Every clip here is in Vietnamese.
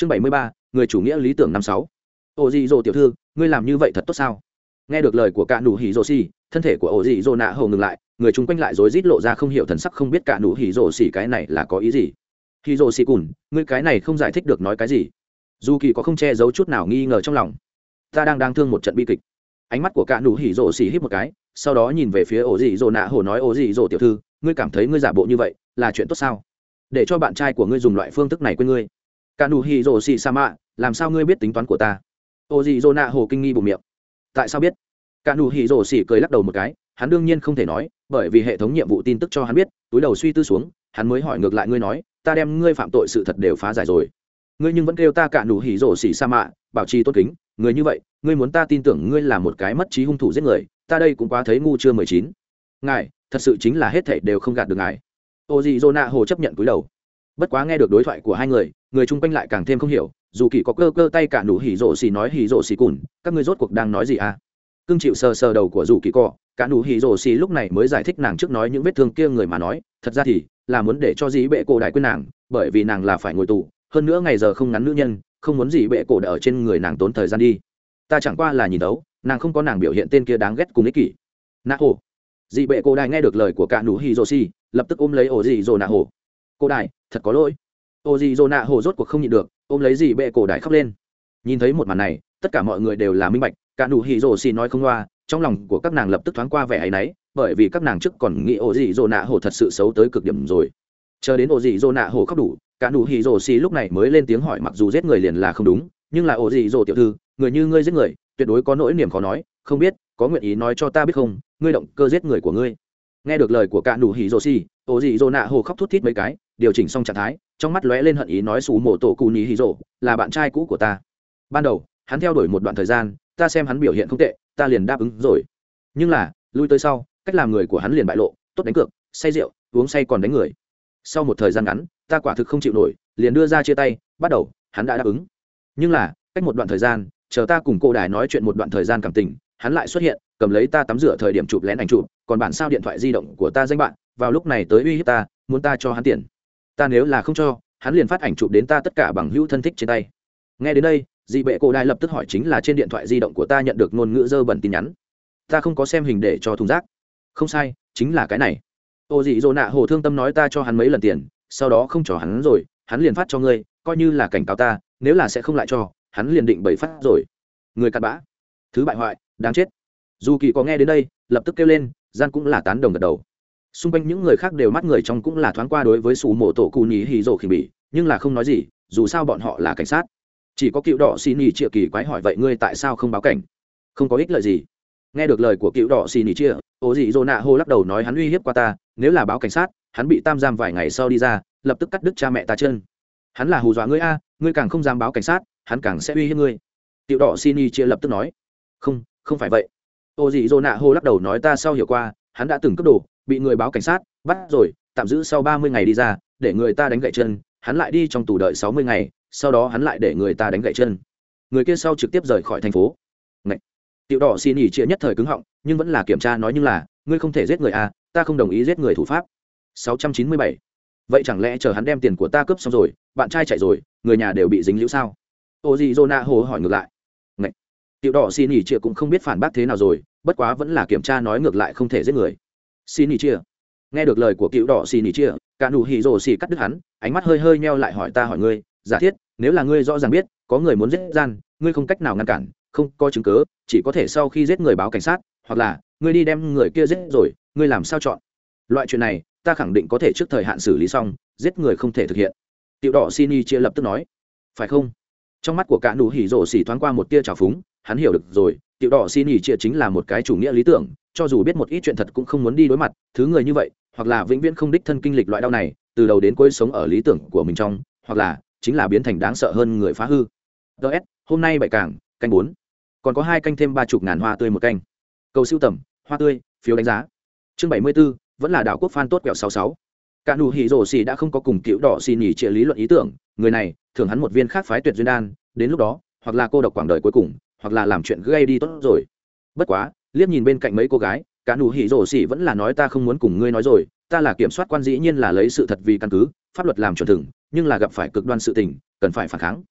chương bảy mươi ba, người chủ nghĩa lý tưởng năm sáu. Ô dị dỗ tiểu thư, ngươi làm như vậy thật tốt sao? Nghe được lời của cả nụ hỉ rồ xì thân thể của ô dị dỗ nạ hầu ngừng lại, người chung quanh lại rối rít lộ ra không hiểu thần sắc không biết cả nụ hỉ rồ xì cái này là có ý gì. Hỉ rồ xì cùn, ngươi cái này không giải thích được nói cái gì. Dù kỳ có không che giấu chút nào nghi ngờ trong lòng. Ta đang đang thương một trận bi kịch. Ánh mắt của cả nụ hỉ rồ xì hít một cái, sau đó nhìn về phía ô dị dỗ nạ hồ nói ô dị dỗ tiểu thư, ngươi cảm thấy ngươi giả bộ như vậy là chuyện tốt sao? Để cho bạn trai của ngươi dùng loại phương thức này quên ngươi cả nụ hỉ rồ xì sa mạ, làm sao ngươi biết tính toán của ta? Ô dị dô nạ hồ kinh nghi bụng miệng. Tại sao biết? Cả nụ hỉ rồ xì cười lắc đầu một cái, hắn đương nhiên không thể nói, bởi vì hệ thống nhiệm vụ tin tức cho hắn biết, túi đầu suy tư xuống, hắn mới hỏi ngược lại ngươi nói, ta đem ngươi phạm tội sự thật đều phá giải rồi. Ngươi nhưng vẫn kêu ta cả nụ hỉ rổ xì sa mạ, bảo trì tốt kính, người như vậy, ngươi muốn ta tin tưởng ngươi là một cái mất trí hung thủ giết người, ta đây cũng quá thấy ngu chưa mười chín. Ngài, thật sự chính là hết thảy đều không gạt được ngài. Ô dị dô nạ hồ chấp nhận cúi đầu bất quá nghe được đối thoại của hai người người chung quanh lại càng thêm không hiểu, dù kỳ có cơ cơ tay cả nụ hỉ rộ xì nói hỉ rộ xì cùn, các ngươi rốt cuộc đang nói gì à? Cương chịu sờ sờ đầu của dù kỳ cọ, cả nụ hỉ rộ xì lúc này mới giải thích nàng trước nói những vết thương kia người mà nói, thật ra thì là muốn để cho dĩ bệ cổ đại quên nàng, bởi vì nàng là phải ngồi tù, hơn nữa ngày giờ không ngắn nữ nhân, không muốn gì bệ cổ đại ở trên người nàng tốn thời gian đi. Ta chẳng qua là nhìn đấu nàng không có nàng biểu hiện tên kia đáng ghét cùng ích kỷ. Nạ hồ dị bệ cổ đại nghe được lời của cả nụ hỉ rộ xì, lập tức ôm lấy ổ dị rồ nạ hồ cổ đại thật có lỗi. Ô dị dô nạ hồ rốt cuộc không nhịn được, ôm lấy dị bệ cổ đại khóc lên. Nhìn thấy một màn này, tất cả mọi người đều là minh bạch, cả nụ hỉ rồ xì nói không loa, trong lòng của các nàng lập tức thoáng qua vẻ áy náy, bởi vì các nàng trước còn nghĩ ô dị dô nạ hồ thật sự xấu tới cực điểm rồi. Chờ đến ô dị dô nạ hồ khóc đủ, cả nụ hỉ rồ xì lúc này mới lên tiếng hỏi mặc dù giết người liền là không đúng, nhưng là ô dị dô tiểu thư, người như ngươi giết người, tuyệt đối có nỗi niềm khó nói, không biết, có nguyện ý nói cho ta biết không, ngươi động cơ giết người của ngươi. Nghe được lời của cả nụ hỉ rồ xì, ô dị dô nạ hồ khóc thút thít mấy cái điều chỉnh xong trạng thái, trong mắt lóe lên hận ý nói xù mổ tổ cù nhì hí rộ là bạn trai cũ của ta. Ban đầu, hắn theo đuổi một đoạn thời gian, ta xem hắn biểu hiện không tệ, ta liền đáp ứng rồi. Nhưng là, lui tới sau, cách làm người của hắn liền bại lộ, tốt đánh cược, say rượu, uống say còn đánh người. Sau một thời gian ngắn, ta quả thực không chịu nổi, liền đưa ra chia tay, bắt đầu, hắn đã đáp ứng. Nhưng là, cách một đoạn thời gian, chờ ta cùng cô đài nói chuyện một đoạn thời gian cảm tình, hắn lại xuất hiện, cầm lấy ta tắm rửa thời điểm chụp lén ảnh chụp, còn bản sao điện thoại di động của ta danh bạn, vào lúc này tới uy hiếp ta, muốn ta cho hắn tiền ta nếu là không cho, hắn liền phát ảnh chụp đến ta tất cả bằng hữu thân thích trên tay. Nghe đến đây, dị bệ cổ đại lập tức hỏi chính là trên điện thoại di động của ta nhận được ngôn ngữ dơ bẩn tin nhắn. Ta không có xem hình để cho thùng rác. Không sai, chính là cái này. Ô dị dỗ nạ hồ thương tâm nói ta cho hắn mấy lần tiền, sau đó không cho hắn rồi, hắn liền phát cho ngươi, coi như là cảnh cáo ta, nếu là sẽ không lại cho, hắn liền định bậy phát rồi. Người cặn bã. Thứ bại hoại, đáng chết. Dù kỳ có nghe đến đây, lập tức kêu lên, gian cũng là tán đồng gật đầu xung quanh những người khác đều mắt người trong cũng là thoáng qua đối với sủ mộ tổ cù nhì hì rồ khỉ bỉ, nhưng là không nói gì, dù sao bọn họ là cảnh sát. Chỉ có cựu đỏ xì nhì chia kỳ quái hỏi vậy ngươi tại sao không báo cảnh? Không có ích lợi gì. Nghe được lời của cựu đỏ xì nhì chia, ô dị dô nạ hô lắc đầu nói hắn uy hiếp qua ta, nếu là báo cảnh sát, hắn bị tam giam vài ngày sau đi ra, lập tức cắt đứt cha mẹ ta chân. Hắn là hù dọa ngươi a, ngươi càng không dám báo cảnh sát, hắn càng sẽ uy hiếp ngươi. Cựu đỏ xì nhì chia lập tức nói. Không không phải vậy. Ô dị dô nạ hô lắc đầu nói ta sao hiểu qua, hắn đã từng cấp đồ bị người báo cảnh sát, bắt rồi, tạm giữ sau ba mươi ngày đi ra, để người ta đánh gậy chân, hắn lại đi trong tù đợi sáu mươi ngày, sau đó hắn lại để người ta đánh gậy chân. Người kia sau trực tiếp rời khỏi thành phố. Ngậy. tiểu đỏ xin ỉ chia nhất thời cứng họng, nhưng vẫn là kiểm tra nói như là, ngươi không thể giết người à ta không đồng ý giết người thủ pháp. Sáu trăm chín mươi bảy. Vậy chẳng lẽ chờ hắn đem tiền của ta cướp xong rồi, bạn trai chạy rồi, người nhà đều bị dính liễu sao? Ô gì jona hồ hỏi ngược lại. Ngậy. tiểu đỏ xin ỉ chia cũng không biết phản bác thế nào rồi, bất quá vẫn là kiểm tra nói ngược lại không thể giết người xin ý chia. Nghe được lời của cựu đỏ xin ý chia, cả nụ hỉ rồ xì cắt đứt hắn, ánh mắt hơi hơi neo lại hỏi ta hỏi ngươi, giả thiết, nếu là ngươi rõ ràng biết, có người muốn giết gian, ngươi không cách nào ngăn cản, không có chứng cứ, chỉ có thể sau khi giết người báo cảnh sát, hoặc là, ngươi đi đem người kia giết rồi, ngươi làm sao chọn? Loại chuyện này, ta khẳng định có thể trước thời hạn xử lý xong, giết người không thể thực hiện. Tiểu đỏ xin ý chia lập tức nói. Phải không? Trong mắt của cả nụ hỉ rổ xỉ thoáng qua một tia trào phúng, hắn hiểu được rồi tiểu đỏ xin ý chia chính là một cái chủ nghĩa lý tưởng cho dù biết một ít chuyện thật cũng không muốn đi đối mặt, thứ người như vậy, hoặc là vĩnh viễn không đích thân kinh lịch loại đau này, từ đầu đến cuối sống ở lý tưởng của mình trong, hoặc là chính là biến thành đáng sợ hơn người phá hư. Ts hôm nay bảy cảng, canh bốn. Còn có hai canh thêm ba chục ngàn hoa tươi một canh. Cầu siêu tầm, hoa tươi, phiếu đánh giá. Chương bảy mươi b ố vẫn là đảo quốc phan tốt kẹo sáu sáu. Cả nụ hỉ rổ xì đã không có cùng cựu đỏ xì nhỉ trịa lý luận ý tưởng, người này, thường hắn một viên khác phái tuyệt duyên đan, đến lúc đó, hoặc là cô độc quảng đời cuối cùng, hoặc là làm chuyện gây đi tốt rồi. Bất quá liếc nhìn bên cạnh mấy cô gái, cả nụ hỉ rổ xỉ vẫn là nói ta không muốn cùng ngươi nói rồi, ta là kiểm soát quan dĩ nhiên là lấy sự thật vì căn cứ, pháp luật làm chuẩn thừng nhưng là gặp phải cực đoan sự tình, cần phải phản kháng.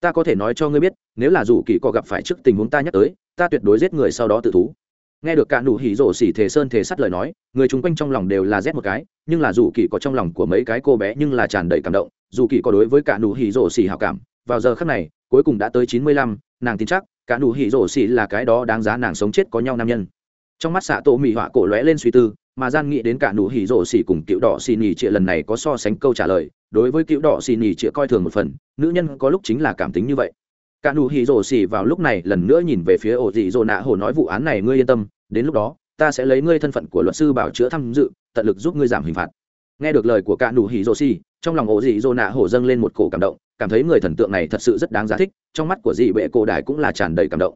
Ta có thể nói cho ngươi biết, nếu là dù kỳ có gặp phải trước tình huống ta nhắc tới, ta tuyệt đối giết người sau đó tự thú. Nghe được cả nụ hỉ rổ xỉ thề sơn thề sắt lời nói, người chung quanh trong lòng đều là rét một cái, nhưng là dù kỳ có trong lòng của mấy cái cô bé nhưng là tràn đầy cảm động, dù kỳ có đối với cả nụ hỉ rổ xỉ hào cảm, vào giờ khắc này cuối cùng đã tới chín mươi lăm, nàng tin chắc, cả nụ hỉ rổ xỉ là cái đó đáng giá nàng sống chết có nhau nam nhân. Trong mắt xạ tổ mỉ họa cổ lóe lên suy tư, mà gian nghĩ đến cả nụ hỉ rổ xỉ cùng cựu đỏ xì nhì trịa lần này có so sánh câu trả lời, đối với cựu đỏ xì nhì trịa coi thường một phần, nữ nhân có lúc chính là cảm tính như vậy. Cả nụ hỉ rổ xỉ vào lúc này lần nữa nhìn về phía ổ dị dỗ nạ hổ nói vụ án này ngươi yên tâm, đến lúc đó, ta sẽ lấy ngươi thân phận của luật sư bảo chữa tham dự, tận lực giúp ngươi giảm hình phạt. Nghe được lời của cả nụ hỉ rổ xỉ, trong lòng ổ dị dỗ nạ hổ dâng lên một cổ cảm động cảm thấy người thần tượng này thật sự rất đáng giá thích, trong mắt của dị bệ cổ đại cũng là tràn đầy cảm động.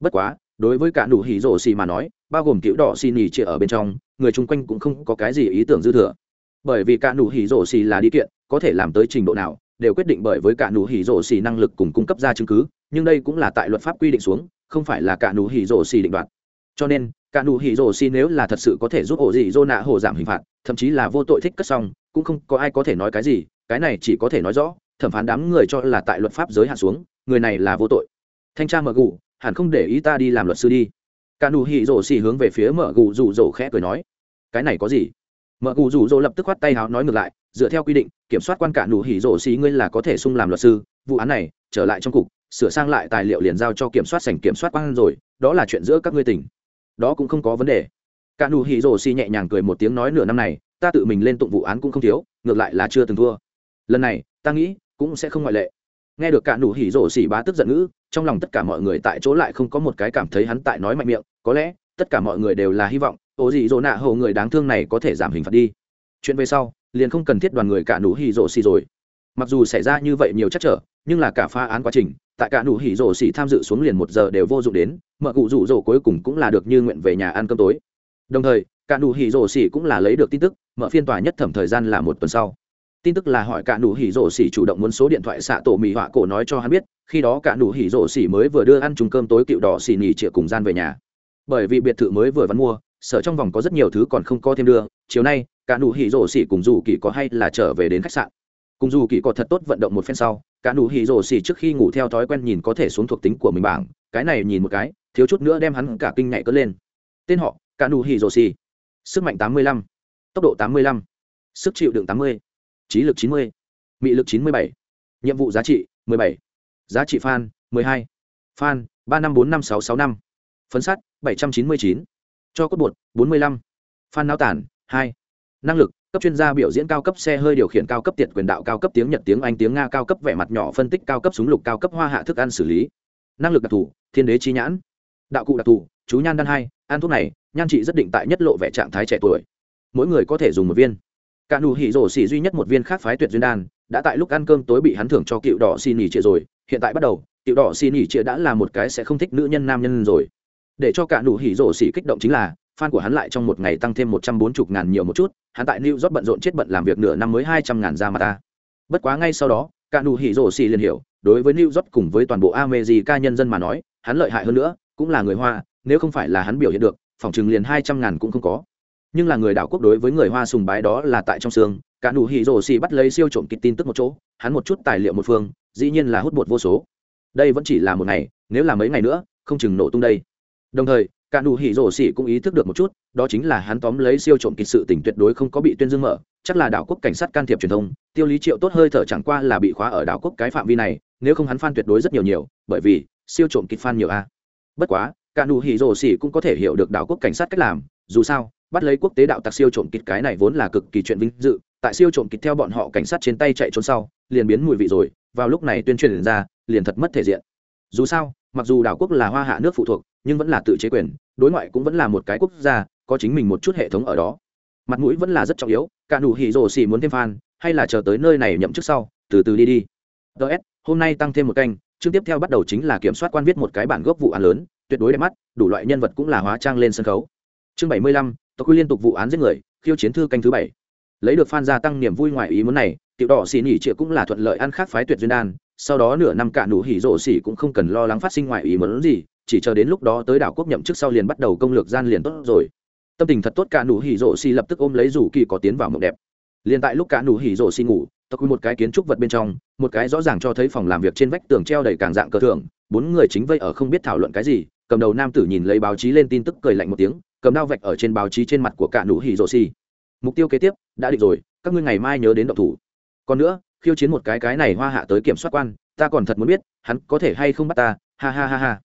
Bất quá, đối với cả nụ hỉ rổ xì mà nói, bao gồm cựu đỏ xì nhì chia ở bên trong, người chung quanh cũng không có cái gì ý tưởng dư thừa. Bởi vì cả nụ hỉ rổ xì là đi kiện, có thể làm tới trình độ nào, đều quyết định bởi với cả nụ hỉ rổ xì năng lực cùng cung cấp ra chứng cứ, nhưng đây cũng là tại luật pháp quy định xuống, không phải là cả nụ hỉ rổ xì định đoạt. Cho nên, cả nụ hỉ rổ xì nếu là thật sự có thể giúp ổ dị dô nạ hồ giảm hình phạt, thậm chí là vô tội thích cất xong, cũng không có ai có thể nói cái gì, cái này chỉ có thể nói rõ thẩm phán đám người cho là tại luật pháp giới hạn xuống, người này là vô tội. Thanh tra mở gù, hẳn không để ý ta đi làm luật sư đi. Cả nụ hỉ rổ xì hướng về phía mở gù rủ rổ khẽ cười nói. Cái này có gì? Mở gù rủ rổ lập tức khoát tay háo nói ngược lại, dựa theo quy định, kiểm soát quan cả nụ hỉ rổ xì ngươi là có thể sung làm luật sư, vụ án này trở lại trong cục, sửa sang lại tài liệu liền giao cho kiểm soát sành kiểm soát quan rồi, đó là chuyện giữa các ngươi tỉnh đó cũng không có vấn đề. Cả nụ hỉ rổ xì nhẹ nhàng cười một tiếng nói nửa năm này, ta tự mình lên tụng vụ án cũng không thiếu, ngược lại là chưa từng thua. Lần này, ta nghĩ cũng sẽ không ngoại lệ. Nghe được cả nụ hỉ rổ xỉ bá tức giận ngữ, trong lòng tất cả mọi người tại chỗ lại không có một cái cảm thấy hắn tại nói mạnh miệng, có lẽ, tất cả mọi người đều là hy vọng ổ dị dỗ nạ hầu người đáng thương này có thể giảm hình phạt đi. Chuyện về sau, liền không cần thiết đoàn người cả nụ hỉ rổ xỉ rồi. Mặc dù xảy ra như vậy nhiều chắc trở, nhưng là cả pha án quá trình, tại cả nụ hỉ rổ xỉ tham dự xuống liền một giờ đều vô dụng đến mợ cụ rủ rổ cuối cùng cũng là được như nguyện về nhà ăn cơm tối. Đồng thời, cả nụ hỉ rổ xỉ cũng là lấy được tin tức, mở phiên tòa nhất thẩm thời gian là một tuần sau tin tức là hỏi cả nụ hỉ rổ xỉ chủ động muốn số điện thoại xạ tổ mỹ họa cổ nói cho hắn biết khi đó cả nụ hỉ rổ xỉ mới vừa đưa ăn chung cơm tối cựu đỏ xỉ nỉ chịa cùng gian về nhà. Bởi vì biệt thự mới vừa vắn mua sở trong vòng có rất nhiều thứ còn không có thêm đưa chiều nay cả nụ hỉ rổ xỉ cùng dù kỳ có hay là trở về đến khách sạn. Cùng dù kỳ có thật tốt vận động một phen sau cả nụ hỉ rổ xỉ trước khi ngủ theo thói quen nhìn có thể xuống thuộc tính của mình bảng cái này nhìn một cái thiếu chút nữa đem hắn cả kinh ngại cất lên. Tên họ cả nụ hỉ rổ xỉ. Sức mạnh 85, tốc độ 85, sức chịu đựng 80 trí lực chín mươi, mị lực chín mươi bảy, nhiệm vụ giá trị mười bảy, giá trị fan mười hai, fan ba năm bốn năm sáu sáu năm, phấn sắt bảy trăm chín mươi chín, cho cốt bột bốn mươi lăm, fan náo tản hai, năng lực cấp chuyên gia biểu diễn cao cấp xe hơi điều khiển cao cấp tiệt quyền đạo cao cấp tiếng nhật tiếng anh tiếng nga cao cấp vẻ mặt nhỏ phân tích cao cấp súng lục cao cấp hoa hạ thức ăn xử lý, năng lực đặc thù thiên đế chi nhãn, đạo cụ đặc thù chú nhan đan hai, ăn thuốc này nhan chị rất định tại nhất lộ vẻ trạng thái trẻ tuổi, mỗi người có thể dùng một viên cả nụ hỉ rổ xỉ duy nhất một viên khác phái tuyệt duyên đan, đã tại lúc ăn cơm tối bị hắn thưởng cho cựu đỏ xì nỉ trịa rồi. Hiện tại bắt đầu cựu đỏ xì nỉ trịa đã là một cái sẽ không thích nữ nhân nam nhân rồi. Để cho cả nụ hỉ rổ xỉ kích động chính là, fan của hắn lại trong một ngày tăng thêm một trăm bốn mươi ngàn nhiều một chút, hắn tại new york bận rộn chết bận làm việc nửa năm mới hai trăm ngàn ra mà ta. Bất quá ngay sau đó, cả nụ hỉ rổ xỉ liền hiểu, đối với new york cùng với toàn bộ A Mê Dị Ca nhân dân mà nói, hắn lợi hại hơn nữa, cũng là người hoa, nếu không phải là hắn biểu hiện được, phòng chừng liền hai trăm ngàn cũng không có nhưng là người đảo quốc đối với người hoa sùng bái đó là tại trong xương, cả nụ hỉ rồ xì bắt lấy siêu trộm kịp tin tức một chỗ, hắn một chút tài liệu một phương, dĩ nhiên là hút bột vô số đây vẫn chỉ là một ngày, nếu là mấy ngày nữa, không chừng nổ tung đây đồng thời, cả nụ hỉ rồ xì cũng ý thức được một chút, đó chính là hắn tóm lấy siêu trộm kịp sự tỉnh tuyệt đối không có bị tuyên dương mở, chắc là đảo quốc cảnh sát can thiệp truyền thông, tiêu lý triệu tốt hơi thở chẳng qua là bị khóa ở đảo quốc cái phạm vi này, nếu không hắn phan tuyệt đối rất nhiều nhiều, bởi vì, siêu trộm kịp phan nhiều a à. bất quá, cả nụ hỉ rồ xì cũng có thể hiểu được đảo quốc cảnh sát cách làm, dù sao bắt lấy quốc tế đạo tặc siêu trộm kịch cái này vốn là cực kỳ chuyện vinh dự, tại siêu trộm kịch theo bọn họ cảnh sát trên tay chạy trốn sau, liền biến mùi vị rồi, vào lúc này tuyên truyền ra, liền thật mất thể diện. Dù sao, mặc dù đảo quốc là hoa hạ nước phụ thuộc, nhưng vẫn là tự chế quyền, đối ngoại cũng vẫn là một cái quốc gia, có chính mình một chút hệ thống ở đó. Mặt mũi vẫn là rất trọng yếu, cả nụ hỉ rồ xỉ muốn thêm fan, hay là chờ tới nơi này nhậm chức sau, từ từ đi đi. Ts hôm nay tăng thêm một canh, chương tiếp theo bắt đầu chính là kiểm soát quan viết một cái bản gốc vụ án lớn, tuyệt đối đẹp mắt, đủ loại nhân vật cũng là hóa trang lên sân khấu. Chương bảy mươi lăm tộc quy liên tục vụ án giết người, khiêu chiến thư canh thứ bảy lấy được phan gia tăng niềm vui ngoài ý muốn này, tiểu đỏ xì nỉ trịa cũng là thuận lợi ăn khác phái tuyệt duyên đan, sau đó nửa năm cả nụ hỉ rộ xỉ cũng không cần lo lắng phát sinh ngoài ý muốn gì, chỉ chờ đến lúc đó tới đảo quốc nhậm chức sau liền bắt đầu công lược gian liền tốt rồi tâm tình thật tốt cả nụ hỉ rộ xỉ lập tức ôm lấy rủ kỳ có tiến vào mộng đẹp liền tại lúc cả nụ hỉ rộ xỉ ngủ, tộc quy một cái kiến trúc vật bên trong, một cái rõ ràng cho thấy phòng làm việc trên vách tường treo đầy càng dạng cờ thường. bốn người chính vây ở không biết thảo luận cái gì, cầm đầu nam tử nhìn lấy báo chí lên tin tức cười lạnh một tiếng cầm đao vạch ở trên báo chí trên mặt của cả nụ hỉ rồ xì. Mục tiêu kế tiếp, đã định rồi, các ngươi ngày mai nhớ đến động thủ. Còn nữa, khiêu chiến một cái cái này hoa hạ tới kiểm soát quan, ta còn thật muốn biết, hắn có thể hay không bắt ta, ha ha ha ha.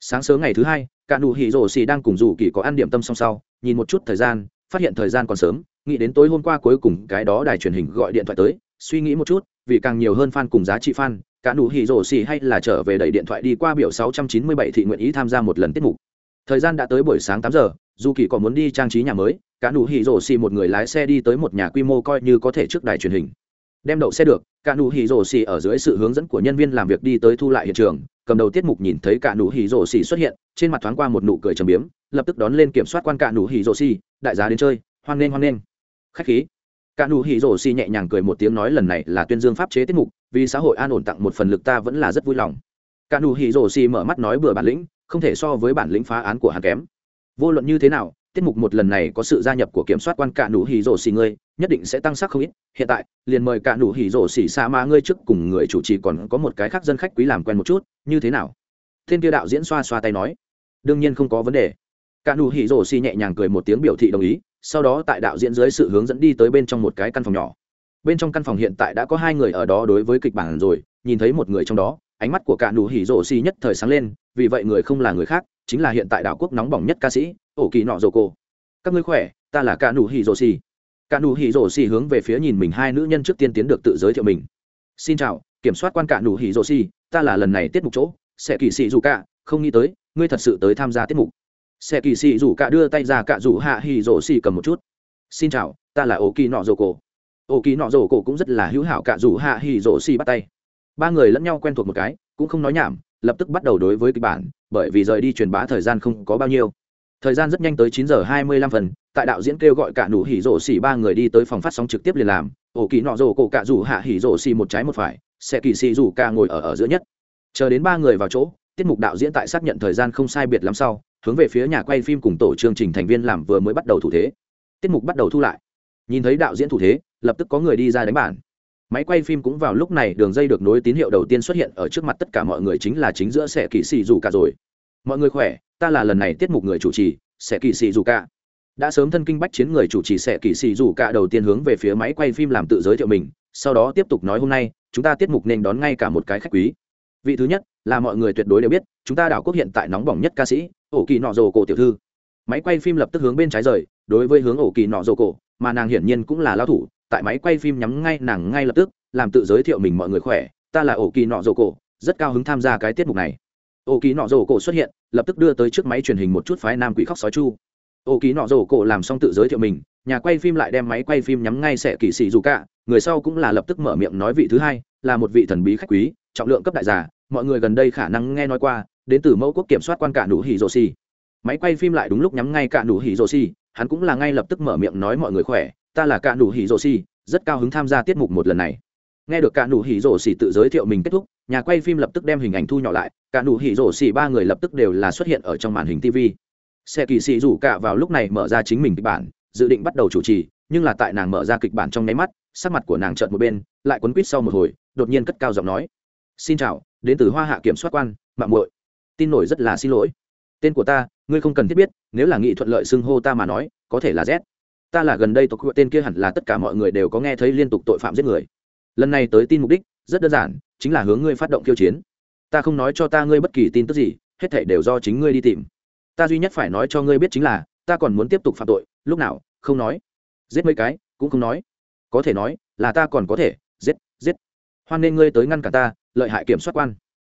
Sáng sớm ngày thứ hai, cả nụ hỉ rồ xì đang cùng dù kỳ có ăn điểm tâm song sau, nhìn một chút thời gian, phát hiện thời gian còn sớm, nghĩ đến tối hôm qua cuối cùng cái đó đài truyền hình gọi điện thoại tới, suy nghĩ một chút, vì càng nhiều hơn fan cùng giá trị fan, cả nụ hỉ rồ xì hay là trở về đẩy điện thoại đi qua biểu 697 thị nguyện ý tham gia một lần tiết mục. Thời gian đã tới buổi sáng 8 giờ dù kỳ còn muốn đi trang trí nhà mới, cả nụ hỉ rổ xì một người lái xe đi tới một nhà quy mô coi như có thể trước đài truyền hình. Đem đậu xe được, cả nụ hỉ rổ xì ở dưới sự hướng dẫn của nhân viên làm việc đi tới thu lại hiện trường, cầm đầu tiết mục nhìn thấy cả nụ hỉ rổ xì xuất hiện, trên mặt thoáng qua một nụ cười trầm biếm, lập tức đón lên kiểm soát quan cả nụ hỉ rổ xì, đại giá đến chơi, hoan nghênh hoan nghênh. Khách khí. Cả nụ hỉ rổ xì nhẹ nhàng cười một tiếng nói lần này là tuyên dương pháp chế tiết mục, vì xã hội an ổn tặng một phần lực ta vẫn là rất vui lòng. Cả nụ hỉ rổ xì mở mắt nói bừa bản lĩnh, không thể so với bản lĩnh phá án của hắn kém vô luận như thế nào, tiết mục một lần này có sự gia nhập của kiểm soát quan cả nụ hỉ rổ xì ngươi, nhất định sẽ tăng sắc không ít. Hiện tại, liền mời cả nụ hỉ rổ xì xa ma ngươi trước cùng người chủ trì còn có một cái khác dân khách quý làm quen một chút, như thế nào? Thiên kia đạo diễn xoa xoa tay nói. Đương nhiên không có vấn đề. Cả nụ hỉ rổ xì nhẹ nhàng cười một tiếng biểu thị đồng ý, sau đó tại đạo diễn dưới sự hướng dẫn đi tới bên trong một cái căn phòng nhỏ. Bên trong căn phòng hiện tại đã có hai người ở đó đối với kịch bản rồi, nhìn thấy một người trong đó, ánh mắt của cả nụ hỉ rổ xì nhất thời sáng lên, vì vậy người không là người khác chính là hiện tại đảo quốc nóng bỏng nhất ca sĩ, ổ kỳ nọ rồ cô. các ngươi khỏe, ta là ca nụ hỉ rồ xì ca nụ hỉ rồ xì hướng về phía nhìn mình hai nữ nhân trước tiên tiến được tự giới thiệu mình. Xin chào, kiểm soát quan ca nụ hỉ rồ xì ta là lần này tiết mục chỗ sẽ kỳ sĩ dù cả không nghĩ tới, ngươi thật sự tới tham gia tiết mục. Sẽ kỳ sĩ dù cả đưa tay ra cả dù hạ hỉ rồ xì cầm một chút. Xin chào, ta là ổ kỳ nọ rồ cô. ổ kỳ nọ rồ cô cũng rất là hữu hảo cả dù hạ hỉ rồ xì bắt tay. Ba người lẫn nhau quen thuộc một cái, cũng không nói nhảm, lập tức bắt đầu đối với kịch bản bởi vì rời đi truyền bá thời gian không có bao nhiêu. Thời gian rất nhanh tới chín giờ hai mươi lăm phần, tại đạo diễn kêu gọi cả nụ hỉ rổ xỉ ba người đi tới phòng phát sóng trực tiếp liền làm, ổ kỳ nọ rổ cổ cả rủ hạ hỉ rổ xỉ một trái một phải xe kỳ xỉ rủ ca ngồi ở ở giữa nhất. Chờ đến ba người vào chỗ, tiết mục đạo diễn tại xác nhận thời gian không sai biệt lắm sau, hướng về phía nhà quay phim cùng tổ chương trình thành viên làm vừa mới bắt đầu thủ thế. Tiết mục bắt đầu thu lại. Nhìn thấy đạo diễn thủ thế, lập tức có người đi ra đánh bản máy quay phim cũng vào lúc này, đường dây được nối tín hiệu đầu tiên xuất hiện ở trước mặt tất cả mọi người chính là chính giữa sẽ kỳ xì dù cả rồi. Mọi người khỏe, ta là lần này tiết mục người chủ trì sẽ kỳ xì dù cả. Đã sớm thân kinh bách chiến người chủ trì sẽ kỳ xì dù cả đầu tiên hướng về phía máy quay phim làm tự giới thiệu mình, sau đó tiếp tục nói hôm nay, chúng ta tiết mục nên đón ngay cả một cái khách quý. Vị thứ nhất, là mọi người tuyệt đối đều biết, chúng ta đảo quốc hiện tại nóng bỏng nhất ca sĩ, ổ kỳ nọ rồ cổ tiểu thư. Máy quay phim lập tức hướng bên trái rời, đối với hướng ổ kỳ nọ rồ cổ, mà nàng hiển nhiên cũng là lao thủ tại máy quay phim nhắm ngay nàng ngay lập tức, làm tự giới thiệu mình mọi người khỏe, ta là ổ kỳ nọ rổ cổ rất cao hứng tham gia cái tiết mục này. Ổ kỳ nọ rổ cổ xuất hiện, lập tức đưa tới t r ư ớ c máy truyền hình một chút phái nam quỷ khóc sói chu. Ổ kỳ nọ rổ cổ làm xong tự giới thiệu mình, nhà quay phim lại đem máy quay phim nhắm ngay sẽ kỳ xì dù cả, người sau cũng là lập tức mở miệng nói vị thứ hai, là một vị thần bí khách quý, trọng lượng cấp đại giả mọi người gần đây khả năng nghe nói qua, đến từ mẫu quốc kiểm soát quan cả nụ hỉ rô xì. Máy quay phim lại đúng lúc nhắm ngay cả nụ hỉ rô xì, hắn cũng là ngay lập tức mở miệng nói mọi người khỏe ta là cạ đủ hỉ rổ xì, rất cao hứng tham gia tiết mục một lần này. Nghe được cạ đủ hỉ rổ xì tự giới thiệu mình kết thúc, nhà quay phim lập tức đem hình ảnh thu nhỏ lại, cạ đủ hỉ rổ xì ba người lập tức đều là xuất hiện ở trong màn hình tv xe kỳ sĩ rủ cạ vào lúc này mở ra chính mình kịch bản, dự định bắt đầu chủ trì, nhưng là tại nàng mở ra kịch bản trong nháy mắt, sắc mặt của nàng trợn một bên, lại quấn quýt sau một hồi, đột nhiên cất cao giọng nói. Xin chào, đến từ hoa hạ kiểm soát quan, mạng muội. Tin nổi rất là xin lỗi. Tên của ta, ngươi không cần thiết biết, nếu là nghị thuận lợi xưng hô ta mà nói, có thể là z ta là gần đây tộc hội tên kia hẳn là tất cả mọi người đều có nghe thấy liên tục tội phạm giết người. Lần này tới tin mục đích, rất đơn giản, chính là hướng ngươi phát động khiêu chiến. Ta không nói cho ta ngươi bất kỳ tin tức gì, hết thảy đều do chính ngươi đi tìm. Ta duy nhất phải nói cho ngươi biết chính là, ta còn muốn tiếp tục phạm tội, lúc nào, không nói. Giết mấy cái, cũng không nói. Có thể nói, là ta còn có thể, giết giết. Hoan nên ngươi tới ngăn cả ta, lợi hại kiểm soát quan.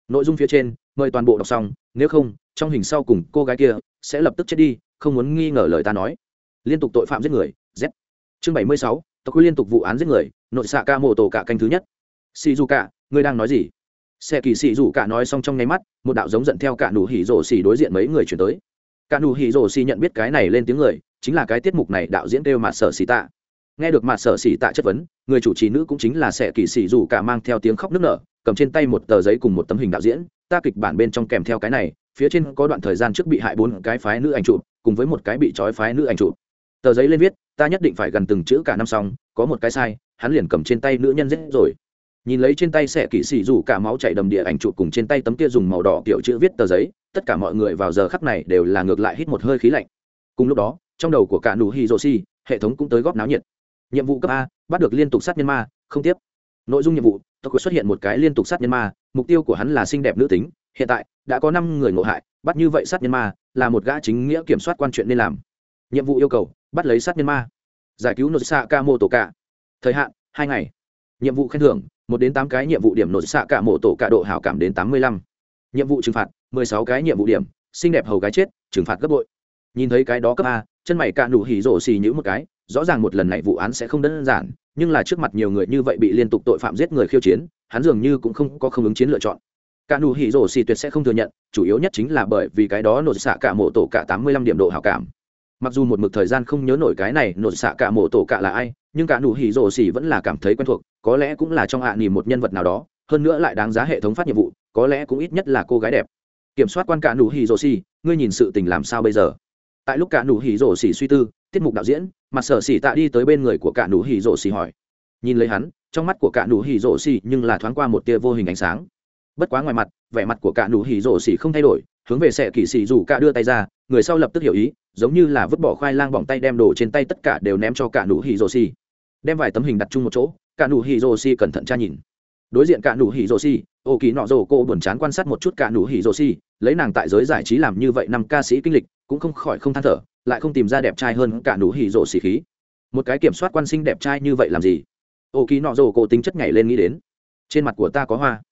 Nội dung phía trên, mời toàn bộ đọc xong, nếu không, trong hình sau cùng cô gái kia sẽ lập tức chết đi, không muốn nghi ngờ lời ta nói liên tục tội phạm giết người, z. Chương bảy mươi sáu, tộc quy liên tục vụ án giết người nội xạ ca mô tổ cả canh thứ nhất. Xì dù cả ngươi đang nói gì? Xe kỳ xì dù cả nói xong trong nháy mắt, một đạo giống giận theo cả nù hỉ rổ xì đối diện mấy người chuyển tới. Cả nù hỉ rổ xì nhận biết cái này lên tiếng người, chính là cái tiết mục này đạo diễn kêu mặt sở xì tạ. Nghe được mặt sở xì tạ chất vấn, người chủ trì nữ cũng chính là xe kỳ xì dù cả mang theo tiếng khóc nức nở, cầm trên tay một tờ giấy cùng một tấm hình đạo diễn, ta kịch bản bên trong kèm theo cái này, phía trên có đoạn thời gian trước bị hại bốn cái phái nữ ảnh chụp, cùng với một cái bị trói phái nữ ảnh chụp tờ giấy lên viết, ta nhất định phải gần từng chữ cả năm xong, có một cái sai, hắn liền cầm trên tay nữ nhân giết rồi. Nhìn lấy trên tay sẽ kỵ sĩ rủ cả máu chảy đầm địa ảnh trụ cùng trên tay tấm kia dùng màu đỏ kiểu chữ viết tờ giấy, tất cả mọi người vào giờ khắc này đều là ngược lại hít một hơi khí lạnh. Cùng lúc đó, trong đầu của cả nụ hiroshi hệ thống cũng tới góp náo nhiệt. Nhiệm vụ cấp a, bắt được liên tục sát nhân ma, không tiếp. Nội dung nhiệm vụ tộc xuất hiện một cái liên tục sát nhân ma, mục tiêu của hắn là xinh đẹp nữ tính, hiện tại, đã có năm người ngộ hại, bắt như vậy sát nhân ma, là một gã chính nghĩa kiểm soát quan chuyện nên làm. Nhiệm vụ yêu cầu bắt lấy sát nhân ma. Giải cứu nội xạ ca mô tổ cả thời hạn, hai ngày. Nhiệm vụ khen thưởng, một đến tám cái nhiệm vụ điểm nội xạ cả mô tổ cả độ hảo cảm đến tám mươi lăm. Nhiệm vụ trừng phạt, mười sáu cái nhiệm vụ điểm, xinh đẹp hầu gái chết, trừng phạt gấp bội. Nhìn thấy cái đó cấp a, chân mày cạn đủ hỉ rổ xì nhữ một cái, rõ ràng một lần này vụ án sẽ không đơn giản, nhưng là trước mặt nhiều người như vậy bị liên tục tội phạm giết người khiêu chiến, hắn dường như cũng không có không ứng chiến lựa chọn. Cả nụ hỉ rổ xì tuyệt sẽ không thừa nhận, chủ yếu nhất chính là bởi vì cái đó nội xạ cả mộ tổ cả tám mươi lăm điểm độ hảo cảm mặc dù một mực thời gian không nhớ nổi cái này, nột xạ cả mộ tổ cả là ai, nhưng cả nụ hỉ rổ xỉ vẫn là cảm thấy quen thuộc, có lẽ cũng là trong hạ nỉ một nhân vật nào đó, hơn nữa lại đáng giá hệ thống phát nhiệm vụ, có lẽ cũng ít nhất là cô gái đẹp. Kiểm soát quan cả nụ hỉ rổ xỉ, ngươi nhìn sự tình làm sao bây giờ? Tại lúc cả nụ hỉ rổ xỉ suy tư, tiết mục đạo diễn mặt sở xỉ tạ đi tới bên người của cả nụ hỉ rổ xỉ hỏi. Nhìn lấy hắn, trong mắt của cả nụ hỉ rổ xỉ nhưng là thoáng qua một tia vô hình ánh sáng. Bất quá ngoài mặt, vẻ mặt của cả nụ hỉ rổ xỉ không thay đổi hướng về sẹ kỳ xì dù cả đưa tay ra, người sau lập tức hiểu ý, giống như là vứt bỏ khoai lang bỏng tay đem đồ trên tay tất cả đều ném cho cả nụ hỉ rồ xì. Đem vài tấm hình đặt chung một chỗ, cả nụ hỉ rồ xì cẩn thận tra nhìn. Đối diện cả nụ hỉ rồ xì, ô kỳ nọ rồ cô buồn chán quan sát một chút cả nụ hỉ rồ xì, lấy nàng tại giới giải trí làm như vậy năm ca sĩ kinh lịch, cũng không khỏi không than thở, lại không tìm ra đẹp trai hơn cả nụ hỉ rồ xì khí. Một cái kiểm soát quan sinh đẹp trai như vậy làm gì? Ô kỳ nọ rồ cô tính chất nhảy lên nghĩ đến. Trên mặt của ta có hoa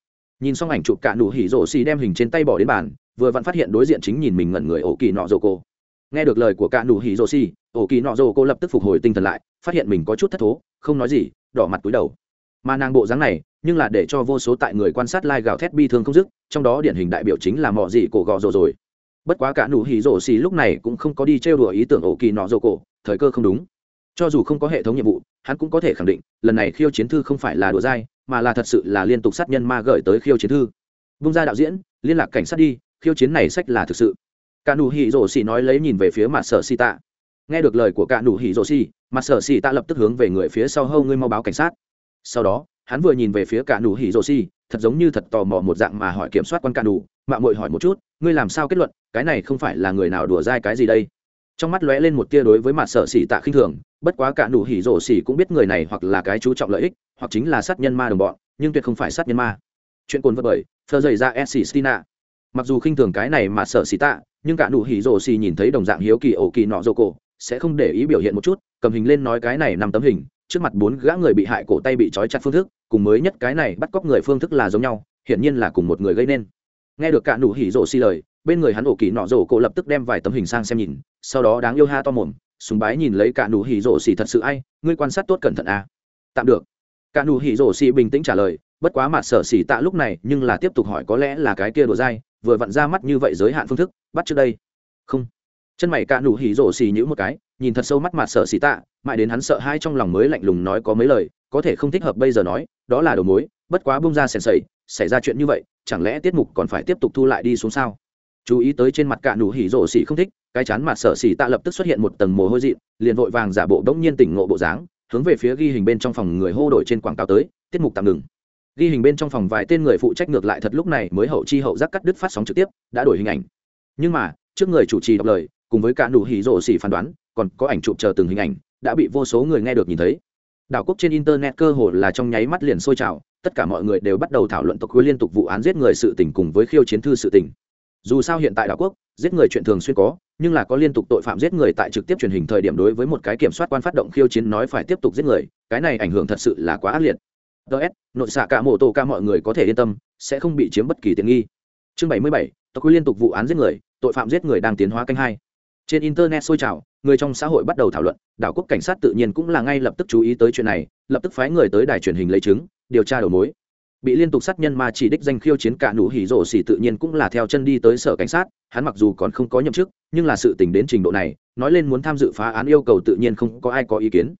nhìn xong ảnh chụp cả nụ hỉ rổ xì đem hình trên tay bỏ đến bàn, vừa vặn phát hiện đối diện chính nhìn mình ngẩn người ổ kỳ nọ rổ cô. Nghe được lời của cả nụ hỉ rổ xì, ổ kỳ nọ rổ cô lập tức phục hồi tinh thần lại, phát hiện mình có chút thất thố, không nói gì, đỏ mặt túi đầu. Mà nàng bộ dáng này, nhưng là để cho vô số tại người quan sát lai gào thét bi thương không dứt, trong đó điển hình đại biểu chính là mọ gì cổ gò rồ rồi. Bất quá cả nụ hỉ rổ xì lúc này cũng không có đi trêu đùa ý tưởng ổ kỳ nọ rổ cổ thời cơ không đúng. Cho dù không có hệ thống nhiệm vụ, hắn cũng có thể khẳng định, lần này khiêu chiến thư không phải là đùa dai mà là thật sự là liên tục sát nhân ma gửi tới khiêu chiến thư. Bung ra đạo diễn, liên lạc cảnh sát đi, khiêu chiến này sách là thực sự. Cả nụ hỉ rổ xì nói lấy nhìn về phía mặt sở xì tạ nghe được lời của cả nụ hỉ rổ xì mặt sở xì tạ lập tức hướng về người phía sau hâu ngươi mau báo cảnh sát. Sau đó, hắn vừa nhìn về phía cả nụ hỉ rổ xì thật giống như thật tò mò một dạng mà hỏi kiểm soát quan cả nụ mạng mội hỏi một chút, ngươi làm sao kết luận? Cái này không phải là người nào đùa dai cái gì đây? trong mắt lóe lên một tia đối với mặt sợ xỉ tạ khinh thường, bất quá cả nụ hỉ rổ xỉ cũng biết người này hoặc là cái chú trọng lợi ích, hoặc chính là sát nhân ma đồng bọn, nhưng tuyệt không phải sát nhân ma. Chuyện cồn vật bởi, thơ dày ra s xỉ mặc dù khinh thường cái này mà sợ xỉ tạ, nhưng cả nụ hỉ rổ xỉ nhìn thấy đồng dạng hiếu kỳ ổ kỳ nọ rổ cổ, sẽ không để ý biểu hiện một chút, cầm hình lên nói cái này nằm tấm hình, trước mặt bốn gã người bị hại cổ tay bị trói chặt phương thức, cùng mới nhất cái này bắt cóc người phương thức là giống nhau, hiển nhiên là cùng một người gây nên. Nghe được cả nụ hỉ rổ xỉ lời, bên người hắn ổ kỳ nọ rổ cổ lập tức đem vài tấm hình sang xem nhìn sau đó đáng yêu ha to mồm súng bái nhìn lấy cả nụ hỉ rổ xỉ thật sự ai, ngươi quan sát tốt cẩn thận à. tạm được. Cả nụ hỉ rổ xỉ bình tĩnh trả lời, bất quá mặt sở xỉ tạ lúc này, nhưng là tiếp tục hỏi có lẽ là cái kia đồ dai, vừa vặn ra mắt như vậy giới hạn phương thức, bắt trước đây. Không. Chân mày cả nụ hỉ rổ xỉ nhữ một cái, nhìn thật sâu mắt mặt sở xỉ tạ, mãi đến hắn sợ hai trong lòng mới lạnh lùng nói có mấy lời, có thể không thích hợp bây giờ nói, đó là đầu mối, bất quá bung ra sèn sẩy xảy ra chuyện như vậy, chẳng lẽ tiết mục còn phải tiếp tục thu lại đi xuống sao? Chú ý tới trên mặt cả nụ hỉ rổ xỉ không thích cái chán mặt sở xỉ tạ lập tức xuất hiện một tầng mồ hôi dị liền vội vàng giả bộ đống nhiên tỉnh ngộ bộ dáng, hướng về phía ghi hình bên trong phòng người hô đổi trên quảng cáo tới, tiết mục tạm ngừng. Ghi hình bên trong phòng vài tên người phụ trách ngược lại thật lúc này mới hậu chi hậu giác cắt đứt phát sóng trực tiếp, đã đổi hình ảnh. Nhưng mà, trước người chủ trì đọc lời, cùng với cả nụ hỉ rổ xỉ phán đoán, còn có ảnh chụp chờ từng hình ảnh, đã bị vô số người nghe được nhìn thấy. Đảo quốc trên internet cơ hồ là trong nháy mắt liền sôi trào, tất cả mọi người đều bắt đầu thảo luận tộc khuya liên tục vụ án giết người sự tình cùng với khiêu chiến thư sự tình. Dù sao hiện tại đảo quốc giết người chuyện thường xuyên có, nhưng là có liên tục tội phạm giết người tại trực tiếp truyền hình thời điểm đối với một cái kiểm soát quan phát động khiêu chiến nói phải tiếp tục giết người, cái này ảnh hưởng thật sự là quá ác liệt. Ts nội xạ cả mộ tổ ca mọi người có thể yên tâm, sẽ không bị chiếm bất kỳ tiện nghi. Chương bảy mươi bảy, tộc quy liên tục vụ án giết người, tội phạm giết người đang tiến hóa canh hai. Trên internet sôi trào, người trong xã hội bắt đầu thảo luận, đảo quốc cảnh sát tự nhiên cũng là ngay lập tức chú ý tới chuyện này, lập tức phái người tới đài truyền hình lấy chứng, điều tra đầu mối bị liên tục sát nhân ma chỉ đích danh khiêu chiến cả nụ hỉ rổ xỉ tự nhiên cũng là theo chân đi tới sở cảnh sát, hắn mặc dù còn không có nhậm chức, nhưng là sự tình đến trình độ này, nói lên muốn tham dự phá án yêu cầu tự nhiên không có ai có ý kiến.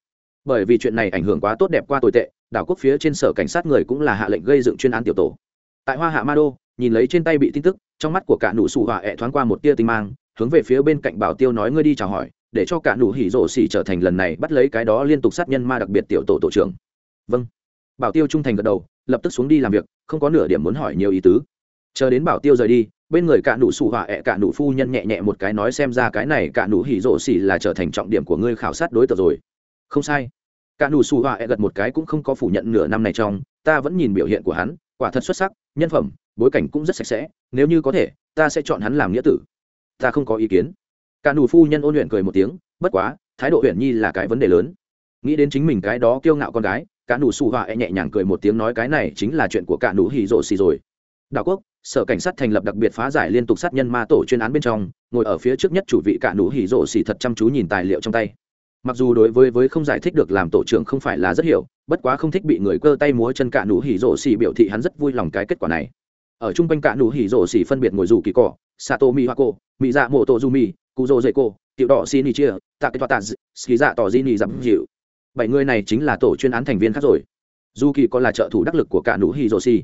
Bởi vì chuyện này ảnh hưởng quá tốt đẹp qua tồi tệ, đảo quốc phía trên sở cảnh sát người cũng là hạ lệnh gây dựng chuyên án tiểu tổ. Tại hoa hạ ma đô, nhìn lấy trên tay bị tin tức, trong mắt của cả nụ sủ họa ẹ thoáng qua một tia tinh mang, hướng về phía bên cạnh bảo tiêu nói ngươi đi chào hỏi, để cho cả nụ hỉ rổ xỉ trở thành lần này bắt lấy cái đó liên tục sát nhân ma đặc biệt tiểu tổ tổ trưởng. Vâng. Bảo tiêu trung thành gật đầu lập tức xuống đi làm việc, không có nửa điểm muốn hỏi nhiều ý tứ. Chờ đến bảo tiêu rời đi, bên người cạn nụ sủ hỏa ẹ cạn nụ phu nhân nhẹ nhẹ một cái nói xem ra cái này cạn nụ hỉ rộ xỉ là trở thành trọng điểm của ngươi khảo sát đối tượng rồi. Không sai. Cạn nụ sủ hỏa ẹ gật một cái cũng không có phủ nhận nửa năm này trong, ta vẫn nhìn biểu hiện của hắn, quả thật xuất sắc, nhân phẩm, bối cảnh cũng rất sạch sẽ, nếu như có thể, ta sẽ chọn hắn làm nghĩa tử. Ta không có ý kiến. Cạn nụ phu nhân ôn luyện cười một tiếng, bất quá, thái độ huyền nhi là cái vấn đề lớn. Nghĩ đến chính mình cái đó kiêu ngạo con gái cả nụ sủ họa e nhẹ nhàng cười một tiếng nói cái này chính là chuyện của cả nụ hỉ rộ xì rồi. Đảo quốc, sở cảnh sát thành lập đặc biệt phá giải liên tục sát nhân ma tổ chuyên án bên trong, ngồi ở phía trước nhất chủ vị cả nụ hỉ rộ xì thật chăm chú nhìn tài liệu trong tay. Mặc dù đối với với không giải thích được làm tổ trưởng không phải là rất hiểu, bất quá không thích bị người cơ tay múa chân cả nụ hỉ rộ xì biểu thị hắn rất vui lòng cái kết quả này. Ở chung quanh cả nụ hỉ rộ xì phân biệt ngồi dù kỳ cỏ, sato mi hoa cô mỹ dạ mô tô du mi cụ rô dậy cô tiểu đỏ xin chia tạ cái toa tạ ski dạ tỏ di ni dặm dịu bảy người này chính là tổ chuyên án thành viên khác rồi. Dù kỳ còn là trợ thủ đắc lực của cả nụ hì rồ xì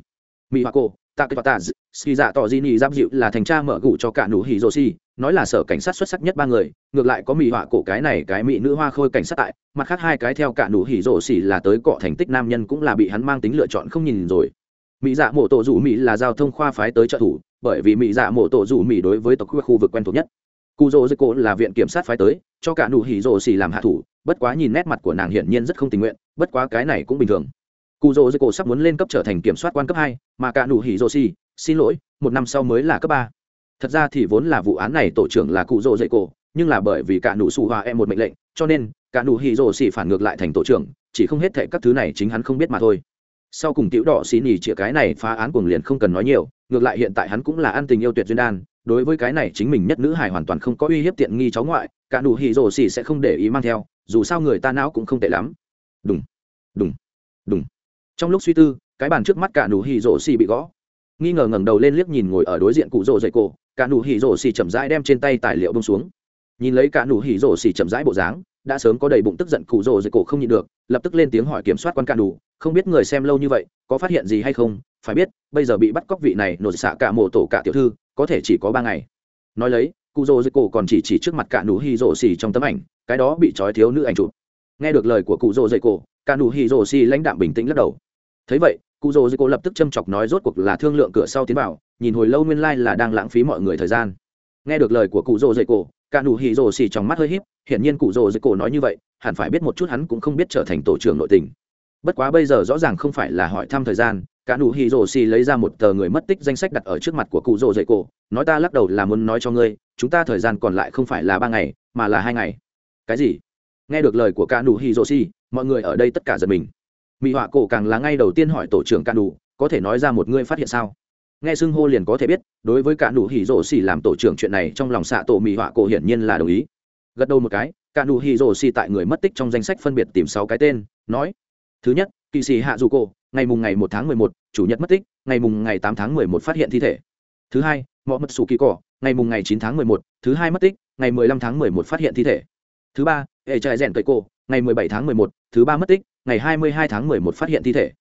mỹ hoa cô tạ kê tạ ski dạ tỏ di ni giáp dịu là thành tra mở gụ cho cả nụ hì rồ xì nói là sở cảnh sát xuất sắc nhất ba người, ngược lại có mỹ hoa cổ cái này cái mỹ nữ hoa khôi cảnh sát tại, mặt khác hai cái theo cả nụ hỉ rổ xỉ là tới cọ thành tích nam nhân cũng là bị hắn mang tính lựa chọn không nhìn rồi. Mỹ dạ mổ tổ rủ mỹ là giao thông khoa phái tới trợ thủ, bởi vì mỹ dạ mổ tổ rủ mỹ đối với tộc khu vực quen thuộc nhất cụ rỗ dịch cổ là viện kiểm sát phái tới, cho cả nụ hỉ rỗ xì làm hạ thủ, bất quá nhìn nét mặt của nàng hiển nhiên rất không tình nguyện, bất quá cái này cũng bình thường. Cụ rỗ dịch cổ sắp muốn lên cấp trở thành kiểm soát quan cấp hai, mà cả nụ hỉ rỗ xì, xin lỗi, một năm sau mới là cấp ba. Thật ra thì vốn là vụ án này tổ trưởng là cụ rỗ dịch cổ, nhưng là bởi vì cả nụ sụ hòa em một mệnh lệnh, cho nên, cả nụ hỉ rỗ xì phản ngược lại thành tổ trưởng, chỉ không hết thệ các thứ này chính hắn không biết mà thôi. Sau cùng tiểu đỏ xì nhì chĩa cái này phá án cuồng liền không cần nói nhiều, ngược lại hiện tại hắn cũng là ăn tình yêu tuyệt duyên đan đối với cái này chính mình nhất nữ hải hoàn toàn không có uy hiếp tiện nghi cháu ngoại, cả đủ hỉ rổ xỉ sẽ không để ý mang theo, dù sao người ta não cũng không tệ lắm. Đúng đúng đúng trong lúc suy tư, cái bàn trước mắt cả đủ hỉ rổ xỉ bị gõ. Nghi ngờ ngẩng đầu lên liếc nhìn ngồi ở đối diện cụ rổ dậy cổ, cả đủ hỉ rổ xỉ chậm rãi đem trên tay tài liệu bông xuống. Nhìn lấy cả đủ hỉ rổ xỉ chậm rãi bộ dáng, đã sớm có đầy bụng tức giận cụ rồ dậy cổ không nhịn được, lập tức lên tiếng hỏi kiểm soát quan cả đủ không biết người xem lâu như vậy, có phát hiện gì hay không? Phải biết, bây giờ bị bắt cóc vị này nổ xạ cả mộ tổ cả tiểu thư có thể chỉ có ba ngày. Nói lấy cụ rồ dưới cổ còn chỉ chỉ trước mặt cả nụ hy rồ xì trong tấm ảnh, cái đó bị trói thiếu nữ ảnh chụp. Nghe được lời của cụ rồ dưới cổ cả nụ hy rồ xì lãnh đạm bình tĩnh lắc đầu. Thấy vậy cụ rồ dưới cổ lập tức châm chọc nói rốt cuộc là thương lượng cửa sau tiến vào, nhìn hồi lâu nguyên lai là đang lãng phí mọi người thời gian. Nghe được lời của cụ rồ dưới cổ cả nụ hy rồ xì trong mắt hơi híp, hiển nhiên cụ rồ dưới cổ nói như vậy, hẳn phải biết một chút hắn cũng không biết trở thành tổ trưởng nội tình. Bất quá bây giờ rõ ràng không phải là hỏi thăm thời gian cả nụ hỉ rồ xì lấy ra một tờ người mất tích danh sách đặt ở trước mặt của cụ rồ dậy cổ, nói ta lắc đầu là muốn nói cho ngươi, chúng ta thời gian còn lại không phải là ba ngày, mà là hai ngày. Cái gì? Nghe được lời của cả nụ hỉ rồ xì, mọi người ở đây tất cả giật mình. Mỹ họa cổ càng là ngay đầu tiên hỏi tổ trưởng cả nụ, có thể nói ra một ngươi phát hiện sao? Nghe xưng hô liền có thể biết, đối với cả nụ hỉ rồ xì làm tổ trưởng chuyện này trong lòng xạ tổ mỹ họa cổ hiển nhiên là đồng ý. Gật đầu một cái, cả nụ hỉ rồ xì tại người mất tích trong danh sách phân biệt tìm sáu cái tên, nói, thứ nhất, kỳ sĩ hạ dù cổ ngày mùng ngày một tháng mười một, chủ nhật mất tích, ngày mùng ngày tám tháng mười một phát hiện thi thể. Thứ hai, mọ mật sủ kỳ cỏ, ngày mùng ngày chín tháng mười một, thứ hai mất tích, ngày mười lăm tháng mười một phát hiện thi thể. Thứ ba, hệ trại rèn cậy cổ, ngày mười bảy tháng mười một, thứ ba mất tích, ngày hai mươi hai tháng mười một phát hiện thi thể.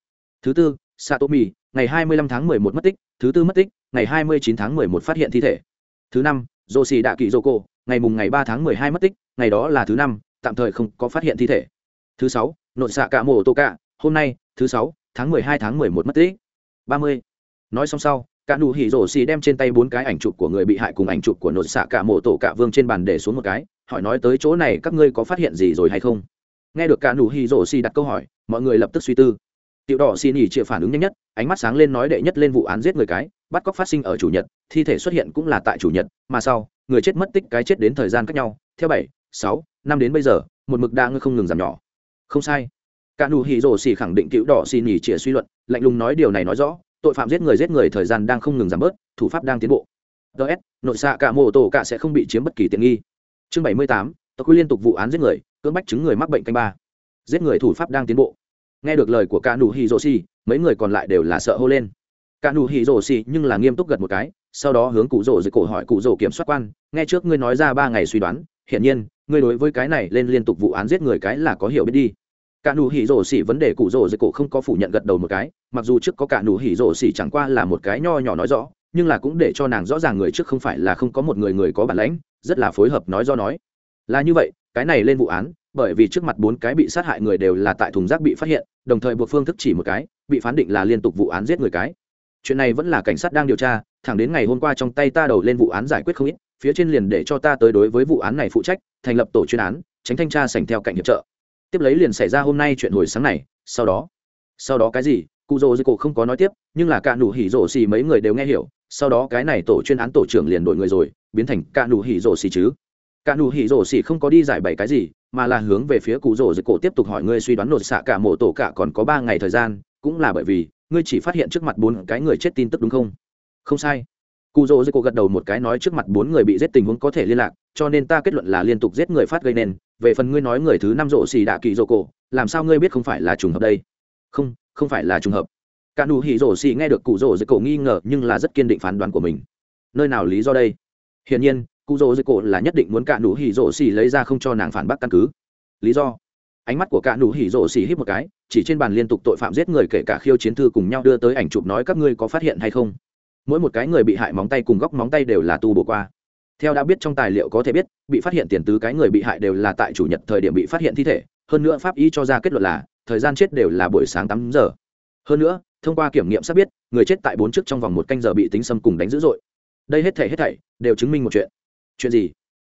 Thứ tư, satomi, ngày hai mươi lăm tháng mười một mất tích, thứ tư mất tích, ngày hai mươi chín tháng mười một phát hiện thi thể. Thứ năm dô xì đạ kỳ dô cô ngày mùng ngày ba tháng mười hai mất tích, ngày đó là thứ năm, tạm thời không có phát hiện thi thể. Thứ sáu nội sạ cả mổ tô cả hôm nay, thứ sáu tháng 12 tháng 11 mất tích. 30. Nói xong sau, cả nụ hỉ rổ xì đem trên tay bốn cái ảnh chụp của người bị hại cùng ảnh chụp của nội xạ cả mộ tổ cả vương trên bàn để xuống một cái, hỏi nói tới chỗ này các ngươi có phát hiện gì rồi hay không? Nghe được cả nụ hỉ rổ xì đặt câu hỏi, mọi người lập tức suy tư. Tiểu đỏ xin nhỉ chịu phản ứng nhanh nhất, ánh mắt sáng lên nói đệ nhất lên vụ án giết người cái, bắt cóc phát sinh ở chủ nhật, thi thể xuất hiện cũng là tại chủ nhật, mà sau, người chết mất tích cái chết đến thời gian khác nhau, theo 7, 6, năm đến bây giờ, một mực đang không ngừng giảm nhỏ. Không sai cả nụ hỉ rồ xỉ khẳng định cựu đỏ xỉ nhỉ chĩa suy luận, lạnh lùng nói điều này nói rõ, tội phạm giết người giết người thời gian đang không ngừng giảm bớt, thủ pháp đang tiến bộ. Ts nội xạ cả mô tổ cả sẽ không bị chiếm bất kỳ tiện nghi. Chương bảy mươi tám, tộc quy liên tục vụ án giết người, cưỡng bách chứng người mắc bệnh canh ba. Giết người thủ pháp đang tiến bộ. Nghe được lời của cả nụ hỉ rồ xỉ, mấy người còn lại đều là sợ hô lên. Cả nụ hỉ rồ xỉ nhưng là nghiêm túc gật một cái, sau đó hướng cụ rồ dưới cổ hỏi cụ rồ kiểm soát quan, nghe trước ngươi nói ra ba ngày suy đoán, hiển nhiên, ngươi đối với cái này lên liên tục vụ án giết người cái là có hiểu biết đi cả nụ hỉ rổ xỉ vấn đề cụ rổ dưới cổ không có phủ nhận gật đầu một cái, mặc dù trước có cả nụ hỉ rổ xỉ chẳng qua là một cái nho nhỏ nói rõ, nhưng là cũng để cho nàng rõ ràng người trước không phải là không có một người người có bản lãnh, rất là phối hợp nói do nói. Là như vậy, cái này lên vụ án, bởi vì trước mặt bốn cái bị sát hại người đều là tại thùng rác bị phát hiện, đồng thời buộc phương thức chỉ một cái, bị phán định là liên tục vụ án giết người cái. Chuyện này vẫn là cảnh sát đang điều tra, thẳng đến ngày hôm qua trong tay ta đầu lên vụ án giải quyết không ít, phía trên liền để cho ta tới đối với vụ án này phụ trách, thành lập tổ chuyên án, tránh thanh tra sành theo cạnh hiệp trợ tiếp lấy liền xảy ra hôm nay chuyện hồi sáng này, sau đó. Sau đó cái gì? Cụ rồ dư cổ không có nói tiếp, nhưng là cả nụ hỉ rổ xì mấy người đều nghe hiểu, sau đó cái này tổ chuyên án tổ trưởng liền đổi người rồi, biến thành cả nụ hỉ rổ xì chứ. Cả nụ hỉ rổ xì không có đi giải bày cái gì, mà là hướng về phía cụ rổ dư cổ tiếp tục hỏi ngươi suy đoán nột xạ cả mộ tổ cả còn có ba ngày thời gian, cũng là bởi vì, ngươi chỉ phát hiện trước mặt bốn cái người chết tin tức đúng không? Không sai. Cụ rỗ dư cổ gật đầu một cái nói trước mặt bốn người bị giết tình huống có thể liên lạc, cho nên ta kết luận là liên tục giết người phát gây nên về phần ngươi nói người thứ năm rộ xì đạ kỳ rô cổ, làm sao ngươi biết không phải là trùng hợp đây? Không không phải là trùng hợp. Cả nụ hỉ rổ xì nghe được cụ rổ dưới cổ nghi ngờ nhưng là rất kiên định phán đoán của mình. Nơi nào lý do đây? Hiển nhiên, cụ rổ dưới cổ là nhất định muốn cả nụ hỉ rổ xì lấy ra không cho nàng phản bác căn cứ. Lý do? Ánh mắt của cả nụ hỉ rổ xì hít một cái, chỉ trên bàn liên tục tội phạm giết người kể cả khiêu chiến thư cùng nhau đưa tới ảnh chụp nói các ngươi có phát hiện hay không? Mỗi một cái người bị hại móng tay cùng góc móng tay đều là tu bổ qua theo đã biết trong tài liệu có thể biết, bị phát hiện tiền tứ cái người bị hại đều là tại chủ nhật thời điểm bị phát hiện thi thể, hơn nữa pháp y cho ra kết luận là, thời gian chết đều là buổi sáng tám giờ. Hơn nữa, thông qua kiểm nghiệm xác biết, người chết tại bốn trước trong vòng một canh giờ bị tính xâm cùng đánh dữ dội. Đây hết thể hết thảy đều chứng minh một chuyện. Chuyện gì?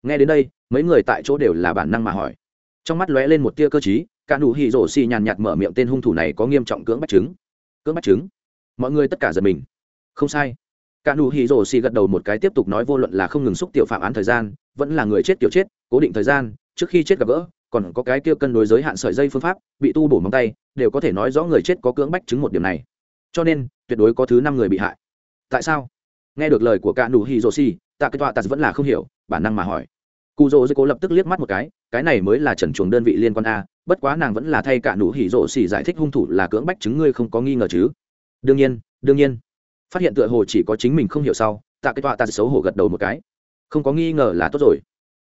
Nghe đến đây, mấy người tại chỗ đều là bản năng mà hỏi. Trong mắt lóe lên một tia cơ chí cả nụ hì rổ xì nhàn nhạt mở miệng tên hung thủ này có nghiêm trọng cưỡng bắt chứng. Cưỡng bắt chứng? Mọi người tất cả giật mình. Không sai cả nụ hỉ rồ xì gật đầu một cái tiếp tục nói vô luận là không ngừng xúc tiểu phạm án thời gian, vẫn là người chết kiểu chết, cố định thời gian, trước khi chết gặp gỡ, còn có cái kia cân đối giới hạn sợi dây phương pháp, bị tu bổ móng tay, đều có thể nói rõ người chết có cưỡng bách chứng một điểm này. Cho nên, tuyệt đối có thứ năm người bị hại. Tại sao? Nghe được lời của cả nụ hỉ rồ xì, tạ cái tọa tạ vẫn là không hiểu, bản năng mà hỏi. Cụ rỗ dây cố lập tức liếc mắt một cái cái này mới là trần chuồng đơn vị liên quan a, bất quá nàng vẫn là thay cả nụ hỉ rỗ xỉ giải thích hung thủ là cưỡng bách chứng ngươi không có nghi ngờ chứ. Đương nhiên đương nhiên phát hiện tựa hồ chỉ có chính mình không hiểu sau, tạ cái tọa tạ xấu hổ gật đầu một cái. Không có nghi ngờ là tốt rồi.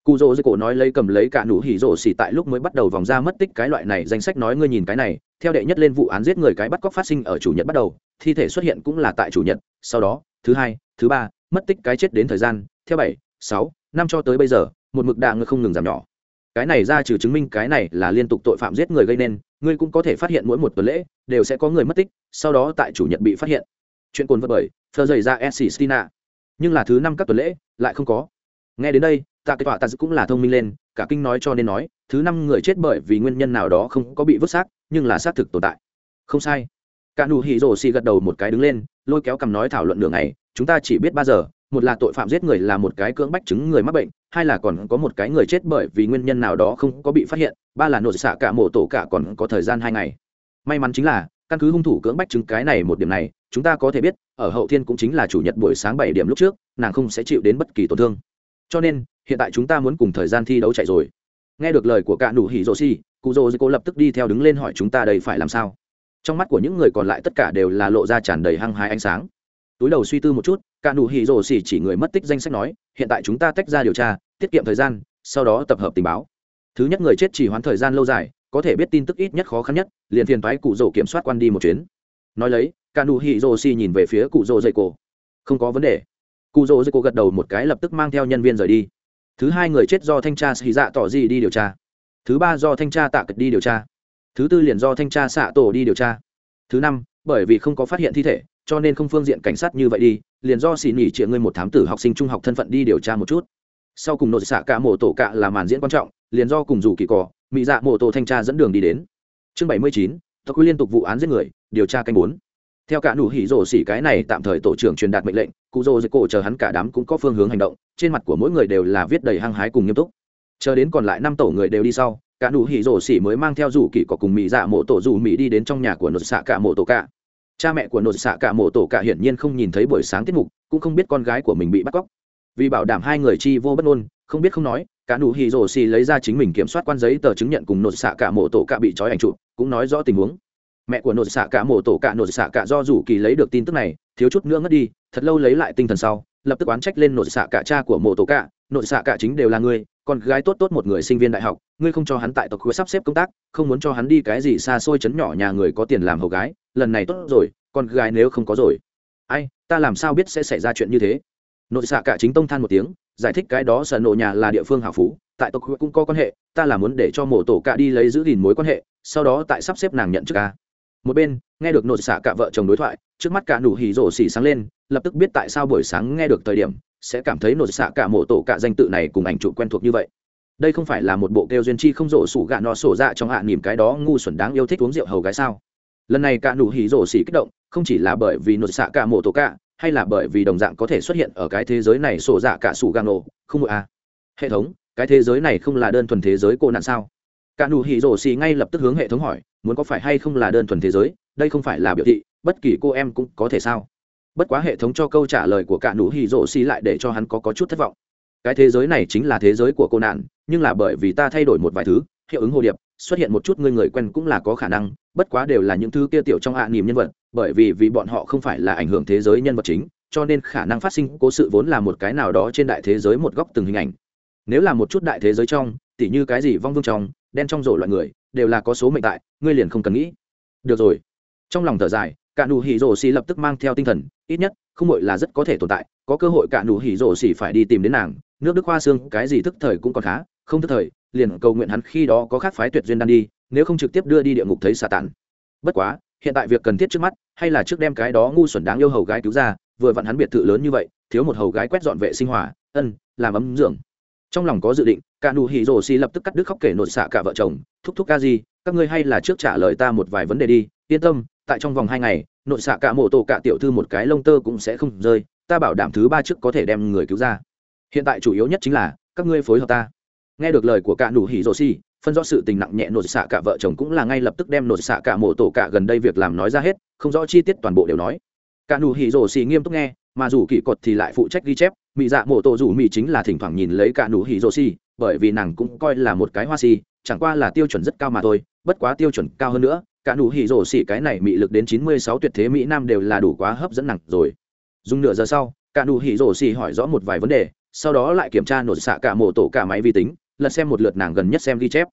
Cụ rỗ dưới cổ nói lấy cầm lấy cả nụ hỉ rỗ xỉ tại lúc mới bắt đầu vòng ra mất tích cái loại này, danh sách nói ngươi nhìn cái này, theo đệ nhất lên vụ án giết người cái bắt cóc phát sinh ở chủ nhật bắt đầu, thi thể xuất hiện cũng là tại chủ nhật, sau đó, thứ hai, thứ ba, mất tích cái chết đến thời gian, theo bảy, sáu, năm cho tới bây giờ, một mực đạ ngươi không ngừng giảm nhỏ. Cái này ra trừ chứng minh cái này là liên tục tội phạm giết người gây nên, ngươi cũng có thể phát hiện mỗi một tuần lễ, đều sẽ có người mất tích, sau đó tại chủ nhật bị phát hiện chuyện cồn vật bởi thơ dày ra escistina nhưng là thứ năm các tuần lễ, lại không có. Nghe đến đây ta kết tọa ta dự cũng là thông minh lên, cả kinh nói cho nên nói, thứ năm người chết bởi vì nguyên nhân nào đó không có bị vứt xác, nhưng là xác thực tồn tại. Không sai. Cả nụ hỉ rổ xì gật đầu một cái đứng lên, lôi kéo cầm nói thảo luận đường này chúng ta chỉ biết ba giờ, một là tội phạm giết người là một cái cưỡng bách chứng người mắc bệnh, hai là còn có một cái người chết bởi vì nguyên nhân nào đó không có bị phát hiện, ba là nội xạ cả mổ tổ cả còn có thời gian hai ngày. May mắn chính là căn cứ hung thủ cưỡng bách chứng cái này một điểm này, chúng ta có thể biết, ở hậu thiên cũng chính là chủ nhật buổi sáng bảy điểm lúc trước, nàng không sẽ chịu đến bất kỳ tổn thương. Cho nên, hiện tại chúng ta muốn cùng thời gian thi đấu chạy rồi. Nghe được lời của cạn đủ hỉ rồ xì, cụ rồ cô lập tức đi theo đứng lên hỏi chúng ta đây phải làm sao. Trong mắt của những người còn lại tất cả đều là lộ ra tràn đầy hăng hái ánh sáng. Túi đầu suy tư một chút cạn đủ hỉ rồ xì chỉ người mất tích danh sách nói, hiện tại chúng ta tách ra điều tra, tiết kiệm thời gian, sau đó tập hợp tình báo. Thứ nhất người chết chỉ hoãn thời gian lâu dài có thể biết tin tức ít nhất khó khăn nhất, liền phiền thoái cụ rỗ kiểm soát quan đi một chuyến. Nói lấy, cả nụ hỉ rồ xì nhìn về phía cụ rỗ dây cổ. Không có vấn đề. Cụ rỗ dây cổ gật đầu một cái lập tức mang theo nhân viên rời đi. Thứ hai người chết do thanh tra xì dạ tỏ gì đi điều tra. Thứ ba do thanh tra tạ cật đi điều tra. Thứ tư liền do thanh tra xạ tổ đi điều tra. Thứ năm, bởi vì không có phát hiện thi thể, cho nên không phương diện cảnh sát như vậy đi, liền do xì nỉ chịa ngươi một thám tử học sinh trung học thân phận đi điều tra một chút. Sau cùng nội xạ cả mổ tổ cạ là màn diễn quan trọng, liền do cùng dù kỳ cỏ mỹ dạ mô tô thanh tra dẫn đường đi đến. Chương bảy mươi chín tộc quy liên tục vụ án giết người, điều tra canh bốn. Theo cả nụ hỉ rổ xỉ cái này, tạm thời tổ trưởng truyền đạt mệnh lệnh, cụ rô dịch cổ chờ hắn cả đám cũng có phương hướng hành động, trên mặt của mỗi người đều là viết đầy hăng hái cùng nghiêm túc. Chờ đến còn lại năm tổ người đều đi sau, cả nụ hỉ rổ xỉ mới mang theo rủ kỳ có cùng mỹ dạ mộ tổ rủ mỹ đi đến trong nhà của nột xạ cả mộ tổ cả. Cha mẹ của nột xạ cả mộ tổ cả hiển nhiên không nhìn thấy buổi sáng tiết mục, cũng không biết con gái của mình bị bắt cóc. Vì bảo đảm hai người chi vô bất ngôn không biết không nói, cả nụ hì rổ xì lấy ra chính mình kiểm soát quan giấy tờ chứng nhận cùng nội xạ cả mộ tổ cả bị trói ảnh trụ cũng nói rõ tình huống. Mẹ của nội xạ cả mộ tổ cả nội xạ cả do rủ kỳ lấy được tin tức này, thiếu chút nữa ngất đi, thật lâu lấy lại tinh thần sau, lập tức oán trách lên nội xạ cả cha của mộ tổ cả nội xạ cả chính đều là ngươi con gái tốt tốt một người sinh viên đại học, ngươi không cho hắn tại tộc khuya sắp xếp công tác, không muốn cho hắn đi cái gì xa xôi chấn nhỏ nhà người có tiền làm hầu gái, lần này tốt rồi, con gái nếu không có rồi. Ai, ta làm sao biết sẽ xảy ra chuyện như thế? nội xạ cả chính tông than một tiếng giải thích cái đó sở nộ nhà là địa phương hảo phú tại tộc cũng có quan hệ ta là muốn để cho mổ tổ cả đi lấy giữ gìn mối quan hệ sau đó tại sắp xếp nàng nhận chức ca. Một bên nghe được nội xạ cả vợ chồng đối thoại trước mắt cả nụ hỉ rổ xỉ sáng lên lập tức biết tại sao buổi sáng nghe được thời điểm sẽ cảm thấy nội xạ cả mổ tổ cả danh tự này cùng ảnh trụ quen thuộc như vậy. Đây không phải là một bộ kêu duyên chi không rổ sủ gạ nọ sổ dạ trong hạ à, nỉm cái đó ngu xuẩn đáng yêu thích uống rượu hầu gái sao? Lần này cả nụ hỉ rổ xỉ kích động không chỉ là bởi vì nội xạ cả mổ tổ cả hay là bởi vì đồng dạng có thể xuất hiện ở cái thế giới này sổ dạ cả sủ gà nổ không a hệ thống cái thế giới này không là đơn thuần thế giới cô nạn sao? Cả nụ hỉ rổ xì ngay lập tức hướng hệ thống hỏi muốn có phải hay không là đơn thuần thế giới? Đây không phải là biểu thị bất kỳ cô em cũng có thể sao? Bất quá hệ thống cho câu trả lời của cả nụ hỉ rổ xì lại để cho hắn có, có chút thất vọng. Cái thế giới này chính là thế giới của cô nạn nhưng là bởi vì ta thay đổi một vài thứ hiệu ứng hồ điệp xuất hiện một chút người người quen cũng là có khả năng bất quá đều là những thứ kia tiểu trong hạ à niềm nhân vật bởi vì vì bọn họ không phải là ảnh hưởng thế giới nhân vật chính, cho nên khả năng phát sinh cố sự vốn là một cái nào đó trên đại thế giới một góc từng hình ảnh. Nếu là một chút đại thế giới trong, tỉ như cái gì vong vương trong, đen trong rổ loại người, đều là có số mệnh tại, ngươi liền không cần nghĩ. Được rồi. Trong lòng thở dài, cả nụ hỉ rổ xì lập tức mang theo tinh thần, ít nhất, không hội là rất có thể tồn tại, có cơ hội cả nụ hỉ rổ xì phải đi tìm đến nàng, nước đức hoa xương cái gì thức thời cũng còn khá, không thức thời, liền cầu nguyện hắn khi đó có khác phái tuyệt duyên đan đi, nếu không trực tiếp đưa đi địa ngục thấy xà tàn bất quá hiện tại việc cần thiết trước mắt, hay là trước đem cái đó ngu xuẩn đáng yêu hầu gái cứu ra, vừa vặn hắn biệt thự lớn như vậy, thiếu một hầu gái quét dọn vệ sinh hỏa ân, làm ấm dưỡng. Trong lòng có dự định, cả nụ hỉ rồ xì lập tức cắt đứt khóc kể nội xạ cả vợ chồng, thúc thúc ca gì các ngươi hay là trước trả lời ta một vài vấn đề đi, yên tâm, tại trong vòng hai ngày, nội xạ cả mộ tổ cả tiểu thư một cái lông tơ cũng sẽ không rơi, ta bảo đảm thứ ba trước có thể đem người cứu ra. Hiện tại chủ yếu nhất chính là, các ngươi phối hợp ta. Nghe được lời của cả nụ hỉ rồ xì phân rõ sự tình nặng nhẹ nội xạ cả vợ chồng cũng là ngay lập tức đem nội xạ cả mổ tổ cả gần đây việc làm nói ra hết, không rõ chi tiết toàn bộ đều nói. Cả nụ hỉ rổ xì nghiêm túc nghe, mà dù kỳ cột thì lại phụ trách ghi chép mỹ dạ mổ tổ dù mỹ chính là thỉnh thoảng nhìn lấy cả nụ hỉ rổ xì, bởi vì nàng cũng coi là một cái hoa xì, chẳng qua là tiêu chuẩn rất cao mà thôi, bất quá tiêu chuẩn cao hơn nữa, cả nụ hỉ rổ xì cái này mỹ lực đến chín mươi sáu tuyệt thế mỹ nam đều là đủ quá hấp dẫn nặng rồi. Dùng nửa giờ sau, cả nụ hỉ rổ xì hỏi rõ một vài vấn đề, sau đó lại kiểm tra nổ xạ cả mổ tổ cả máy vi tính lật xem một lượt nàng gần nhất xem ghi chép.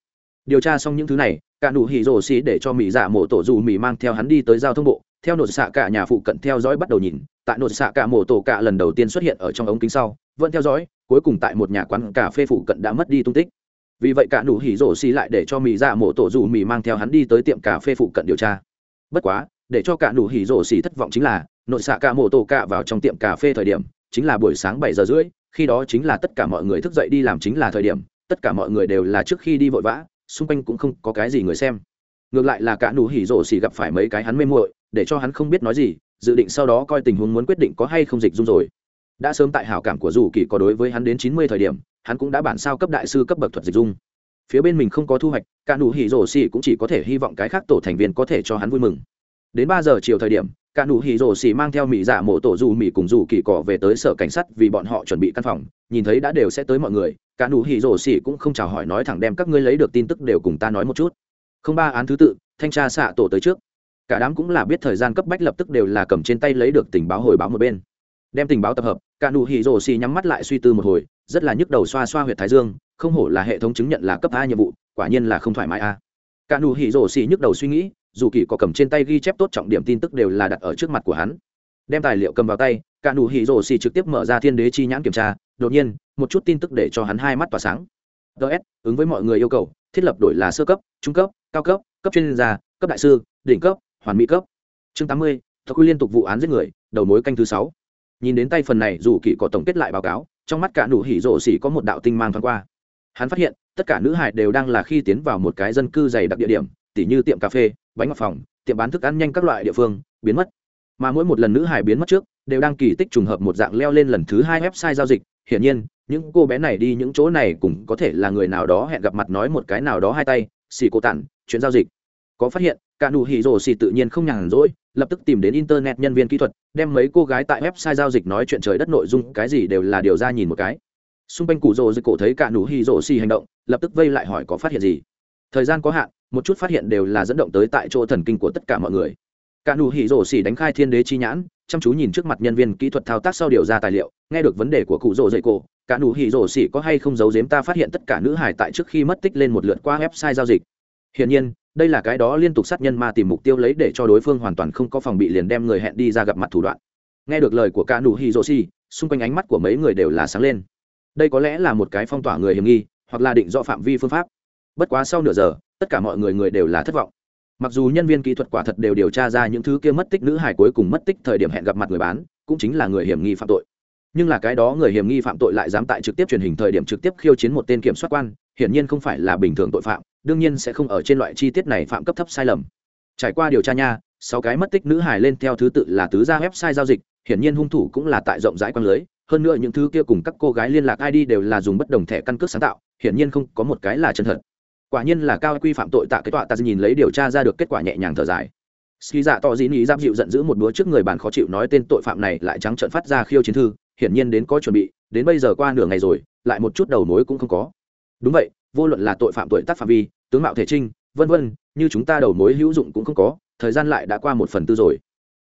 Điều tra xong những thứ này, cả nụ hỉ rổ xì để cho mỹ giả dạ mổ tổ dù mỹ mang theo hắn đi tới giao thông bộ, theo nội xạ cả nhà phụ cận theo dõi bắt đầu nhìn. Tại nội xạ cả mổ tổ cả lần đầu tiên xuất hiện ở trong ống kính sau, vẫn theo dõi, cuối cùng tại một nhà quán cà phê phụ cận đã mất đi tung tích. Vì vậy cả nụ hỉ rổ xì lại để cho mỹ giả dạ mổ tổ dù mỹ mang theo hắn đi tới tiệm cà phê phụ cận điều tra. Bất quá, để cho cả nụ hỉ rổ xì thất vọng chính là nội xạ cả mổ tổ cả vào trong tiệm cà phê thời điểm, chính là buổi sáng bảy giờ rưỡi, khi đó chính là tất cả mọi người thức dậy đi làm chính là thời điểm tất cả mọi người đều là trước khi đi vội vã, xung quanh cũng không có cái gì người xem. Ngược lại là cả nụ hỉ rổ xỉ gặp phải mấy cái hắn mê muội, để cho hắn không biết nói gì, dự định sau đó coi tình huống muốn quyết định có hay không dịch dung rồi. Đã sớm tại hảo cảm của dù kỳ có đối với hắn đến chín mươi thời điểm, hắn cũng đã bản sao cấp đại sư cấp bậc thuật dịch dung. Phía bên mình không có thu hoạch, cả nụ hỉ rổ xỉ cũng chỉ có thể hy vọng cái khác tổ thành viên có thể cho hắn vui mừng. Đến ba giờ chiều thời điểm, cả nụ hỉ rổ xỉ mang theo mỹ giả mộ tổ dù mỹ cùng dù kỳ cỏ về tới sở cảnh sát vì bọn họ chuẩn bị căn phòng, nhìn thấy đã đều sẽ tới mọi người cả nụ hỉ rổ xỉ cũng không chào hỏi nói thẳng đem các ngươi lấy được tin tức đều cùng ta nói một chút. Không ba án thứ tự, thanh tra xạ tổ tới trước. Cả đám cũng là biết thời gian cấp bách lập tức đều là cầm trên tay lấy được tình báo hồi báo một bên. Đem tình báo tập hợp, cả nụ hỉ rổ xỉ nhắm mắt lại suy tư một hồi, rất là nhức đầu xoa xoa huyệt thái dương, không hổ là hệ thống chứng nhận là cấp a nhiệm vụ, quả nhiên là không thoải mái a. Cả nụ hỉ rổ xỉ nhức đầu suy nghĩ, dù kỳ có cầm trên tay ghi chép tốt trọng điểm tin tức đều là đặt ở trước mặt của hắn. Đem tài liệu cầm vào tay, cả nụ hỉ rổ xỉ trực tiếp mở ra thiên đế chi nhãn kiểm tra đột nhiên, một chút tin tức để cho hắn hai mắt tỏa sáng. Ts ứng với mọi người yêu cầu, thiết lập đổi là sơ cấp, trung cấp, cao cấp cấp chuyên gia, cấp đại sư, đỉnh cấp, hoàn mỹ cấp. Chương tám mươi thật quy liên tục vụ án giết người, đầu mối canh thứ sáu. Nhìn đến tay phần này, dù kỳ có tổng kết lại báo cáo, trong mắt cả nụ hỉ rộ xỉ có một đạo tinh mang thoáng qua. Hắn phát hiện, tất cả nữ hải đều đang là khi tiến vào một cái dân cư dày đặc địa điểm, tỉ như tiệm cà phê, bánh ngọt phòng, tiệm bán thức ăn nhanh các loại địa phương, biến mất. Mà mỗi một lần nữ hải biến mất trước, đều đang kỳ tích trùng hợp một dạng leo lên lần thứ hai website giao dịch hiển nhiên, những cô bé này đi những chỗ này cũng có thể là người nào đó hẹn gặp mặt nói một cái nào đó hai tay, xì cô tản, chuyện giao dịch. Có phát hiện, cả nụ hỉ rồ xì tự nhiên không nhàn rỗi, lập tức tìm đến internet nhân viên kỹ thuật, đem mấy cô gái tại website giao dịch nói chuyện trời đất nội dung, cái gì đều là điều ra nhìn một cái. Xung quanh cụ rồ dịch cổ thấy cả nụ hỉ rồ xì hành động, lập tức vây lại hỏi có phát hiện gì. Thời gian có hạn, một chút phát hiện đều là dẫn động tới tại chỗ thần kinh của tất cả mọi người. Cả nụ hỉ rồ xì đánh khai thiên đế chi nhãn chăm chú nhìn trước mặt nhân viên kỹ thuật thao tác sau điều ra tài liệu, nghe được vấn đề của cụ rồ dậy cổ, cả nụ hỉ rồ xỉ có hay không giấu giếm ta phát hiện tất cả nữ hải tại trước khi mất tích lên một lượt qua website giao dịch. Hiển nhiên, đây là cái đó liên tục sát nhân ma tìm mục tiêu lấy để cho đối phương hoàn toàn không có phòng bị liền đem người hẹn đi ra gặp mặt thủ đoạn. Nghe được lời của cả nụ hỉ rồ xỉ, xung quanh ánh mắt của mấy người đều là sáng lên. Đây có lẽ là một cái phong tỏa người hiểm nghi, hoặc là định do phạm vi phương pháp. Bất quá sau nửa giờ, tất cả mọi người người đều là thất vọng mặc dù nhân viên kỹ thuật quả thật đều điều tra ra những thứ kia mất tích nữ hải cuối cùng mất tích thời điểm hẹn gặp mặt người bán, cũng chính là người hiểm nghi phạm tội. Nhưng là cái đó người hiểm nghi phạm tội lại dám tại trực tiếp truyền hình thời điểm trực tiếp khiêu chiến một tên kiểm soát quan, hiển nhiên không phải là bình thường tội phạm, đương nhiên sẽ không ở trên loại chi tiết này phạm cấp thấp sai lầm. Trải qua điều tra nha, sáu cái mất tích nữ hải lên theo thứ tự là tứ gia website giao dịch, hiển nhiên hung thủ cũng là tại rộng rãi quan lưới, hơn nữa những thứ kia cùng các cô gái liên lạc id đều là dùng bất đồng thẻ căn cước sáng tạo, hiển nhiên không có một cái là chân thật quả nhiên là cao quy phạm tội tạ kết tọa ta nhìn lấy điều tra ra được kết quả nhẹ nhàng thở dài. Ski dạ to dĩ nghĩ giáp dịu giận dữ một búa trước người bạn khó chịu nói tên tội phạm này lại trắng trợn phát ra khiêu chiến thư, hiển nhiên đến có chuẩn bị, đến bây giờ qua nửa ngày rồi, lại một chút đầu mối cũng không có. Đúng vậy, vô luận là tội phạm tuổi tác phạm vi, tướng mạo thể trinh, vân vân, như chúng ta đầu mối hữu dụng cũng không có, thời gian lại đã qua một phần tư rồi.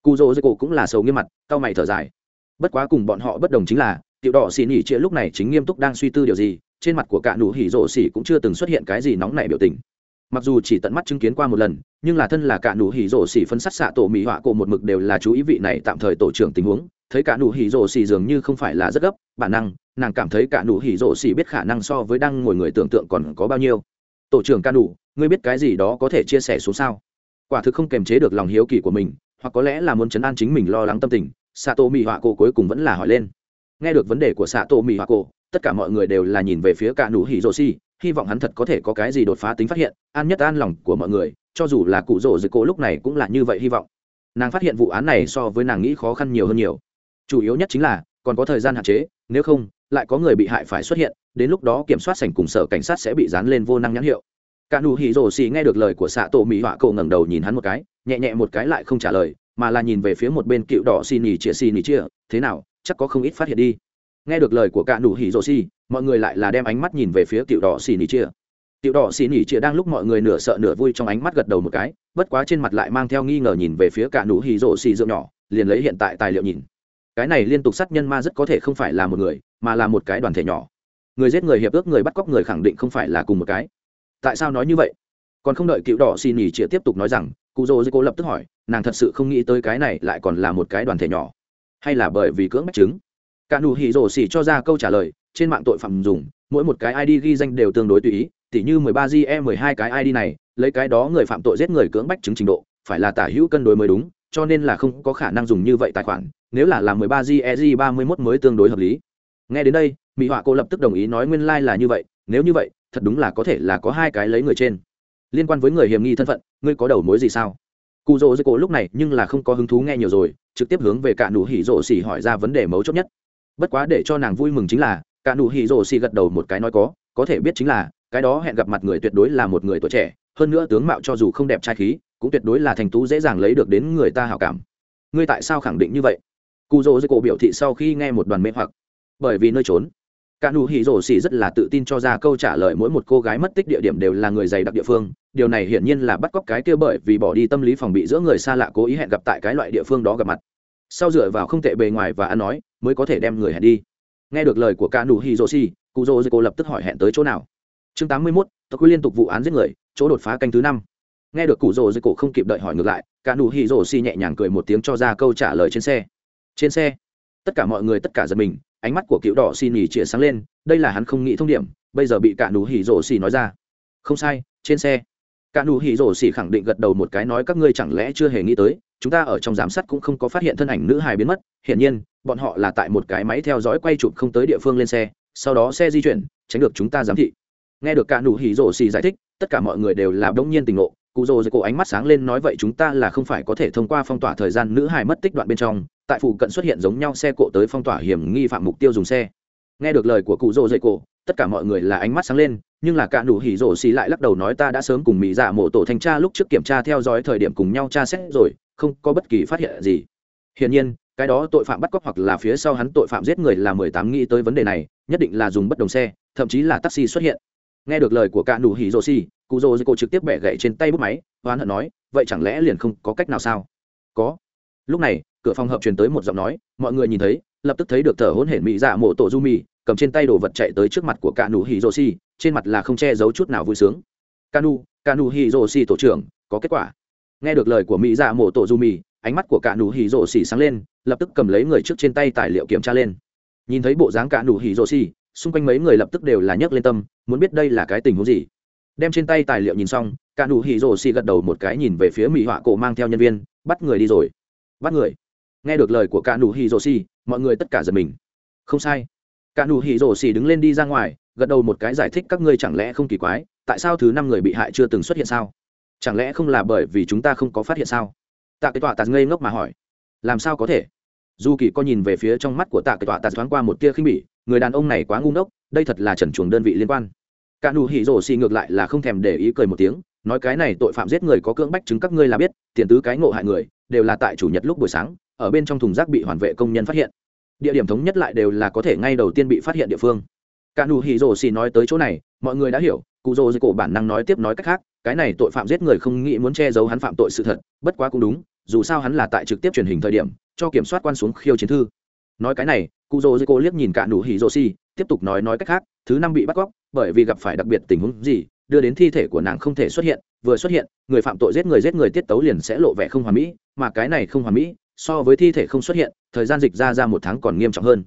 Cu rỗ dây cổ cũng là sầu nghiêm mặt, cau mày thở dài. Bất quá cùng bọn họ bất đồng chính là, tiểu đỏ xì nỉ chia lúc này chính nghiêm túc đang suy tư điều gì trên mặt của cả nụ hỉ rộ xỉ cũng chưa từng xuất hiện cái gì nóng nảy biểu tình. Mặc dù chỉ tận mắt chứng kiến qua một lần, nhưng là thân là cả nụ hỉ rộ xỉ phân sát xạ tổ mỹ họa cổ một mực đều là chú ý vị này tạm thời tổ trưởng tình huống. Thấy cả nụ hỉ rộ xỉ dường như không phải là rất gấp, bản năng, nàng cảm thấy cả nụ hỉ rộ xỉ biết khả năng so với đang ngồi người tưởng tượng còn có bao nhiêu. Tổ trưởng ca nụ, ngươi biết cái gì đó có thể chia sẻ xuống sao? Quả thực không kềm chế được lòng hiếu kỳ của mình, hoặc có lẽ là muốn chấn an chính mình lo lắng tâm tình, xạ tổ mỹ họa cổ cuối cùng vẫn là hỏi lên. Nghe được vấn đề của xạ tổ mỹ họa cổ tất cả mọi người đều là nhìn về phía cả nụ hỉ rồ xi, hy vọng hắn thật có thể có cái gì đột phá tính phát hiện an nhất an lòng của mọi người cho dù là cụ rồ dưới cổ lúc này cũng là như vậy hy vọng. Nàng phát hiện vụ án này so với nàng nghĩ khó khăn nhiều hơn nhiều. Chủ yếu nhất chính là còn có thời gian hạn chế nếu không lại có người bị hại phải xuất hiện đến lúc đó kiểm soát sảnh cùng sở cảnh sát sẽ bị dán lên vô năng nhãn hiệu. Cả nụ hỉ rồ xi nghe được lời của xạ tổ mỹ họa cậu ngẩng đầu nhìn hắn một cái nhẹ nhẹ một cái lại không trả lời mà là nhìn về phía một bên cựu đỏ xì nỉ chĩa xì nỉ chĩa, thế nào chắc có không ít phát hiện đi nghe được lời của cả nụ hỉ rồ xì, mọi người lại là đem ánh mắt nhìn về phía tiểu đỏ xì nỉ chia. Tiểu đỏ xì nỉ chia đang lúc mọi người nửa sợ nửa vui trong ánh mắt gật đầu một cái, bất quá trên mặt lại mang theo nghi ngờ nhìn về phía cả nụ hỉ rồ xì dượng nhỏ, liền lấy hiện tại tài liệu nhìn. Cái này liên tục sát nhân ma rất có thể không phải là một người, mà là một cái đoàn thể nhỏ. Người giết người hiệp ước, người bắt cóc người khẳng định không phải là cùng một cái. Tại sao nói như vậy? Còn không đợi cựu đỏ xì nỉ chia tiếp tục nói rằng, cụ dô dô lập tức hỏi, nàng thật sự không nghĩ tới cái này lại còn là một cái đoàn thể nhỏ. Hay là bởi vì cưỡng bách chứng? cả nụ hỉ rổ xỉ cho ra câu trả lời, trên mạng tội phạm dùng, mỗi một cái id ghi danh đều tương đối tùy ý, tỉ như 13 mười hai cái id này, lấy cái đó người phạm tội giết người cưỡng bách chứng trình độ, phải là tả hữu cân đối mới đúng, cho nên là không có khả năng dùng như vậy tài khoản, nếu là làm mười ba ge ba mươi 31 mới tương đối hợp lý. Nghe đến đây mỹ họa cô lập tức đồng ý nói nguyên lai、like、là như vậy, nếu như vậy, thật đúng là có thể là có hai cái lấy người trên. Liên quan với người hiểm nghi thân phận, ngươi có đầu mối gì sao? Cụ rỗ dưới cổ lúc này nhưng là không có hứng thú nghe nhiều rồi, trực tiếp hướng về cả nụ hỉ rỗ xỉ hỏi ra vấn đề mấu chốt nhất bất quá để cho nàng vui mừng chính là, cả nụ hỉ rồ xì gật đầu một cái nói có có thể biết chính là, cái đó hẹn gặp mặt người tuyệt đối là một người tuổi trẻ, hơn nữa tướng mạo cho dù không đẹp trai khí, cũng tuyệt đối là thành tú dễ dàng lấy được đến người ta hảo cảm. Ngươi tại sao khẳng định như vậy? Cụ rỗ dưới cổ biểu thị sau khi nghe một đoàn mê hoặc. Bởi vì nơi trốn, cả nụ hỉ rổ xỉ rất là tự tin cho ra câu trả lời mỗi một cô gái mất tích địa điểm đều là người dày đặc địa phương. Điều này hiển nhiên là bắt cóc cái kia bởi vì bỏ đi tâm lý phòng bị giữa người xa lạ cố ý hẹn gặp tại cái loại địa phương đó gặp mặt sau dựa vào không tệ bề ngoài và ăn nói, mới có thể đem người hẹn đi. Nghe được lời của ca nụ hi dô si cụ dô cô lập tức hỏi hẹn tới chỗ nào. Chương tám mươi mốt tộc quy liên tục vụ án giết người, chỗ đột phá canh thứ năm. Nghe được cụ rồ dưới không kịp đợi hỏi ngược lại, cả nụ hỉ rồ xi nhẹ nhàng cười một tiếng cho ra câu trả lời trên xe. Trên xe, tất cả mọi người tất cả giật mình, ánh mắt của cựu đỏ xin nhì chĩa sáng lên, đây là hắn không nghĩ thông điểm, bây giờ bị cả nụ hỉ rồ xi nói ra. Không sai, trên xe cả nụ hỉ rổ xỉ khẳng định gật đầu một cái nói các ngươi chẳng lẽ chưa hề nghĩ tới, chúng ta ở trong giám sát cũng không có phát hiện thân ảnh nữ hài biến mất. Hiển nhiên, bọn họ là tại một cái máy theo dõi quay chụp không tới địa phương lên xe, sau đó xe di chuyển, tránh được chúng ta giám thị. Nghe được cả nụ hỉ rổ xỉ giải thích, tất cả mọi người đều là đông nhiên tình ngộ. Cụ rồ dưới cổ ánh mắt sáng lên nói vậy chúng ta là không phải có thể thông qua phong tỏa thời gian nữ hài mất tích đoạn bên trong, tại phụ cận xuất hiện giống nhau xe cộ tới phong tỏa hiểm nghi phạm mục tiêu dùng xe. Nghe được lời của cụ rồ dậy cổ tất cả mọi người là ánh mắt sáng lên, nhưng là cả nụ hỉ rổ xì lại lắc đầu nói ta đã sớm cùng mỹ dạ mổ tổ thanh tra lúc trước kiểm tra theo dõi thời điểm cùng nhau tra xét rồi, không có bất kỳ phát hiện gì. Hiển nhiên, cái đó tội phạm bắt cóc hoặc là phía sau hắn tội phạm giết người là mười tám nghĩ tới vấn đề này, nhất định là dùng bất đồng xe, thậm chí là taxi xuất hiện. Nghe được lời của cả nụ hỉ rổ xì, cụ rổ cô trực tiếp bẻ gậy trên tay bút máy, oán hận nói, vậy chẳng lẽ liền không có cách nào sao? Có. Lúc này, cửa phòng hợp truyền tới một giọng nói, mọi người nhìn thấy, lập tức thấy được thở hôn hển mỹ dạ mổ tổ du mì cầm trên tay đồ vật chạy tới trước mặt của cả nụ hỉ rồ xì trên mặt là không che giấu chút nào vui sướng. Cả nụ cả nụ hỉ rồ xì tổ trưởng, có kết quả. Nghe được lời của mỹ dạ mổ tổ du mì ánh mắt của cả nụ hỉ rồ xì sáng lên, lập tức cầm lấy người trước trên tay tài liệu kiểm tra lên. Nhìn thấy bộ dáng cả nụ hỉ rồ xì xung quanh mấy người lập tức đều là nhấc lên tâm, muốn biết đây là cái tình huống gì. Đem trên tay tài liệu nhìn xong cả nụ hỉ rồ xì gật đầu một cái nhìn về phía mỹ họa cổ mang theo nhân viên, bắt người đi rồi. Bắt người? Nghe được lời của cả nụ hỉ rồ xì mọi người tất cả giật mình. Không sai cả nụ hỉ rổ xì đứng lên đi ra ngoài, gật đầu một cái giải thích các ngươi chẳng lẽ không kỳ quái, tại sao thứ năm người bị hại chưa từng xuất hiện sao? Chẳng lẽ không là bởi vì chúng ta không có phát hiện sao? Tạ cái tọa tạt ngây ngốc mà hỏi. Làm sao có thể? Dù kỳ co nhìn về phía trong mắt của tạ cái tọa tạt thoáng qua một tia khinh bỉ, người đàn ông này quá ngu ngốc, đây thật là trần chuồng đơn vị liên quan. Cả nụ hỉ rổ xì ngược lại là không thèm để ý cười một tiếng, nói cái này tội phạm giết người có cưỡng bách chứng các ngươi là biết, tiền tứ cái ngộ hại người, đều là tại chủ nhật lúc buổi sáng, ở bên trong thùng rác bị hoàn vệ công nhân phát hiện địa điểm thống nhất lại đều là có thể ngay đầu tiên bị phát hiện địa phương. Cả nụ hỉ rổ xì nói tới chỗ này, mọi người đã hiểu, cụ rồ dưới cổ bản năng nói tiếp nói cách khác, cái này tội phạm giết người không nghĩ muốn che giấu hắn phạm tội sự thật, bất quá cũng đúng, dù sao hắn là tại trực tiếp truyền hình thời điểm, cho kiểm soát quan xuống khiêu chiến thư. Nói cái này, cụ rồ dưới cổ liếc nhìn cả nụ hỉ rổ xì, tiếp tục nói nói cách khác, thứ năm bị bắt cóc, bởi vì gặp phải đặc biệt tình huống gì, đưa đến thi thể của nàng không thể xuất hiện, vừa xuất hiện, người phạm tội giết người giết người tiết tấu liền sẽ lộ vẻ không hoàn mỹ, mà cái này không hoàn mỹ, so với thi thể không xuất hiện thời gian dịch ra ra một tháng còn nghiêm trọng hơn.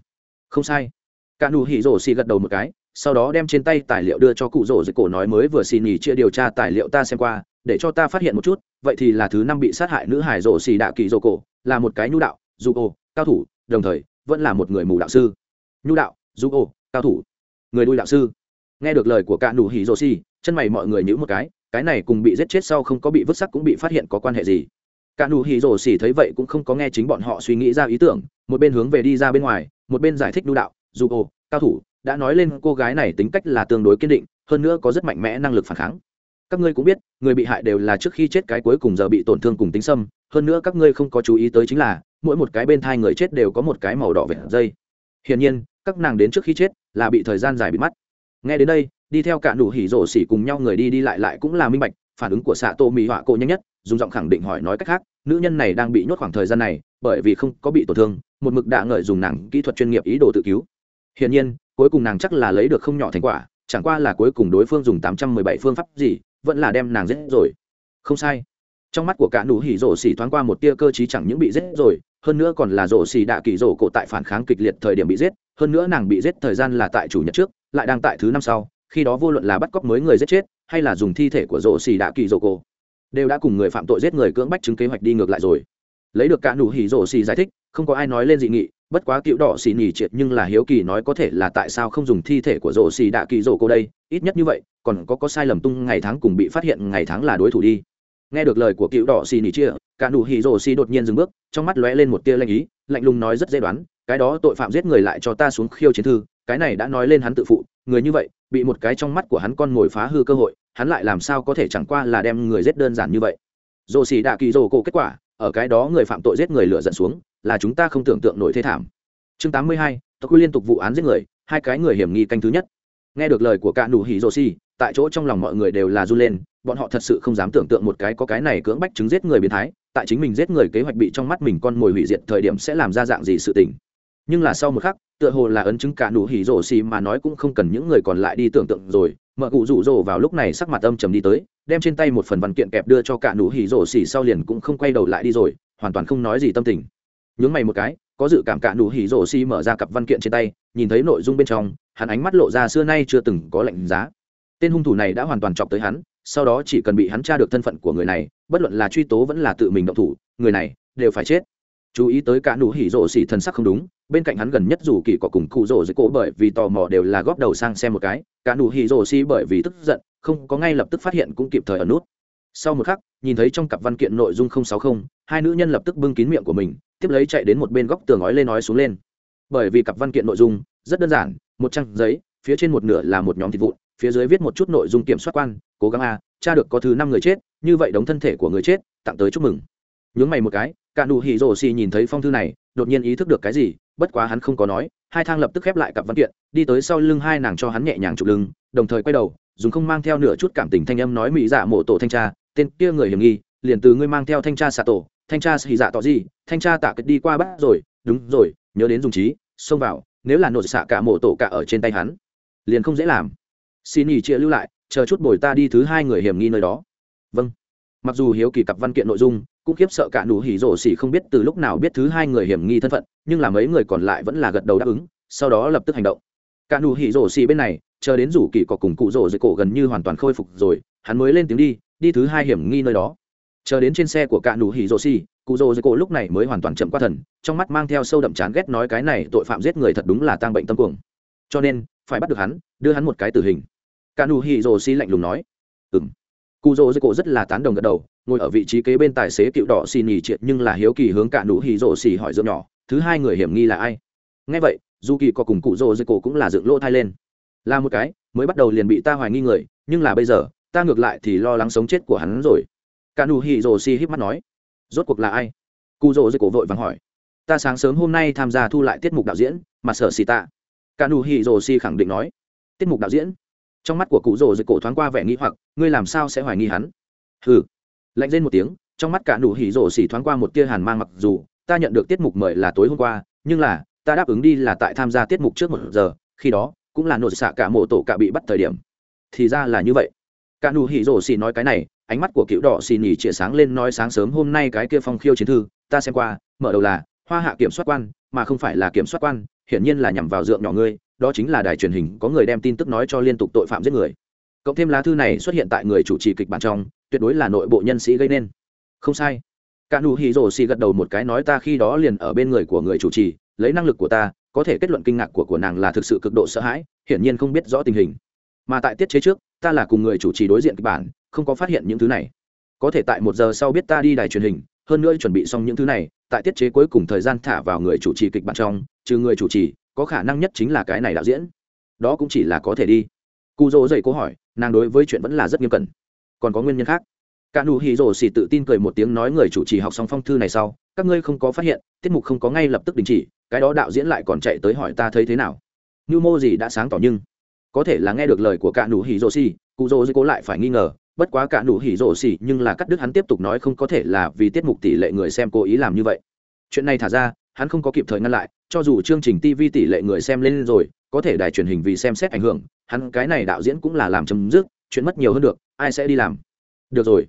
Không sai. Cả nụ hỉ rổ xì gật đầu một cái, sau đó đem trên tay tài liệu đưa cho cụ rổ dịch cổ nói mới vừa xì nhì chia điều tra tài liệu ta xem qua, để cho ta phát hiện một chút, vậy thì là thứ năm bị sát hại nữ hải rổ xì đạ kỳ rổ cổ, là một cái nhu đạo, dù ô cao thủ, đồng thời, vẫn là một người mù đạo sư. Nhu đạo, dù ô cao thủ, người đuôi đạo sư. Nghe được lời của cả nụ hỉ rổ xì, chân mày mọi người nhữ một cái cái này cùng bị giết chết sau không có bị vứt sắc cũng bị phát hiện có quan hệ gì? cả nụ hỉ rổ xỉ thấy vậy cũng không có nghe chính bọn họ suy nghĩ ra ý tưởng, một bên hướng về đi ra bên ngoài, một bên giải thích đu đạo, dù ồ cao thủ, đã nói lên cô gái này tính cách là tương đối kiên định, hơn nữa có rất mạnh mẽ năng lực phản kháng. Các ngươi cũng biết, người bị hại đều là trước khi chết cái cuối cùng giờ bị tổn thương cùng tính xâm, hơn nữa các ngươi không có chú ý tới chính là, mỗi một cái bên thai người chết đều có một cái màu đỏ vệt dây. Hiển nhiên, các nàng đến trước khi chết là bị thời gian dài bị mắt nghe đến đây, đi theo cả nụ hỉ rổ xỉ cùng nhau người đi đi lại lại cũng là minh bạch phản ứng của xạ tô mỹ họa cô nhanh nhất, dùng giọng khẳng định hỏi nói cách khác, nữ nhân này đang bị nhốt khoảng thời gian này, bởi vì không có bị tổn thương, một mực đã ngợi dùng nàng kỹ thuật chuyên nghiệp ý đồ tự cứu. Hiển nhiên, cuối cùng nàng chắc là lấy được không nhỏ thành quả, chẳng qua là cuối cùng đối phương dùng tám trăm mười bảy phương pháp gì, vẫn là đem nàng giết rồi. Không sai. Trong mắt của cả nụ hỉ rổ xỉ thoáng qua một tia cơ t chẳng những bị giết rồi, hơn nữa còn là rổ xỉ đạ kỳ rổ cổ tại phản kháng kịch liệt thời điểm bị giết, hơn nữa nàng bị giết thời gian là tại chủ nhật trước, lại đang tại thứ năm sau, khi đó vô luận là bắt cóc mới người giết chết hay là dùng thi thể của rỗ xì đạ kỳ rỗ cô đều đã cùng người phạm tội giết người cưỡng bách chứng kế hoạch đi ngược lại rồi. Lấy được cả nụ hỉ rỗ xì giải thích, không có ai nói lên dị nghị, bất quá cựu đỏ xì nhì triệt nhưng là hiếu kỳ nói có thể là tại sao không dùng thi thể của rỗ xì đạ kỳ rỗ cô đây, ít nhất như vậy, còn có có sai lầm tung ngày tháng cùng bị phát hiện ngày tháng là đối thủ đi. Nghe được lời của cựu đỏ xì nhì chia, cả nụ hỉ rỗ xì đột nhiên dừng bước, trong mắt lóe lên một tia lanh ý, lạnh lùng nói rất dễ đoán, cái đó tội phạm giết người lại cho ta xuống khiêu chiến thư, cái này đã nói lên hắn tự phụ người như vậy bị một cái trong mắt của hắn con ngồi phá hư cơ hội hắn lại làm sao có thể chẳng qua là đem người giết đơn giản như vậy? Dồ xì đạ kỳ dồ cổ kết quả ở cái đó người phạm tội giết người lựa dẫn xuống là chúng ta không tưởng tượng nổi thế thảm. Chương 82, tộc quy liên tục vụ án giết người hai cái người hiểm nghi canh thứ nhất. Nghe được lời của cạn đủ hỉ dồ xì tại chỗ trong lòng mọi người đều là run lên bọn họ thật sự không dám tưởng tượng một cái có cái này cưỡng bách chứng giết người biến thái tại chính mình giết người kế hoạch bị trong mắt mình con mồi hủy diệt thời điểm sẽ làm ra dạng gì sự tình nhưng là sau một khắc, tựa hồ là ấn chứng cả nụ hỉ rổ xì mà nói cũng không cần những người còn lại đi tưởng tượng rồi. Mợ cụ rủ rỗ vào lúc này sắc mặt âm trầm đi tới, đem trên tay một phần văn kiện kẹp đưa cho cả nụ hỉ rổ xì sau liền cũng không quay đầu lại đi rồi, hoàn toàn không nói gì tâm tình. Nhướng mày một cái, có dự cảm cả nụ hỉ rổ xì mở ra cặp văn kiện trên tay, nhìn thấy nội dung bên trong, hắn ánh mắt lộ ra xưa nay chưa từng có lạnh giá. Tên hung thủ này đã hoàn toàn chọc tới hắn, sau đó chỉ cần bị hắn tra được thân phận của người này, bất luận là truy tố vẫn là tự mình động thủ, người này đều phải chết. Chú ý tới cả nụ hỉ rổ xì thần sắc không đúng bên cạnh hắn gần nhất dù kỳ có cùng cụ rổ dưới cổ bởi vì tò mò đều là góp đầu sang xem một cái cả nụ hỉ rổ xi bởi vì tức giận không có ngay lập tức phát hiện cũng kịp thời ở nút. Sau một khắc nhìn thấy trong cặp văn kiện nội dung không sáu không hai nữ nhân lập tức bưng kín miệng của mình tiếp lấy chạy đến một bên góc tường nói lên nói xuống lên. Bởi vì cặp văn kiện nội dung rất đơn giản một trang giấy phía trên một nửa là một nhóm thịt vụn phía dưới viết một chút nội dung kiểm soát quan cố gắng a à, cha được có thứ năm người chết như vậy đóng thân thể của người chết tặng tới chúc mừng. Nhướng mày một cái cả nụ hỉ rổ xi nhìn thấy phong thư này đột nhiên ý thức được cái gì bất quá hắn không có nói, hai thang lập tức khép lại cặp văn kiện, đi tới sau lưng hai nàng cho hắn nhẹ nhàng chụp lưng, đồng thời quay đầu, dùng không mang theo nửa chút cảm tình thanh âm nói mỹ dạ mộ tổ thanh tra, tên kia người hiểm nghi, liền từ ngươi mang theo thanh tra xạ tổ, thanh tra xì dạ tỏ gì, thanh tra tạ kịch đi qua bắt rồi, đúng rồi, nhớ đến dùng trí, xông vào, nếu là nội xạ cả mộ tổ cả ở trên tay hắn, liền không dễ làm. Xin ý chia lưu lại, chờ chút bồi ta đi thứ hai người hiểm nghi nơi đó. Vâng. Mặc dù hiếu kỳ cặp văn kiện nội dung cũng khiếp sợ cả nụ hỉ rổ xỉ không biết từ lúc nào biết thứ hai người hiểm nghi thân phận, nhưng là mấy người còn lại vẫn là gật đầu đáp ứng, sau đó lập tức hành động. Cả nụ hỉ rổ xỉ bên này, chờ đến rủ kỳ có cùng cụ rổ dưới cổ gần như hoàn toàn khôi phục rồi, hắn mới lên tiếng đi đi thứ hai hiểm nghi nơi đó. Chờ đến trên xe của cả nụ hỉ rổ xỉ, cụ rổ dưới cổ lúc này mới hoàn toàn chậm qua thần, trong mắt mang theo sâu đậm chán ghét nói cái này tội phạm giết người thật đúng là tang bệnh tâm cuồng. Cho nên, phải bắt được hắn, đưa hắn một cái tử hình. Cả nụ hỉ rổ xỉ lạnh lùng nói, ừm cụ rỗ dây cổ rất là tán đồng gật đầu, ngồi ở vị trí kế bên tài xế cựu đỏ xì nhì triệt nhưng là hiếu kỳ hướng cả nụ hì rỗ xì hỏi dưỡng nhỏ, thứ hai người hiểm nghi là ai? Ngay vậy, dù kỳ có cùng cụ rỗ dây cổ cũng là dựng lỗ thai lên. Là một cái, mới bắt đầu liền bị ta hoài nghi người, nhưng là bây giờ, ta ngược lại thì lo lắng sống chết của hắn rồi. Cả nụ hì rỗ xì híp mắt nói, rốt cuộc là ai? Cụ rỗ dây cổ vội vàng hỏi, ta sáng sớm hôm nay tham gia thu lại tiết mục đạo diễn, mà sở xì ta? cả nụ hì rồ xì khẳng định nói, tiết mục đạo diễn? trong mắt của cụ rồ dịch cổ thoáng qua vẻ nghi hoặc, ngươi làm sao sẽ hoài nghi hắn? Hừ. Lạnh lên một tiếng, trong mắt cả nụ hỉ rồ xỉ thoáng qua một tia hàn mang mặc dù, ta nhận được tiết mục mời là tối hôm qua, nhưng là, ta đáp ứng đi là tại tham gia tiết mục trước một giờ, khi đó, cũng là nổ xạ cả mộ tổ cả bị bắt thời điểm. Thì ra là như vậy. Cả nụ hỉ rồ xỉ nói cái này, ánh mắt của cựu đỏ xì nhỉ chĩa sáng lên nói sáng sớm hôm nay cái kia phong khiêu chiến thư, ta xem qua, mở đầu là, hoa hạ kiểm soát quan, mà không phải là kiểm soát quan, hiển nhiên là nhằm vào dượng nhỏ ngươi đó chính là đài truyền hình, có người đem tin tức nói cho liên tục tội phạm giết người. Cộng thêm lá thư này xuất hiện tại người chủ trì kịch bản trong, tuyệt đối là nội bộ nhân sĩ gây nên. Không sai. Cả nụ hì rồ xì gật đầu một cái nói ta khi đó liền ở bên người của người chủ trì, lấy năng lực của ta, có thể kết luận kinh ngạc của của nàng là thực sự cực độ sợ hãi, hiển nhiên không biết rõ tình hình. Mà tại tiết chế trước, ta là cùng người chủ trì đối diện kịch bản, không có phát hiện những thứ này. Có thể tại một giờ sau biết ta đi đài truyền hình, hơn nữa chuẩn bị xong những thứ này, tại tiết chế cuối cùng thời gian thả vào người chủ trì kịch bản trong, trừ người chủ trì có khả năng nhất chính là cái này đạo diễn. Đó cũng chỉ là có thể đi. Cụ dỗ dậy cố hỏi, nàng đối với chuyện vẫn là rất nghiêm cẩn. Còn có nguyên nhân khác. Cả nụ hì rồ xì tự tin cười một tiếng nói người chủ trì học xong phong thư này sau, các ngươi không có phát hiện, tiết mục không có ngay lập tức đình chỉ, cái đó đạo diễn lại còn chạy tới hỏi ta thấy thế nào. Như mô gì đã sáng tỏ nhưng, có thể là nghe được lời của cả nụ hì rồ xì cụ dỗ dậy cố lại phải nghi ngờ, bất quá cả nụ hỉ rổ xỉ nhưng là cắt đứt hắn tiếp tục nói không có thể là vì tiết mục tỷ lệ người xem cố ý làm như vậy. Chuyện này thả ra, hắn không có kịp thời ngăn lại cho dù chương trình tv tỷ lệ người xem lên rồi, có thể đài truyền hình vì xem xét ảnh hưởng, hắn cái này đạo diễn cũng là làm chấm dứt, chuyện mất nhiều hơn được, ai sẽ đi làm? Được rồi.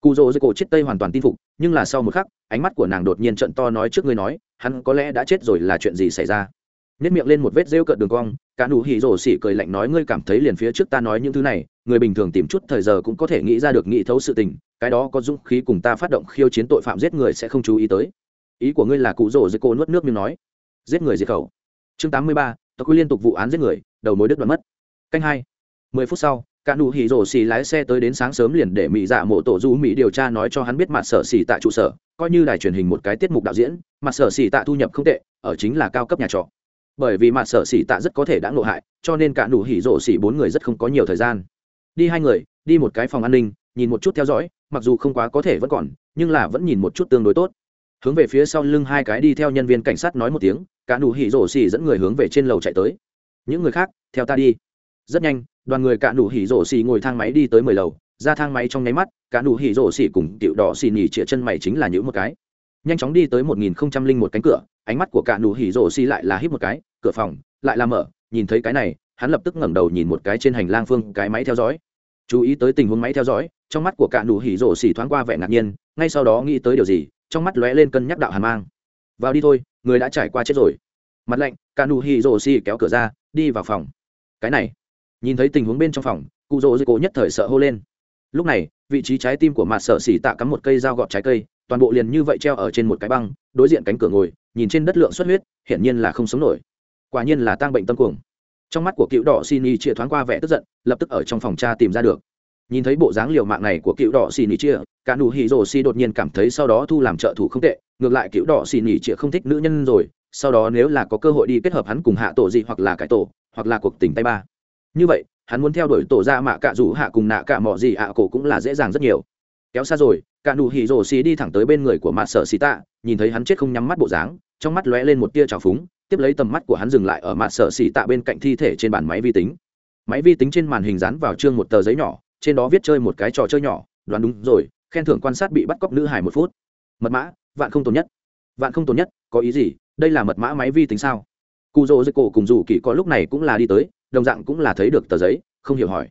Cụ rỗ dưới cổ chết tây hoàn toàn tin phục, nhưng là sau một khắc, ánh mắt của nàng đột nhiên trận to nói trước ngươi nói, hắn có lẽ đã chết rồi là chuyện gì xảy ra? Nếp miệng lên một vết rêu cợt đường cong, cả nụ hỉ rổ xỉ cười lạnh nói ngươi cảm thấy liền phía trước ta nói những thứ này, người bình thường tìm chút thời giờ cũng có thể nghĩ ra được nghĩ thấu sự tình, cái đó có dũng khí cùng ta phát động khiêu chiến tội phạm giết người sẽ không chú ý tới. Ý của ngươi là cụ rổ dưới cô nuốt nước miếng nói giết người diệt khẩu. Chương tám mươi ba, tộc quy liên tục vụ án giết người, đầu mối đứt đoạn mất. Canh hai. Mười phút sau, cả nụ hỉ rổ xì lái xe tới đến sáng sớm liền để mỹ dạ mộ tổ du mỹ điều tra nói cho hắn biết mặt sở xì tại trụ sở, coi như đài truyền hình một cái tiết mục đạo diễn, mặt sở xì tại thu nhập không tệ, ở chính là cao cấp nhà trọ. Bởi vì mặt sở xì tại rất có thể đã ngộ hại, cho nên cả nụ hỉ rổ xì bốn người rất không có nhiều thời gian. Đi hai người, đi một cái phòng an ninh, nhìn một chút theo dõi, mặc dù không quá có thể vẫn còn, nhưng là vẫn nhìn một chút tương đối tốt hướng về phía sau lưng hai cái đi theo nhân viên cảnh sát nói một tiếng, cả nụ hỉ rổ xì dẫn người hướng về trên lầu chạy tới. Những người khác, theo ta đi. Rất nhanh, đoàn người cả nụ hỉ rổ xì ngồi thang máy đi tới mười lầu. Ra thang máy trong nháy mắt, cả nụ hỉ rổ xì cùng tiểu đỏ xì nhỉ chĩa chân mày chính là những một cái. Nhanh chóng đi tới một nghìn không trăm linh một cánh cửa, ánh mắt của cả nụ hỉ rổ xì lại là hít một cái, cửa phòng lại là mở. Nhìn thấy cái này, hắn lập tức ngẩng đầu nhìn một cái trên hành lang phương, cái máy theo dõi. Chú ý tới tình huống máy theo dõi, trong mắt của cả nụ hỉ rổ xì thoáng qua vẻ ngạc nhiên, ngay sau đó nghĩ tới điều gì? trong mắt lóe lên cân nhắc đạo hàn mang. Vào đi thôi, người đã trải qua chết rồi. Mặt lạnh cả nụ hì rồ xì kéo cửa ra, đi vào phòng. Cái này, nhìn thấy tình huống bên trong phòng cụ rỗ dư cố nhất thời sợ hô lên. Lúc này, vị trí trái tim của mặt sợ xỉ tạ cắm một cây dao gọt trái cây, toàn bộ liền như vậy treo ở trên một cái băng, đối diện cánh cửa ngồi, nhìn trên đất lượng xuất huyết, hiển nhiên là không sống nổi. Quả nhiên là tăng bệnh tâm cuồng. Trong mắt của cựu đỏ xin y chĩa thoáng qua vẻ tức giận, lập tức ở trong phòng cha tìm ra được nhìn thấy bộ dáng liều mạng này của cựu đỏ xì nỉ chia, cả nụ hỉ rồ xì đột nhiên cảm thấy sau đó thu làm trợ thủ không tệ. Ngược lại cựu đỏ xì nỉ chia không thích nữ nhân rồi, sau đó nếu là có cơ hội đi kết hợp hắn cùng hạ tổ gì hoặc là cái tổ, hoặc là cuộc tình tay ba. Như vậy, hắn muốn theo đuổi tổ ra mạ cạ rủ hạ cùng nạ cạ mỏ gì ạ cổ cũng là dễ dàng rất nhiều. Kéo xa rồi, cả nụ hỉ rồ xì đi thẳng tới bên người của mạ sở xì tạ, nhìn thấy hắn chết không nhắm mắt bộ dáng, trong mắt lóe lên một tia trào phúng, tiếp lấy tầm mắt của hắn dừng lại ở mạ sở xì tạ bên cạnh thi thể trên bàn máy vi tính. Máy vi tính trên màn hình dán vào chương một tờ giấy nhỏ trên đó viết chơi một cái trò chơi nhỏ, đoán đúng rồi, khen thưởng quan sát bị bắt cóc nữ hải một phút. Mật mã, vạn không tồn nhất. Vạn không tồn nhất, có ý gì? Đây là mật mã máy vi tính sao? Cụ rỗ dây cổ cùng dù kỳ có lúc này cũng là đi tới, đồng dạng cũng là thấy được tờ giấy, không hiểu hỏi.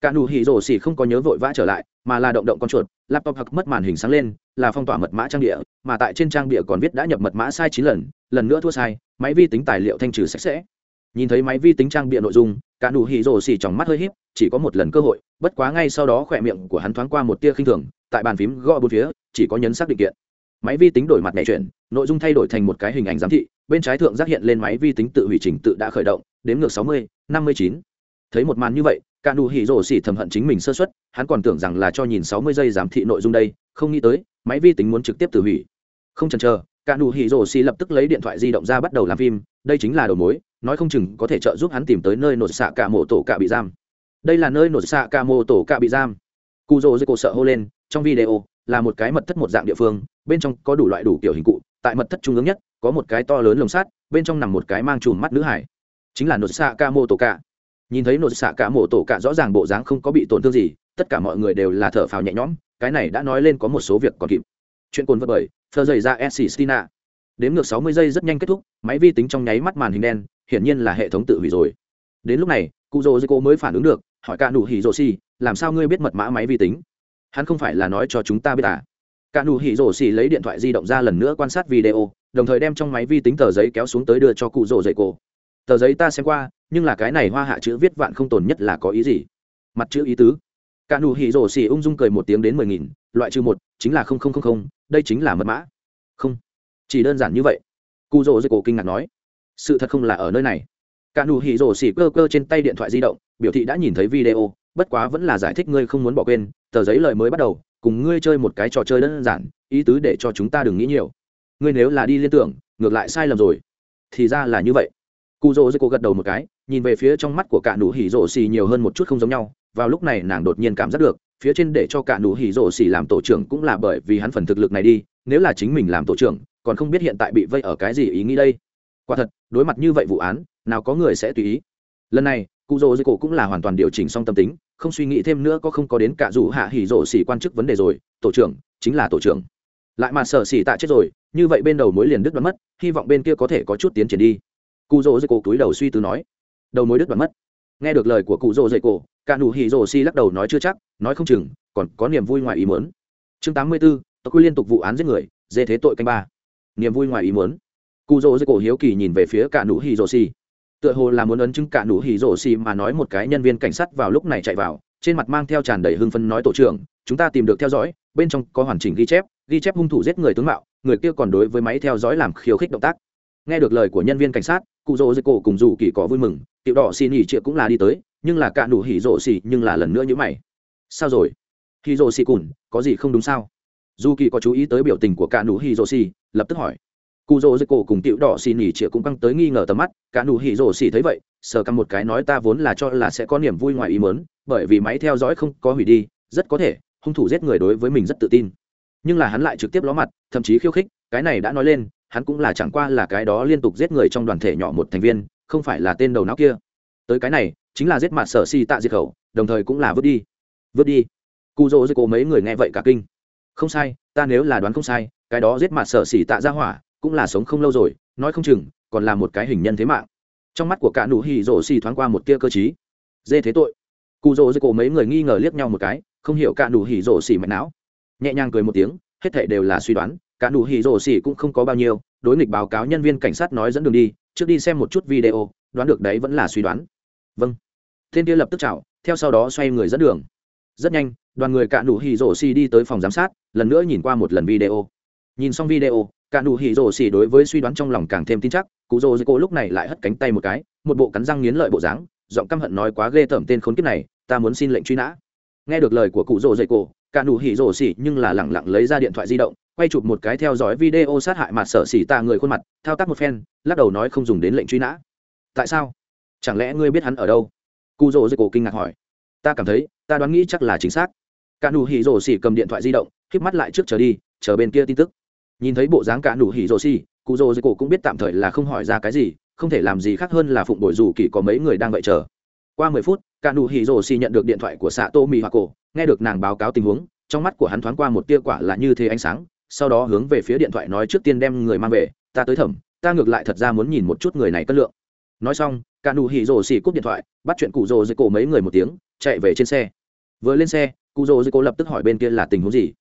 Cả nụ hỉ rồ xỉ không có nhớ vội vã trở lại, mà là động động con chuột, laptop hoặc mất màn hình sáng lên, là phong tỏa mật mã trang địa, mà tại trên trang địa còn viết đã nhập mật mã sai chín lần lần nữa thua sai, máy vi tính tài liệu thanh trừ sạch sẽ. Nhìn thấy máy vi tính trang bịa nội dung cả nụ hỉ rồ xì trong mắt hơi híp, chỉ có một lần cơ hội, bất quá ngay sau đó khỏe miệng của hắn thoáng qua một tia khinh thường, tại bàn phím gõ bốn phía, chỉ có nhấn xác định kiện. Máy vi tính đổi mặt nhẹ chuyển, nội dung thay đổi thành một cái hình ảnh giám thị, bên trái thượng giác hiện lên máy vi tính tự hủy trình tự đã khởi động, đếm ngược sáu mươi, năm mươi chín. Thấy một màn như vậy, cả nụ hỉ rồ xì thầm hận chính mình sơ suất, hắn còn tưởng rằng là cho nhìn sáu mươi giây giám thị nội dung đây, không nghĩ tới, máy vi tính muốn trực tiếp tự hủy. Không chần chờ, cả nụ hỉ rồ xì lập tức lấy điện thoại di động ra bắt đầu làm phim, đây chính là đầu mối nói không chừng có thể trợ giúp hắn tìm tới nơi nổ xạ cả mộ tổ cả bị giam. Đây là nơi nổ xạ cả mộ tổ cả bị giam. Cụ rồ dưới cổ sợ hô lên, trong video, là một cái mật thất một dạng địa phương, bên trong có đủ loại đủ kiểu hình cụ, tại mật thất trung ương nhất, có một cái to lớn lồng sắt, bên trong nằm một cái mang chùm mắt nữ hải. Chính là nổ xạ cả mộ tổ cả. Nhìn thấy nổ xạ cả mộ tổ cả rõ ràng bộ dáng không có bị tổn thương gì, tất cả mọi người đều là thở phào nhẹ nhõm, cái này đã nói lên có một số việc còn kịp. Chuyện cồn vật bởi thơ dày ra s stina đếm ngược 60 giây rất nhanh kết thúc, máy vi tính trong nháy mắt màn hình đen hiển nhiên là hệ thống tự hủy rồi. Đến lúc này, cụ mới phản ứng được, hỏi cả nụ hỉ rồ xì, làm sao ngươi biết mật mã máy vi tính? Hắn không phải là nói cho chúng ta biết à? Cả nụ hỉ rồ xì lấy điện thoại di động ra lần nữa quan sát video, đồng thời đem trong máy vi tính tờ giấy kéo xuống tới đưa cho cụ tờ giấy ta xem qua, nhưng là cái này hoa hạ chữ viết vạn không tồn nhất là có ý gì? Mặt chữ ý tứ. Cả nụ hỉ rồ xì ung dung cười một tiếng đến mười nghìn, loại trừ một, chính là không không không không, đây chính là mật mã. Không. Chỉ đơn giản như vậy. Cụ kinh ngạc nói sự thật không là ở nơi này. Cả nụ hỉ rổ xỉ cơ cơ trên tay điện thoại di động, biểu thị đã nhìn thấy video, bất quá vẫn là giải thích ngươi không muốn bỏ quên, tờ giấy lời mới bắt đầu, cùng ngươi chơi một cái trò chơi đơn giản, ý tứ để cho chúng ta đừng nghĩ nhiều. Ngươi nếu là đi liên tưởng, ngược lại sai lầm rồi. Thì ra là như vậy. Cụ rỗ dưới cô gật đầu một cái, nhìn về phía trong mắt của cả nụ hỉ rổ xỉ nhiều hơn một chút không giống nhau. Vào lúc này nàng đột nhiên cảm giác được, phía trên để cho cả nụ hỉ rổ xỉ làm tổ trưởng cũng là bởi vì hắn phần thực lực này đi, nếu là chính mình làm tổ trưởng, còn không biết hiện tại bị vây ở cái gì ý nghĩ đây quả thật đối mặt như vậy vụ án nào có người sẽ tùy ý. Lần này cụ rồ dây cổ cũng là hoàn toàn điều chỉnh xong tâm tính không suy nghĩ thêm nữa có không có đến cả rủ hạ hỉ rộ xỉ quan chức vấn đề rồi tổ trưởng chính là tổ trưởng. Lại mà sở xỉ tạ chết rồi như vậy bên đầu mối liền đứt đoạn mất hy vọng bên kia có thể có chút tiến triển đi. Cụ rồ dây cổ túi đầu suy tư nói. Đầu mối đứt đoạn mất. Nghe được lời của cụ rồ dây cổ cả nụ hỉ rộ xỉ lắc đầu nói chưa chắc nói không chừng còn có niềm vui ngoài ý muốn. Chương 84, mươi tộc quy liên tục vụ án giết người dê thế tội canh ba. Niềm vui ngoài ý muốn cụ rỗ dưới cổ hiếu kỳ nhìn về phía cả nụ hì rổ xì. Tựa hồ là muốn ấn chứng cả nụ hì rổ xì mà nói một cái nhân viên cảnh sát vào lúc này chạy vào, trên mặt mang theo tràn đầy hưng phấn nói tổ trưởng, chúng ta tìm được theo dõi, bên trong có hoàn chỉnh ghi chép ghi chép hung thủ giết người tướng mạo, người kia còn đối với máy theo dõi làm khiêu khích động tác. Nghe được lời của nhân viên cảnh sát cụ rỗ dưới cổ cùng dù kỳ có vui mừng, tiểu đỏ xin nghỉ trịa cũng là đi tới, nhưng là cả nụ hỉ rộ xì nhưng là lần nữa như mày. Sao rồi? Hỉ rộ xì cùn, có gì không đúng sao? Dù kỳ có chú ý tới biểu tình của cả nụ hỉ rộ xì, lập tức hỏi cụ rỗ dưới cổ cùng tiểu đỏ xì nỉ chĩa cũng căng tới nghi ngờ tầm mắt, cả nụ hỉ rỗ xì thấy vậy, sờ căm một cái nói ta vốn là cho là sẽ có niềm vui ngoài ý mớn bởi vì máy theo dõi không có hủy đi, rất có thể, hung thủ giết người đối với mình rất tự tin. Nhưng là hắn lại trực tiếp ló mặt, thậm chí khiêu khích, cái này đã nói lên, hắn cũng là chẳng qua là cái đó liên tục giết người trong đoàn thể nhỏ một thành viên, không phải là tên đầu não kia. Tới cái này, chính là giết mặt sở si tạ diệt khẩu, đồng thời cũng là vứt đi. Vứt đi. Cụ rỗ dưới cổ mấy người nghe vậy cả kinh. Không sai, ta nếu là đoán không sai, cái đó giết mặt sở xỉ tạ ra hỏa cũng là sống không lâu rồi, nói không chừng, còn là một cái hình nhân thế mạng. Trong mắt của cả nụ hỉ rổ xì thoáng qua một tia cơ t dê thế tội. Cụ rỗ dưới cổ mấy người nghi ngờ liếc nhau một cái, không hiểu cả nụ hỉ rổ xì mạch não. Nhẹ nhàng cười một tiếng, hết thảy đều là suy đoán, cả nụ hỉ rổ xì cũng không có bao nhiêu, đối nghịch báo cáo nhân viên cảnh sát nói dẫn đường đi, trước đi xem một chút video, đoán được đấy vẫn là suy đoán. Vâng. Thiên kia lập tức chào, theo sau đó xoay người dẫn đường. Rất nhanh, đoàn người cạ đủ hì rổ xì đi tới phòng giám sát, lần nữa nhìn qua một lần video. Nhìn xong video cả nụ hỉ rồ xỉ đối với suy đoán trong lòng càng thêm tin chắc, cụ rồ dưới cô lúc này lại hất cánh tay một cái, một bộ cắn răng nghiến lợi bộ dáng, giọng căm hận nói quá ghê tởm tên khốn kiếp này, ta muốn xin lệnh truy nã. Nghe được lời của cụ rồ dậy cổ cả nụ hỉ rồ xỉ nhưng là lẳng lặng lấy ra điện thoại di động, quay chụp một cái theo dõi video sát hại mặt sở xỉ ta người khuôn mặt, thao tác một phen, lắc đầu nói không dùng đến lệnh truy nã. Tại sao? Chẳng lẽ ngươi biết hắn ở đâu? Cụ rồ dậy cổ kinh ngạc hỏi. Ta cảm thấy, ta đoán nghĩ chắc là chính xác. Cả nụ hỉ rồ xỉ cầm điện thoại di động, khép mắt lại trước chờ đi, chờ bên kia tin tức nhìn thấy bộ dáng cả nụ hỉ rồ si, cụ rồ dây cổ cũng biết tạm thời là không hỏi ra cái gì không thể làm gì khác hơn là phụng đổi dù kỳ có mấy người đang đợi chờ. Qua mười phút cả nụ hỉ rồ si nhận được điện thoại của xạ tô mì hoa cổ nghe được nàng báo cáo tình huống trong mắt của hắn thoáng qua một tia quả là như thế ánh sáng sau đó hướng về phía điện thoại nói trước tiên đem người mang về ta tới thẩm ta ngược lại thật ra muốn nhìn một chút người này cất lượng. Nói xong cả nụ hỉ rồ si cúp điện thoại bắt chuyện cụ rồ dây cổ mấy người một tiếng chạy về trên xe. Vừa lên xe cụ rồ dây cổ lập tức hỏi bên kia là tình huống gì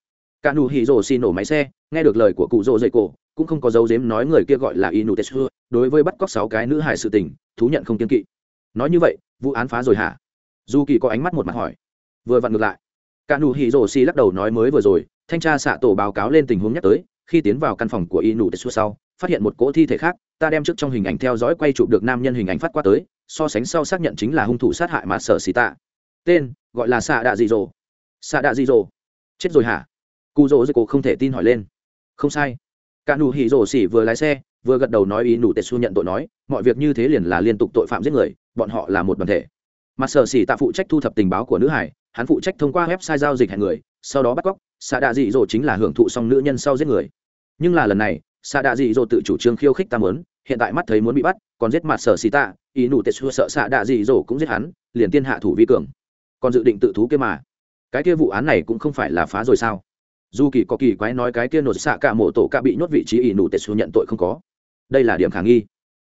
cả nụ hỉ rồ xì nổ máy xe, nghe được lời của cụ rồ dây cổ, cũng không có dấu dếm nói người kia gọi là inu tetsu đối với bắt cóc sáu cái nữ hải sự tình, thú nhận không kiên kỵ. Nói như vậy, vụ án phá rồi hả? Dù kỳ có ánh mắt một mặt hỏi. Vừa vặn ngược lại. Cả nụ hỉ rồ xì lắc đầu nói mới vừa rồi, thanh tra xạ tổ báo cáo lên tình huống nhắc tới, khi tiến vào căn phòng của inu tetsu sau, phát hiện một cỗ thi thể khác, ta đem trước trong hình ảnh theo dõi quay chụp được nam nhân hình ảnh phát qua tới, so sánh sau xác nhận chính là hung thủ sát hại mà sở xì tạ. Tên, gọi là xạ đạ dị dỗ. Xạ đạ dị dỗ. Chết rồi hả? cụ rỗ dây cổ không thể tin hỏi lên. Không sai. Cả nụ hỉ rổ xỉ vừa lái xe, vừa gật đầu nói ý nụ tệ xu nhận tội nói, mọi việc như thế liền là liên tục tội phạm giết người, bọn họ là một đoàn thể. Mặt sở xỉ tạ phụ trách thu thập tình báo của nữ hải, hắn phụ trách thông qua website giao dịch hẹn người, sau đó bắt cóc xạ đạ dị dỗ chính là hưởng thụ xong nữ nhân sau giết người. Nhưng là lần này xạ đạ dị dỗ tự chủ trương khiêu khích ta lớn hiện tại mắt thấy muốn bị bắt, còn giết mặt sở xỉ tạ, ý nụ tệ xua sợ xạ đạ dị dỗ cũng giết hắn, liền tiên hạ thủ vi cường. Còn dự định tự thú kia mà. Cái kia vụ án này cũng không phải là phá rồi sao? dù kỳ có kỳ quái nói cái kia nổ xạ cả mộ tổ cả bị nhốt vị trí ỷ nụ tetsu nhận tội không có. Đây là điểm khả nghi.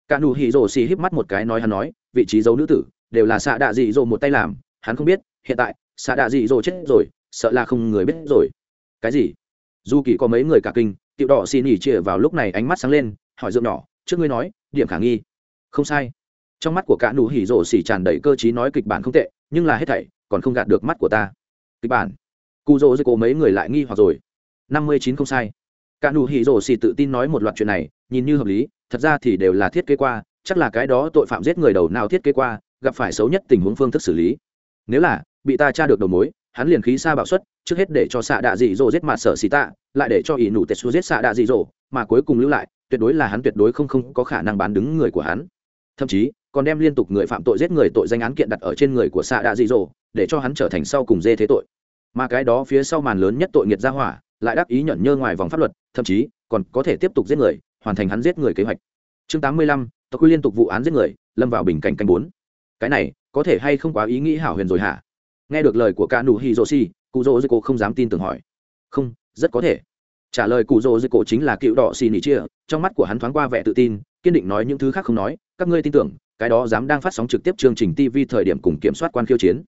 Cả nụ hỉ rồ xì híp mắt một cái nói hắn nói, vị trí giấu nữ tử, đều là xạ đạ dị dỗ một tay làm, hắn không biết, hiện tại, xạ đạ dị dỗ chết rồi, sợ là không người biết rồi. Cái gì? Dù kỳ có mấy người cả kinh, tiểu đỏ xì nỉ chĩa vào lúc này ánh mắt sáng lên, hỏi dượng nhỏ, trước ngươi nói, điểm khả nghi. Không sai. Trong mắt của cả nụ hỉ rồ xì tràn đầy cơ t nói kịch bản không tệ, nhưng là hết thảy còn không gạt được mắt của ta. Kịch bản cụ rỗ dây cổ mấy người lại nghi hoặc rồi. Năm mươi chín không sai. Cả nụ hỉ rổ xì tự tin nói một loạt chuyện này, nhìn như hợp lý, thật ra thì đều là thiết kế qua, chắc là cái đó tội phạm giết người đầu nào thiết kế qua, gặp phải xấu nhất tình huống phương thức xử lý. Nếu là, bị ta tra được đầu mối, hắn liền khí xa bạo suất trước hết để cho xạ đạ dị dỗ giết mặt sở xì tạ, lại để cho ỷ nụ tệ xu giết xạ đạ dị dỗ mà cuối cùng lưu lại, tuyệt đối là hắn tuyệt đối không không có khả năng bán đứng người của hắn. Thậm chí, còn đem liên tục người phạm tội giết người tội danh án kiện đặt ở trên người của xạ đạ dị dỗ để cho hắn trở thành sau cùng dê thế tội mà cái đó phía sau màn lớn nhất tội nghiệt gia hỏa lại đáp ý nhận nhơ ngoài vòng pháp luật, thậm chí còn có thể tiếp tục giết người, hoàn thành hắn giết người kế hoạch. Chương tám mươi lăm, tộc quy liên tục vụ án giết người, lâm vào bình cảnh canh bốn. Cái này, có thể hay không quá ý nghĩ hảo huyền rồi hả? Nghe được lời của ca nụ hi cụ dô dư cô không dám tin tưởng hỏi. Không, rất có thể. Trả lời cụ dô dư cô chính là cựu đỏ xì nỉ chia, trong mắt của hắn thoáng qua vẻ tự tin, kiên định nói những thứ khác không nói, các ngươi tin tưởng, cái đó dám đang phát sóng trực tiếp chương trình tv thời điểm cùng kiểm soát quan khiêu chiến.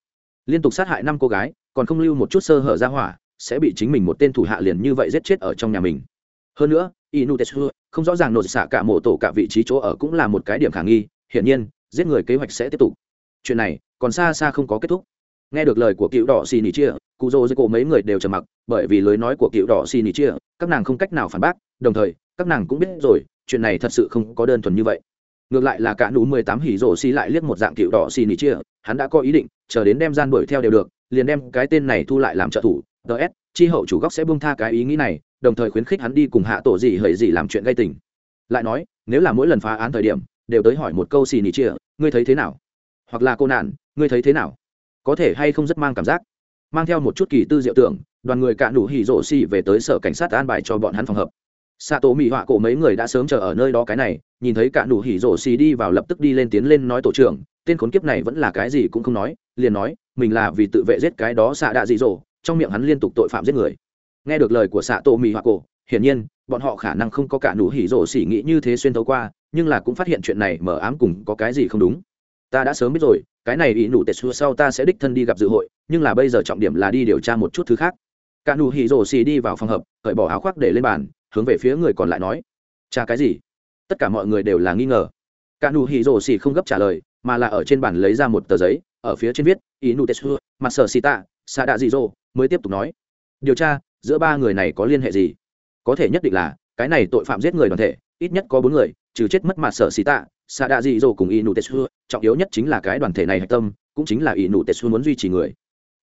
Liên tục sát hại năm cô gái còn không lưu một chút sơ hở ra hỏa, sẽ bị chính mình một tên thủ hạ liền như vậy giết chết ở trong nhà mình. Hơn nữa Inu inutesu không rõ ràng nộp xạ cả mộ tổ cả vị trí chỗ ở cũng là một cái điểm khả nghi, hiển nhiên, giết người kế hoạch sẽ tiếp tục. Chuyện này còn xa xa không có kết thúc. Nghe được lời của cựu đỏ xì nỉ chia cụ dô dưới cổ mấy người đều trầm mặc, bởi vì lời nói của cựu đỏ xì nỉ chia, các nàng không cách nào phản bác, đồng thời, các nàng cũng biết rồi, chuyện này thật sự không có đơn thuần như vậy. Ngược lại là cả nú mười tám hỉ rổ xì lại liếc một dạng cựu đỏ xì nỉ chia, hắn đã có ý định, chờ đến đem gian đuổi theo đều được liền đem cái tên này thu lại làm trợ thủ ts chi hậu chủ góc sẽ buông tha cái ý nghĩ này, đồng thời khuyến khích hắn đi cùng hạ tổ gì hời gì làm chuyện gây tình. Lại nói, nếu là mỗi lần phá án thời điểm, đều tới hỏi một câu xì nỉ chia, ngươi thấy thế nào? Hoặc là cô nạn, ngươi thấy thế nào? Có thể hay không rất mang cảm giác. Mang theo một chút kỳ tư diệu tưởng, đoàn người cạn đủ hỉ rộ xì về tới sở cảnh sát an bài cho bọn hắn phòng hợp. Xạ tổ mỹ họa cổ mấy người đã sớm chờ ở nơi đó cái này, nhìn thấy cạn đủ hỉ rộ xì đi vào lập tức đi lên tiến lên nói tổ trưởng, tên khốn kiếp này vẫn là cái gì cũng không nói liền nói, mình là vì tự vệ giết cái đó xạ đạ dị dỗ, trong miệng hắn liên tục tội phạm giết người. Nghe được lời của xạ tô mỹ hoa cổ, hiển nhiên, bọn họ khả năng không có cả nụ hỉ rổ xỉ nghĩ như thế xuyên thấu qua, nhưng là cũng phát hiện chuyện này mở ám cùng có cái gì không đúng. Ta đã sớm biết rồi, cái này ý nụ tệ xua sau ta sẽ đích thân đi gặp dự hội, nhưng là bây giờ trọng điểm là đi điều tra một chút thứ khác. Cả nụ hỉ rổ xỉ đi vào phòng hợp cởi bỏ áo khoác để lên bàn, hướng về phía người còn lại nói, cha cái gì? Tất cả mọi người đều là nghi ngờ. Cả nụ hỉ rổ xỉ không gấp trả lời, mà là ở trên bàn lấy ra một tờ giấy ở phía trên viết inu tetsu mặt sở xì tạ xạ đạ dị dỗ mới tiếp tục nói. Điều tra, giữa ba người này có liên hệ gì? Có thể nhất định là, cái này tội phạm giết người đoàn thể, ít nhất có bốn người, trừ chết mất mặt sở xì tạ xạ đạ dị dỗ cùng inu tetsu trọng yếu nhất chính là cái đoàn thể này hạch tâm, cũng chính là inu tetsu muốn duy trì người.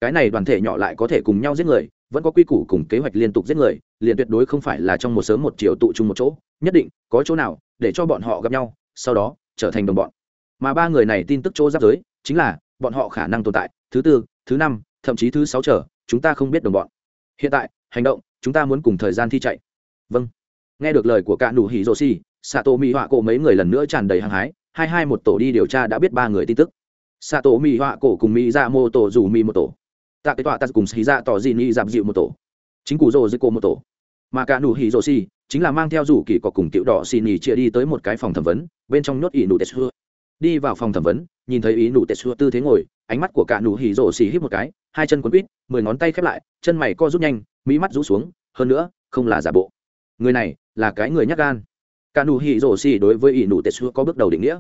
Cái này đoàn thể nhỏ lại có thể cùng nhau giết người, vẫn có quy củ cùng kế hoạch liên tục giết người, liền tuyệt đối không phải là trong một sớm một chiều tụ chung một chỗ, nhất định, có chỗ nào, để cho bọn họ gặp nhau, sau đó, trở thành đồng bọn. Mà ba người này tin tức chỗ giáp giới, chính là bọn họ khả năng tồn tại, thứ tư, thứ năm, thậm chí thứ sáu trở, chúng ta không biết đồng bọn. Hiện tại, hành động, chúng ta muốn cùng thời gian thi chạy. Vâng. Nghe được lời của cả đủ hỉ rô xì xạ tổ mỹ họa cổ mấy người lần nữa tràn đầy hăng hái, hai hai một tổ đi điều tra đã biết ba người tin tức. Xạ tổ mỹ họa cổ cùng mỹ ra dạ mô tổ rủ mỹ một tổ. Tạ cái tọa tạ cùng xì ra dạ tỏ dị ni giảm dịu một tổ. Chính cụ rô dư cô một tổ. Mà cả đủ hỉ rô xì chính là mang theo rủ kỳ có cùng tiểu đỏ xì nhì chia đi tới một cái phòng thẩm vấn, bên trong nhốt ỷ nụ tết xưa. Đi vào phòng thẩm vấn nhìn thấy ý nụ tệ xua tư thế ngồi, ánh mắt của cả nụ hỉ rổ xì hít một cái, hai chân quấn quít, mười ngón tay khép lại, chân mày co rút nhanh, mỹ mắt rũ xuống, hơn nữa, không là giả bộ. Người này là cái người nhắc gan. Cả nụ hỉ rổ xì đối với ý nụ tệ xua có bước đầu định nghĩa.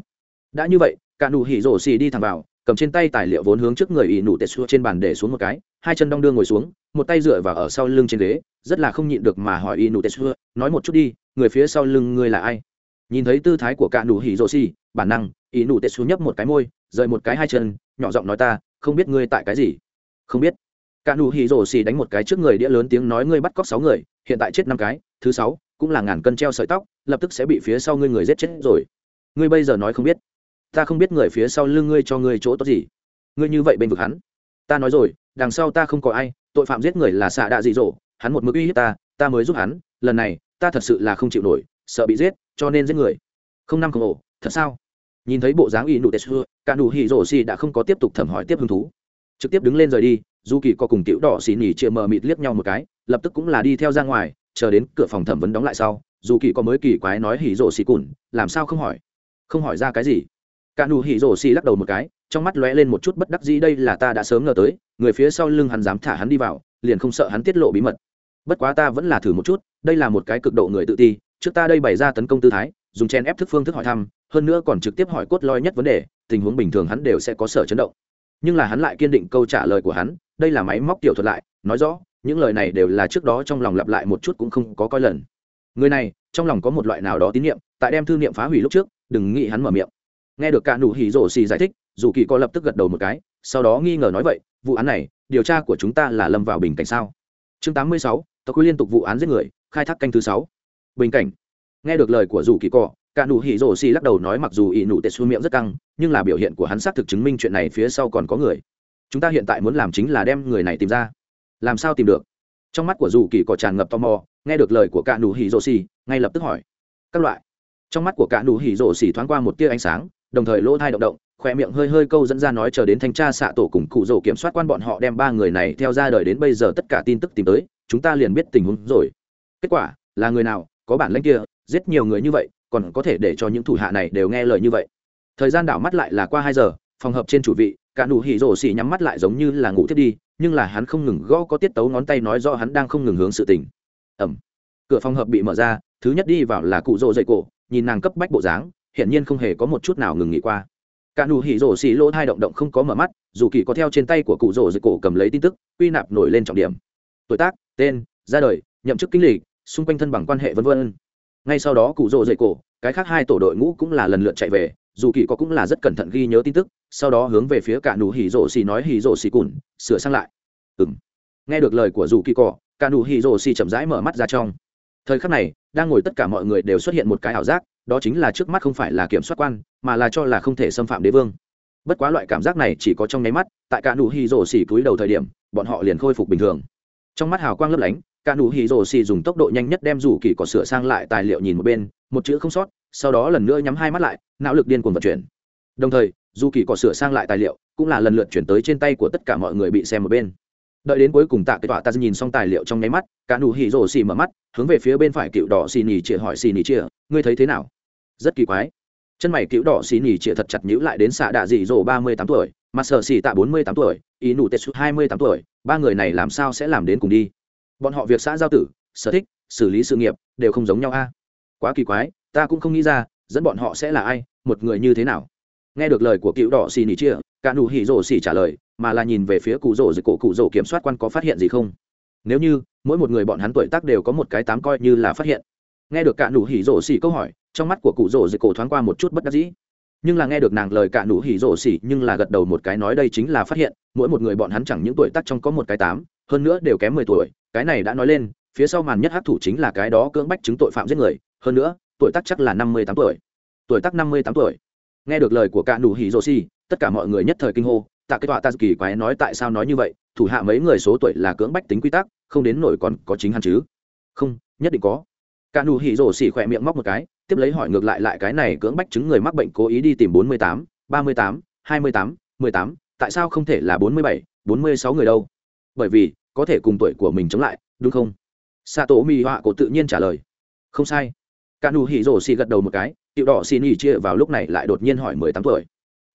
Đã như vậy, cả nụ hỉ rổ xì đi thẳng vào, cầm trên tay tài liệu vốn hướng trước người ý nụ tệ xua trên bàn để xuống một cái, hai chân đong đưa ngồi xuống, một tay dựa vào ở sau lưng trên ghế, rất là không nhịn được mà hỏi ý nụ tệ xua, nói một chút đi, người phía sau lưng ngươi là ai? Nhìn thấy tư thái của cả nụ hỉ rổ xì, bản năng ý nụ tetsu nhấp một cái môi, rời một cái hai chân, nhỏ giọng nói ta, không biết ngươi tại cái gì. Không biết. Cả nụ hì rổ xì đánh một cái trước người đĩa lớn tiếng nói ngươi bắt cóc sáu người, hiện tại chết năm cái, thứ sáu, cũng là ngàn cân treo sợi tóc, lập tức sẽ bị phía sau ngươi người giết chết rồi. Ngươi bây giờ nói không biết. Ta không biết người phía sau lưng ngươi cho ngươi chỗ tốt gì. Ngươi như vậy bên vực hắn. Ta nói rồi, đằng sau ta không có ai, tội phạm giết người là xạ đạ dị dỗ hắn một mực uy hiếp ta ta mới giúp hắn, lần này, ta thật sự là không chịu nổi, sợ bị giết, cho nên giết người. Không năm không ổ, thật sao? nhìn thấy bộ dáng y nụ tê xưa, cả nụ hỉ rổ xì đã không có tiếp tục thẩm hỏi tiếp hứng thú. Trực tiếp đứng lên rời đi, dù kỳ có cùng tiểu đỏ xì nỉ chia mờ mịt liếc nhau một cái, lập tức cũng là đi theo ra ngoài, chờ đến cửa phòng thẩm vấn đóng lại sau, dù kỳ có mới kỳ quái nói hỉ rổ xì cùn, làm sao không hỏi? Không hỏi ra cái gì? Cả nụ hỉ rổ xì lắc đầu một cái, trong mắt lóe lên một chút bất đắc dĩ, đây là ta đã sớm ngờ tới, người phía sau lưng hắn dám thả hắn đi vào, liền không sợ hắn tiết lộ bí mật. Bất quá ta vẫn là thử một chút, đây là một cái cực độ người tự ti, trước ta đây bày ra tấn công tư thái, dùng chen ép thức phương thức hỏi thăm hơn nữa còn trực tiếp hỏi cốt lõi nhất vấn đề tình huống bình thường hắn đều sẽ có sở chấn động. Nhưng là hắn lại kiên định câu trả lời của hắn đây là máy móc tiểu thuật lại nói rõ những lời này đều là trước đó trong lòng lặp lại một chút cũng không có coi lần. Người này trong lòng có một loại nào đó tín niệm tại đem thư niệm phá hủy lúc trước đừng nghĩ hắn mở miệng. Nghe được cả nụ hỉ rổ xì giải thích dù kỳ có lập tức gật đầu một cái sau đó nghi ngờ nói vậy vụ án này điều tra của chúng ta là lâm vào bình cảnh sao? Chương 86, tộc quy liên tục vụ án giết người khai thác canh thứ sáu. Bình cảnh. Nghe được lời của dù kỳ cọ cả nụ hỉ rổ xì lắc đầu nói mặc dù ỷ nụ tetsu miệng rất căng, nhưng là biểu hiện của hắn xác thực chứng minh chuyện này phía sau còn có người. Chúng ta hiện tại muốn làm chính là đem người này tìm ra. Làm sao tìm được? Trong mắt của dù kỳ có tràn ngập tò mò, nghe được lời của cả nụ hỉ rổ xì, ngay lập tức hỏi. Các loại. Trong mắt của cả nụ hỉ rổ xì thoáng qua một tia ánh sáng, đồng thời lỗ thai động động khỏe miệng hơi hơi câu dẫn ra nói chờ đến thanh tra xạ tổ cùng cụ rổ kiểm soát quan bọn họ đem ba người này theo ra đời đến bây giờ tất cả tin tức tìm tới, chúng ta liền biết tình huống rồi. Kết quả, là người nào, có bản lãnh kia, giết nhiều người như vậy còn có thể để cho những thủ hạ này đều nghe lời như vậy. Thời gian đảo mắt lại là qua hai giờ, phòng hợp trên chủ vị, cả nụ hỉ rổ xỉ nhắm mắt lại giống như là ngủ thiết đi, nhưng là hắn không ngừng gõ có tiết tấu ngón tay nói do hắn đang không ngừng hướng sự tình. Ẩm. Cửa phòng hợp bị mở ra, thứ nhất đi vào là cụ rỗ dậy cổ, nhìn nàng cấp bách bộ dáng, hiển nhiên không hề có một chút nào ngừng nghỉ qua. Cả nụ hỉ rổ xỉ lỗ thai động động không có mở mắt, dù kỳ có theo trên tay của cụ rỗ dậy cổ cầm lấy tin tức, quy nạp nổi lên trọng điểm. Tuổi tác, tên, ra đời, nhậm chức kinh lịch, xung quanh thân bằng quan hệ vân vân ngay sau đó cụ rỗ dậy cổ, cái khác hai tổ đội ngũ cũng là lần lượt chạy về, dù kỳ có cũng là rất cẩn thận ghi nhớ tin tức, sau đó hướng về phía cả nụ hỉ rổ xì nói hỉ rổ xì cùn, sửa sang lại. Ừ m nghe được lời của dù kỳ cỏ cả nụ hỉ rổ xì chậm rãi mở mắt ra trong. Thời khắc này, đang ngồi tất cả mọi người đều xuất hiện một cái ảo giác, đó chính là trước mắt không phải là kiểm soát quan, mà là cho là không thể xâm phạm đế vương. Bất quá loại cảm giác này chỉ có trong nháy mắt, tại cả nụ hỉ rổ xì cúi đầu thời điểm, bọn họ liền khôi phục bình thường. Trong mắt hào quang lấp lánh cả nụ hì rồ xì dùng tốc độ nhanh nhất đem rủ kỳ cỏ sửa sang lại tài liệu nhìn một bên, một chữ không sót, sau đó lần nữa nhắm hai mắt lại, não lực điên cuồng vận chuyển. Đồng thời, dù kỳ cỏ sửa sang lại tài liệu cũng là lần lượt chuyển tới trên tay của tất cả mọi người bị xem một bên. Đợi đến cuối cùng tạ kết tọa ta nhìn xong tài liệu trong nháy mắt, cả nụ hì rồ xì mở mắt, hướng về phía bên phải cựu đỏ xì nỉ chĩa hỏi xì nỉ chĩa, ngươi thấy thế nào? Rất kỳ quái. Chân mày cựu đỏ xì nỉ chĩa thật chặt nhữ lại đến xạ đạ dị rồ ba mươi tám tuổi mặt sợ xì tạ bốn mươi tám tuổi, ý nụ tết hai mươi tám tuổi, ba người này làm sao sẽ làm đến cùng đi? bọn họ việc xã giao tử, sở thích, xử lý sự nghiệp đều không giống nhau a. Quá kỳ quái, ta cũng không nghĩ ra, dẫn bọn họ sẽ là ai, một người như thế nào. Nghe được lời của cựu đỏ xì nỉ chia, cả nụ hỉ rổ xì trả lời, mà là nhìn về phía cụ rổ dịch cổ cụ rổ kiểm soát quan có phát hiện gì không? Nếu như, mỗi một người bọn hắn tuổi tác đều có một cái tám coi như là phát hiện. Nghe được cả nụ hỉ rổ xì câu hỏi, trong mắt của cụ rổ dịch cổ thoáng qua một chút bất đắc dĩ. Nhưng là nghe được nàng lời cả nụ hỉ rổ xỉ nhưng là gật đầu một cái nói đây chính là phát hiện, mỗi một người bọn hắn chẳng những tuổi tác trong có một cái tám hơn nữa đều kém mười tuổi, cái này đã nói lên, phía sau màn nhất hát thủ chính là cái đó cưỡng bách chứng tội phạm giết người, hơn nữa, tuổi tác chắc là năm mươi tám tuổi. Tuổi tác năm mươi tám tuổi. Nghe được lời của cả nụ hỉ rô tất cả mọi người nhất thời kinh hô, tạ kết tọa ta kỳ quái nói tại sao nói như vậy, thủ hạ mấy người số tuổi là cưỡng bách tính quy tắc, không đến nổi còn có chính hắn chứ? Không, nhất định có. Cả nụ hỉ rổ xỉ miệng móc một cái, tiếp lấy hỏi ngược lại lại cái này cưỡng bách chứng người mắc bệnh cố ý đi tìm bốn mươi tám, ba mươi tám, hai mươi tám, mười tám, tại sao không thể là bốn mươi bảy, bốn mươi sáu người đâu? bởi vì, có thể cùng tuổi của mình chống lại, đúng không? Xạ tổ mỹ họa cổ tự nhiên trả lời. Không sai. Cả nụ hỉ rổ xì gật đầu một cái cựu đỏ xì nỉ chia vào lúc này lại đột nhiên hỏi mười tám tuổi.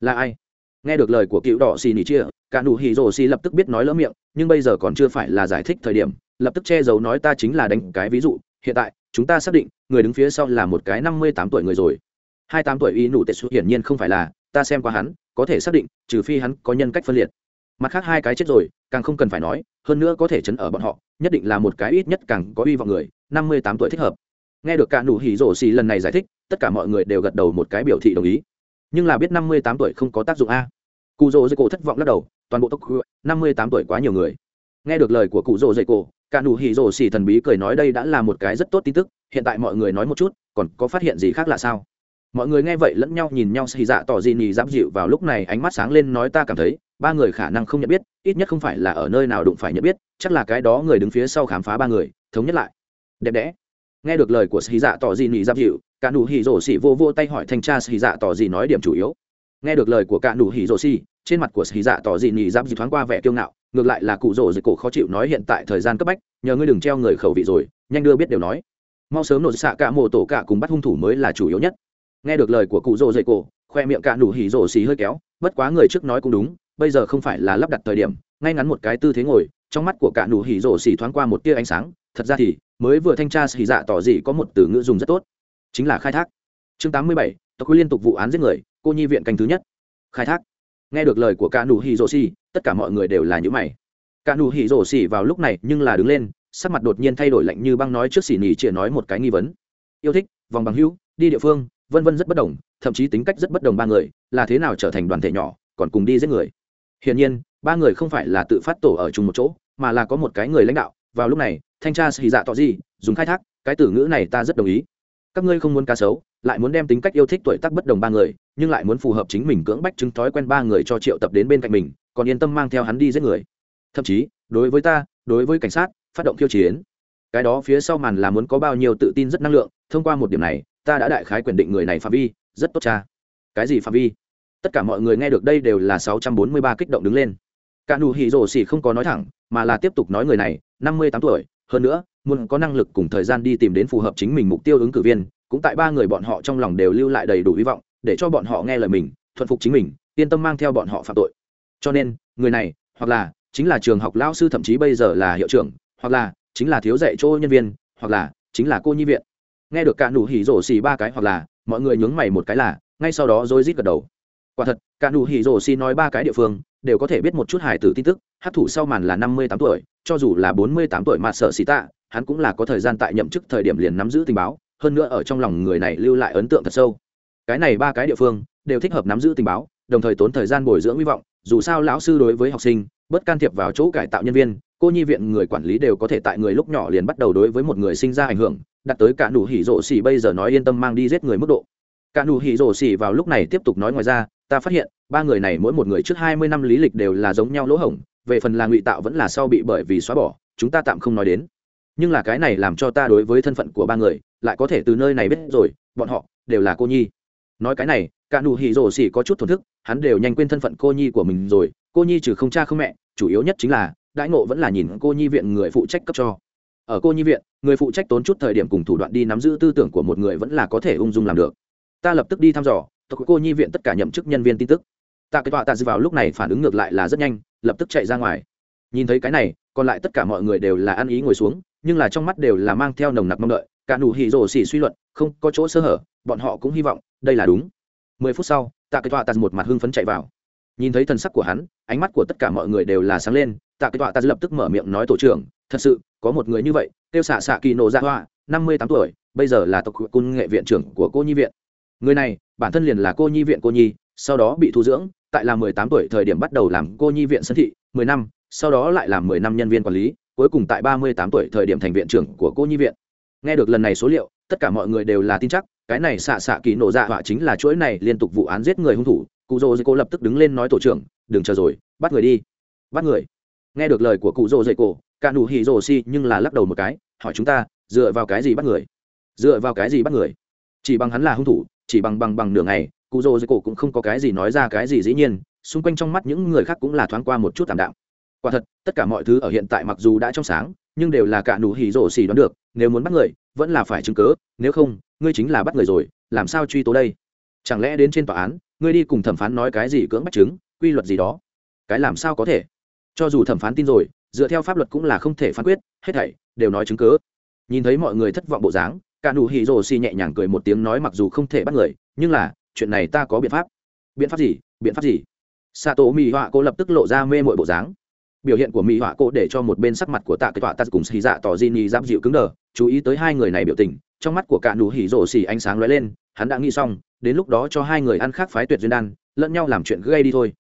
Là ai? Nghe được lời của cựu đỏ xì nỉ chia cả nụ hỉ rổ xì lập tức biết nói lỡ miệng, nhưng bây giờ còn chưa phải là giải thích thời điểm, lập tức che giấu nói ta chính là đánh cái ví dụ. Hiện tại, chúng ta xác định, người đứng phía sau là một cái năm mươi tám tuổi người rồi. hai tám tuổi y nụ tệ xuất hiển nhiên không phải là, ta xem qua hắn, có thể xác định, trừ phi hắn có nhân cách phân liệt mặt khác hai cái chết rồi, càng không cần phải nói, hơn nữa có thể chấn ở bọn họ, nhất định là một cái ít nhất càng có hy vọng người, năm mươi tám tuổi thích hợp. Nghe được cả nụ hỉ rổ xì lần này giải thích, tất cả mọi người đều gật đầu một cái biểu thị đồng ý. Nhưng là biết năm mươi tám tuổi không có tác dụng a. Cụ rỗ dây cổ thất vọng lắc đầu, toàn bộ tốc năm mươi tám tuổi quá nhiều người. Nghe được lời của cụ rỗ dây cổ, cả nụ hỉ rổ xì thần bí cười nói đây đã là một cái rất tốt tin tức, hiện tại mọi người nói một chút, còn có phát hiện gì khác là sao? mọi người nghe vậy lẫn nhau nhìn nhau xì dạ tỏ dị nhì dám dịu vào lúc này ánh mắt sáng lên nói ta cảm thấy, ba người khả năng không nhận biết, ít nhất không phải là ở nơi nào đụng phải nhận biết, chắc là cái đó người đứng phía sau khám phá ba người, thống nhất lại. Đẹp đẽ. Nghe được lời của xì dạ tỏ dị nhì dám dịu, cả nụ hỉ rổ xì vô vô tay hỏi thanh tra xì dạ tỏ dị nói điểm chủ yếu. Nghe được lời của cả nụ hỉ rổ xì, trên mặt của xì dạ tỏ dị nhì dám dịu thoáng qua vẻ kiêu ngạo, ngược lại là cụ rổ dịch cổ khó chịu nói hiện tại thời gian cấp bách, nhờ ngươi đừng treo người khẩu vị rồi, nhanh đưa biết đều nói. Mau sớm nổ xạ cả mồ tổ cả cùng bắt hung thủ mới là chủ yếu nhất nghe được lời của cụ rồ dậy cổ, khoe miệng cả nụ hỉ rồ xì hơi kéo, bất quá người trước nói cũng đúng, bây giờ không phải là lắp đặt thời điểm, ngay ngắn một cái tư thế ngồi, trong mắt của cả nụ hỉ rồ xì thoáng qua một tia ánh sáng, thật ra thì, mới vừa thanh tra xì dạ tỏ dị có một từ ngữ dùng rất tốt. Chính là khai thác. Chương tám mươi bảy, tộc quy liên tục vụ án giết người, cô nhi viện canh thứ nhất. Khai thác. Nghe được lời của cả nụ hỉ rồ xì, tất cả mọi người đều là những mày. Cả nụ hỉ rồ xì vào lúc này nhưng là đứng lên, sắc mặt đột nhiên thay đổi lạnh như băng nói trước xì nỉ chỉ nói một cái nghi vấn. Yêu thích, vòng bằng hữu, đi địa phương vân vân rất bất đồng, thậm chí tính cách rất bất đồng ba người, là thế nào trở thành đoàn thể nhỏ, còn cùng đi giết người. Hiển nhiên, ba người không phải là tự phát tổ ở chung một chỗ, mà là có một cái người lãnh đạo. Vào lúc này, thanh tra sĩ dạ tỏ gì dùng khai thác, cái từ ngữ này ta rất đồng ý. Các ngươi không muốn cá sấu, lại muốn đem tính cách yêu thích tuổi tác bất đồng ba người, nhưng lại muốn phù hợp chính mình cưỡng bách chứng thói quen ba người cho triệu tập đến bên cạnh mình, còn yên tâm mang theo hắn đi giết người. Thậm chí, đối với ta, đối với cảnh sát, phát động khiêu chiến. Cái đó phía sau màn là muốn có bao nhiêu tự tin rất năng lượng, thông qua một điểm này ta đã đại khái quyền định người này phạm vi, rất tốt cha. Cái gì phạm vi? Tất cả mọi người nghe được đây đều là sáu trăm bốn mươi ba kích động đứng lên. Cả nụ hỉ rổ xỉ không có nói thẳng, mà là tiếp tục nói người này, năm mươi tám tuổi, hơn nữa, muốn có năng lực cùng thời gian đi tìm đến phù hợp chính mình mục tiêu ứng cử viên, cũng tại ba người bọn họ trong lòng đều lưu lại đầy đủ hy vọng, để cho bọn họ nghe lời mình, thuận phục chính mình, yên tâm mang theo bọn họ phạm tội. Cho nên, người này, hoặc là chính là trường học lao sư thậm chí bây giờ là hiệu trưởng, hoặc là chính là thiếu dạy chỗ nhân viên, hoặc là chính là cô nhi viện nghe được cả nụ hỉ rổ xì ba cái hoặc là, mọi người nhướng mày một cái là, ngay sau đó rối rít gật đầu. Quả thật cả nụ hỉ rổ xì nói ba cái địa phương, đều có thể biết một chút hải tử tin tức hát thủ sau màn là năm mươi tám tuổi, cho dù là bốn mươi tám tuổi mà sợ xì tạ, hắn cũng là có thời gian tại nhậm chức thời điểm liền nắm giữ tình báo, hơn nữa ở trong lòng người này lưu lại ấn tượng thật sâu. Cái này ba cái địa phương, đều thích hợp nắm giữ tình báo, đồng thời tốn thời gian bồi dưỡng hy vọng, dù sao lão sư đối với học sinh bớt can thiệp vào chỗ cải tạo nhân viên cô nhi viện người quản lý đều có thể tại người lúc nhỏ liền bắt đầu đối với một người sinh ra ảnh hưởng, đặt tới cả nụ hỉ rộ xỉ bây giờ nói yên tâm mang đi giết người mức độ. Cả nụ hỉ rộ xỉ vào lúc này tiếp tục nói ngoài ra, ta phát hiện, ba người này mỗi một người trước hai mươi năm lý lịch đều là giống nhau lỗ hổng, về phần là ngụy tạo vẫn là sau bị bởi vì xóa bỏ, chúng ta tạm không nói đến. Nhưng là cái này làm cho ta đối với thân phận của ba người, lại có thể từ nơi này biết rồi, bọn họ đều là cô nhi. Nói cái này, cả nụ hỉ rộ xỉ có chút thổn thức, hắn đều nhanh quên thân phận cô nhi của mình rồi, cô nhi trừ không cha không mẹ, chủ yếu nhất chính là đãi ngộ vẫn là nhìn cô nhi viện người phụ trách cấp cho. Ở cô nhi viện, người phụ trách tốn chút thời điểm cùng thủ đoạn đi nắm giữ tư tưởng của một người vẫn là có thể ung dung làm được. Ta lập tức đi thăm dò tộc cô nhi viện tất cả nhậm chức nhân viên tin tức. Tạ cái tọa ta dư vào lúc này phản ứng ngược lại là rất nhanh, lập tức chạy ra ngoài. Nhìn thấy cái này, còn lại tất cả mọi người đều là ăn ý ngồi xuống, nhưng là trong mắt đều là mang theo nồng nặc mong đợi, cả nụ hỉ rồ xỉ suy luận, không có chỗ sơ hở, bọn họ cũng hy vọng, đây là đúng. Mười phút sau, tạ cái tọa ta một mặt hưng phấn chạy vào. Nhìn thấy thần sắc của hắn, ánh mắt của tất cả mọi người đều là sáng lên tạ cái tọa ta lập tức mở miệng nói, tổ trưởng, thật sự, có một người như vậy, kêu xạ xạ kỳ nổ ra hoa, năm mươi tám tuổi, bây giờ là tộc cung nghệ viện trưởng của cô nhi viện. Người này, bản thân liền là cô nhi viện cô nhi, sau đó bị thu dưỡng, tại là mười tám tuổi thời điểm bắt đầu làm cô nhi viện sân thị, mười năm, sau đó lại làm mười năm nhân viên quản lý, cuối cùng tại ba mươi tám tuổi thời điểm thành viện trưởng của cô nhi viện. Nghe được lần này số liệu, tất cả mọi người đều là tin chắc, cái này xạ xạ kỳ nổ dạ họa chính là chuỗi này liên tục vụ án giết người hung thủ, cụ dô cô lập tức đứng lên nói, tổ trưởng, đừng chờ rồi, bắt người đi. Bắt người? nghe được lời của cụ rồ dậy cổ, cả nụ hỉ rồ si nhưng là lắc đầu một cái, hỏi chúng ta, dựa vào cái gì bắt người? Dựa vào cái gì bắt người? Chỉ bằng hắn là hung thủ, chỉ bằng bằng bằng nửa ngày, cụ rồ dậy cổ cũng không có cái gì nói ra cái gì dĩ nhiên, xung quanh trong mắt những người khác cũng là thoáng qua một chút tạm đạo quả thật, tất cả mọi thứ ở hiện tại mặc dù đã trong sáng, nhưng đều là cả nụ hỉ rổ xì đoán được, nếu muốn bắt người, vẫn là phải chứng cớ, nếu không, ngươi chính là bắt người rồi, làm sao truy tố đây? Chẳng lẽ đến trên tòa án, ngươi đi cùng thẩm phán nói cái gì cưỡng bắt chứng, quy luật gì đó? Cái làm sao có thể? cho dù thẩm phán tin rồi, dựa theo pháp luật cũng là không thể phán quyết, hết thảy đều nói chứng cứ nhìn thấy mọi người thất vọng bộ dáng, cả nụ hỉ rồ xì nhẹ nhàng cười một tiếng nói mặc dù không thể bắt người, nhưng là, chuyện này ta có biện pháp. Biện pháp gì? Biện pháp gì? Xạ tổ mỹ họa cô lập tức lộ ra mê mội bộ dáng. Biểu hiện của mỹ họa cô để cho một bên sắc mặt của tạ cái tọa tắt cùng xì dạ tỏ di ni giáp dịu cứng đờ, chú ý tới hai người này biểu tình, trong mắt của cả nụ hỉ rổ xì ánh sáng lóe lên, hắn đã nghĩ xong, đến lúc đó cho hai người ăn khác phái tuyệt duyên đan, lẫn nhau làm chuyện gây đi thôi.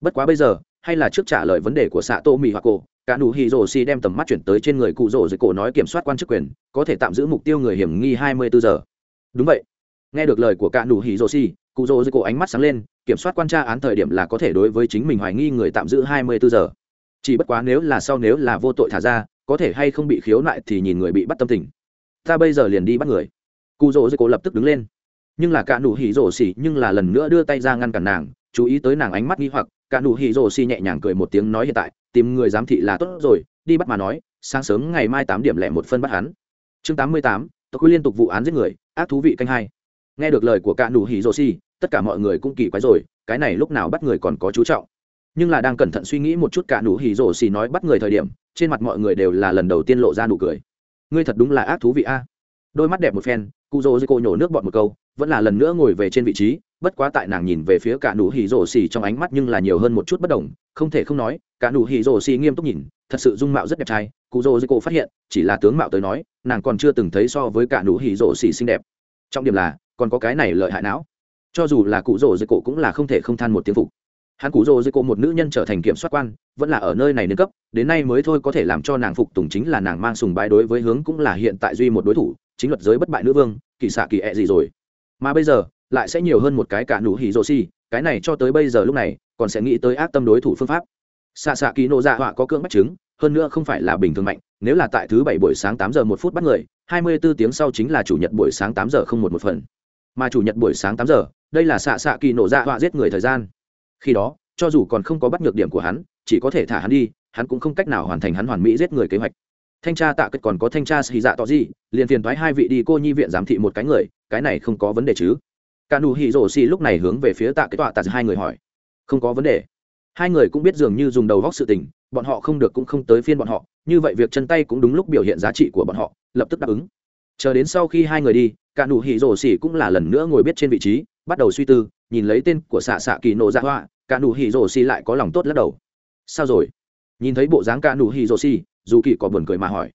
Bất quá bây giờ hay là trước trả lời vấn đề của xạ tô mỹ hoa cô, cả nụ hì rồ xì đem tầm mắt chuyển tới trên người cụ rồ dưới cổ nói kiểm soát quan chức quyền có thể tạm giữ mục tiêu người hiểm nghi hai mươi bốn giờ. Đúng vậy. Nghe được lời của cả nụ hì rồ xì cụ rồ dưới cổ ánh mắt sáng lên kiểm soát quan tra án thời điểm là có thể đối với chính mình hoài nghi người tạm giữ hai mươi bốn giờ. Chỉ bất quá nếu là sau nếu là vô tội thả ra có thể hay không bị khiếu nại thì nhìn người bị bắt tâm tình. Ta bây giờ liền đi bắt người. Cụ rồ dưới cổ lập tức đứng lên. Nhưng là cả nụ hỉ rổ xỉ nhưng là lần nữa đưa tay ra ngăn cản nàng chú ý tới nàng ánh mắt nghi hoặc cả nụ hỉ rồ si nhẹ nhàng cười một tiếng nói hiện tại, tìm người giám thị là tốt rồi, đi bắt mà nói, sáng sớm ngày mai tám điểm lẻ một phân bắt hắn. Chương tám mươi tám tôi quy liên tục vụ án giết người, ác thú vị canh hai. Nghe được lời của cả nụ hỉ rồ si tất cả mọi người cũng kỳ quái rồi, cái này lúc nào bắt người còn có chú trọng. Nhưng là đang cẩn thận suy nghĩ một chút cả nụ hỉ rồ si nói bắt người thời điểm, trên mặt mọi người đều là lần đầu tiên lộ ra nụ cười. Ngươi thật đúng là ác thú vị a. Đôi mắt đẹp một phen cụ rồ dây cô nhổ nước bọt một câu, vẫn là lần nữa ngồi về trên vị trí bất quá tại nàng nhìn về phía cả nụ hỉ rồ xì trong ánh mắt nhưng là nhiều hơn một chút bất đồng, không thể không nói, cả nụ hỉ rồ xì nghiêm túc nhìn, thật sự dung mạo rất đẹp trai, cụ rổ dư cổ phát hiện, chỉ là tướng mạo tới nói, nàng còn chưa từng thấy so với cả nụ hỉ rồ xì xinh đẹp. Trọng điểm là, còn có cái này lợi hại não. Cho dù là cụ rổ dư cổ cũng là không thể không than một tiếng phục. Hắn cụ rồ dưới cổ một nữ nhân trở thành kiểm soát quan, vẫn là ở nơi này nâng cấp, đến nay mới thôi có thể làm cho nàng phục tùng chính là nàng mang sùng bái đối với hướng cũng là hiện tại duy một đối thủ, chính luật giới bất bại nữ vương, kỳ xạ kỳ ẹ、e、gì rồi. Mà bây giờ lại sẽ nhiều hơn một cái cả nụ hỉ rồ xi, cái này cho tới bây giờ lúc này còn sẽ nghĩ tới ác tâm đối thủ phương pháp. Xạ xạ kỳ nộ dạ họa có cưỡng bách chứng hơn nữa không phải là bình thường mạnh nếu là tại thứ bảy buổi sáng tám giờ một phút bắt người hai mươi bốn tiếng sau chính là chủ nhật buổi sáng tám giờ không một một phần. Mà chủ nhật buổi sáng tám giờ đây là xạ xạ kỳ nộ dạ họa giết người thời gian. Khi đó cho dù còn không có bắt nhược điểm của hắn chỉ có thể thả hắn đi hắn cũng không cách nào hoàn thành hắn hoàn mỹ giết người kế hoạch. Thanh tra tạ kết còn có thanh tra xì dạ tỏ gì liền phiền thoái hai vị đi cô nhi viện giám thị một cái người cái này không có vấn đề chứ cả nụ hỉ rổ xì lúc này hướng về phía tạ cái tọa tạ hai người hỏi. Không có vấn đề. Hai người cũng biết dường như dùng đầu góc sự tình, bọn họ không được cũng không tới phiên bọn họ, như vậy việc chân tay cũng đúng lúc biểu hiện giá trị của bọn họ, lập tức đáp ứng. Chờ đến sau khi hai người đi, cả nụ hỉ rổ xì cũng là lần nữa ngồi biết trên vị trí, bắt đầu suy tư, nhìn lấy tên của xạ xạ kỳ nổ ra hoa, cả nụ hỉ rổ xì lại có lòng tốt lắc đầu. Sao rồi? Nhìn thấy bộ dáng cả nụ hỉ rổ xì, dù kỳ có buồn cười mà hỏi.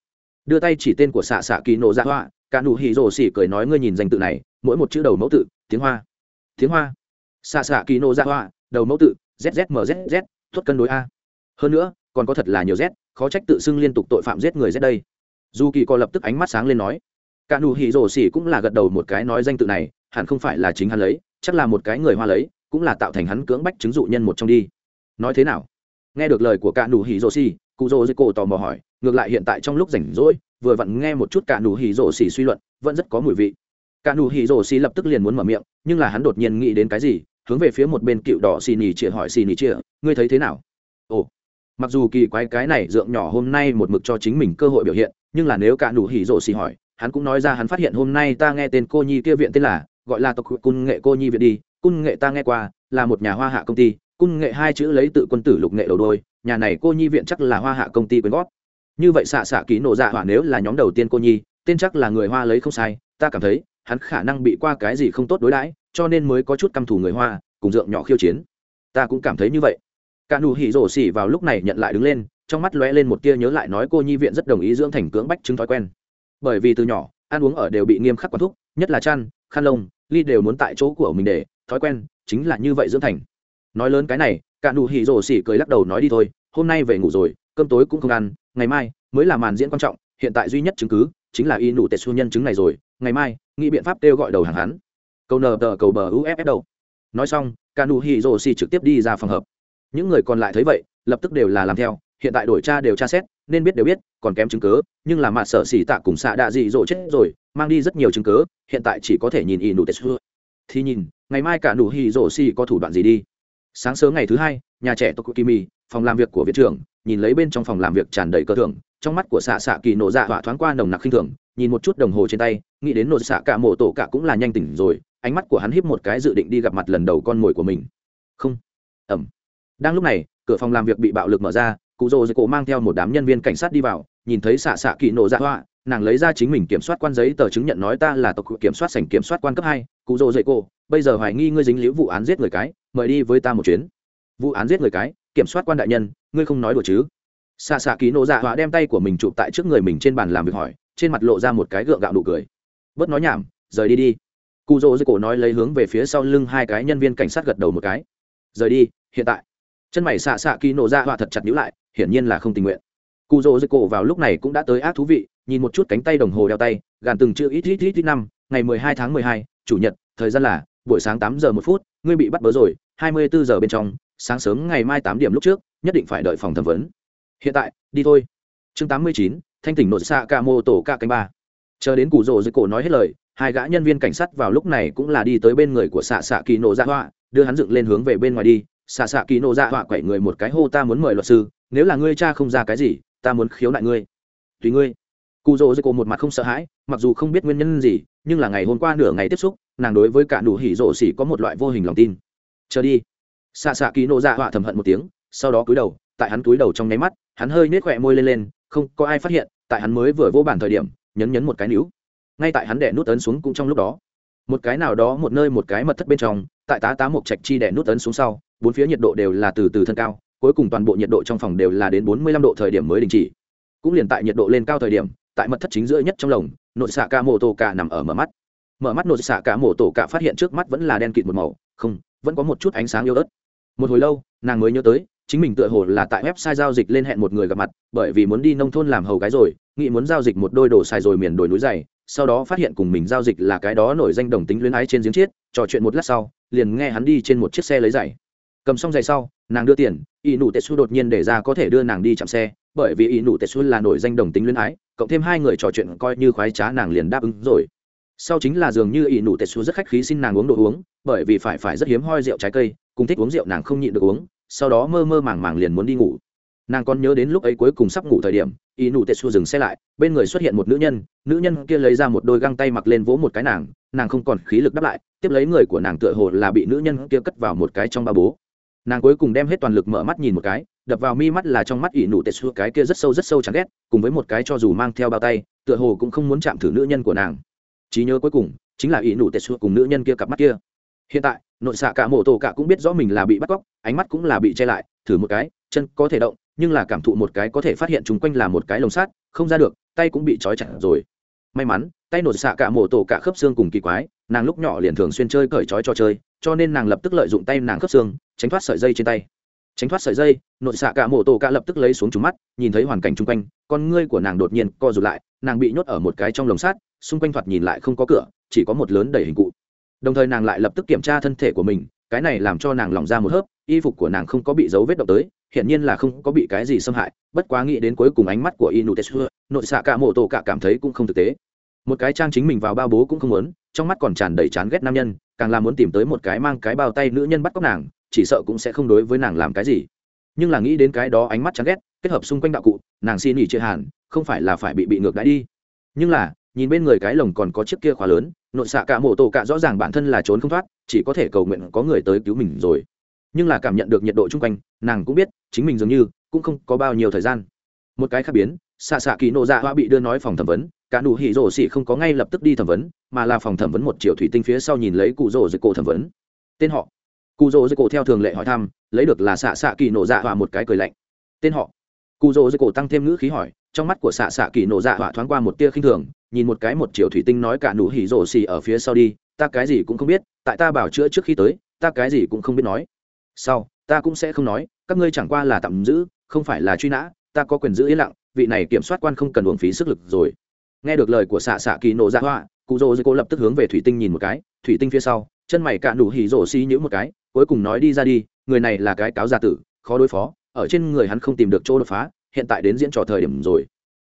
Đưa tay chỉ tên của xạ xạ kỳ nổ ra hoa, cả nụ hỉ rổ xì cười nói ngươi nhìn danh tự này, mỗi một chữ đầu mẫu tự tiếng hoa. Tiếng hoa. Xạ xạ kỳ nô ra hoa, đầu mẫu tự zzmzz thuất cân đối a. Hơn nữa, còn có thật là nhiều z, khó trách tự xưng liên tục tội phạm giết người z đây. Dù kỳ co lập tức ánh mắt sáng lên nói, cả nụ hỉ rổ xỉ cũng là gật đầu một cái nói danh tự này, hẳn không phải là chính hắn lấy, chắc là một cái người hoa lấy, cũng là tạo thành hắn cưỡng bách chứng dụ nhân một trong đi. Nói thế nào? Nghe được lời của cả nụ hỉ rổ xỉ, cụ rổ dây cổ tò mò hỏi, ngược lại hiện tại trong lúc rảnh rỗi, vừa vặn nghe một chút cả nụ hỉ rổ xỉ suy luận, vẫn rất có mùi vị cả nụ hỉ rổ xì lập tức liền muốn mở miệng, nhưng là hắn đột nhiên nghĩ đến cái gì, hướng về phía một bên cựu đỏ xì nỉ chĩa hỏi xì nỉ chĩa ngươi thấy thế nào? Ồ, mặc dù kỳ quái cái này dượng nhỏ hôm nay một mực cho chính mình cơ hội biểu hiện, nhưng là nếu cả nụ hỉ rổ xì hỏi, hắn cũng nói ra hắn phát hiện hôm nay ta nghe tên cô nhi kia viện tên là, gọi là tộc cung nghệ cô nhi viện đi cung nghệ ta nghe qua, là một nhà hoa hạ công ty cung nghệ hai chữ lấy tự quân tử lục nghệ đầu đôi, nhà này cô nhi viện chắc là hoa hạ công ty quyên góp. Như vậy xạ xạ ký nổ dạ hỏa nếu là nhóm đầu tiên cô nhi, tên chắc là người hoa lấy không sai, ta cảm thấy hắn khả năng bị qua cái gì không tốt đối đãi, cho nên mới có chút căm thù người hoa, cùng dượng nhỏ khiêu chiến. Ta cũng cảm thấy như vậy. Cả nụ hỉ rổ xỉ vào lúc này nhận lại đứng lên, trong mắt lóe lên một tia nhớ lại nói cô nhi viện rất đồng ý dưỡng thành cưỡng bách chứng thói quen. Bởi vì từ nhỏ, ăn uống ở đều bị nghiêm khắc quản thúc, nhất là chăn, khăn lông, ly đều muốn tại chỗ của mình để, thói quen chính là như vậy dưỡng thành. Nói lớn cái này, cả nụ hỉ rổ xỉ cười lắc đầu nói đi thôi, hôm nay về ngủ rồi, cơm tối cũng không ăn, ngày mai mới là màn diễn quan trọng, hiện tại duy nhất chứng cứ chính là y nụ tệ xu nhân chứng này rồi, ngày mai nghĩ biện pháp kêu gọi đầu hàng hắn cầu nờ tờ cầu bờ uff đâu. nói xong ca nụ hì trực tiếp đi ra phòng hợp những người còn lại thấy vậy lập tức đều là làm theo hiện tại đổi tra đều tra xét nên biết đều biết còn kém chứng cứ, nhưng là mạ sở xì tạ cùng xạ đạ dị dỗ chết rồi mang đi rất nhiều chứng cứ. hiện tại chỉ có thể nhìn ỷ nụ tết xưa thì nhìn ngày mai cả nụ hì rổ xì có thủ đoạn gì đi sáng sớm ngày thứ hai nhà trẻ tokukimi phòng làm việc của viện trưởng nhìn lấy bên trong phòng làm việc tràn đầy cơ thưởng trong mắt của xạ xạ kỳ nổ dạ hỏa thoáng qua nồng nặc khinh thường nhìn một chút đồng hồ trên tay nghĩ đến nội xạ cả mộ tổ cả cũng là nhanh tỉnh rồi, ánh mắt của hắn híp một cái dự định đi gặp mặt lần đầu con mồi của mình. Không. Ẩm. Đang lúc này, cửa phòng làm việc bị bạo lực mở ra, cụ rồ dưới cổ mang theo một đám nhân viên cảnh sát đi vào, nhìn thấy xạ xạ kỳ nổ dạ hoa, nàng lấy ra chính mình kiểm soát quan giấy tờ chứng nhận nói ta là tộc kiểm soát sảnh kiểm soát quan cấp hai, cụ rồ dậy cô bây giờ hoài nghi ngươi dính liễu vụ án giết người cái, mời đi với ta một chuyến. Vụ án giết người cái, kiểm soát quan đại nhân, ngươi không nói đùa chứ? Xạ xạ kỳ nổ dạ hoa đem tay của mình chụp tại trước người mình trên bàn làm việc hỏi, trên mặt lộ ra một cái gượng gạo nụ cười bớt nói nhảm, rời đi đi. Cụ rỗ dưới cổ nói lấy hướng về phía sau lưng hai cái nhân viên cảnh sát gật đầu một cái. Rời đi, hiện tại. Chân mày xạ xạ kỳ nổ ra họa thật chặt nhữ lại, hiển nhiên là không tình nguyện. Cụ rỗ dưới cổ vào lúc này cũng đã tới ác thú vị, nhìn một chút cánh tay đồng hồ đeo tay, gàn từng chữ ít ít ít ít năm, ngày mười hai tháng mười hai, chủ nhật, thời gian là buổi sáng tám giờ một phút, ngươi bị bắt bớ rồi, hai mươi bốn giờ bên trong, sáng sớm ngày mai tám điểm lúc trước, nhất định phải đợi phòng thẩm vấn. Hiện tại, đi thôi. Chương tám mươi chín, thanh tỉnh nội xạ ca mô tổ ca canh ba chờ đến cụ rồ dưới cổ nói hết lời, hai gã nhân viên cảnh sát vào lúc này cũng là đi tới bên người của xạ xạ kỳ nổ dạ họa, đưa hắn dựng lên hướng về bên ngoài đi. Xạ xạ kỳ nổ dạ họa quẩy người một cái, hô, ta muốn mời luật sư, nếu là ngươi cha không ra cái gì, ta muốn khiếu nại ngươi. Tùy ngươi. Cụ rồ dưới cổ một mặt không sợ hãi, mặc dù không biết nguyên nhân gì, nhưng là ngày hôm qua nửa ngày tiếp xúc, nàng đối với cả đủ hỉ rộ xỉ có một loại vô hình lòng tin. Chờ đi. Xạ xạ kỳ nổ dạ họa thầm hận một tiếng, sau đó cúi đầu, tại hắn cúi đầu trong nháy mắt, hắn hơi nết khỏe môi lên lên, không có ai phát hiện, tại hắn mới vừa vô bản thời điểm nhấn nhấn một cái níu. Ngay tại hắn đẻ nút ấn xuống cũng trong lúc đó. Một cái nào đó một nơi một cái mật thất bên trong, tại tá tá một trạch chi đẻ nút ấn xuống sau, bốn phía nhiệt độ đều là từ từ thân cao, cuối cùng toàn bộ nhiệt độ trong phòng đều là đến bốn mươi lăm độ thời điểm mới đình chỉ. Cũng liền tại nhiệt độ lên cao thời điểm, tại mật thất chính giữa nhất trong lồng nội xạ ca mô tô cả nằm ở mở mắt. Mở mắt nội xạ ca mô tổ cả phát hiện trước mắt vẫn là đen kịt một màu, không, vẫn có một chút ánh sáng yếu ớt. Một hồi lâu, nàng mới nhớ tới chính mình tựa hồ là tại website giao dịch lên hẹn một người gặp mặt, bởi vì muốn đi nông thôn làm hầu cái rồi, nghĩ muốn giao dịch một đôi đồ xài rồi miền đồi núi dày, sau đó phát hiện cùng mình giao dịch là cái đó nổi danh đồng tính luyến ái trên giếng chiết, trò chuyện một lát sau, liền nghe hắn đi trên một chiếc xe lấy giày. Cầm xong giày sau, nàng đưa tiền, y nụ tetsu đột nhiên để ra có thể đưa nàng đi chạm xe, bởi vì y nụ tetsu là nổi danh đồng tính luyến ái, cộng thêm hai người trò chuyện coi như khoái trá nàng liền đáp ứng rồi. Sau chính là dường như y nụ tetsu rất khách khí xin nàng uống đồ uống, bởi vì phải phải rất hiếm hoi rượu trái cây, cùng thích uống rượu nàng không nhịn được uống sau đó mơ mơ màng màng liền muốn đi ngủ. Nàng còn nhớ đến lúc ấy cuối cùng sắp ngủ thời điểm y nụ tệ xua dừng xe lại, bên người xuất hiện một nữ nhân nữ nhân kia lấy ra một đôi găng tay mặc lên vỗ một cái nàng nàng không còn khí lực đáp lại, tiếp lấy người của nàng tựa hồ là bị nữ nhân kia cất vào một cái trong ba bố. Nàng cuối cùng đem hết toàn lực mở mắt nhìn một cái, đập vào mi mắt là trong mắt y nụ tệ xua cái kia rất sâu rất sâu chán ghét, cùng với một cái cho dù mang theo bao tay, tựa hồ cũng không muốn chạm thử nữ nhân của nàng. Trí nhớ cuối cùng, chính là y nụ tệ xua cùng nữ nhân kia cặp mắt kia hiện tại, nội xạ cả mổ tổ cả cũng biết rõ mình là bị bắt cóc, ánh mắt cũng là bị che lại, thử một cái, chân có thể động, nhưng là cảm thụ một cái có thể phát hiện chung quanh là một cái lồng sắt, không ra được, tay cũng bị trói chặt rồi. May mắn, tay nội xạ cả mổ tổ cả khớp xương cùng kỳ quái, nàng lúc nhỏ liền thường xuyên chơi cởi trói cho chơi, cho nên nàng lập tức lợi dụng tay nàng khớp xương, tránh thoát sợi dây trên tay. Tránh thoát sợi dây, nội xạ cả mổ tổ cả lập tức lấy xuống trúng mắt, nhìn thấy hoàn cảnh chung quanh, con ngươi của nàng đột nhiên co rụt lại, nàng bị nhốt ở một cái trong lồng sắt, xung quanh thoạt nhìn lại không có cửa, chỉ có một lớn đầy hình cụ đồng thời nàng lại lập tức kiểm tra thân thể của mình cái này làm cho nàng lỏng ra một hớp y phục của nàng không có bị dấu vết động tới hiển nhiên là không có bị cái gì xâm hại bất quá nghĩ đến cuối cùng ánh mắt của inu tetsu nội xạ cả mộ tổ cả cảm thấy cũng không thực tế. Một cái trang chính mình vào bao bố cũng không muốn trong mắt còn tràn đầy chán ghét nam nhân càng là muốn tìm tới một cái mang cái bao tay nữ nhân bắt cóc nàng chỉ sợ cũng sẽ không đối với nàng làm cái gì. Nhưng là nghĩ đến cái đó ánh mắt chán ghét kết hợp xung quanh đạo cụ nàng xin nghỉ chưa hẳn, không phải là phải bị bị ngược đãi đi. Nhưng là nhìn bên người cái lồng còn có chiếc kia khóa lớn, nội xạ cả mộ tổ cả rõ ràng bản thân là trốn không thoát, chỉ có thể cầu nguyện có người tới cứu mình rồi. Nhưng là cảm nhận được nhiệt độ chung quanh, nàng cũng biết, chính mình dường như cũng không có bao nhiêu thời gian. Một cái khác biến, xạ xạ kỳ nộ dạ hoa bị đưa nói phòng thẩm vấn, cả nụ hỉ rổ xỉ không có ngay lập tức đi thẩm vấn, mà là phòng thẩm vấn một triệu thủy tinh phía sau nhìn lấy cụ rổ dưới cổ thẩm vấn. Tên họ, cụ rổ dưới cổ theo thường lệ hỏi thăm, lấy được là xạ xạ kỳ nộ dạ hoa một cái cười lạnh. Tên họ, cụ rổ dưới cổ tăng thêm ngữ khí hỏi, trong mắt của xạ xạ kỳ nộ dạ hoa thoáng qua một tia khinh thường nhìn một cái một chiều thủy tinh nói cả nụ hỉ rổ xì ở phía sau đi, ta cái gì cũng không biết, tại ta bảo chữa trước khi tới, ta cái gì cũng không biết nói. Sau, ta cũng sẽ không nói, các ngươi chẳng qua là tạm giữ, không phải là truy nã, ta có quyền giữ yên lặng, vị này kiểm soát quan không cần uổng phí sức lực rồi. Nghe được lời của xạ xạ kỳ nổ ra hoa, cụ rồ dây cô lập tức hướng về thủy tinh nhìn một cái, thủy tinh phía sau, chân mày cạn đủ hỉ rổ xi nhữ một cái, cuối cùng nói đi ra đi, người này là cái cáo giả tử, khó đối phó, ở trên người hắn không tìm được chỗ đột phá, hiện tại đến diễn trò thời điểm rồi.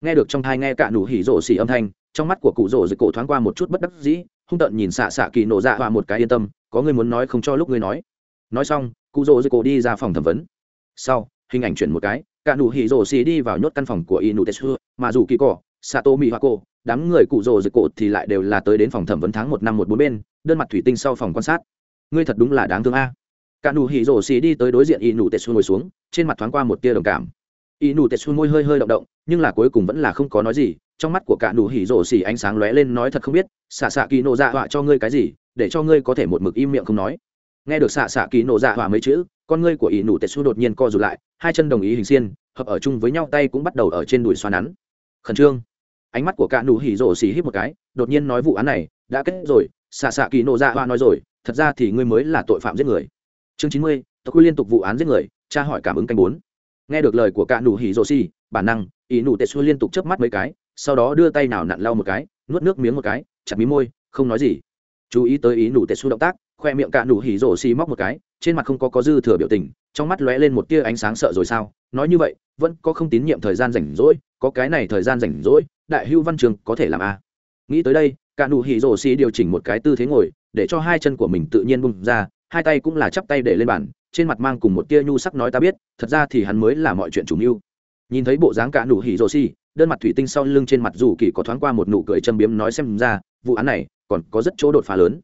Nghe được trong thai nghe cạn đủ hỉ rổ xi âm thanh trong mắt của cụ rỗ dưới cổ thoáng qua một chút bất đắc dĩ, hung tợn nhìn xạ xạ kỳ nổ dạ và một cái yên tâm, có người muốn nói không cho lúc ngươi nói. Nói xong, cụ rỗ dưới cổ đi ra phòng thẩm vấn. Sau, hình ảnh chuyển một cái, cả nụ hỉ rổ xì đi vào nhốt căn phòng của inu tetsu, mà dù kỳ cỏ, sato mi hoa cô đám người cụ rồ dưới cổ thì lại đều là tới đến phòng thẩm vấn tháng một năm một bốn bên, đơn mặt thủy tinh sau phòng quan sát. Ngươi thật đúng là đáng thương a. Cả nụ hỉ rổ xì đi tới đối diện inu tetsu ngồi xuống, trên mặt thoáng qua một tia đồng cảm. Inu tetsu môi hơi hơi động động, nhưng là cuối cùng vẫn là không có nói gì trong mắt của cả nụ hỉ rổ xỉ ánh sáng lóe lên nói thật không biết, xạ xạ kỳ nộ dạ họa cho ngươi cái gì, để cho ngươi có thể một mực im miệng không nói. Nghe được xạ xạ kỳ nộ dạ họa mấy chữ, con ngươi của ỷ nụ tệ xu đột nhiên co rụt lại, hai chân đồng ý hình xiên, hợp ở chung với nhau tay cũng bắt đầu ở trên đùi xoa nắn. Khẩn trương. Ánh mắt của cả nụ hỉ rổ xỉ hít một cái, đột nhiên nói vụ án này đã kết rồi, xạ xạ kỳ nộ dạ họa nói rồi, thật ra thì ngươi mới là tội phạm giết người. Chương chín mươi tôi quy liên tục vụ án giết người cha hỏi cảm ứng canh bốn. Nghe được lời của cả nụ hỉ rổ xỉ, bản năng, ỷ nụ tệ xu liên tục chớp mắt mấy cái sau đó đưa tay nào nặn lau một cái, nuốt nước miếng một cái, chặt mí môi, không nói gì. Chú ý tới ý nụ tệ su động tác, khoe miệng cạn nụ hỉ rổ xì móc một cái, trên mặt không có có dư thừa biểu tình, trong mắt lóe lên một tia ánh sáng sợ rồi sao? Nói như vậy, vẫn có không tín nhiệm thời gian rảnh rỗi, có cái này thời gian rảnh rỗi, đại hưu văn trường có thể làm a nghĩ tới đây cạn nụ hỉ rổ xì điều chỉnh một cái tư thế ngồi, để cho hai chân của mình tự nhiên bung ra, hai tay cũng là chắp tay để lên bàn, trên mặt mang cùng một tia nhu sắc nói ta biết, thật ra thì hắn mới là mọi chuyện chủ mưu. Nhìn thấy bộ dáng cạn nụ hỉ rổ xì đơn mặt thủy tinh sau lưng trên mặt dù kỳ có thoáng qua một nụ cười châm biếm nói xem ra, vụ án này còn có rất chỗ đột phá lớn.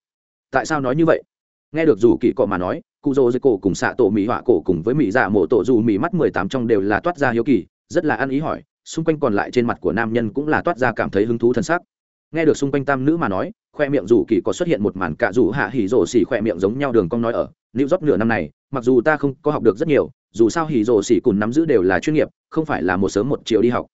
Tại sao nói như vậy? Nghe được dù kỳ cọ mà nói cụ dô dưới cổ cùng xạ tổ mỹ họa cổ cùng với mỹ dạ mộ tổ dù mỹ mắt mười tám trong đều là toát ra hiếu kỳ, rất là ăn ý hỏi, xung quanh còn lại trên mặt của nam nhân cũng là toát ra cảm thấy hứng thú thân xác. Nghe được xung quanh tam nữ mà nói, khoe miệng dù kỳ có xuất hiện một màn cạ dù hạ hỉ rổ xỉ khoe miệng giống nhau đường cong nói ở lưu rót nửa năm này, mặc dù ta không có học được rất nhiều, dù sao hỉ rổ xỉ cùng nắm giữ đều là chuyên nghiệp, không phải là một sớm một chiều đi học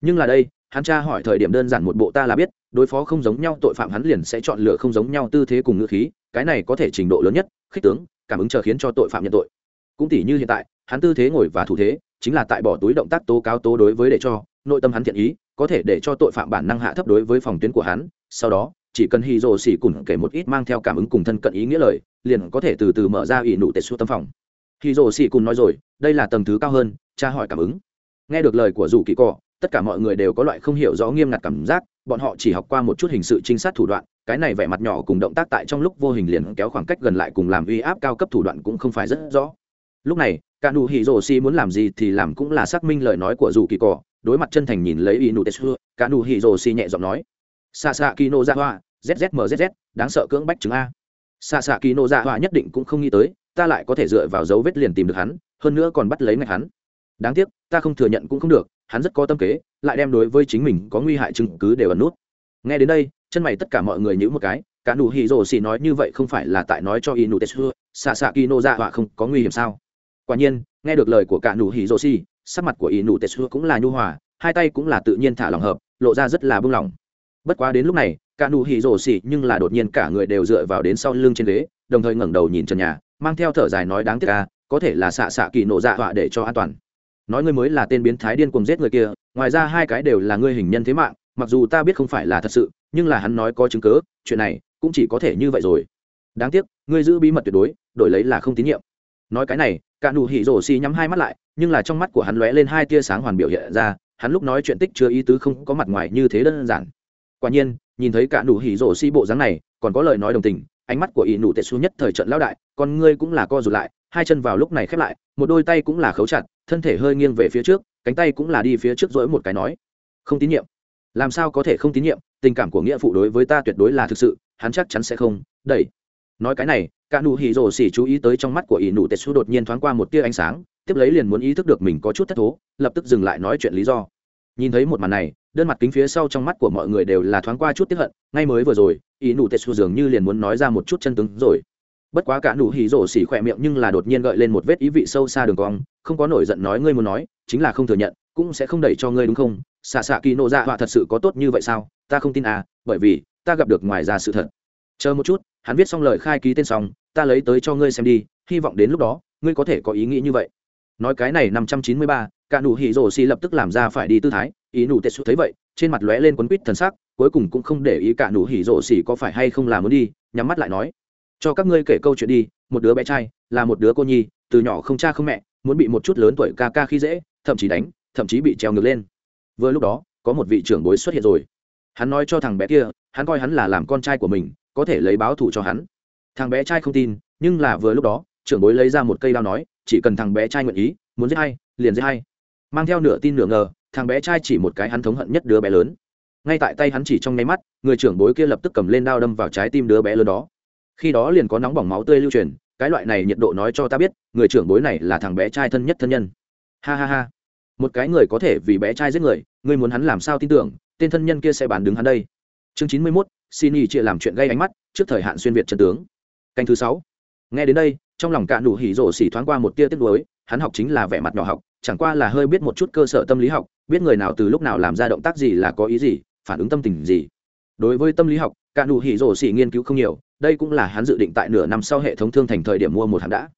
nhưng là đây, hắn tra hỏi thời điểm đơn giản một bộ ta là biết, đối phó không giống nhau, tội phạm hắn liền sẽ chọn lựa không giống nhau tư thế cùng ngữ khí, cái này có thể trình độ lớn nhất, khích tướng, cảm ứng chờ khiến cho tội phạm nhận tội. Cũng tỷ như hiện tại, hắn tư thế ngồi và thủ thế, chính là tại bỏ túi động tác tố cáo tố đối với để cho, nội tâm hắn thiện ý, có thể để cho tội phạm bản năng hạ thấp đối với phòng tuyến của hắn, sau đó, chỉ cần hy rồ xỉ cùng kể một ít mang theo cảm ứng cùng thân cận ý nghĩa lời, liền có thể từ từ mở ra ỷ nụ tệ suốt tâm phòng. Hy rồ xỉ cùng nói rồi, đây là tầng thứ cao hơn, tra hỏi cảm ứng. Nghe được lời của dù kỳ cọ tất cả mọi người đều có loại không hiểu rõ nghiêm ngặt cảm giác, bọn họ chỉ học qua một chút hình sự trinh sát thủ đoạn, cái này vẻ mặt nhỏ cùng động tác tại trong lúc vô hình liền kéo khoảng cách gần lại cùng làm uy áp cao cấp thủ đoạn cũng không phải rất rõ. Lúc này cả nụ hỉ rồ xi muốn làm gì thì làm cũng là xác minh lời nói của dù kỳ cỏ đối mặt chân thành nhìn lấy inu tetsu cả nụ hỉ rồ xi nhẹ giọng nói xa xa kino ra hoa zzmzz đáng sợ cưỡng bách chứng a. Xa xa kino ra hoa nhất định cũng không nghĩ tới, ta lại có thể dựa vào dấu vết liền tìm được hắn, hơn nữa còn bắt lấy ngạch hắn. Đáng tiếc, ta không thừa nhận cũng không được hắn rất có tâm kế lại đem đối với chính mình có nguy hại chứng cứ đều ẩn nút. Nghe đến đây chân mày tất cả mọi người nhữ một cái cả nụ hỉ rồ xỉ nói như vậy không phải là tại nói cho inu tetsu xạ xạ kino ra họa không có nguy hiểm sao? Quả nhiên nghe được lời của cả nụ hỉ rồ xỉ, sắc mặt của inu tetsu cũng là nhu hòa hai tay cũng là tự nhiên thả lỏng hợp lộ ra rất là bưng lòng. bất quá đến lúc này cả nụ hỉ rồ xỉ nhưng là đột nhiên cả người đều dựa vào đến sau lưng trên ghế đồng thời ngẩng đầu nhìn trần nhà mang theo thở dài nói đáng tiếc ca có thể là xạ xạ kỳ nộ dạ họa để cho an toàn nói ngươi mới là tên biến thái điên cuồng giết người kia, ngoài ra hai cái đều là ngươi hình nhân thế mạng, mặc dù ta biết không phải là thật sự, nhưng là hắn nói có chứng cớ, chuyện này cũng chỉ có thể như vậy rồi. Đáng tiếc, ngươi giữ bí mật tuyệt đối, đổi lấy là không tín nhiệm. Nói cái này, cả nụ hỉ rổ xì nhắm hai mắt lại, nhưng là trong mắt của hắn lóe lên hai tia sáng hoàn biểu hiện ra, hắn lúc nói chuyện tích chưa ý tứ không có mặt ngoài như thế đơn giản. Quả nhiên, nhìn thấy cả nụ hỉ rổ xì bộ dáng này, còn có lời nói đồng tình, ánh mắt của ỷ nụ tệ xu nhất thời trận lão đại còn ngươi cũng là co rụt lại hai chân vào lúc này khép lại, một đôi tay cũng là khấu chặt, thân thể hơi nghiêng về phía trước, cánh tay cũng là đi phía trước dỗi một cái nói, không tín nhiệm. Làm sao có thể không tín nhiệm? Tình cảm của nghĩa phụ đối với ta tuyệt đối là thực sự, hắn chắc chắn sẽ không. Đẩy. Nói cái này, cả nụ hỉ rồ xỉ chú ý tới trong mắt của ỷ nụ tetsu đột nhiên thoáng qua một tia ánh sáng, tiếp lấy liền muốn ý thức được mình có chút thất thố, lập tức dừng lại nói chuyện lý do. Nhìn thấy một màn này, đơn mặt kính phía sau trong mắt của mọi người đều là thoáng qua chút tiếp hận, ngay mới vừa rồi, ỷ nụ tetsu dường như liền muốn nói ra một chút chân tướng rồi bất quá cả nụ hỉ rổ xỉ khỏe miệng nhưng là đột nhiên gợi lên một vết ý vị sâu xa đường cong, không có nổi giận nói ngươi muốn nói, chính là không thừa nhận, cũng sẽ không đẩy cho ngươi đúng không? Xạ xạ kỳ nộ dạ họa thật sự có tốt như vậy sao? Ta không tin à bởi vì, ta gặp được ngoài ra sự thật. Chờ một chút, hắn viết xong lời khai ký tên xong, ta lấy tới cho ngươi xem đi, hy vọng đến lúc đó, ngươi có thể có ý nghĩ như vậy. Nói cái này năm trăm chín mươi ba, cả nụ hỉ rổ xỉ lập tức làm ra phải đi tư thái, ý nụ tệ xu thấy vậy, trên mặt lóe lên quấn quýt thần sắc, cuối cùng cũng không để ý cả nụ hỉ rổ xỉ có phải hay không là muốn đi, nhắm mắt lại nói cho các ngươi kể câu chuyện đi, một đứa bé trai là một đứa cô nhi, từ nhỏ không cha không mẹ, muốn bị một chút lớn tuổi ca ca khi dễ, thậm chí đánh, thậm chí bị treo ngược lên. Vừa lúc đó, có một vị trưởng bối xuất hiện rồi. Hắn nói cho thằng bé kia, hắn coi hắn là làm con trai của mình, có thể lấy báo thù cho hắn. Thằng bé trai không tin, nhưng là vừa lúc đó, trưởng bối lấy ra một cây đao nói, chỉ cần thằng bé trai nguyện ý, muốn giết hay liền giết hay mang theo nửa tin nửa ngờ, thằng bé trai chỉ một cái hắn thống hận nhất đứa bé lớn. Ngay tại tay hắn chỉ trong nháy mắt, người trưởng bối kia lập tức cầm lên đao đâm vào trái tim đứa bé lớn đó khi đó liền có nóng bỏng máu tươi lưu truyền, cái loại này nhiệt độ nói cho ta biết, người trưởng bối này là thằng bé trai thân nhất thân nhân. Ha ha ha. Một cái người có thể vì bé trai giết người, ngươi muốn hắn làm sao tin tưởng, tên thân nhân kia sẽ bán đứng hắn đây. Chương chín mươi mốt, xin ý chia làm chuyện gây ánh mắt, trước thời hạn xuyên việt chân tướng. Canh thứ sáu. Nghe đến đây, trong lòng cạn đủ hỉ rổ xỉ thoáng qua một tia tiết nuối, hắn học chính là vẻ mặt nhỏ học, chẳng qua là hơi biết một chút cơ sở tâm lý học, biết người nào từ lúc nào làm ra động tác gì là có ý gì, phản ứng tâm tình gì. Đối với tâm lý học cạn đủ hỉ rổ xỉ nghiên cứu không nhiều đây cũng là hắn dự định tại nửa năm sau hệ thống thương thành thời điểm mua một hãng đã.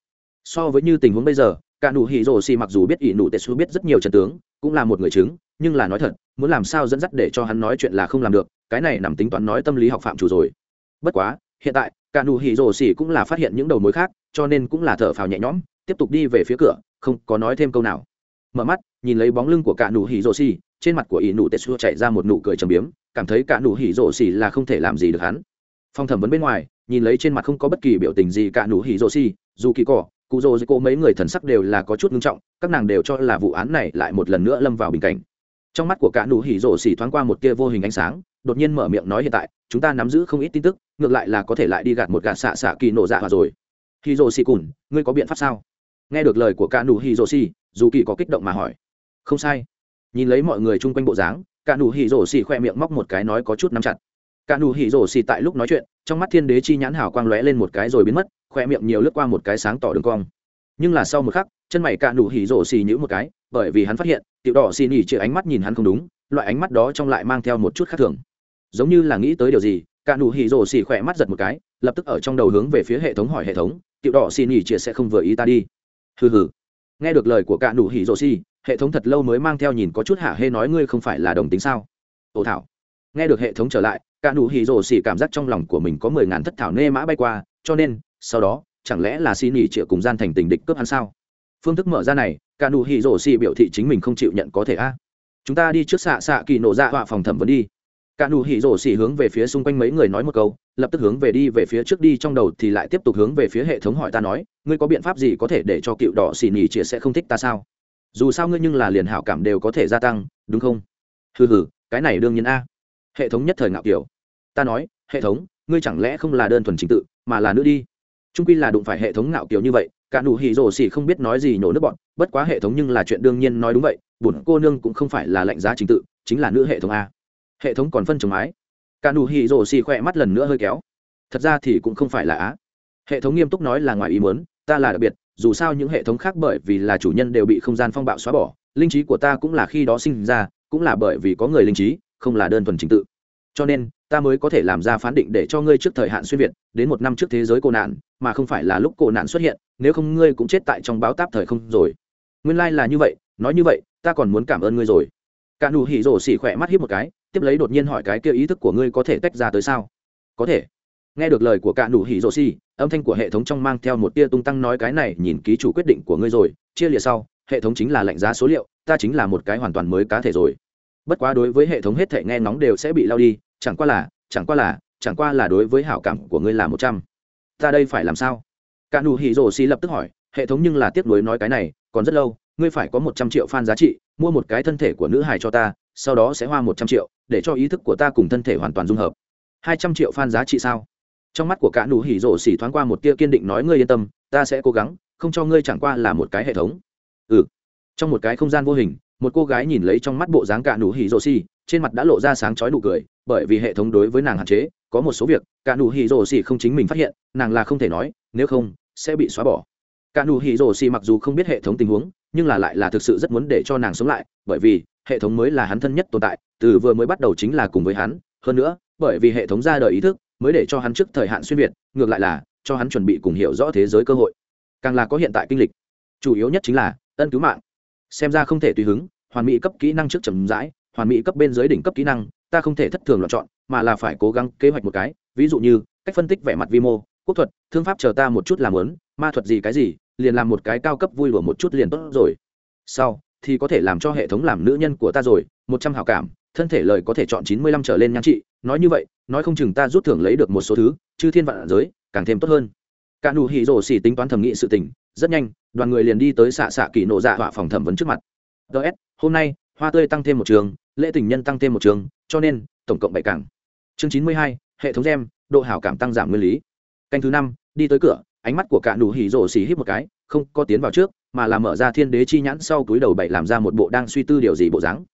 So với như tình huống bây giờ, cả nụ hỉ rồ xì mặc dù biết ỷ nụ tetsu biết rất nhiều trận tướng, cũng là một người chứng, nhưng là nói thật, muốn làm sao dẫn dắt để cho hắn nói chuyện là không làm được, cái này nằm tính toán nói tâm lý học phạm chủ rồi. Bất quá, hiện tại, cả nụ hỉ rồ xì cũng là phát hiện những đầu mối khác, cho nên cũng là thở phào nhẹ nhõm, tiếp tục đi về phía cửa, không có nói thêm câu nào. Mở mắt, nhìn lấy bóng lưng của cả nụ hỉ rồ xì, trên mặt của ỷ nụ tetsu chạy ra một nụ cười trầm biếm, cảm thấy cả nụ hỉ rồ xì là không thể làm gì được hắn phòng thẩm vấn bên ngoài, nhìn lấy trên mặt không có bất kỳ biểu tình gì cả nụ hỉ rô xi dù kỳ cỏ cụ rô cô mấy người thần sắc đều là có chút nghiêm trọng, các nàng đều cho là vụ án này lại một lần nữa lâm vào bình cảnh. Trong mắt của cả nụ hỉ rô xi thoáng qua một tia vô hình ánh sáng, đột nhiên mở miệng nói hiện tại, chúng ta nắm giữ không ít tin tức, ngược lại là có thể lại đi gạt một gạt xạ xạ kỳ nổ dạ hòa rồi. Hỉ rô xi cùn, ngươi có biện pháp sao? Nghe được lời của cả nụ hỉ rô xi dù kỳ có kích động mà hỏi. Không sai. Nhìn lấy mọi người chung quanh bộ dáng, cả nụ hỉ Rô xỉ khoe miệng móc một cái nói có chút nắm chặt cả nụ hỉ rổ xì tại lúc nói chuyện, trong mắt thiên đế chi nhãn hào quang lóe lên một cái rồi biến mất khoe miệng nhiều lướt qua một cái sáng tỏ đường cong. Nhưng là sau một khắc, chân mày cả nụ hỉ rổ xì nhíu một cái, bởi vì hắn phát hiện, tiểu đỏ xì nhỉ chĩa ánh mắt nhìn hắn không đúng, loại ánh mắt đó trong lại mang theo một chút khác thường. Giống như là nghĩ tới điều gì, cả nụ hỉ rổ xì khỏe mắt giật một cái, lập tức ở trong đầu hướng về phía hệ thống hỏi hệ thống, tiểu đỏ xì nhỉ chĩa sẽ không vừa ý ta đi. Hừ hừ. Nghe được lời của cả nụ hỉ rổ xì, hệ thống thật lâu mới mang theo nhìn có chút hạ hê nói ngươi không phải là đồng tính sao? Ồ thảo nghe được hệ thống trở lại, cả nụ hỉ rồ xỉ cảm giác trong lòng của mình có mười ngàn thất thảo nê mã bay qua, cho nên, sau đó, chẳng lẽ là xin nghỉ chịa cùng gian thành tình địch cướp hắn sao? Phương thức mở ra này, cả nụ hỉ rồ xỉ biểu thị chính mình không chịu nhận có thể a. Chúng ta đi trước xạ xạ kỳ nổ ra họa phòng thẩm vấn đi. Cả nụ hỉ rổ xỉ hướng về phía xung quanh mấy người nói một câu, lập tức hướng về đi về phía trước đi trong đầu thì lại tiếp tục hướng về phía hệ thống hỏi ta nói, ngươi có biện pháp gì có thể để cho cựu đỏ xỉ nhì chịa sẽ không thích ta sao? Dù sao ngươi nhưng là liền hảo cảm đều có thể gia tăng, đúng không? Hừ hừ, cái này đương nhiên a hệ thống nhất thời ngạo kiểu. Ta nói, hệ thống, ngươi chẳng lẽ không là đơn thuần trình tự, mà là nữ đi? Trung quy là đụng phải hệ thống ngạo kiểu như vậy, cả nụ hỉ rồ xỉ không biết nói gì nhổ nước bọn, bất quá hệ thống nhưng là chuyện đương nhiên nói đúng vậy, bổn cô nương cũng không phải là lạnh giá trình tự, chính là nữ hệ thống a. Hệ thống còn phân chồng ái cả nụ hỉ rồ xỉ khỏe mắt lần nữa hơi kéo. Thật ra thì cũng không phải là á hệ thống nghiêm túc nói là ngoài ý muốn, ta là đặc biệt, dù sao những hệ thống khác bởi vì là chủ nhân đều bị không gian phong bạo xóa bỏ, linh trí của ta cũng là khi đó sinh ra, cũng là bởi vì có người linh trí không là đơn thuần chính tự. Cho nên, ta mới có thể làm ra phán định để cho ngươi trước thời hạn xuyên việt, đến một năm trước thế giới cổ nạn, mà không phải là lúc cổ nạn xuất hiện, nếu không ngươi cũng chết tại trong báo táp thời không rồi. Nguyên lai、like、là như vậy, nói như vậy, ta còn muốn cảm ơn ngươi rồi. Cả nụ hỉ rổ xỉ khỏe mắt hít một cái, tiếp lấy đột nhiên hỏi cái kia ý thức của ngươi có thể tách ra tới sao? Có thể. Nghe được lời của cả nụ hỉ rổ xỉ, âm thanh của hệ thống trong mang theo một tia tung tăng nói cái này nhìn ký chủ quyết định của ngươi rồi, chia lìa sau, hệ thống chính là lạnh giá số liệu, ta chính là một cái hoàn toàn mới cá thể rồi bất quá đối với hệ thống hết thể nghe nóng đều sẽ bị lao đi, chẳng qua là, chẳng qua là, chẳng qua là đối với hảo cảm của ngươi là một trăm. Ta đây phải làm sao? Cả nụ hỉ rổ xì lập tức hỏi, hệ thống nhưng là tiếc nuối nói cái này, còn rất lâu, ngươi phải có một trăm triệu fan giá trị, mua một cái thân thể của nữ hài cho ta, sau đó sẽ hoa một trăm triệu, để cho ý thức của ta cùng thân thể hoàn toàn dung hợp. Hai trăm triệu fan giá trị sao? Trong mắt của cả nụ hỉ rổ xì thoáng qua một tia kiên định nói ngươi yên tâm, ta sẽ cố gắng, không cho ngươi chẳng qua là một cái hệ thống. Ừ. Trong một cái không gian vô hình một cô gái nhìn lấy trong mắt bộ dáng cả nụ hỉ rồ xì, trên mặt đã lộ ra sáng chói nụ cười, bởi vì hệ thống đối với nàng hạn chế, có một số việc, cả nụ hỉ rồ xì không chính mình phát hiện, nàng là không thể nói, nếu không, sẽ bị xóa bỏ. Cả nụ hỉ rồ xì mặc dù không biết hệ thống tình huống, nhưng là lại là thực sự rất muốn để cho nàng sống lại, bởi vì hệ thống mới là hắn thân nhất tồn tại, từ vừa mới bắt đầu chính là cùng với hắn. Hơn nữa, bởi vì hệ thống ra đời ý thức, mới để cho hắn trước thời hạn xuyên việt, ngược lại là cho hắn chuẩn bị cùng hiểu rõ thế giới cơ hội. Càng là có hiện tại kinh lịch. Chủ yếu nhất chính là ân cứu mạng xem ra không thể tùy hứng, hoàn mỹ cấp kỹ năng trước chậm rãi, hoàn mỹ cấp bên dưới đỉnh cấp kỹ năng, ta không thể thất thường lựa chọn, mà là phải cố gắng kế hoạch một cái, ví dụ như, cách phân tích vẻ mặt vi mô, quốc thuật, thương pháp chờ ta một chút làm lớn, ma thuật gì cái gì, liền làm một cái cao cấp vui lừa một chút liền tốt rồi. Sau, thì có thể làm cho hệ thống làm nữ nhân của ta rồi, một trăm hảo cảm, thân thể lời có thể chọn chín mươi lăm trở lên nhan trị, nói như vậy, nói không chừng ta rút thưởng lấy được một số thứ chứ thiên vạn giới, càng thêm tốt hơn. Cả nụ hỉ rồ xỉ tính toán thẩm nghị sự tình rất nhanh, đoàn người liền đi tới xạ xạ kỳ nộ dạ họa phòng thẩm vấn trước mặt. Ts hôm nay, hoa tươi tăng thêm một trường, lễ tình nhân tăng thêm một trường, cho nên, tổng cộng bảy cảng. Chương chín mươi hai, hệ thống gem, độ hảo cảm tăng giảm nguyên lý. Canh thứ năm, đi tới cửa, ánh mắt của cả nụ hỉ rổ xì hít một cái, không có tiến vào trước, mà là mở ra thiên đế chi nhãn sau túi đầu bảy làm ra một bộ đang suy tư điều gì bộ dáng.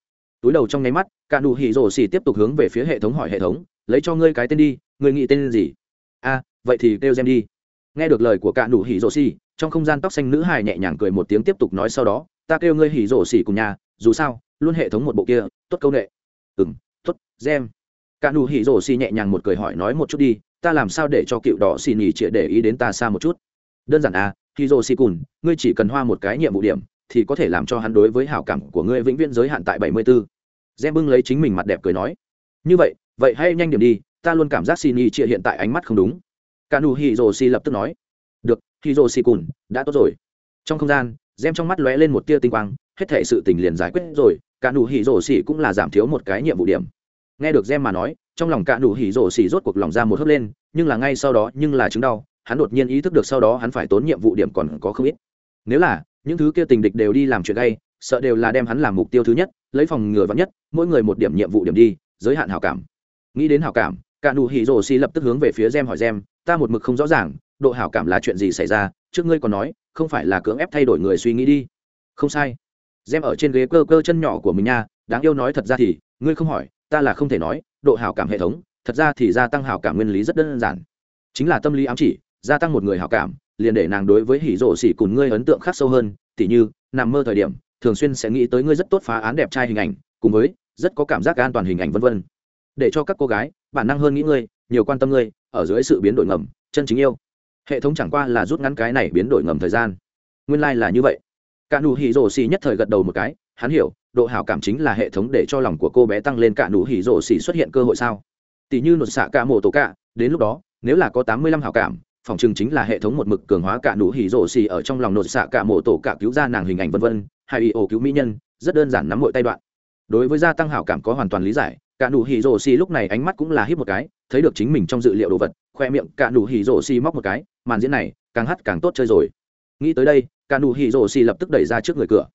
Túi đầu trong nháy mắt, cả nụ hỉ rổ xì tiếp tục hướng về phía hệ thống hỏi hệ thống, lấy cho ngươi cái tên đi, ngươi nghĩ tên gì? A, vậy thì kêu gem đi. Nghe được lời của cả nụ hỉ rổ xì trong không gian tóc xanh nữ hài nhẹ nhàng cười một tiếng tiếp tục nói sau đó ta kêu ngươi hỉ rổ xỉ cùng nhà dù sao luôn hệ thống một bộ kia tốt công nghệ ừng tốt gem. Cả nụ hỉ rổ xỉ nhẹ nhàng một cười hỏi nói một chút đi ta làm sao để cho cựu đỏ xỉ nhỉ chĩa để ý đến ta xa một chút? Đơn giản à hỉ rổ xỉ cùn ngươi chỉ cần hoa một cái nhiệm vụ điểm thì có thể làm cho hắn đối với hảo cảm của ngươi vĩnh viễn giới hạn tại bảy mươi 74. Gem bưng lấy chính mình mặt đẹp cười nói, "Như vậy, vậy hay nhanh điểm đi, ta luôn cảm giác Shinji Chia hiện tại ánh mắt không đúng." Kanu Hiroshi lập tức nói, hì rồ xì cùn đã tốt rồi. Trong không gian gem trong mắt lóe lên một tia tinh quang, hết thể sự tình liền giải quyết rồi, cả nụ hỉ rổ xỉ cũng là giảm thiếu một cái nhiệm vụ điểm. Nghe được gem mà nói, trong lòng cả nụ hỉ rổ xỉ rốt cuộc lòng ra một hớp lên, nhưng là ngay sau đó, nhưng là chứng đau, hắn đột nhiên ý thức được sau đó hắn phải tốn nhiệm vụ điểm còn có không ít. Nếu là, những thứ kia tình địch đều đi làm chuyện gây sợ đều là đem hắn làm mục tiêu thứ nhất, lấy phòng ngừa vắng nhất, mỗi người một điểm nhiệm vụ điểm đi, giới hạn hào cảm. Nghĩ đến hào cảm, cả nụ hỉ rổ xỉ lập tức hướng về phía gem hỏi gem ta một mực không rõ ràng độ hảo cảm là chuyện gì xảy ra, trước ngươi còn nói, không phải là cưỡng ép thay đổi người suy nghĩ đi. Không sai. Xem ở trên ghế cơ cơ chân nhỏ của mình nha, đáng yêu nói thật ra thì, ngươi không hỏi, ta là không thể nói, độ hảo cảm hệ thống, thật ra thì gia tăng hảo cảm nguyên lý rất đơn giản. Chính là tâm lý ám chỉ, gia tăng một người hảo cảm, liền để nàng đối với hỉ rộ xỉ cùng ngươi ấn tượng khác sâu hơn, tỉ như, nằm mơ thời điểm, thường xuyên sẽ nghĩ tới ngươi rất tốt phá án đẹp trai hình ảnh, cùng với, rất có cảm giác an toàn hình ảnh vân vân. Để cho các cô gái, bản năng hơn nghĩ ngươi, nhiều quan tâm ngươi, ở dưới sự biến đổi ngầm, chân chính yêu hệ thống chẳng qua là rút ngắn cái này biến đổi ngầm thời gian. Nguyên lai、like、là như vậy. Cả nụ hỉ rổ xì nhất thời gật đầu một cái, hắn hiểu, độ hảo cảm chính là hệ thống để cho lòng của cô bé tăng lên cả nụ hỉ rổ xì xuất hiện cơ hội sao. Tỷ như nụt xạ cả mộ tổ cả, đến lúc đó, nếu là có tám mươi lăm hảo cảm, phòng chừng chính là hệ thống một mực cường hóa cả nụ hỉ rổ xì ở trong lòng nụt xạ cả mộ tổ cả cứu ra nàng hình ảnh vân vân, hay ý ổ cứu mỹ nhân, rất đơn giản nắm mọi tay đoạn. Đối với gia tăng hảo cảm có hoàn toàn lý giải, cả nụ hỉ rổ xì lúc này ánh mắt cũng là hít một cái, thấy được chính mình trong dự liệu đồ vật, khoe miệng cả nụ hỉ rổ xì móc một cái màn diễn này càng hát càng tốt chơi rồi. Nghĩ tới đây cả nụ hỉ rổ xì lập tức đẩy ra trước người cửa.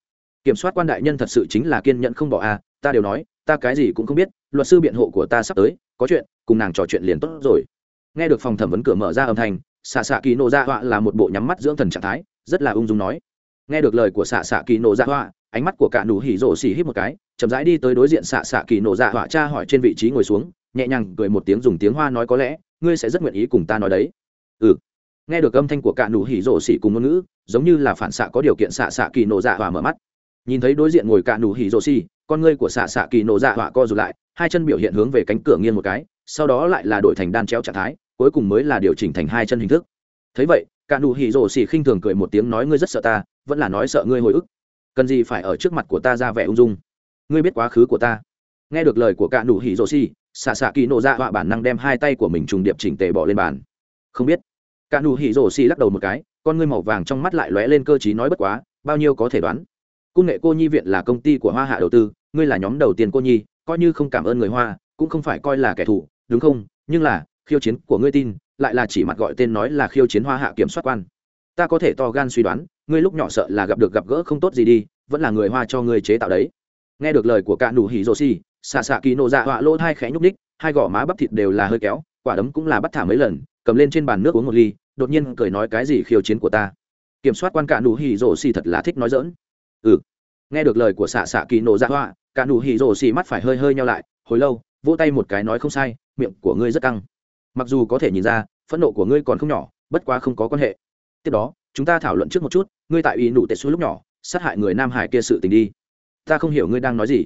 Kiểm soát quan đại nhân thật sự chính là kiên nhẫn không bỏ à ta đều nói, ta cái gì cũng không biết, luật sư biện hộ của ta sắp tới, có chuyện, cùng nàng trò chuyện liền tốt rồi. Nghe được phòng thẩm vấn cửa mở ra âm thanh xạ xạ kỳ nộ ra họa là một bộ nhắm mắt dưỡng thần trạng thái, rất là ung dung nói. Nghe được lời của xạ xạ kỳ nộ ra họa ánh mắt của cả nụ hỉ rổ xì hít một cái, chậm rãi đi tới đối diện xạ xạ kỳ nộ ra họa cha hỏi trên vị trí ngồi xuống, nhẹ nhàng cười một tiếng dùng tiếng hoa nói có lẽ, ngươi sẽ rất nguyện ý cùng ta nói đấy. Ừ nghe được âm thanh của cạ nụ hỉ rổ xỉ cùng ngôn ngữ, giống như là phản xạ có điều kiện xạ xạ kỳ nổ dạ hòa mở mắt. Nhìn thấy đối diện ngồi cạ nụ hỉ rổ xỉ, con ngươi của xạ xạ kỳ nổ dạ hòa co rụt lại, hai chân biểu hiện hướng về cánh cửa nghiêng một cái, sau đó lại là đổi thành đan treo trạng thái, cuối cùng mới là điều chỉnh thành hai chân hình thức. Thấy vậy cạ nụ hỉ rổ xỉ khinh thường cười một tiếng nói, ngươi rất sợ ta, vẫn là nói sợ ngươi hồi ức. Cần gì phải ở trước mặt của ta ra vẻ ung dung? Ngươi biết quá khứ của ta. Nghe được lời của cạ nụ hỉ rổ xỉ, xạ xạ kỳ nổ dạ hòa bản năng đem hai tay của mình trùng điệp chỉnh tề bỏ lên bàn. Không biết cả nụ hỉ rổ xì lắc đầu một cái, con ngươi màu vàng trong mắt lại lóe lên cơ t nói bất quá, bao nhiêu có thể đoán. Cung nghệ cô nhi viện là công ty của hoa hạ đầu tư, ngươi là nhóm đầu tiên cô nhi, coi như không cảm ơn người hoa, cũng không phải coi là kẻ thù, đúng không? Nhưng là, khiêu chiến của ngươi tin, lại là chỉ mặt gọi tên nói là khiêu chiến hoa hạ kiểm soát quan. Ta có thể to gan suy đoán, ngươi lúc nhỏ sợ là gặp được gặp gỡ không tốt gì đi, vẫn là người hoa cho ngươi chế tạo đấy. Nghe được lời của cả nụ hỉ rổ xì, xạ xạ kỳ nộ dạ họa lỗ hai khẽ nhúc ních hai gò má bắp thịt đều là hơi kéo, quả đấm cũng là bắt thả mấy lần cầm lên trên bàn nước uống một ly, đột nhiên cười nói cái gì khiêu chiến của ta. Kiểm soát quan cả nụ hỉ rổ xì thật là thích nói dỡn ừ. Nghe được lời của xạ xạ kỳ nổ ra hoa, cả nụ hỉ rổ xì mắt phải hơi hơi nhau lại, hồi lâu, vỗ tay một cái nói không sai, miệng của ngươi rất căng. Mặc dù có thể nhìn ra, phẫn nộ của ngươi còn không nhỏ, bất quá không có quan hệ. Tiếp đó, chúng ta thảo luận trước một chút, ngươi tại ủy nụ tệ xuống lúc nhỏ, sát hại người nam hải kia sự tình đi. Ta không hiểu ngươi đang nói gì.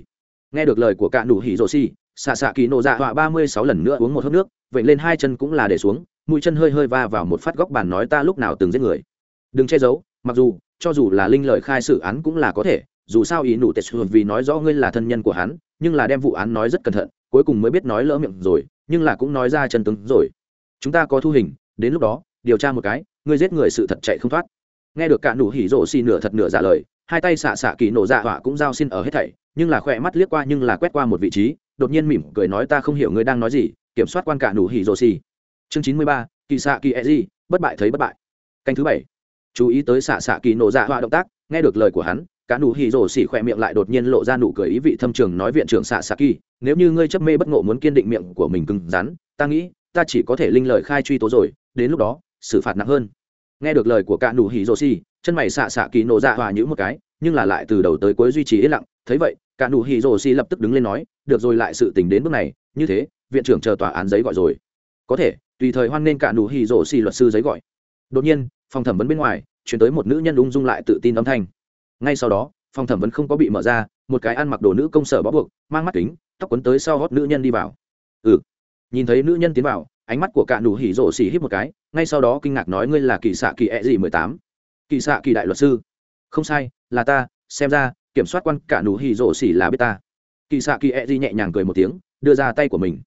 Nghe được lời của cả nụ hỉ rổ xì, xạ xạ kỳ nổ ra hoa ba mươi sáu lần nữa uống một hớp nước vậy lên hai chân cũng là để xuống mũi chân hơi hơi va vào một phát góc bàn nói ta lúc nào từng giết người. Đừng che giấu, mặc dù, cho dù là linh lời khai xử án cũng là có thể, dù sao ý nụ tệ sùn vì nói rõ ngươi là thân nhân của hắn, nhưng là đem vụ án nói rất cẩn thận, cuối cùng mới biết nói lỡ miệng rồi, nhưng là cũng nói ra chân tướng rồi. Chúng ta có thu hình, đến lúc đó, điều tra một cái, ngươi giết người sự thật chạy không thoát. Nghe được cả nụ hỉ rổ xì nửa thật nửa giả lời, hai tay xạ xạ kỳ nổ dạ hỏa cũng giao xin ở hết thảy, nhưng là khỏe mắt liếc qua nhưng là quét qua một vị trí, đột nhiên mỉm cười nói ta không hiểu ngươi đang nói gì, kiểm soát quan cả nụ hỉ rổ xì chương chín mươi ba, kỳ xạ kỳ e gì bất bại thấy bất bại. Canh thứ bảy. Chú ý tới xạ xạ kỳ nổ dạ họa động tác, nghe được lời của hắn, cả nụ hỉ rổ xỉ khỏe miệng lại đột nhiên lộ ra nụ cười ý vị thâm trường nói viện trưởng xạ xạ kỳ, nếu như ngươi chấp mê bất ngộ muốn kiên định miệng của mình cứng rắn, ta nghĩ, ta chỉ có thể linh lời khai truy tố rồi, đến lúc đó, xử phạt nặng hơn. Nghe được lời của cả nụ hỉ rổ xỉ, chân mày xạ xạ kỳ nổ dạ họa nhữ một cái, nhưng là lại từ đầu tới cuối duy trì yên lặng, thấy vậy, cả nụ hỉ rổ xỉ lập tức đứng lên nói, được rồi, lại sự tình đến bước này, như thế, viện trưởng chờ tòa án giấy gọi rồi. Có thể tùy thời hoan nên cả nụ hỉ rổ xì luật sư giấy gọi. Đột nhiên, phòng thẩm vấn bên ngoài, chuyển tới một nữ nhân ung dung lại tự tin âm thanh. Ngay sau đó, phòng thẩm vấn không có bị mở ra, một cái ăn mặc đồ nữ công sở bó buộc, mang mắt kính, tóc quấn tới sau hót nữ nhân đi vào. Ừ. Nhìn thấy nữ nhân tiến vào, ánh mắt của cả nụ hỉ rổ xì hít một cái, ngay sau đó kinh ngạc nói ngươi là kỳ xạ kỳ e gì mười tám. Kỳ xạ kỳ đại luật sư. Không sai, là ta, xem ra, kiểm soát quan cả nụ hỉ rổ xì là biết ta. Kỳ xạ kỳ e gì nhẹ nhàng cười một tiếng, đưa ra tay của mình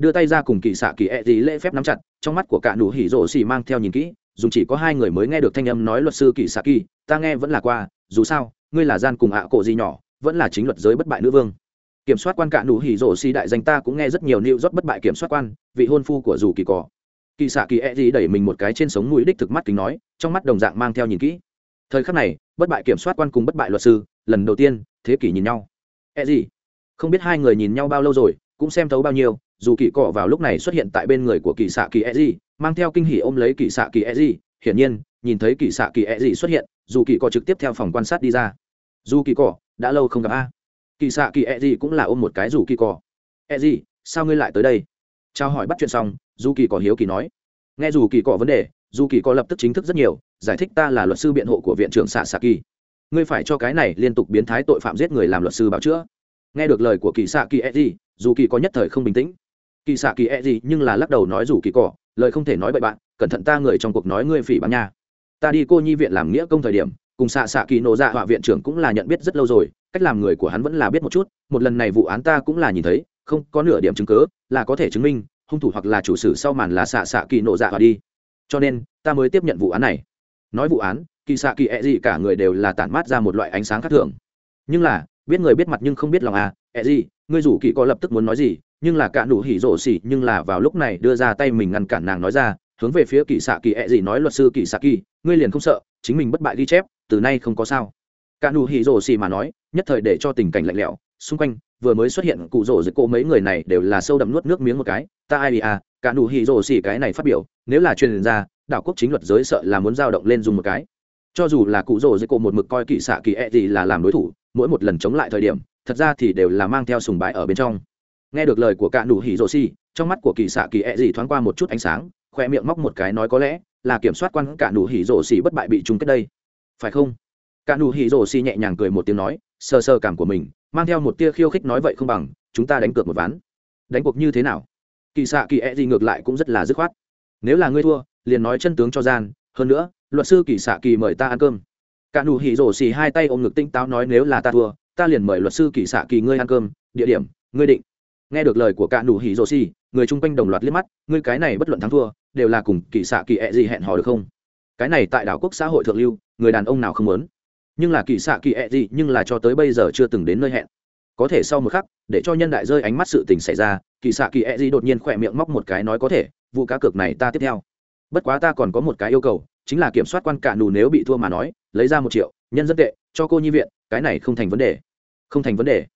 đưa tay ra cùng kỵ xạ kỳ e ẹ gì lễ phép nắm chặt, trong mắt của cả nụ hỉ rỗ xì mang theo nhìn kỹ dù chỉ có hai người mới nghe được thanh âm nói luật sư kỵ xạ kỳ, ta nghe vẫn là qua, dù sao, ngươi là gian cùng ạ cổ gì nhỏ, vẫn là chính luật giới bất bại nữ vương. Kiểm soát quan cả nụ hỉ rỗ xì đại danh ta cũng nghe rất nhiều nịu rót bất bại kiểm soát quan, vị hôn phu của dù kỳ cỏ kỵ xạ kỳ e gì đẩy mình một cái trên sống mũi đích thực mắt kính nói, trong mắt đồng dạng mang theo nhìn kỹ. Thời khắc này, bất bại kiểm soát quan cùng bất bại luật sư, lần đầu tiên, thế kỷ nhìn nhau. E gì không biết hai người nhìn nhau bao lâu rồi cũng xem thấu bao nhiêu dù kỳ cọ vào lúc này xuất hiện tại bên người của kỳ xạ kỳ e gì, mang theo kinh hỉ ôm lấy kỳ xạ kỳ e gì, hiển nhiên nhìn thấy kỳ xạ kỳ e gì xuất hiện dù kỳ cọ trực tiếp theo phòng quan sát đi ra. Dù kỳ cọ đã lâu không gặp a. Kỳ xạ kỳ e gì cũng là ôm một cái dù kỳ cọ. E gì, sao ngươi lại tới đây? Trao hỏi bắt chuyện xong dù kỳ cọ hiếu kỳ nói. Nghe dù kỳ cọ vấn đề dù kỳ cọ lập tức chính thức rất nhiều giải thích ta là luật sư biện hộ của viện trưởng xạ xạ kỳ ngươi phải cho cái này liên tục biến thái tội phạm giết người làm luật sư bảo chữa nghe được lời của kỳ xạ kỳ e dù kỳ có nhất thời không bình tĩnh. Kỳ xạ kỳ e nhưng là lắc đầu nói dù kỳ cỏ, lời không thể nói bậy bạn, cẩn thận ta người trong cuộc nói ngươi phỉ bán nha. Ta đi cô nhi viện làm nghĩa công thời điểm, cùng xạ xạ kỳ nộ dạ họa viện trưởng cũng là nhận biết rất lâu rồi, cách làm người của hắn vẫn là biết một chút, một lần này vụ án ta cũng là nhìn thấy, không có nửa điểm chứng cớ là có thể chứng minh, hung thủ hoặc là chủ sử sau màn là xạ xạ kỳ nộ dạ họa đi. Cho nên, ta mới tiếp nhận vụ án này. Nói vụ án kỳ xạ kỳ ẹ、e、gì cả người đều là tản mát ra một loại ánh sáng khác thường. Nhưng là biết người biết mặt nhưng không biết lòng à ẹ gì, ngươi rủ kỳ có lập tức muốn nói gì, nhưng là cả đủ hỉ rộ xỉ, nhưng là vào lúc này đưa ra tay mình ngăn cản nàng nói ra, hướng về phía kỳ xạ kỳ, ẹ gì nói luật sư kỳ xạ kỳ, ngươi liền không sợ, chính mình bất bại ghi chép, từ nay không có sao. Cả đủ hỉ rộ xỉ mà nói, nhất thời để cho tình cảnh lạnh lẽo, xung quanh, vừa mới xuất hiện cụ rổ dưới cô mấy người này đều là sâu đậm nuốt nước miếng một cái, ta ai bị à cả đủ hỉ rổ xỉ cái này phát biểu, nếu là truyền ra, đảo quốc chính luật giới sợ là muốn dao động lên dùng một cái. Cho dù là cụ rổ dưới cô một mực coi kỵ xạ kỳ e gì là làm đối thủ mỗi một lần chống lại thời điểm thật ra thì đều là mang theo sùng bái ở bên trong. Nghe được lời của Cạn nụ hỉ rồ Xi, trong mắt của kỳ xạ kỳ ẹ、e、gì thoáng qua một chút ánh sáng khoe miệng móc một cái nói có lẽ là kiểm soát quan cạn nụ hỉ rồ Xi bất bại bị trúng kết đây. Phải không? Cạn nụ hỉ rồ Xi nhẹ nhàng cười một tiếng nói sơ sơ cảm của mình mang theo một tia khiêu khích nói vậy không bằng chúng ta đánh cược một ván. Đánh cuộc như thế nào? Kỳ xạ kỳ ẹ、e、gì ngược lại cũng rất là dứt khoát. Nếu là ngươi thua liền nói chân tướng cho gian hơn nữa luật sư kỳ xạ kỳ mời ta ăn cơm cả nụ hỉ rổ xì hai tay ôm ngực tinh táo nói, nếu là ta thua, ta liền mời luật sư kỳ xạ kỳ ngươi ăn cơm. Địa điểm, ngươi định. Nghe được lời của cả nụ hỉ rổ xì, người chung quanh đồng loạt liếc mắt, ngươi cái này bất luận thắng thua, đều là cùng kỳ xạ kỳ ẹ gì hẹn hò được không? Cái này tại đảo quốc xã hội thượng lưu, người đàn ông nào không muốn. Nhưng là kỳ xạ kỳ ẹ gì, nhưng là cho tới bây giờ chưa từng đến nơi hẹn. Có thể sau một khắc, để cho nhân đại rơi ánh mắt sự tình xảy ra, kỳ xạ kỳ ẹ gì đột nhiên khỏe miệng móc một cái nói, có thể, vụ cá cược này ta tiếp theo. Bất quá ta còn có một cái yêu cầu chính là kiểm soát quan cả nù nếu bị thua mà nói, lấy ra một triệu, nhân dân tệ, cho cô nhi viện, cái này không thành vấn đề. Không thành vấn đề.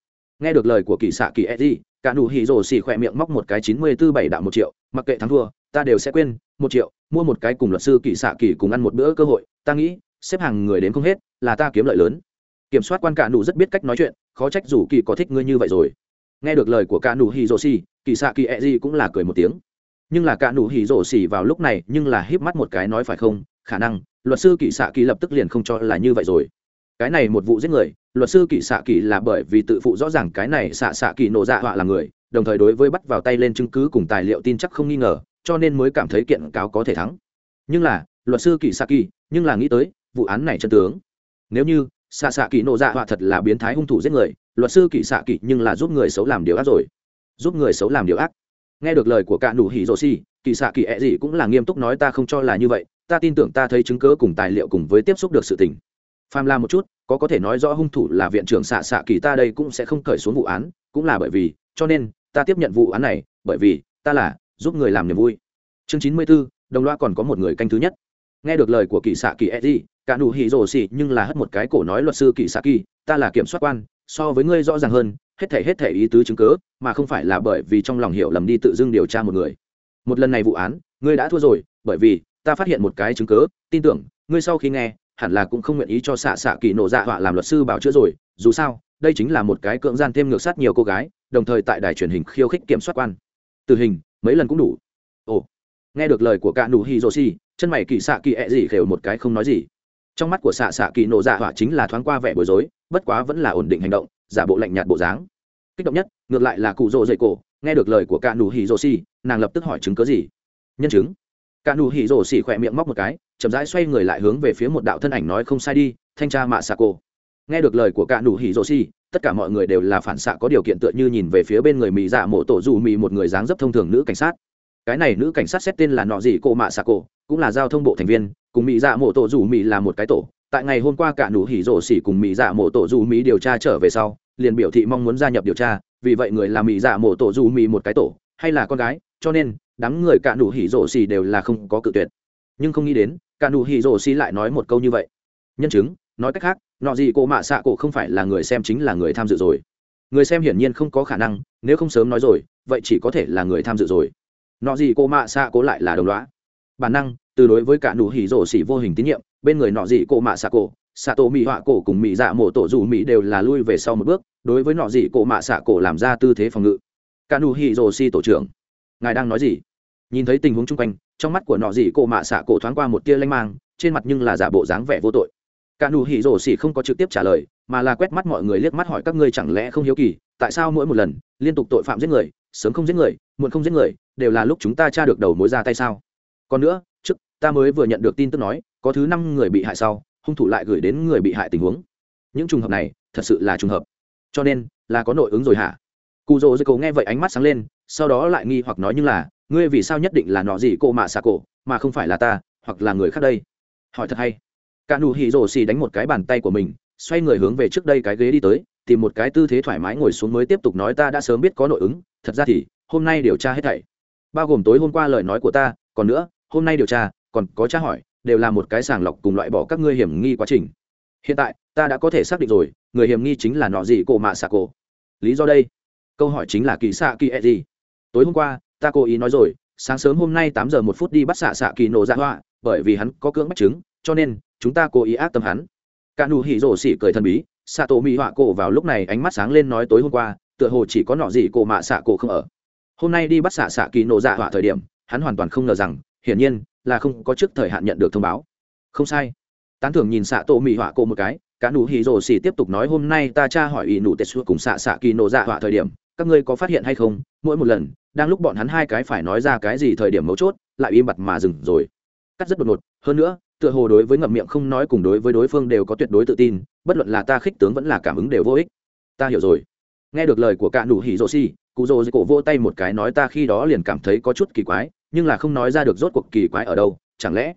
Nghe được lời của kỳ xạ kỳ e cả nụ hỉ rồ xì khỏe miệng móc một cái chín mươi tư bảy đạo một triệu, mặc kệ thắng thua, ta đều sẽ quên, một triệu, mua một cái cùng luật sư kỳ xạ kỳ cùng ăn một bữa cơ hội, ta nghĩ, xếp hàng người đến không hết, là ta kiếm lợi lớn. Kiểm soát quan cả nụ rất biết cách nói chuyện, khó trách dù kỳ có thích ngươi như vậy rồi. Nghe được lời của cả nụ hỉ rồ xì, kỳ xạ kỳ e cũng là cười một tiếng. Nhưng là cả nụ hỉ rổ xỉ vào lúc này, nhưng là híp mắt một cái nói phải không khả năng, luật sư kỵ xạ kỳ lập tức liền không cho là như vậy rồi. Cái này một vụ giết người, luật sư kỵ xạ kỳ là bởi vì tự phụ rõ ràng cái này xạ xạ kỳ nổ dạ họa là người, đồng thời đối với bắt vào tay lên chứng cứ cùng tài liệu tin chắc không nghi ngờ, cho nên mới cảm thấy kiện cáo có thể thắng. Nhưng là, luật sư kỵ xạ kỳ nhưng là nghĩ tới, vụ án này chân tướng. Nếu như xạ xạ kỳ nổ dạ họa thật là biến thái hung thủ giết người, luật sư kỵ xạ kỳ nhưng là giúp người xấu làm điều ác rồi. Giúp người xấu làm điều ác. Nghe được lời của cạn đủ hỉ rồ xì kỳ xạ kỳ ẹ gì cũng là nghiêm túc nói ta không cho là như vậy ta tin tưởng ta thấy chứng cớ cùng tài liệu cùng với tiếp xúc được sự tình. Phàm là một chút, có có thể nói rõ hung thủ là viện trưởng xạ xạ kỳ ta đây cũng sẽ không khởi xuống vụ án, cũng là bởi vì, cho nên, ta tiếp nhận vụ án này, bởi vì, ta là, giúp người làm niềm vui. Chương chín mươi b ố đồng loa còn có một người canh thứ nhất. Nghe được lời của kỳ xạ kỳ edgy cả nụ hì rồ xì nhưng là hất một cái cổ nói luật sư kỳ xạ kỳ, ta là kiểm soát quan, so với ngươi rõ ràng hơn, hết thể hết thể ý tứ chứng cớ mà không phải là bởi vì trong lòng hiểu lầm đi tự dưng điều tra một người. Một lần này vụ án, ngươi đã thua rồi, bởi vì ta phát hiện một cái chứng cớ tin tưởng, ngươi sau khi nghe, hẳn là cũng không nguyện ý cho xạ xạ kỳ nộ dạ họa làm luật sư bảo chữa rồi, dù sao, đây chính là một cái cưỡng gian thêm ngược sát nhiều cô gái, đồng thời tại đài truyền hình khiêu khích kiểm soát quan. Tử hình, mấy lần cũng đủ. Ồ, nghe được lời của cạ nụ hi rô si chân mày kỳ xạ kỳ ẹ、e、gì khều một cái không nói gì. Trong mắt của xạ xạ kỳ nộ dạ họa chính là thoáng qua vẻ bối rối, bất quá vẫn là ổn định hành động, giả bộ lạnh nhạt bộ dáng. Kích động nhất, ngược lại là cụ rỗ dậy cổ, nghe được lời của cạ nụ hi rô si nàng lập tức hỏi chứng cớ gì? Nhân chứng cả nụ hỉ rổ xỉ khỏe miệng móc một cái, chậm rãi xoay người lại hướng về phía một đạo thân ảnh nói không sai đi, thanh tra mạ xạ cổ. Nghe được lời của cả nụ hỉ rổ xỉ, tất cả mọi người đều là phản xạ có điều kiện tựa như nhìn về phía bên người mỹ dạ mộ tổ dù mỹ một người dáng dấp thông thường nữ cảnh sát. Cái này nữ cảnh sát xét tên là nọ dị cô mạ xạ cổ, cũng là giao thông bộ thành viên, cùng mỹ dạ mộ tổ dù mỹ là một cái tổ. Tại ngày hôm qua cả nụ hỉ rổ xỉ cùng mỹ dạ mộ tổ dù mỹ điều tra trở về sau, liền biểu thị mong muốn gia nhập điều tra, vì vậy người là mỹ dạ mộ tổ dù mỹ một cái tổ, hay là con gái cho nên, đám người cả nụ hỉ rổ xì đều là không có cự tuyệt. Nhưng không nghĩ đến, cả nụ hỉ rổ xì lại nói một câu như vậy. Nhân chứng, nói cách khác, nọ gì cổ mạ xạ cổ không phải là người xem chính là người tham dự rồi. Người xem hiển nhiên không có khả năng, nếu không sớm nói rồi, vậy chỉ có thể là người tham dự rồi. Nọ gì cổ mạ xạ cổ lại là đồng loá bản năng, từ đối với cả nụ hỉ rổ xì vô hình tín nhiệm, bên người nọ gì cổ mạ xạ cổ xạ tổ mỹ họa cổ cùng mỹ dạ mổ tổ dù mỹ đều là lui về sau một bước, đối với nọ gì cổ mạ xạ cổ làm ra tư thế phòng ngự. Cả nụ hỉ rổ xì tổ trưởng ngài đang nói gì? Nhìn thấy tình huống chung quanh, trong mắt của nọ dị cổ mạ xạ cổ thoáng qua một tia lanh mang, trên mặt nhưng là giả bộ dáng vẻ vô tội. Cả nụ hỉ rổ xỉ không có trực tiếp trả lời, mà là quét mắt mọi người liếc mắt hỏi các ngươi chẳng lẽ không hiếu kỳ, tại sao mỗi một lần, liên tục tội phạm giết người, sớm không giết người, muộn không giết người, đều là lúc chúng ta tra được đầu mối ra tay sao? Còn nữa, trước, ta mới vừa nhận được tin tức nói, có thứ năm người bị hại sau, hung thủ lại gửi đến người bị hại tình huống. Những trường hợp này, thật sự là trùng hợp. Cho nên, là có nội ứng rồi hả? cụ rỗ dây cổ nghe vậy ánh mắt sáng lên, sau đó lại nghi hoặc nói như là, ngươi vì sao nhất định là nọ gì cổ mạ xạ cổ, mà không phải là ta, hoặc là người khác đây? Hỏi thật hay. Cả nụ hỉ rổ xì đánh một cái bàn tay của mình, xoay người hướng về trước đây cái ghế đi tới, tìm một cái tư thế thoải mái ngồi xuống mới tiếp tục nói, ta đã sớm biết có nội ứng, thật ra thì, hôm nay điều tra hết thảy. Bao gồm tối hôm qua lời nói của ta, còn nữa, hôm nay điều tra, còn có tra hỏi, đều là một cái sàng lọc cùng loại bỏ các ngươi hiểm nghi quá trình. Hiện tại, ta đã có thể xác định rồi, người hiểm nghi chính là nọ gì cổ mạ xạ cổ. Lý do đây? câu hỏi chính là kỳ xạ kỳ e gì? Tối hôm qua, ta cố ý nói rồi, sáng sớm hôm nay tám giờ một phút đi bắt xạ xạ kỳ nổ ra họa, bởi vì hắn có cưỡng bắt chứng, cho nên, chúng ta cố ý ác tâm hắn. Cả nụ hỉ rổ xỉ cười thần bí xạ tổ mỹ họa cổ vào lúc này ánh mắt sáng lên nói tối hôm qua, tựa hồ chỉ có nọ gì cổ mạ xạ cổ không ở. Hôm nay đi bắt xạ xạ kỳ nổ dạ họa thời điểm, hắn hoàn toàn không ngờ rằng, hiển nhiên, là không có trước thời hạn nhận được thông báo. Không sai. Tán thưởng nhìn xạ tổ mỹ họa cổ một cái, cả nụ hỉ rổ xỉ tiếp tục nói hôm nay ta tra hỏi ỷ nụ tết xua cùng xạ xạ kỳ nổ dạ họa thời điểm các ngươi có phát hiện hay không, mỗi một lần, đang lúc bọn hắn hai cái phải nói ra cái gì thời điểm mấu chốt, lại im bặt mà dừng rồi. Cắt rất đột ngột, hơn nữa, tựa hồ đối với ngậm miệng không nói cùng đối với đối phương đều có tuyệt đối tự tin, bất luận là ta khích tướng vẫn là cảm ứng đều vô ích. Ta hiểu rồi. Nghe được lời của cạ nụ hỉ rộ xì cụ rô rộ cổ vô tay một cái nói ta khi đó liền cảm thấy có chút kỳ quái, nhưng là không nói ra được rốt cuộc kỳ quái ở đâu, chẳng lẽ?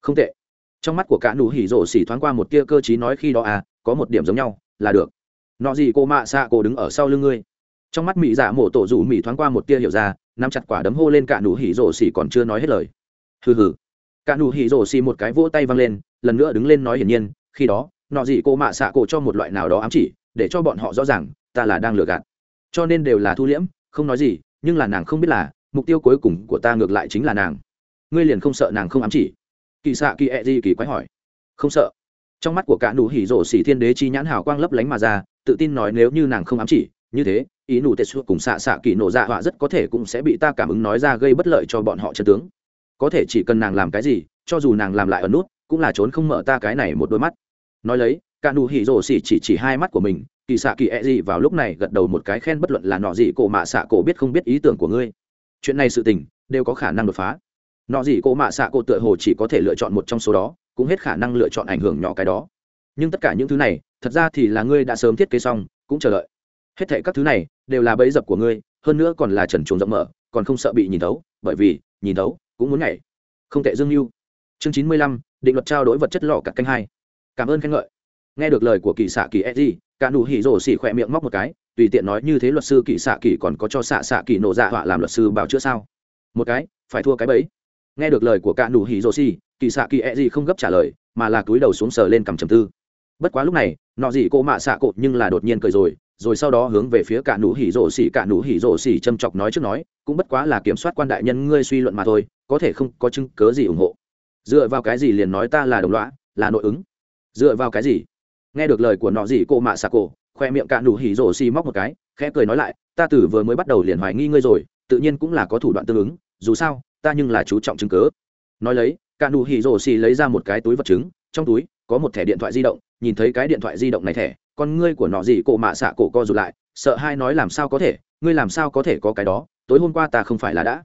Không tệ. Trong mắt của cạ nụ hỉ rộ xỉ thoáng qua một tia cơ t nói khi đó à có một điểm giống nhau, là được. Nọ gì cô mạ xạ cô đứng ở sau lưng ngươi? trong mắt mỹ dạ mổ tổ rủ mỹ thoáng qua một tia hiểu ra, nắm chặt quả đấm hô lên cả nụ hỉ rổ xỉ còn chưa nói hết lời. Hừ hừ. Cả nụ hỉ rổ xỉ một cái vỗ tay văng lên, lần nữa đứng lên nói hiển nhiên, khi đó, nọ gì cô mạ xạ cổ cho một loại nào đó ám chỉ, để cho bọn họ rõ ràng, ta là đang lừa gạt. Cho nên đều là thu liễm, không nói gì, nhưng là nàng không biết là, mục tiêu cuối cùng của ta ngược lại chính là nàng. Ngươi liền không sợ nàng không ám chỉ? Kỳ xạ kỳ ẹ gì kỳ quái hỏi. Không sợ. Trong mắt của cả nụ hỉ rổ xỉ thiên đế chi nhãn hào quang lấp lánh mà ra, tự tin nói nếu như nàng không ám chỉ như thế, ý nụ tệ xua cùng xạ xạ kỳ nổ dạ họa rất có thể cũng sẽ bị ta cảm ứng nói ra gây bất lợi cho bọn họ chân tướng. Có thể chỉ cần nàng làm cái gì, cho dù nàng làm lại ở nút, cũng là trốn không mở ta cái này một đôi mắt. Nói lấy ca nụ hỉ rồ xỉ chỉ chỉ hai mắt của mình, kỳ xạ kỳ e gì vào lúc này gật đầu một cái khen bất luận là nọ gì cổ mạ xạ cổ biết không biết ý tưởng của ngươi. Chuyện này sự tình, đều có khả năng đột phá. Nọ gì cổ mạ xạ cổ tựa hồ chỉ có thể lựa chọn một trong số đó, cũng hết khả năng lựa chọn ảnh hưởng nhỏ cái đó. Nhưng tất cả những thứ này, thật ra thì là ngươi đã sớm thiết kế xong, cũng chờ đợi hết thệ các thứ này đều là bẫy dập của ngươi, hơn nữa còn là trần chuồng rộng mở, còn không sợ bị nhìn thấu, bởi vì, nhìn thấu, cũng muốn nhảy. Không tệ dương mưu chương chín mươi lăm, định luật trao đổi vật chất lò cả canh hai. Cảm ơn khen ngợi. Nghe được lời của kỳ xạ kỳ edgy cả nụ hỉ rổ xỉ khỏe miệng móc một cái, tùy tiện nói như thế luật sư kỳ xạ kỳ còn có cho xạ xạ kỳ nổ dạ họa làm luật sư bảo chữa sao? Một cái, phải thua cái bẫy. Nghe được lời của cả nụ hỉ rổ xỉ kỳ xạ kỳ edgy không gấp trả lời, mà là cúi đầu xuống sờ lên cầm trầm tư. Bất quá lúc này, nọ gì cô mạ xạ cột nhưng là đột nhiên cười rồi rồi sau đó hướng về phía cả nụ hỉ rổ xỉ, cả nụ hỉ rổ xỉ châm chọc nói trước nói, cũng bất quá là kiểm soát quan đại nhân ngươi suy luận mà thôi, có thể không có chứng cớ gì ủng hộ. Dựa vào cái gì liền nói ta là đồng lõa, là nội ứng? Dựa vào cái gì? Nghe được lời của nọ gì cô mạ xà cổ, khoe miệng cả nụ hỉ rổ xỉ móc một cái, khẽ cười nói lại, ta từ vừa mới bắt đầu liền hoài nghi ngươi rồi, tự nhiên cũng là có thủ đoạn tương ứng, dù sao, ta nhưng là chú trọng chứng cớ nói lấy, cả nụ hỉ rổ xỉ lấy ra một cái túi vật chứng, trong túi có một thẻ điện thoại di động, nhìn thấy cái điện thoại di động này thẻ con ngươi của nọ gì cổ mạ xạ cổ co rụt lại, sợ hai nói làm sao có thể, ngươi làm sao có thể có cái đó, tối hôm qua ta không phải là đã.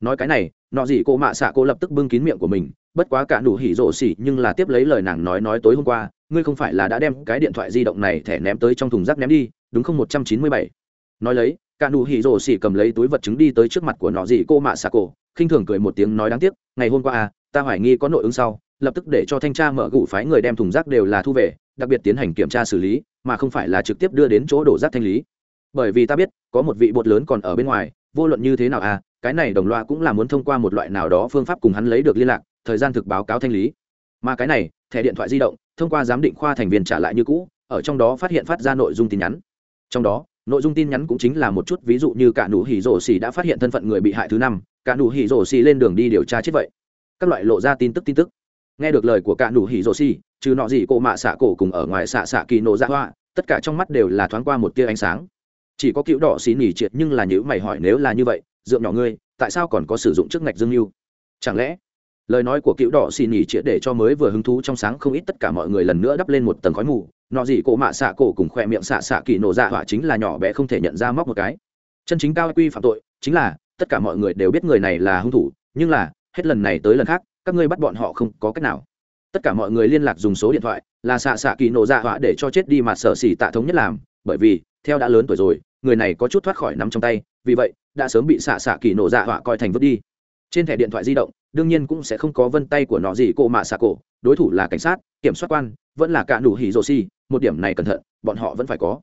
Nói cái này, nọ gì cổ mạ xạ cổ lập tức bưng kín miệng của mình, bất quá cả đủ hỉ rộ xỉ nhưng là tiếp lấy lời nàng nói nói tối hôm qua, ngươi không phải là đã đem cái điện thoại di động này thẻ ném tới trong thùng rác ném đi, đúng không? Một trăm chín mươi bảy. Nói lấy, cả đủ hỉ rồ xỉ cầm lấy túi vật chứng đi tới trước mặt của nọ gì cô mạ xà cổ, khinh thường cười một tiếng nói đáng tiếc, ngày hôm qua à ta hoài nghi có nội ứng sau, lập tức để cho thanh tra mở gụ phái người đem thùng rác đều là thu về, đặc biệt tiến hành kiểm tra xử lý mà không phải là trực tiếp đưa đến chỗ đổ rác thanh lý. Bởi vì ta biết, có một vị bột lớn còn ở bên ngoài, vô luận như thế nào à cái này đồng loa cũng là muốn thông qua một loại nào đó phương pháp cùng hắn lấy được liên lạc, thời gian thực báo cáo thanh lý. Mà cái này, thẻ điện thoại di động, thông qua giám định khoa thành viên trả lại như cũ, ở trong đó phát hiện phát ra nội dung tin nhắn. Trong đó, nội dung tin nhắn cũng chính là một chút ví dụ như cả nụ hỉ rổ xì đã phát hiện thân phận người bị hại thứ năm, cả nụ hỉ rổ xì lên đường đi điều tra chết vậy. Các loại lộ ra tin tức tin tức. Nghe được lời của cả nụ hỉ rổ xì trừ nọ gì cổ mạ xạ cổ cùng ở ngoài xạ xạ kỳ nổ dạ hoa, tất cả trong mắt đều là thoáng qua một tia ánh sáng. Chỉ có cựu đỏ xì nỉ triệt nhưng là nhữ mày hỏi nếu là như vậy, dượng nhỏ ngươi, tại sao còn có sử dụng chức ngạch dương mưu chẳng lẽ? Lời nói của cựu đỏ xì nỉ triệt để cho mới vừa hứng thú trong sáng không ít tất cả mọi người lần nữa đắp lên một tầng khói mù. Nọ gì cổ mạ xạ cổ cùng khoe miệng xạ xạ kỳ nổ dạ hỏa chính là nhỏ bé không thể nhận ra móc một cái. Chân chính cao quy phạm tội chính là tất cả mọi người đều biết người này là hung thủ, nhưng là, hết lần này tới lần khác, các ngươi bắt bọn họ không có cách nào tất cả mọi người liên lạc dùng số điện thoại, là xạ xạ kỳ nổ dạ họa để cho chết đi mà sở xỉ tạ thống nhất làm, bởi vì, theo đã lớn tuổi rồi, người này có chút thoát khỏi nắm trong tay, vì vậy, đã sớm bị xạ xạ kỳ nổ dạ họa coi thành vứt đi. Trên thẻ điện thoại di động, đương nhiên cũng sẽ không có vân tay của nó gì cô mạ xạ cổ, đối thủ là cảnh sát, kiểm soát quan, vẫn là cả nụ hỉ rồ xi một điểm này cẩn thận, bọn họ vẫn phải có.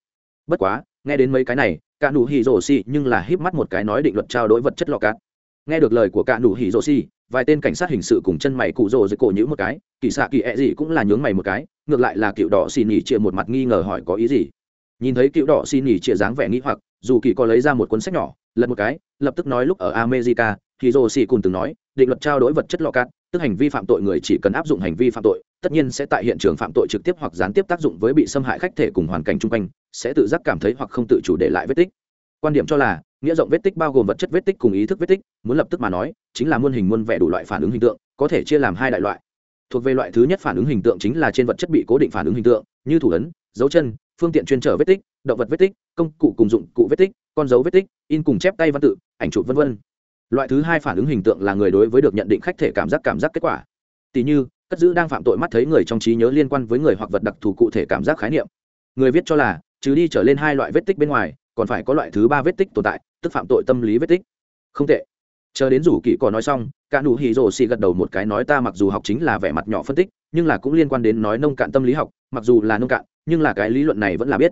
Bất quá, nghe đến mấy cái này, cả nụ hỉ rồ xi nhưng là híp mắt một cái nói định luật trao đổi vật chất lọ cát. Nghe được lời của cả nụ hỉ rồ xi vài tên cảnh sát hình sự cùng chân mày cụ rồ dưới cổ nhữ một cái, kỳ xạ kỳ ẹ、e、gì cũng là nhướng mày một cái, ngược lại là cựu đỏ xin nhỉ chia một mặt nghi ngờ hỏi có ý gì. Nhìn thấy cựu đỏ xin nhỉ chia dáng vẻ nghĩ hoặc, dù kỳ có lấy ra một cuốn sách nhỏ, lật một cái, lập tức nói lúc ở america, thì rồ xì cùng từng nói, định luật trao đổi vật chất lọ cát tức hành vi phạm tội người chỉ cần áp dụng hành vi phạm tội, tất nhiên sẽ tại hiện trường phạm tội trực tiếp hoặc gián tiếp tác dụng với bị xâm hại khách thể cùng hoàn cảnh chung quanh, sẽ tự giác cảm thấy hoặc không tự chủ để lại vết tích. Quan điểm cho là nghĩa rộng vết tích bao gồm vật chất vết tích cùng ý thức vết tích, muốn lập tức mà nói, chính là muôn hình muôn vẻ đủ loại phản ứng hình tượng, có thể chia làm hai đại loại. Thuộc về loại thứ nhất phản ứng hình tượng chính là trên vật chất bị cố định phản ứng hình tượng, như thủ ấn, dấu chân, phương tiện chuyên trở vết tích, động vật vết tích, công cụ cùng dụng cụ vết tích, con dấu vết tích, in cùng chép tay văn tự, ảnh chụp v v loại thứ hai phản ứng hình tượng là người đối với được nhận định khách thể cảm giác cảm giác kết quả. Tỉ như, cất giữ đang phạm tội mắt thấy người trong trí nhớ liên quan với người hoặc vật đặc thù cụ thể cảm giác khái niệm. Người viết cho là, trừ đi trở lên hai loại vết tích bên ngoài, còn phải có loại thứ ba vết tích tồn tại tức phạm tội tâm lý vết tích. Không tệ. Chờ đến rủ kỳ cỏ nói xong, cả nụ hỉ rồ xì gật đầu một cái nói ta mặc dù học chính là vẻ mặt nhỏ phân tích, nhưng là cũng liên quan đến nói nông cạn tâm lý học, mặc dù là nông cạn, nhưng là cái lý luận này vẫn là biết.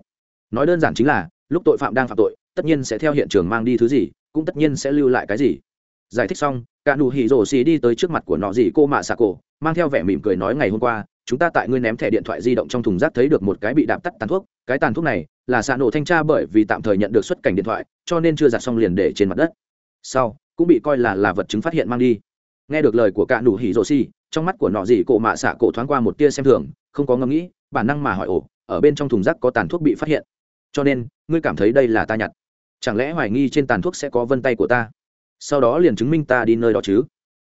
Nói đơn giản chính là, lúc tội phạm đang phạm tội, tất nhiên sẽ theo hiện trường mang đi thứ gì, cũng tất nhiên sẽ lưu lại cái gì. Giải thích xong, cả nụ hỉ rồ xì đi tới trước mặt của nọ gì cô mạ xà cổ, mang theo vẻ mỉm cười nói ngày hôm qua chúng ta tại ngươi ném thẻ điện thoại di động trong thùng rác thấy được một cái bị đạp tắt tàn thuốc. Cái tàn thuốc này là xạ nổ thanh tra bởi vì tạm thời nhận được xuất cảnh điện thoại, cho nên chưa giặt xong liền để trên mặt đất. Sau, cũng bị coi là là vật chứng phát hiện mang đi. Nghe được lời của cạ nụ hỉ rồ xi trong mắt của nọ dị cổ mạ xạ cổ thoáng qua một tia xem thường, không có ngẫm nghĩ, bản năng mà hỏi ổ ở bên trong thùng rác có tàn thuốc bị phát hiện. Cho nên, ngươi cảm thấy đây là ta nhặt. Chẳng lẽ hoài nghi trên tàn thuốc sẽ có vân tay của ta? Sau đó liền chứng minh ta đi nơi đó chứ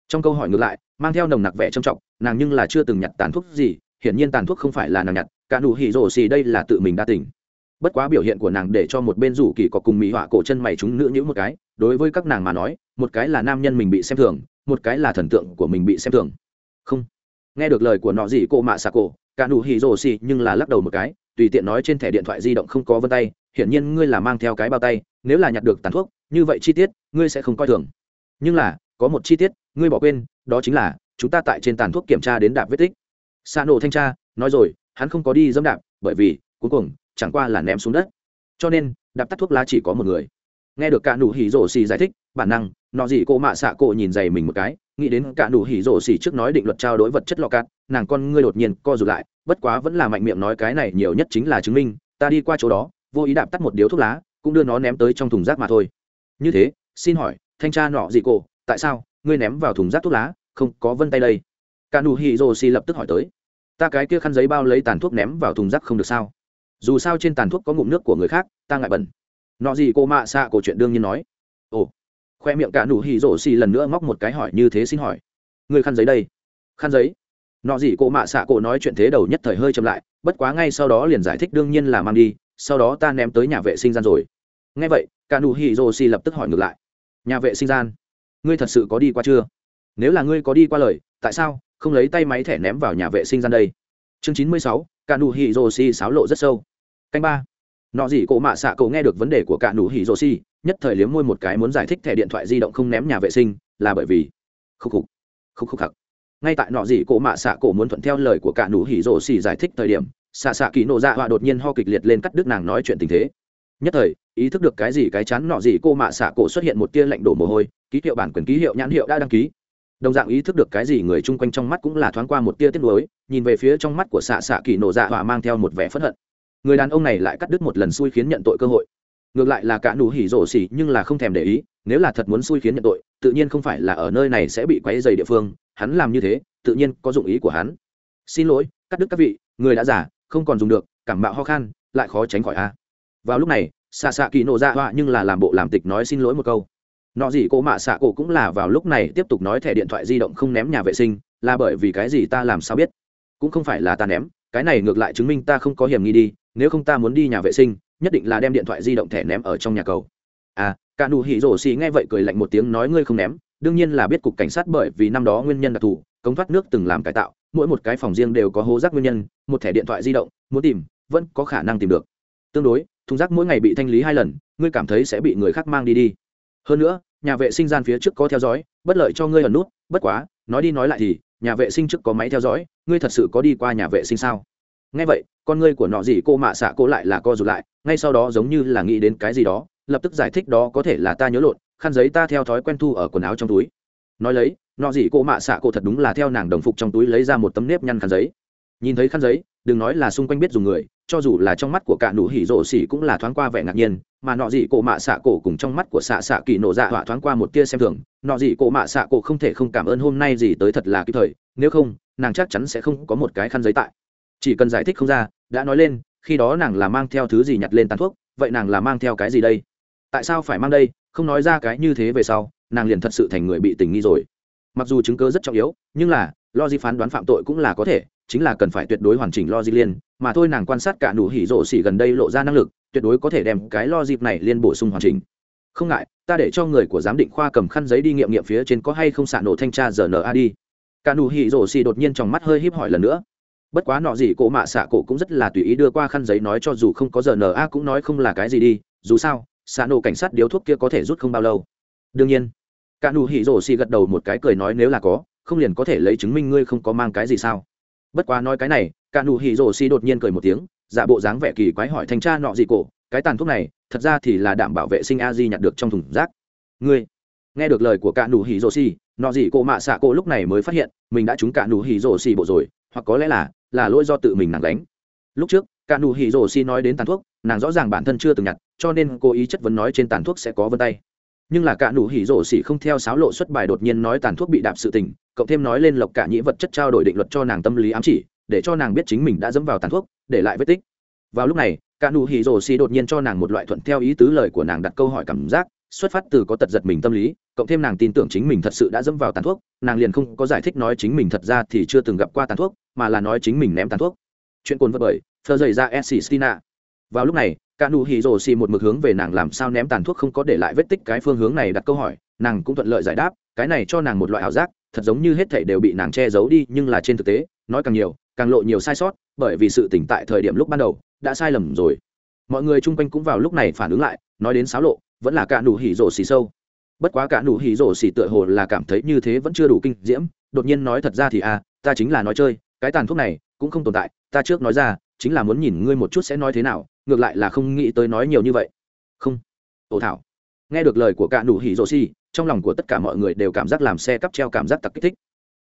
trong câu hỏi ngược lại, mang theo nồng nặc vẻ trầm trọng, nàng nhưng là chưa từng nhặt tàn thuốc gì, hiển nhiên tàn thuốc không phải là nàng nhặt, cả nụ hỉ rổ xì đây là tự mình đa tình. Bất quá biểu hiện của nàng để cho một bên rủ kỳ có cùng mỹ họa cổ chân mày chúng nữ nhữ một cái, đối với các nàng mà nói, một cái là nam nhân mình bị xem thường, một cái là thần tượng của mình bị xem thường. Không. Nghe được lời của nọ gì cô mạ xà cổ, cả nụ hỉ rổ xì nhưng là lắc đầu một cái, tùy tiện nói trên thẻ điện thoại di động không có vân tay, hiển nhiên ngươi là mang theo cái bao tay, nếu là nhặt được tàn thuốc, như vậy chi tiết, ngươi sẽ không coi thường. Nhưng là, có một chi tiết ngươi bỏ quên đó chính là chúng ta tại trên tàn thuốc kiểm tra đến đạp vết tích. Xa nổ thanh tra nói rồi hắn không có đi dẫm đạp bởi vì cuối cùng chẳng qua là ném xuống đất. Cho nên đạp tắt thuốc lá chỉ có một người. Nghe được cả nụ hỉ rổ xì giải thích bản năng nọ gì cô mạ xạ cô nhìn dày mình một cái nghĩ đến cả nụ hỉ rổ xì trước nói định luật trao đổi vật chất lọ cạn, nàng con ngươi đột nhiên co rụt lại bất quá vẫn là mạnh miệng nói cái này nhiều nhất chính là chứng minh ta đi qua chỗ đó vô ý đạp tắt một điếu thuốc lá cũng đưa nó ném tới trong thùng rác mà thôi. Như thế xin hỏi thanh tra nọ gì cô tại sao? ngươi ném vào thùng rác thuốc lá, không có vân tay đây. Cả nụ hỉ rồ xì lập tức hỏi tới, ta cái kia khăn giấy bao lấy tàn thuốc ném vào thùng rác không được sao? Dù sao trên tàn thuốc có ngụm nước của người khác, ta ngại bẩn. Nọ gì cô mạ xạ cổ chuyện đương nhiên nói. Ồ, khoe miệng cả nụ hỉ rổ Si lần nữa móc một cái hỏi như thế xin hỏi. Người khăn giấy đây? Khăn giấy? Nọ gì cô mạ xạ cổ nói chuyện thế đầu nhất thời hơi chậm lại, bất quá ngay sau đó liền giải thích đương nhiên là mang đi, sau đó ta ném tới nhà vệ sinh gian rồi. Nghe vậy, cả nụ hỉ rổ xì lập tức hỏi ngược lại. Nhà vệ sinh gian? ngươi thật sự có đi qua chưa? Nếu là ngươi có đi qua lời tại sao không lấy tay máy thẻ ném vào nhà vệ sinh gian đây? Chương chín mươi sáu cả nụ hỉ rồ Si sáo lộ rất sâu. Canh ba. Nọ gì cổ mạ xạ cậu nghe được vấn đề của cả nụ hỉ rồ Si, nhất thời liếm môi một cái muốn giải thích thẻ điện thoại di động không ném nhà vệ sinh là bởi vì khúc khúc, khúc khúc khặc. Ngay tại nọ gì cổ mạ xạ cổ muốn thuận theo lời của cả nụ hỉ rồ Si giải thích thời điểm xạ xạ kỳ nộ ra, họa đột nhiên ho kịch liệt lên cắt đứt nàng nói chuyện tình thế nhất thời, ý thức được cái gì cái chán nọ gì, cô mạ xạ cổ xuất hiện một tia lạnh đổ mồ hôi, ký hiệu bản quyền, ký hiệu nhãn hiệu đã đăng ký. Đồng dạng ý thức được cái gì, người chung quanh trong mắt cũng là thoáng qua một tia tiếc nuối, nhìn về phía trong mắt của xạ xạ kỳ nổ dạ hỏa mang theo một vẻ phẫn hận. Người đàn ông này lại cắt đứt một lần xui khiến nhận tội cơ hội. Ngược lại là cả nụ hỉ rổ xỉ, nhưng là không thèm để ý, nếu là thật muốn xui khiến nhận tội, tự nhiên không phải là ở nơi này sẽ bị quấy dày địa phương, hắn làm như thế, tự nhiên có dụng ý của hắn. Xin lỗi, cắt đứt các vị, người đã giả không còn dùng được, cảm mạo ho khan, lại khó tránh khỏi a vào lúc này xạ xạ kỳ nộ dạ ra họa nhưng là làm bộ làm tịch nói xin lỗi một câu. Nọ gì cô mạ xạ cổ cũng là vào lúc này tiếp tục nói thẻ điện thoại di động không ném nhà vệ sinh, là bởi vì cái gì ta làm sao biết? Cũng không phải là ta ném, cái này ngược lại chứng minh ta không có hiểm nghi đi, nếu không ta muốn đi nhà vệ sinh, nhất định là đem điện thoại di động thẻ ném ở trong nhà cầu. À cả nụ hỉ rổ xì nghe vậy cười lạnh một tiếng nói ngươi không ném, đương nhiên là biết cục cảnh sát bởi vì năm đó nguyên nhân đặc thù, cống thoát nước từng làm cải tạo, mỗi một cái phòng riêng đều có hố rác nguyên nhân, một thẻ điện thoại di động, muốn tìm, vẫn có khả năng tìm được. Tương đối thùng rác mỗi ngày bị thanh lý hai lần, ngươi cảm thấy sẽ bị người khác mang đi đi. Hơn nữa, nhà vệ sinh gian phía trước có theo dõi, bất lợi cho ngươi ẩn nút, bất quá, nói đi nói lại thì, nhà vệ sinh trước có máy theo dõi, ngươi thật sự có đi qua nhà vệ sinh sao? Ngay vậy, con ngươi của nọ gì cô mạ xạ cô lại là co rụt lại, ngay sau đó giống như là nghĩ đến cái gì đó, lập tức giải thích đó có thể là ta nhớ lộn, khăn giấy ta theo thói quen thu ở quần áo trong túi. Nói lấy, nọ gì cô mạ xạ cô thật đúng là theo nàng đồng phục trong túi lấy ra một tấm nếp nhăn khăn giấy. Nhìn thấy khăn giấy, đừng nói là xung quanh biết dùng người cho dù là trong mắt của cả nụ hỉ rổ xỉ cũng là thoáng qua vẻ ngạc nhiên, mà nọ dị cổ mạ xạ cổ cùng trong mắt của xạ xạ kỳ nổ dạ họa thoáng qua một tia xem thường. Nọ dị cổ mạ xạ cổ không thể không cảm ơn hôm nay gì tới thật là kịp thời, nếu không, nàng chắc chắn sẽ không có một cái khăn giấy tại. Chỉ cần giải thích không ra, đã nói lên, khi đó nàng là mang theo thứ gì nhặt lên tàn thuốc, vậy nàng là mang theo cái gì đây? Tại sao phải mang đây? Không nói ra cái như thế về sau, nàng liền thật sự thành người bị tình nghi rồi. Mặc dù chứng cơ rất trọng yếu, nhưng là lo di phán đoán phạm tội cũng là có thể chính là cần phải tuyệt đối hoàn chỉnh lo dịp liên, mà thôi nàng quan sát cả nụ hỉ rổ xỉ gần đây lộ ra năng lực, tuyệt đối có thể đem cái lo dịp này liên bổ sung hoàn chỉnh. Không ngại, ta để cho người của giám định khoa cầm khăn giấy đi nghiệm nghiệm phía trên có hay không xả nổ thanh tra giờ na đi. Cả nụ hỉ rổ xỉ đột nhiên trong mắt hơi híp hỏi lần nữa. Bất quá nọ gì cổ mạ xạ cổ cũng rất là tùy ý đưa qua khăn giấy nói cho dù không có giờ na cũng nói không là cái gì đi, dù sao, xạ nổ cảnh sát điếu thuốc kia có thể rút không bao lâu. Đương nhiên, cả nụ hỉ rổ xỉ gật đầu một cái cười nói nếu là có, không liền có thể lấy chứng minh ngươi không có mang cái gì sao? bất quá nói cái này, cả nụ hỉ rổ xì đột nhiên cười một tiếng, giả bộ dáng vẻ kỳ quái hỏi thanh tra nọ gì cổ, cái tàn thuốc này, thật ra thì là đảm bảo vệ sinh a di nhặt được trong thùng rác. Ngươi, nghe được lời của cả nụ hỉ rổ xì, nọ gì cổ mạ xạ cổ lúc này mới phát hiện, mình đã trúng cả nụ hỉ rổ xì bộ rồi, hoặc có lẽ là là lỗi do tự mình nàng đánh lúc trước, cả nụ hỉ rổ xì nói đến tàn thuốc, nàng rõ ràng bản thân chưa từng nhặt, cho nên cô ý chất vấn nói trên tàn thuốc sẽ có vân tay. Nhưng là cả nụ hỉ rổ xỉ không theo sáo lộ xuất bài đột nhiên nói tàn thuốc bị đạp sự tình cộng thêm nói lên lộc cả nhĩ vật chất trao đổi định luật cho nàng tâm lý ám chỉ, để cho nàng biết chính mình đã dẫm vào tàn thuốc, để lại vết tích. Vào lúc này, cả nụ hỉ rồ xì đột nhiên cho nàng một loại thuận theo ý tứ lời của nàng đặt câu hỏi cảm giác, xuất phát từ có tật giật mình tâm lý, cộng thêm nàng tin tưởng chính mình thật sự đã dẫm vào tàn thuốc, nàng liền không có giải thích nói chính mình thật ra thì chưa từng gặp qua tàn thuốc, mà là nói chính mình ném tàn thuốc. Chuyện cồn vật bởi thơ dày ra s vào lúc này, cả nụ hỉ rồ xì một mực hướng về nàng làm sao ném tàn thuốc không có để lại vết tích cái phương hướng này đặt câu hỏi, nàng cũng thuận lợi giải đáp, cái này cho nàng một loại ảo giác thật giống như hết thảy đều bị nàng che giấu đi, nhưng là trên thực tế, nói càng nhiều, càng lộ nhiều sai sót, bởi vì sự tỉnh tại thời điểm lúc ban đầu, đã sai lầm rồi. Mọi người chung quanh cũng vào lúc này phản ứng lại, nói đến xáo lộ, vẫn là cả nụ hỉ rổ xì sâu. Bất quá cả nụ hỉ rổ xì tựa hồ là cảm thấy như thế vẫn chưa đủ kinh diễm, đột nhiên nói thật ra thì à ta chính là nói chơi, cái tàn thuốc này cũng không tồn tại, ta trước nói ra, chính là muốn nhìn ngươi một chút sẽ nói thế nào, ngược lại là không nghĩ tới nói nhiều như vậy. Không. Tổ thảo. Nghe được lời của cả nụ hỉ rổ xì trong lòng của tất cả mọi người đều cảm giác làm xe cắp treo cảm giác tặc kích thích.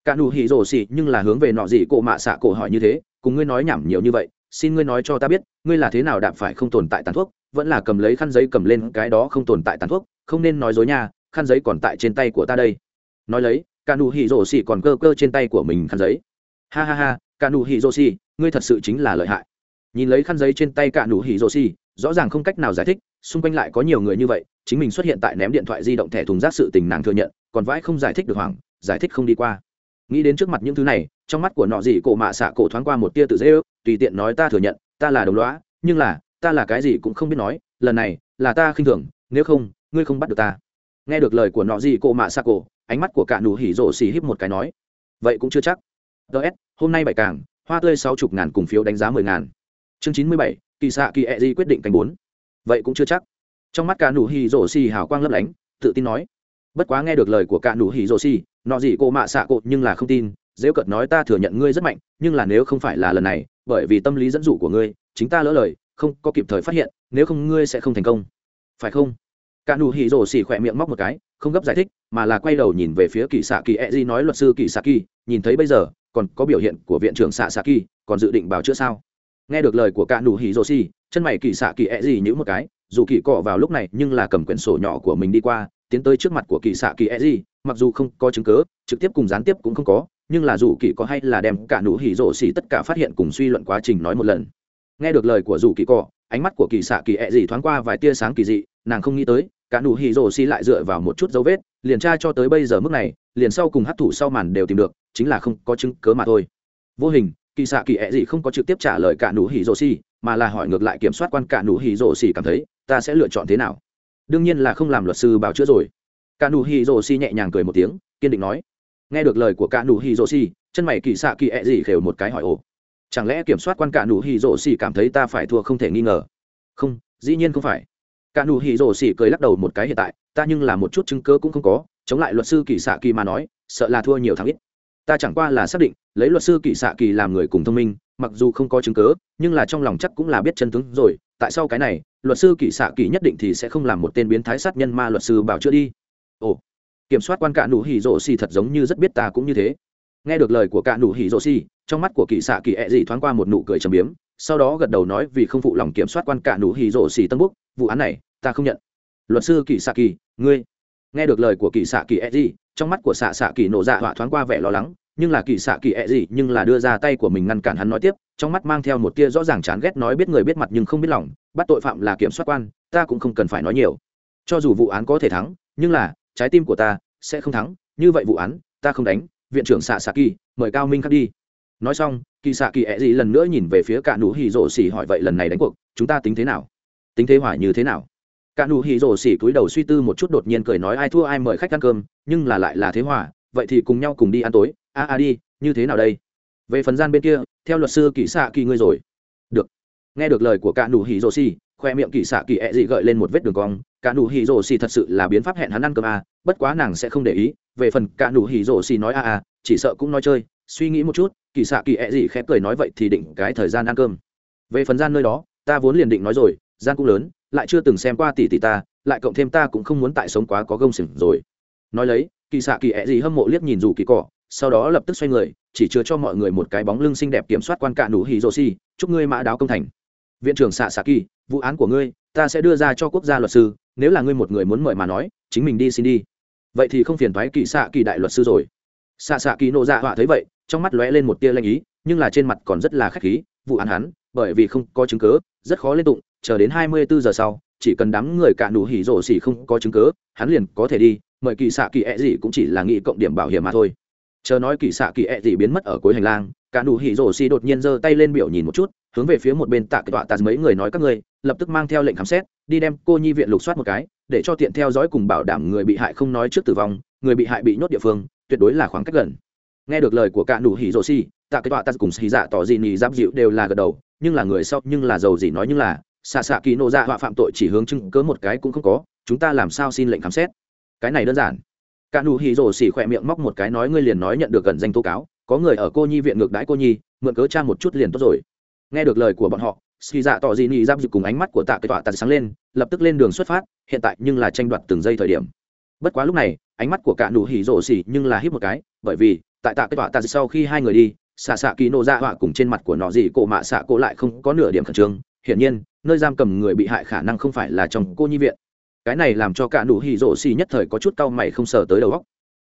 Cả nụ hỉ rồ xì nhưng là hướng về nọ gì cổ mạ xạ cổ hỏi như thế, cùng ngươi nói nhảm nhiều như vậy, xin ngươi nói cho ta biết, ngươi là thế nào đạp phải không tồn tại tàn thuốc, vẫn là cầm lấy khăn giấy cầm lên cái đó không tồn tại tàn thuốc, không nên nói dối nha, khăn giấy còn tại trên tay của ta đây. Nói lấy, cả nụ hỉ rồ xì còn cơ cơ trên tay của mình khăn giấy. Ha ha ha, cả nụ hỉ rồ xì ngươi thật sự chính là lợi hại. Nhìn lấy khăn giấy trên tay cả nụ hỉ rồ xì rõ ràng không cách nào giải thích, xung quanh lại có nhiều người như vậy, chính mình xuất hiện tại ném điện thoại di động thẻ thùng rác sự tình nàng thừa nhận, còn vãi không giải thích được hoảng, giải thích không đi qua. Nghĩ đến trước mặt những thứ này, trong mắt của nọ gì cổ mạ xạ cổ thoáng qua một tia tự dễ ước, tùy tiện nói ta thừa nhận, ta là đồng lõa, nhưng là, ta là cái gì cũng không biết nói, lần này, là ta khinh thường, nếu không, ngươi không bắt được ta. Nghe được lời của nọ gì cổ mạ xạ cổ, ánh mắt của cả nụ hỉ rộ xì híp một cái nói, vậy cũng chưa chắc. Ts hôm nay bảy càng, hoa tươi sáu chục ngàn cùng phiếu đánh giá mười ngàn. Chương chín mươi bảy kỳ xạ kỳ e quyết định canh bốn. Vậy cũng chưa chắc. Trong mắt cả nụ hỉ rổ xì hào quang lấp lánh, tự tin nói. Bất quá nghe được lời của cả nụ hỉ rổ xì, nọ gì cô mạ xạ cột nhưng là không tin. Dễ cợt nói ta thừa nhận ngươi rất mạnh, nhưng là nếu không phải là lần này, bởi vì tâm lý dẫn dụ của ngươi, chính ta lỡ lời, không có kịp thời phát hiện, nếu không ngươi sẽ không thành công. Phải không? Cả nụ hỉ rổ xì khỏe miệng móc một cái, không gấp giải thích, mà là quay đầu nhìn về phía kỳ xạ kỳ e di nói luật sư kỳ xạ kỳ, nhìn thấy bây giờ, còn có biểu hiện của viện trưởng xạ xạ kỳ, còn dự định bảo chữa sao? nghe được lời của cả nụ hỉ rồ xì chân mày kỳ xạ kỳ ẹ e gì nhữ một cái, dù kỳ cọ vào lúc này nhưng là cầm quyển sổ nhỏ của mình đi qua, tiến tới trước mặt của kỳ xạ kỳ e gì mặc dù không có chứng cớ trực tiếp cùng gián tiếp cũng không có, nhưng là dù kỳ có hay là đem cả nụ hỉ rộ xỉ tất cả phát hiện cùng suy luận quá trình nói một lần. Nghe được lời của dù kỳ cọ, ánh mắt của kỳ xạ kỳ e gì thoáng qua vài tia sáng kỳ dị, nàng không nghĩ tới, cả nụ hỉ rộ xỉ lại dựa vào một chút dấu vết, liền tra cho tới bây giờ mức này, liền sau cùng hấp thụ sau màn đều tìm được, chính là không có chứng cớ mà thôi. Vô hình kỳ xạ kỳ ẹ、e、gì không có trực tiếp trả lời cả nụ hỉ rổ xì, mà là hỏi ngược lại kiểm soát quan cả nụ hỉ rổ xì cảm thấy, ta sẽ lựa chọn thế nào? Đương nhiên là không làm luật sư bảo chữa rồi. Cả nụ hỉ rổ xì nhẹ nhàng cười một tiếng, kiên định nói. Nghe được lời của cả nụ hỉ rổ xì, chân mày kỳ xạ kỳ ẹ、e、gì khều một cái hỏi ồ. Chẳng lẽ kiểm soát quan cả nụ hỉ rổ xì cảm thấy ta phải thua không thể nghi ngờ? Không, dĩ nhiên không phải. Cả nụ hỉ rổ xì cười lắc đầu một cái hiện tại, ta nhưng là một chút chứng cơ cũng không có, chống lại luật sư kỳ xạ kỳ mà nói, sợ là thua nhiều thằng ít ta chẳng qua là xác định, lấy luật sư kỳ xạ kỳ làm người cùng thông minh, mặc dù không có chứng cớ nhưng là trong lòng chắc cũng là biết chân tướng rồi, tại sao cái này, luật sư kỳ xạ kỳ nhất định thì sẽ không làm một tên biến thái sát nhân ma luật sư bảo chữa đi. Ồ, kiểm soát quan cạ nụ hỉ rộ xì thật giống như rất biết ta cũng như thế. Nghe được lời của cạ nụ hỉ rộ xì, trong mắt của kỳ xạ kỳ ẹ、e、dị thoáng qua một nụ cười trầm biếm, sau đó gật đầu nói vì không phụ lòng kiểm soát quan cạ nụ hỉ rộ xì tân búc, vụ án này, ta không nhận. Luật sư kỳ xạ kỳ ngươi, nghe được lời của kỳ xạ kỳ ẹ、e、dị trong mắt của xạ xạ kỳ nổ dạ họa thoáng qua vẻ lo lắng, nhưng là kỳ xạ kỳ ẹ gì, nhưng là đưa ra tay của mình ngăn cản hắn nói tiếp, trong mắt mang theo một tia rõ ràng chán ghét nói biết người biết mặt nhưng không biết lòng, bắt tội phạm là kiểm soát quan, ta cũng không cần phải nói nhiều. Cho dù vụ án có thể thắng, nhưng là, trái tim của ta sẽ không thắng, như vậy vụ án, ta không đánh, viện trưởng xạ xạ kỳ, mời cao minh khắc đi. Nói xong, kỳ xạ kỳ ẹ gì lần nữa nhìn về phía cạn nụ hì rộ xỉ hỏi vậy lần này đánh cuộc, chúng ta tính thế nào? Tính thế hỏa như thế nào? cả nụ hỉ rổ xỉ cúi đầu suy tư một chút đột nhiên cười nói ai thua ai mời khách ăn cơm nhưng là lại là thế hòa vậy thì cùng nhau cùng đi ăn tối. A a đi như thế nào đây? Về phần gian bên kia theo luật sư kỳ xạ kỳ ngươi rồi. Được. Nghe được lời của cả nụ hỉ rổ xỉ khoe miệng kỳ xạ kỳ ẹ e dị gợi lên một vết đường cong. Cả nụ hỉ rổ xỉ thật sự là biến pháp hẹn hắn ăn cơm a à, bất quá nàng sẽ không để ý. Về phần cả nụ hỉ rổ xỉ nói a a chỉ sợ cũng nói chơi. Suy nghĩ một chút kỳ xạ kỳ ẹ e dị khẽ cười nói vậy thì định cái thời gian ăn cơm. Về phần gian nơi đó ta vốn liền định nói rồi gian cũng lớn lại chưa từng xem qua tỷ tỷ ta, lại cộng thêm ta cũng không muốn tại sống quá có gông sừng rồi. Nói lấy, kỳ xạ kỳ ẹ gì hâm mộ liếc nhìn rủ kỳ cỏ sau đó lập tức xoay người, chỉ chưa cho mọi người một cái bóng lưng xinh đẹp kiểm soát quan cạ nụ hì rô si chúc ngươi mã đáo công thành. Viện trưởng xạ xạ kỳ, vụ án của ngươi, ta sẽ đưa ra cho quốc gia luật sư, nếu là ngươi một người muốn mời mà nói, chính mình đi xin đi. Vậy thì không phiền thoái kỳ xạ kỳ đại luật sư rồi. Xạ xạ kỳ nộ dạ họa thấy vậy, trong mắt lóe lên một tia lanh ý, nhưng là trên mặt còn rất là k khí, vụ án hắn, bởi vì không có chứng cớ rất khó lên tụng chờ đến hai mươi bốn giờ sau chỉ cần đám người cả nụ hỉ rổ xỉ không có chứng cứ, hắn liền có thể đi mời kỳ xạ kỳ e gì cũng chỉ là nghị cộng điểm bảo hiểm mà thôi. Chờ nói kỳ xạ kỳ e gì biến mất ở cuối hành lang cả nụ hỉ rổ xỉ đột nhiên giơ tay lên biểu nhìn một chút hướng về phía một bên tạ cái tọa tạt mấy người nói các ngươi lập tức mang theo lệnh khám xét đi đem cô nhi viện lục soát một cái để cho tiện theo dõi cùng bảo đảm người bị hại không nói trước tử vong người bị hại bị nhốt địa phương tuyệt đối là khoảng cách gần. Nghe được lời của cả nụ hỉ rổ xỉ tạ cái tọa tạt cùng xì dạ tỏ gì nhì giáp dịu đều là gật đầu nhưng là người sau nhưng là giàu gì nói nhưng là xạ xạ kỳ nộ dạ họa phạm tội chỉ hướng chứng cớ một cái cũng không có, chúng ta làm sao xin lệnh khám xét? Cái này đơn giản. Cả nụ hì rổ xỉ khỏe miệng móc một cái nói ngươi liền nói nhận được gần danh tố cáo, có người ở cô nhi viện ngược đãi cô nhi, mượn cớ cha một chút liền tốt rồi. Nghe được lời của bọn họ, xì dạ tỏ dị nị giáp dịp cùng ánh mắt của tạ cái tọa tạt sáng lên, lập tức lên đường xuất phát, hiện tại nhưng là tranh đoạt từng giây thời điểm. Bất quá lúc này, ánh mắt của cả nụ hỉ rổ xỉ nhưng là hít một cái, bởi vì, tại tạ cái tọa tạt sau khi hai người đi, xạ xạ kỳ nộ dạ họa cùng trên mặt của nó dị cổ mạ xạ cổ lại không có nửa điểm khẩn trương. Hiển nhiên nơi giam cầm người bị hại khả năng không phải là chồng cô nhi viện. Cái này làm cho cả nụ hỉ rộ xì nhất thời có chút cau mày không sờ tới đầu óc.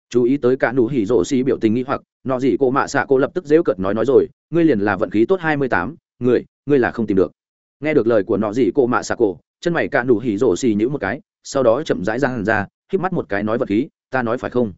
Chú ý tới cả nụ hỉ rộ xì biểu tình nghi hoặc, nọ gì cô mạ xạ cô lập tức dễu cợt nói nói rồi, ngươi liền là vận khí tốt hai mươi tám, người, ngươi là không tìm được. Nghe được lời của nọ gì cô mạ xạ cô, chân mày cả nụ hỉ rộ xì nhữ một cái, sau đó chậm rãi ra hàn ra, híp mắt một cái nói vật khí, ta nói phải không?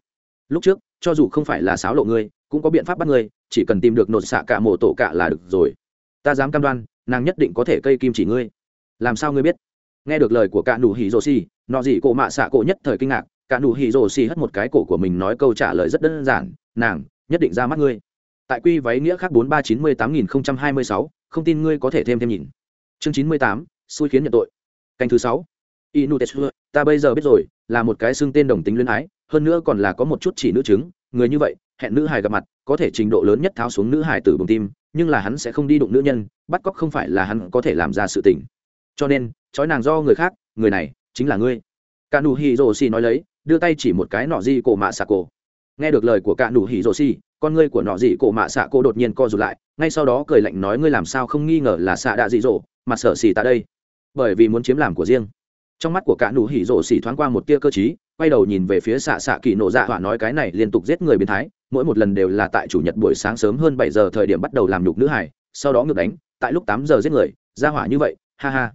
Lúc trước, cho dù không phải là sáo lộ ngươi, cũng có biện pháp bắt ngươi, chỉ cần tìm được nột xạ cả mổ tổ cả là được rồi. Ta dám cam đoan nàng nhất định có thể cây kim chỉ ngươi. Làm sao ngươi biết? Nghe được lời của cả nụ hỉ rồ xì, nọ gì cổ mạ xạ cổ nhất thời kinh ngạc, cả nụ hỉ rồ xì hất một cái cổ của mình nói câu trả lời rất đơn giản, nàng, nhất định ra mắt ngươi. Tại quy váy nghĩa khác bốn ba chín mươi tám nghìn không trăm hai mươi sáu, không tin ngươi có thể thêm thêm nhìn. Chương chín mươi tám, xui khiến nhận tội. Canh thứ sáu. Inu tetsu ta bây giờ biết rồi, là một cái xưng tên đồng tính luyến ái, hơn nữa còn là có một chút chỉ nữ chứng, người như vậy hẹn nữ hài gặp mặt, có thể trình độ lớn nhất tháo xuống nữ hài tử bồng tim, nhưng là hắn sẽ không đi đụng nữ nhân, bắt cóc không phải là hắn có thể làm ra sự tình. Cho nên, trói nàng do người khác, người này chính là ngươi. Cả nụ hỉ rồ xì nói lấy, đưa tay chỉ một cái nọ di cổ mạ xạ cổ nghe được lời của cả nụ hỉ rồ xì con ngươi của nọ dị cổ mạ xạ cổ đột nhiên co rụt lại, ngay sau đó cười lạnh nói ngươi làm sao không nghi ngờ là xạ đạ dị dỗ mà sợ xì tại đây. Bởi vì muốn chiếm làm của riêng. Trong mắt của cả nụ hỉ rổ xỉ thoáng qua một tia cơ t quay đầu nhìn về phía xạ xạ kỳ nổ dạ hỏa nói cái này liên tục giết người biến thái mỗi một lần đều là tại chủ nhật buổi sáng sớm hơn bảy giờ thời điểm bắt đầu làm nhục nữ hải, sau đó ngược đánh, tại lúc tám giờ giết người, ra hỏa như vậy, ha ha.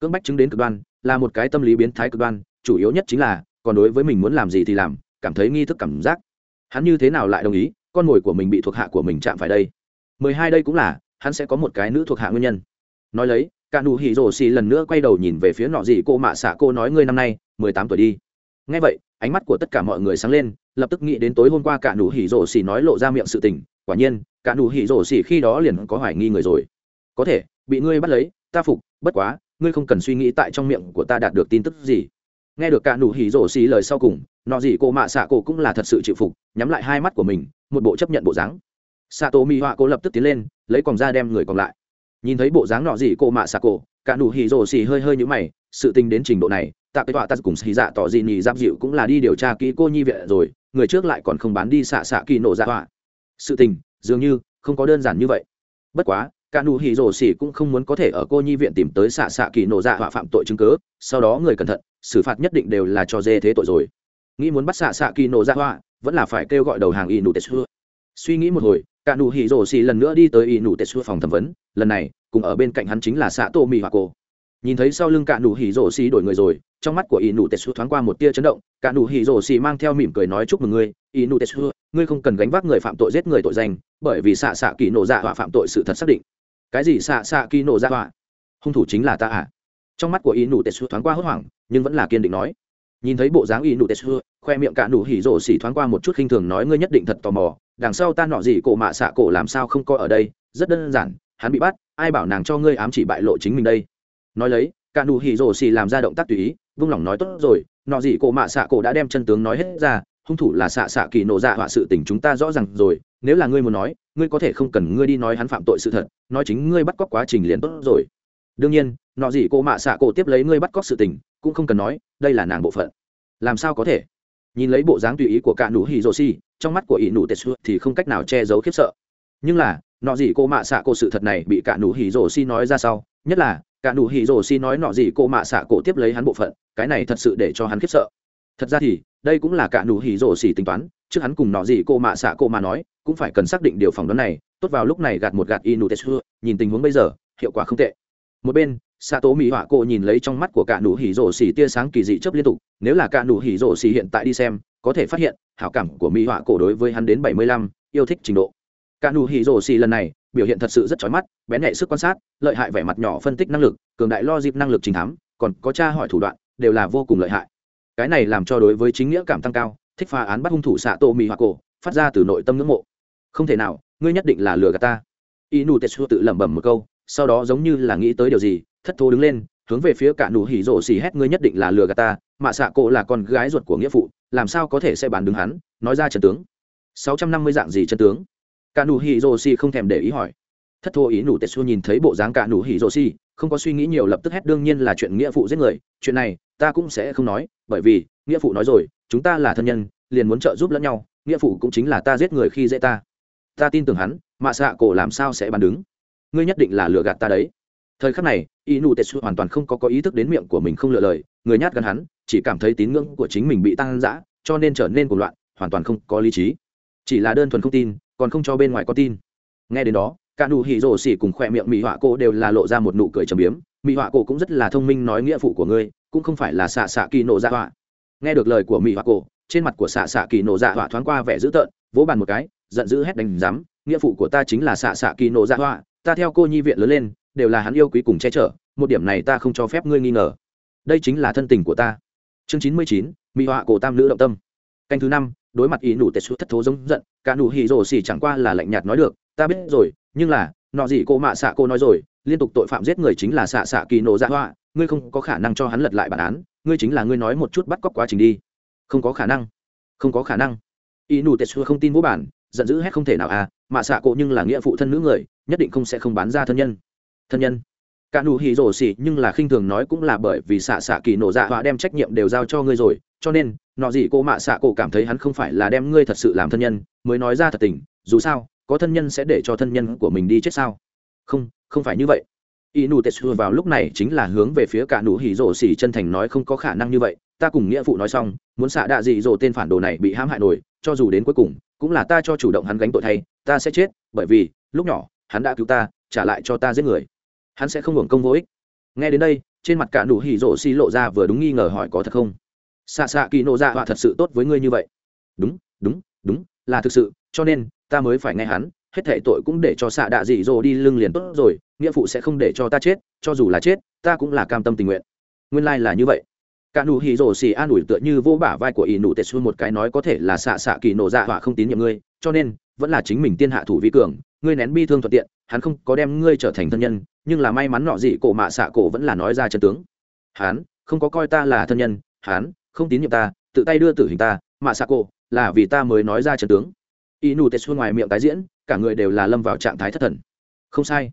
Cưỡng bách chứng đến cực đoan, là một cái tâm lý biến thái cực đoan, chủ yếu nhất chính là, còn đối với mình muốn làm gì thì làm, cảm thấy nghi thức cảm giác. Hắn như thế nào lại đồng ý, con mồi của mình bị thuộc hạ của mình chạm phải đây? Mười hai đây cũng là, hắn sẽ có một cái nữ thuộc hạ nguyên nhân. Nói lấy, cả nụ hỉ rồ xì lần nữa quay đầu nhìn về phía nọ gì cô mạ xạ cô nói ngươi năm nay mười tám tuổi đi. Nghe vậy ánh mắt của tất cả mọi người sáng lên, lập tức nghĩ đến tối hôm qua cả nụ hỉ rổ xỉ nói lộ ra miệng sự tình, quả nhiên, cả nụ hỉ rổ xỉ khi đó liền có hoài nghi người rồi. Có thể, bị ngươi bắt lấy, ta phục, bất quá, ngươi không cần suy nghĩ tại trong miệng của ta đạt được tin tức gì. Nghe được cả nụ hỉ rổ xỉ lời sau cùng, nọ gì cô mạ xạ cổ cũng là thật sự chịu phục, nhắm lại hai mắt của mình, một bộ chấp nhận bộ dáng. Xạ tổ mỹ họa cô lập tức tiến lên, lấy còn ra đem người còn lại. Nhìn thấy bộ dáng nọ gì cô mạ xạ cổ, cả nụ hỉ rổ xỉ hơi hơi như mày, sự tình đến trình độ này tạ cái tọa ta cùng xì dạ tỏ gì nhì giáp dịu cũng là đi điều tra kỹ cô nhi viện rồi, người trước lại còn không bán đi xạ xạ kỳ nổ dạ ra tọa sự tình, dường như, không có đơn giản như vậy. Bất quá, cả nụ hỉ rổ xỉ cũng không muốn có thể ở cô nhi viện tìm tới xạ xạ kỳ nổ dạ họa phạm tội chứng cứ, sau đó người cẩn thận, xử phạt nhất định đều là cho dê thế tội rồi. Nghĩ muốn bắt xạ xạ kỳ nổ dạ họa, vẫn là phải kêu gọi đầu hàng y nụ tệ xưa suy nghĩ một hồi, cả nụ hỉ rổ xỉ lần nữa đi tới y nụ tệ xưa phòng thẩm vấn, lần này, cùng ở bên cạnh hắn chính là xạ tô mì họa cô nhìn thấy sau lưng cả nụ hỉ rổ xì đổi người rồi, trong mắt của ỷ nụ tetsu thoáng qua một tia chấn động, cả nụ hỉ rổ xì mang theo mỉm cười nói chúc mừng ngươi, ỷ nụ tetsu ngươi không cần gánh vác người phạm tội giết người tội danh, bởi vì xạ xạ kỳ nổ dạ họa phạm tội sự thật xác định. Cái gì xạ xạ kỳ nổ dạ họa? Hung thủ chính là ta à? Trong mắt của ỷ nụ tetsu thoáng qua hốt hoảng, nhưng vẫn là kiên định nói. Nhìn thấy bộ dáng ỷ nụ tetsu khoe miệng cả nụ hỉ rổ xì thoáng qua một chút khinh thường nói ngươi nhất định thật tò mò, đằng sau ta nọ gì cổ mạ xạ cổ làm sao không coi ở đây, rất đơn giản, hắn bị bắt, ai bảo nàng cho ngươi ám chỉ bại lộ chính mình đây? nói lấy, cả nụ hỉ rổ xì làm ra động tác tùy ý, vung lòng nói tốt rồi, nọ gì cổ mạ xạ cổ đã đem chân tướng nói hết ra, hung thủ là xạ xạ kỳ nổ dạ họa sự tình chúng ta rõ ràng rồi, nếu là ngươi muốn nói, ngươi có thể không cần ngươi đi nói hắn phạm tội sự thật, nói chính ngươi bắt cóc quá trình liền tốt rồi. Đương nhiên, nọ gì cô mạ xạ cổ tiếp lấy ngươi bắt cóc sự tình, cũng không cần nói, đây là nàng bộ phận. Làm sao có thể? Nhìn lấy bộ dáng tùy ý của cả nụ hỉ rô si trong mắt của ỷ nụ tetsu thì không cách nào che giấu khiếp sợ. Nhưng là, nọ gì cô mạ xạ cổ sự thật này bị cả nụ hỉ rô si nói ra sau, nhất là cả nụ hỉ rồ xi nói nọ gì cô mạ xạ cổ tiếp lấy hắn bộ phận, cái này thật sự để cho hắn khiếp sợ. Thật ra thì, đây cũng là cả nụ hỉ rồ xỉ tính toán, trước hắn cùng nọ gì cô mạ xạ cô mà nói, cũng phải cần xác định điều phỏng đoán này, tốt vào lúc này gạt một gạt inu tetsu nhìn tình huống bây giờ, hiệu quả không tệ. Một bên xạ tố mỹ họa cô nhìn lấy trong mắt của cả nụ hỉ rồ xỉ tia sáng kỳ dị chấp liên tục, nếu là cả nụ hỉ rồ xỉ hiện tại đi xem, có thể phát hiện, hảo cảm của mỹ họa cổ đối với hắn đến bảy mươi lăm, yêu thích trình độ. Cả nụ hỉ rồ xỉ lần này biểu hiện thật sự rất chói mắt, bén nhạy sức quan sát, lợi hại vẻ mặt nhỏ phân tích năng lực, cường đại lo dịp năng lực trình thám, còn có tra hỏi thủ đoạn, đều là vô cùng lợi hại. Cái này làm cho đối với chính nghĩa cảm tăng cao, thích pha án bắt hung thủ xạ tô mì hoa cổ, phát ra từ nội tâm ngưỡng mộ. Không thể nào, ngươi nhất định là lừa gạt ta. Inu tetsu tự lẩm bẩm một câu, sau đó giống như là nghĩ tới điều gì, thất thố đứng lên, hướng về phía cả nụ hỉ rộ xì hét, ngươi nhất định là lừa gạt ta, mà xạ cổ là con gái ruột của nghĩa phụ, làm sao có thể sẽ bán đứng hắn, nói ra trần tướng. Sáu trăm năm mươi dạng gì chân tướng? cả nụ hỉ rồ xì không thèm để ý hỏi. Thất thô ý nụ tệ xua nhìn thấy bộ dáng cả nụ hỉ rồ xì, không có suy nghĩ nhiều lập tức hét đương nhiên là chuyện nghĩa phụ giết người. Chuyện này, ta cũng sẽ không nói, bởi vì, nghĩa phụ nói rồi, chúng ta là thân nhân, liền muốn trợ giúp lẫn nhau, nghĩa phụ cũng chính là ta giết người khi dễ ta. Ta tin tưởng hắn mạ xạ cổ làm sao sẽ bàn đứng? Ngươi nhất định là lừa gạt ta đấy. Thời khắc này y nụ tetsu hoàn toàn không có có ý thức đến miệng của mình không lựa lời, người nhát gần hắn, chỉ cảm thấy tín ngưỡng của chính mình bị tăng giã cho nên trở nên cuồng loạn, hoàn toàn không có lý trí. Chỉ là đơn thuần không tin còn không cho bên ngoài con tin. Nghe đến đó, cả nụ hỉ rổ xỉ cùng khỏe miệng mỹ họa cô đều là lộ ra một nụ cười trầm biếm. Mỹ họa cô cũng rất là thông minh nói nghĩa phụ của ngươi, cũng không phải là xạ xạ kỳ nộ dạ họa. Nghe được lời của mỹ họa cô, trên mặt của xạ xạ kỳ nộ dạ họa thoáng qua vẻ dữ tợn, vỗ bàn một cái, giận dữ hét đánh rắm nghĩa phụ của ta chính là xạ xạ kỳ nộ dạ họa, ta theo cô nhi viện lớn lên, đều là hắn yêu quý cùng che chở, một điểm này ta không cho phép ngươi nghi ngờ. Đây chính là thân tình của ta. Chương chín mươi chín mỹ họa cổ tam nữ động tâm. Canh thứ năm đối mặt ý nụ tệ xuất thất thố giống giận, cả nụ Hì rồ xỉ chẳng qua là lạnh nhạt nói được, ta biết rồi, nhưng là, nọ gì cô mạ xạ cô nói rồi, liên tục tội phạm giết người chính là xạ xạ kỳ nổ dạ hoa ngươi không có khả năng cho hắn lật lại bản án, ngươi chính là ngươi nói một chút bắt cóc quá trình đi. Không có khả năng, không có khả năng. Ý nụ tệ xuất không tin vô bản, giận dữ hết không thể nào à mạ xạ cô nhưng là nghĩa phụ thân nữ người, nhất định không sẽ không bán ra thân nhân. Thân nhân. Cả nụ Hì Rồ xỉ nhưng là khinh thường nói cũng là bởi vì xạ xạ kỳ nổ dạ họa đem trách nhiệm đều giao cho ngươi rồi, cho nên nọ gì cô mạ xạ cổ cảm thấy hắn không phải là đem ngươi thật sự làm thân nhân, mới nói ra thật tình, dù sao, có thân nhân sẽ để cho thân nhân của mình đi chết sao? Không không phải như vậy. Y nụ tetsu vào lúc này chính là hướng về phía cả nụ hỉ rổ xỉ chân thành nói không có khả năng như vậy, ta cùng nghĩa vụ nói xong, muốn xạ đạ dị dỗ tên phản đồ này bị hãm hại nổi, cho dù đến cuối cùng, cũng là ta cho chủ động hắn gánh tội thay, ta sẽ chết, bởi vì, lúc nhỏ, hắn đã cứu ta, trả lại cho ta giết người. Hắn sẽ không hưởng công vô ích. Nghe đến đây, trên mặt cả nụ hỉ rổ xỉ lộ ra vừa đúng nghi ngờ hỏi có thật không? xạ xạ kỳ nộ dạ họa thật sự tốt với ngươi như vậy. Đúng đúng đúng, là thực sự, cho nên, ta mới phải nghe hắn, hết thể tội cũng để cho xạ đạ dị dỗ đi lưng liền tốt rồi, nghĩa phụ sẽ không để cho ta chết, cho dù là chết, ta cũng là cam tâm tình nguyện. Nguyên lai、like、là như vậy. Cả nụ hì rổ xì an ủi tựa như vô bả vai của ỷ nụ tệ xu một cái nói có thể là xạ xạ kỳ nổ dạ họa không tín nhiệm ngươi, cho nên, vẫn là chính mình tiên hạ thủ vi cường, ngươi nén bi thương thuận tiện, hắn không có đem ngươi trở thành thân nhân, nhưng là may mắn nọ gì cổ mạ xạ cổ vẫn là nói ra chân tướng. Hắn, không có coi ta là thân nhân, hắn không tín nhiệm ta tự tay đưa tử hình ta mà xạ cô, là vì ta mới nói ra trận tướng. Y nụ tetsu ngoài miệng tái diễn cả người đều là lâm vào trạng thái thất thần. Không sai.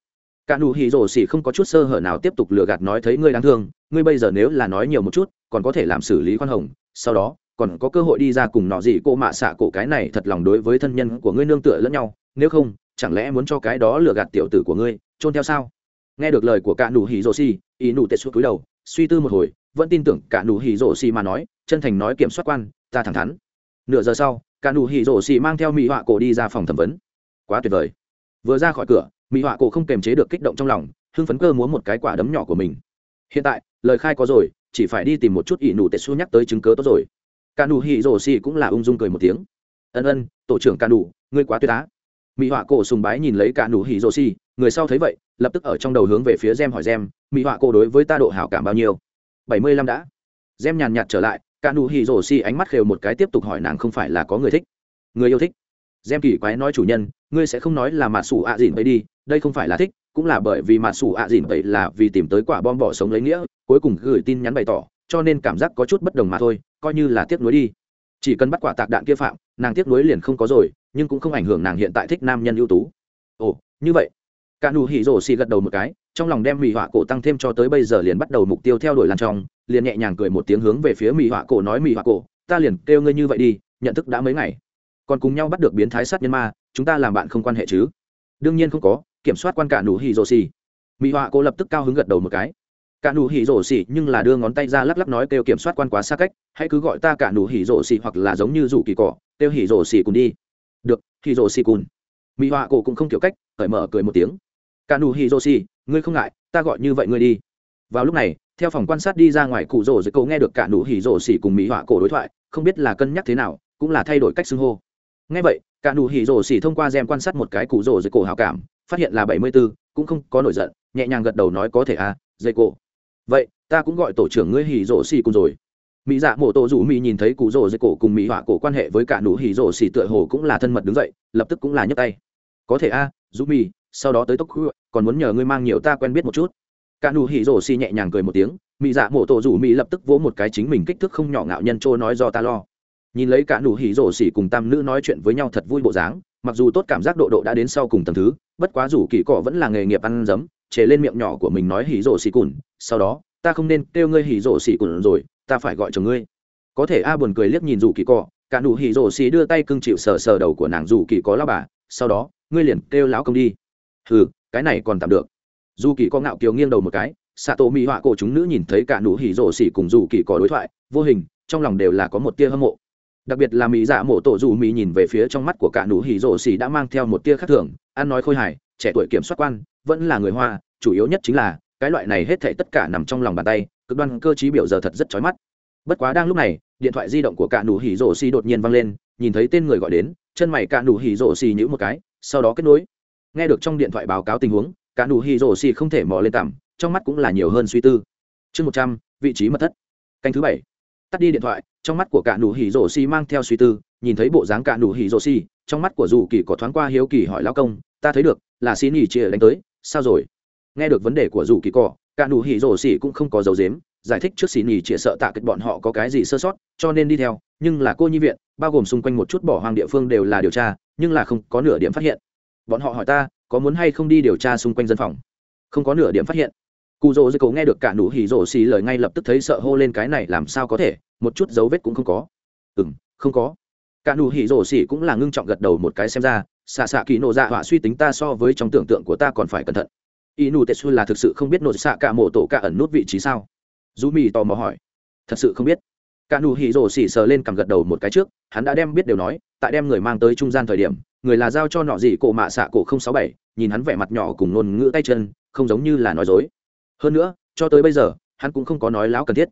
Cả nụ hỉ rổ xỉ không có chút sơ hở nào tiếp tục lừa gạt nói thấy ngươi đáng thương ngươi bây giờ nếu là nói nhiều một chút còn có thể làm xử lý khoan hồng sau đó còn có cơ hội đi ra cùng nọ gì cô mạ xạ cổ cái này thật lòng đối với thân nhân của ngươi nương tựa lẫn nhau nếu không chẳng lẽ muốn cho cái đó lừa gạt tiểu tử của ngươi trôn theo sao? Nghe được lời của cả nụ hỉ rổ xỉ y nụ tetsu cúi đầu suy tư một hồi vẫn tin tưởng cả nụ hỉ rổ xì mà nói, chân thành nói kiểm soát quan, ta thẳng thắn. Nửa giờ sau, cả nụ hỉ rổ xì mang theo mỹ họa cổ đi ra phòng thẩm vấn. Quá tuyệt vời. Vừa ra khỏi cửa mỹ họa cổ không kềm chế được kích động trong lòng, hưng phấn cơ muốn một cái quả đấm nhỏ của mình. Hiện tại, lời khai có rồi, chỉ phải đi tìm một chút ỷ nụ tệ xu nhắc tới chứng cớ tốt rồi. Cả nụ hỉ rổ xì cũng là ung dung cười một tiếng. Ân ân, tổ trưởng cả nụ, ngươi quá tuyệt á. Mỹ họa cổ sùng bái nhìn lấy cả nụ hỉ rổ xì, người sau thấy vậy, lập tức ở trong đầu hướng về phía gem hỏi gem mỹ họa cổ đối với ta độ hảo cảm bao nhiêu? bảy mươi lăm đã. Gem nhàn nhạt trở lại, cả nụ hỉ rổ xì ánh mắt khều một cái tiếp tục hỏi nàng không phải là có người thích. Người yêu thích. Gem kỳ quái nói chủ nhân, ngươi sẽ không nói là mạt sủ ạ dìn bậy đi, đây không phải là thích, cũng là bởi vì mạt sủ ạ dìn bậy là vì tìm tới quả bom bỏ sống lấy nghĩa, cuối cùng gửi tin nhắn bày tỏ, cho nên cảm giác có chút bất đồng mà thôi, coi như là tiếc nuối đi. Chỉ cần bắt quả tạc đạn kia phạm, nàng tiếc nuối liền không có rồi, nhưng cũng không ảnh hưởng nàng hiện tại thích nam nhân ưu tú. Ồ, như vậy. Cả nụ hỉ rổ xì gật đầu một cái trong lòng đem mỹ họa cổ tăng thêm cho tới bây giờ liền bắt đầu mục tiêu theo đuổi lan trong, liền nhẹ nhàng cười một tiếng hướng về phía mỹ họa cổ nói mỹ họa cổ, ta liền kêu ngươi như vậy đi, nhận thức đã mấy ngày. Còn cùng nhau bắt được biến thái sát nhân ma, chúng ta làm bạn không quan hệ chứ? Đương nhiên không có, kiểm soát quan cả nụ hỉ rồ xì. Mỹ họa cổ lập tức cao hứng gật đầu một cái. Cả nụ hỉ rổ xì, nhưng là đưa ngón tay ra lắc lắc nói kêu kiểm soát quan quá xa cách, hãy cứ gọi ta cả nụ hỉ rổ xì hoặc là giống như rủ kỳ cỏ, kêu hỉ rổ xì cùng đi. Được, hỉ rổ xì cùng mỹ họa cổ cũng không kiểu cách, cởi mở cười một tiếng cả nụ hì rô xì ngươi không ngại ta gọi như vậy ngươi đi. Vào lúc này theo phòng quan sát đi ra ngoài cụ rồ dưới cầu nghe được cả nụ hỉ rồ xỉ cùng mỹ họa cổ đối thoại không biết là cân nhắc thế nào cũng là thay đổi cách xưng hô. Nghe vậy cả nụ hỉ rồ xỉ thông qua gem quan sát một cái cụ rồ dưới cổ hảo cảm phát hiện là bảy mươi 74, cũng không có nổi giận nhẹ nhàng gật đầu nói có thể à dây cổ. Vậy ta cũng gọi tổ trưởng ngươi hỉ rồ xỉ cùng rồi. Mỹ dạ mổ tổ rủ mỹ nhìn thấy cụ rồ dưới cổ cùng mỹ họa cổ quan hệ với cả nụ hỉ rồ xỉ tựa hồ cũng là thân mật đứng dậy lập tức cũng là nhấc tay. Có thể a à, rủ mỹ sau đó tới tốc tokyo còn muốn nhờ ngươi mang nhiều ta quen biết một chút. Cả nụ hỉ rổ xì nhẹ nhàng cười một tiếng mỹ dạ mổ tổ rủ mỹ lập tức vỗ một cái chính mình kích thước không nhỏ ngạo nhân trô nói do ta lo. Nhìn lấy cả nụ hỉ rổ xì cùng tam nữ nói chuyện với nhau thật vui bộ dáng, mặc dù tốt cảm giác độ độ đã đến sau cùng tầng thứ, bất quá rủ kỳ cọ vẫn là nghề nghiệp ăn dấm chế lên miệng nhỏ của mình nói hỉ rổ xì cùn, sau đó, ta không nên kêu ngươi hỉ rổ xì cùn rồi, ta phải gọi chồng ngươi. Có thể a buồn cười liếc nhìn rủ kỳ cọ, cả nụ hỉ rổ xì đưa tay cưng chịu sờ sờ đầu của nàng rủ kỳ có lao bà, sau đó, ngươi liền kêu lão công đi hừ, cái này còn tạm được. Dù kỳ có ngạo kiều nghiêng đầu một cái xạ tổ mỹ họa cổ chúng nữ nhìn thấy cả nụ hỉ rổ xỉ cùng dù kỳ có đối thoại, vô hình, trong lòng đều là có một tia hâm mộ. Đặc biệt là mỹ dạ mổ tổ dù mỹ nhìn về phía trong mắt của cả nụ hỉ rổ xỉ đã mang theo một tia khác thường, ăn nói khôi hài, trẻ tuổi kiểm soát quan, vẫn là người hoa, chủ yếu nhất chính là, cái loại này hết thảy tất cả nằm trong lòng bàn tay, cực đoan cơ trí biểu giờ thật rất chói mắt. Bất quá đang lúc này, điện thoại di động của cả nụ hỉ rổ xỉ đột nhiên vang lên, nhìn thấy tên người gọi đến, chân mày cả nụ hỉ rổ xỉ nhữ một cái, sau đó kết nối nghe được trong điện thoại báo cáo tình huống cả nụ hỉ rổ xì không thể mò lên tầm, trong mắt cũng là nhiều hơn suy tư. Chương một trăm vị trí mật thất. Canh thứ bảy. Tắt đi điện thoại trong mắt của cả nụ hỉ rổ xì mang theo suy tư nhìn thấy bộ dáng cả nụ hỉ rổ xì trong mắt của dù kỳ có thoáng qua hiếu kỳ hỏi lao công ta thấy được là xin ỉ chia đánh tới sao rồi? Nghe được vấn đề của dù kỳ cỏ cả nụ hỉ rổ xì cũng không có dấu dếm giải thích trước xin ỉ chia sợ tạ kịch bọn họ có cái gì sơ sót cho nên đi theo nhưng là cô nhi viện bao gồm xung quanh một chút bỏ hoang địa phương đều là điều tra nhưng là không có nửa điểm phát hiện bọn họ hỏi ta, có muốn hay không đi điều tra xung quanh dân phòng? Không có nửa điểm phát hiện. Cụ rỗ dây cổ nghe được cả nụ hỉ rổ xì lời ngay lập tức thấy sợ hô lên cái này làm sao có thể, một chút dấu vết cũng không có. Ừ m không có. Cả nụ hỉ rổ xì cũng là ngưng trọng gật đầu một cái xem ra, xạ xạ kỳ nộ dạ họa suy tính ta so với trong tưởng tượng của ta còn phải cẩn thận. Y nụ tetsu là thực sự không biết nộ xạ cả mổ tổ cả ẩn nút vị trí sao? Dù mì tò mò hỏi. Thật sự không biết. Cả nụ hỉ rổ xì sờ lên cầm gật đầu một cái trước, hắn đã đem biết đều nói, tại đem người mang tới trung gian thời điểm người là giao cho nọ gì cổ mạ xạ cổ không sáu bảy, nhìn hắn vẻ mặt nhỏ cùng ngôn ngữ tay chân, không giống như là nói dối. Hơn nữa, cho tới bây giờ, hắn cũng không có nói láo cần thiết.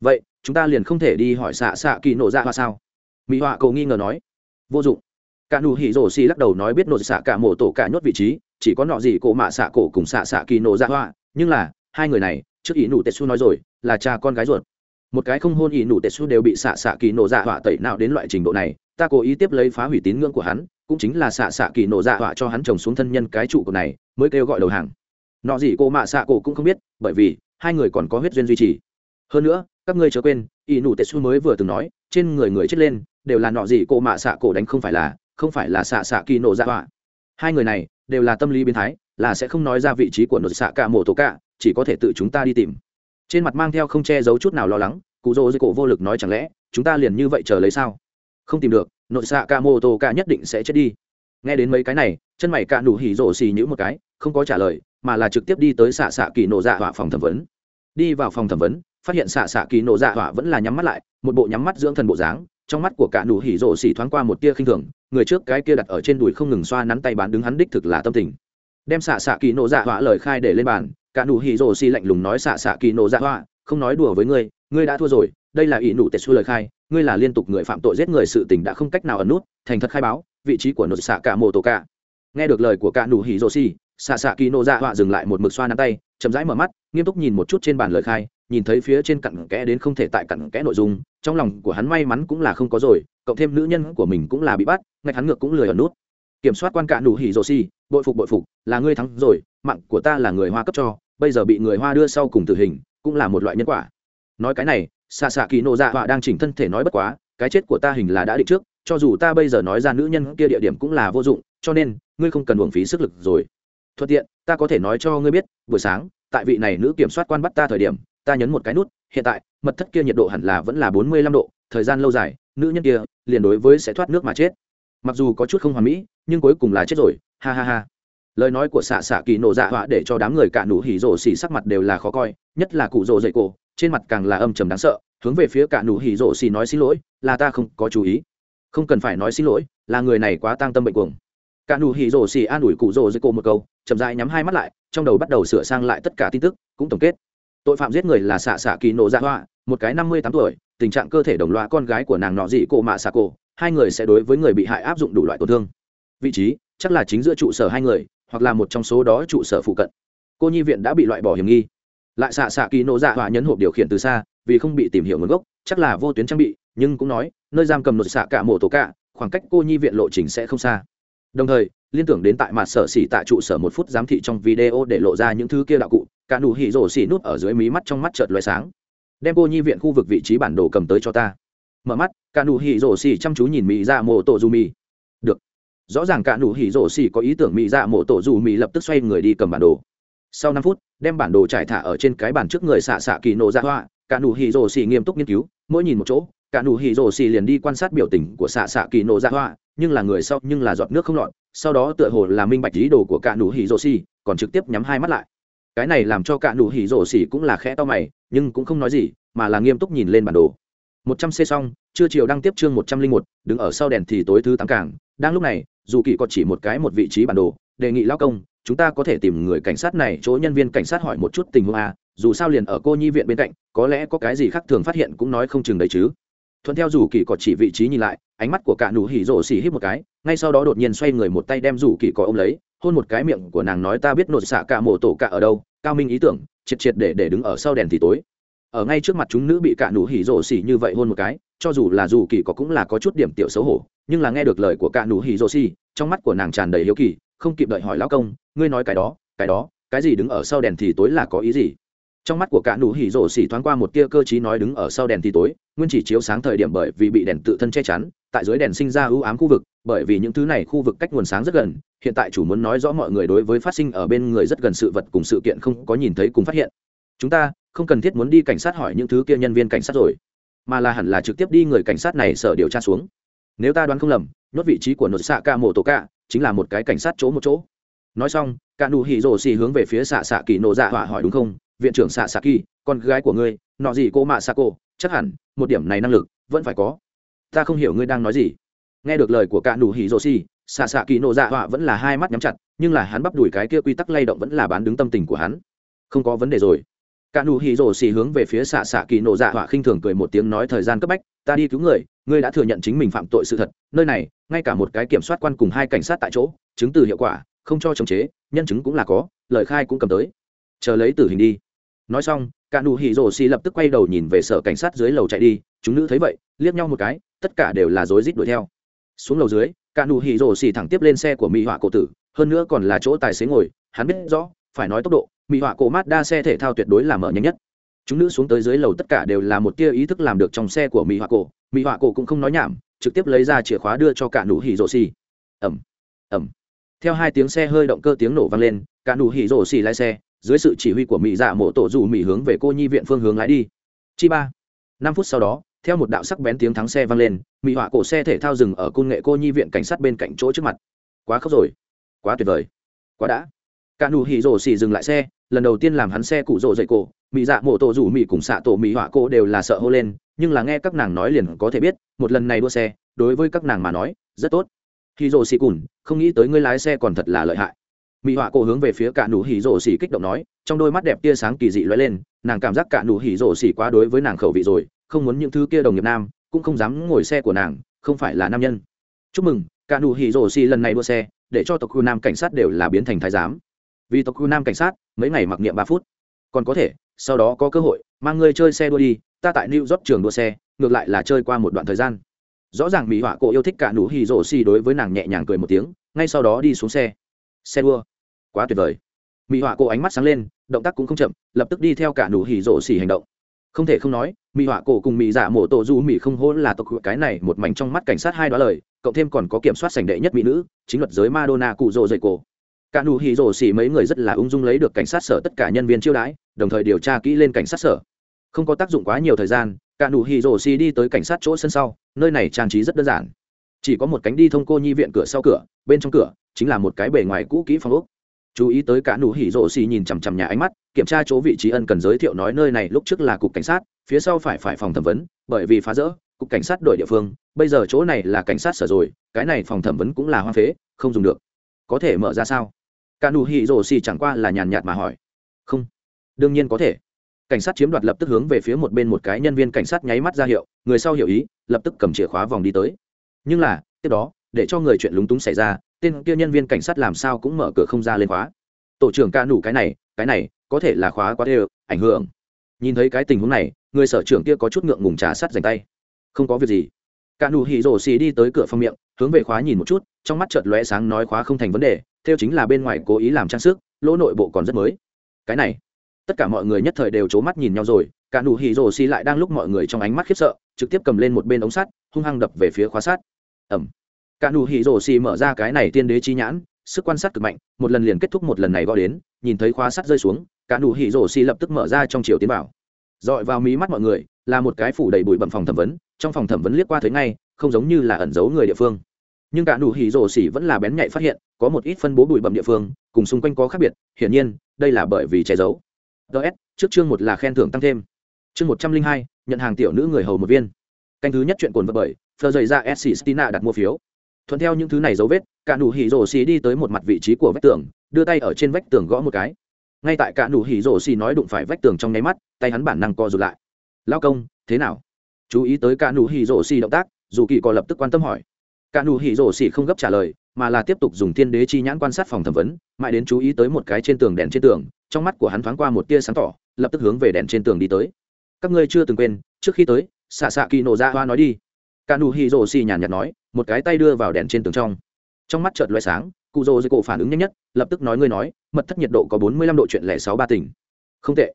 Vậy, chúng ta liền không thể đi hỏi xạ xạ kỳ nổ ra dạ hoa sao? Mỹ họa cầu nghi ngờ nói. Vô dụng. Cả nụ hỉ rổ xì lắc đầu nói biết nổ xạ cả mổ tổ cả nhốt vị trí, chỉ có nọ gì cổ mạ xạ cổ cùng xạ xạ kỳ nổ ra dạ hoa. Nhưng là, hai người này, trước ý nụ tetsu nói rồi, là cha con gái ruột. Một cái không hôn ý nụ tetsu đều bị xạ xạ kỳ nổ ra dạ hoa tẩy nào đến loại trình độ này ta cố ý tiếp lấy phá hủy tín ngưỡng của hắn, cũng chính là xạ xạ kỳ nổ dạ họa cho hắn trồng xuống thân nhân cái trụ cột này, mới kêu gọi đầu hàng. Nọ gì cô mạ xạ cổ cũng không biết, bởi vì hai người còn có huyết duyên duy trì. Hơn nữa, các ngươi chớ quên y nụ tệ xu mới vừa từng nói, trên người người chết lên, đều là nọ gì cô mạ xạ cổ đánh không phải là, không phải là xạ xạ kỳ nổ dạ họa. Hai người này, đều là tâm lý biến thái, là sẽ không nói ra vị trí của nổ xạ cả mổ tổ cả, chỉ có thể tự chúng ta đi tìm. Trên mặt mang theo không che giấu chút nào lo lắng, cụ rỗ dưới cổ vô lực nói chẳng lẽ, chúng ta liền như vậy chờ lấy sao? không tìm được, nội xạ ca mô tô ca nhất định sẽ chết đi. Nghe đến mấy cái này, chân mày cạ nụ hỉ rổ xì nhữ một cái, không có trả lời, mà là trực tiếp đi tới xạ xạ kỳ nổ dạ hỏa phòng thẩm vấn. Đi vào phòng thẩm vấn, phát hiện xạ xạ kỳ nổ dạ hỏa vẫn là nhắm mắt lại, một bộ nhắm mắt dưỡng thần bộ dáng, trong mắt của cạ nụ hỉ rổ xì thoáng qua một tia khinh thường, người trước cái kia đặt ở trên đùi không ngừng xoa nắn tay bán đứng hắn đích thực là tâm tình. Đem xạ xạ kỳ nổ dạ hỏa lời khai để lên bàn cạ nụ hỉ rổ xì lạnh lùng nói xạ xạ kỳ nổ dạ hỏa, không nói đùa với ngươi ngươi đã thua rồi, đây là ỷ nụ tệ xu lời khai ngươi là liên tục người phạm tội giết người sự tình đã không cách nào ẩn nút, thành thật khai báo, vị trí của nội xạ cả mộ tổ cả. Nghe được lời của cả nụ hỉ rô xì, xạ xạ kỳ nô dạ họa dừng lại một mực xoa nắm tay, chậm rãi mở mắt, nghiêm túc nhìn một chút trên bàn lời khai, nhìn thấy phía trên cặn kẽ đến không thể tại cặn kẽ nội dung, trong lòng của hắn may mắn cũng là không có rồi, cộng thêm nữ nhân của mình cũng là bị bắt, ngay hắn ngược cũng lười ở nút. Kiểm soát quan cả nụ hỉ rô xì, bội phục bội phục, là ngươi thắng rồi, mạng của ta là người hoa cấp cho, bây giờ bị người hoa đưa sau cùng tử hình, cũng là một loại nhân quả. Nói cái này xạ xạ kỳ nộ dạ họa đang chỉnh thân thể nói bất quá, cái chết của ta hình là đã định trước, cho dù ta bây giờ nói ra nữ nhân kia địa điểm cũng là vô dụng, cho nên, ngươi không cần uổng phí sức lực rồi. Thuận tiện, ta có thể nói cho ngươi biết, buổi sáng, tại vị này nữ kiểm soát quan bắt ta thời điểm, ta nhấn một cái nút, hiện tại, mật thất kia nhiệt độ hẳn là vẫn là bốn mươi lăm độ, thời gian lâu dài, nữ nhân kia, liền đối với sẽ thoát nước mà chết. Mặc dù có chút không hoàn mỹ, nhưng cuối cùng là chết rồi, ha ha ha. Lời nói của xạ xạ kỳ nổ dạ họa để cho đám người cả nụ hỉ rổ xỉ sắc mặt đều là khó coi, nhất là cụ rồ dậy cổ trên mặt càng là âm trầm đáng sợ hướng về phía cả nụ hỉ rộ xì nói xin lỗi là ta không có chú ý. Không cần phải nói xin lỗi là người này quá tăng tâm bệnh cuồng. Cả nụ hỉ rộ xì an ủi cụ rộ dưới cô một câu chậm rãi nhắm hai mắt lại trong đầu bắt đầu sửa sang lại tất cả tin tức cũng tổng kết. Tội phạm giết người là xạ xạ kỳ nổ dạ ra hoa, một cái năm mươi tám tuổi tình trạng cơ thể đồng loa con gái của nàng nọ dị cổ mạ xạ cổ hai người sẽ đối với người bị hại áp dụng đủ loại tổn thương. Vị trí chắc là chính giữa trụ sở hai người hoặc là một trong số đó trụ sở phụ cận. Cô nhi viện đã bị loại bỏ hiểm nghi lại xạ xạ kỳ nộ dạ họa nhấn hộp điều khiển từ xa, vì không bị tìm hiểu nguồn gốc, chắc là vô tuyến trang bị, nhưng cũng nói, nơi giam cầm nội xạ cả mổ tổ cả, khoảng cách cô nhi viện lộ trình sẽ không xa. Đồng thời, liên tưởng đến tại mặt sở xỉ tại trụ sở một phút giám thị trong video để lộ ra những thứ kia đạo cụ, cả nụ hỉ rổ xỉ nút ở dưới mí mắt trong mắt chợt loé sáng. Đem cô nhi viện khu vực vị trí bản đồ cầm tới cho ta. Mở mắt, cả nụ hỉ rổ xỉ chăm chú nhìn mỹ ra mộ tổ du mi được. Rõ ràng cả nụ hỉ rổ xỉ có ý tưởng mỹ ra mộ tổ du mi lập tức xoay người đi cầm bản đồ. Sau năm phút đem bản đồ trải thả ở trên cái bàn trước người xạ xạ kỳ nổ ra hoa, cả nụ hỉ rồ xì nghiêm túc nghiên cứu, mỗi nhìn một chỗ, cả nụ hỉ rồ xì liền đi quan sát biểu tình của xạ xạ kỳ nổ ra hoa, nhưng là người sau, nhưng là giọt nước không lọt, sau đó tựa hồ là minh bạch ý đồ của cả nụ hỉ rồ xì, còn trực tiếp nhắm hai mắt lại. Cái này làm cho cả nụ hỉ rồ xì cũng là khẽ to mày, nhưng cũng không nói gì, mà là nghiêm túc nhìn lên bản đồ. Một trăm c xong, trưa chiều đang tiếp chương một trăm linh một, đứng ở sau đèn thì tối thứ tám cảng đang lúc này, dù kỳ có chỉ một cái một vị trí bản đồ, đề nghị lao công chúng ta có thể tìm người cảnh sát này, chỗ nhân viên cảnh sát hỏi một chút tình huống à dù sao liền ở cô nhi viện bên cạnh, có lẽ có cái gì khác thường phát hiện cũng nói không chừng đấy chứ. Thuận theo rủ kỳ cọ chỉ vị trí nhìn lại, ánh mắt của cả nụ hỉ rổ xỉ hít một cái, ngay sau đó đột nhiên xoay người một tay đem rủ kỳ cọ ôm lấy, hôn một cái miệng của nàng nói ta biết nột xạ cả mộ tổ cả ở đâu, cao minh ý tưởng, triệt triệt để để đứng ở sau đèn thì tối. Ở ngay trước mặt chúng nữ bị cả nụ hỉ rổ xỉ như vậy hôn một cái, cho dù là dù kỳ có cũng là có chút điểm tiểu xấu hổ, nhưng là nghe được lời của cả nụ hỉ rổ xỉ trong mắt của nàng tràn đầy hiếu kỳ không kịp đợi hỏi lão công, ngươi nói cái đó cái đó, cái gì đứng ở sau đèn thì tối là có ý gì? Trong mắt của cả nụ hỉ rổ xỉ thoáng qua một tia cơ t nói đứng ở sau đèn thì tối, nguyên chỉ chiếu sáng thời điểm bởi vì bị đèn tự thân che chắn, tại dưới đèn sinh ra ưu ám khu vực, bởi vì những thứ này khu vực cách nguồn sáng rất gần, hiện tại chủ muốn nói rõ mọi người đối với phát sinh ở bên người rất gần sự vật cùng sự kiện không có nhìn thấy cùng phát hiện. Chúng ta không cần thiết muốn đi cảnh sát hỏi những thứ kia nhân viên cảnh sát rồi, mà là hẳn là trực tiếp đi người cảnh sát này sở điều tra xuống. Nếu ta đoán không lầm, nhốt vị trí của nội xạ ca mộ tổ ca chính là một cái cảnh sát chỗ một chỗ. Nói xong, cả nụ hỉ rổ xì hướng về phía xạ xạ kỳ nổ dạ hỏa hỏi đúng không? Viện trưởng xạ xạ kỳ, con gái của ngươi, nọ gì cô mạ xạ cô, chắc hẳn một điểm này năng lực vẫn phải có. Ta không hiểu ngươi đang nói gì. Nghe được lời của cả nụ hỉ rổ xì, xạ xạ kỳ nổ dạ hỏa vẫn là hai mắt nhắm chặt, nhưng là hắn bắp đùi cái kia quy tắc lay động vẫn là bán đứng tâm tình của hắn. Không có vấn đề rồi cả nụ hỉ rổ xì hướng về phía xạ xạ kỳ nổ dạ hỏa khinh thường cười một tiếng nói thời gian cấp bách, ta đi cứu người, ngươi đã thừa nhận chính mình phạm tội sự thật, nơi này, ngay cả một cái kiểm soát quan cùng hai cảnh sát tại chỗ, chứng từ hiệu quả, không cho chống chế, nhân chứng cũng là có, lời khai cũng cầm tới. Chờ lấy tử hình đi. Nói xong, cả nụ hỉ rổ xì lập tức quay đầu nhìn về sở cảnh sát dưới lầu chạy đi, chúng nữ thấy vậy, liếc nhau một cái, tất cả đều là rối rít đuổi theo. Xuống lầu dưới, cả nụ hỉ rổ xì thẳng tiếp lên xe của mỹ họa cổ tử, hơn nữa còn là chỗ tài xế ngồi, hắn biết rõ, phải nói tốc độ mỹ họa cổ mát đa xe thể thao tuyệt đối là mở nhanh nhất. Chúng nữ xuống tới dưới lầu tất cả đều là một tia ý thức làm được trong xe của mỹ họa cổ. Mỹ họa cổ cũng không nói nhảm, trực tiếp lấy ra chìa khóa đưa cho cả nụ hỉ rổ xì. Ẩm ẩm. Theo hai tiếng xe hơi động cơ tiếng nổ vang lên, cả nụ hỉ rổ xì lái xe, dưới sự chỉ huy của mỹ dạ mộ tổ dù mỹ hướng về cô nhi viện phương hướng lái đi. Chi ba. Năm phút sau đó, theo một đạo sắc bén tiếng thắng xe vang lên mỹ họa cổ xe thể thao dừng ở côn nghệ cô nhi viện cảnh sát bên cạnh chỗ trước mặt. Quá khóc rồi. Quá tuyệt vời. Quá đã cả nụ hỉ rổ xỉ dừng lại xe, lần đầu tiên làm hắn xe cụ rổ dậy cổ. Mỹ dạ mổ tổ rủ mỹ cùng xạ tổ mỹ họa cổ đều là sợ hô lên, nhưng là nghe các nàng nói liền có thể biết, một lần này đua xe, đối với các nàng mà nói, rất tốt. Hỉ rổ xỉ cùn, không nghĩ tới ngươi lái xe còn thật là lợi hại. Mỹ họa cổ hướng về phía cả nụ hỉ rổ xỉ kích động nói, trong đôi mắt đẹp tia sáng kỳ dị lóe lên, nàng cảm giác cả nụ hỉ rổ xỉ quá đối với nàng khẩu vị rồi, không muốn những thứ kia đồng nghiệp nam, cũng không dám ngồi xe của nàng, không phải là nam nhân. Chúc mừng, cả nụ hỉ rổ xỉ lần này đua xe, để cho tộc khu nam cảnh sát đều là biến thành thái giám vì tộc khu nam cảnh sát, mấy ngày mặc niệm ba phút. Còn có thể, sau đó có cơ hội, mang ngươi chơi xe đua đi, ta tại new york trường đua xe, ngược lại là chơi qua một đoạn thời gian. Rõ ràng mỹ họa cổ yêu thích cả nụ hì rổ xì đối với nàng nhẹ nhàng cười một tiếng, ngay sau đó đi xuống xe. Xe đua. Quá tuyệt vời. Mỹ họa cổ ánh mắt sáng lên, động tác cũng không chậm, lập tức đi theo cả nụ hì rổ xì hành động. Không thể không nói, mỹ họa cổ cùng mỹ giả mổ tổ du mỹ không hôn là tộc cái này một mảnh trong mắt cảnh sát hai đó lời, cộng thêm còn có kiểm soát sành đệ nhất mỹ nữ, chính luật giới madonna cụ rộ dậy cổ cả nụ hỉ rổ xỉ mấy người rất là ung dung lấy được cảnh sát sở tất cả nhân viên chiêu đãi, đồng thời điều tra kỹ lên cảnh sát sở. Không có tác dụng quá nhiều thời gian, cả nụ hỉ rổ xỉ đi tới cảnh sát chỗ sân sau, nơi này trang trí rất đơn giản. Chỉ có một cánh đi thông cô nhi viện cửa sau cửa, bên trong cửa chính là một cái bể ngoài cũ kỹ phòng ốc. Chú ý tới cả nụ hỉ rộ xì nhìn chằm chằm nhà ánh mắt, kiểm tra chỗ vị trí ân cần giới thiệu nói nơi này lúc trước là cục cảnh sát, phía sau phải phải phòng thẩm vấn, bởi vì phá rỡ, cục cảnh sát đổi địa phương, bây giờ chỗ này là cảnh sát sở rồi, cái này phòng thẩm vấn cũng là hoa phế, không dùng được. Có thể mở ra sao? cả nụ hỉ rổ xì chẳng qua là nhàn nhạt mà hỏi. Không. Đương nhiên có thể. Cảnh sát chiếm đoạt lập tức hướng về phía một bên một cái nhân viên cảnh sát nháy mắt ra hiệu, người sau hiểu ý, lập tức cầm chìa khóa vòng đi tới. Nhưng là, tiếp đó, để cho người chuyện lúng túng xảy ra, tên kia nhân viên cảnh sát làm sao cũng mở cửa không ra lên khóa. Tổ trưởng ca nủ cái này cái này, có thể là khóa quá đều, ảnh hưởng. Nhìn thấy cái tình huống này, người sở trưởng kia có chút ngượng ngùng trà sắt dành tay. Không có việc gì. Cả nụ hỉ rổ xì đi tới cửa phòng miệng, hướng về khóa nhìn một chút, trong mắt chợt lóe sáng nói khóa không thành vấn đề theo chính là bên ngoài cố ý làm trang sức, lỗ nội bộ còn rất mới. Cái này, tất cả mọi người nhất thời đều c h ố mắt nhìn nhau rồi, cả nụ hỉ rồ xì lại đang lúc mọi người trong ánh mắt khiếp sợ, trực tiếp cầm lên một bên ống sắt, hung hăng đập về phía khóa sắt. Ẩm cả nụ hỉ rồ xì mở ra cái này tiên đế chi nhãn, sức quan sát cực mạnh, một lần liền kết thúc một lần này gọi đến, nhìn thấy khóa sắt rơi xuống, cả nụ hỉ rồ xì lập tức mở ra trong chiều tiến bảo dọi vào mí mắt mọi người, là một cái phủ đầy bụi bẩm phòng thẩm vấn, trong phòng thẩm vấn liếc qua thấy ngay, không giống như là ẩn giấu người địa phương nhưng cả nụ hỉ rổ xỉ vẫn là bén nhạy phát hiện, có một ít phân bố bụi bẩm địa phương, cùng xung quanh có khác biệt, hiển nhiên, đây là bởi vì che giấu. Ts trước chương một là khen thưởng tăng thêm. Chương một trăm linh hai, nhận hàng tiểu nữ người hầu một viên. Canh thứ nhất chuyện cuốn vật bởi phờ dày ra s stina đặt mua phiếu. Thuận theo những thứ này dấu vết, cả nụ hỉ rổ xỉ đi tới một mặt vị trí của vách tường, đưa tay ở trên vách tường gõ một cái. Ngay tại cả nụ hỉ rổ xỉ nói đụng phải vách tường trong nháy mắt, tay hắn bản năng co rụt lại. Lao công, thế nào? Chú ý tới cả nụ hỉ rổ xỉ động tác, dù kỳ có lập tức quan tâm hỏi cả nụ hỉ rổ xỉ không gấp trả lời, mà là tiếp tục dùng thiên đế chi nhãn quan sát phòng thẩm vấn, mãi đến chú ý tới một cái trên tường đèn trên tường, trong mắt của hắn thoáng qua một tia sáng tỏ, lập tức hướng về đèn trên tường đi tới. Các ngươi chưa từng quên, trước khi tới, xạ xạ kỳ nổ ra hoa nói đi. Cả nụ hỉ rổ xỉ nhàn nhạt nói, một cái tay đưa vào đèn trên tường trong. Trong mắt chợt loé sáng, cụ rồ dưới cổ phản ứng nhanh nhất, lập tức nói ngươi nói, mật thất nhiệt độ có bốn mươi lăm độ chuyện lẻ sáu ba tỉnh. Không tệ.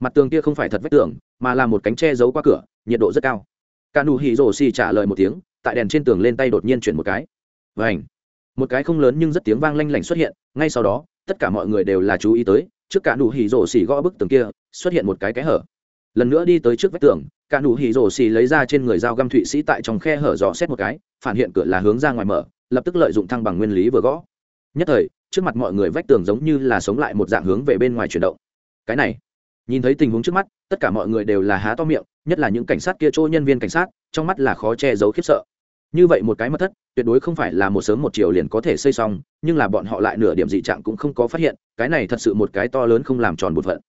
Mặt tường kia không phải thật vách tường, mà là một cánh tre giấu qua cửa, nhiệt độ rất cao. Cả nụ hỉ rổ xỉ trả lời một tiếng tại đèn trên tường lên tay đột nhiên chuyển một cái. Vảnh một cái không lớn nhưng rất tiếng vang lanh lảnh xuất hiện, ngay sau đó, tất cả mọi người đều là chú ý tới, trước cả nụ hỉ rổ xì gõ bức tường kia, xuất hiện một cái kẽ hở. Lần nữa đi tới trước vách tường, cả nụ hỉ rổ xì lấy ra trên người dao găm thụy sĩ tại trong khe hở dò xét một cái, phản hiện cửa là hướng ra ngoài mở, lập tức lợi dụng thăng bằng nguyên lý vừa gõ. Nhất thời, trước mặt mọi người vách tường giống như là sống lại một dạng hướng về bên ngoài chuyển động. Cái này, nhìn thấy tình huống trước mắt, tất cả mọi người đều là há to miệng, nhất là những cảnh sát kia chỗ nhân viên cảnh sát, trong mắt là khó che giấu khiếp sợ như vậy một cái mật thất, tuyệt đối không phải là một sớm một chiều liền có thể xây xong, nhưng là bọn họ lại nửa điểm dị trạng cũng không có phát hiện, cái này thật sự một cái to lớn không làm tròn bột phận.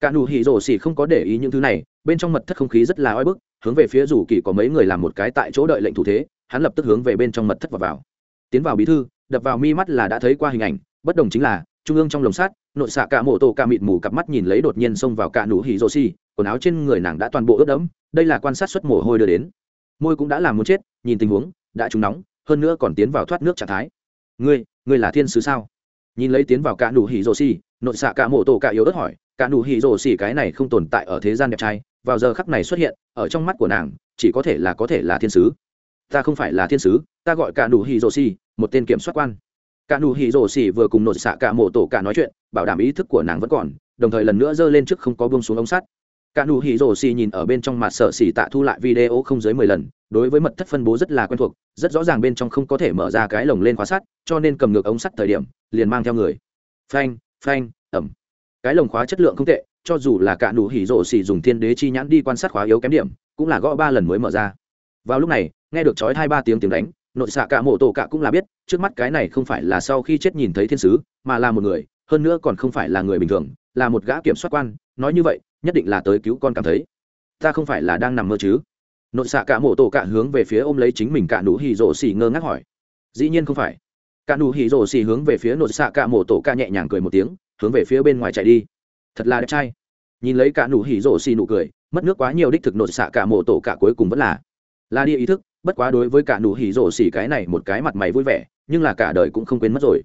Cả nụ hỉ rổ xỉ không có để ý những thứ này, bên trong mật thất không khí rất là oi bức, hướng về phía rủ kỳ có mấy người làm một cái tại chỗ đợi lệnh thủ thế, hắn lập tức hướng về bên trong mật thất và vào. Tiến vào bí thư, đập vào mi mắt là đã thấy qua hình ảnh, bất đồng chính là, trung ương trong lồng sắt, nội xạ cả mộ tổ cả mịt mù cặp mắt nhìn lấy đột nhiên xông vào cả nụ hỉ rổ xỉ, quần áo trên người nàng đã toàn bộ ướt đẫm, đây là quan sát xuất mồ hôi đưa đến môi cũng đã làm muốn chết, nhìn tình huống, đã trúng nóng, hơn nữa còn tiến vào thoát nước trạng thái. Ngươi ngươi là thiên sứ sao? Nhìn lấy tiến vào cả nụ hỉ rồ xì, nội xạ cả mổ tổ cả yếu ớt hỏi, cả nụ hỉ rồ xì cái này không tồn tại ở thế gian đẹp trai, vào giờ khắc này xuất hiện, ở trong mắt của nàng, chỉ có thể là có thể là thiên sứ. Ta không phải là thiên sứ, ta gọi cả nụ hỉ rồ xì, một tên kiểm soát quan. Cả nụ hỉ rồ xì vừa cùng nội xạ cả mổ tổ cả nói chuyện, bảo đảm ý thức của nàng vẫn còn, đồng thời lần nữa giơ lên trước không có buông xuống ống sắt cả nụ hỉ rổ xì nhìn ở bên trong mặt sợ xì tạ thu lại video không dưới mười lần, đối với mật thất phân bố rất là quen thuộc, rất rõ ràng bên trong không có thể mở ra cái lồng lên khóa sắt, cho nên cầm ngược ống sắt thời điểm, liền mang theo người. Phanh phanh, ẩm. Cái lồng khóa chất lượng không tệ, cho dù là cả nụ hỉ rổ xì dùng thiên đế chi nhãn đi quan sát khóa yếu kém điểm, cũng là gõ ba lần mới mở ra. Vào lúc này, nghe được chói hai ba tiếng tiếng đánh, nội xạ cả mộ tổ cả cũng là biết, trước mắt cái này không phải là sau khi chết nhìn thấy thiên sứ, mà là một người, hơn nữa còn không phải là người bình thường, là một gã kiểm soát quan, nói như vậy nhất định là tới cứu con cảm thấy. Ta không phải là đang nằm mơ chứ? Nội xạ cả mộ tổ cả hướng về phía ôm lấy chính mình cả nụ hỉ rổ xì ngơ ngác hỏi. Dĩ nhiên không phải. Cả nụ hỉ rổ xì hướng về phía nội xạ cả mộ tổ cả nhẹ nhàng cười một tiếng, hướng về phía bên ngoài chạy đi. Thật là đẹp trai. Nhìn lấy cả nụ hỉ rổ xì nụ cười, mất nước quá nhiều đích thực nội xạ cả mộ tổ cả cuối cùng vẫn là. Là đi ý thức, bất quá đối với cả nụ hỉ rổ xì cái này một cái mặt mày vui vẻ, nhưng là cả đời cũng không quên mất rồi.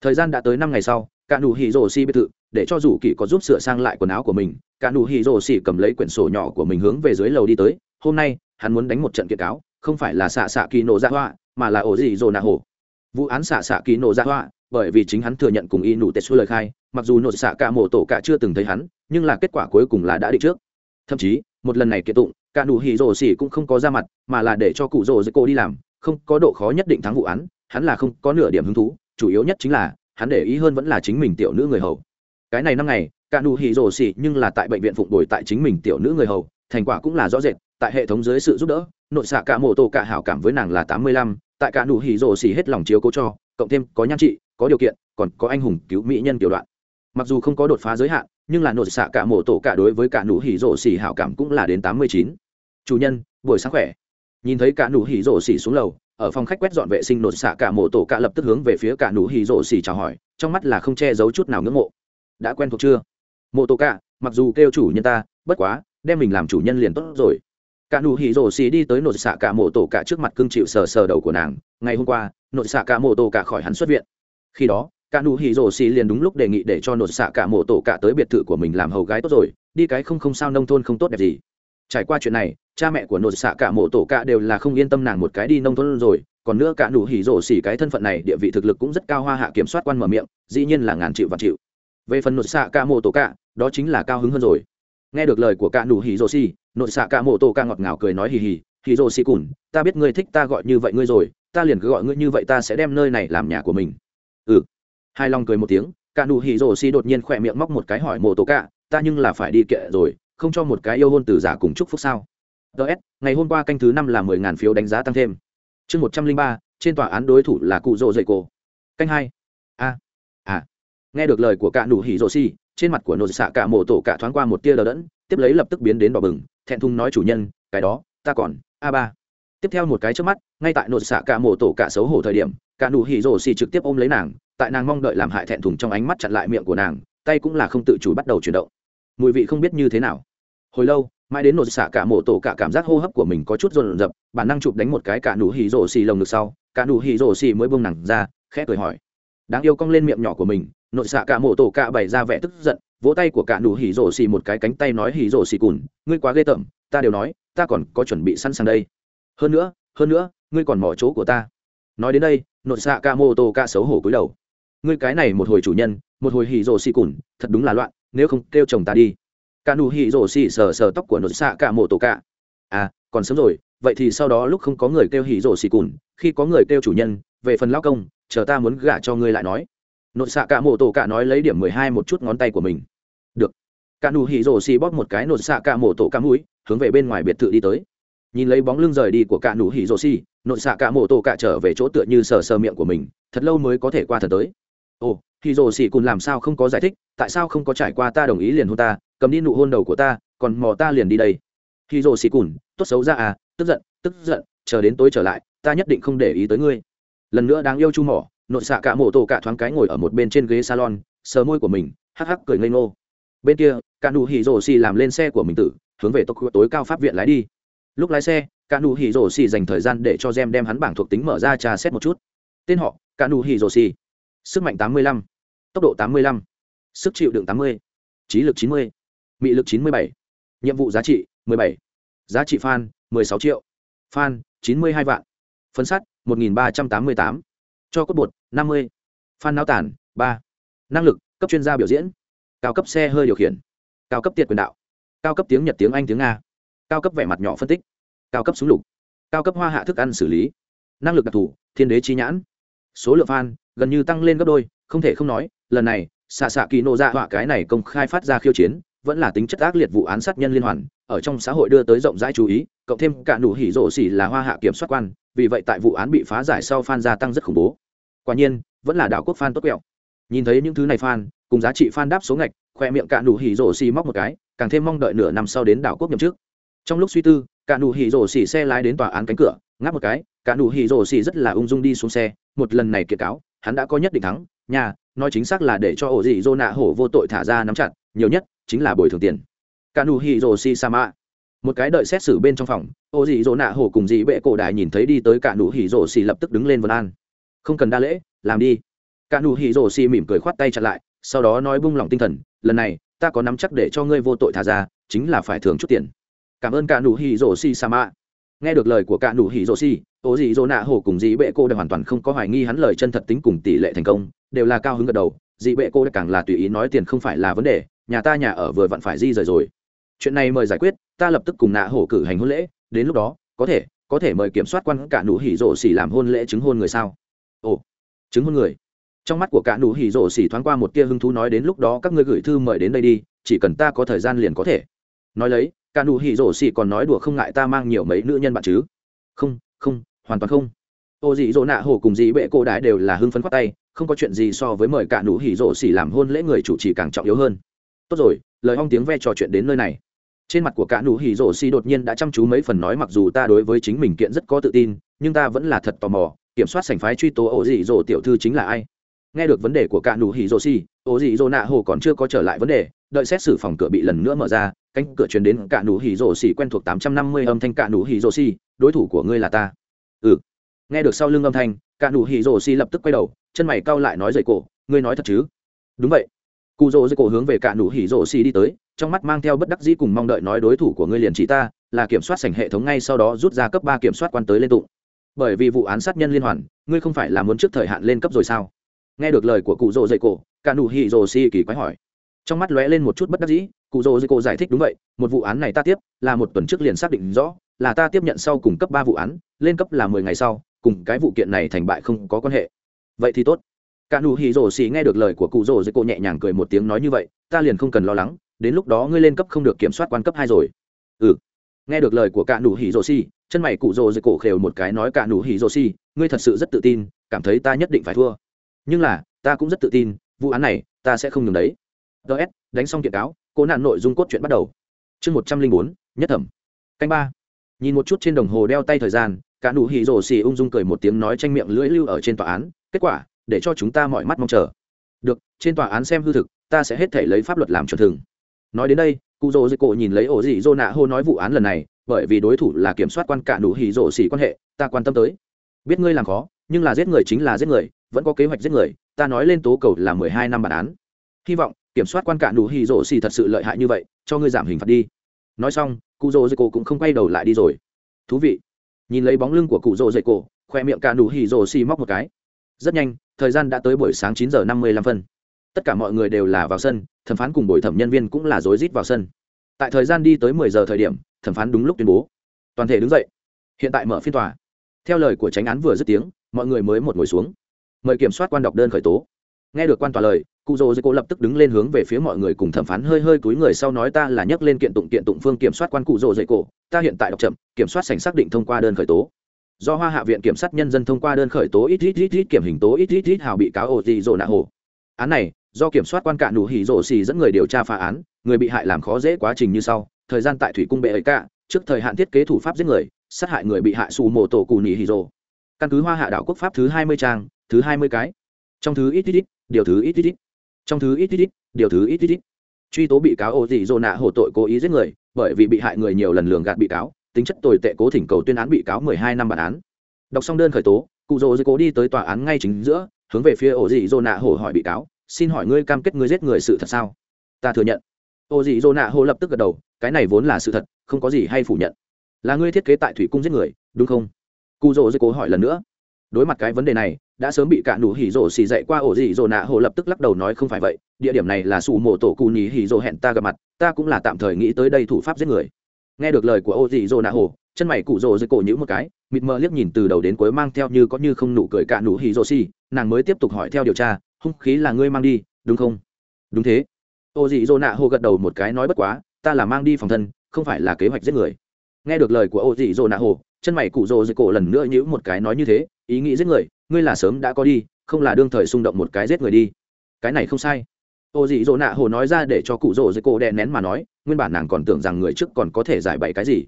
Thời gian đã tới năm ngày sau, cả nụ hỉ rổ xì biệt thự để cho dù kỳ có giúp sửa sang lại quần áo của mình, cả nụ hỉ rồ xỉ cầm lấy quyển sổ nhỏ của mình hướng về dưới lầu đi tới, hôm nay, hắn muốn đánh một trận kiện cáo, không phải là xạ xạ kỳ nổ ra hoa, mà là ổ gì rồ nạ hồ vụ án xạ xạ kỳ nổ ra hoa, bởi vì chính hắn thừa nhận cùng y nụ tệ xua lời khai, mặc dù nổ xạ cả mổ tổ cả chưa từng thấy hắn, nhưng là kết quả cuối cùng là đã định trước. Thậm chí, một lần này kiện tụng, cả nụ hỉ rồ xỉ cũng không có ra mặt, mà là để cho cụ rồ dưới cô đi làm, không có độ khó nhất định thắng vụ án, hắn là không có nửa điểm hứng thú, chủ yếu nhất chính là, hắn để ý hơn vẫn là chính mình tiểu nữ người hầu cái này năm ngày, cả nụ hỉ rổ xỉ nhưng là tại bệnh viện phụng đổi tại chính mình tiểu nữ người hầu, thành quả cũng là rõ rệt, tại hệ thống dưới sự giúp đỡ, nội xạ cả mô tô cả hảo cảm với nàng là tám mươi lăm, tại cả nụ hỉ rổ xỉ hết lòng chiếu cố cho, cộng thêm có nhan trị, có điều kiện, còn có anh hùng cứu mỹ nhân tiểu đoạn. Mặc dù không có đột phá giới hạn, nhưng là nội xạ cả mô tổ cả đối với cả nụ hỉ rổ xỉ hảo cảm cũng là đến tám mươi chín. Chủ nhân, buổi sáng khỏe. Nhìn thấy cả nụ hỉ rổ xỉ xuống lầu, ở phòng khách quét dọn vệ sinh, nội xạ cả mô tổ cả lập tức hướng về phía cả nụ hỉ rổ xỉ chào hỏi, trong mắt là không che giấu chút nào ngưỡng mộ đã quen thuộc chưa? Mô tô cả mặc dù kêu chủ nhân ta, bất quá, đem mình làm chủ nhân liền tốt rồi. Cả nụ hỉ rổ xì đi tới nội xạ cả mộ tổ cả trước mặt cưng chịu sờ sờ đầu của nàng. Ngày hôm qua nội xạ cả mộ tổ cả khỏi hắn xuất viện. Khi đó cả nụ hỉ rổ xì liền đúng lúc đề nghị để cho nội xạ cả mộ tổ cả tới biệt thự của mình làm hầu gái tốt rồi, đi cái không không sao nông thôn không tốt đẹp gì. Trải qua chuyện này, cha mẹ của nội xạ cả mộ tổ cả đều là không yên tâm nàng một cái đi nông thôn rồi. Còn nữa cả nụ hỉ rổ xì cái thân phận này, địa vị thực lực cũng rất cao, hoa hạ kiểm soát quan mở miệng, dĩ nhiên là ngàn chịu và chịu về phần nội xạ ca mô tổ cạ đó chính là cao hứng hơn rồi. Nghe được lời của cạ nụ hỉ rô xì nội xạ ca mô tổ ca ngọt ngào cười nói hì hì hì rô xì cùn ta biết ngươi thích ta gọi như vậy ngươi rồi, ta liền cứ gọi ngươi như vậy ta sẽ đem nơi này làm nhà của mình. Ừ. Hai long cười một tiếng cạ nụ hỉ rô xì đột nhiên khỏe miệng móc một cái hỏi mô tổ cạ ta nhưng là phải đi kệ rồi, không cho một cái yêu hôn từ giả cùng chúc phúc sao? Ts ngày hôm qua canh thứ năm là mười ngàn phiếu đánh giá tăng thêm. Chương một trăm linh ba, trên tòa án đối thủ là cụ Rô dậy cổ canh hai nghe được lời của cạ nụ hỉ rồ xi, trên mặt của nổ xạ cả mổ tổ cả thoáng qua một tia đờ đẫn tiếp lấy lập tức biến đến đỏ bừng thẹn thùng nói chủ nhân cái đó ta còn a ba. Tiếp theo một cái trước mắt ngay tại nổ xạ cả mổ tổ cả xấu hổ thời điểm cạ nụ hỉ rồ xi trực tiếp ôm lấy nàng tại nàng mong đợi làm hại thẹn thùng trong ánh mắt chặn lại miệng của nàng tay cũng là không tự chủ bắt đầu chuyển động. Mùi vị không biết như thế nào. Hồi lâu mãi đến nổ xạ cả mổ tổ cả cảm giác hô hấp của mình có chút rồn rập bản năng chụp đánh một cái cả nụ hỉ rồ xi lồng ngực sau cả nụ hỉ rồ xi mới buông nàng ra khẽ cười hỏi. Đáng yêu cong lên miệng nhỏ của mình nội xạ cả mộ tổ cạ bày ra vẻ tức giận, vỗ tay của cả nụ hỉ rổ xì một cái cánh tay nói hỉ rổ xì cùn, ngươi quá ghê tởm, ta đều nói, ta còn có chuẩn bị sẵn sàng đây. Hơn nữa hơn nữa, ngươi còn mỏ chỗ của ta. Nói đến đây, nội xạ cả mộ tổ ca xấu hổ cúi đầu. Ngươi cái này một hồi chủ nhân, một hồi hỉ rổ xì cùn, thật đúng là loạn, nếu không kêu chồng ta đi. Cả nụ hỉ rổ xì sờ sờ tóc của nội xạ cả mộ tổ ca à còn sớm rồi, vậy thì sau đó lúc không có người kêu hỉ rổ xì cùn, khi có người kêu chủ nhân, về phần lao công, chờ ta muốn gả cho ngươi lại nói nội xạ cả mổ tổ cả nói lấy điểm mười hai một chút ngón tay của mình. Được. Cả nụ hỉ rổ xì bóp một cái nội xạ cả mổ tổ cả mũi, hướng về bên ngoài biệt thự đi tới. Nhìn lấy bóng lưng rời đi của cả nụ hỉ rổ xì, nội xạ cả mổ tổ cả trở về chỗ tựa như sờ sờ miệng của mình, thật lâu mới có thể qua thật tới. Ồ, hỉ rổ xì cùng làm sao không có giải thích, tại sao không có trải qua ta đồng ý liền hôn ta, cầm đi nụ hôn đầu của ta, còn mò ta liền đi đây. Hỉ rổ xì cùn, tốt xấu ra à tức giận tức giận, chờ đến tối trở lại, ta nhất định không để ý tới ngươi. Lần nữa đáng yêu chu mỏ nội xạ cả mộ tổ cả thoáng cái ngồi ở một bên trên ghế salon sờ môi của mình hắc hắc cười ngây ngô. Bên kia cả nụ hỉ rổ xì làm lên xe của mình tử hướng về tốc tối cao pháp viện lái đi. Lúc lái xe cả nụ hỉ rổ xì dành thời gian để cho gem đem hắn bảng thuộc tính mở ra trà xét một chút. Tên họ cả nụ hỉ rổ xì. Sức mạnh 85, tốc độ 85, sức chịu đựng 80, trí lực 90, mị lực 97, nhiệm vụ giá trị 17, giá trị fan 16 triệu fan 92 vạn phân sắt 1388 cho cốt bột, năm mươi. Phan náo tản, ba. Năng lực, cấp chuyên gia biểu diễn. Cao cấp xe hơi điều khiển. Cao cấp tiệt quyền đạo. Cao cấp tiếng nhật, tiếng anh, tiếng nga. Cao cấp vẻ mặt nhỏ phân tích. Cao cấp súng lục. Cao cấp hoa hạ thức ăn xử lý. Năng lực đặc thù, thiên đế chi nhãn. Số lượng fan, gần như tăng lên gấp đôi, không thể không nói, lần này, xạ xạ kỳ nổ ra dạ họa cái này công khai phát ra khiêu chiến, vẫn là tính chất ác liệt vụ án sát nhân liên hoàn, ở trong xã hội đưa tới rộng rãi chú ý, cộng thêm cả nụ hỉ rộ xỉ là hoa hạ kiểm soát quan, vì vậy tại vụ án bị phá giải sau fan gia tăng rất khủng bố quả nhiên, vẫn là đảo quốc fan tốt quẹo. Nhìn thấy những thứ này fan, cùng giá trị fan đáp số ngạch, khoe miệng cạn đủ hỉ rổ xì móc một cái, càng thêm mong đợi nửa năm sau đến đảo quốc nhậm trước trong lúc suy tư cạn đủ hỉ rổ xì xe lái đến tòa án cánh cửa, ngáp một cái cạn đủ hỉ rổ xì rất là ung dung đi xuống xe, một lần này kiệt cáo, hắn đã có nhất định thắng, nhà, nói chính xác là để cho ổ dị dô nạ hổ vô tội thả ra nắm chặt, nhiều nhất chính là bồi thường tiền. Cạn đủ hỉ rổ xì sa mạ một cái đợi xét xử bên trong phòng, ổ dị dỗ nạ hổ cùng dị bệ cổ đại nhìn thấy đi tới cạn đủ hỉ rổ xì lập tức đứng lên vân an không cần đa lễ, làm đi. Cả nụ hỉ rổ xì mỉm cười khoát tay chặn lại, sau đó nói bung lòng tinh thần, lần này, ta có nắm chắc để cho ngươi vô tội thả ra, chính là phải thường chút tiền. Cảm ơn cả nụ hỉ rổ xì sa mạ. Nghe được lời của cả nụ hỉ rổ xì, ô dị dỗ nạ hổ cùng dị bệ cô đều hoàn toàn không có hoài nghi hắn lời chân thật tính cùng tỷ lệ thành công, đều là cao hứng gật đầu. Dị bệ cô đã càng là tùy ý nói tiền không phải là vấn đề, nhà ta nhà ở vừa vặn phải di rời rồi. Chuyện này mời giải quyết, ta lập tức cùng nạ hổ cử hành hôn lễ, đến lúc đó, có thể có thể mời kiểm soát quan cả nụ hỉ rổ xì làm hôn lễ chứng hôn người sao? chứng hôn người. Trong mắt của cả nụ hỉ rổ xỉ thoáng qua một tia hứng thú nói đến lúc đó các ngươi gửi thư mời đến đây đi, chỉ cần ta có thời gian liền có thể. Nói lấy, cả nụ hỉ rổ xỉ còn nói đùa không ngại ta mang nhiều mấy nữ nhân bạn chứ. Không không, hoàn toàn không. Ô dị dỗ nạ hổ cùng dị bệ cô đái đều là hưng phấn khoát tay, không có chuyện gì so với mời cả nụ hỉ rổ xỉ làm hôn lễ người chủ trì càng trọng yếu hơn. Tốt rồi, lời hong tiếng ve trò chuyện đến nơi này. Trên mặt của cả nụ hỉ rổ xỉ đột nhiên đã chăm chú mấy phần nói mặc dù ta đối với chính mình kiện rất có tự tin, nhưng ta vẫn là thật tò mò kiểm soát sảnh phái truy tố ổ dị dỗ tiểu thư chính là ai? Nghe được vấn đề của cả nụ hỉ rồ xì ổ dị dỗ nạ hồ còn chưa có trở lại vấn đề, đợi xét xử phòng cửa bị lần nữa mở ra, cánh cửa truyền đến cả nụ hỉ rồ xì quen thuộc tám trăm năm mươi âm thanh cả nụ hỉ rồ xì đối thủ của ngươi là ta. Ừ. Nghe được sau lưng âm thanh cả nụ hỉ rồ xì lập tức quay đầu, chân mày cau lại nói dậy cổ, ngươi nói thật chứ? Đúng vậy. Cụ rồ dậy cổ hướng về cả nụ hỉ rồ xì đi tới, trong mắt mang theo bất đắc dĩ cùng mong đợi nói, đối thủ của ngươi liền chỉ ta, là kiểm soát sảnh hệ thống ngay sau đó rút ra cấp ba kiểm soát quan tới lên tụng bởi vì vụ án sát nhân liên hoàn, ngươi không phải là muốn trước thời hạn lên cấp rồi sao? Nghe được lời của cụ rồ dậy cổ, cả nụ hỉ rồ si kỳ quái hỏi. Trong mắt lóe lên một chút bất đắc dĩ, cụ rồ dậy cổ giải thích đúng vậy, một vụ án này ta tiếp, là một tuần trước liền xác định rõ, là ta tiếp nhận sau cùng cấp ba vụ án, lên cấp là mười ngày sau, cùng cái vụ kiện này thành bại không có quan hệ. Vậy thì tốt. Cả nụ hỉ rồ si nghe được lời của cụ rồ dậy cổ nhẹ nhàng cười một tiếng nói như vậy, ta liền không cần lo lắng, đến lúc đó ngươi lên cấp không được kiểm soát quan cấp hai rồi. Ừ. Nghe được lời của cả nụ hỉ rồ si chân mày cụ rồ dưới cổ khều một cái nói cả nụ hỉ rồ xì, ngươi thật sự rất tự tin, cảm thấy ta nhất định phải thua. Nhưng là, ta cũng rất tự tin, vụ án này, ta sẽ không ngừng đấy. Ts đánh xong kiện cáo cố nạn nội dung cốt chuyện bắt đầu. Chương một trăm linh bốn, nhất thẩm. Canh ba. Nhìn một chút trên đồng hồ đeo tay thời gian, cả nụ hỉ rồ xì ung dung cười một tiếng nói tranh miệng lưỡi lưu ở trên tòa án, kết quả, để cho chúng ta mọi mắt mong chờ. Được, trên tòa án xem hư thực, ta sẽ hết thể lấy pháp luật làm chuẩn thường nói đến đây, cụ rồ dưới cổ nhìn lấy ổ dị dô nạ hô nói vụ án lần này bởi vì đối thủ là kiểm soát quan cả nụ hỉ rộ xỉ quan hệ, ta quan tâm tới. Biết ngươi làm khó, nhưng là giết người chính là giết người, vẫn có kế hoạch giết người, ta nói lên tố cầu là mười hai năm bản án. Hy vọng, kiểm soát quan cả nụ hỉ rộ xỉ thật sự lợi hại như vậy, cho ngươi giảm hình phạt đi. Nói xong, cụ rộ dây cổ cũng không quay đầu lại đi rồi. Thú vị. Nhìn lấy bóng lưng của cụ rộ dây cổ, khoe miệng cả nụ hỉ rộ xỉ móc một cái. Rất nhanh, thời gian đã tới buổi sáng chín giờ năm mươi lăm phân. Tất cả mọi người đều là vào sân, thẩm phán cùng bồi thẩm nhân viên cũng là rối rít vào sân tại thời gian đi tới mười giờ thời điểm, thẩm phán đúng lúc tuyên bố. Toàn thể đứng dậy. Hiện tại mở phiên tòa. Theo lời của tránh án vừa dứt tiếng, mọi người mới một ngồi xuống. Mời kiểm soát quan đọc đơn khởi tố. Nghe được quan tòa lời cụ dỗ dây cô lập tức đứng lên hướng về phía mọi người cùng thẩm phán hơi hơi túi người sau nói ta là nhắc lên kiện tụng kiện tụng phương kiểm soát quan cụ dỗ dây cổ ta hiện tại đọc chậm, kiểm soát sành xác định thông qua đơn khởi tố. Do hoa hạ viện kiểm sát nhân dân thông qua đơn khởi tố ít ít ít ít kiểm hình tố ít ít ít hào bị cáo ổ dị dỗ nạ hồ án này do kiểm soát quan cạ nụ hỉ rổ xì dẫn người điều tra phá án, người bị hại làm khó dễ quá trình như sau. Thời gian tại thủy cung bệ ấy cả, trước thời hạn thiết kế thủ pháp giết người, sát hại người bị hại xù mổ tổ cù nỉ hỉ rổ căn cứ hoa hạ đảo quốc pháp thứ hai mươi trang, thứ hai mươi cái. Trong thứ ít ít ít, điều thứ ít ít ít. Trong thứ ít ít ít, điều thứ ít ít ít. Truy tố bị cáo ô dị dỗ nạ hổ tội cố ý giết người, bởi vì bị hại người nhiều lần lường gạt bị cáo, tính chất tồi tệ cố thỉnh cầu tuyên án bị cáo mười hai năm bản án. Đọc xong đơn khởi tố, cụ rỗ dư cố đi tới tòa án ngay chính giữa, hướng về phía ổ dị dỗ nạ hổ hỏi bị cáo xin hỏi ngươi cam kết ngươi giết người sự thật sao? Ta thừa nhận. Ô dị dô nạ hô lập tức gật đầu, cái này vốn là sự thật, không có gì hay phủ nhận. Là ngươi thiết kế tại thủy cung giết người, đúng không? Cụ rỗ dây cố hỏi lần nữa. Đối mặt cái vấn đề này, đã sớm bị cả nụ hỉ rỗ xì dậy qua ổ dị dỗ nạ hồ lập tức lắc đầu nói không phải vậy, địa điểm này là sủ mộ tổ cù nhì hỉ rỗ hẹn ta gặp mặt, ta cũng là tạm thời nghĩ tới đây thủ pháp giết người. Nghe được lời của ổ dị dỗ nạ hồ chân mày cụ rỗ dây cổ nhữ một cái mịt mờ liếc nhìn từ đầu đến cuối mang theo như có như không nụ cười cả nụ hỉ rô xì, nàng mới tiếp tục hỏi theo điều tra, hung khí là ngươi mang đi, đúng không? Đúng thế. Ô dị dô nạ hô gật đầu một cái nói, bất quá, ta là mang đi phòng thân, không phải là kế hoạch giết người. Nghe được lời của ô dị dô nạ hồ chân mày cụ rồ dưới cổ lần nữa nhữ một cái nói như thế, ý nghĩ giết người, ngươi là sớm đã có đi, không là đương thời xung động một cái giết người đi. Cái này không sai. Ô dị dô nạ hồ nói ra để cho cụ rồ dưới cổ đè nén mà nói, nguyên bản nàng còn tưởng rằng người trước còn có thể giải bày cái gì.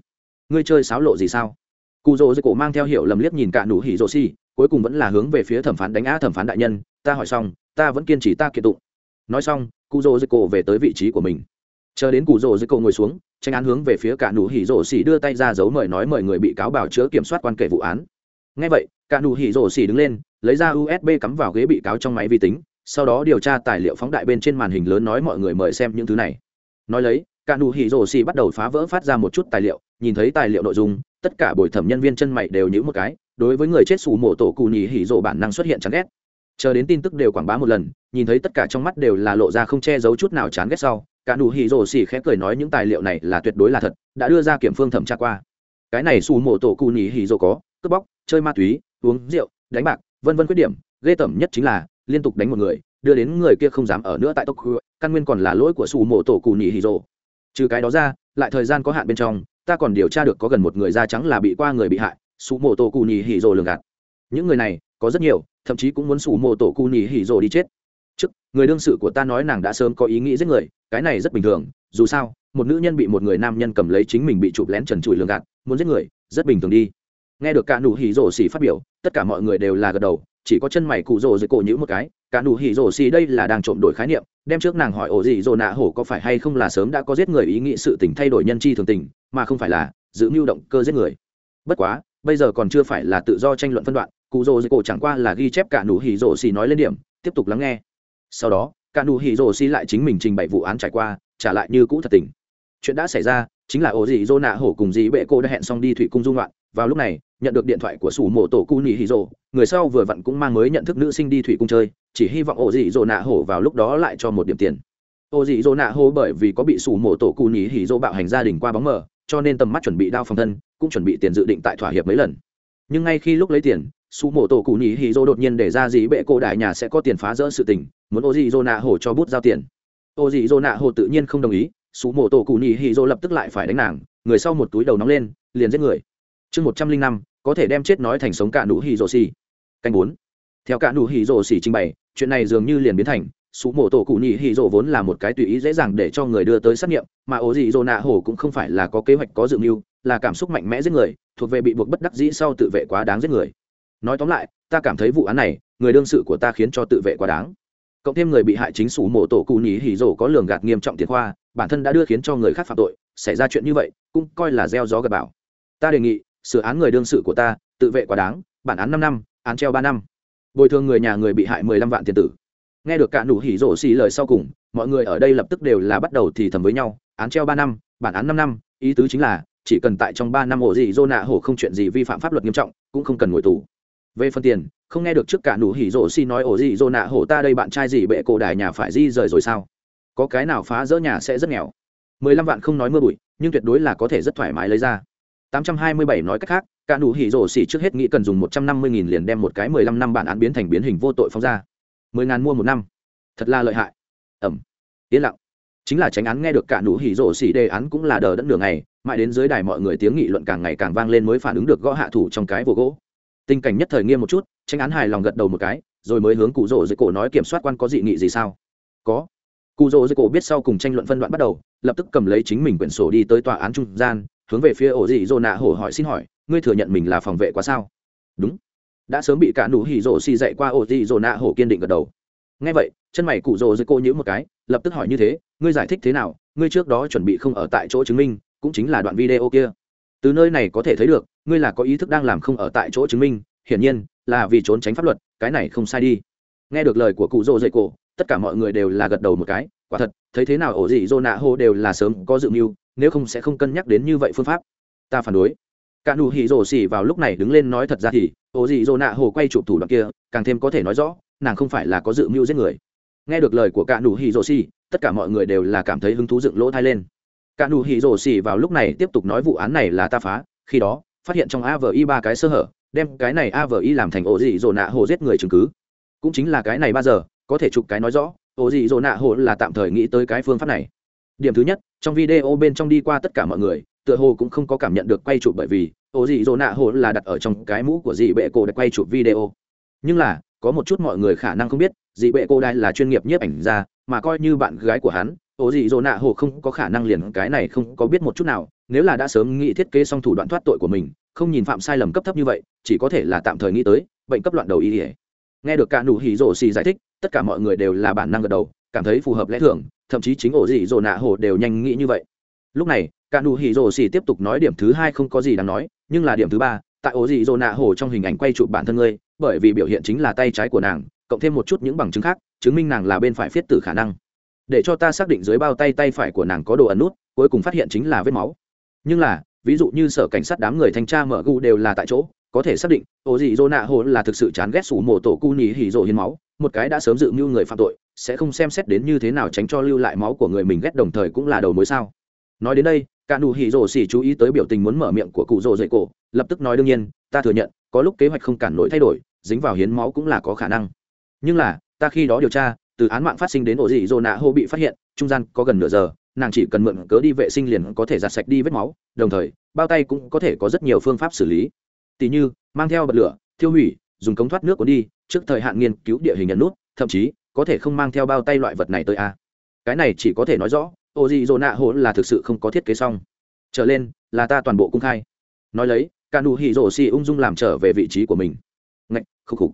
Ngươi chơi sáo lộ gì sao? cụ rỗ dưới cổ mang theo hiệu lầm liếc nhìn cả nụ hỉ rỗ xì, cuối cùng vẫn là hướng về phía thẩm phán đánh á thẩm phán đại nhân, ta hỏi xong, ta vẫn kiên trì ta kiện tụng. Nói xong, cụ rỗ dưới cổ về tới vị trí của mình. Chờ đến cụ rỗ dưới cổ ngồi xuống, tranh án hướng về phía cả nụ hỉ rỗ xì đưa tay ra giấu mời nói mời người bị cáo bảo chữa kiểm soát quan kể vụ án. Ngay vậy, cả nụ hỉ rỗ xì đứng lên, lấy ra usb cắm vào ghế bị cáo trong máy vi tính, sau đó điều tra tài liệu phóng đại bên trên màn hình lớn nói mọi người mời xem những thứ này. Nói lấy, cả nụ hỉ rổ xì bắt đầu phá vỡ phát ra một chút tài liệu, nhìn thấy tài liệu nội dung tất cả bồi thẩm nhân viên chân mày đều nhữ một cái, đối với người chết xù mộ tổ cù nhì hỉ rộ bản năng xuất hiện chán ghét. Chờ đến tin tức đều quảng bá một lần, nhìn thấy tất cả trong mắt đều là lộ ra không che giấu chút nào chán ghét sau, cả nụ hỉ rộ xỉ khẽ cười nói những tài liệu này là tuyệt đối là thật, đã đưa ra kiểm phương thẩm tra qua. Cái này xù mộ tổ cù nhì hỉ rộ có, cướp bóc, chơi ma túy, uống rượu, đánh bạc, vân vân khuyết điểm, ghê tởm nhất chính là liên tục đánh một người, đưa đến người kia không dám ở nữa tại tokyo căn nguyên còn là lỗi của xù mộ tổ cù nhì hỉ rộ. Trừ cái đó ra lại thời gian có hạn bên trong, ta còn điều tra được có gần một người da trắng là bị qua người bị hại sụ mộ tổ cù nhì hỉ rồ lường gạt. Những người này, có rất nhiều, thậm chí cũng muốn sụ mộ tổ cù nhì hỉ rồ đi chết. Trước, người đương sự của ta nói nàng đã sớm có ý nghĩ giết người, cái này rất bình thường, dù sao, một nữ nhân bị một người nam nhân cầm lấy chính mình bị chụp lén trần trụi lường gạt, muốn giết người, rất bình thường đi. Nghe được cả nụ hỉ rồ xỉ phát biểu, tất cả mọi người đều là gật đầu chỉ có chân mày cụ rồ dưới cổ nhữ một cái, cả nụ hỉ rồ xì đây là đang trộm đổi khái niệm, đem trước nàng hỏi ổ gì rồ nạ hổ có phải hay không là sớm đã có giết người ý nghĩ sự tình thay đổi nhân chi thường tình, mà không phải là giữ mưu động cơ giết người. Bất quá, bây giờ còn chưa phải là tự do tranh luận phân đoạn, cụ rồ dưới cổ chẳng qua là ghi chép cả nụ hỉ rồ xì nói lên điểm, tiếp tục lắng nghe. Sau đó, cả nụ hỉ rồ xì lại chính mình trình bày vụ án trải qua, trả lại như cũ thật tình. Chuyện đã xảy ra chính là ổ dị dô nạ hổ cùng dị bệ cô đã hẹn xong đi thủy cung dung loạn vào lúc này, nhận được điện thoại của sủ mộ tổ cu nỉ hì rồ người sau vừa vặn cũng mang mới nhận thức nữ sinh đi thủy cung chơi, chỉ hy vọng ổ dị dô nạ hổ vào lúc đó lại cho một điểm tiền. Ổ dị dô nạ hổ bởi vì có bị sủ mộ tổ cu nỉ hì rồ bạo hành gia đình qua bóng mờ, cho nên tầm mắt chuẩn bị đao phòng thân, cũng chuẩn bị tiền dự định tại thỏa hiệp mấy lần. Nhưng ngay khi lúc lấy tiền, Sủ Mộ tổ cụ nhì hì dô đột nhiên để ra dĩ bệ cô đại nhà sẽ có tiền phá rỡ sự tình, muốn ô dị dô nạ hồ cho bút giao tiền. Ô dị dô nạ hồ tự nhiên không đồng ý sủ mổ tổ cụ nhị hì dô lập tức lại phải đánh nàng, người sau một túi đầu nóng lên, liền giết người. Chương một trăm linh năm, có thể đem chết nói thành sống cả nụ hì dô xì. Canh bốn. Theo cả nụ hì dô xì trình bày, chuyện này dường như liền biến thành sủ mổ tổ cụ nhị hì dô vốn là một cái tùy ý dễ dàng để cho người đưa tới xét nghiệm, mà ố dị dô nạ hổ cũng không phải là có kế hoạch có dự mưu, là cảm xúc mạnh mẽ giết người, thuộc về bị buộc bất đắc dĩ sau tự vệ quá đáng giết người. Nói tóm lại, ta cảm thấy vụ án này, người đương sự của ta khiến cho tự vệ quá đáng cộng thêm người bị hại chính sủ mổ tổ cụ nhí hỉ rổ có lường gạt nghiêm trọng tiền khoa bản thân đã đưa khiến cho người khác phạm tội xảy ra chuyện như vậy cũng coi là gieo gió gật bảo ta đề nghị sửa án người đương sự của ta tự vệ quá đáng bản án năm năm án treo ba năm. Bồi thường người nhà người bị hại mười lăm vạn tiền tử. Nghe được cả nụ hỉ rổ xì lời sau cùng mọi người ở đây lập tức đều là bắt đầu thì thầm với nhau án treo ba năm bản án năm năm ý tứ chính là chỉ cần tại trong ba năm ổ gì Zona hổ không chuyện gì vi phạm pháp luật nghiêm trọng, cũng không cần ngồi tù về phần tiền không nghe được trước cả nụ hỉ rộ xi nói ổ gì rộ nạ hổ ta đây bạn trai gì bệ cổ đài nhà phải di rời rồi sao? Có cái nào phá rỡ nhà sẽ rất nghèo. Mười lăm vạn không nói mưa bụi nhưng tuyệt đối là có thể rất thoải mái lấy ra. Tám trăm hai mươi bảy nói cách khác cả nụ hỉ rộ xỉ trước hết nghĩ cần dùng một trăm năm mươi nghìn liền đem một cái mười lăm năm bản án biến thành biến hình vô tội phóng ra. Mười ngàn mua một năm. Thật là lợi hại. Ẩm. Yên lặng. Chính là tránh án nghe được cả nụ hỉ rộ xỉ đề án cũng là đờ đẫn đường ngày, mãi đến dưới đài mọi người tiếng nghị luận càng ngày càng vang lên mới phản ứng được gõ hạ thủ trong cái vồ gỗ tình cảnh nhất thời nghiêm một chút, tranh án hài lòng gật đầu một cái, rồi mới hướng cụ rỗ dưới cổ nói kiểm soát quan có dị nghị gì sao? Có. Cụ rỗ dưới cổ biết sau cùng tranh luận phân đoạn bắt đầu, lập tức cầm lấy chính mình quyển sổ đi tới tòa án trung gian, hướng về phía ổ dị dỗ nạ hổ hỏi xin hỏi, ngươi thừa nhận mình là phòng vệ quá sao? Đúng. Đã sớm bị cả nụ hỉ rỗ xì dậy qua ổ dị dỗ nạ hổ kiên định gật đầu. Ngay vậy, chân mày cụ rỗ dưới cổ nhữ một cái, lập tức hỏi như thế, ngươi giải thích thế nào? Ngươi trước đó chuẩn bị không ở tại chỗ chứng minh, cũng chính là đoạn video kia từ nơi này có thể thấy được, ngươi là có ý thức đang làm không ở tại chỗ chứng minh, hiển nhiên, là vì trốn tránh pháp luật, cái này không sai đi. Nghe được lời của cụ rô dậy cổ, tất cả mọi người đều là gật đầu một cái, quả thật, thấy thế nào ổ gì rô nạ hô đều là sớm có dự mưu, nếu không sẽ không cân nhắc đến như vậy phương pháp. Ta phản đối. Cả nụ hỉ rổ xỉ vào lúc này đứng lên nói thật ra thì, ổ gì rô nạ hô quay chụp thủ đoạn kia, càng thêm có thể nói rõ, nàng không phải là có dự mưu giết người. Nghe được lời của cả nụ hỉ rổ xỉ, tất cả mọi người đều là cảm thấy hứng thú dựng lỗ thai lên cả nụ hỉ rổ xỉ vào lúc này tiếp tục nói vụ án này là ta phá, khi đó, phát hiện trong avi ba cái sơ hở, đem cái này avi làm thành ổ dị dỗ nạ hồ giết người chứng cứ. Cũng chính là cái này ba giờ, có thể chụp cái nói rõ, ổ dị dỗ nạ hồ là tạm thời nghĩ tới cái phương pháp này. Điểm thứ nhất, trong video bên trong đi qua tất cả mọi người, tựa hồ cũng không có cảm nhận được quay chụp bởi vì, ổ dị dỗ nạ hồ là đặt ở trong cái mũ của dị bệ cổ để quay chụp video. Nhưng là, có một chút mọi người khả năng không biết, dị bệ cô đai là chuyên nghiệp nhiếp ảnh ra mà coi như bạn gái của hắn ổ dị dỗ nạ Hổ không có khả năng liền cái này không có biết một chút nào, nếu là đã sớm nghĩ thiết kế xong thủ đoạn thoát tội của mình, không nhìn phạm sai lầm cấp thấp như vậy, chỉ có thể là tạm thời nghĩ tới, bệnh cấp loạn đầu y ỉa nghe được cả nụ hỉ rổ xì giải thích, tất cả mọi người đều là bản năng gật đầu, cảm thấy phù hợp lẽ thường, thậm chí chính ổ dị dỗ nạ Hổ đều nhanh nghĩ như vậy. Lúc này, cả nụ hỉ rổ xì tiếp tục nói điểm thứ hai không có gì đáng nói, nhưng là điểm thứ ba, tại ổ dị dỗ nạ Hổ trong hình ảnh quay chụp bản thân ngươi, bởi vì biểu hiện chính là tay trái của nàng, cộng thêm một chút những bằng chứng khác, chứng minh nàng là bên phải phiết tử khả năng để cho ta xác định dưới bao tay tay phải của nàng có đồ ẩn nút, cuối cùng phát hiện chính là vết máu. Nhưng là, ví dụ như sở cảnh sát đám người thanh tra mở gu đều là tại chỗ, có thể xác định ô dị dô nạ hồ là thực sự chán ghét sủ mổ tổ cu nhì hỉ rộ hiến máu, một cái đã sớm dự mưu người phạm tội, sẽ không xem xét đến như thế nào tránh cho lưu lại máu của người mình ghét đồng thời cũng là đầu mối sao. Nói đến đây, cả nụ hỉ rộ xỉ chú ý tới biểu tình muốn mở miệng của cụ rộ dậy cổ, lập tức nói đương nhiên, ta thừa nhận, có lúc kế hoạch không cản nổi thay đổi, dính vào hiến máu cũng là có khả năng. Nhưng là, ta khi đó điều tra từ án mạng phát sinh đến ổ dị dô nạ hô bị phát hiện, trung gian có gần nửa giờ, nàng chỉ cần mượn cớ đi vệ sinh liền có thể giặt sạch đi vết máu, đồng thời, bao tay cũng có thể có rất nhiều phương pháp xử lý. Tỉ như, mang theo bật lửa, thiêu hủy, dùng cống thoát nước cuốn đi, trước thời hạn nghiên cứu địa hình nhận nút, thậm chí, có thể không mang theo bao tay loại vật này tới a. À. cái này chỉ có thể nói rõ ô dị dỗ nạ hỗ là thực sự không có thiết kế xong. Trở lên, là ta toàn bộ công khai. Nói lấy ca nụ hỉ rổ xì ung dung làm trở về vị trí của mình. Ngạch khúc khục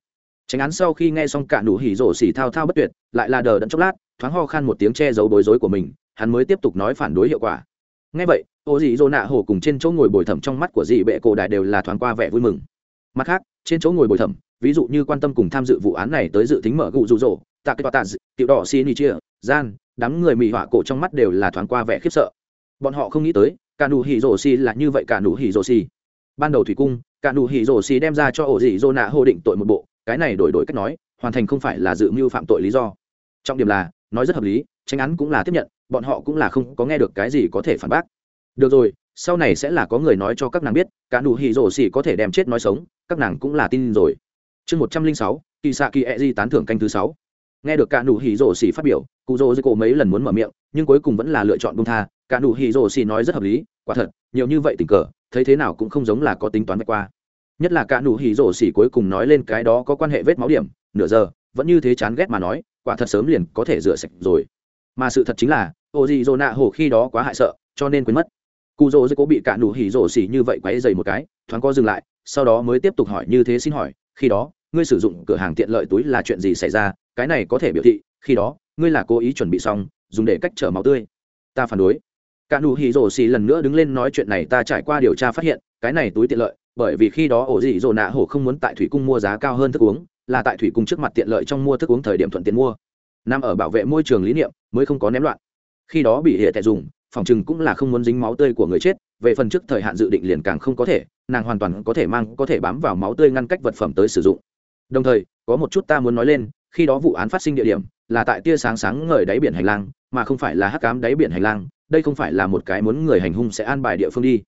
tránh án sau khi nghe xong cả nụ hỉ rổ xỉ thao thao bất tuyệt, lại là đờ đẫn chốc lát, thoáng ho khan một tiếng che giấu bối rối của mình, hắn mới tiếp tục nói phản đối hiệu quả. Ngay vậy, ô dị dỗ nạ Hổ cùng trên chỗ ngồi bồi thẩm trong mắt của dị bệ cổ đại đều là thoáng qua vẻ vui mừng. Mặt khác, trên chỗ ngồi bồi thẩm, ví dụ như quan tâm cùng tham dự vụ án này tới dự tính mở gụ rụ rỗ tạ kết tòa tạ tiểu đỏ xin đi chia, gian, đám người mỹ họa cổ trong mắt đều là thoáng qua vẻ khiếp sợ. Bọn họ không nghĩ tới, cả nụ hỉ rổ xỉ là như vậy cả nụ hỉ rổ xỉ ban đầu thủy cung, cả nụ hỉ rổ xỉ đem ra cho ổ dị dỗ nạ Hổ định tội một bộ cái này đổi đổi cách nói, hoàn thành không phải là dự mưu phạm tội lý do. Trọng điểm là, nói rất hợp lý, tranh án cũng là tiếp nhận, bọn họ cũng là không có nghe được cái gì có thể phản bác. Được rồi, sau này sẽ là có người nói cho các nàng biết, cả nụ hỉ rổ xỉ có thể đem chết nói sống, các nàng cũng là tin rồi. Chương một trăm linh sáu kỳ xạ kỳ e di tán thưởng canh thứ sáu. Nghe được cả nụ hỉ rổ xỉ phát biểu cụ rỗ dưới cổ mấy lần muốn mở miệng, nhưng cuối cùng vẫn là lựa chọn bung tha, cả nụ hỉ rổ xỉ nói rất hợp lý, quả thật, nhiều như vậy tình cờ, thấy thế nào cũng không giống là có tính toán vạch qua nhất là cả nụ hỉ rổ xỉ cuối cùng nói lên cái đó có quan hệ vết máu điểm, nửa giờ, vẫn như thế chán ghét mà nói, quả thật sớm liền có thể rửa sạch rồi. Mà sự thật chính là ô dị dỗ nạ hổ khi đó quá hại sợ, cho nên quên mất. Cụ rỗ dễ cố bị cả nụ hỉ rổ xỉ như vậy quáy dày một cái, thoáng co dừng lại, sau đó mới tiếp tục hỏi như thế xin hỏi, khi đó, ngươi sử dụng cửa hàng tiện lợi túi là chuyện gì xảy ra, cái này có thể biểu thị, khi đó, ngươi là cố ý chuẩn bị xong, dùng để cách trở máu tươi. Ta phản đối. Cả nụ hỉ rổ xỉ lần nữa đứng lên nói chuyện này ta trải qua điều tra phát hiện, cái này túi tiện lợi bởi vì khi đó ổ dị dỗ nạ hổ không muốn tại thủy cung mua giá cao hơn thức uống, là tại thủy cung trước mặt tiện lợi trong mua thức uống thời điểm thuận tiện mua. Nằm ở bảo vệ môi trường lý niệm, mới không có ném loạn. Khi đó bị hệ tệ dùng, phòng chừng cũng là không muốn dính máu tươi của người chết, về phần trước thời hạn dự định liền càng không có thể, nàng hoàn toàn có thể mang, có thể bám vào máu tươi ngăn cách vật phẩm tới sử dụng. Đồng thời, có một chút ta muốn nói lên, khi đó vụ án phát sinh địa điểm, là tại tia sáng sáng ngời đáy biển hành lang, mà không phải là hắc cám đáy biển hành lang, đây không phải là một cái muốn người hành hung sẽ an bài địa phương đi.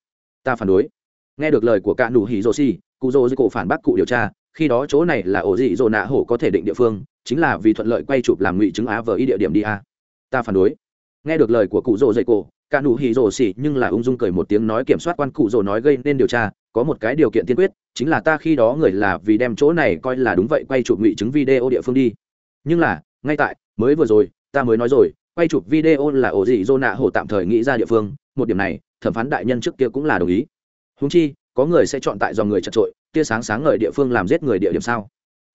Ta phản đối nghe được lời của cả nụ hỉ rồ xì, cụ rồ dư cổ phản bác cụ điều tra, khi đó chỗ này là ổ dị dồ nạ hổ có thể định địa phương, chính là vì thuận lợi quay chụp làm ngụy chứng á vờ y địa điểm đi a. Ta phản đối. Nghe được lời của cụ rồ dậy cổ, cả nụ hỉ rồ xì nhưng là ung dung cười một tiếng nói kiểm soát quan cụ rồ nói gây nên điều tra, có một cái điều kiện tiên quyết, chính là ta khi đó người là vì đem chỗ này coi là đúng vậy quay chụp ngụy chứng video địa phương đi. Nhưng là, ngay tại, mới vừa rồi, ta mới nói rồi, quay chụp video là ổ dị dô nạ hổ tạm thời nghĩ ra địa phương, một điểm này, thẩm phán đại nhân trước kia cũng là đồng ý húng chi, có người sẽ chọn tại dòng người chật trội, tia sáng sáng ngời địa phương làm giết người địa điểm sao?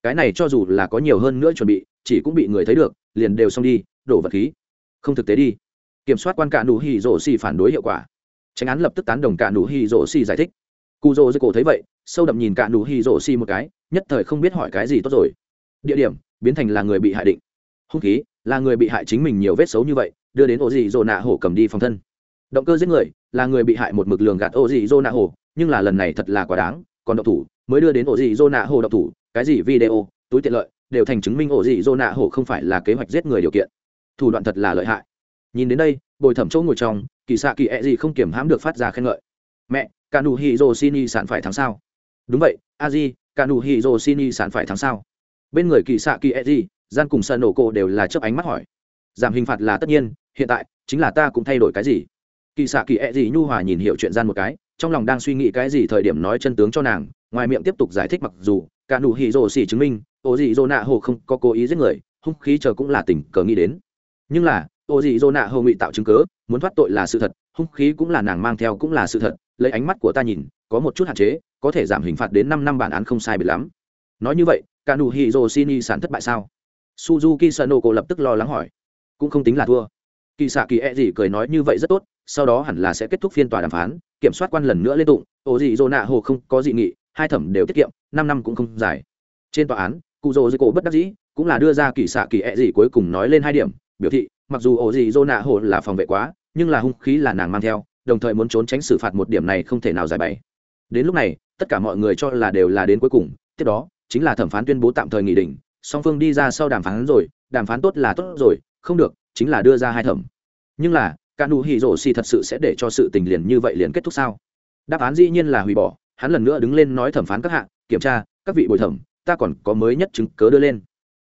Cái này cho dù là có nhiều hơn nữa chuẩn bị, chỉ cũng bị người thấy được, liền đều xong đi, đổ vật khí. Không thực tế đi. Kiểm soát quan cả nụ hỉ rổ xì phản đối hiệu quả. Tránh án lập tức tán đồng cả nụ hỉ rổ xì giải thích. Cụ rỗ dưới cổ thấy vậy, sâu đậm nhìn cả nụ hỉ rổ xì một cái, nhất thời không biết hỏi cái gì tốt rồi. Địa điểm, biến thành là người bị hại định. Hung khí, là người bị hại chính mình nhiều vết xấu như vậy, đưa đến ổ gì dỗ nạ hổ cầm đi phòng thân động cơ giết người là người bị hại một mực lường gạt ô dị dô nạ hồ nhưng là lần này thật là quá đáng, còn độc thủ, mới đưa đến ổ dị dô nạ hồ độc thủ, cái gì video, túi tiện lợi, đều thành chứng minh ổ dị dô nạ hồ không phải là kế hoạch giết người điều kiện. Thủ đoạn thật là lợi hại. Nhìn đến đây, bồi thẩm chỗ ngồi trong kỳ xạ kỳ ẹ、e、gì không kiểm hãm được phát ra khen ngợi. Mẹ cả nụ hì dô xin y sản phải thắng sao? Đúng vậy, a di cả nụ hì dô xin y sản phải thắng sao? Bên người kỳ xạ kỳ ẹ、e、gì, gian cùng sợ nổ cổ đều là chấp ánh mắt hỏi. Giảm hình phạt là tất nhiên, hiện tại, chính là ta cũng thay đổi cái gì? kỳ xạ kỳ ẹ、e、gì nhu hòa nhìn hiểu chuyện gian một cái, trong lòng đang suy nghĩ cái gì thời điểm nói chân tướng cho nàng, ngoài miệng tiếp tục giải thích mặc dù, cả nụ hỉ rồ xỉ chứng minh, ô dị dô nạ hồ không có cố ý giết người, hung khí chờ cũng là tình cờ nghĩ đến. Nhưng là, ô dị dô nạ hồ ngụy tạo chứng cớ, muốn thoát tội là sự thật, hung khí cũng là nàng mang theo cũng là sự thật, lấy ánh mắt của ta nhìn, có một chút hạn chế, có thể giảm hình phạt đến năm năm bản án không sai biệt lắm. Nói như vậy, cả nụ hỉ rồ xỉ ni sản thất bại sao? Suzuki sano cô lập tức lo lắng hỏi. Cũng không tính là thua. Kỳ xạ kỳ e gì cười nói như vậy rất tốt sau đó hẳn là sẽ kết thúc phiên tòa đàm phán, kiểm soát quan lần nữa lên tụng, ô dị dỗ nạ hồ không có dị nghị, hai thẩm đều tiết kiệm, năm năm cũng không dài trên tòa án, cụ rỗ dư cổ bất đắc dĩ, cũng là đưa ra kỳ xạ kỳ ẹ、e、gì cuối cùng nói lên hai điểm, biểu thị, mặc dù ô dị dỗ nạ hồ là phòng vệ quá, nhưng là hung khí là nàng mang theo, đồng thời muốn trốn tránh xử phạt một điểm này không thể nào giải bày. Đến lúc này, tất cả mọi người cho là đều là đến cuối cùng, tiếp đó, chính là thẩm phán tuyên bố tạm thời nghị định song phương đi ra sau đàm phán rồi, đàm phán tốt là tốt rồi, không được, chính là đưa ra hai thẩm. Nhưng là cả nụ hỉ rổ xì thật sự sẽ để cho sự tình liền như vậy liền kết thúc sao? Đáp án dĩ nhiên là hủy bỏ, hắn lần nữa đứng lên nói thẩm phán các hạng kiểm tra, các vị bồi thẩm, ta còn có mới nhất chứng cớ đưa lên.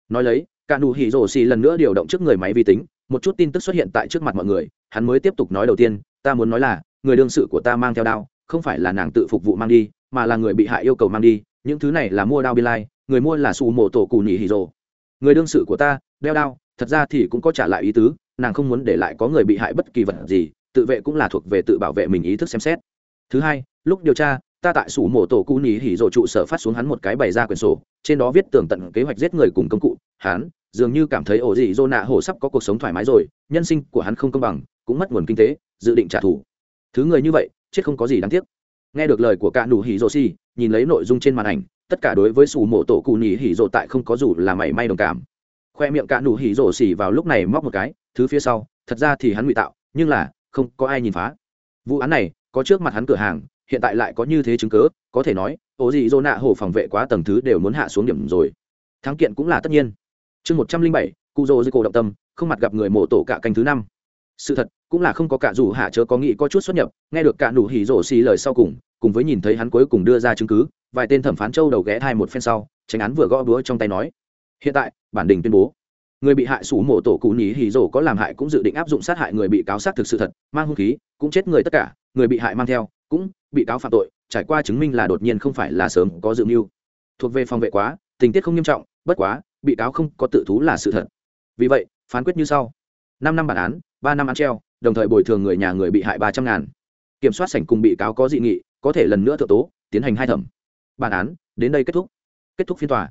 Nói lấy, cả nụ hỉ rổ xì lần nữa điều động trước người máy vi tính, một chút tin tức xuất hiện tại trước mặt mọi người, hắn mới tiếp tục nói đầu tiên, ta muốn nói là, người đương sự của ta mang theo đao, không phải là nàng tự phục vụ mang đi, mà là người bị hại yêu cầu mang đi, những thứ này là mua đao bi lai, người mua là su mộ tổ cù nhị hỉ rồ người đương sự của ta, đeo đao, thật ra thì cũng có trả lại ý tứ nàng không muốn để lại có người bị hại bất kỳ vật gì, tự vệ cũng là thuộc về tự bảo vệ mình ý thức xem xét. Thứ hai, lúc điều tra, ta tại sủ mổ tổ cụ nhì hỉ rộ trụ sở phát xuống hắn một cái bày ra quyển sổ, trên đó viết tường tận kế hoạch giết người cùng công cụ. Hắn dường như cảm thấy ổ dị dô nạ hổ sắp có cuộc sống thoải mái rồi, nhân sinh của hắn không công bằng, cũng mất nguồn kinh tế, dự định trả thù. Thứ người như vậy, chết không có gì đáng tiếc. Nghe được lời của cả đủ hỉ rộ xì nhìn lấy nội dung trên màn ảnh, tất cả đối với sủ mổ tổ cụ nhì hỉ rộ tại không có dù là mảy may đồng cảm. Khoe miệng cả đủ hỉ rộ xỉ vào lúc này móc một cái thứ phía sau, thật ra thì hắn ngụy tạo, nhưng là, không có ai nhìn phá. Vụ án này, có trước mặt hắn cửa hàng, hiện tại lại có như thế chứng cớ có thể nói, ổ gì dô nạ hồ phòng vệ quá tầng thứ đều muốn hạ xuống điểm rồi. Thắng kiện cũng là tất nhiên. Chương một trăm linh bảy, cụ rô dư cổ động tâm, không mặt gặp người mộ tổ cả canh thứ năm. Sự thật, cũng là không có cả dù hạ chớ có nghĩ có chút xuất nhập, nghe được cả đủ hỉ rổ xì lời sau cùng cùng với nhìn thấy hắn cuối cùng đưa ra chứng cứ, vài tên thẩm phán châu đầu ghé thai một phen sau, tránh án vừa gõ búa trong tay nói, hiện tại, bản đình tuyên bố người bị hại sủ mổ tổ cụ nhí hì rổ có làm hại cũng dự định áp dụng sát hại người bị cáo sát thực sự thật, mang hung khí, cũng chết người tất cả, người bị hại mang theo, cũng bị cáo phạm tội, trải qua chứng minh là đột nhiên không phải là sớm có dự mưu. Thuộc về phòng vệ quá, tình tiết không nghiêm trọng, bất quá, bị cáo không có tự thú là sự thật. Vì vậy, phán quyết như sau. Năm năm bản án, ba năm án treo, đồng thời bồi thường người nhà người bị hại ba trăm ngàn. Kiểm soát sảnh cùng bị cáo có dị nghị, có thể lần nữa thượng tố, tiến hành hai thẩm. Bản án, đến đây kết thúc. Kết thúc phiên tòa.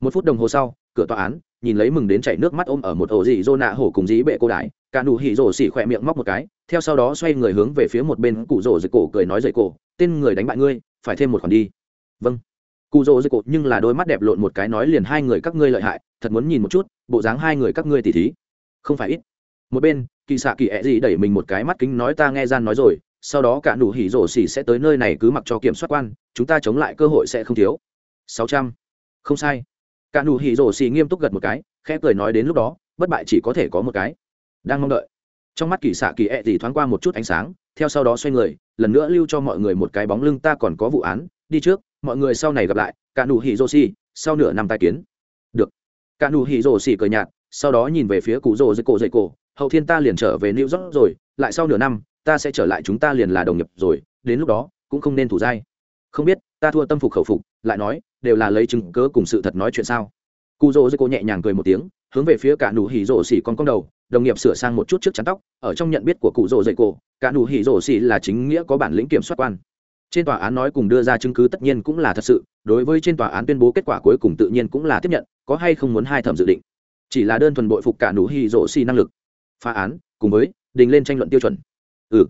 Một phút đồng hồ sau, cửa tòa án nhìn lấy mừng đến chảy nước mắt ôm ở một ổ dị dô nạ hổ cùng dí bệ cô đại cả nụ hỉ rổ xỉ khỏe miệng móc một cái, theo sau đó xoay người hướng về phía một bên cụ rổ dây cổ cười nói dây cổ tên người đánh bại ngươi, phải thêm một khoản đi. Vâng. Cụ rổ dây cổ nhưng là đôi mắt đẹp lộn một cái nói liền hai người các ngươi lợi hại, thật muốn nhìn một chút, bộ dáng hai người các ngươi tỉ thí. Không phải ít. Một bên, kỳ xạ kỳ ẹ gì đẩy mình một cái mắt kính nói ta nghe gian nói rồi, sau đó cả nụ hỉ rổ xỉ sẽ tới nơi này cứ mặc cho kiểm soát quan, chúng ta chống lại cơ hội sẽ không thiếu. Sáu trăm. Không sai cả nụ hỉ rổ xì nghiêm túc gật một cái, khẽ cười nói đến lúc đó, bất bại chỉ có thể có một cái. Đang mong đợi. Trong mắt kỳ xạ kỳ ẹ、e、thì thoáng qua một chút ánh sáng, theo sau đó xoay người, lần nữa lưu cho mọi người một cái bóng lưng ta còn có vụ án, đi trước, mọi người sau này gặp lại, cả nụ hỉ rổ xì, sau nửa năm tai kiến. Được. Cả nụ hỉ rổ xì cười nhạt, sau đó nhìn về phía cụ rổ dây cổ dây cổ, hậu thiên ta liền trở về new york rồi, lại sau nửa năm, ta sẽ trở lại chúng ta liền là đồng nghiệp rồi, đến lúc đó, cũng không nên thủ dai. Không biết ta thua tâm phục khẩu phục, lại nói, đều là lấy chứng cớ cùng sự thật nói chuyện sao? Cụ rỗ dây cô nhẹ nhàng cười một tiếng, hướng về phía cả nụ hỉ rỗ xỉ con con đầu, đồng nghiệp sửa sang một chút trước chắn tóc, ở trong nhận biết của cụ rỗ dây cô cả nụ hỉ rỗ xỉ là chính nghĩa có bản lĩnh kiểm soát quan. Trên tòa án nói cùng đưa ra chứng cứ tất nhiên cũng là thật sự, đối với trên tòa án tuyên bố kết quả cuối cùng tự nhiên cũng là tiếp nhận, có hay không muốn hai thẩm dự định. Chỉ là đơn thuần bội phục cả nụ hỉ rỗ xỉ năng lực. Phá án, cùng với, đình lên tranh luận tiêu chuẩn. Ừ.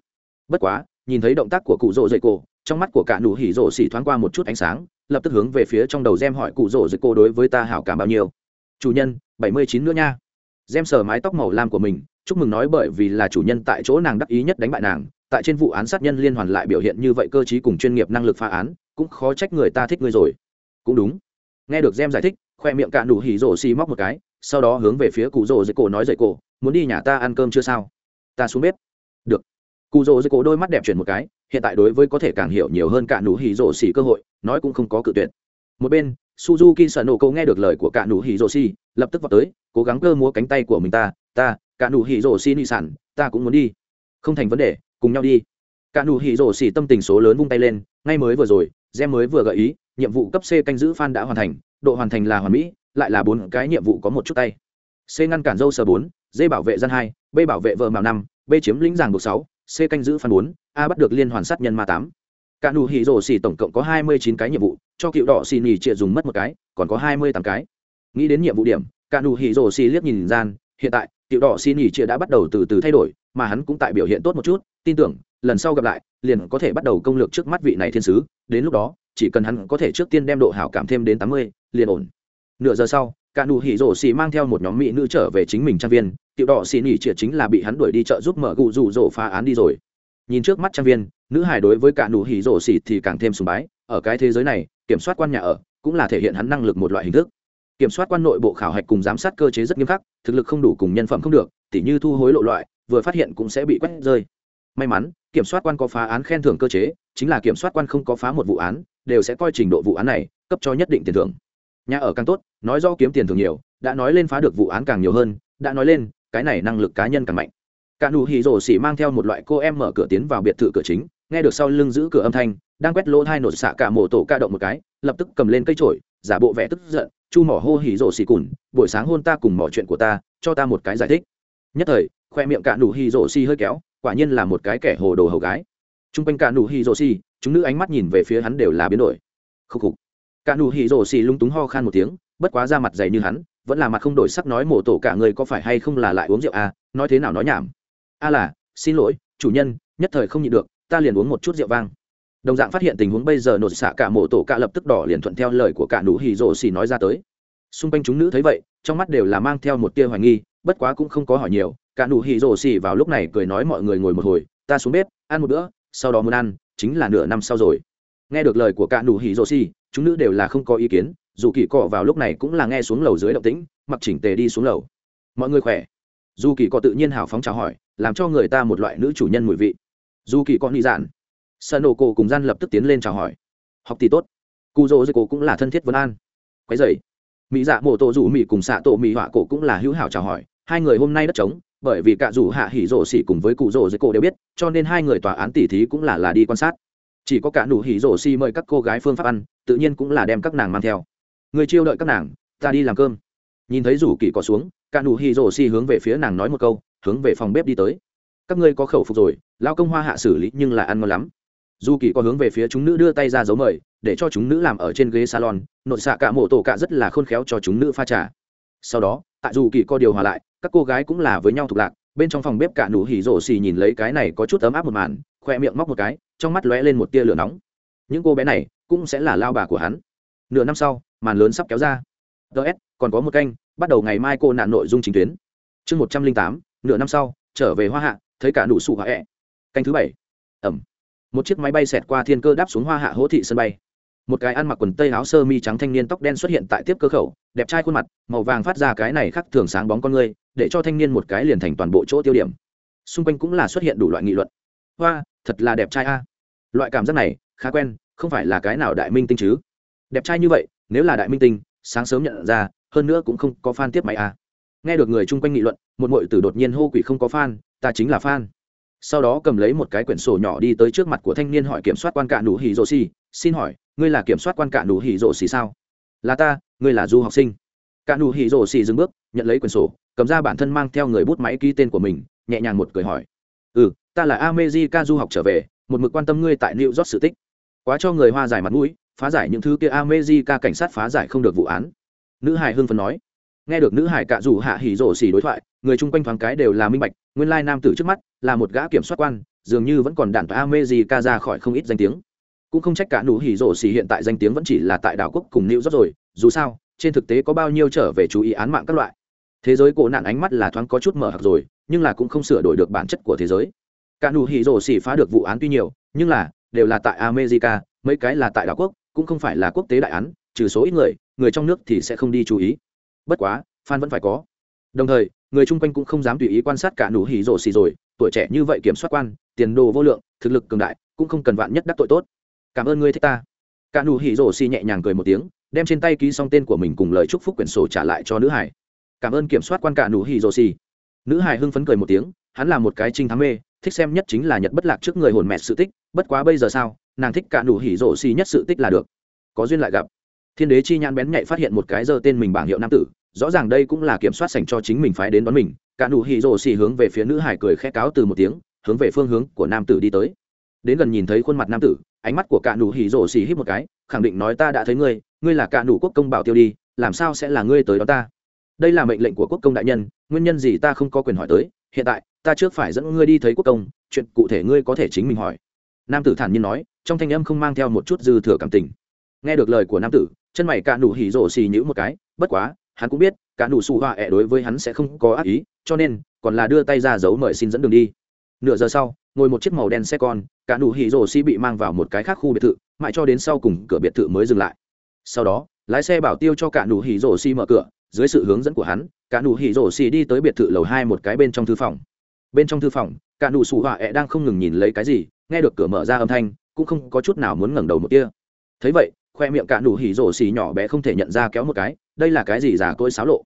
Bất quá nhìn thấy động tác của cụ rỗ dậy cổ, trong mắt của cả nụ hỉ rỗ xỉ thoáng qua một chút ánh sáng, lập tức hướng về phía trong đầu gem hỏi cụ rỗ dậy cổ đối với ta hảo cảm bao nhiêu. Chủ nhân, bảy mươi chín nữa nha. Gem sờ mái tóc màu lam của mình, chúc mừng nói bởi vì là chủ nhân tại chỗ nàng đắc ý nhất đánh bại nàng, tại trên vụ án sát nhân liên hoàn lại biểu hiện như vậy cơ chí cùng chuyên nghiệp năng lực phá án, cũng khó trách người ta thích ngươi rồi. Cũng đúng. Nghe được gem giải thích, khoe miệng cạn đủ hỉ rổ xì móc một cái, sau đó hướng về phía cụ rổ dậy cổ nói dậy cổ, muốn đi nhà ta ăn cơm chưa sao? Ta xuống bếp cụ rỗ dưới cổ đôi mắt đẹp chuyển một cái, hiện tại đối với có thể càng hiểu nhiều hơn cả nụ hỉ rỗ xỉ cơ hội, nói cũng không có cự tuyệt. Một bên, suzuki sợ nổ cô nghe được lời của cả nụ hỉ rỗ xỉ, lập tức vào tới, cố gắng cơ múa cánh tay của mình ta ta, cả nụ hỉ rỗ xỉ nị sản, ta cũng muốn đi. Không thành vấn đề, cùng nhau đi. Cả nụ hỉ rỗ xỉ tâm tình số lớn vung tay lên, ngay mới vừa rồi, gem mới vừa gợi ý, nhiệm vụ cấp c canh giữ phan đã hoàn thành, độ hoàn thành là hoàn mỹ, lại là bốn cái nhiệm vụ có một chút tay. C ngăn cản dâu sờ bốn, d bảo vệ dân hai, b bảo vệ vợ mạo năm, b chiếm lĩnh giảng độ sáu c canh giữ phán bốn, a bắt được liên hoàn sát nhân ma tám. Cả nụ hỉ rổ xỉ tổng cộng có hai mươi chín cái nhiệm vụ, cho cựu đỏ xì nhì trịa dùng mất một cái, còn có hai mươi tám cái. Nghĩ đến nhiệm vụ điểm, cả nụ hỉ rổ xỉ liếc nhìn gian, hiện tại, cựu đỏ xì nhì trịa đã bắt đầu từ từ thay đổi, mà hắn cũng tại biểu hiện tốt một chút, tin tưởng, lần sau gặp lại, liền có thể bắt đầu công lược trước mắt vị này thiên sứ, đến lúc đó, chỉ cần hắn có thể trước tiên đem độ hảo cảm thêm đến tám mươi, liền ổn. Nửa giờ sau cả nụ hỉ rổ xì mang theo một nhóm mỹ nữ trở về chính mình trang viên, tiểu đỏ xì nỉ chĩa chính là bị hắn đuổi đi chợ giúp mở gụ rủ rổ phá án đi rồi. Nhìn trước mắt trang viên, nữ hài đối với cả nụ hỉ rổ xì thì càng thêm sùng bái, ở cái thế giới này, kiểm soát quan nhà ở cũng là thể hiện hắn năng lực một loại hình thức. Kiểm soát quan nội bộ khảo hạch cùng giám sát cơ chế rất nghiêm khắc, thực lực không đủ cùng nhân phẩm không được, tỉ như thu hối lộ loại, vừa phát hiện cũng sẽ bị quét rơi. May mắn, kiểm soát quan có phá án khen thưởng cơ chế, chính là kiểm soát quan không có phá một vụ án, đều sẽ coi trình độ vụ án này, cấp cho nhất định tiền thưởng. Nhà ở càng tốt nói rõ kiếm tiền thường nhiều, đã nói lên phá được vụ án càng nhiều hơn, đã nói lên, cái này năng lực cá nhân càng mạnh. Cả nụ hỉ rổ xỉ mang theo một loại cô em mở cửa tiến vào biệt thự cửa chính, nghe được sau lưng giữ cửa âm thanh, đang quét lỗ thai nổ xạ cả mổ tổ ca động một cái, lập tức cầm lên cây trổi giả bộ vẻ tức giận, chu mỏ hô hỉ rổ xỉ cùn, buổi sáng hôn ta cùng mỏ chuyện của ta, cho ta một cái giải thích. Nhất thời, khoe miệng cả nụ hỉ rổ xỉ hơi kéo, quả nhiên là một cái kẻ hồ đồ hầu gái. T r quanh cả nụ hỉ rổ xỉ, chúng nữ ánh mắt nhìn về phía hắn đều là biến đổi. Khúc khục. Cả nụ hỉ rổ xỉ lung túng ho khan một tiếng bất quá ra mặt dày như hắn, vẫn là mặt không đổi sắc nói mổ tổ cả người có phải hay không là lại uống rượu à nói thế nào nói nhảm. A là, xin lỗi, chủ nhân, nhất thời không nhịn được, ta liền uống một chút rượu vang. Đồng dạng phát hiện tình huống bây giờ nổ xạ cả mổ tổ cả lập tức đỏ liền thuận theo lời của cả nụ hì rồ xì nói ra tới. Xung quanh chúng nữ thấy vậy, trong mắt đều là mang theo một tia hoài nghi, bất quá cũng không có hỏi nhiều, cả nụ hì rồ xì vào lúc này cười nói mọi người ngồi một hồi, ta xuống bếp, ăn một bữa, sau đó muốn ăn, chính là nửa năm sau rồi. Nghe được lời của cả nụ hì rồ xì chúng nữ đều là không có ý kiến dù kỳ cọ vào lúc này cũng là nghe xuống lầu dưới động tĩnh, mặc chỉnh tề đi xuống lầu. Mọi người khỏe? Dù kỳ cọ tự nhiên hào phóng chào hỏi, làm cho người ta một loại nữ chủ nhân mùi vị. Dù kỳ cọ nghĩ dạn. Sân đồ cổ cùng gian lập tức tiến lên chào hỏi. Học thì tốt. Cụ dỗ dây cổ cũng là thân thiết vấn an. Quấy dày mỹ dạ mổ tổ rủ mỹ cùng xạ tổ mỹ họa cổ cũng là hữu hảo chào hỏi. Hai người hôm nay đất trống, bởi vì cả rủ hạ hỉ rổ xỉ cùng với cụ rổ dưới cổ đều biết, cho nên hai người tòa án tỉ thí cũng là là đi quan sát. Chỉ có cả nụ hỉ rổ xỉ mời các cô gái phương pháp ăn, tự nhiên cũng là đem các nàng mang theo người chiêu đợi các nàng, ta đi làm cơm. Nhìn thấy rủ kỳ có xuống, cả nụ hì rổ xì hướng về phía nàng nói một câu, hướng về phòng bếp đi tới. Các ngươi có khẩu phục rồi, lao công hoa hạ xử lý nhưng là ăn ngon lắm. Dù kỳ có hướng về phía chúng nữ đưa tay ra dấu mời, để cho chúng nữ làm ở trên ghế salon, nội xạ cả mộ tổ cả rất là khôn khéo cho chúng nữ pha trà. Sau đó, tại dù kỳ có điều hòa lại, các cô gái cũng là với nhau thuộc lạc, bên trong phòng bếp cả nụ hỉ rổ xì nhìn lấy cái này có chút ấm áp một màn, khoe miệng móc một cái, trong mắt lóe lên một tia lửa nóng. Những cô bé này cũng sẽ là lao bà của hắn. Nửa năm sau màn lớn sắp kéo ra. Ts còn có một canh, bắt đầu ngày mai cô nạn nội dung chính tuyến. Chương một trăm linh tám, nửa năm sau, trở về hoa hạ, thấy cả nụ sụ hạ ẹ、e. canh thứ bảy. Ẩm. Một chiếc máy bay xẹt qua thiên cơ đáp xuống hoa hạ hỗ thị sân bay. Một cái ăn mặc quần tây áo sơ mi trắng thanh niên tóc đen xuất hiện tại tiếp cơ khẩu, đẹp trai khuôn mặt, màu vàng phát ra cái này khác thường sáng bóng con người, để cho thanh niên một cái liền thành toàn bộ chỗ tiêu điểm. Xung quanh cũng là xuất hiện đủ loại nghị luận. Hoa, thật là đẹp trai a. Loại cảm giác này, khá quen, không phải là cái nào đại minh tinh chứ? Đẹp trai như vậy nếu là đại minh tinh, sáng sớm nhận ra, hơn nữa cũng không có fan tiếp máy à. nghe được người chung quanh nghị luận, một mội tử đột nhiên hô quỷ không có fan, ta chính là fan. Sau đó cầm lấy một cái quyển sổ nhỏ đi tới trước mặt của thanh niên hỏi kiểm soát quan cạ nụ hỉ rồ xì, xin hỏi, ngươi là kiểm soát quan cạ nụ hỉ rồ xì sao? Là ta, ngươi là du học sinh. Cạ nụ hỉ rồ xì dừng bước, nhận lấy quyển sổ, cầm ra bản thân mang theo người bút máy ký tên của mình, nhẹ nhàng một cười hỏi. Ừ ta là ameji ca du học trở về, một mực quan tâm ngươi tại liệu york sự tích. Quá cho người hoa dài mặt mũi phá giải những thứ kia America cảnh sát phá giải không được vụ án. Nữ Hải hưng phấn nói. Nghe được nữ Hải cạ rủ hạ hỉ rồ xì đối thoại, người chung quanh thoáng cái đều là minh bạch, nguyên lai nam tử trước mắt là một gã kiểm soát quan, dường như vẫn còn đản America ra khỏi không ít danh tiếng. Cũng không trách cả nụ hỉ rồ xì hiện tại danh tiếng vẫn chỉ là tại đảo quốc cùng New York rồi, dù sao, trên thực tế có bao nhiêu trở về chú ý án mạng các loại. Thế giới cổ nạn ánh mắt là thoáng có chút mở hặc rồi, nhưng là cũng không sửa đổi được bản chất của thế giới. Cả nụ hỉ rồ xì phá được vụ án tuy nhiều, nhưng là đều là tại America, mấy cái là tại đảo quốc, cũng không phải là quốc tế đại án, trừ số ít người người trong nước thì sẽ không đi chú ý. Bất quá, fan vẫn phải có. Đồng thời, người chung quanh cũng không dám tùy ý quan sát cả nụ hỉ rổ xì rồi, tuổi trẻ như vậy kiểm soát quan, tiền đồ vô lượng, thực lực cường đại, cũng không cần vạn nhất đắc tội tốt. Cảm ơn ngươi thích ta. Cả nụ hỉ rổ xì nhẹ nhàng cười một tiếng, đem trên tay ký xong tên của mình cùng lời chúc phúc quyển sổ trả lại cho nữ hải. Cảm ơn kiểm soát quan cả nụ hỉ rổ xì. Nữ hải hưng phấn cười một tiếng, hắn là một cái trinh thám mê thích xem nhất chính là nhật bất lạc trước người hồn mẹ sự tích, bất quá bây giờ sao, nàng thích cả nụ hỉ rổ xì nhất sự tích là được. Có duyên lại gặp. Thiên đế chi nhãn bén nhạy phát hiện một cái giờ tên mình bảng hiệu nam tử, rõ ràng đây cũng là kiểm soát sành cho chính mình phái đến đón mình, cả nụ hỉ rổ xì hướng về phía nữ hải cười khẽ cáo từ một tiếng, hướng về phương hướng của nam tử đi tới. Đến gần nhìn thấy khuôn mặt nam tử, ánh mắt của cả nụ hỉ rổ xì hít một cái, khẳng định nói ta đã thấy ngươi ngươi là cả nụ quốc công bảo tiêu đi, làm sao sẽ là ngươi tới đó ta? Đây là mệnh lệnh của quốc công đại nhân, nguyên nhân gì ta không có quyền hỏi tới, hiện tại ta trước phải dẫn ngươi đi thấy quốc công, chuyện cụ thể ngươi có thể chính mình hỏi. Nam tử thản nhiên nói, trong thanh âm không mang theo một chút dư thừa cảm tình. Nghe được lời của nam tử, chân mày cả nụ hỉ rổ xì nhữ một cái, bất quá, hắn cũng biết, cả nụ xù hoa ẹ đối với hắn sẽ không có ác ý, cho nên, còn là đưa tay ra giấu mời xin dẫn đường đi. Nửa giờ sau, ngồi một chiếc màu đen xe con, cả nụ hỉ rổ xì bị mang vào một cái khác khu biệt thự, mãi cho đến sau cùng cửa biệt thự mới dừng lại. Sau đó, lái xe bảo tiêu cho cả nụ hỉ rổ xì mở cửa, dưới sự hướng dẫn của hắn, cả nụ hỉ rổ xì đi tới biệt thự lầu hai một cái bên trong thư phòng bên trong thư phòng, cả nụ sủ họa ẹ đang không ngừng nhìn lấy cái gì, nghe được cửa mở ra âm thanh, cũng không có chút nào muốn ngẩng đầu một kia thấy vậy, khoe miệng cả nụ hỉ rổ xì nhỏ bé không thể nhận ra kéo một cái, đây là cái gì giả tôi xáo lộ?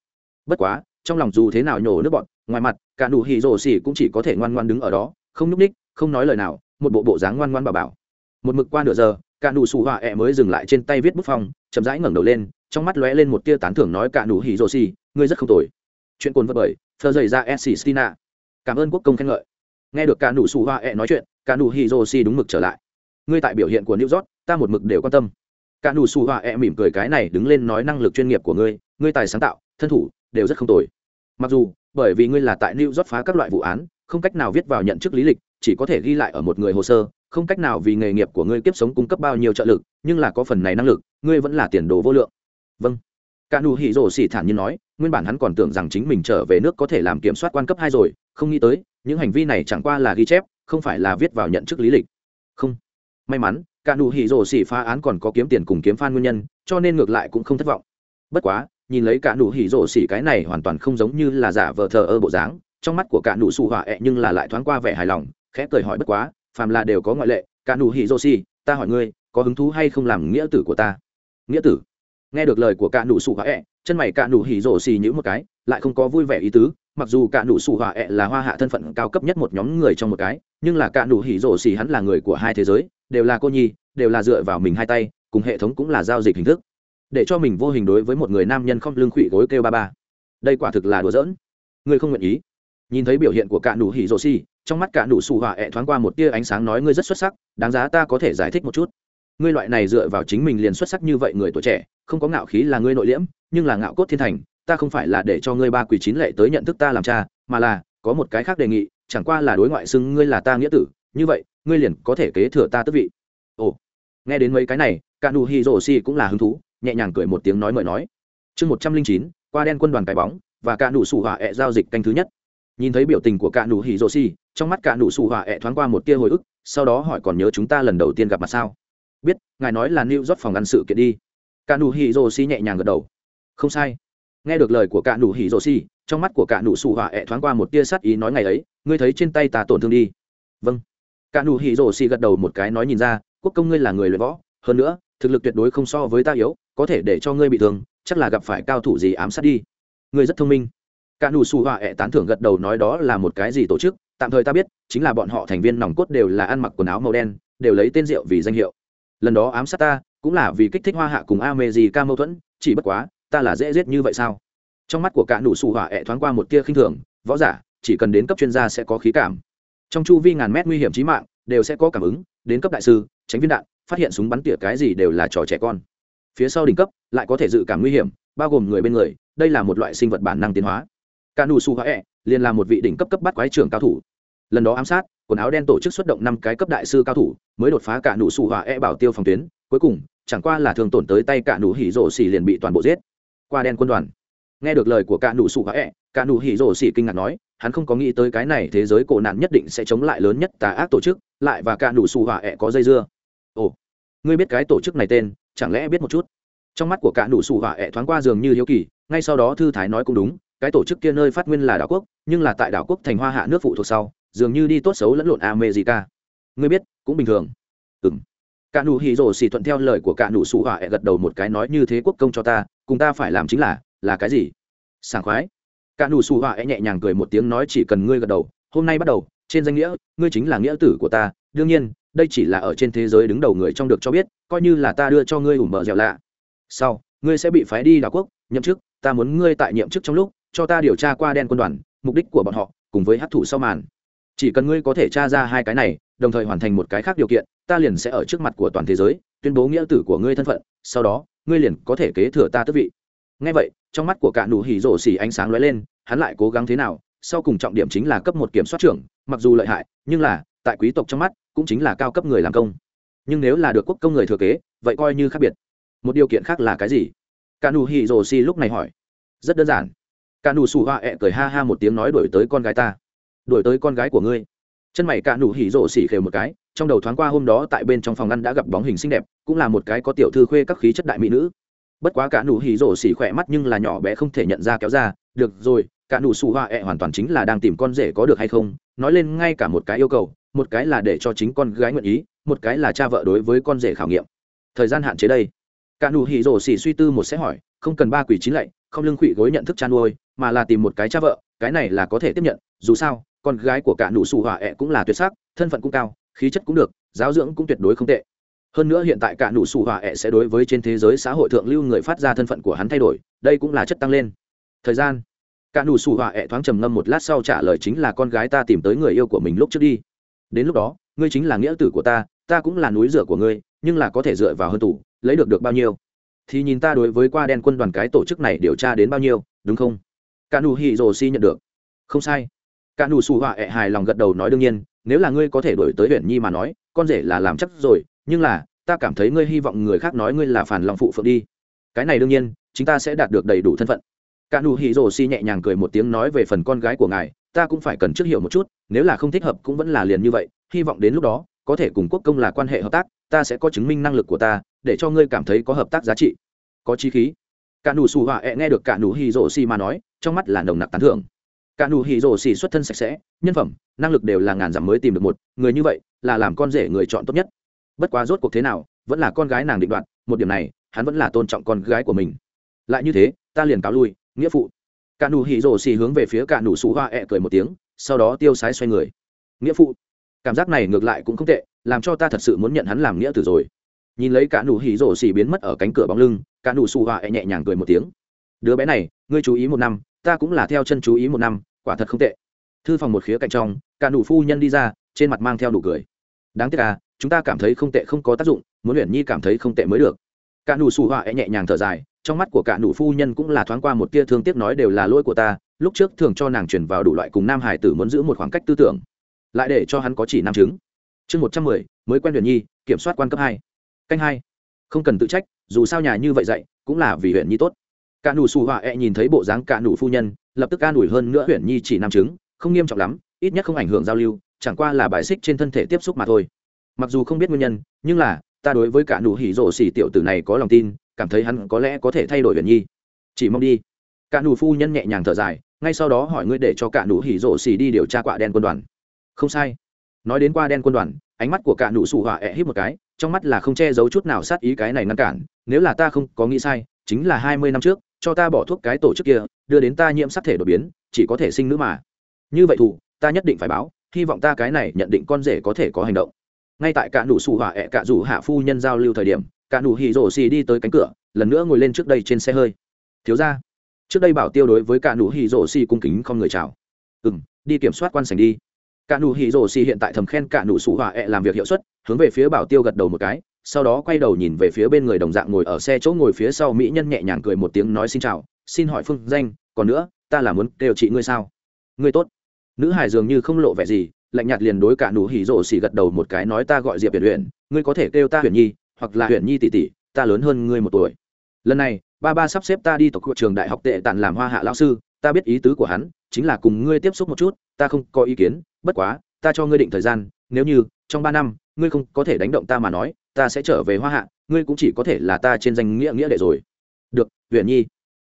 Bất quá, trong lòng dù thế nào nhổ nước bọn ngoài mặt, cả nụ hỉ rổ xì cũng chỉ có thể ngoan ngoan đứng ở đó, không nhúc ních không nói lời nào, một bộ bộ dáng ngoan ngoan bảo bảo. Một mực qua nửa giờ, cả nụ sủ họa ẹ mới dừng lại trên tay viết bút phong, chậm rãi ngẩng đầu lên, trong mắt lóe lên một tia tán thưởng nói cả nụ hỉ rổ xì, ngươi rất không tồi. Chuyện cồn vật bởi thơ dày ra s xì stina cảm ơn quốc công khen ngợi. Nghe được cả nụ sủ hoa ẹ nói chuyện, cả nụ hiroshi đúng mực trở lại. Ngươi tại biểu hiện của new york, ta một mực đều quan tâm. Cả nụ sủ hoa ẹ mỉm cười cái này đứng lên nói năng lực chuyên nghiệp của ngươi ngươi tài sáng tạo, thân thủ đều rất không tồi. Mặc dù, bởi vì ngươi là tại new york phá các loại vụ án, không cách nào viết vào nhận chức lý lịch, chỉ có thể ghi lại ở một người hồ sơ, không cách nào vì nghề nghiệp của ngươi kiếp sống cung cấp bao nhiêu trợ lực, nhưng là có phần này năng lực, ngươi vẫn là tiền đồ vô lượng. Vâng. Cả nụ hỉ rổ xỉ thản nhiên nói, nguyên bản hắn còn tưởng rằng chính mình trở về nước có thể làm kiểm soát quan cấp hai rồi không nghĩ tới, những hành vi này chẳng qua là ghi chép, không phải là viết vào nhận chức lý lịch. Không. May mắn, cả nụ hỉ rổ xỉ phá án còn có kiếm tiền cùng kiếm phan nguyên nhân, cho nên ngược lại cũng không thất vọng. Bất quá, nhìn lấy cả nụ hỉ rổ xỉ cái này hoàn toàn không giống như là giả vờ thờ ơ bộ dáng, trong mắt của cả nụ sụ họa ẹ nhưng là lại thoáng qua vẻ hài lòng, khẽ cười hỏi bất quá, phàm là đều có ngoại lệ, cả nụ hỉ rổ xỉ, ta hỏi ngươi, có hứng thú hay không làm nghĩa tử của ta? Nghĩa tử? Nghe được lời của cả nụ sụ họa ẹ, chân mày cả nụ hỉ rổ xỉ nhữ một cái, lại không có vui vẻ ý tứ mặc dù cả nụ sủ hỏa ẹ là hoa hạ thân phận cao cấp nhất một nhóm người trong một cái, nhưng là cả nụ hỉ rổ xỉ hắn là người của hai thế giới, đều là cô nhi, đều là dựa vào mình hai tay, cùng hệ thống cũng là giao dịch hình thức. Để cho mình vô hình đối với một người nam nhân không lương khụy gối kêu ba ba. Đây quả thực là đùa giỡn. Ngươi không nguyện ý. Nhìn thấy biểu hiện của cả nụ hỉ rổ xỉ trong mắt cả nụ sủ hỏa ẹ thoáng qua một tia ánh sáng nói ngươi rất xuất sắc, đáng giá ta có thể giải thích một chút. Ngươi loại này dựa vào chính mình liền xuất sắc như vậy người tuổi trẻ, không có ngạo khí là ngươi nội liễm, nhưng là ngạo cốt thiên thành ta không phải là để cho ngươi ba quỷ chín lệ tới nhận thức ta làm cha mà là có một cái khác đề nghị chẳng qua là đối ngoại xưng ngươi là ta nghĩa tử như vậy ngươi liền có thể kế thừa ta tước vị. Ồ nghe đến mấy cái này cả Hiroshi cũng là hứng thú nhẹ nhàng cười một tiếng nói mời nói. Chương một trăm linh chín qua đen quân đoàn cái bóng và cả nụ ẹ giao dịch canh thứ nhất. Nhìn thấy biểu tình của cả Hiroshi, trong mắt cả nụ ẹ thoáng qua một tia hồi ức sau đó hỏi còn nhớ chúng ta lần đầu tiên gặp mặt sao? Biết ngài nói là new york phòng ăn sự kiện đi. Cả Hiroshi nhẹ nhàng gật đầu. Không sai nghe được lời của cạ nụ hỉ rồ xì, trong mắt của cạ nụ sủ hỏa ẹ thoáng qua một tia sắt ý nói ngày ấy, ngươi thấy trên tay ta tổn thương đi. Vâng. Cạ nụ hỉ rồ xì gật đầu một cái nói nhìn ra, quốc công ngươi là người luyện võ, hơn nữa, thực lực tuyệt đối không so với ta yếu, có thể để cho ngươi bị thương, chắc là gặp phải cao thủ gì ám sát đi. Ngươi rất thông minh. Cạ nụ sủ hỏa ẹ tán thưởng gật đầu nói đó là một cái gì tổ chức, tạm thời ta biết, chính là bọn họ thành viên nòng cốt đều là ăn mặc quần áo màu đen, đều lấy tên rượu vì danh hiệu. Lần đó ám sát ta, cũng là vì kích thích hoa hạ cùng a mê gì ca mâu thuẫn, chỉ bất quá ta là dễ giết như vậy sao? Trong mắt của cả nụ sủ hỏa ẹ thoáng qua một tia khinh thường, võ giả, chỉ cần đến cấp chuyên gia sẽ có khí cảm. Trong chu vi ngàn mét nguy hiểm chí mạng, đều sẽ có cảm ứng, đến cấp đại sư, tránh viên đạn, phát hiện súng bắn tỉa cái gì đều là trò trẻ con. Phía sau đỉnh cấp, lại có thể dự cảm nguy hiểm, bao gồm người bên người, đây là một loại sinh vật bản năng tiến hóa. Cả nụ sủ hỏa ẹ, liền là một vị đỉnh cấp cấp bắt quái trưởng cao thủ. Lần đó ám sát, quần áo đen tổ chức xuất động năm cái cấp đại sư cao thủ, mới đột phá cả nụ sủ hỏa ẹ bảo tiêu phòng tuyến, cuối cùng, chẳng qua là thường tổn tới tay cả nụ hỉ rổ xì liền bị toàn bộ giết qua đen quân đoàn. Nghe được lời của cả nụ sụ hãe cả nụ hỉ rổ xỉ kinh ngạc nói, hắn không có nghĩ tới cái này thế giới cổ nạn nhất định sẽ chống lại lớn nhất tà ác tổ chức, lại và cả nụ sụ hãe có dây dưa. Ồ, ngươi biết cái tổ chức này tên, chẳng lẽ biết một chút? Trong mắt của cả nụ sụ hãe thoáng qua dường như hiếu kỳ, ngay sau đó thư thái nói cũng đúng, cái tổ chức kia nơi phát nguyên là đảo quốc, nhưng là tại đảo quốc thành hoa hạ nước phụ thuộc sau, dường như đi tốt xấu lẫn lộn america. Ngươi biết, cũng bình thường. Ừng cả nụ hỉ rổ xỉ thuận theo lời của cả nụ sụ hỏa e gật đầu một cái nói, như thế quốc công cho ta cùng ta phải làm chính là là cái gì? Sảng khoái. Cả nụ xù họa nhẹ nhàng cười một tiếng nói chỉ cần ngươi gật đầu, hôm nay bắt đầu, trên danh nghĩa, ngươi chính là nghĩa tử của ta. Đương nhiên, đây chỉ là ở trên thế giới đứng đầu người trong được cho biết, coi như là ta đưa cho ngươi ủ mở dẻo lạ. Sau, ngươi sẽ bị phái đi đảo quốc, nhậm chức, ta muốn ngươi tại nhiệm chức trong lúc, cho ta điều tra qua đen quân đoàn, mục đích của bọn họ, cùng với hát thủ sau màn. Chỉ cần ngươi có thể tra ra hai cái này, đồng thời hoàn thành một cái khác điều kiện, ta liền sẽ ở trước mặt của toàn thế giới, tuyên bố nghĩa tử của ngươi thân phận, sau đó ngươi liền có thể kế thừa ta tước vị. Ngay vậy, trong mắt của cả nụ hỉ rổ xỉ ánh sáng lóe lên, hắn lại cố gắng thế nào, sau cùng trọng điểm chính là cấp một kiểm soát trưởng, mặc dù lợi hại, nhưng là, tại quý tộc trong mắt, cũng chính là cao cấp người làm công. Nhưng nếu là được quốc công người thừa kế, vậy coi như khác biệt. Một điều kiện khác là cái gì? Cả nụ hỉ rổ xỉ lúc này hỏi. Rất đơn giản. Cả nụ sủ hoa ẹ cười ha ha một tiếng nói đổi tới con gái ta. Đổi tới con gái của ngươi. Chân mày cả nụ hỉ rổ xỉ khều một cái trong đầu thoáng qua hôm đó tại bên trong phòng ăn đã gặp bóng hình xinh đẹp, cũng là một cái có tiểu thư khuê các khí chất đại mỹ nữ. Bất quá cả nụ hỉ rổ xỉ khỏe mắt nhưng là nhỏ bé không thể nhận ra kéo ra, được rồi, cả nụ sủ hoa ẹ hoàn toàn chính là đang tìm con rể có được hay không? Nói lên ngay cả một cái yêu cầu, một cái là để cho chính con gái nguyện ý, một cái là cha vợ đối với con rể khảo nghiệm. Thời gian hạn chế đây. Cả nụ hỉ rổ xỉ suy tư một sẽ hỏi, không cần ba quỷ chín lạy, không lưng quỷ gối nhận thức chăn nuôi, mà là tìm một cái cha vợ, cái này là có thể tiếp nhận, dù sao, con gái của cả nụ sủ hoa ẹ cũng là tuyệt sắc, thân phận cũng cao khí chất cũng được, giáo dưỡng cũng tuyệt đối không tệ. Hơn nữa hiện tại cả nụ sủ hỏa ẹ sẽ đối với trên thế giới xã hội thượng lưu người phát ra thân phận của hắn thay đổi, đây cũng là chất tăng lên. Thời gian. Cả nụ sủ hỏa ẹ thoáng trầm ngâm một lát sau trả lời chính là con gái ta tìm tới người yêu của mình lúc trước đi. Đến lúc đó, ngươi chính là nghĩa tử của ta ta cũng là núi rửa của ngươi, nhưng là có thể dựa vào hơn tủ, lấy được được bao nhiêu? Thì nhìn ta đối với qua đen quân đoàn cái tổ chức này điều tra đến bao nhiêu, đúng không? Cả nụ hỉ rồ si nhận được. Không sai. Cả nụ sủ hỏa ẹ hài lòng gật đầu nói đương nhiên nếu là ngươi có thể đổi tới huyện nhi mà nói, con rể là làm chắc rồi, nhưng là, ta cảm thấy ngươi hy vọng người khác nói ngươi là phản lòng phụ phượng đi. Cái này đương nhiên, chúng ta sẽ đạt được đầy đủ thân phận. Cả nụ hỉ rồ si nhẹ nhàng cười một tiếng nói về phần con gái của ngài, ta cũng phải cần trước hiểu một chút, nếu là không thích hợp cũng vẫn là liền như vậy, hy vọng đến lúc đó, có thể cùng quốc công là quan hệ hợp tác, ta sẽ có chứng minh năng lực của ta, để cho ngươi cảm thấy có hợp tác giá trị. Có chi khí. Cả nụ xù họa e nghe được cả nụ hỉ rồ si mà nói, trong mắt là nồng nặc tán thưởng cả nụ hỉ rổ xỉ xuất thân sạch sẽ, nhân phẩm, năng lực đều là ngàn dặm mới tìm được một, người như vậy là làm con rể người chọn tốt nhất. Bất quá rốt cuộc thế nào, vẫn là con gái nàng định đoạt, một điểm này, hắn vẫn là tôn trọng con gái của mình. Lại như thế, ta liền cáo lui, nghĩa phụ. Cả nụ hỉ rổ xỉ hướng về phía cả nụ sủ hoa ẹ e cười một tiếng, sau đó tiêu sái xoay người. Nghĩa phụ. Cảm giác này ngược lại cũng không tệ, làm cho ta thật sự muốn nhận hắn làm nghĩa tử rồi. Nhìn lấy cả nụ hỉ rổ xỉ biến mất ở cánh cửa bóng lưng, cả nụ sủ hoa ẹ e nhẹ nhàng cười một tiếng. Đứa bé này, ngươi chú ý một năm, ta cũng là theo chân chú ý một năm quả thật không tệ. Thư phòng một khía cạnh trong, cả nụ phu nhân đi ra, trên mặt mang theo nụ cười. Đáng tiếc à chúng ta cảm thấy không tệ không có tác dụng, muốn luyện nhi cảm thấy không tệ mới được. Cả nụ xù họa e nhẹ nhàng thở dài, trong mắt của cả nụ phu nhân cũng là thoáng qua một tia thương tiếc nói đều là lỗi của ta, lúc trước thường cho nàng chuyển vào đủ loại cùng nam hải tử muốn giữ một khoảng cách tư tưởng, lại để cho hắn có chỉ nam chứng. Chương một trăm mười, mới quen huyền nhi, kiểm soát quan cấp hai. Canh hai. Không cần tự trách, dù sao nhà như vậy dạy, cũng là vì huyền nhi tốt cả nụ xù họa e nhìn thấy bộ dáng cả nụ phu nhân, lập tức an ủi hơn nữa huyện nhi chỉ nam chứng, không nghiêm trọng lắm, ít nhất không ảnh hưởng giao lưu, chẳng qua là bài xích trên thân thể tiếp xúc mà thôi. Mặc dù không biết nguyên nhân, nhưng là, ta đối với cả nụ hỉ rổ xỉ tiểu tử này có lòng tin, cảm thấy hắn có lẽ có thể thay đổi huyện nhi. Chỉ mong đi. Cả nụ phu nhân nhẹ nhàng thở dài, ngay sau đó hỏi ngươi để cho cả nụ hỉ rổ xỉ đi điều tra quạ đen quân đoàn. Không sai. Nói đến qua đen quân đoàn, ánh mắt của cả nụ sủ họa ẹ hít một cái, trong mắt là không che giấu chút nào sát ý cái này ngăn cản, nếu là ta không có nghĩ sai, chính là hai mươi năm trước cho ta bỏ thuốc cái tổ chức kia, đưa đến ta nhiễm sắc thể đột biến, chỉ có thể sinh nữ mà. Như vậy thủ, ta nhất định phải báo, hy vọng ta cái này nhận định con rể có thể có hành động. Ngay tại cả nụ sủ hỏa ẹ cả rủ hạ phu nhân giao lưu thời điểm, cả nụ hỉ rổ xì đi tới cánh cửa, lần nữa ngồi lên trước đây trên xe hơi. Thiếu ra trước đây bảo tiêu đối với cả nụ hỉ rổ xì cung kính không người chào. Ừ m đi kiểm soát quan sành đi. Cả nụ hỉ rổ xì hiện tại thầm khen cả nụ sủ hỏa ẹ làm việc hiệu suất, hướng về phía bảo tiêu gật đầu một cái sau đó quay đầu nhìn về phía bên người đồng dạng ngồi ở xe chỗ ngồi phía sau mỹ nhân nhẹ nhàng cười một tiếng nói xin chào, xin hỏi phương danh, còn nữa, ta là muốn kêu chị ngươi sao? Ngươi tốt. Nữ hải dường như không lộ vẻ gì, lạnh nhạt liền đối cả nụ hỉ rộ xỉ gật đầu một cái nói ta gọi diệp huyền huyền ngươi có thể kêu ta huyền nhi, hoặc là huyền nhi tỷ tỷ, ta lớn hơn ngươi một tuổi. Lần này, ba ba sắp xếp ta đi tộc hội trường đại học tệ tàn làm hoa hạ lão sư, ta biết ý tứ của hắn, chính là cùng ngươi tiếp xúc một chút, ta không có ý kiến, bất quá, ta cho ngươi định thời gian, nếu như trong ba năm, ngươi không có thể đánh động ta mà nói ta sẽ trở về hoa hạ ngươi cũng chỉ có thể là ta trên danh nghĩa nghĩa đệ rồi. Được huyện nhi.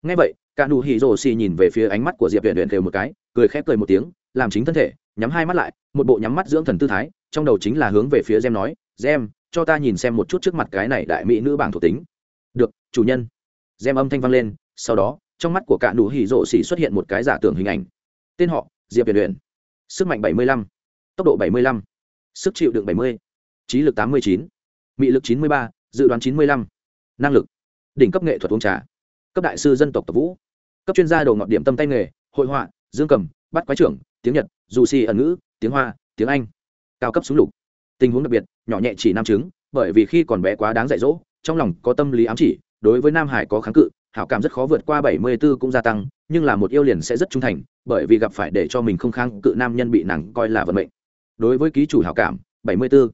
Ngay vậy cả nụ hỉ rồ xì nhìn về phía ánh mắt của diệp huyện huyện đều một cái cười khép cười một tiếng làm chính thân thể nhắm hai mắt lại một bộ nhắm mắt dưỡng thần tư thái trong đầu chính là hướng về phía gem nói gem cho ta nhìn xem một chút trước mặt cái này đại mỹ nữ bảng thuộc tính. Được chủ nhân. Gem âm thanh vang lên sau đó trong mắt của cả nụ hỉ rộ xỉ xuất hiện một cái giả tưởng hình ảnh. Tên họ diệp huyền huyền sức mạnh 75, tốc độ 75, sức chịu đựng 70, trí lực 89, mị lực chín mươi ba, dự đoán chín mươi lăm. Năng lực. Đỉnh cấp nghệ thuật uống trà. Cấp đại sư dân tộc tộc vũ. Cấp chuyên gia đồ ngọt điểm tâm tay nghề, hội họa, dương cầm, bắt quái trưởng, tiếng nhật, dù xì si ẩn ngữ, tiếng hoa, tiếng anh. Cao cấp súng lục. Tình huống đặc biệt, nhỏ nhẹ chỉ nam chứng, bởi vì khi còn bé quá đáng dạy dỗ, trong lòng có tâm lý ám chỉ, đối với nam hải có kháng cự, hảo cảm rất khó vượt qua bảy mươi 74 cũng gia tăng, nhưng là một yêu liền sẽ rất trung thành, bởi vì gặp phải để cho mình không kháng cự nam nhân bị nặng coi là vận mệnh. Đối với ký chủ hảo cảm, bảy mươi 74.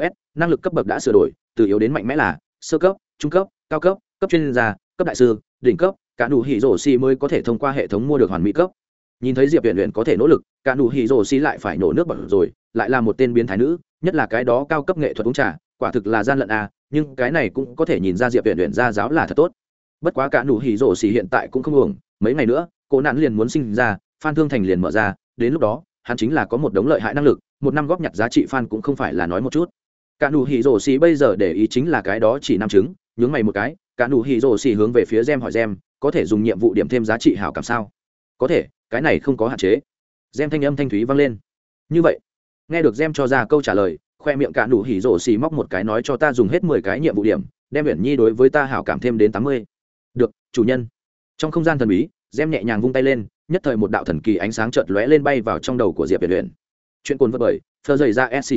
ds năng lực cấp bậc đã sửa đổi, từ yếu đến mạnh mẽ là sơ cấp, trung cấp, cao cấp cấp chuyên gia, cấp đại sư, đỉnh cấp, cả nụ hỉ rổ xi mới có thể thông qua hệ thống mua được hoàn mỹ cấp. Nhìn thấy diệp viện luyện có thể nỗ lực, cả nụ hỉ rổ xi lại phải nổ nước bẩn rồi, lại là một tên biến thái nữ, nhất là cái đó cao cấp nghệ thuật uống trà, quả thực là gian lận à nhưng cái này cũng có thể nhìn ra diệp viện luyện ra giáo là thật tốt. Bất quá cả nụ hỉ rổ xi hiện tại cũng không uổng, mấy ngày nữa, cô nạn liền muốn sinh ra, phan thương thành liền mở ra, đến lúc đó, hắn chính là có một đống lợi hại năng lực, một năm góp nhặt giá trị phan cũng không phải là nói một chút cả nụ hỉ rổ xì bây giờ để ý chính là cái đó chỉ năm chứng nhướng mày một cái, cả nụ hỉ rổ xì hướng về phía gem hỏi gem, có thể dùng nhiệm vụ điểm thêm giá trị hảo cảm sao? Có thể, cái này không có hạn chế. Gem thanh âm thanh thúy vang lên. Như vậy, nghe được gem cho ra câu trả lời, khoe miệng cả nụ hỉ rổ xì móc một cái nói cho ta dùng hết mười cái nhiệm vụ điểm, đem uyển nhi đối với ta hảo cảm thêm đến tám mươi. Được, chủ nhân. Trong không gian thần bí, gem nhẹ nhàng vung tay lên, nhất thời một đạo thần kỳ ánh sáng chợt lóe lên bay vào trong đầu của diệp uyển uyển. Chuyện cồn vật bởi, thơ dày dạ ra s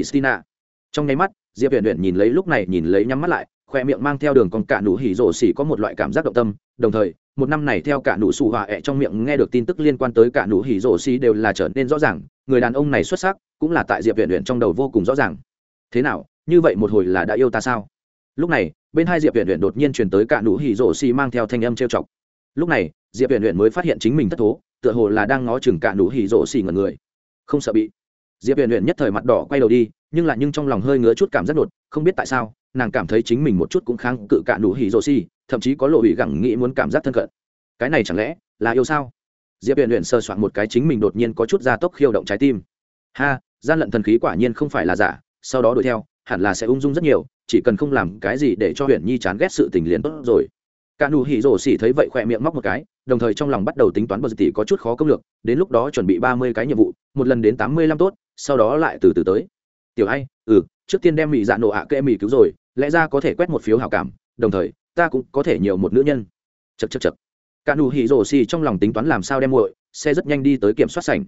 trong nháy mắt diệp huyền huyền nhìn lấy lúc này nhìn lấy nhắm mắt lại, khoe miệng mang theo đường còn cả nụ hỉ rổ xỉ có một loại cảm giác động tâm. Đồng thời, một năm này theo cả nụ sủ hòa ẹ trong miệng nghe được tin tức liên quan tới cả nụ hỉ rổ xỉ đều là trở nên rõ ràng, người đàn ông này xuất sắc, cũng là tại diệp huyền huyền trong đầu vô cùng rõ ràng. Thế nào, như vậy một hồi là đã yêu ta sao? Lúc này, bên hai diệp huyền huyền đột nhiên truyền tới cả nụ hỉ rổ xỉ mang theo thanh âm trêu chọc. Lúc này, diệp huyền huyền mới phát hiện chính mình thất thố, tựa hồ là đang ngó chừng cả nụ hỉ rổ xỉ ngẩn người. Không sợ bị diệp huyền huyền nhất thời mặt đỏ quay đầu đi nhưng lại nhưng trong lòng hơi ngứa chút cảm giác đột, không biết tại sao, nàng cảm thấy chính mình một chút cũng kháng cự cả nụ hỉ rồ xì thậm chí có lộ ủy gẳng nghĩ muốn cảm giác thân cận. Cái này chẳng lẽ là yêu sao? Diệp huyền huyền sơ soạn một cái chính mình đột nhiên có chút gia tốc khiêu động trái tim. Ha, gian lận thần khí quả nhiên không phải là giả, sau đó đuổi theo, hẳn là sẽ ung dung rất nhiều, chỉ cần không làm cái gì để cho huyền nhi chán ghét sự tình liền tốt rồi. Cả nụ hỉ rổ xỉ thấy vậy khỏe miệng móc một cái, đồng thời trong lòng bắt đầu tính toán bờ tỷ có chút khó công lược, đến lúc đó chuẩn bị ba mươi cái nhiệm vụ, một lần đến tám mươi lăm tốt sau đó lại từ từ tới. Tiểu hay ừ trước tiên đem mỹ dạ nổ ạ à kệ mỹ cứu rồi, lẽ ra có thể quét một phiếu hào cảm, đồng thời, ta cũng có thể nhiều một nữ nhân. Chật chật chật cả nụ hỉ rổ xì trong lòng tính toán làm sao đem muội, xe rất nhanh đi tới kiểm soát sảnh.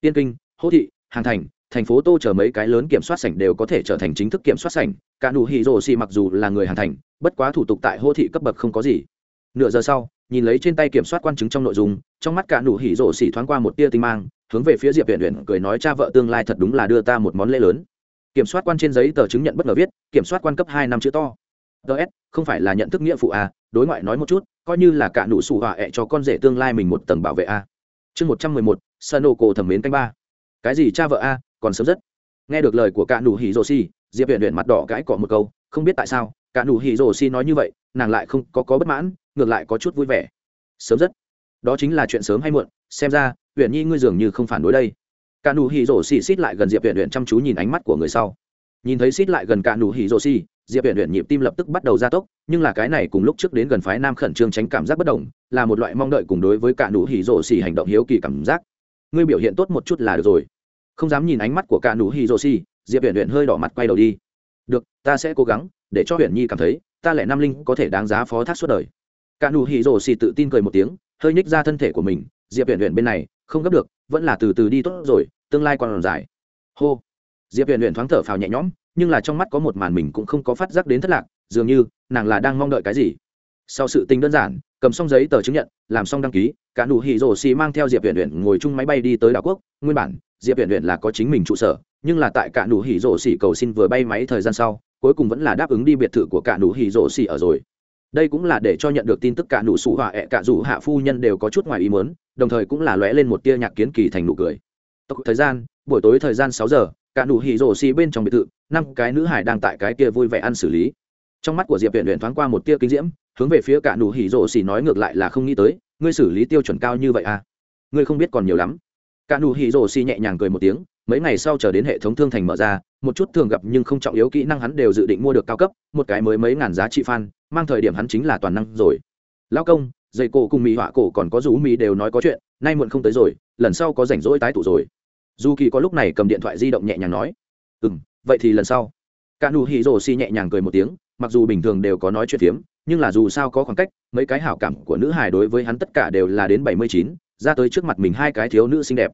Tiên kinh hỗ thị, hàng thành thành phố tô chờ mấy cái lớn kiểm soát sảnh đều có thể trở thành chính thức kiểm soát sảnh. Cả nụ hỉ rổ xì mặc dù là người hàng thành, bất quá thủ tục tại hỗ thị cấp bậc không có gì. Nửa giờ sau nhìn lấy trên tay kiểm soát quan chứng trong nội dung trong mắt cả nụ hỉ rộ xỉ thoáng qua một tia tinh mang hướng về phía diệp viện viện cười nói cha vợ tương lai thật đúng là đưa ta một món lễ lớn. Kiểm soát quan trên giấy tờ chứng nhận bất ngờ viết kiểm soát quan cấp hai năm chữ to. Ts không phải là nhận thức nghĩa phụ à đối ngoại nói một chút coi như là cả nụ sủ hỏa ẹ cho con rể tương lai mình một tầng bảo vệ a chương một trăm mười một sano cổ thẩm mến canh ba. Cái gì cha vợ a à, còn sớm rất. Nghe được lời của cả nụ hỉ rộ xỉ diệp viện viện mặt đỏ cãi cọ một câu không biết tại sao cả nụ hỉ rộ xỉ nói như vậy nàng lại không có có bất mãn ngược lại có chút vui vẻ. Sớm rất. Đó chính là chuyện sớm hay muộn, xem ra huyện nhi ngươi dường như không phản đối đây. Cả nụ hỉ rổ xì xít lại gần diệp huyện huyện chăm chú nhìn ánh mắt của người sau. Nhìn thấy xít lại gần cả nụ hỉ rổ xì diệp huyện huyện nhịp tim lập tức bắt đầu gia tốc, nhưng là cái này cùng lúc trước đến gần phái nam khẩn trương tránh cảm giác bất đồng là một loại mong đợi cùng đối với cả nụ hỉ rổ xì hành động hiếu kỳ cảm giác. Ngươi biểu hiện tốt một chút là được rồi. Không dám nhìn ánh mắt của cả nụ hỉ rổ xì diệp huyện huyện hơi đỏ mặt quay đầu đi. Được, ta sẽ cố gắng để cho huyện nhi cảm thấy, ta lẽ nam linh có thể đáng giá phó thác suốt đời cả nụ hỉ rồ xì tự tin cười một tiếng, hơi nhích ra thân thể của mình, diệp huyền huyền bên này, không gấp được, vẫn là từ từ đi tốt rồi, tương lai còn dài. Hô. Diệp huyền huyền thoáng thở phào nhẹ nhõm, nhưng là trong mắt có một màn mình cũng không có phát giác đến thất lạc, dường như, nàng là đang mong đợi cái gì. Sau sự tình đơn giản, cầm xong giấy tờ chứng nhận, làm xong đăng ký, cả nụ hỉ rồ xì mang theo diệp huyền huyền ngồi chung máy bay đi tới đảo quốc, nguyên bản, diệp huyền huyền là có chính mình trụ sở, nhưng là tại cả nụ hỉ rồ xì cầu xin vừa bay máy thời gian sau, cuối cùng vẫn là đáp ứng đi biệt thự của cả nụ hỉ rồ xì ở rồi đây cũng là để cho nhận được tin tức cả nụ sủ họa ẹ cả dù hạ phu nhân đều có chút ngoài ý muốn, đồng thời cũng là lóe lên một tia nhạc kiến kỳ thành nụ cười. Tốc thời gian, buổi tối thời gian sáu giờ, cả nụ hỉ rổ xì bên trong biệt thự, năm cái nữ hải đang tại cái kia vui vẻ ăn xử lý. Trong mắt của diệp viện luyện thoáng qua một tia kinh diễm, hướng về phía cả nụ hỉ rổ xì nói ngược lại là không nghĩ tới, ngươi xử lý tiêu chuẩn cao như vậy à? Ngươi không biết còn nhiều lắm. Cả nụ hỉ rổ xì nhẹ nhàng cười một tiếng, mấy ngày sau chờ đến hệ thống thương thành mở ra, một chút thường gặp nhưng không trọng yếu kỹ năng hắn đều dự định mua được cao cấp, một cái mới mấy ngàn giá trị fan mang thời điểm hắn chính là toàn năng rồi. Lão công dây cổ cùng mỹ họa cổ còn có rủ mỹ đều nói có chuyện, nay muộn không tới rồi, lần sau có rảnh rỗi tái tụ rồi. Dù kỳ có lúc này cầm điện thoại di động nhẹ nhàng nói ừ m vậy thì lần sau. Cả nụ hỉ rồ xi nhẹ nhàng cười một tiếng, mặc dù bình thường đều có nói chuyện phiếm, nhưng là dù sao có khoảng cách, mấy cái hảo cảm của nữ hài đối với hắn tất cả đều là đến bảy mươi chín, ra tới trước mặt mình hai cái thiếu nữ xinh đẹp.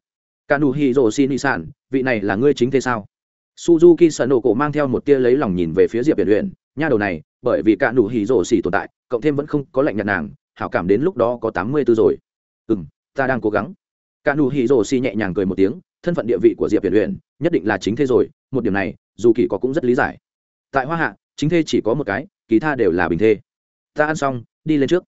Cả nụ hỉ rồ xi ni sản vị này là ngươi chính thế sao? Suzuki sợ nổ cổ mang theo một tia lấy lòng nhìn về phía diệp biển luyện nha đầu này bởi vì cả nụ hỉ rổ xỉ tồn tại, cộng thêm vẫn không có lạnh nhạt nàng, hảo cảm đến lúc đó có tám mươi b ố rồi. Ừ m ta đang cố gắng. Cả nụ hỉ rổ xỉ nhẹ nhàng cười một tiếng, thân phận địa vị của diệp viện luyện nhất định là chính thế rồi, một điểm này, dù kỳ có cũng rất lý giải. Tại hoa hạ, chính thê chỉ có một cái, kỳ tha đều là bình thê. Ta ăn xong, đi lên trước.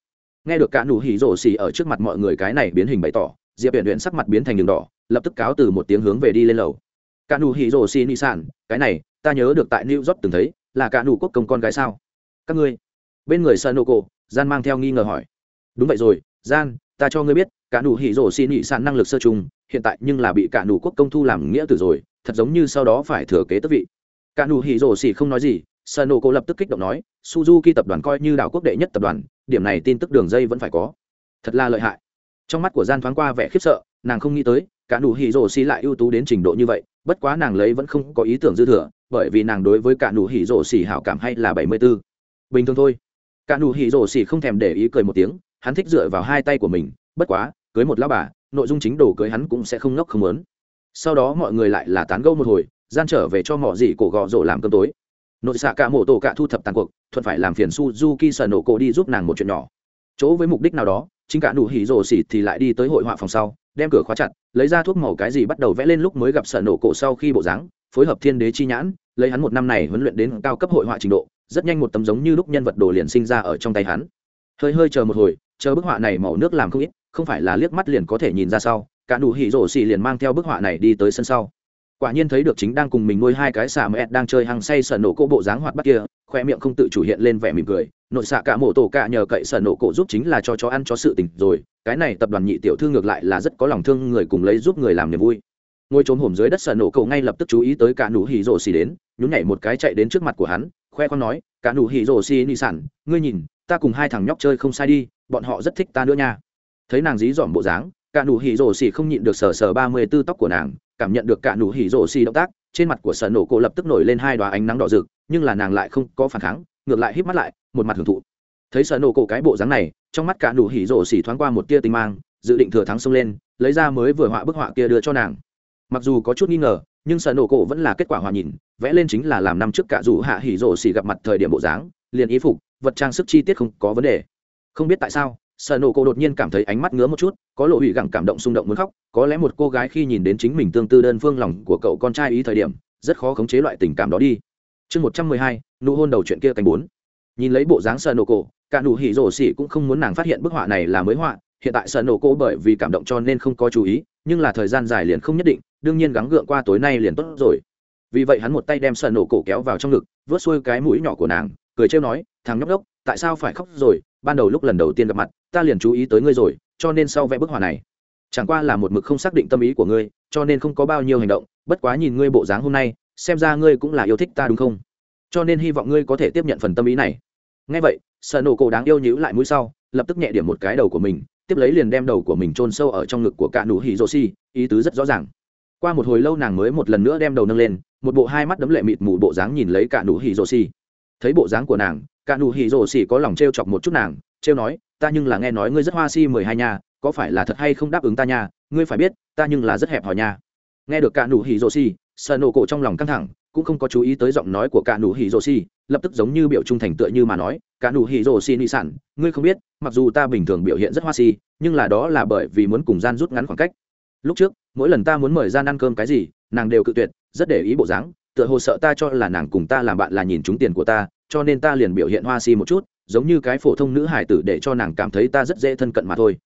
Nghe được cả nụ hỉ rổ xỉ ở trước mặt mọi người cái này biến hình bày tỏ, diệp viện luyện sắc mặt biến thành đường đỏ, lập tức cáo từ một tiếng hướng về đi lên lầu. Cả nụ hỉ rổ xỉ ni sản, cái này, ta nhớ được tại new york từng thấy, là cả nụ quốc công con gái sao? các ngươi. Bên người sợ nô cổ gian mang theo nghi ngờ hỏi. Đúng vậy rồi, gian, ta cho ngươi biết, cả nụ hỉ rổ xì nhị sạn năng lực sơ trùng, hiện tại nhưng là bị cả nụ quốc công thu làm nghĩa tử rồi, thật giống như sau đó phải thừa kế tước vị. Cả nụ hỉ rổ Xỉ không nói gì sợ nô cổ lập tức kích động nói, suzuki tập đoàn coi như đảo quốc đệ nhất tập đoàn, điểm này tin tức đường dây vẫn phải có. Thật là lợi hại. Trong mắt của gian thoáng qua vẻ khiếp sợ, nàng không nghĩ tới, cả nụ hỉ rổ Xỉ lại ưu tú đến trình độ như vậy, bất quá nàng lấy vẫn không có ý tưởng dư thừa, bởi vì nàng đối với cả nụ hỉ rổ Xỉ hảo cảm hay là 74 bình thường thôi. Cả nụ hỉ rổ xỉ không thèm để ý cười một tiếng, hắn thích dựa vào hai tay của mình, bất quá, cưới một lao bà, nội dung chính đồ cưới hắn cũng sẽ không ngốc không lớn sau đó mọi người lại là tán gẫu một hồi, gian trở về cho mỏ dị cổ gọ rổ làm cơm tối. Nội xạ cả mổ tổ cả thu thập tàn cuộc, thuận phải làm phiền suzuki sở nổ cổ đi giúp nàng một chuyện nhỏ. Chỗ với mục đích nào đó, chính cả nụ hỉ rồ xỉ thì lại đi tới hội họa phòng sau, đem cửa khóa chặt, lấy ra thuốc màu cái gì bắt đầu vẽ lên lúc mới gặp sợ nổ cổ sau khi bộ dáng, phối hợp thiên đế chi nhãn, lấy hắn một năm này huấn luyện đến cao cấp hội họa trình độ rất nhanh một tấm giống như lúc nhân vật đồ liền sinh ra ở trong tay hắn. Hơi hơi chờ một hồi, chờ bức họa này màu nước làm không ít, không phải là liếc mắt liền có thể nhìn ra sau, cả đủ hỉ rổ xì liền mang theo bức họa này đi tới sân sau. Quả nhiên thấy được chính đang cùng mình nuôi hai cái xà mẹ đang chơi hăng say sờ nổ cỗ bộ dáng hoạt bắt kia, khoe miệng không tự chủ hiện lên vẻ mỉm cười, nội xạ cả mổ tổ cả nhờ cậy sờ nổ cỗ giúp chính là cho chó ăn cho sự tình rồi, cái này tập đoàn nhị tiểu thư ngược lại là rất có lòng thương người cùng lấy giúp người làm niềm vui. Ngôi trốn hổm dưới đất sờ nổ cậu ngay lập tức chú ý tới cả nụ hỉ rổ xì đến, nhún nhảy một cái chạy đến trước mặt của hắn khoe con nói, cả nụ hỉ rồ xì nị sản ngươi nhìn, ta cùng hai thằng nhóc chơi không sai đi, bọn họ rất thích ta nữa nha. Thấy nàng dí dỏm bộ dáng, cả nụ hỉ rồ xì không nhịn được sờ sờ ba mươi tư tóc của nàng, cảm nhận được cả nụ hỉ rồ xì động tác, trên mặt của sở nổ cổ lập tức nổi lên hai đoá ánh nắng đỏ rực, nhưng là nàng lại không có phản kháng, ngược lại híp mắt lại, một mặt hưởng thụ. Thấy sở nổ cổ cái bộ dáng này, trong mắt cả nụ hỉ rồ xì thoáng qua một tia tinh mang, dự định thừa thắng xông lên, lấy ra mới vừa họa bức họa kia đưa cho nàng mặc dù có chút nghi ngờ, nhưng sợ nổ cổ vẫn là kết quả hòa nhìn, vẽ lên chính là làm năm trước cả dù hạ hỉ rổ xỉ gặp mặt thời điểm bộ dáng, liền ý phục, vật trang sức chi tiết không có vấn đề. Không biết tại sao, sợ nổ cổ đột nhiên cảm thấy ánh mắt ngứa một chút, có lộ hủy gẳng cảm động xung động muốn khóc, có lẽ một cô gái khi nhìn đến chính mình tương tư đơn phương lòng của cậu con trai ý thời điểm, rất khó khống chế loại tình cảm đó đi. Chương một trăm mười hai, nụ hôn đầu chuyện kia cánh bốn. Nhìn lấy bộ dáng sợ nổ cổ, cả nụ hỉ rổ xỉ cũng không muốn nàng phát hiện bức họa này là mới họa, hiện tại sợ nổ cổ bởi vì cảm động cho nên không có chú ý, nhưng là thời gian dài liền không nhất định đương nhiên gắng gượng qua tối nay liền tốt rồi. Vì vậy hắn một tay đem sợ nổ cổ kéo vào trong ngực vớt xuôi cái mũi nhỏ của nàng, cười trêu nói, thằng nhóc đốc, tại sao phải khóc rồi? Ban đầu lúc lần đầu tiên gặp mặt, ta liền chú ý tới ngươi rồi, cho nên sau vẽ bức họa này. Chẳng qua là một mực không xác định tâm ý của ngươi, cho nên không có bao nhiêu hành động, bất quá nhìn ngươi bộ dáng hôm nay, xem ra ngươi cũng là yêu thích ta đúng không? Cho nên hy vọng ngươi có thể tiếp nhận phần tâm ý này. Ngay vậy sợ nổ cổ đáng yêu nhíu lại mũi sau, lập tức nhẹ điểm một cái đầu của mình, tiếp lấy liền đem đầu của mình chôn sâu ở trong ngực của cả nụ hỉ rô si, ý tứ rất rõ ràng qua một hồi lâu nàng mới một lần nữa đem đầu nâng lên một bộ hai mắt đấm lệ mịt mù bộ dáng nhìn lấy cả nụ hỉ rồ xì. Thấy bộ dáng của nàng cả nụ hỉ rồ xì có lòng t chọc một chút nàng t nói ta nhưng là nghe nói ngươi rất hoa si mười hai nha, có phải là thật hay không đáp ứng ta nha? Ngươi phải biết ta nhưng là rất hẹp hòi nha. Nghe được cả nụ hỉ rồ xì sợ nổ cổ trong lòng căng thẳng cũng không có chú ý tới giọng nói của cả nụ hỉ rồ xì lập tức giống như biểu trung thành tựa như mà nói cả nụ hỉ rồ xì nị sản ngươi không biết mặc dù ta bình thường biểu hiện rất hoa si nhưng là đó là bởi vì muốn cùng gian rút ngắn khoảng cách. Lúc trước mỗi lần ta muốn mời gian ăn cơm cái gì nàng đều cự tuyệt rất để ý bộ dáng tựa hồ sợ ta cho là nàng cùng ta làm bạn là nhìn trúng tiền của ta cho nên ta liền biểu hiện hoa si một chút giống như cái phổ thông nữ hải tử để cho nàng cảm thấy ta rất dễ thân cận mà thôi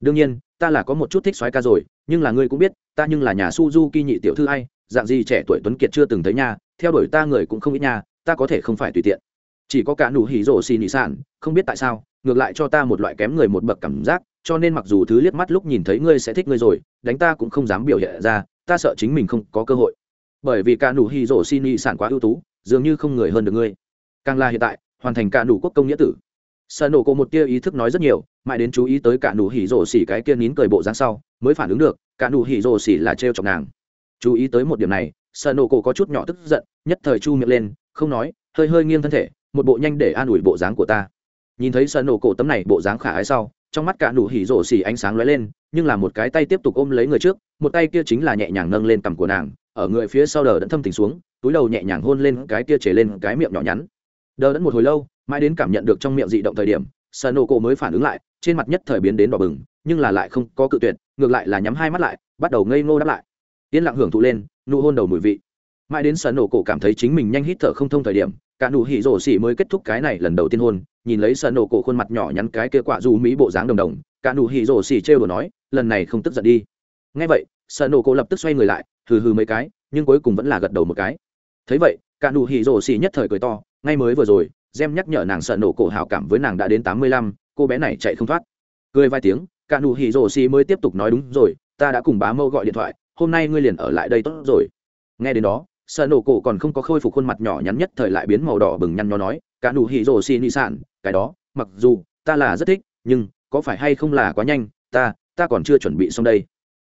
đương nhiên ta là có một chút thích soái ca rồi nhưng là ngươi cũng biết ta nhưng là nhà suzuki nhị tiểu thư hay dạng gì trẻ tuổi tuấn kiệt chưa từng thấy nha. theo đuổi ta người cũng không ít nha, ta có thể không phải tùy tiện chỉ có cả nụ hỉ rổ xì nị sản không biết tại sao ngược lại cho ta một loại kém người một bậc cảm giác cho nên mặc dù thứ liếc mắt lúc nhìn thấy ngươi sẽ thích ngươi rồi, đánh ta cũng không dám biểu hiện ra, ta sợ chính mình không có cơ hội. Bởi vì cả nụ hy rổ xin y sản quá ưu tú, dường như không người hơn được ngươi. Càng là hiện tại, hoàn thành cả nụ quốc công nghĩa tử. Sợ nổ cô một tia ý thức nói rất nhiều, mãi đến chú ý tới cả nụ hỉ rổ xỉ cái kia nín cười bộ dáng sau, mới phản ứng được, cả nụ hỉ rổ xỉ là trêu chọc nàng. Chú ý tới một điểm này, sợ nổ cô có chút nhỏ tức giận, nhất thời chu miệng lên, không nói, hơi hơi nghiêng thân thể, một bộ nhanh để an ủi bộ dáng của ta. Nhìn thấy sợ nổ cổ tấm này bộ dáng khả ái sau trong mắt cả nụ hỉ rổ xỉ ánh sáng lóe lên, nhưng là một cái tay tiếp tục ôm lấy người trước, một tay kia chính là nhẹ nhàng nâng lên cằm của nàng, ở người phía sau đờ đẫn thâm tình xuống, túi đầu nhẹ nhàng hôn lên cái kia chế lên cái miệng nhỏ nhắn. Đờ đẫn một hồi lâu, mãi đến cảm nhận được trong miệng dị động thời điểm sợ nổ cổ mới phản ứng lại, trên mặt nhất thời biến đến đỏ bừng, nhưng là lại không có cự tuyệt, ngược lại là nhắm hai mắt lại, bắt đầu ngây ngô đáp lại. Yên lặng hưởng thụ lên, nụ hôn đầu mùi vị mãi đến sân nổ cổ cảm thấy chính mình nhanh hít thở không thông thời điểm, cả nụ hỉ rổ xỉ mới kết thúc cái này lần đầu tiên hôn, nhìn lấy sân nổ cổ khuôn mặt nhỏ nhắn cái kia quả du mỹ bộ dáng đồng đồng, cả nụ hỉ rổ xỉ trêu đồ nói, lần này không tức giận đi. Ngay vậy sân nổ cổ lập tức xoay người lại, hừ hừ mấy cái, nhưng cuối cùng vẫn là gật đầu một cái. Thấy vậy, cả nụ hỉ rổ xỉ nhất thời cười to, ngay mới vừa rồi, gem nhắc nhở nàng sợ nổ cổ hào cảm với nàng đã đến tám mươi lăm, cô bé này chạy không thoát. Cười vài tiếng, cả nụ hỉ rổ xỉ mới tiếp tục nói, đúng rồi, ta đã cùng bá mâu gọi điện thoại, hôm nay ngươi liền ở lại đây tốt rồi. Nghe đến đó sợ nổ cổ còn không có khôi phục khuôn mặt nhỏ nhắn nhất thời lại biến màu đỏ bừng nhăn nho nói, cả nụ hỉ rồ xì nị sản, cái đó, mặc dù ta là rất thích, nhưng có phải hay không là quá nhanh, ta ta còn chưa chuẩn bị xong đây.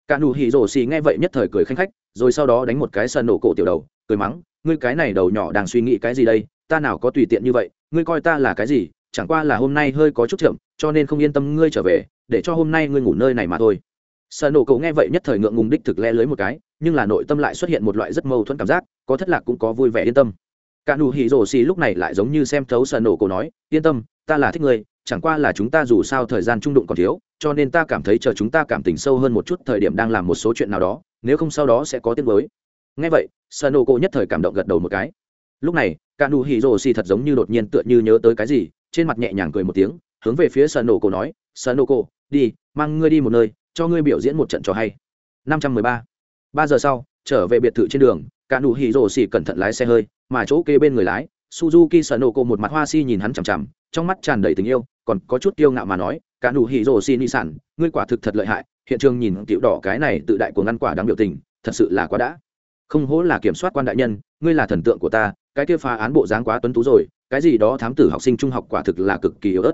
Cả nụ hỉ rồ xì nghe vậy nhất thời cười khanh khách, rồi sau đó đánh một cái sợ nổ cổ tiểu đầu, cười mắng, ngươi cái này đầu nhỏ đang suy nghĩ cái gì đây? Ta nào có tùy tiện như vậy, ngươi coi ta là cái gì? Chẳng qua là hôm nay hơi có chút chậm, cho nên không yên tâm ngươi trở về, để cho hôm nay ngươi ngủ nơi này mà thôi. Sợ nổ cổ nghe vậy nhất thời ngượng ngùng đích thực le lưới một cái, nhưng là nội tâm lại xuất hiện một loại rất mâu thuẫn cảm giác có thất lạc cũng có vui vẻ yên tâm. Cả nụ hỉ rổ xì lúc này lại giống như xem thấu sợ nổ cổ nói, yên tâm, ta là thích người chẳng qua là chúng ta dù sao thời gian trung đụng còn thiếu, cho nên ta cảm thấy chờ chúng ta cảm tình sâu hơn một chút thời điểm đang làm một số chuyện nào đó, nếu không sau đó sẽ có tiếng mới ngay vậy, sợ nổ cổ nhất thời cảm động gật đầu một cái. Lúc này, cả nụ hỉ rổ xì thật giống như đột nhiên tựa như nhớ tới cái gì, trên mặt nhẹ nhàng cười một tiếng, hướng về phía sợ nổ cổ nói, sợ nổ cổ, đi, mang ngươi đi một nơi, cho ngươi biểu diễn một trận trò hay. 513. ba giờ sau, trở về biệt thự trên đường cả nụ hỉ rồ xỉ cẩn thận lái xe hơi, mà chỗ kê bên người lái, suzuki sợ nổ cổ một mặt hoa si nhìn hắn chằm chằm, trong mắt tràn đầy tình yêu, còn có chút yêu ngạo mà nói, cả nụ hỉ rồ xỉ ni sản, ngươi quả thực thật lợi hại, hiện trường nhìn tiểu đỏ cái này tự đại của ngăn quả đáng biểu tình, thật sự là quá đã. Không hố là kiểm soát quan đại nhân, ngươi là thần tượng của ta, cái kia phá án bộ dáng quá tuấn tú rồi, cái gì đó thám tử học sinh trung học quả thực là cực kỳ yếu ớt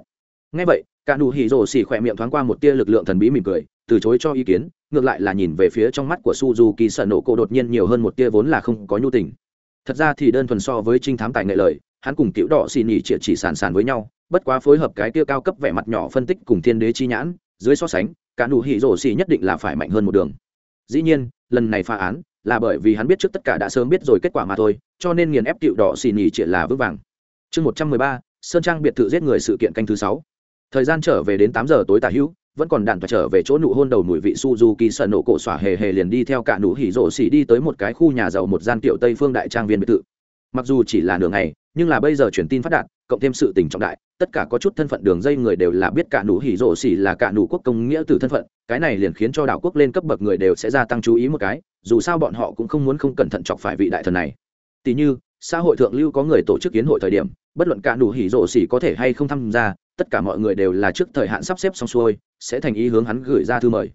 ngay vậy, cả nụ hỉ rồ xỉ khỏe miệng thoáng qua một tia lực lượng thần bí mỉm cười, từ chối cho ý kiến, ngược lại là nhìn về phía trong mắt của suzuki sợ nổ cổ đột nhiên nhiều hơn một tia vốn là không có nhu tình. Thật ra thì đơn thuần so với trinh thám tài nghệ lời, hắn cùng tiểu đỏ xì nhỉ Triệt chỉ sàn sàn với nhau, bất quá phối hợp cái tia cao cấp vẻ mặt nhỏ phân tích cùng thiên đế chi nhãn, dưới so sánh, cả nụ hỉ Rồ xì nhất định là phải mạnh hơn một đường. Dĩ nhiên, lần này phá án là bởi vì hắn biết trước tất cả đã sớm biết rồi kết quả mà thôi, cho nên nghiền ép tiểu đỏ xì nhỉ Triệt là vững vàng. Chương một trăm mười ba, sơn trang biệt thự giết người sự kiện canh thứ sáu thời gian trở về đến tám giờ tối tả hữu, vẫn còn đạn và trở về chỗ nụ hôn đầu mùi vị suzuki sợ nổ cổ xỏa hề hề liền đi theo cả nụ hỉ rộ xỉ đi tới một cái khu nhà giàu một gian tiểu tây phương đại trang viên biệt thự. Mặc dù chỉ là nửa ngày, nhưng là bây giờ truyền tin phát đạt, cộng thêm sự tình trọng đại, tất cả có chút thân phận đường dây người đều là biết cả nụ hỉ rộ xỉ là cả nụ quốc công nghĩa từ thân phận, cái này liền khiến cho đảo quốc lên cấp bậc người đều sẽ gia tăng chú ý một cái, dù sao bọn họ cũng không muốn không cẩn thận chọc phải vị đại thần này. Tỷ như, xã hội thượng lưu có người tổ chức kiến hội thời điểm bất luận cả nụ hỉ rộ xỉ có thể hay không tham gia, tất cả mọi người đều là trước thời hạn sắp xếp xong xuôi, sẽ thành ý hướng hắn gửi ra thư mời.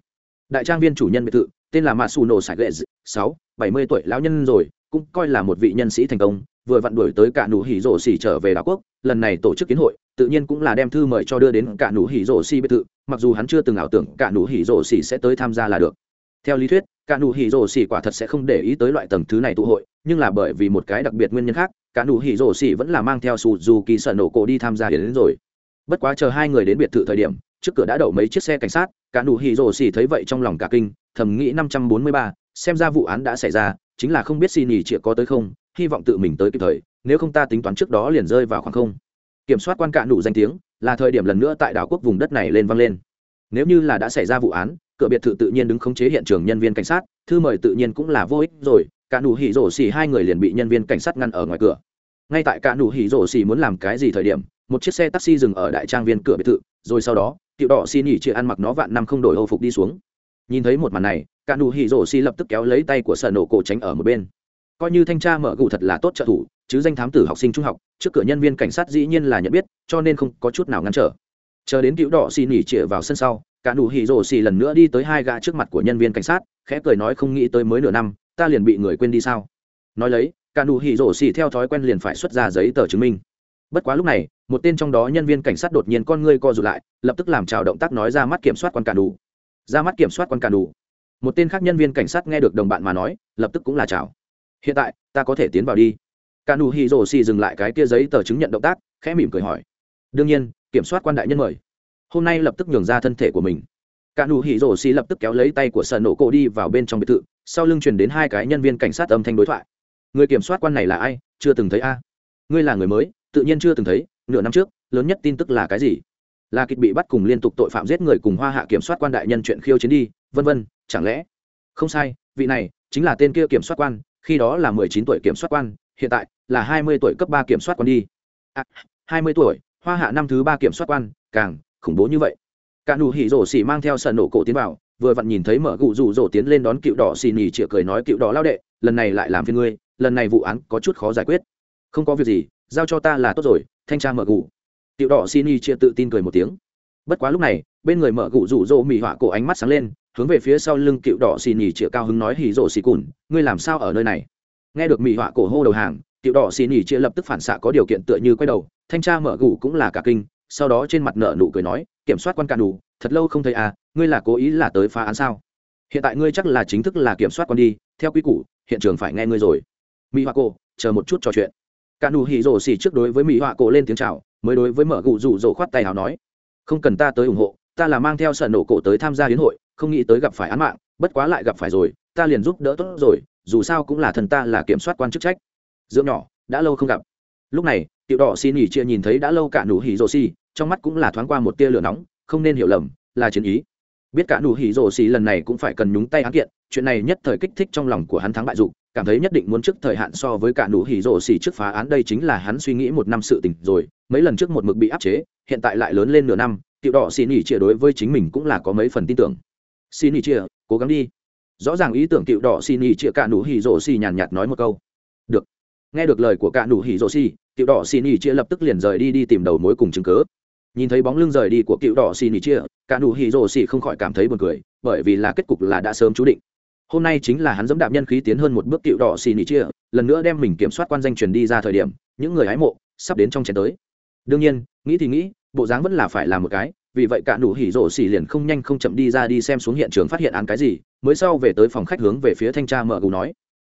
Đại trang viên chủ nhân biệt thự, tên là matsu nổ sài lệ sáu, bảy mươi tuổi lão nhân rồi, cũng coi là một vị nhân sĩ thành công, vừa vặn đuổi tới cả nụ hỉ rộ xỉ trở về đảo quốc, lần này tổ chức kiến hội, tự nhiên cũng là đem thư mời cho đưa đến cả nụ hỉ rộ xỉ biệt thự, mặc dù hắn chưa từng ảo tưởng cả nụ hỉ rộ xỉ sẽ tới tham gia là được. Theo lý thuyết, cả nụ hỉ rồ xỉ quả thật sẽ không để ý tới loại tầng thứ này tụ hội, nhưng là bởi vì một cái đặc biệt nguyên nhân khác cả nụ hỉ rổ xỉ vẫn là mang theo sụt dù kỳ sợ nổ cổ đi tham gia đến, đến rồi. Bất quá chờ hai người đến biệt thự thời điểm trước cửa đã đậu mấy chiếc xe cảnh sát cả nụ hỉ rổ xỉ thấy vậy trong lòng cả kinh thầm nghĩ năm trăm bốn mươi ba xem ra vụ án đã xảy ra chính là không biết xin nhỉ chịa có tới không hy vọng tự mình tới kịp thời nếu không ta tính toán trước đó liền rơi vào khoảng không. Kiểm soát quan cả nụ danh tiếng là thời điểm lần nữa tại đảo quốc vùng đất này lên vang lên. Nếu như là đã xảy ra vụ án cửa biệt thự tự nhiên đứng khống chế hiện trường nhân viên cảnh sát thư mời tự nhiên cũng là vô ích rồi cả nụ hỉ rổ xỉ hai người liền bị nhân viên cảnh sát ngăn ở ngoài cửa. Ngay tại cả nụ hỉ rổ xỉ muốn làm cái gì thời điểm, một chiếc xe taxi dừng ở đại trang viên cửa biệt thự, rồi sau đó, tiểu đỏ xỉ nhỉ chị ăn mặc nó vạn năm không đổi hầu phục đi xuống. Nhìn thấy một màn này, cả nụ hỉ rổ xỉ lập tức kéo lấy tay của sở nổ cổ tránh ở một bên. Coi như thanh tra mở gù thật là tốt trợ thủ, chứ danh thám tử học sinh trung học, trước cửa nhân viên cảnh sát dĩ nhiên là nhận biết, cho nên không có chút nào ngăn trở. Chờ đến cựu đỏ xì nỉ chĩa vào sân sau, cả nụ hỉ rổ xì lần nữa đi tới hai gã trước mặt của nhân viên cảnh sát, khẽ cười nói không nghĩ tới mới nửa năm ta liền bị người quên đi sao? Nói lấy, cả nụ hỉ rổ xì theo thói quen liền phải xuất ra giấy tờ chứng minh. Bất quá lúc này, một tên trong đó nhân viên cảnh sát đột nhiên con ngươi co rụt lại, lập tức làm chào động tác nói ra mắt kiểm soát quan cả đủ ra mắt kiểm soát quan cả đủ một tên khác nhân viên cảnh sát nghe được đồng bạn mà nói, lập tức cũng là chào. Hiện tại, ta có thể tiến vào đi. Cả nụ hỉ rổ xì dừng lại cái kia giấy tờ chứng nhận động tác, khẽ mỉm cười hỏi. Đương nhiên, kiểm soát quan đại nhân mời. Hôm nay lập tức nhường ra thân thể của mình. Cả nụ hỉ rổ xì lập tức kéo lấy tay của sợ nổ cổ đi vào bên trong biệt thự sau lưng truyền đến hai cái nhân viên cảnh sát âm thanh đối thoại. Người kiểm soát quan này là ai? Chưa từng thấy a. Ngươi là người mới, tự nhiên chưa từng thấy, nửa năm trước, lớn nhất tin tức là cái gì? Là kịch bị bắt cùng liên tục tội phạm giết người cùng hoa hạ kiểm soát quan đại nhân chuyện khiêu chiến đi, vân vân, chẳng lẽ? Không sai, vị này chính là tên kia kiểm soát quan, khi đó là mười chín tuổi kiểm soát quan, hiện tại là hai mươi tuổi cấp ba kiểm soát quan đi. À, hai mươi tuổi, hoa hạ năm thứ ba kiểm soát quan, càng khủng bố như vậy. Cả nụ hỉ rổ xỉ mang theo sợ nổ cổ tiến vào vừa vặn nhìn thấy mở cụ rủ rỗ tiến lên đón cựu đỏ xì nhì chĩa cười nói, cựu đỏ lao đệ, lần này lại làm phiên ngươi, lần này vụ án có chút khó giải quyết. Không có việc gì, giao cho ta là tốt rồi, thanh tra mở cụ cựu đỏ xì nhì chĩa tự tin cười một tiếng. Bất quá lúc này, bên người mở cụ rủ rỗ mỉ họa cổ ánh mắt sáng lên, hướng về phía sau lưng cựu đỏ xì nhì chĩa cao hứng nói hì rỗ xì cùn, ngươi làm sao ở nơi này? Nghe được mỉ họa cổ hô đầu hàng, cựu đỏ xì nhỉ chia lập tức phản xạ có điều kiện tựa như quay đầu, thanh tra mở gù cũng là cả kinh, sau đó trên mặt nợ nụ cười nói, kiểm soát quan cả đủ, thật lâu không thấy à ngươi là cố ý là tới phá án sao? Hiện tại ngươi chắc là chính thức là kiểm soát con đi, theo quy củ, hiện trường phải nghe ngươi rồi. Mỹ họa cổ, chờ một chút trò chuyện. Cả nụ hỉ rổ xỉ trước đối với mỹ họa cổ lên tiếng chào, mới đối với mở gụ rủ rổ khoát tay hào nói, không cần ta tới ủng hộ, ta là mang theo sở nổ cổ tới tham gia hiến hội, không nghĩ tới gặp phải án mạng, bất quá lại gặp phải rồi, ta liền giúp đỡ tốt rồi, dù sao cũng là thần ta là kiểm soát quan chức trách. Dưỡng nhỏ, đã lâu không gặp. Lúc này, tiểu đỏ xin nghỉ chia nhìn thấy đã lâu cả nụ hỉ rổ xỉ, trong mắt cũng là thoáng qua một tia lửa nóng, không nên hiểu lầm, là chiến ý biết cả nụ hỉ rồ xì lần này cũng phải cần nhúng tay án kiện, chuyện này nhất thời kích thích trong lòng của hắn thắng bại dục, cảm thấy nhất định muốn trước thời hạn so với cả nụ hỉ rồ xì trước phá án, đây chính là hắn suy nghĩ một năm sự tình rồi, mấy lần trước một mực bị áp chế, hiện tại lại lớn lên nửa năm, tiểu đỏ xì nỉ chia đối với chính mình cũng là có mấy phần tin tưởng. Xì nỉ chia cố gắng đi. Rõ ràng ý tưởng tiểu đỏ xì nỉ chia cả nụ hỉ rồ xì nhàn nhạt nói một câu. Được. Nghe được lời của cả nụ hỉ rồ xì, tiểu đỏ xì nỉ chia lập tức liền rời đi đi tìm đầu mối cùng chứng cứ nhìn thấy bóng lưng rời đi của cựu đỏ xì nỉ chia, cả nụ hỉ rồ xì không khỏi cảm thấy buồn cười, bởi vì là kết cục là đã sớm chú định. Hôm nay chính là hắn dẫm đạp nhân khí tiến hơn một bước cựu đỏ xì nỉ chia, lần nữa đem mình kiểm soát quan danh truyền đi ra thời điểm, những người hái mộ sắp đến trong chén tới. Đương nhiên, nghĩ thì nghĩ, bộ dáng vẫn là phải làm một cái, vì vậy cả nụ hỉ rổ xỉ liền không nhanh không chậm đi ra đi xem xuống hiện trường phát hiện án cái gì, mới sau về tới phòng khách hướng về phía thanh tra mở gù nói.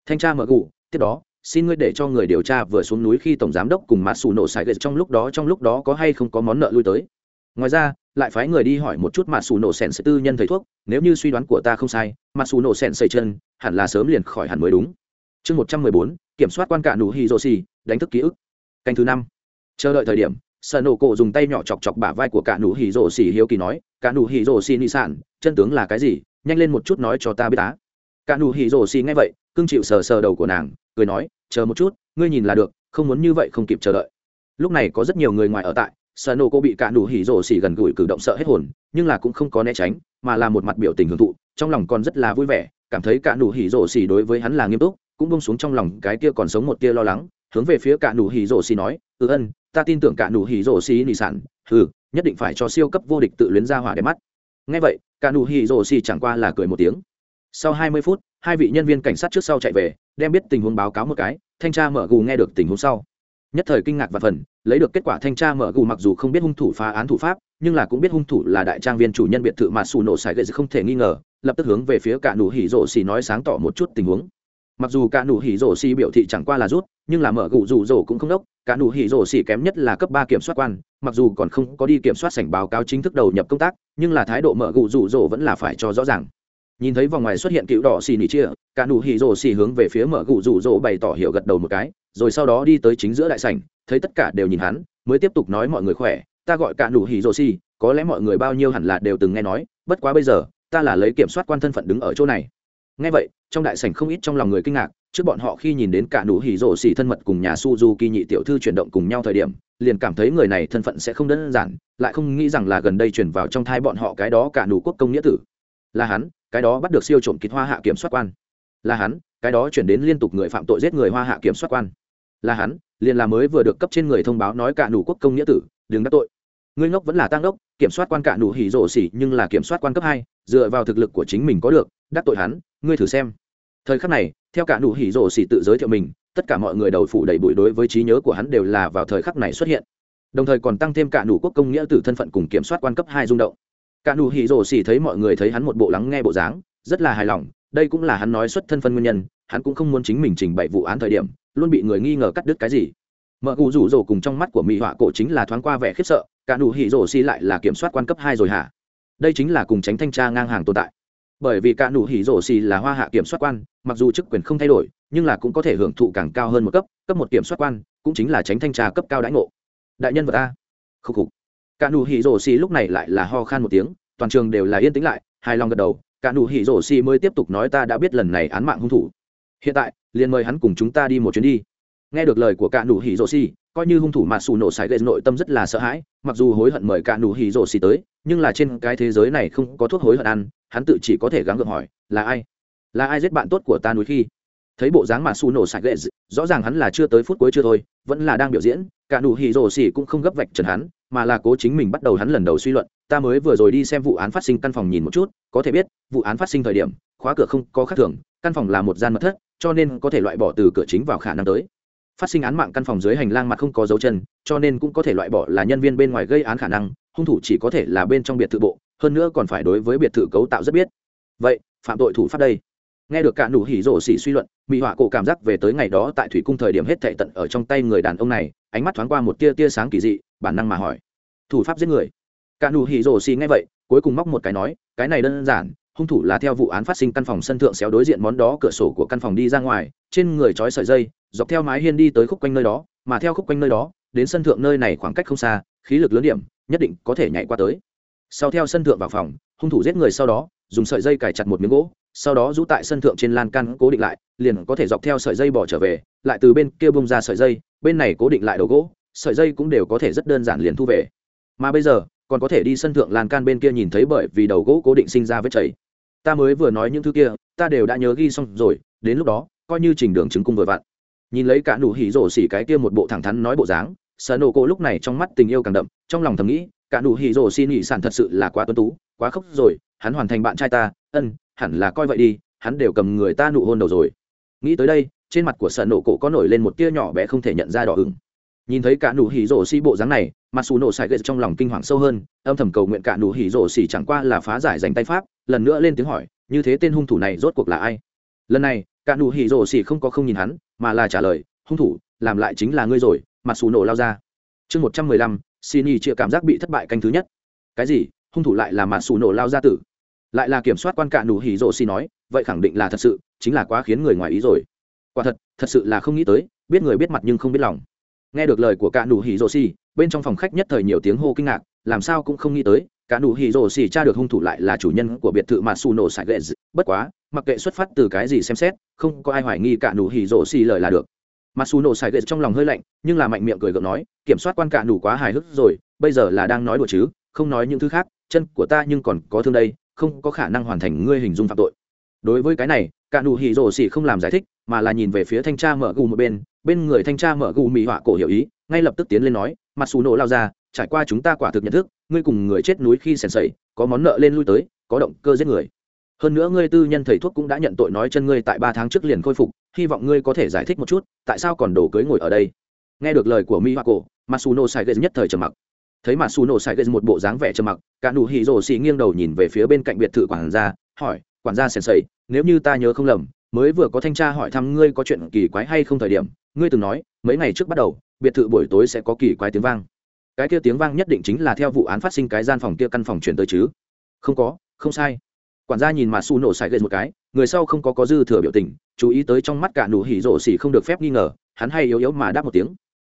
Thanh tra mở gù, tiếp đó xin ngươi để cho người điều tra vừa xuống núi khi tổng giám đốc cùng mã xù nổ sải gậy trong lúc đó, trong lúc đó có hay không có món nợ lui tới. Ngoài ra, lại phái người đi hỏi một chút mã xù nổ sẻn sợi tư nhân thầy thuốc, nếu như suy đoán của ta không sai, mã xù nổ sẻn sợi chân, hẳn là sớm liền khỏi hẳn mới đúng. Chương một trăm mười bốn, kiểm soát quan cả nụ hiroshi đánh thức ký ức. Canh thứ năm. Chờ đợi thời điểm sợ nổ cổ dùng tay nhỏ chọc chọc bả vai của cả nụ hiroshi hiếu kỳ nói, cả nụ hiroshi rổ nị sản, chân tướng là cái gì? Nhanh lên một chút nói cho ta biết á cả nụ hỉ rổ xì nghe vậy, cưng chịu sờ sờ đầu của nàng, cười nói, chờ một chút, ngươi nhìn là được, không muốn như vậy không kịp chờ đợi. Lúc này có rất nhiều người ngoài ở tại, sợ nổ cô bị cả nụ hỉ rổ xì gần gũi cử động sợ hết hồn, nhưng là cũng không có né tránh, mà là một mặt biểu tình hưởng thụ, trong lòng còn rất là vui vẻ, cảm thấy cả nụ hỉ rổ xì đối với hắn là nghiêm túc, cũng bông xuống trong lòng cái kia còn sống một tia lo lắng, hướng về phía cả nụ hỉ rổ xì nói ừ ân, ta tin tưởng cả nụ hỉ rổ xì nị sản ừ nhất định phải cho siêu cấp vô địch tự luyến ra hỏa đẹp mắt. Ngay vậy, cả nụ hỉ rổ xì chẳng qua là cười một tiếng sau hai mươi phút, hai vị nhân viên cảnh sát trước sau chạy về, đem biết tình huống báo cáo một cái, thanh tra mở gù nghe được tình huống sau. Nhất thời kinh ngạc và phần, lấy được kết quả thanh tra mở gù mặc dù không biết hung thủ phá án thủ pháp, nhưng là cũng biết hung thủ là đại trang viên chủ nhân biệt thự mà xù nổ xài gậy không thể nghi ngờ, lập tức hướng về phía cả nụ hỉ rổ xì nói sáng tỏ một chút tình huống. Mặc dù cả nụ hỉ rổ xì biểu thị chẳng qua là rút, nhưng là mở gù rủ rổ cũng không đốc, cả nụ hỉ rổ xì kém nhất là cấp ba kiểm soát quan, mặc dù còn không có đi kiểm soát sảnh báo cáo chính thức đầu nhập công tác, nhưng là thái độ mở gù rủ rổ vẫn là phải cho rõ ràng nhìn thấy vòng ngoài xuất hiện cựu đỏ xì nỉ chia, cả nụ hỉ rồ xì hướng về phía mở gụ rủ rỗ bày tỏ hiểu gật đầu một cái, rồi sau đó đi tới chính giữa đại sảnh, thấy tất cả đều nhìn hắn, mới tiếp tục nói mọi người khỏe, ta gọi cả nụ hỉ rồ xì, có lẽ mọi người bao nhiêu hẳn là đều từng nghe nói, bất quá bây giờ, ta là lấy kiểm soát quan thân phận đứng ở chỗ này. Nghe vậy, trong đại sảnh không ít trong lòng người kinh ngạc, trước bọn họ khi nhìn đến cả nụ hỉ rổ xỉ thân mật cùng nhà suzuki nhị tiểu thư chuyển động cùng nhau thời điểm, liền cảm thấy người này thân phận sẽ không đơn giản, lại không nghĩ rằng là gần đây chuyển vào trong thai bọn họ cái đó cả nụ quốc công nghĩa tử. Là hắn cái đó bắt được siêu trộm kịch hoa hạ kiểm soát quan. Là hắn, cái đó chuyển đến liên tục người phạm tội giết người hoa hạ kiểm soát quan. Là hắn, liền là mới vừa được cấp trên người thông báo nói cả nủ quốc công nghĩa tử, đừng đắc tội. Ngươi ngốc vẫn là tăng đốc, kiểm soát quan cả nủ hỉ rổ xỉ, nhưng là kiểm soát quan cấp hai, dựa vào thực lực của chính mình có được, đắc tội hắn, ngươi thử xem. Thời khắc này, theo cả nủ hỉ rổ xỉ tự giới thiệu mình, tất cả mọi người đầu phủ đầy bụi đối với trí nhớ của hắn đều là vào thời khắc này xuất hiện. Đồng thời còn tăng thêm cả nủ quốc công nghĩa tử thân phận cùng kiểm soát quan cấp hai rung động cả nụ hỉ rồ xỉ thấy mọi người thấy hắn một bộ lắng nghe bộ dáng, rất là hài lòng, đây cũng là hắn nói xuất thân phân nguyên nhân, hắn cũng không muốn chính mình trình bày vụ án thời điểm, luôn bị người nghi ngờ cắt đứt cái gì. Mợ cụ rủ rồ cùng trong mắt của mỹ họa cổ chính là thoáng qua vẻ khiếp sợ, cả nụ hỉ rồ xỉ lại là kiểm soát quan cấp hai rồi hả? Đây chính là cùng tránh thanh tra ngang hàng tồn tại. Bởi vì cả nụ hỉ rổ xì là hoa hạ kiểm soát quan, mặc dù chức quyền không thay đổi, nhưng là cũng có thể hưởng thụ càng cao hơn một cấp cấp một kiểm soát quan, cũng chính là tránh thanh tra cấp cao đãi ngộ. Đại nhân vật a. Khúc khục cả nụ hỉ rổ xì lúc này lại là ho khan một tiếng, toàn trường đều là yên tĩnh lại, hài lòng gật đầu, cả nụ hỉ rổ xì mới tiếp tục nói ta đã biết lần này án mạng hung thủ. Hiện tại, liền mời hắn cùng chúng ta đi một chuyến đi. Nghe được lời của cả nụ hỉ rổ xì, coi như hung thủ mà sù nổ sải gây nội tâm rất là sợ hãi, mặc dù hối hận mời cả nụ hỉ rổ xì tới, nhưng là trên cái thế giới này không có thuốc hối hận ăn, hắn tự chỉ có thể gắng gượng hỏi, là ai? Là ai giết bạn tốt của ta núi khi? Thấy bộ dáng mà sù nổ sải gây rõ ràng hắn là chưa tới phút cuối chưa thôi, vẫn là đang biểu diễn cả nụ hì rồ xì cũng không gấp vạch trần hắn, mà là cố chính mình bắt đầu hắn lần đầu suy luận. Ta mới vừa rồi đi xem vụ án phát sinh căn phòng nhìn một chút, có thể biết, vụ án phát sinh thời điểm, khóa cửa không có khác thường, căn phòng là một gian mật thất, cho nên có thể loại bỏ từ cửa chính vào khả năng tới. Phát sinh án mạng căn phòng dưới hành lang mặt không có dấu chân, cho nên cũng có thể loại bỏ là nhân viên bên ngoài gây án khả năng, hung thủ chỉ có thể là bên trong biệt thự bộ, hơn nữa còn phải đối với biệt thự cấu tạo rất biết. Vậy, phạm tội thủ pháp đây nghe được cả nụ hỉ rổ xỉ suy luận mỹ họa cổ cảm giác về tới ngày đó tại thủy cung thời điểm hết thệ tận ở trong tay người đàn ông này, ánh mắt thoáng qua một tia tia sáng kỳ dị, bản năng mà hỏi, thủ pháp giết người? Cả nụ hỉ rổ xỉ nghe vậy, cuối cùng móc một cái nói, cái này đơn giản, hung thủ là theo vụ án phát sinh căn phòng sân thượng xéo đối diện món đó cửa sổ của căn phòng đi ra ngoài, trên người trói sợi dây, dọc theo mái hiên đi tới khúc quanh nơi đó, mà theo khúc quanh nơi đó, đến sân thượng nơi này khoảng cách không xa, khí lực lớn điểm, nhất định có thể nhảy qua tới. Sau theo sân thượng vào phòng, hung thủ giết người sau đó dùng sợi dây cài chặt một miếng gỗ, sau đó rũ tại sân thượng trên lan can cố định lại, liền có thể dọc theo sợi dây bỏ trở về, lại từ bên kia bông ra sợi dây, bên này cố định lại đầu gỗ, sợi dây cũng đều có thể rất đơn giản liền thu về. Mà bây giờ, còn có thể đi sân thượng lan can bên kia nhìn thấy bởi vì đầu gỗ cố định sinh ra vết chảy. Ta mới vừa nói những thứ kia, ta đều đã nhớ ghi xong rồi, đến lúc đó, coi như trình đường chứng cung vừa vặn. Nhìn lấy cả nụ hỉ rổ xỉ cái kia một bộ thẳng thắn nói bộ dáng sợ nổ cô lúc này trong mắt tình yêu càng đậm, trong lòng thầm nghĩ, cả nụ hỉ rổ xỉ nhị sản thật sự là quá tuân tú, quá khóc rồi hắn hoàn thành bạn trai ta, ân, hẳn là coi vậy đi, hắn đều cầm người ta nụ hôn đầu rồi. Nghĩ tới đây, trên mặt của sợ nổ cổ có nổi lên một tia nhỏ bé không thể nhận ra đỏ hứng nhìn thấy cả nụ hỉ rổ xi bộ dáng này, mặc dù nổ sải gậy trong lòng kinh hoàng sâu hơn, âm thầm cầu nguyện cả nụ hỉ rổ xỉ chẳng qua là phá giải giành tay pháp, lần nữa lên tiếng hỏi, như thế tên hung thủ này rốt cuộc là ai? Lần này, cả nụ hỉ rổ xỉ không có không nhìn hắn, mà là trả lời, hung thủ, làm lại chính là ngươi rồi, mặc dù nổ lao ra. Chương một trăm mười lăm, xin ý chịa cảm giác bị thất bại canh thứ nhất. Cái gì? hung thủ lại là mặt xù nổ lao gia tử. Lại là kiểm soát quan cạ nụ hỉ rổ xì nói, vậy khẳng định là thật sự, chính là quá khiến người ngoài ý rồi. Quả thật thật sự là không nghĩ tới, biết người biết mặt nhưng không biết lòng. Nghe được lời của cạ nụ hỉ rổ xì, bên trong phòng khách nhất thời nhiều tiếng hô kinh ngạc, làm sao cũng không nghĩ tới cạ nụ hỉ rổ xì cha được hung thủ lại là chủ nhân của biệt thự mà xù nổ sải ghệ bất quá, mặc kệ xuất phát từ cái gì xem xét, không có ai hoài nghi cạ nụ hỉ rổ xì lời là được. Mà xù nổ sải ghệ trong lòng hơi lạnh, nhưng là mạnh miệng cười gượng nói, kiểm soát quan cạ nụ quá hài hước rồi, bây giờ là đang nói đùa chứ, không nói những thứ khác chân của ta nhưng còn có thương đây, không có khả năng hoàn thành ngươi hình dung phạm tội. Đối với cái này, cả nụ hỉ rồ xỉ không làm giải thích, mà là nhìn về phía thanh tra mở gù một bên bên người thanh tra mở gù mỹ họa cổ hiểu ý, ngay lập tức tiến lên nói, mặt xù nổ lao ra, trải qua chúng ta quả thực nhận thức, ngươi cùng người chết núi khi sèn sẩy, có món nợ lên lui tới, có động cơ giết người. Hơn nữa ngươi tư nhân thầy thuốc cũng đã nhận tội nói chân ngươi tại ba tháng trước liền khôi phục, hy vọng ngươi có thể giải thích một chút, tại sao còn đồ cưới ngồi ở đây. Nghe được lời của mỹ hoa cổ mặt xù nổ sai gây nhất thời trầm mặc thấy mà su nổ sai gây một bộ dáng vẻ trầm mặc, cả nụ hỉ rổ xì nghiêng đầu nhìn về phía bên cạnh biệt thự quản gia, hỏi, quản gia sèn sầy, nếu như ta nhớ không lầm, mới vừa có thanh tra hỏi thăm ngươi có chuyện kỳ quái hay không thời điểm, ngươi từng nói, mấy ngày trước bắt đầu, biệt thự buổi tối sẽ có kỳ quái tiếng vang. Cái kia tiếng vang nhất định chính là theo vụ án phát sinh cái gian phòng kia căn phòng chuyển tới chứ? Không có, không sai. Quản gia nhìn mà su nổ sai gây một cái, người sau không có có dư thừa biểu tình, chú ý tới trong mắt cả nụ hỉ rổ xì không được phép nghi ngờ, hắn hay yếu yếu mà đáp một tiếng.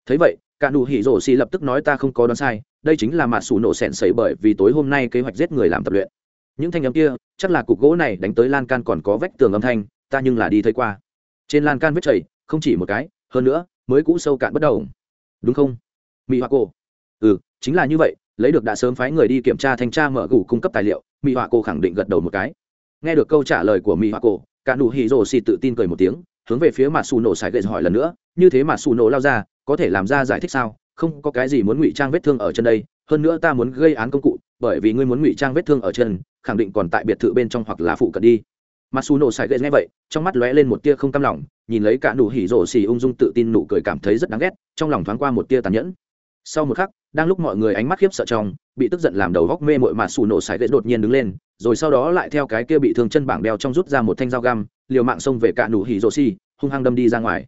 Thấy vậy, cả nụ hỉ rổ xì lập tức nói ta không có đoán sai đây chính là mạt sủ nổ sẹn sẩy bởi vì tối hôm nay kế hoạch giết người làm tập luyện. Những thanh âm kia, chắc là cục gỗ này đánh tới lan can còn có vách tường âm thanh, ta nhưng là đi thấy qua. Trên lan can vết chảy, không chỉ một cái, hơn nữa, mới cũ sâu cạn bất đầu đúng không? Mỹ hoa cô. Ừ chính là như vậy, lấy được đã sớm phái người đi kiểm tra thanh tra mở gủ cung cấp tài liệu mỹ hoa cô khẳng định gật đầu một cái. Nghe được câu trả lời của mỹ hoa cô, cả nụ Hì rồ xì tự tin cười một tiếng, hướng về phía mạt xù nổ sải gậy hỏi lần nữa, như thế mạt xù nổ lao ra, có thể làm ra giải thích sao? không có cái gì muốn ngụy trang vết thương ở chân đây, hơn nữa ta muốn gây án công cụ, bởi vì ngươi muốn ngụy trang vết thương ở chân, khẳng định còn tại biệt thự bên trong hoặc là phụ cận đi. Mặc dù nổ sải gậy nghe vậy, trong mắt lóe lên một tia không cam lòng, nhìn lấy cả nụ hỉ rổ xì ung dung tự tin nụ cười cảm thấy rất đáng ghét, trong lòng thoáng qua một tia tàn nhẫn. Sau một khắc, đang lúc mọi người ánh mắt khiếp sợ trong, bị tức giận làm đầu góc mê mội mà Sủ nổ sải gậy đột nhiên đứng lên, rồi sau đó lại theo cái kia bị thương chân bảng đeo trong rút ra một thanh dao găm, liều mạng xông về cả nụ hỉ rổ xì, hung hăng đâm đi ra ngoài.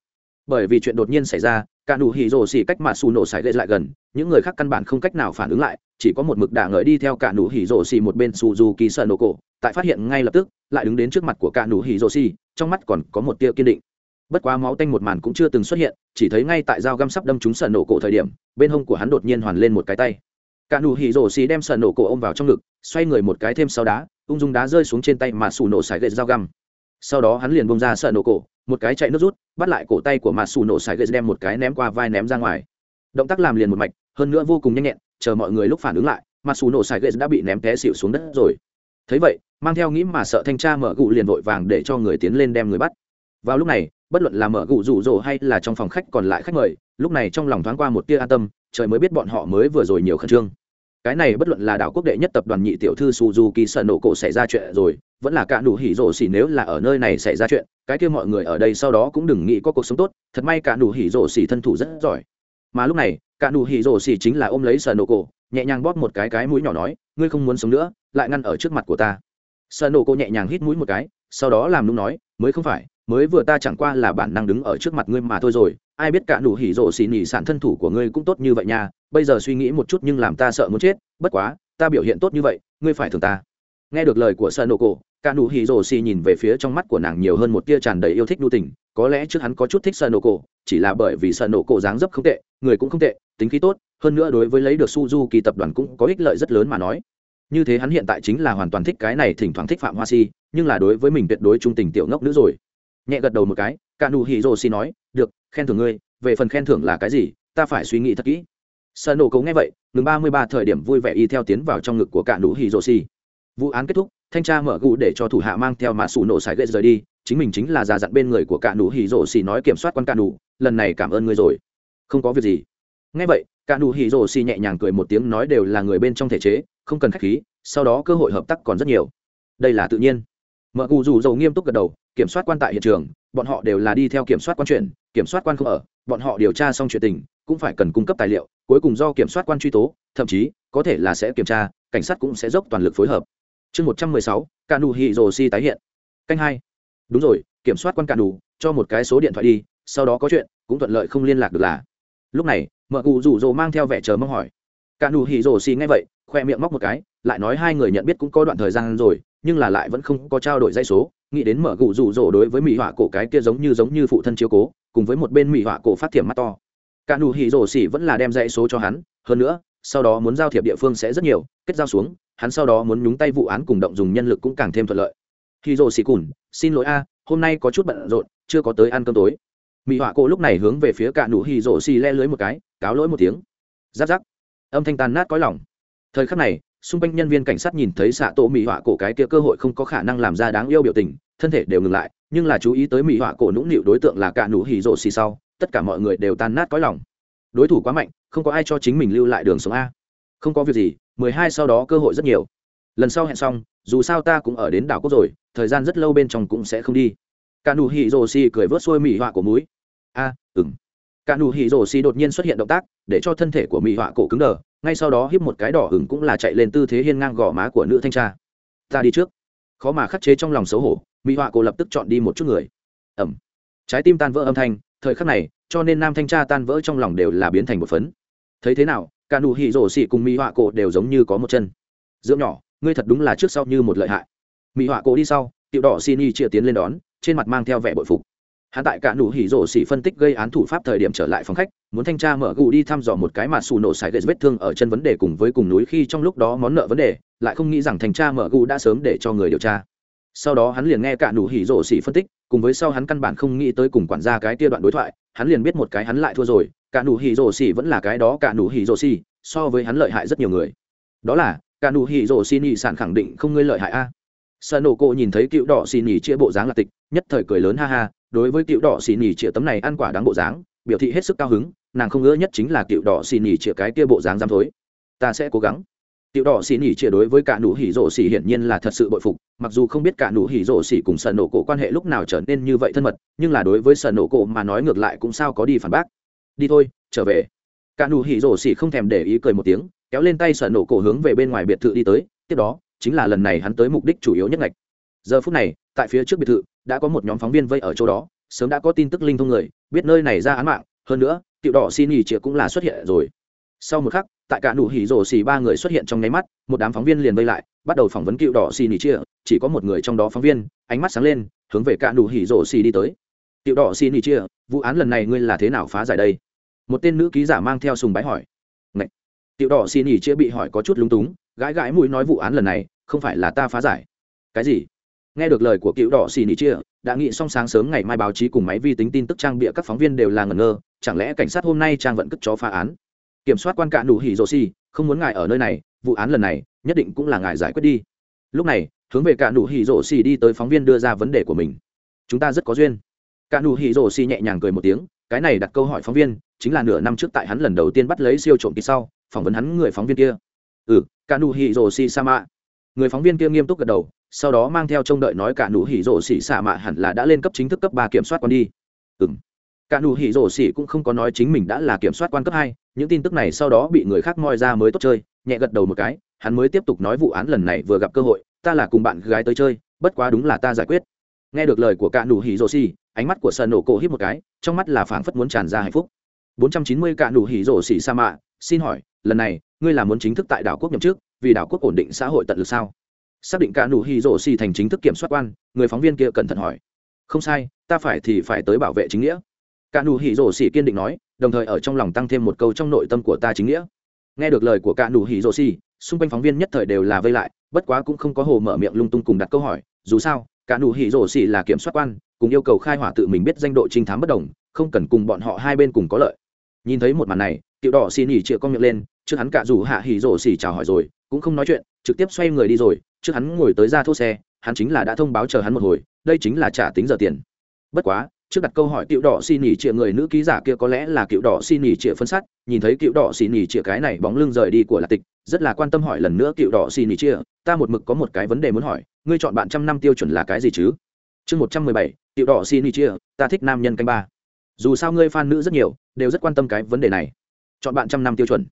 Bởi vì chuyện đột nhiên xảy ra cả nụ hỉ rồ xỉ cách mà xù nổ sải lệ lại gần, những người khác căn bản không cách nào phản ứng lại, chỉ có một mực đả ngợi đi theo cả nụ hỉ rồ xỉ một bên xù dù kỳ sợ nổ cổ, tại phát hiện ngay lập tức, lại đứng đến trước mặt của cả nụ hỉ rồ xỉ trong mắt còn có một tia kiên định. Bất quá máu tanh một màn cũng chưa từng xuất hiện, chỉ thấy ngay tại dao găm sắp đâm trúng sợ nổ cổ thời điểm, bên hông của hắn đột nhiên hoàn lên một cái tay. Cả nụ hỉ rồ xỉ đem sợ nổ cổ ôm vào trong ngực, xoay người một cái thêm sau đá, ung dung đá rơi xuống trên tay mà xù nổ sải lệ dao găm. Sau đó hắn liền bông ra sợ nổ cổ một cái chạy nước rút, bắt lại cổ tay của mặt xù nổ sải gây đem một cái ném qua vai ném ra ngoài. Động tác làm liền một mạch, hơn nữa vô cùng nhanh nhẹn, chờ mọi người lúc phản ứng lại mặt xù nổ sải gây đã bị ném té xịu xuống đất rồi. Thấy vậy, mang theo nghĩ mà sợ thanh tra mở gụ liền vội vàng để cho người tiến lên đem người bắt. Vào lúc này, bất luận là mở gụ rủ rỗ hay là trong phòng khách còn lại khách mời, lúc này trong lòng thoáng qua một tia an tâm, trời mới biết bọn họ mới vừa rồi nhiều khẩn trương cái này bất luận là đảo quốc đệ nhất tập đoàn nhị tiểu thư suzuki sợ nổ cổ xảy ra chuyện rồi, vẫn là cả nụ hỉ rổ xỉ nếu là ở nơi này xảy ra chuyện, cái kia mọi người ở đây sau đó cũng đừng nghĩ có cuộc sống tốt, thật may cả nụ hỉ rổ xỉ thân thủ rất giỏi. Mà lúc này, cả nụ hỉ rổ xỉ chính là ôm lấy sợ nổ cổ nhẹ nhàng bóp một cái cái mũi nhỏ nói, ngươi không muốn sống nữa, lại ngăn ở trước mặt của ta. Sợ nổ cổ nhẹ nhàng hít mũi một cái, sau đó làm lúc nói, mới không phải, mới vừa ta chẳng qua là bản năng đứng ở trước mặt ngươi mà thôi rồi, ai biết cả nụ hỉ rổ xỉ nhỉ sản thân thủ của ngươi cũng tốt như vậy nha bây giờ suy nghĩ một chút nhưng làm ta sợ muốn chết, bất quá, ta biểu hiện tốt như vậy, ngươi phải thường ta. Nghe được lời của sợ nổ cổ, cả nụ hỉ rồ xì nhìn về phía trong mắt của nàng nhiều hơn một tia tràn đầy yêu thích nhu tình, có lẽ trước hắn có chút thích sợ nổ cổ, chỉ là bởi vì sợ nổ cổ dáng dấp không tệ, người cũng không tệ, tính khí tốt, hơn nữa đối với lấy được suzuki tập đoàn cũng có ích lợi rất lớn mà nói. Như thế hắn hiện tại chính là hoàn toàn thích cái này thỉnh thoảng thích phạm hoa si nhưng là đối với mình tuyệt đối trung tình tiểu ngốc nữ rồi. Nhẹ gật đầu một cái, cả nụ hỉ rồ xì nói, được, khen thưởng ngươi, về phần khen thưởng là cái gì, ta phải suy nghĩ thật kỹ sợ nổ cấu nghe vậy, ngừng ba mươi ba thời điểm vui vẻ y theo tiến vào trong ngực của cạn nụ hì rô xì. Vụ án kết thúc, thanh tra mở gù để cho thủ hạ mang theo mã sủ nổ sải gậy rời đi, chính mình chính là già dặn bên người của cạn nụ hì rô xì nói kiểm soát quan cạn nụ, lần này cảm ơn ngươi rồi. Không có việc gì. Nghe vậy cạn nụ hì rô xì nhẹ nhàng cười một tiếng nói đều là người bên trong thể chế, không cần khách khí, sau đó cơ hội hợp tác còn rất nhiều. Đây là tự nhiên. Mở cụ dù dầu nghiêm túc gật đầu kiểm soát quan tại hiện trường, bọn họ đều là đi theo kiểm soát quan chuyện kiểm soát quan không ở, bọn họ điều tra xong chuyện tình, cũng phải cần cung cấp tài liệu, cuối cùng do kiểm soát quan truy tố, thậm chí, có thể là sẽ kiểm tra, cảnh sát cũng sẽ dốc toàn lực phối hợp. Chương một trăm mười sáu cà nù hì rồ si tái hiện. Canh hai. Đúng rồi, kiểm soát quan cà nù, cho một cái số điện thoại đi, sau đó có chuyện, cũng thuận lợi không liên lạc được là. Lúc này, mợ cụ rủ rồ mang theo vẻ chờ mong hỏi cả nụ hỉ rổ xì nghe vậy, khoe miệng móc một cái, lại nói hai người nhận biết cũng có đoạn thời gian rồi, nhưng là lại vẫn không có trao đổi dây số, nghĩ đến mở gụ rủ rỗ đối với mỹ họa cổ cái kia giống như giống như phụ thân chiếu cố, cùng với một bên mỹ họa cổ phát thiểm mắt to. Cả nụ hỉ rổ xì vẫn là đem dây số cho hắn, hơn nữa, sau đó muốn giao thiệp địa phương sẽ rất nhiều, kết giao xuống, hắn sau đó muốn nhúng tay vụ án cùng động dùng nhân lực cũng càng thêm thuận lợi. Hỉ rổ xì cùn, xin lỗi a, hôm nay có chút bận rộn, chưa có tới ăn cơm tối. Mỹ họa cổ lúc này hướng về phía cả nụ hỉ rổ xì le lưới một cái, cáo lỗi một tiếng. Giáp giáp âm thanh tan nát cõi lòng. Thời khắc này, xung quanh nhân viên cảnh sát nhìn thấy xạ tổ mỹ họa cổ cái kia cơ hội không có khả năng làm ra đáng yêu biểu tình, thân thể đều ngừng lại, nhưng là chú ý tới mỹ họa cổ nũng nịu đối tượng là cả nụ hỉ rộ xì sau, tất cả mọi người đều tan nát cõi lòng. Đối thủ quá mạnh, không có ai cho chính mình lưu lại đường sống a. Không có việc gì, mười hai sau đó cơ hội rất nhiều. Lần sau hẹn xong, dù sao ta cũng ở đến đảo quốc rồi, thời gian rất lâu bên trong cũng sẽ không đi. Cả nụ hỉ rồ xì cười vớt xuôi mỹ họa của mũi. a, ừm. ừng cả nụ hỉ rồ xì đột nhiên xuất hiện động tác để cho thân thể của mỹ họa cổ cứng đờ, ngay sau đó hiếp một cái đỏ hừng cũng là chạy lên tư thế hiên ngang gò má của nữ thanh tra. Ta đi trước. Khó mà khắc chế trong lòng xấu hổ, mỹ họa cổ lập tức chọn đi một chút người. Ẩm. Trái tim tan vỡ âm thanh, thời khắc này, cho nên nam thanh tra tan vỡ trong lòng đều là biến thành một phấn. Thấy thế nào, cả nụ hỉ rổ xỉ cùng mỹ họa cổ đều giống như có một chân. Dưỡng nhỏ, ngươi thật đúng là trước sau như một lợi hại. Mỹ họa cổ đi sau, tiểu đỏ xin y chia tiến lên đón, trên mặt mang theo vẻ bội phục hắn tại cả nụ hỉ rổ xỉ phân tích gây án thủ pháp thời điểm trở lại phòng khách, muốn thanh tra mở gù đi thăm dò một cái mà xù nổ xài gây vết thương ở chân vấn đề cùng với cùng núi khi trong lúc đó món nợ vấn đề, lại không nghĩ rằng thanh tra mở gù đã sớm để cho người điều tra sau đó hắn liền nghe cả nụ hỉ rổ xỉ phân tích, cùng với sau hắn căn bản không nghĩ tới cùng quản gia cái kia đoạn đối thoại, hắn liền biết một cái hắn lại thua rồi, cả nụ hỉ rổ xỉ vẫn là cái đó, cả nụ hỉ rổ xỉ, so với hắn lợi hại rất nhiều người đó là, cả nụ hỉ rổ xỉ nhị sản khẳng định không ngươi lợi hại a à. sợ nổ cô nhìn thấy cựu đỏ xỉ nhị chia bộ dáng là tịch, nhất thời cười lớn ha ha đối với tiểu đỏ xì nỉ chĩa tấm này ăn quả đáng bộ dáng, biểu thị hết sức cao hứng, nàng không ngỡ nhất chính là tiểu đỏ xì nỉ chĩa cái kia bộ dáng dám thối. Ta sẽ cố gắng. Tiểu đỏ xì nỉ chia đối với cả nụ hỉ rổ xì hiển nhiên là thật sự bội phục, mặc dù không biết cả nụ hỉ rổ xì cùng sần nổ cổ quan hệ lúc nào trở nên như vậy thân mật, nhưng là đối với sần nổ cổ mà nói ngược lại cũng sao có đi phản bác. Đi thôi, trở về. Cả nụ hỉ rổ xì không thèm để ý cười một tiếng, kéo lên tay sần nổ cổ hướng về bên ngoài biệt thự đi tới, tiếp đó, chính là lần này hắn tới mục đích chủ yếu nhất ngạch. Giờ phút này, tại phía trước biệt thự đã có một nhóm phóng viên vây ở chỗ đó, sớm đã có tin tức linh thông người, biết nơi này ra án mạng, hơn nữa, tiểu đỏ xin nghỉ chĩa cũng là xuất hiện rồi. Sau một khắc, tại cả nụ hỉ rổ xì ba người xuất hiện trong nháy mắt, một đám phóng viên liền vây lại, bắt đầu phỏng vấn cựu đỏ xì nỉ chia chỉ có một người trong đó phóng viên, ánh mắt sáng lên, hướng về cả nụ hỉ rổ xì đi tới. Cựu đỏ xì nỉ chia vụ án lần này ngươi là thế nào phá giải đây? Một tên nữ ký giả mang theo sùng bái hỏi. Ngậy! cựu đỏ xì nỉ chia bị hỏi có chút lúng túng, gãi gãi mũi nói vụ án lần này không phải là ta phá giải. Cái gì? nghe được lời của cựu đỏ xì nỉ chia, đã nghĩ xong sáng sớm ngày mai báo chí cùng máy vi tính tin tức trang bịa các phóng viên đều là ngẩn ngơ, chẳng lẽ cảnh sát hôm nay trang vẫn cất chó phá án? Kiểm soát quan cạn đủ hỉ rồ xì, không muốn ngài ở nơi này, vụ án lần này nhất định cũng là ngài giải quyết đi. Lúc này, hướng về cạn đủ hỉ rồ xì đi tới phóng viên đưa ra vấn đề của mình. Chúng ta rất có duyên. Cạn đủ hỉ rồ xì nhẹ nhàng cười một tiếng, cái này đặt câu hỏi phóng viên, chính là nửa năm trước tại hắn lần đầu tiên bắt lấy siêu trộm kỳ sau, phỏng vấn hắn người phóng viên kia. Ừ cạn đủ hỉ rồ xì sama người phóng viên kia nghiêm túc gật đầu sau đó mang theo trông đợi nói cả nụ hỉ rổ xỉ xạ mạ hẳn là đã lên cấp chính thức cấp ba kiểm soát quan đi. Ừ m cả nụ hỉ rổ xỉ cũng không có nói chính mình đã là kiểm soát quan cấp hai, những tin tức này sau đó bị người khác moi ra mới tốt chơi, nhẹ gật đầu một cái, hắn mới tiếp tục nói vụ án lần này vừa gặp cơ hội, ta là cùng bạn gái tới chơi, bất quá đúng là ta giải quyết. Nghe được lời của cả nụ hỉ rổ xỉ, ánh mắt của sợ nổ cổ hít một cái, trong mắt là phảng phất muốn tràn ra hạnh phúc. 490 cả nụ hỉ rổ xỉ sa mạ, xin hỏi, lần này, ngươi là muốn chính thức tại đảo quốc nhậm chức, vì đảo quốc ổn định xã hội tận lực sao? xác định cả nụ hỉ rổ xì thành chính thức kiểm soát quan, người phóng viên kia cẩn thận hỏi. Không sai, ta phải thì phải tới bảo vệ chính nghĩa. Cả nụ hỉ rổ xì kiên định nói, đồng thời ở trong lòng tăng thêm một câu trong nội tâm của ta chính nghĩa. Nghe được lời của cả nụ hỉ rổ xì, xung quanh phóng viên nhất thời đều là vây lại, bất quá cũng không có hồ mở miệng lung tung cùng đặt câu hỏi. Dù sao, cả nụ hỉ rổ xì là kiểm soát quan, cùng yêu cầu khai hỏa tự mình biết danh độ trinh thám bất đồng, không cần cùng bọn họ hai bên cùng có lợi. Nhìn thấy một màn này cựu đỏ xì nỉ chĩa con miệng lên, trước hắn cả dù hạ hỉ rổ xì chào hỏi rồi, cũng không nói chuyện, trực tiếp xoay người đi rồi trước hắn ngồi tới ra thô xe, hắn chính là đã thông báo chờ hắn một hồi, đây chính là trả tính giờ tiền. Bất quá, trước đặt câu hỏi cựu đỏ xin nghỉ chĩa người nữ ký giả kia có lẽ là cựu đỏ xin nghỉ chĩa phân sắt nhìn thấy cựu đỏ xin nghỉ chĩa cái này bóng lưng rời đi của lạc tịch, rất là quan tâm hỏi lần nữa cựu đỏ xin nghỉ chĩa, ta một mực có một cái vấn đề muốn hỏi, ngươi chọn bạn trăm năm tiêu chuẩn là cái gì chứ? Chương một trăm mười bảy, cựu đỏ xin nghỉ chĩa, ta thích nam nhân canh ba. Dù sao ngươi fan nữ rất nhiều, đều rất quan tâm cái vấn đề này. Chọn bạn trăm năm tiêu chuẩn.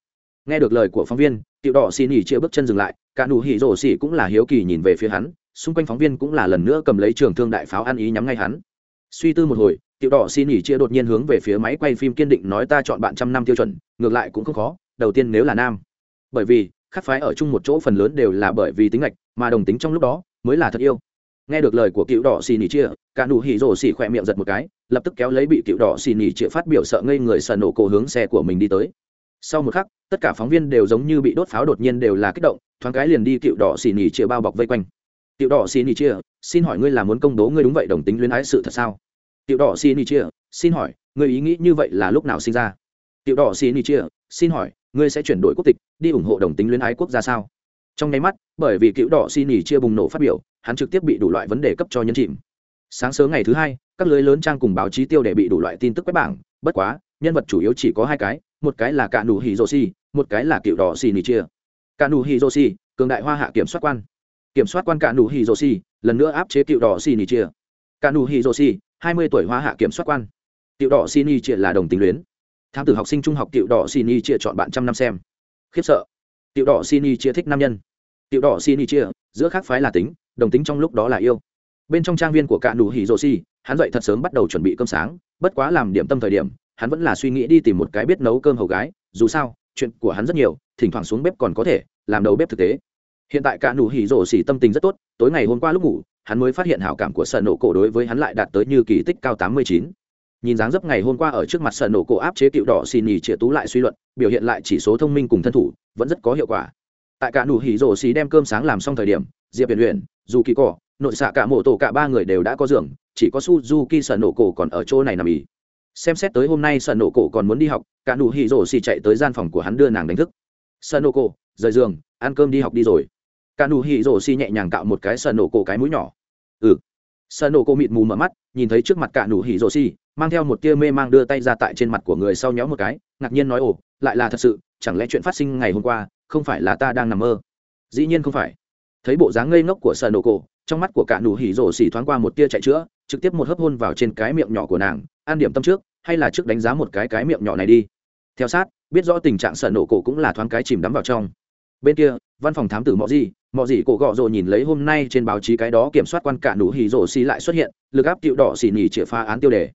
Nghe được lời của phóng viên, cựu đỏ xin nghỉ chĩa bước chân dừng lại cả nụ hỉ rổ xỉ cũng là hiếu kỳ nhìn về phía hắn, xung quanh phóng viên cũng là lần nữa cầm lấy trường thương đại pháo ăn ý nhắm ngay hắn. Suy tư một hồi, tiểu đỏ xin nghỉ chia đột nhiên hướng về phía máy quay phim kiên định nói ta chọn bạn trăm năm tiêu chuẩn, ngược lại cũng không khó, đầu tiên nếu là nam. Bởi vì, khắc phái ở chung một chỗ phần lớn đều là bởi vì tính lệch mà đồng tính trong lúc đó, mới là thật yêu. Nghe được lời của cựu đỏ xì nỉ chia, cả nụ hỉ rổ xì khỏe miệng giật một cái, lập tức kéo lấy bị cựu đỏ xì nỉ chia phát biểu sợ ngây người sờ nổ cổ hướng xe của mình đi tới sau một khắc, tất cả phóng viên đều giống như bị đốt pháo đột nhiên đều là kích động, thoáng cái liền đi Tiệu đỏ xì nỉ chia bao bọc vây quanh. Tiệu đỏ xì nỉ chia, xin hỏi ngươi là muốn công bố ngươi đúng vậy đồng tính luyến ái sự thật sao? Tiệu đỏ xì nỉ chia, xin hỏi, ngươi ý nghĩ như vậy là lúc nào sinh ra? Tiệu đỏ xì nỉ chia, xin hỏi, ngươi sẽ chuyển đổi quốc tịch, đi ủng hộ đồng tính luyến ái quốc gia sao? Trong nháy mắt, bởi vì cựu đỏ xì nỉ chia bùng nổ phát biểu, hắn trực tiếp bị đủ loại vấn đề cấp cho nhân chìm. Sáng sớm ngày thứ hai, các lưới lớn trang cùng báo chí tiêu để bị đủ loại tin tức quét bảng, bất quá, nhân vật chủ yếu chỉ có hai cái một cái là cả nụ hỉ dô si, một cái là cựu đỏ xì nỉ chia. Cả nụ hỉ dô si, cường đại hoa hạ kiểm soát quan. Kiểm soát quan cả nụ hỉ dô si, lần nữa áp chế cựu đỏ xì nỉ chia. Cả nụ hỉ dô si, hai mươi tuổi hoa hạ kiểm soát quan. Cựu đỏ xì nỉ chia là đồng tính luyến. Tham tử học sinh trung học cựu đỏ xì nỉ chia chọn bạn trăm năm xem. Khiếp sợ. Cựu đỏ xì nỉ chia thích nam nhân. Cựu đỏ xì nỉ chia giữa khác phái là tính đồng tính trong lúc đó là yêu. Bên trong trang viên của cạ nụ hỉ dô si, hắn dậy thật sớm bắt đầu chuẩn bị cơm sáng bất quá làm điểm tâm thời điểm hắn vẫn là suy nghĩ đi tìm một cái biết nấu cơm hầu gái, dù sao, chuyện của hắn rất nhiều, thỉnh thoảng xuống bếp còn có thể, làm đầu bếp thực tế. Hiện tại cả nụ hỉ rổ xỉ tâm tình rất tốt, tối ngày hôm qua lúc ngủ, hắn mới phát hiện hảo cảm của sợ nổ cổ đối với hắn lại đạt tới như kỳ tích cao tám mươi chín. Nhìn dáng dấp ngày hôm qua ở trước mặt sợ nổ cổ áp chế cựu đỏ xì nhì chĩa tú lại suy luận, biểu hiện lại chỉ số thông minh cùng thân thủ, vẫn rất có hiệu quả. Tại cả nụ hỉ rổ xì đem cơm sáng làm xong thời điểm, diệp huyền huyền dù kỳ cỏ nội xạ cả mổ tổ cả ba người đều đã có giường, chỉ có suzuki sợ nổ cổ còn ở chỗ này nằm ý xem xét tới hôm nay sợ nổ cổ còn muốn đi học, cả nụ hỉ rổ xì chạy tới gian phòng của hắn đưa nàng đánh thức. Sợ nổ cổ, rời giường, ăn cơm đi học đi rồi. Cả nụ hỉ rổ xì nhẹ nhàng cạo một cái sợ nổ cổ cái mũi nhỏ. Ừ. Sợ nổ cổ mịt mù mở mắt, nhìn thấy trước mặt cả nụ hỉ rổ xì, mang theo một tia mê mang đưa tay ra tại trên mặt của người sau nhéo một cái, ngạc nhiên nói, ồ, lại là thật sự, chẳng lẽ chuyện phát sinh ngày hôm qua, không phải là ta đang nằm mơ? Dĩ nhiên không phải. Thấy bộ dáng ngây ngốc của sợ nổ cổ, trong mắt của cả nụ hỉ rổ xỉ thoáng qua một tia chạy chữa, trực tiếp một hớp hôn vào trên cái miệng nhỏ của nàng, an điểm tâm trước hay là trước đánh giá một cái cái miệng nhỏ này đi. Theo sát, biết rõ tình trạng sợ nổ cổ cũng là thoáng cái chìm đắm vào trong. Bên kia, văn phòng thám tử mọi gì mọi gì cổ gọ rồ nhìn lấy hôm nay trên báo chí cái đó kiểm soát quan cả nụ hỉ rổ xì lại xuất hiện, lực áp tiệu đỏ xì nhì chĩa phá án tiêu đề.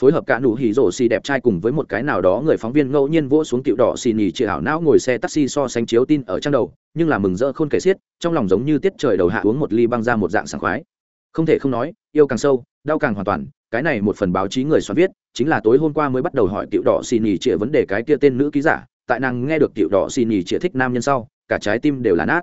Phối hợp cả nụ hỉ rổ xì đẹp trai cùng với một cái nào đó người phóng viên ngẫu nhiên vỗ xuống tiệu đỏ xì nhì chĩa hảo não ngồi xe taxi so sánh chiếu tin ở trang đầu, nhưng là mừng rỡ khôn kể xiết, trong lòng giống như tiết trời đầu hạ uống một ly băng ra một dạng sảng khoái. Không thể không nói, yêu càng sâu, đau càng hoàn toàn cái này một phần báo chí người soạn viết, chính là tối hôm qua mới bắt đầu hỏi tiểu đỏ xì nhì trịa vấn đề cái kia tên nữ ký giả, tại nàng nghe được tiểu đỏ xì nhì trịa thích nam nhân sau, cả trái tim đều là nát.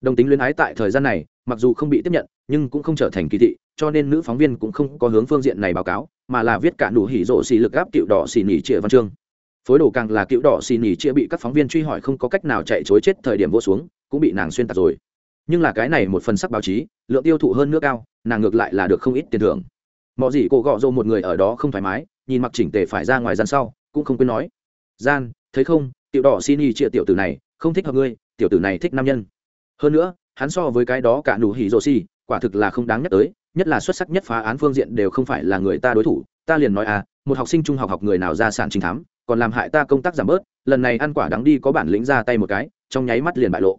Đồng tính luyến ái tại thời gian này, mặc dù không bị tiếp nhận, nhưng cũng không trở thành kỳ thị, cho nên nữ phóng viên cũng không có hướng phương diện này báo cáo, mà là viết cả đủ hỉ rộ xì lực gáp tiểu đỏ xì nhì trịa văn chương. Phối đồ càng là tiểu đỏ xì nhì chia bị các phóng viên truy hỏi không có cách nào chạy chối chết thời điểm vô xuống, cũng bị nàng xuyên tạc rồi. Nhưng là cái này một phần sắc báo chí, lượng tiêu thụ hơn nước cao nàng ngược lại là được không ít tiền thưởng mọi gì cô gọ rô một người ở đó không thoải mái, nhìn mặc chỉnh tề phải ra ngoài gian sau, cũng không quên nói, gian, thấy không, tiểu đỏ xin y chia tiểu tử này, không thích hợp ngươi, tiểu tử này thích nam nhân. Hơn nữa, hắn so với cái đó cả nụ hỉ rô si quả thực là không đáng nhắc tới, nhất là xuất sắc nhất phá án phương diện đều không phải là người ta đối thủ. Ta liền nói à một học sinh trung học học người nào ra sản chính thám, còn làm hại ta công tác giảm bớt, lần này ăn quả đáng đi có bản lĩnh ra tay một cái, trong nháy mắt liền bại lộ.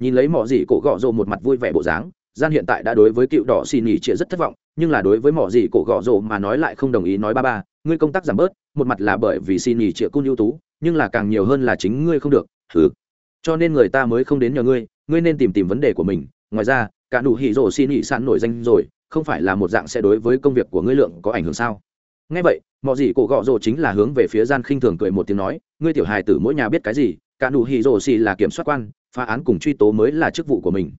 Nhìn lấy mỏ gì cổ gọ rộ một mặt vui vẻ bộ dáng gian hiện tại đã đối với cựu đỏ xì nhì chia rất thất vọng, nhưng là đối với mỏ gì cổ gõ rộ mà nói lại không đồng ý nói ba ba, ngươi công tác giảm bớt, một mặt là bởi vì xì nhì chia cung ưu tú, nhưng là càng nhiều hơn là chính ngươi không được thử cho nên người ta mới không đến nhờ ngươi ngươi nên tìm tìm vấn đề của mình. Ngoài ra, cả đủ hỉ rổ xì nhị sạn nổi danh rồi, không phải là một dạng sẽ đối với công việc của ngươi lượng có ảnh hưởng sao? Ngay vậy mọi gì cổ gõ rồ chính là hướng về phía gian khinh thường cười một tiếng nói, ngươi tiểu hài tử mỗi nhà biết cái gì, cả đủ hỉ rổ xì là kiểm soát quan, phá án cùng truy tố mới là chức vụ của mình.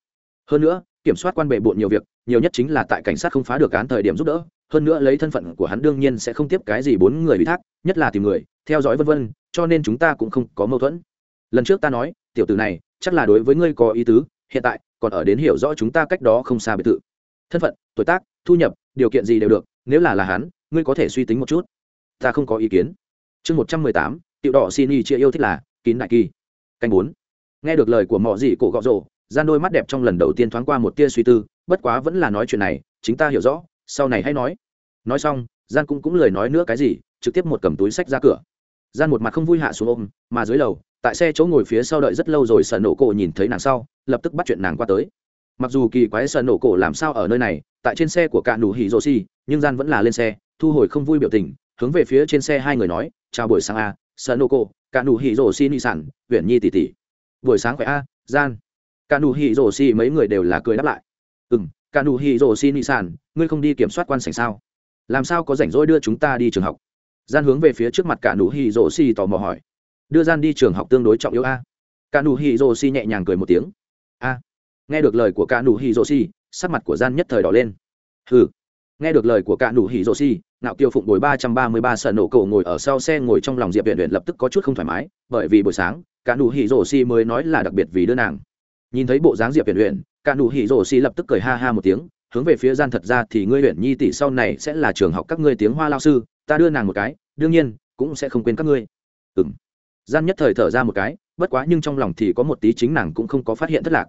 Hơn nữa kiểm soát quan bệ bộn nhiều việc, nhiều nhất chính là tại cảnh sát không phá được án thời điểm giúp đỡ. Hơn nữa lấy thân phận của hắn đương nhiên sẽ không tiếp cái gì bốn người ủy thác, nhất là tìm người, theo dõi vân vân, cho nên chúng ta cũng không có mâu thuẫn. Lần trước ta nói, tiểu tử này, chắc là đối với ngươi có ý tứ, hiện tại còn ở đến hiểu rõ chúng ta cách đó không xa biệt thự. Thân phận, tuổi tác, thu nhập, điều kiện gì đều được, nếu là là hắn, ngươi có thể suy tính một chút. Ta không có ý kiến. Chương một trăm mười tám, tiểu đỏ xin y chia yêu thích là kín đại kỳ. Canh bốn. Nghe được lời của mỏ gì cổ gọ rồ gian đôi mắt đẹp trong lần đầu tiên thoáng qua một tia suy tư, bất quá vẫn là nói chuyện này, chính ta hiểu rõ, sau này hãy nói. Nói xong, gian cũng cũng lời nói nữa cái gì, trực tiếp một cầm túi sách ra cửa. Gian một mặt không vui hạ xuống ôm, mà dưới lầu, tại xe chỗ ngồi phía sau đợi rất lâu rồi sợ nổ cổ nhìn thấy nàng sau, lập tức bắt chuyện nàng qua tới. Mặc dù kỳ quái sợ nổ cổ làm sao ở nơi này, tại trên xe của cạ nủ hỉ rô xi nhưng gian vẫn là lên xe, thu hồi không vui biểu tình, hướng về phía trên xe hai người nói, chào buổi sáng a, sợ nổ cổ cạ nủ hỉ rô xi ni sản, uyển nhi tỷ tỷ. Buổi sáng khỏe a, gian cả nụ hỉ rổ xì mấy người đều là cười đáp lại. Ừ m cả nụ hỉ rổ xì nị sản ngươi không đi kiểm soát quan sảnh sao? Làm sao có rảnh rỗi đưa chúng ta đi trường học? Gian hướng về phía trước mặt cả nụ hỉ rổ xì tò mò hỏi. Đưa gian đi trường học tương đối trọng yếu a. À? cả nụ hỉ rổ xì nhẹ nhàng cười một tiếng. A. Nghe được lời của cả nụ hỉ rổ xì, sắc mặt của gian nhất thời đỏ lên. Hừ. Nghe được lời của cả nụ hỉ rổ xì nạo kiều phụng ngồi ba trăm ba mươi ba sợ nổ cổ ngồi ở sau xe ngồi trong lòng diệp viện huyện lập tức có chút không thoải mái, bởi vì buổi sáng, cả nụ hỉ rổ xì mới nói là đặc biệt vì đưa nàng nhìn thấy bộ dáng diệp huyền huyền cả nụ hỉ rổ xì lập tức cười ha ha một tiếng, hướng về phía gian thật ra thì ngươi huyền nhi tỷ sau này sẽ là trường học các ngươi tiếng hoa lao sư, ta đưa nàng một cái, đương nhiên, cũng sẽ không quên các ngươi. Ừm. Gian nhất thời thở ra một cái, bất quá nhưng trong lòng thì có một tí chính nàng cũng không có phát hiện thất lạc.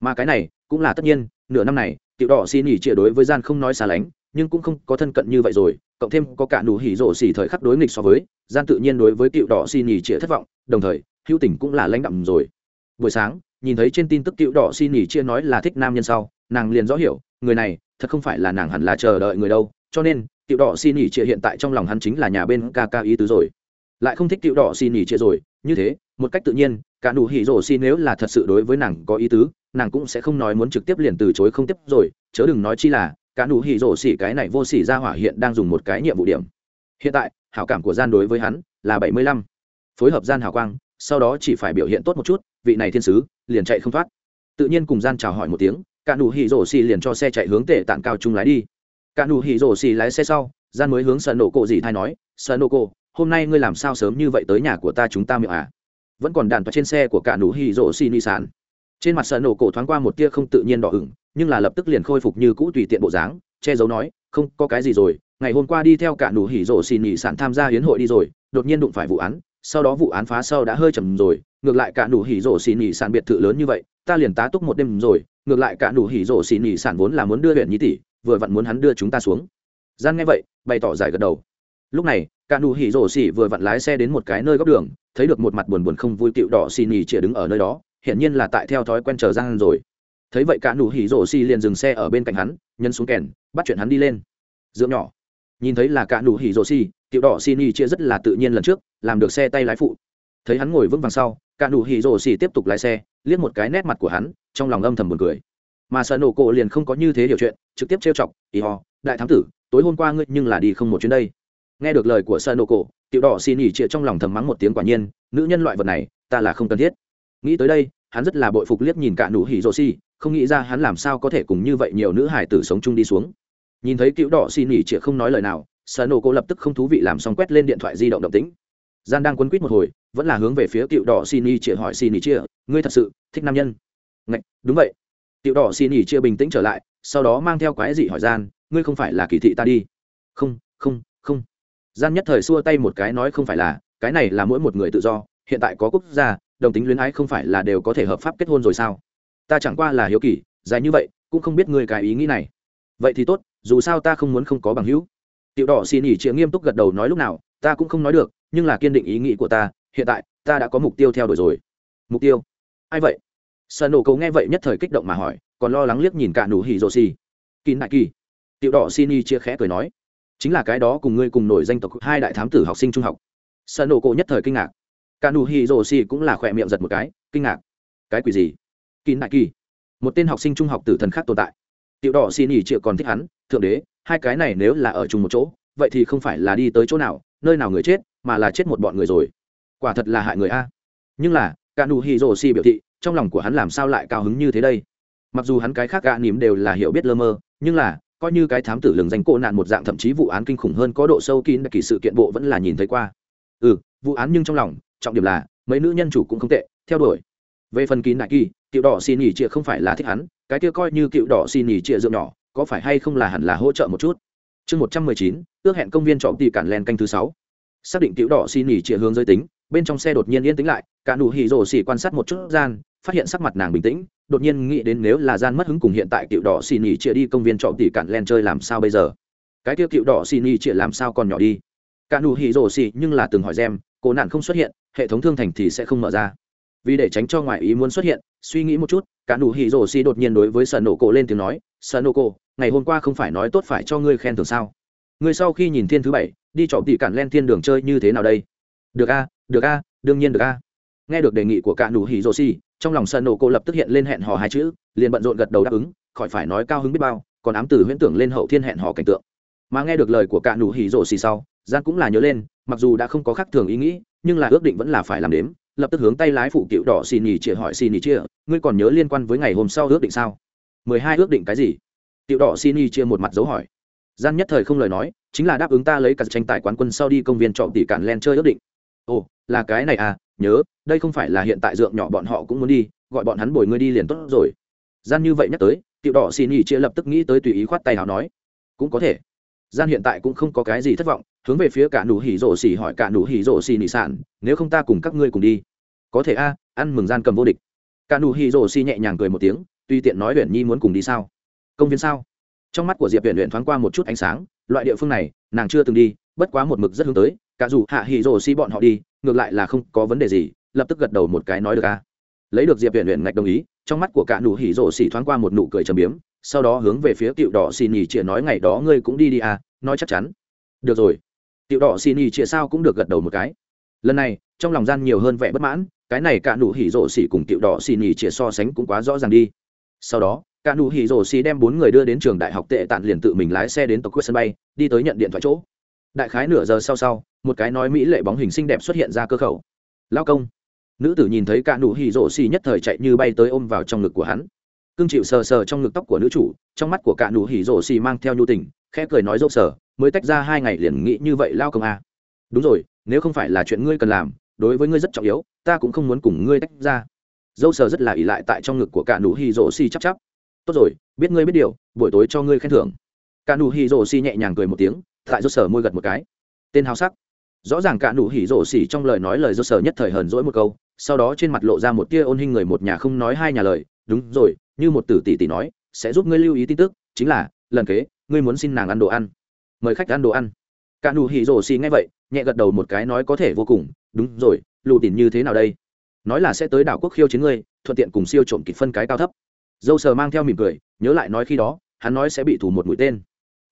Mà cái này, cũng là tất nhiên, nửa năm này, tiểu đỏ xin nghỉ chia đối với gian không nói xa lánh, nhưng cũng không có thân cận như vậy rồi, cộng thêm có cả nụ hỉ rổ xì thời khắc đối nghịch so với, gian tự nhiên đối với tiểu đỏ xin nghỉ chia thất vọng, đồng thời, hữu tình cũng là lãnh đạm rồi. Buổi sáng nhìn thấy trên tin tức cựu đỏ xin nhỉ chia nói là thích nam nhân sau, nàng liền rõ hiểu, người này, thật không phải là nàng hẳn là chờ đợi người đâu, cho nên cựu đỏ xin nhỉ chia hiện tại trong lòng hắn chính là nhà bên ca ca ý tứ rồi. Lại không thích cựu đỏ xin nhỉ chia rồi, như thế, một cách tự nhiên, cả nụ hỉ rổ xin nếu là thật sự đối với nàng có ý tứ, nàng cũng sẽ không nói muốn trực tiếp liền từ chối không tiếp rồi, chớ đừng nói chi là, cả nụ hỉ rổ xỉ cái này vô xỉ ra hỏa hiện đang dùng một cái nhiệm vụ điểm. Hiện tại, hảo cảm của gian đối với hắn là bảy mươi lăm. Phối hợp gian hào quang, sau đó chỉ phải biểu hiện tốt một chút, vị này thiên sứ liền chạy không thoát. Tự nhiên cùng gian chào hỏi một tiếng, cả nụ hỉ rổ xì liền cho xe chạy hướng tệ tạng cao trung lái đi. Cả nụ hỉ rổ xì lái xe sau, gian mới hướng sợ nổ cổ gì thay nói sợ nổ cổ, hôm nay ngươi làm sao sớm như vậy tới nhà của ta chúng ta miệng à? Vẫn còn đàn toa trên xe của cả nụ hỉ rổ xì ni sàn trên mặt sợ nổ cổ thoáng qua một tia không tự nhiên đỏ ửng, nhưng là lập tức liền khôi phục như cũ tùy tiện bộ dáng, che giấu nói, không, có cái gì rồi, ngày hôm qua đi theo cả nụ hỉ rổ xì nhị sản tham gia hiến hội đi rồi, đột nhiên đụng phải vụ án sau đó vụ án phá sau đã hơi chầm rồi, ngược lại cả nụ hỉ rổ xì nỉ sản biệt thự lớn như vậy, ta liền tá túc một đêm rồi, ngược lại cả nụ hỉ rổ xì nỉ sản vốn là muốn đưa huyện nhí tỷ, vừa vặn muốn hắn đưa chúng ta xuống. Gian nghe vậy, bày tỏ giải gật đầu. Lúc này, cả nụ hỉ rổ xì vừa vặn lái xe đến một cái nơi góc đường, thấy được một mặt buồn buồn không vui tiệu đỏ xì nỉ chĩa đứng ở nơi đó, hiển nhiên là tại theo thói quen chờ gian rồi. Thấy vậy cả nụ hỉ rổ xì liền dừng xe ở bên cạnh hắn nhân xuống kèn, bắt chuyện hắn đi lên. Dưỡng nhỏ. Nhìn thấy là cả nụ hỉ rổ xì tiểu đỏ xin y chia rất là tự nhiên lần trước, làm được xe tay lái phụ. Thấy hắn ngồi vững vàng sau, cả nụ hỉ rồ xỉ tiếp tục lái xe, liếc một cái nét mặt của hắn, trong lòng âm thầm buồn cười. Mà sợ nổ cổ liền không có như thế điều chuyện, trực tiếp trêu chọc, ý ho, đại thám tử, tối hôm qua ngươi nhưng là đi không một chuyến đây. Nghe được lời của sợ nổ cổ, tiểu đỏ xin ỉ trịa trong lòng thầm mắng một tiếng quả nhiên, nữ nhân loại vật này, ta là không cần thiết. Nghĩ tới đây, hắn rất là bội phục liếc nhìn cả nụ hỉ rồ xi không nghĩ ra hắn làm sao có thể cùng như vậy nhiều nữ hải tử sống chung đi xuống. Nhìn thấy cựu đỏ xin ỉ trịa không nói lời nào sợ nổ cô lập tức không thú vị làm xong quét lên điện thoại di động động tính. gian đang quấn quýt một hồi vẫn là hướng về phía cựu đỏ xin y chia hỏi xin y chia ngươi thật sự thích nam nhân? Ngạch, đúng vậy. Cựu đỏ xin y chia bình tĩnh trở lại sau đó mang theo quái dị hỏi gian ngươi không phải là kỳ thị ta đi? Không không không. Gian nhất thời xua tay một cái nói không phải là cái này là mỗi một người tự do hiện tại có quốc gia đồng tính luyến ái không phải là đều có thể hợp pháp kết hôn rồi sao? Ta chẳng qua là hiếu kỳ dài như vậy cũng không biết ngươi cái ý nghĩ này. Vậy thì tốt dù sao ta không muốn không có bằng hữu tiểu đỏ xin ỉ chĩa nghiêm túc gật đầu nói lúc nào, ta cũng không nói được, nhưng là kiên định ý nghĩ của ta, hiện tại, ta đã có mục tiêu theo đuổi rồi. Mục tiêu? Ai vậy? Sợ nổ cầu nghe vậy nhất thời kích động mà hỏi, còn lo lắng liếc nhìn cả nụ hỉ rồ xì. Kín đại kỳ. Tiểu đỏ xin ỉ chĩa khẽ cười nói, chính là cái đó cùng ngươi cùng nổi danh tộc hai đại thám tử học sinh trung học. Sợ nổ cổ nhất thời kinh ngạc. Cả nụ hỉ rồ xì cũng là khỏe miệng giật một cái, kinh ngạc. Cái quỷ gì? Kín đại kỳ. Một tên học sinh trung học tử thần khác tồn tại. Tiểu đỏ xin ỉ chĩa còn thích hắn, thượng đế hai cái này nếu là ở chung một chỗ, vậy thì không phải là đi tới chỗ nào, nơi nào người chết, mà là chết một bọn người rồi. Quả thật là hại người a. Nhưng là cả nụ hì rồ xì biểu thị, trong lòng của hắn làm sao lại cao hứng như thế đây? Mặc dù hắn cái khác gạ nỉm đều là hiểu biết lơ mơ, nhưng là, coi như cái thám tử lừng danh cô nạn một dạng thậm chí vụ án kinh khủng hơn có độ sâu kín đặc kỳ sự kiện bộ vẫn là nhìn thấy qua. Ừ vụ án nhưng trong lòng, trọng điểm là, mấy nữ nhân chủ cũng không tệ, theo đuổi. Về phần kín đại kỳ, cựu đỏ xin nghỉ trịa không phải là thích hắn, cái kia coi như cựu đỏ xin nghỉ trịa dưỡng nhỏ có phải hay không là hẳn là hỗ trợ một chút? Chương một trăm mười chín, ước hẹn công viên trọ tỷ cản len canh thứ sáu. Xác định tiểu đỏ xì nỉ chĩa hướng giới tính, bên trong xe đột nhiên yên tĩnh lại, cả nụ hỉ rồ xỉ quan sát một chút gian, phát hiện sắc mặt nàng bình tĩnh, đột nhiên nghĩ đến nếu là gian mất hứng cùng hiện tại tiểu đỏ xì nỉ chĩa đi công viên trọ tỷ cản len chơi làm sao bây giờ? Cái tiêu tiểu đỏ xì nỉ chĩa làm sao còn nhỏ đi? Cả nụ hỉ rồ xỉ nhưng là từng hỏi xem, cố nạn không xuất hiện, hệ thống thương thành thì sẽ không mở ra. Vì để tránh cho ngoại ý muốn xuất hiện, suy nghĩ một chút, cả nụ hỉ rồ xỉ đột nhiên đối với sở nổ cổ lên tiếng nói sợ nô cô ngày hôm qua không phải nói tốt phải cho ngươi khen thường sao? Ngươi sau khi nhìn thiên thứ bảy, đi trọ tị cản len thiên đường chơi như thế nào đây? Được a được a, đương nhiên được a. Nghe được đề nghị của cả nụ hỉ rô xì, trong lòng sợ nô cô lập tức hiện lên hẹn hò hai chữ, liền bận rộn gật đầu đáp ứng, khỏi phải nói cao hứng biết bao, còn ám tử huyễn tưởng lên hậu thiên hẹn hò cảnh tượng. Mà nghe được lời của cả nụ hỉ rô xì sau, Giang cũng là nhớ lên, mặc dù đã không có khác thường ý nghĩ, nhưng là ước định vẫn là phải làm đếm, lập tức hướng tay lái phụ cựu đỏ xì nhì chia hỏi xì nhì chia ngươi còn nhớ liên quan với ngày hôm sau ước định sao? mười hai ước định cái gì? Tiểu đỏ xin y chia một mặt dấu hỏi. Gian nhất thời không lời nói chính là đáp ứng ta lấy cả tranh tài quán quân sau đi công viên trọ tỷ cản len chơi ước định. Ồ là cái này à nhớ đây không phải là hiện tại dượng nhỏ bọn họ cũng muốn đi gọi bọn hắn bồi ngươi đi liền tốt rồi. Gian như vậy nhắc tới tiểu đỏ xin y chia lập tức nghĩ tới tùy ý khoát tay hào nói. Cũng có thể. Gian hiện tại cũng không có cái gì thất vọng hướng về phía cả nụ hỉ rổ xỉ hỏi cả nụ hỉ rổ xỉ nị sản nếu không ta cùng các ngươi cùng đi. Có thể a à, ăn mừng gian cầm vô địch. Cả nụ hỉ rổ xỉ nhẹ nhàng cười một tiếng tuy tiện nói huyện nhi muốn cùng đi sao? Công viên sao? Trong mắt của diệp huyện huyện thoáng qua một chút ánh sáng, loại địa phương này, nàng chưa từng đi, bất quá một mực rất hướng tới, cả dù hạ hỉ rồ si bọn họ đi, ngược lại là không có vấn đề gì, lập tức gật đầu một cái nói được a à. lấy được diệp huyện huyện ngạch đồng ý, trong mắt của cả nụ hỉ rồ xỉ thoáng qua một nụ cười trầm biếm, sau đó hướng về phía Tiệu đỏ xì nhì chĩa nói ngày đó ngươi cũng đi đi à nói chắc chắn. Được rồi. Tiệu đỏ xì nhì chĩa sao cũng được gật đầu một cái. Lần này, trong lòng gian nhiều hơn vẻ bất mãn, cái này cả nụ hỉ rộ xỉ cùng Tiệu đỏ xì nhì chĩa so sánh cũng quá rõ ràng đi sau đó cả nụ hỉ rổ xì đem bốn người đưa đến trường đại học tệ tản liền tự mình lái xe đến tộc quyết sân bay, đi tới nhận điện thoại chỗ. Đại khái nửa giờ sau sau, một cái nói mỹ lệ bóng hình xinh đẹp xuất hiện ra cơ khẩu. Lao công. Nữ tử nhìn thấy cả nụ hỉ rổ xì nhất thời chạy như bay tới ôm vào trong ngực của hắn. Cương chịu sờ sờ trong ngực tóc của nữ chủ, trong mắt của cả nụ hỉ rổ xì mang theo nhu tình, khẽ cười nói dâu sờ, mới tách ra hai ngày liền nghĩ như vậy lao công à. đúng rồi, nếu không phải là chuyện ngươi cần làm, đối với ngươi rất trọng yếu, ta cũng không muốn cùng ngươi tách ra dâu sờ rất là ỉ lại tại trong ngực của cả nụ hì rổ xì chắp chắp. Tốt rồi, biết ngươi biết điều, buổi tối cho ngươi khen thưởng. Cả nụ hì rổ xì nhẹ nhàng cười một tiếng, tại dâu sờ môi gật một cái. Tên hào sắc. Rõ ràng cả nụ hỉ rổ xỉ trong lời nói lời dâu sờ nhất thời hờn dỗi một câu, sau đó trên mặt lộ ra một tia ôn hinh người một nhà không nói hai nhà lời. Đúng rồi, như một tử tỷ tỷ nói, sẽ giúp ngươi lưu ý tin tức, chính là, lần kế, ngươi muốn xin nàng ăn đồ ăn. Mời khách ăn đồ ăn. Cả nụ hỉ rổ xỉ nghe vậy, nhẹ gật đầu một cái nói có thể vô cùng. Đúng rồi, lù tìm như thế nào đây? nói là sẽ tới đảo quốc khiêu chiến ngươi, thuận tiện cùng siêu trộm kịp phân cái cao thấp. Dâu sờ mang theo mỉm cười, nhớ lại nói khi đó, hắn nói sẽ bị thủ một mũi tên.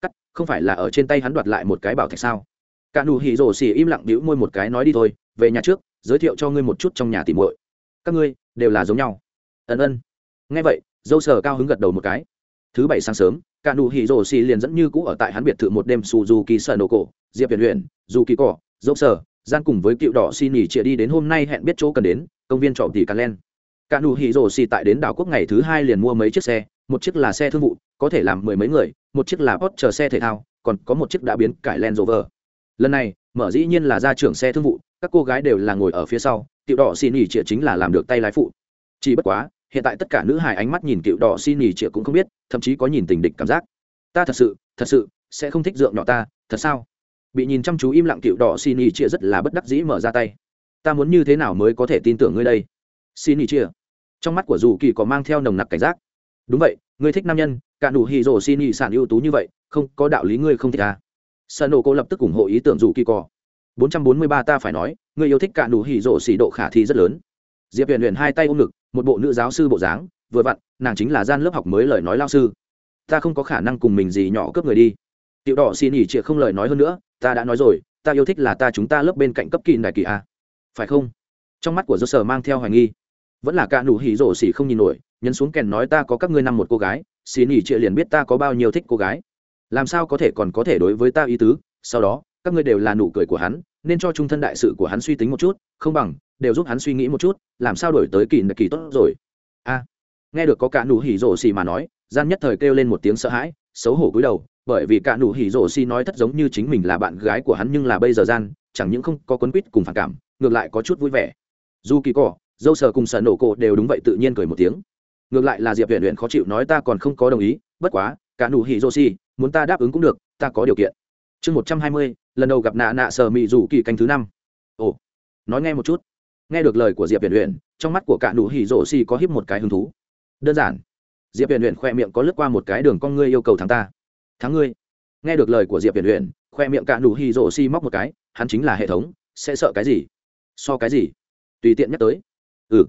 Cắt, không phải là ở trên tay hắn đoạt lại một cái bảo thạch sao? Cả nụ hỉ rổ xỉ im lặng đĩu môi một cái nói đi thôi, về nhà trước, giới thiệu cho ngươi một chút trong nhà tìm muội. Các ngươi, đều là giống nhau. Ân ân. Nghe vậy, dâu sờ cao hứng gật đầu một cái. Thứ bảy sáng sớm, cả nụ hỉ rổ xỉ liền dẫn như cũ ở tại hắn biệt thự một đêm su du kỳ sờ nổ cổ diệp huyền huyền du kỳ cỏ, dâu sờ, gian cùng với cựu đỏ xin nghỉ chia đi đến hôm nay hẹn biết chỗ cần đến công viên trọ tỷ cà len. Cả nụ hì rồ xì tại đến đảo quốc ngày thứ hai liền mua mấy chiếc xe, một chiếc là xe thương vụ, có thể làm mười mấy người, một chiếc là porsche xe thể thao, còn có một chiếc đã biến cải len rover. Lần này, mở dĩ nhiên là ra trưởng xe thương vụ, các cô gái đều là ngồi ở phía sau, tiểu đỏ xì nghỉ trịa chính là làm được tay lái phụ. Chỉ bất quá, hiện tại tất cả nữ hài ánh mắt nhìn tiểu đỏ xì nghỉ trịa cũng không biết, thậm chí có nhìn tình địch cảm giác. Ta thật sự thật sự, sẽ không thích dượng nhỏ ta, thật sao? Bị nhìn chăm chú im lặng tiểu đỏ xì nghỉ trịa rất là bất đắc dĩ mở ra tay ta muốn như thế nào mới có thể tin tưởng ngươi đây? Xin ý chia trong mắt của dù kỳ có mang theo nồng nặc cảnh giác. Đúng vậy, ngươi thích nam nhân, cả đủ hì rồ xin ý sản ưu tú như vậy, không, có đạo lý ngươi không thích à? sợ nổ cô lập tức ủng hộ ý tưởng dù kỳ cò 443 ta phải nói, ngươi yêu thích cả đủ hì rồ xỉ độ khả thi rất lớn. Diệp huyền huyền hai tay ôm ngực, một bộ nữ giáo sư bộ dáng, vừa vặn, nàng chính là gian lớp học mới lời nói lao sư. Ta không có khả năng cùng mình gì nhỏ cướp người đi. Tiểu đỏ xin ý chia không lời nói hơn nữa, ta đã nói rồi, ta yêu thích là ta chúng ta lớp bên cạnh cấp kỳ đại kỳ à phải không? Trong mắt của dô sở mang theo hoài nghi. Vẫn là cả nụ hỉ rổ xỉ không nhìn nổi, nhấn xuống kèn nói ta có các ngươi năm một cô gái, xì nỉ trịa liền biết ta có bao nhiêu thích cô gái. Làm sao có thể còn có thể đối với ta ý tứ? Sau đó, các ngươi đều là nụ cười của hắn, nên cho trung thân đại sự của hắn suy tính một chút, không bằng, đều giúp hắn suy nghĩ một chút, làm sao đổi tới kỳ nợ kỳ tốt rồi. A. Nghe được có cả nụ hỉ rổ xỉ mà nói, gian nhất thời kêu lên một tiếng sợ hãi, xấu hổ cúi đầu, bởi vì cả nụ hỉ rổ xỉ nói thất giống như chính mình là bạn gái của hắn nhưng là bây giờ gian, chẳng những không có quấn quýt cùng phản cảm ngược lại có chút vui vẻ. Dù kỳ cỏ, dâu sờ cùng sợ nổ cổ đều đúng vậy tự nhiên cười một tiếng. Ngược lại là diệp huyện huyện khó chịu nói ta còn không có đồng ý, bất quá, cả nụ hỉ joshi muốn ta đáp ứng cũng được, ta có điều kiện. Chương một trăm hai mươi, lần đầu gặp nạ nạ sờ mị dù kỳ canh thứ năm. Ồ, nói nghe một chút. Nghe được lời của diệp huyện huyện trong mắt của cả nụ hỉ joshi có híp một cái hứng thú. Đơn giản. Diệp huyện huyện khoe miệng có lướt qua một cái đường con ngươi yêu cầu thắng ta. Thắng ngươi. Nghe được lời của diệp huyện huyện khoe miệng cả nụ hỉ joshi móc một cái, hắn chính là hệ thống, sẽ sợ cái gì? so cái gì? Tùy tiện nhắc tới. Ừ.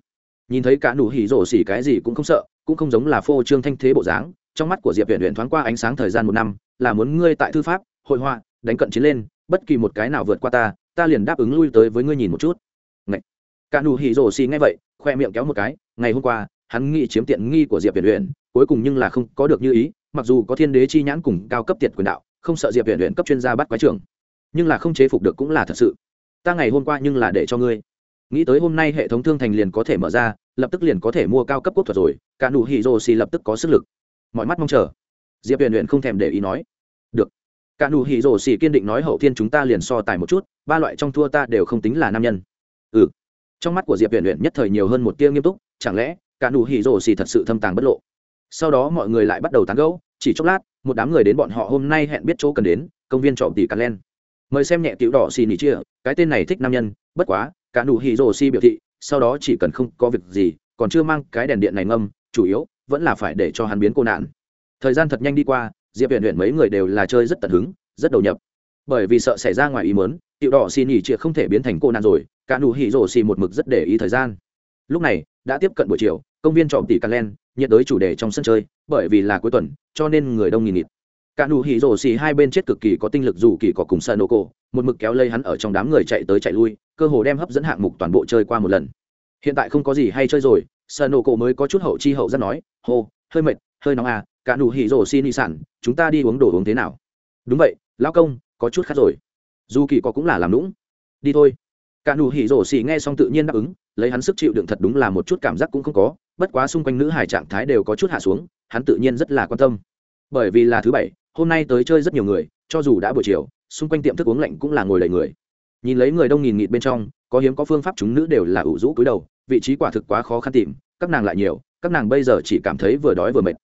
Nhìn thấy cả nụ hỉ rổ xỉ cái gì cũng không sợ, cũng không giống là phô trương thanh thế bộ dáng, trong mắt của diệp huyện huyện thoáng qua ánh sáng thời gian một năm, là muốn ngươi tại thư pháp, hội họa, đánh cận chiến lên, bất kỳ một cái nào vượt qua ta ta liền đáp ứng lui tới với ngươi nhìn một chút. Ngậy. cả nụ hỉ rổ xỉ nghe vậy, khoe miệng kéo một cái, ngày hôm qua, hắn nghĩ chiếm tiện nghi của diệp huyện huyện cuối cùng nhưng là không có được như ý, mặc dù có thiên đế chi nhãn cùng cao cấp tiệt quyền đạo, không sợ diệp huyện huyện cấp chuyên gia bắt quái trưởng, nhưng là không chế phục được cũng là thật sự ta ngày hôm qua nhưng là để cho ngươi. Nghĩ tới hôm nay hệ thống thương thành liền có thể mở ra, lập tức liền có thể mua cao cấp quốc thuật rồi, cả nụ hỉ rồ xì lập tức có sức lực. Mọi mắt mong chờ. Diệp huyền huyền không thèm để ý nói. Được. Cả nụ hỉ rồ xì kiên định nói hậu thiên chúng ta liền so tài một chút, ba loại trong thua ta đều không tính là nam nhân. Ừ. Trong mắt của diệp huyền huyền nhất thời nhiều hơn một tia nghiêm túc, chẳng lẽ cả nụ hỉ rồ xì thật sự thâm tàng bất lộ? Sau đó mọi người lại bắt đầu tán gẫu, chỉ chốc lát, một đám người đến bọn họ hôm nay hẹn biết chỗ cần đến, công viên trộm tỷ cà len mời xem nhẹ tiểu đỏ xì nỉ chia, cái tên này thích nam nhân, bất quá, cả nụ hỉ rồ si biểu thị, sau đó chỉ cần không có việc gì, còn chưa mang cái đèn điện này ngâm, chủ yếu, vẫn là phải để cho hắn biến cô nạn. Thời gian thật nhanh đi qua, diệp huyện huyện mấy người đều là chơi rất tận hứng, rất đầu nhập. Bởi vì sợ xảy ra ngoài ý mớn tiểu đỏ xì nỉ chia không thể biến thành cô nạn rồi, cả nụ hỉ rồ si một mực rất để ý thời gian. Lúc này, đã tiếp cận buổi chiều, công viên trọ tỷ cà len, nhiệt đới chủ đề trong sân chơi, bởi vì là cuối tuần, cho nên người đông nghìn nghịt cả nụ hỉ rổ xì hai bên chết cực kỳ có tinh lực dù kỳ có cùng sợ nổ cổ một mực kéo lây hắn ở trong đám người chạy tới chạy lui, cơ hồ đem hấp dẫn hạng mục toàn bộ chơi qua một lần. Hiện tại không có gì hay chơi rồi sợ nổ cổ mới có chút hậu chi hậu rất nói, hô, hơi mệt, hơi nóng à cả nụ hỉ rổ xì ni sản, chúng ta đi uống đồ uống thế nào? Đúng vậy, lão công, có chút khác rồi. Dù kỳ có cũng là làm đúng. đi thôi. Cả nụ hỉ rổ xì nghe xong tự nhiên đáp ứng, lấy hắn sức chịu đựng thật đúng là một chút cảm giác cũng không có, bất quá xung quanh nữ hải trạng thái đều có chút hạ xuống, hắn tự nhiên rất là quan tâm. Bởi vì là thứ bảy hôm nay tới chơi rất nhiều người, cho dù đã buổi chiều, xung quanh tiệm thức uống lạnh cũng là ngồi đầy người. Nhìn lấy người đông nghìn nghịt bên trong, có hiếm có phương pháp chúng nữ đều là ủ rũ cúi đầu, vị trí quả thực quá khó khăn tìm, các nàng lại nhiều, các nàng bây giờ chỉ cảm thấy vừa đói vừa mệt.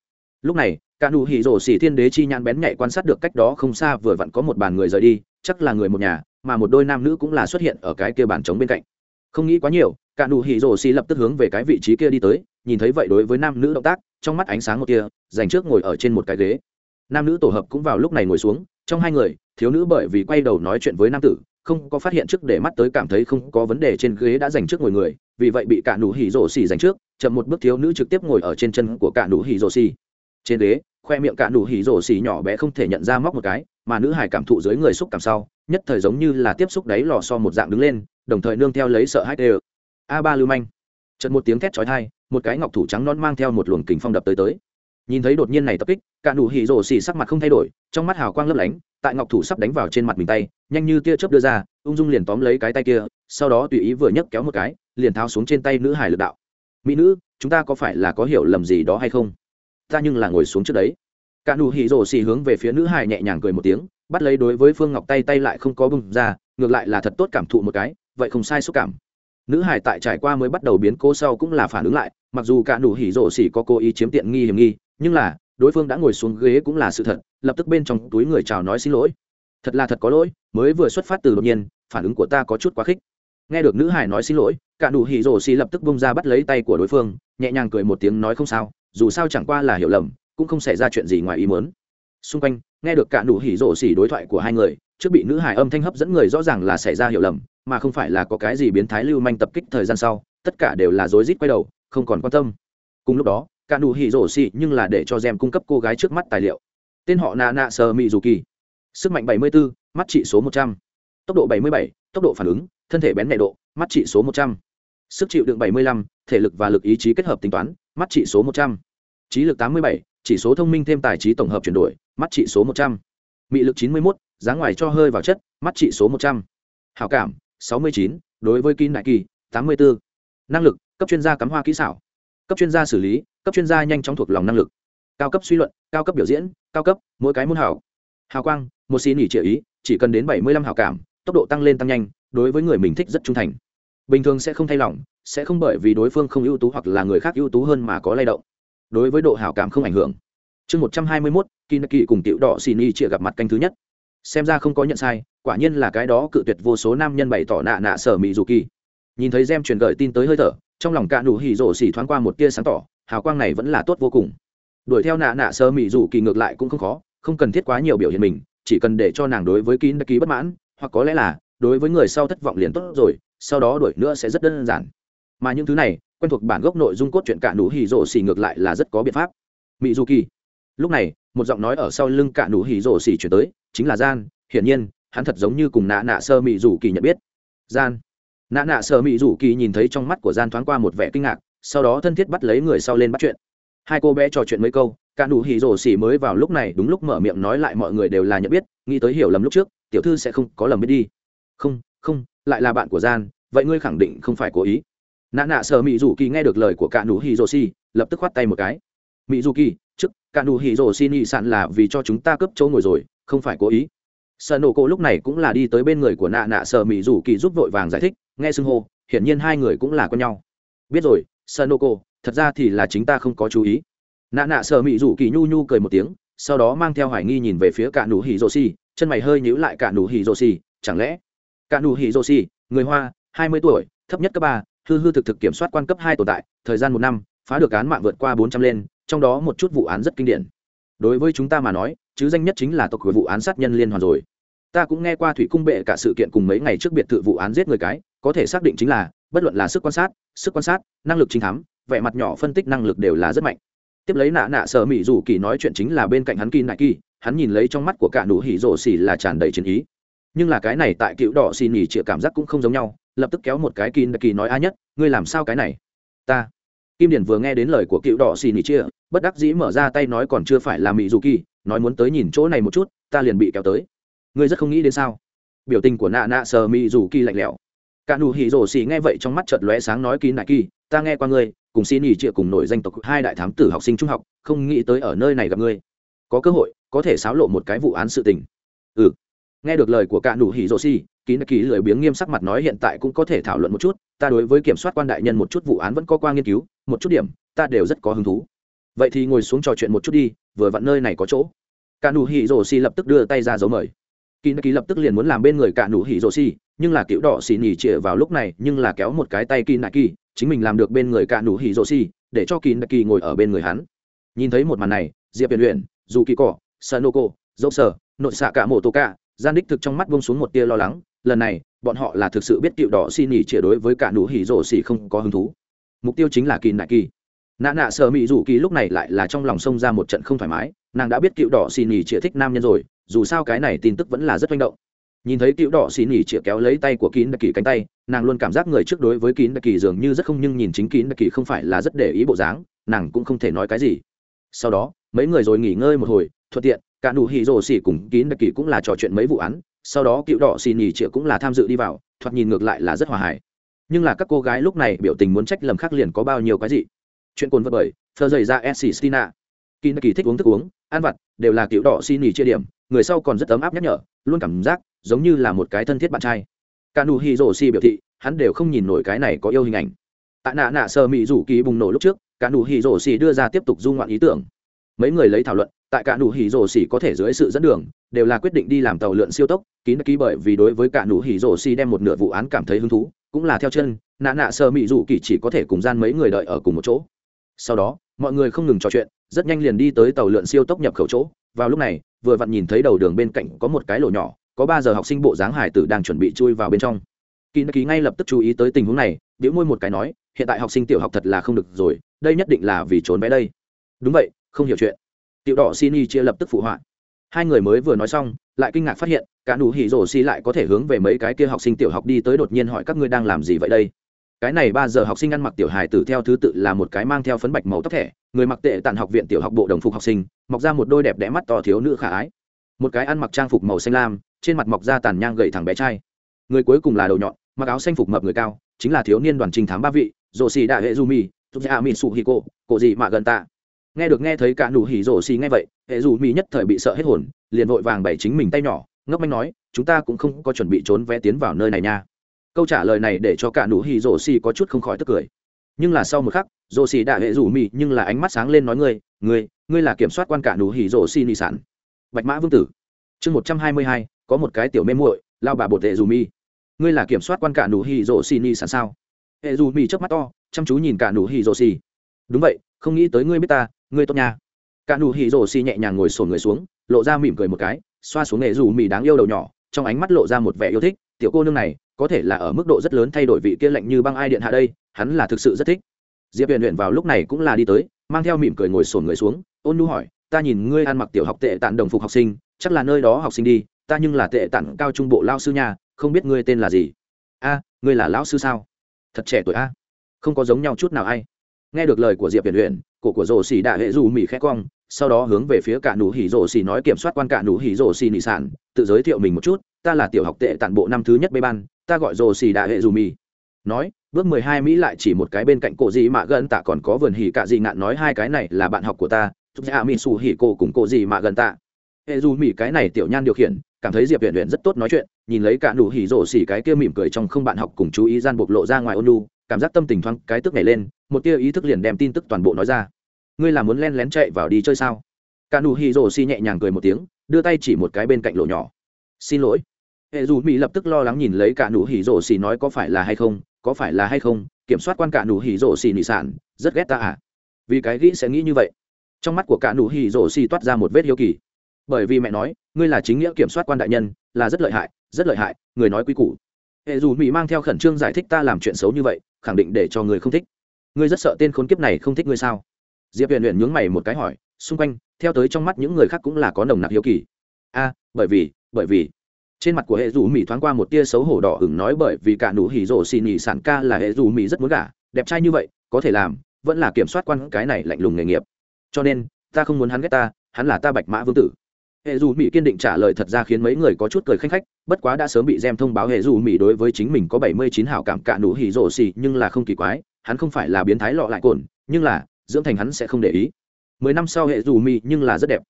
Lúc này cả nụ hỉ rổ xỉ thiên đế chi nhãn bén nhạy quan sát được cách đó không xa vừa vặn có một bàn người rời đi, chắc là người một nhà, mà một đôi nam nữ cũng là xuất hiện ở cái kia bàn trống bên cạnh. Không nghĩ quá nhiều cả nụ hỉ rổ xỉ lập tức hướng về cái vị trí kia đi tới, nhìn thấy vậy đối với nam nữ động tác, trong mắt ánh sáng một kia dành trước ngồi ở trên một cái ghế nam nữ tổ hợp cũng vào lúc này ngồi xuống, trong hai người, thiếu nữ bởi vì quay đầu nói chuyện với nam tử, không có phát hiện trước để mắt tới cảm thấy không có vấn đề trên ghế đã dành trước ngồi người, vì vậy bị cả nụ hỉ rổ xì dành trước, chậm một bước thiếu nữ trực tiếp ngồi ở trên chân của cả nụ hỉ rổ xì. Trên ghế, khoe miệng cả nụ hỉ rổ xì nhỏ bé không thể nhận ra móc một cái, mà nữ hải cảm thụ dưới người xúc cảm sau, nhất thời giống như là tiếp xúc đáy lò so một dạng đứng lên, đồng thời nương theo lấy sợ hãi đều. A ba lưu manh. Chật một tiếng thét chói tai, một cái ngọc thủ trắng non mang theo một luồng kình phong đập tới tới nhìn thấy đột nhiên này tập kích, cả nụ hỉ rổ xỉ sắc mặt không thay đổi, trong mắt hào quang lấp lánh, tại ngọc thủ sắp đánh vào trên mặt mình tay, nhanh như tia chớp đưa ra, ung dung liền tóm lấy cái tay kia, sau đó tùy ý vừa nhấc kéo một cái, liền tháo xuống trên tay nữ hải lực đạo. Mỹ nữ, chúng ta có phải là có hiểu lầm gì đó hay không? Ta nhưng là ngồi xuống trước đấy. Cả nụ hỉ rổ xỉ hướng về phía nữ hải nhẹ nhàng cười một tiếng, bắt lấy đối với phương ngọc tay tay lại không có bung ra, ngược lại là thật tốt cảm thụ một cái, vậy không sai xúc cảm. Nữ hải tại trải qua mới bắt đầu biến cố sau cũng là phản ứng lại, mặc dù cả nụ hỉ rổ xỉ có cố ý chiếm tiện nghi hiểm nghi nhưng là, đối phương đã ngồi xuống ghế cũng là sự thật, lập tức bên trong túi người chào nói xin lỗi. Thật là thật có lỗi, mới vừa xuất phát từ đột nhiên, phản ứng của ta có chút quá khích. Nghe được nữ hải nói xin lỗi, cả nụ hỉ rổ xì lập tức bông ra bắt lấy tay của đối phương, nhẹ nhàng cười một tiếng nói không sao, dù sao chẳng qua là hiểu lầm, cũng không xảy ra chuyện gì ngoài ý muốn. Xung quanh, nghe được cả nụ hỉ rổ xì đối thoại của hai người, trước bị nữ hải âm thanh hấp dẫn người rõ ràng là xảy ra hiểu lầm, mà không phải là có cái gì biến thái lưu manh tập kích thời gian sau, tất cả đều là rối rít quay đầu, không còn quan tâm. Cùng lúc đó cả nụ hỉ rổ xì nhưng là để cho rèm cung cấp cô gái trước mắt tài liệu tên họ nà nạ sờ mị dù kỳ sức mạnh 74, mắt trị số 100. tốc độ 77, tốc độ phản ứng thân thể bén nhạy độ mắt trị số 100. sức chịu đựng 75, thể lực và lực ý chí kết hợp tính toán mắt trị số 100. trí lực 87, chỉ số thông minh thêm tài trí tổng hợp chuyển đổi mắt trị số 100. mị lực 91, giá ngoài cho hơi vào chất mắt trị số 100. hảo cảm 69, đối với kín đại kỳ 84. năng lực cấp chuyên gia cắm hoa kỹ xảo cấp chuyên gia xử lý, cấp chuyên gia nhanh chóng thuộc lòng năng lực. Cao cấp suy luận, cao cấp biểu diễn, cao cấp, mỗi cái môn hảo hào quang, một xin nghỉ trịa ý, chỉ cần đến bảy mươi lăm hào cảm, tốc độ tăng lên tăng nhanh, đối với người mình thích rất trung thành. Bình thường sẽ không thay lòng, sẽ không bởi vì đối phương không ưu tú hoặc là người khác ưu tú hơn mà có lay động. Đối với độ hảo cảm không ảnh hưởng. Chương một trăm hai mươi mốt kỳ nơ kỳ cùng tiểu đỏ xì nỉ trịa gặp mặt canh thứ nhất. Xem ra không có nhận sai, quả nhiên là cái đó cự tuyệt vô số nam nhân bày tỏ nạ nạ sở mỹ dù kỳ nhìn thấy gem truyền gợi tin tới hơi thở trong lòng cả nụ hỉ rổ xỉ thoáng qua một tia sáng tỏ, hào quang này vẫn là tốt vô cùng. Đuổi theo nạ nạ sơ mỹ dù kỳ ngược lại cũng không khó, không cần thiết quá nhiều biểu hiện mình, chỉ cần để cho nàng đối với kín đ ký bất mãn, hoặc có lẽ là đối với người sau thất vọng liền tốt rồi, sau đó đuổi nữa sẽ rất đơn giản. Mà những thứ này, quen thuộc bản gốc nội dung cốt truyện cả nụ hỉ rổ xỉ ngược lại là rất có biện pháp. Mỹ dù kỳ. Lúc này, một giọng nói ở sau lưng cả nụ hỉ rổ xỉ chuyển tới, chính là gian, hiển nhiên, hắn thật giống như cùng nạ nạ sơ mỹ dù kỳ nhận biết. Gian nạ nạ sợ mỹ rủ kỳ nhìn thấy trong mắt của gian thoáng qua một vẻ kinh ngạc, sau đó thân thiết bắt lấy người sau lên bắt chuyện. Hai cô bé trò chuyện mấy câu, cả nụ hỉ rổ xỉ mới vào lúc này đúng lúc mở miệng nói lại mọi người đều là nhận biết, nghĩ tới hiểu lầm lúc trước, tiểu thư sẽ không có lầm biết đi. Không không, lại là bạn của gian, vậy ngươi khẳng định không phải cố ý. Nạ nạ sợ mỹ dù kỳ nghe được lời của cả nụ hỉ rổ xỉ, lập tức khoát tay một cái. Mỹ dù kỳ, trước, cả nụ hỉ rổ xỉ nhị sạn là vì cho chúng ta cướp chỗ ngồi rồi, không phải cố ý. Sợ nổ cô lúc này cũng là đi tới bên người của nạ nạ sợ mỹ dù kỳ giúp vội vàng giải thích nghe xưng hô, hiển nhiên hai người cũng là con nhau. Biết rồi, sanoko, thật ra thì là chính ta không có chú ý. Nạ nạ sợ mị rủ kỳ nhu nhu cười một tiếng, sau đó mang theo hoài nghi nhìn về phía cả nụ hỉ rô xì, chân mày hơi nhíu lại cả nụ hỉ rô xì, chẳng lẽ? Cả nụ hỉ rô xì, người hoa, hai mươi tuổi, thấp nhất cấp ba, hư hư thực thực kiểm soát quan cấp hai tồn tại, thời gian một năm, phá được án mạng vượt qua bốn trăm lên, trong đó một chút vụ án rất kinh điển. Đối với chúng ta mà nói, chứ danh nhất chính là tộc của vụ án sát nhân liên hoàn rồi. Ta cũng nghe qua thủy cung bệ cả sự kiện cùng mấy ngày trước biệt thự vụ án giết người cái có thể xác định chính là, bất luận là sức quan sát, sức quan sát, năng lực chính thám, vẻ mặt nhỏ phân tích năng lực đều là rất mạnh. Tiếp lấy nạ nạ sợ mỹ dù kỳ nói chuyện chính là bên cạnh hắn kỳ nại kỳ hắn nhìn lấy trong mắt của cả nụ hỉ rổ xỉ là tràn đầy chiến ý. Nhưng là cái này tại cựu đỏ xì nhỉ chịa cảm giác cũng không giống nhau, lập tức kéo một cái kỳ nại kỳ nói, a nhất, ngươi làm sao cái này? Ta. Kim điển vừa nghe đến lời của cựu đỏ xì nhỉ chịa bất đắc dĩ mở ra tay nói, còn chưa phải là mỹ dù kỳ, nói muốn tới nhìn chỗ này một chút, ta liền bị kéo tới. Ngươi rất không nghĩ đến sao? Biểu tình của nạ nạ sờ mỹ dù kỳ lạnh lẽo cả nụ hỉ rổ xì nghe vậy trong mắt chợt lóe sáng nói kín đại kỳ, ta nghe qua ngươi, cùng xin nghỉ trịa cùng nổi danh tộc hai đại thám tử học sinh trung học, không nghĩ tới ở nơi này gặp ngươi. Có cơ hội, có thể xáo lộ một cái vụ án sự tình. Ừ. Nghe được lời của cả nụ hỉ rổ xì, kín đại kỳ lười biếng nghiêm sắc mặt nói hiện tại cũng có thể thảo luận một chút, ta đối với kiểm soát quan đại nhân một chút vụ án vẫn có qua nghiên cứu, một chút điểm, ta đều rất có hứng thú. Vậy thì ngồi xuống trò chuyện một chút đi, vừa vặn nơi này có chỗ. Cả nụ hỉ rổ xì lập tức đưa tay ra dấu mời. Kín đại kỳ lập tức liền muốn làm bên người cả nụ hỉ rổ xì nhưng là cựu đỏ xì nhì chĩa vào lúc này, nhưng là kéo một cái tay kỳ nạ kỳ chính mình làm được bên người cạ nụ hỉ rộ xì, để cho kỳ nạ kỳ ngồi ở bên người hắn. Nhìn thấy một màn này, diệp viện luyện dù kỳ cỏ sanoko dốc sợ nội xạ cả mổ tô cả gian đích thực trong mắt buông xuống một tia lo lắng, lần này, bọn họ là thực sự biết cựu đỏ xì nhì chĩa đối với cạ nụ hỉ rộ xì không có hứng thú. Mục tiêu chính là kỳ nạ kỳ nạ nạ sợ mỹ dù kỳ lúc này lại là trong lòng sông ra một trận không thoải mái, nàng đã biết cựu đỏ xì nhì chĩa thích nam nhân rồi, dù sao cái này tin tức vẫn là rất manh động nhìn thấy cựu đỏ xì nỉ chĩa kéo lấy tay của kín đặc kỳ cánh tay, nàng luôn cảm giác người trước đối với kín đặc kỳ dường như rất không nhưng nhìn chính kín đặc kỳ không phải là rất để ý bộ dáng, nàng cũng không thể nói cái gì. Sau đó, mấy người rồi nghỉ ngơi một hồi, thuận tiện, cả nụ hì rồ xì cùng kín đặc kỳ cũng là trò chuyện mấy vụ án, sau đó cựu đỏ xì nỉ chĩa cũng là tham dự đi vào, thoạt nhìn ngược lại là rất hòa hài. Nhưng là các cô gái lúc này biểu tình muốn trách lầm khác liền có bao nhiêu cái gì chuyện cồn vật bởi, thơ dày ra s stina. Kín đặc kỳ thích uống thức uống, ăn vặt, đều là cựu đỏ xì nỉ chia điểm, người sau còn rất ấm áp nhắc nhở, luôn cảm giác giống như là một cái thân thiết bạn trai. Cả nụ hỉ rổ xì biểu thị, hắn đều không nhìn nổi cái này có yêu hình ảnh. Tạ nạ nạ sơ mỹ rủ kỳ bùng nổ lúc trước, cả nụ hỉ rổ xì đưa ra tiếp tục du ngoạn ý tưởng. Mấy người lấy thảo luận, tại cả nụ hỉ rổ xì có thể dưới sự dẫn đường, đều là quyết định đi làm tàu lượn siêu tốc, kín ký bởi vì đối với cả nụ hỉ rổ xì đem một nửa vụ án cảm thấy hứng thú, cũng là theo chân, nạ nạ sơ mỹ rủ kỳ chỉ có thể cùng gian mấy người đợi ở cùng một chỗ. Sau đó, mọi người không ngừng trò chuyện, rất nhanh liền đi tới tàu lượn siêu tốc nhập khẩu chỗ. Vào lúc này, vừa vặn nhìn thấy đầu đường bên cạnh có một cái lỗ nhỏ có ba giờ học sinh bộ dáng hải tử đang chuẩn bị chui vào bên trong. Kỳ ký ngay lập tức chú ý tới tình huống này biểu môi một cái nói, hiện tại học sinh tiểu học thật là không được rồi, đây nhất định là vì trốn bé đây. Đúng vậy, không hiểu chuyện. Tiểu đỏ xin y chia lập tức phụ họa. Hai người mới vừa nói xong, lại kinh ngạc phát hiện, cả nụ hỉ rổ xi lại có thể hướng về mấy cái kia học sinh tiểu học đi tới đột nhiên hỏi các ngươi đang làm gì vậy đây? Cái này ba giờ học sinh ăn mặc tiểu hài tử theo thứ tự là một cái mang theo phấn bạch màu tóc thẻ, người mặc tệ tàn học viện tiểu học bộ đồng phục học sinh, mọc ra một đôi đẹp đẽ mắt to thiếu nữ khả ái. Một cái ăn mặc trang phục màu xanh lam trên mặt mọc ra tàn nhang gậy thẳng bé trai. Người cuối cùng là đầu nhọn, mặc áo xanh phục mập người cao, chính là thiếu niên đoàn trình thám ba vị rổ xì đại hệ du mi giúp ra mi su hi cô cổ gì mà gần ta nghe được nghe thấy cả nụ hỉ rổ xì nghe vậy hệ du mi nhất thời bị sợ hết hồn, liền vội vàng bày chính mình tay nhỏ, ngốc manh nói, chúng ta cũng không có chuẩn bị trốn vé tiến vào nơi này nha. Câu trả lời này để cho cả nụ hỉ rổ xì có chút không khỏi tức cười. Nhưng là sau một khắc rổ xì đại hệ du mi nhưng là ánh mắt sáng lên nói, ngươi ngươi ngươi là kiểm soát quan cả nụ hỉ rổ xì nị sản bạch mã vương tử. Chương một trăm hai mươi hai có một cái tiểu mê muội, lao bà bột hệ dù mi ngươi là kiểm soát quan cả nụ hỉ rổ xì ni sẵn sao? Hệ dù mi chớp mắt to, chăm chú nhìn cả nụ hỉ rổ xì. Đúng vậy, không nghĩ tới ngươi biết ta, ngươi tốt nha. Cả nụ hỉ rổ xì nhẹ nhàng ngồi sổn người xuống, lộ ra mỉm cười một cái, xoa xuống hệ dù mi đáng yêu đầu nhỏ, trong ánh mắt lộ ra một vẻ yêu thích. Tiểu cô nương này, có thể là ở mức độ rất lớn thay đổi vị kia lệnh như băng ai điện hạ đây, hắn là thực sự rất thích. Diệp huyền luyện vào lúc này cũng là đi tới, mang theo mỉm cười ngồi sổn người xuống, ôn nu hỏi, ta nhìn ngươi ăn mặc tiểu học tệ tàn đồng phục học sinh, chắc là nơi đó học sinh đi ta nhưng là tệ tặng cao trung bộ lao sư nhà không biết ngươi tên là gì. A, ngươi là lão sư sao? Thật trẻ tuổi a. Không có giống nhau chút nào ai. Nghe được lời của diệp huyền huyền cổ của Rồ xỉ đạ hệ dù mỹ khẽ cong, sau đó hướng về phía cả nụ hỉ Rồ xỉ nói kiểm soát quan cả nụ hỉ Rồ xỉ nị sản, tự giới thiệu mình một chút, ta là tiểu học tệ tản bộ năm thứ nhất bê ban, ta gọi Rồ xỉ đạ hệ dù mỹ nói, bước mười hai mỹ lại chỉ một cái bên cạnh cổ gì mà gần tạ còn có vườn hỉ cả gì ngạn nói hai cái này là bạn học của ta chúc dạ mỹ xù hỉ cổ cùng cổ gì mà gần tạ. Hệ dù mỹ cái này tiểu nhan điều khiển cảm thấy diệp huyện huyện rất tốt nói chuyện, nhìn lấy cả nụ hỉ rổ xỉ cái kia mỉm cười trong không bạn học cùng chú ý gian bộc lộ ra ngoài ôn lu cảm giác tâm tình thoáng cái tức nhảy lên, một tia ý thức liền đem tin tức toàn bộ nói ra. Ngươi là muốn len lén chạy vào đi chơi sao? Cả nụ hỉ rổ xỉ nhẹ nhàng cười một tiếng, đưa tay chỉ một cái bên cạnh lộ nhỏ. Xin lỗi. Hệ dù mỹ lập tức lo lắng nhìn lấy cả nụ hỉ rổ xỉ nói có phải là hay không, có phải là hay không, kiểm soát quan cả nụ hỉ rổ xỉ nị sản, rất ghét ta à? Vì cái gĩ sẽ nghĩ như vậy. Trong mắt của cả nụ hỉ rổ xỉ toát ra một vết hiếu kỳ bởi vì mẹ nói, ngươi là chính nghĩa kiểm soát quan đại nhân, là rất lợi hại, rất lợi hại, người nói quý củ. Hệ dù mỹ mang theo khẩn trương giải thích ta làm chuyện xấu như vậy, khẳng định để cho người không thích. Ngươi rất sợ tên khốn kiếp này không thích ngươi sao? Diệp huyền huyền nhướng mày một cái hỏi, xung quanh, theo tới trong mắt những người khác cũng là có nồng nặc hiếu kỳ. A, bởi vì bởi vì. Trên mặt của hệ dù mỹ thoáng qua một tia xấu hổ đỏ hửng nói bởi vì cả nụ hỉ rổ xì nhì sản ca là hệ dù mỹ rất muốn gả, đẹp trai như vậy, có thể làm, vẫn là kiểm soát quan cái này lạnh lùng nghề nghiệp. Cho nên, ta không muốn hắn ghét ta, hắn là ta bạch mã vương tử hệ dù mỹ kiên định trả lời thật ra khiến mấy người có chút cười khanh khách, bất quá đã sớm bị gem thông báo hệ dù mỹ đối với chính mình có bảy mươi chín hảo cảm cạ nụ hỉ rổ xì, nhưng là không kỳ quái, hắn không phải là biến thái lọ lại cồn, nhưng là, dưỡng thành hắn sẽ không để ý. Mười năm sau hệ dù mỹ nhưng là rất đẹp.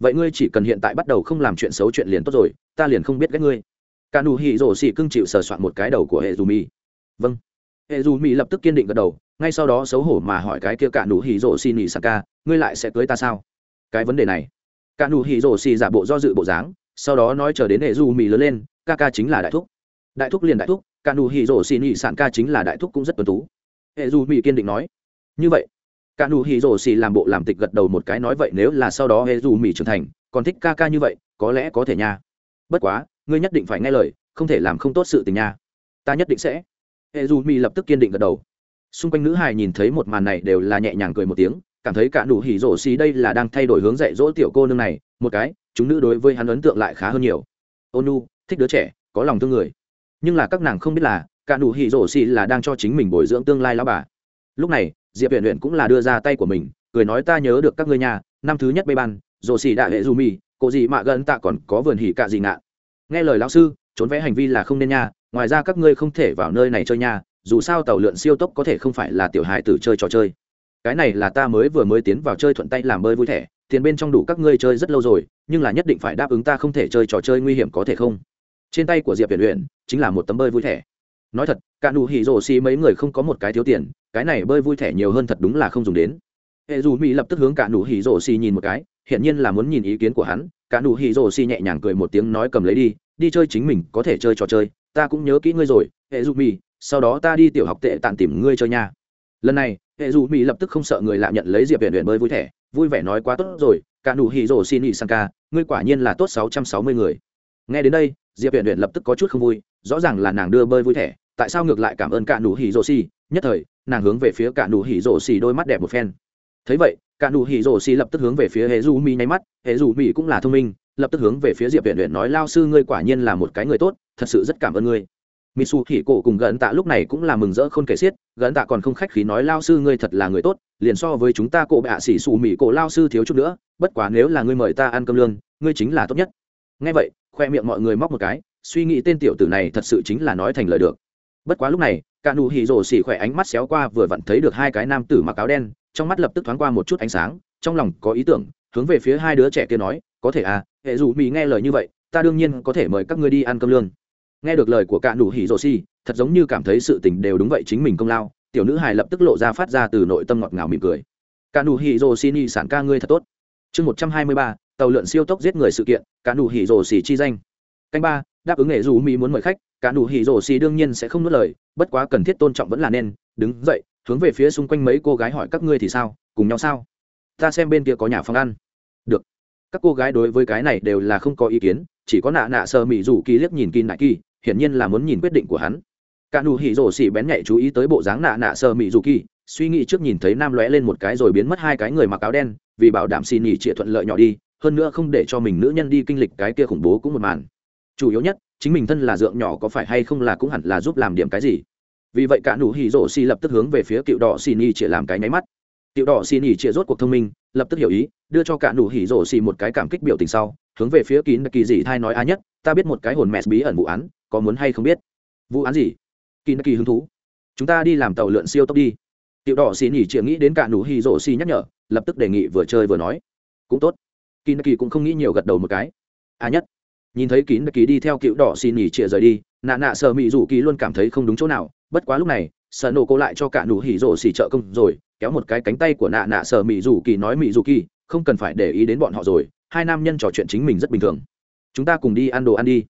Vậy ngươi chỉ cần hiện tại bắt đầu không làm chuyện xấu chuyện liền tốt rồi, ta liền không biết ghét ngươi. Cạ nụ hỉ rổ xì cưng chịu sờ soạn một cái đầu của hệ dù mỹ vâng. Hệ dù mỹ lập tức kiên định gật đầu, ngay sau đó xấu hổ mà hỏi cái kia cạ nụ hỉ rổ xì nỉ saka ngươi lại sẽ cưới ta sao? Cái vấn đề này cả nụ hỉ rổ xì giả bộ do dự bộ dáng, sau đó nói chờ đến hệ du mì lớn lên, ca ca chính là đại thúc. Đại thúc liền đại thúc, cả nụ hỉ rổ xì nhị sản ca chính là đại thúc cũng rất tuân tú. Hệ du mì kiên định nói, như vậy, cả nụ hỉ rổ xì làm bộ làm tịch gật đầu một cái nói vậy nếu là sau đó hệ du mì trưởng thành, còn thích ca ca như vậy, có lẽ có thể nha. Bất quá, ngươi nhất định phải nghe lời, không thể làm không tốt sự tình nha. Ta nhất định sẽ. Hệ du mi lập tức kiên định gật đầu. Xung quanh nữ hài nhìn thấy một màn này đều là nhẹ nhàng cười một tiếng cảm thấy cả nụ hỉ rổ xì đây là đang thay đổi hướng dạy dỗ tiểu cô nương này, một cái, chúng nữ đối với hắn ấn tượng lại khá hơn nhiều. Ônu thích đứa trẻ, có lòng thương người. Nhưng là các nàng không biết là, cả nụ hỉ rổ xì là đang cho chính mình bồi dưỡng tương lai lão bà. Lúc này, diệp huyện huyện cũng là đưa ra tay của mình, cười nói ta nhớ được các ngươi nhà, năm thứ nhất bê ban, rổ xì đại hệ du mi cô gì mạ gần tạ còn có vườn hỉ cả gì ngạ. Nghe lời lão sư, trốn vẽ hành vi là không nên nha, ngoài ra các ngươi không thể vào nơi này chơi nha, dù sao tàu lượn siêu tốc có thể không phải là tiểu hài tử chơi trò chơi cái này là ta mới vừa mới tiến vào chơi thuận tay làm bơi vui thẻ, tiền bên trong đủ các ngươi chơi rất lâu rồi, nhưng là nhất định phải đáp ứng ta không thể chơi trò chơi nguy hiểm có thể không? Trên tay của diệp viện luyện chính là một tấm bơi vui thẻ. Nói thật, cả đủ hỉ rổ xì mấy người không có một cái thiếu tiền, cái này bơi vui thẻ nhiều hơn thật đúng là không dùng đến. Hệ dù mỹ lập tức hướng cả đủ hỉ rổ xì nhìn một cái hiện nhiên là muốn nhìn ý kiến của hắn, cả đủ hỉ rổ xì nhẹ nhàng cười một tiếng nói cầm lấy đi đi chơi chính mình, có thể chơi trò chơi, ta cũng nhớ kỹ ngươi rồi, hệ dù mỹ, sau đó ta đi tiểu học tệ tạm tìm ngươi chơi nha. Lần này hệ dù mỹ lập tức không sợ người lạ nhận lấy diệp viện viện bơi vui thẻ vui vẻ nói quá tốt rồi, cả nụ hỉ rổ xin ỉ sang ca, ngươi quả nhiên là tốt sáu trăm sáu mươi người. Nghe đến đây, diệp viện viện lập tức có chút không vui, rõ ràng là nàng đưa bơi vui thẻ tại sao ngược lại cảm ơn cả nụ hỉ rổ xì nhất thời, nàng hướng về phía cả nụ hỉ rổ xì đôi mắt đẹp một phen. Thấy vậy, cả nụ hỉ rổ xì lập tức hướng về phía hệ dù mỹ nháy mắt, hệ dù mỹ cũng là thông minh, lập tức hướng về phía diệp viện viện nói, lao sư, ngươi quả nhiên là một cái người tốt, thật sự rất cảm ơn ngươi. Misu Hỉ Cổ cùng gần Tạ lúc này cũng là mừng rỡ khôn kể xiết, gần Tạ còn không khách khí nói lao sư ngươi thật là người tốt, liền so với chúng ta cổ bạ sĩ sủ mỹ cổ lao sư thiếu chút nữa, bất quá nếu là ngươi mời ta ăn cơm lương, ngươi chính là tốt nhất. Nghe vậy, khoe miệng mọi người móc một cái, suy nghĩ tên tiểu tử này thật sự chính là nói thành lời được. Bất quá lúc này, Cạ Nụ hì Rồ xỉ khỏe ánh mắt xéo qua vừa vặn thấy được hai cái nam tử mặc áo đen, trong mắt lập tức thoáng qua một chút ánh sáng, trong lòng có ý tưởng, hướng về phía hai đứa trẻ kia nói, có thể à, hệ dù mỹ nghe lời như vậy, ta đương nhiên có thể mời các ngươi đi ăn cơm lương nghe được lời của cả nụ hỉ rồ xì thật giống như cảm thấy sự tình đều đúng vậy chính mình công lao, tiểu nữ hài lập tức lộ ra phát ra từ nội tâm ngọt ngào mỉm cười. Cả nụ hỉ rồ xì ni sản ca ngươi thật tốt. Chương một trăm hai mươi ba, tàu lượn siêu tốc giết người sự kiện, cả nụ hỉ rồ xì chi danh. Canh ba, đáp ứng nghệ dù mỹ muốn mời khách, cả nụ hỉ rồ xì đương nhiên sẽ không nuốt lời, bất quá cần thiết tôn trọng vẫn là nên, đứng dậy, hướng về phía xung quanh mấy cô gái hỏi các ngươi thì sao, cùng nhau sao? Ta xem bên kia có nhà phòng ăn. Được. Các cô gái đối với cái này đều là không có ý kiến, chỉ có nạ nạ sơ mỹ rủ kỳ liếc nhìn kỳ nại kỳ hiển nhiên là muốn nhìn quyết định của hắn. Cả nụ hỉ rổ xỉ bén nhạy chú ý tới bộ dáng nạ nạ sơ mị dù kỳ suy nghĩ trước nhìn thấy nam lóe lên một cái rồi biến mất hai cái người mặc áo đen, vì bảo đảm xì nhỉ trịa thuận lợi nhỏ đi, hơn nữa không để cho mình nữ nhân đi kinh lịch cái kia khủng bố cũng một màn. Chủ yếu nhất, chính mình thân là dượng nhỏ có phải hay không là cũng hẳn là giúp làm điểm cái gì. Vì vậy cả nụ hỉ rổ xỉ lập tức hướng về phía cựu đỏ xì nhỉ trịa làm cái nháy mắt. Cựu đỏ xì nhỉ trịa rốt cuộc thông minh, lập tức hiểu ý, đưa cho cả nụ hỉ rổ xì một cái cảm kích biểu tình sau, hướng về phía kín kỳ dị thai nói, a nhất, ta biết một cái hồn mẹ bí ẩn vụ án có muốn hay không biết. Vụ án gì? Kỳ nạ kỳ hứng thú. Chúng ta đi làm tàu lượn siêu tốc đi. Tiểu đỏ xì nhỉ chịa nghĩ đến cả nụ hy rỗ xì nhắc nhở, lập tức đề nghị vừa chơi vừa nói. Cũng tốt. Kỳ nạ kỳ cũng không nghĩ nhiều gật đầu một cái. À nhất. Nhìn thấy kín nạ kỳ đi theo cựu đỏ xì nhỉ chịa rời đi, nạ nạ sợ mị rủ kỳ luôn cảm thấy không đúng chỗ nào. Bất quá lúc này, sợ nổ cô lại cho cả nụ hỉ rổ xì trợ công rồi, kéo một cái cánh tay của nạ nạ sợ mị rủ kỳ nói mị rủ kỳ, không cần phải để ý đến bọn họ rồi, hai nam nhân trò chuyện chính mình rất bình thường. Chúng ta cùng đi ăn đồ ăn đi.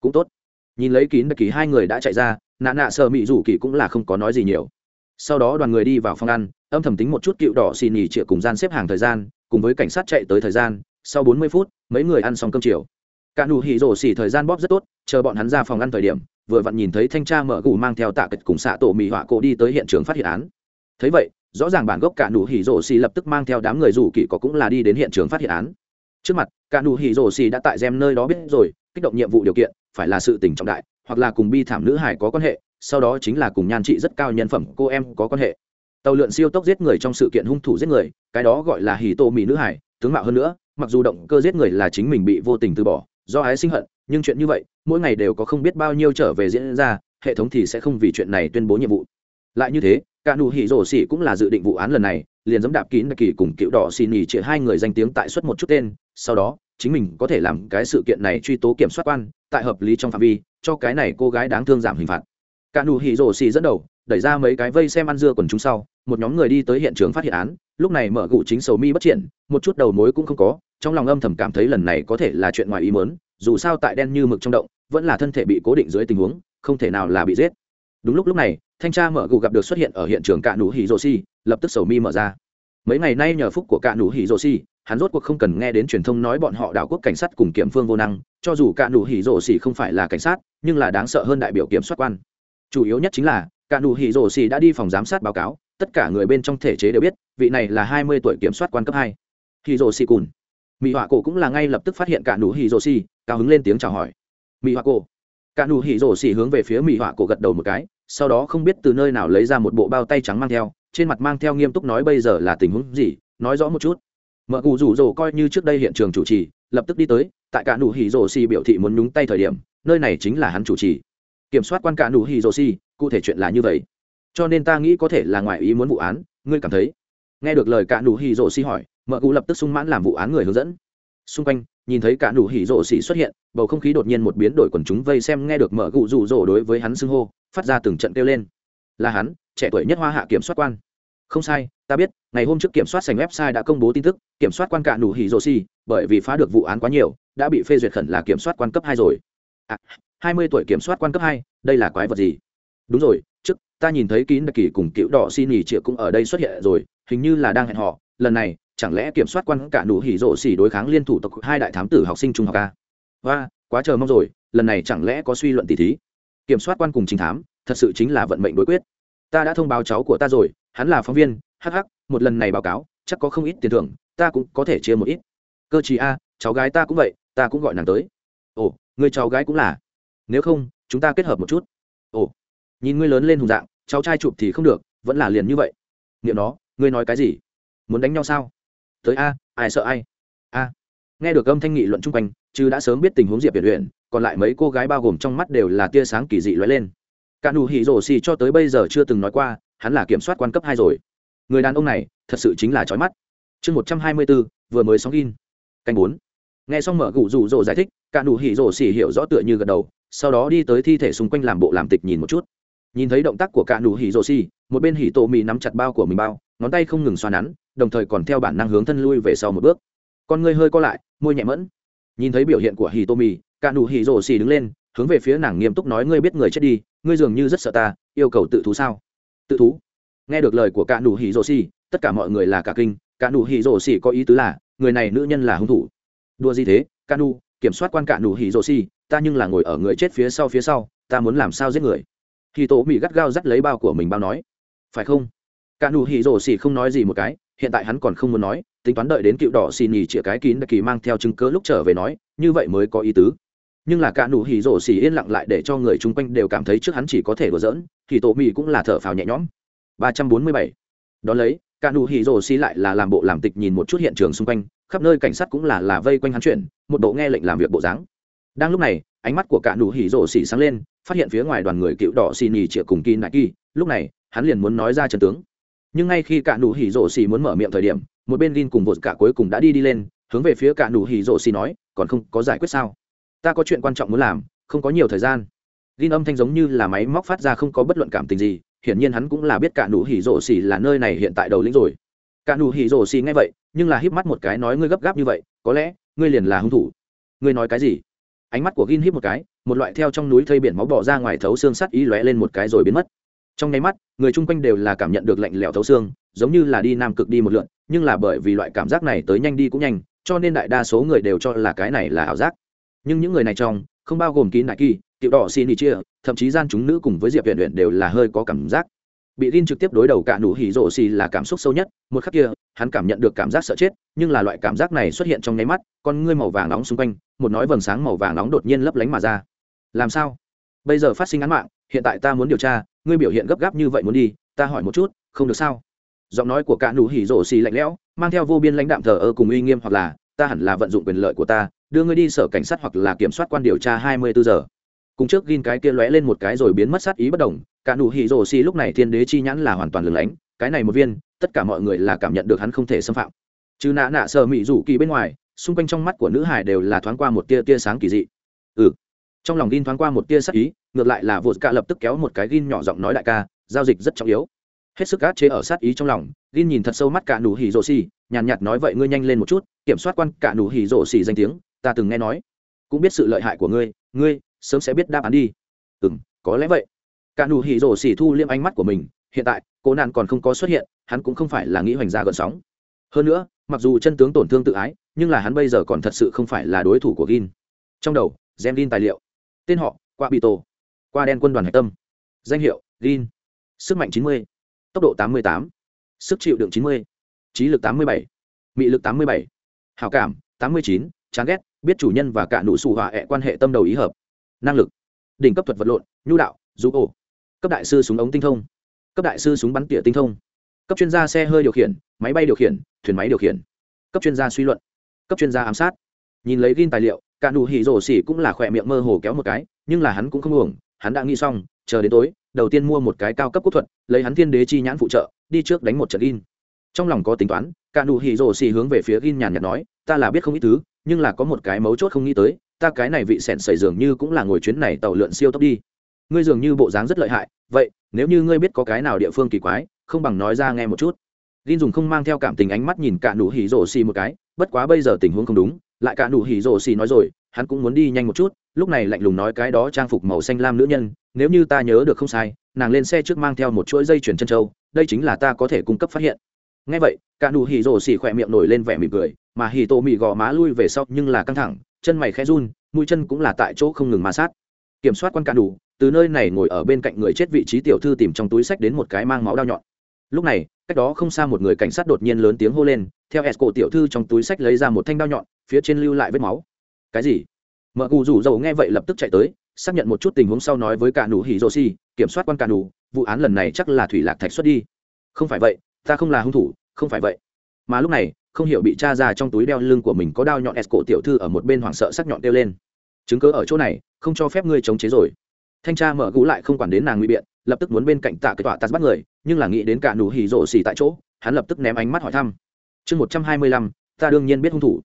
Cũng tốt nhìn lấy kín đặc kỳ hai người đã chạy ra, nạ nạ sợ mị rủ kỳ cũng là không có nói gì nhiều. Sau đó đoàn người đi vào phòng ăn, âm thầm tính một chút cựu đỏ xì nhì chĩa cùng gian xếp hàng thời gian, cùng với cảnh sát chạy tới thời gian, sau bốn mươi phút, mấy người ăn xong cơm chiều. Cả nụ hỉ rổ xỉ thời gian bóp rất tốt, chờ bọn hắn ra phòng ăn thời điểm, vừa vặn nhìn thấy thanh tra mở gù mang theo tạ kịch cùng xạ tổ mì họa cổ đi tới hiện trường phát hiện án. Thấy vậy, rõ ràng bản gốc cả nụ hỉ rổ xỉ lập tức mang theo đám người rủ kỳ có cũng là đi đến hiện trường phát hiện án. Trước mặt, cả nụ hỉ rổ xỉ đã tại gem nơi đó biết rồi, kích động nhiệm vụ điều kiện phải là sự tình trọng đại, hoặc là cùng bi thảm nữ hải có quan hệ, sau đó chính là cùng nhan trị rất cao nhân phẩm cô em có quan hệ. Tàu lượn siêu tốc giết người trong sự kiện hung thủ giết người, cái đó gọi là hì tô mỹ nữ hải, tướng mạo hơn nữa, mặc dù động cơ giết người là chính mình bị vô tình từ bỏ, do ái sinh hận, nhưng chuyện như vậy, mỗi ngày đều có không biết bao nhiêu trở về diễn ra, hệ thống thì sẽ không vì chuyện này tuyên bố nhiệm vụ. Lại như thế, cả nụ hỉ rổ xỉ cũng là dự định vụ án lần này, liền dẫm đạp kín đặc kỳ cùng cựu đỏ xì nhì chĩa hai người danh tiếng tại suất một chút tên, sau đó chính mình có thể làm cái sự kiện này truy tố kiểm soát quan, tại hợp lý trong phạm vi, cho cái này cô gái đáng thương giảm hình phạt. Cả nụ hỉ rổ xì dẫn đầu, đẩy ra mấy cái vây xem ăn dưa quần chúng sau, một nhóm người đi tới hiện trường phát hiện án, lúc này mở gụ chính sầu mi bất triển, một chút đầu mối cũng không có, trong lòng âm thầm cảm thấy lần này có thể là chuyện ngoài ý mớn dù sao tại đen như mực trong động, vẫn là thân thể bị cố định dưới tình huống, không thể nào là bị giết. Đúng lúc lúc này, thanh tra mở gù gặp được xuất hiện ở hiện trường cạ nụ hỉ rổ si lập tức sầu mi mở ra. Mấy ngày nay nhờ phúc của cạ nụ hỉ rổ si hắn rốt cuộc không cần nghe đến truyền thông nói bọn họ đảo quốc cảnh sát cùng kiểm phương vô năng, cho dù cả nụ hỉ rổ xỉ không phải là cảnh sát, nhưng là đáng sợ hơn đại biểu kiểm soát quan. Chủ yếu nhất chính là, cả nụ hỉ rổ xỉ đã đi phòng giám sát báo cáo, tất cả người bên trong thể chế đều biết, vị này là hai mươi tuổi kiểm soát quan cấp hai. Hỉ rổ xỉ cùn. Mỹ họa cổ cũng là ngay lập tức phát hiện cả nụ hỉ rổ xỉ, cao hứng lên tiếng chào hỏi. Mỹ họa cổ. Cả nụ hỉ rổ xỉ hướng về phía mỹ họa cổ gật đầu một cái, sau đó không biết từ nơi nào lấy ra một bộ bao tay trắng mang theo, trên mặt mang theo nghiêm túc nói bây giờ là tình huống gì, nói rõ một chút mợ cụ rủ rồ coi như trước đây hiện trường chủ trì, lập tức đi tới, tại cả nụ hỉ rồ si biểu thị muốn nhúng tay thời điểm, nơi này chính là hắn chủ trì. Kiểm soát quan cả nụ hỉ rồ si. cụ thể chuyện là như vậy. Cho nên ta nghĩ có thể là ngoài ý muốn vụ án, ngươi cảm thấy? Nghe được lời cả nụ hỉ rồ si hỏi mợ cụ lập tức sung mãn làm vụ án người hướng dẫn. Xung quanh, nhìn thấy cả nụ hỉ rộ si xuất hiện, bầu không khí đột nhiên một biến đổi quần chúng vây xem nghe được mở cụ rủ rỗ đối với hắn xưng hô, phát ra từng trận kêu lên. Là hắn, trẻ tuổi nhất hoa hạ kiểm soát quan. Không sai ta biết ngày hôm trước kiểm soát sành website đã công bố tin tức kiểm soát quan cạ nụ hỉ rô xì bởi vì phá được vụ án quá nhiều đã bị phê duyệt khẩn là kiểm soát quan cấp hai rồi. À, hai mươi tuổi kiểm soát quan cấp hai đây là quái vật gì? Đúng rồi trước ta nhìn thấy kín đặc kỳ cùng cựu đỏ xin nhì triệu cũng ở đây xuất hiện rồi hình như là đang hẹn họ lần này chẳng lẽ kiểm soát quan cả nụ hỉ rộ xỉ đối kháng liên thủ tộc hai đại thám tử học sinh trung học a? Và quá chờ mong rồi lần này chẳng lẽ có suy luận tỷ thí? Kiểm soát quan cùng chính thám thật sự chính là vận mệnh đối quyết. Ta đã thông báo cháu của ta rồi hắn là phóng viên Hắc, một lần này báo cáo chắc có không ít tiền thưởng ta cũng có thể chia một ít. Cơ chí a cháu gái ta cũng vậy ta cũng gọi nàng tới. Ồ người cháu gái cũng là. Nếu không chúng ta kết hợp một chút. Ồ nhìn ngươi lớn lên hùng dạng cháu trai chụp thì không được vẫn là liền như vậy. Nghiệm nó ngươi nói cái gì? Muốn đánh nhau sao? Tới a ai sợ ai? A. Nghe được âm thanh nghị luận chung quanh chứ đã sớm biết tình huống diệp biển huyện còn lại mấy cô gái bao gồm trong mắt đều là tia sáng kỳ dị lóe lên. Cả nụ hỉ rổ xì cho tới bây giờ chưa từng nói qua hắn là kiểm soát quan cấp hai rồi người đàn ông này thật sự chính là trói mắt. Chương một trăm hai mươi bốn vừa mới sóng in. Canh bốn. Nghe xong mở gụ rủ rỗ giải thích, cả nụ hỉ rỗ xỉ hiểu rõ tựa như gật đầu, sau đó đi tới thi thể xung quanh làm bộ làm tịch nhìn một chút. Nhìn thấy động tác của cả nụ hỉ rỗ xỉ, một bên hỉ tổ mì nắm chặt bao của mình bao, ngón tay không ngừng xoa nắn, đồng thời còn theo bản năng hướng thân lui về sau một bước. Con người hơi co lại, môi nhẹ mẫn. Nhìn thấy biểu hiện của hì tô mì, cả nụ hì rồ xì đứng lên, hướng về phía nàng nghiêm túc nói, ngươi biết người chết đi, ngươi dường như rất sợ ta, yêu cầu tự thú sao? Tự thú? nghe được lời của cả nụ hỉ rồ xì tất cả mọi người là cả kinh. Cả nụ hỉ rồ xì có ý tứ là, người này nữ nhân là hung thủ. Đua gì thế? Cả nụ, kiểm soát quan cả nụ hỉ rồ xì ta nhưng là ngồi ở người chết phía sau phía sau, ta muốn làm sao giết người? Khi tổ mỹ gắt gao dắt lấy bao của mình bao nói. Phải không? Cả nụ hỉ rồ xì không nói gì một cái, hiện tại hắn còn không muốn nói, tính toán đợi đến cựu đỏ xì nhì chĩa cái kín đặc kỳ mang theo chứng cớ lúc trở về nói, như vậy mới có ý tứ. Nhưng là cả nụ hỉ rổ xì yên lặng lại để cho người chung quanh đều cảm thấy trước hắn chỉ có thể đùa giỡn thì tổ mì cũng là thở phào nhẹ nhõm ba trăm bốn mươi bảy. Đón lấy, cả nụ hỉ rồ xi lại là làm bộ làm tịch nhìn một chút hiện trường xung quanh, khắp nơi cảnh sát cũng là là vây quanh hắn chuyện. một bộ nghe lệnh làm việc bộ dáng. Đang lúc này, ánh mắt của cả nụ hỉ rồ xỉ sáng lên, phát hiện phía ngoài đoàn người cựu đỏ xì nhì chĩa cùng kỳ nại kỳ, lúc này, hắn liền muốn nói ra chân tướng. Nhưng ngay khi cả nụ hỉ rồ xỉ muốn mở miệng thời điểm, một bên gin cùng bọn cả cuối cùng đã đi đi lên, hướng về phía cả nụ hỉ rồ xỉ nói, còn không có giải quyết sao? Ta có chuyện quan trọng muốn làm, không có nhiều thời gian. Gin âm thanh giống như là máy móc phát ra không có bất luận cảm tình gì hiển nhiên hắn cũng là biết cả nụ hỉ rổ xỉ là nơi này hiện tại đầu lĩnh rồi. Cả nụ hỉ rổ xỉ nghe vậy, nhưng là híp mắt một cái nói ngươi gấp gáp như vậy, có lẽ, ngươi liền là hung thủ. Ngươi nói cái gì? Ánh mắt của gin híp một cái, một loại theo trong núi thây biển máu bỏ ra ngoài thấu xương sắt ý lóe lên một cái rồi biến mất. Trong nháy mắt, người chung quanh đều là cảm nhận được lạnh lẽo thấu xương, giống như là đi nam cực đi một lượn, nhưng là bởi vì loại cảm giác này tới nhanh đi cũng nhanh, cho nên đại đa số người đều cho là cái này là ảo giác. Nhưng những người này trong, không bao gồm kín đại kỳ tiểu đỏ xin ý chia, thậm chí gian chúng nữ cùng với diệp viện luyện đều là hơi có cảm giác. Bị tin trực tiếp đối đầu cả nụ hỉ rộ xì là cảm xúc sâu nhất, một khắc kia, hắn cảm nhận được cảm giác sợ chết, nhưng là loại cảm giác này xuất hiện trong nháy mắt, con ngươi màu vàng nóng xung quanh, một nói vầng sáng màu vàng nóng đột nhiên lấp lánh mà ra. Làm sao? Bây giờ phát sinh án mạng, hiện tại ta muốn điều tra, ngươi biểu hiện gấp gáp như vậy muốn đi, ta hỏi một chút, không được sao? Giọng nói của cả nụ hỉ rổ xì lạnh lẽo, mang theo vô biên lãnh đạm thờ ơ cùng uy nghiêm hoặc là, ta hẳn là vận dụng quyền lợi của ta, đưa ngươi đi sở cảnh sát hoặc là kiểm soát quan điều tra 24 giờ cùng trước gin cái kia lóe lên một cái rồi biến mất sát ý bất đồng, cả nụ hỉ rồ xì lúc này thiên đế chi nhãn là hoàn toàn lừng lánh, cái này một viên, tất cả mọi người là cảm nhận được hắn không thể xâm phạm. Chứ nạ nạ sờ mị rủ kỳ bên ngoài, xung quanh trong mắt của nữ hải đều là thoáng qua một tia tia sáng kỳ dị. Ừ. Trong lòng gin thoáng qua một tia sát ý, ngược lại là vột cả lập tức kéo một cái gin nhỏ giọng nói đại ca, giao dịch rất trọng yếu. Hết sức gác chế ở sát ý trong lòng, gin nhìn thật sâu mắt cả nụ hỉ rồ xì, nhàn nhạt nói vậy ngươi nhanh lên một chút, kiểm soát quan cả nụ hỉ rồ xì danh tiếng, ta từng nghe nói. Cũng biết sự lợi hại của ngươi ngươi sớm sẽ biết đáp án đi. Ừ m có lẽ vậy. Cả nụ hỉ rổ xỉ thu liêm ánh mắt của mình hiện tại cô nạn còn không có xuất hiện hắn cũng không phải là nghĩ hoành ra gần sóng. Hơn nữa mặc dù chân tướng tổn thương tự ái nhưng là hắn bây giờ còn thật sự không phải là đối thủ của gin. Trong đầu gem gin tài liệu. Tên họ qua bị tổ. Qua đen quân đoàn hạch tâm. Danh hiệu gin. Sức mạnh 90, tốc độ 88, sức chịu đựng 90, trí lực 87, mị lực 87, Hào cảm 89, chán ghét biết chủ nhân và cả nụ sủ hỏa ẹ quan hệ tâm đầu ý hợp năng lực. Đỉnh cấp thuật vật lộn, nhu đạo du ổ. Cấp đại sư súng ống tinh thông. Cấp đại sư súng bắn tỉa tinh thông. Cấp chuyên gia xe hơi điều khiển, máy bay điều khiển, thuyền máy điều khiển. Cấp chuyên gia suy luận. Cấp chuyên gia ám sát. Nhìn lấy gin tài liệu, cả nụ hỉ rổ xỉ cũng là khỏe miệng mơ hồ kéo một cái, nhưng là hắn cũng không uổng, hắn đã nghĩ xong, chờ đến tối, đầu tiên mua một cái cao cấp quốc thuật, lấy hắn thiên đế chi nhãn phụ trợ, đi trước đánh một trận in. Trong lòng có tính toán, cả nụ hỉ rổ xỉ hướng về phía gin nhàn nhạt nói, ta là biết không ít thứ, nhưng là có một cái mấu chốt không nghĩ tới ta cái này vị sẹn sẩy dường như cũng là ngồi chuyến này tàu lượn siêu tốc đi ngươi dường như bộ dáng rất lợi hại vậy nếu như ngươi biết có cái nào địa phương kỳ quái không bằng nói ra nghe một chút Gin dùng không mang theo cảm tình ánh mắt nhìn cả nụ hỉ rổ xì một cái, bất quá bây giờ tình huống không đúng, lại cả nụ hỉ rổ xì nói rồi, hắn cũng muốn đi nhanh một chút, lúc này lạnh lùng nói cái đó trang phục màu xanh lam nữ nhân, nếu như ta nhớ được không sai, nàng lên xe trước mang theo một chuỗi dây chuyền chân châu, đây chính là ta có thể cung cấp phát hiện. Nghe vậy, cả nụ hỉ rổ xì khỏe miệng nổi lên vẻ mỉm cười, mà hỉ tô mị gò má lui về sau nhưng là căng thẳng, chân mày khẽ run, mũi chân cũng là tại chỗ không ngừng ma sát. Kiểm soát quan cả đủ, từ nơi này ngồi ở bên cạnh người chết vị trí tiểu thư tìm trong túi sách đến một cái mang máu đao nhọn. Lúc này, cách đó không xa một người cảnh sát đột nhiên lớn tiếng hô lên, theo s cổ tiểu thư trong túi sách lấy ra một thanh đao nhọn, phía trên lưu lại vết máu. Cái gì? Mợ cù rủ dầu nghe vậy lập tức chạy tới, xác nhận một chút tình huống sau nói với cả nụ hỉ rô kiểm soát quan cả nụ vụ án lần này chắc là thủy lạc thạch xuất đi. Không phải vậy, ta không là hung thủ, không phải vậy. Mà lúc này không hiểu bị cha ra trong túi đeo lưng của mình có đao nhọn s cổ tiểu thư ở một bên hoảng sợ sắc nhọn đeo lên. Chứng cứ ở chỗ này, không cho phép ngươi chống chế rồi. Thanh tra mở gũ lại không quản đến nàng nguy biện, lập tức muốn bên cạnh tạ cái tọa tạt bắt người, nhưng là nghĩ đến cả nụ hỉ rổ xỉ tại chỗ, hắn lập tức ném ánh mắt hỏi thăm. Chương một trăm hai mươi lăm, ta đương nhiên biết hung thủ.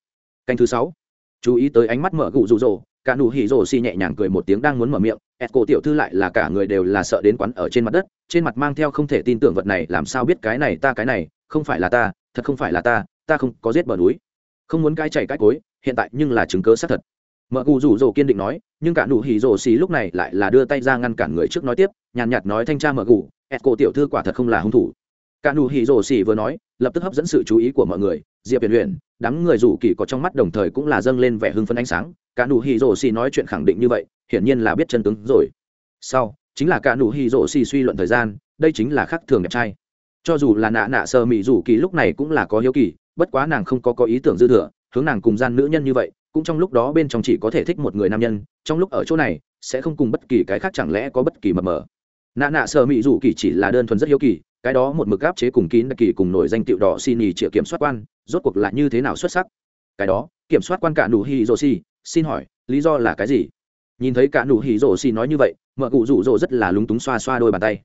Canh thứ sáu. Chú ý tới ánh mắt mở gụ rụ rỗ, cả nụ hỉ rổ xì nhẹ nhàng cười một tiếng đang muốn mở miệng ẹt cổ tiểu thư lại là cả người đều là sợ đến quán ở trên mặt đất, trên mặt mang theo không thể tin tưởng vật này, làm sao biết cái này ta cái này, không phải là ta, thật không phải là ta ta không có giết bờ núi. Không muốn cái chảy cái cối, hiện tại nhưng là chứng cớ xác thật. Mợ cụ rủ rồ kiên định nói, nhưng cả nụ hỉ rồ xì lúc này lại là đưa tay ra ngăn cản người trước nói tiếp, nhàn nhạt nói thanh tra mợ cụ ẹt cổ tiểu thư quả thật không là hung thủ. Cả nụ hỉ rồ xì vừa nói, lập tức hấp dẫn sự chú ý của mọi người, diệp huyền huyền đắng người rủ kỳ có trong mắt đồng thời cũng là dâng lên vẻ hưng phấn ánh sáng, cả nụ hỉ rồ xì nói chuyện khẳng định như vậy, hiển nhiên là biết chân tướng rồi. Sau, chính là cả nụ hỉ rồ xì suy luận thời gian, đây chính là khắc thường đẹp trai. Cho dù là nạ nạ sơ mỹ rủ kỳ lúc này cũng là có hiếu kỳ bất quá nàng không có có ý tưởng dư thừa, hướng nàng cùng gian nữ nhân như vậy, cũng trong lúc đó bên trong chỉ có thể thích một người nam nhân, trong lúc ở chỗ này, sẽ không cùng bất kỳ cái khác chẳng lẽ có bất kỳ mập mờ. Nạ nạ sợ mị dù kỳ chỉ là đơn thuần rất hiếu kỳ, cái đó một mực áp chế cùng kín đặc kỳ cùng nổi danh tiệu đỏ xin ý chĩa kiểm soát quan, rốt cuộc là như thế nào xuất sắc? Cái đó, kiểm soát quan cả nụ hi rô si xin hỏi, lý do là cái gì? Nhìn thấy cả nụ hỉ rổ xì nói như vậy, mợ cụ rủ rỗ rất là lúng túng xoa xoa đôi bàn tay.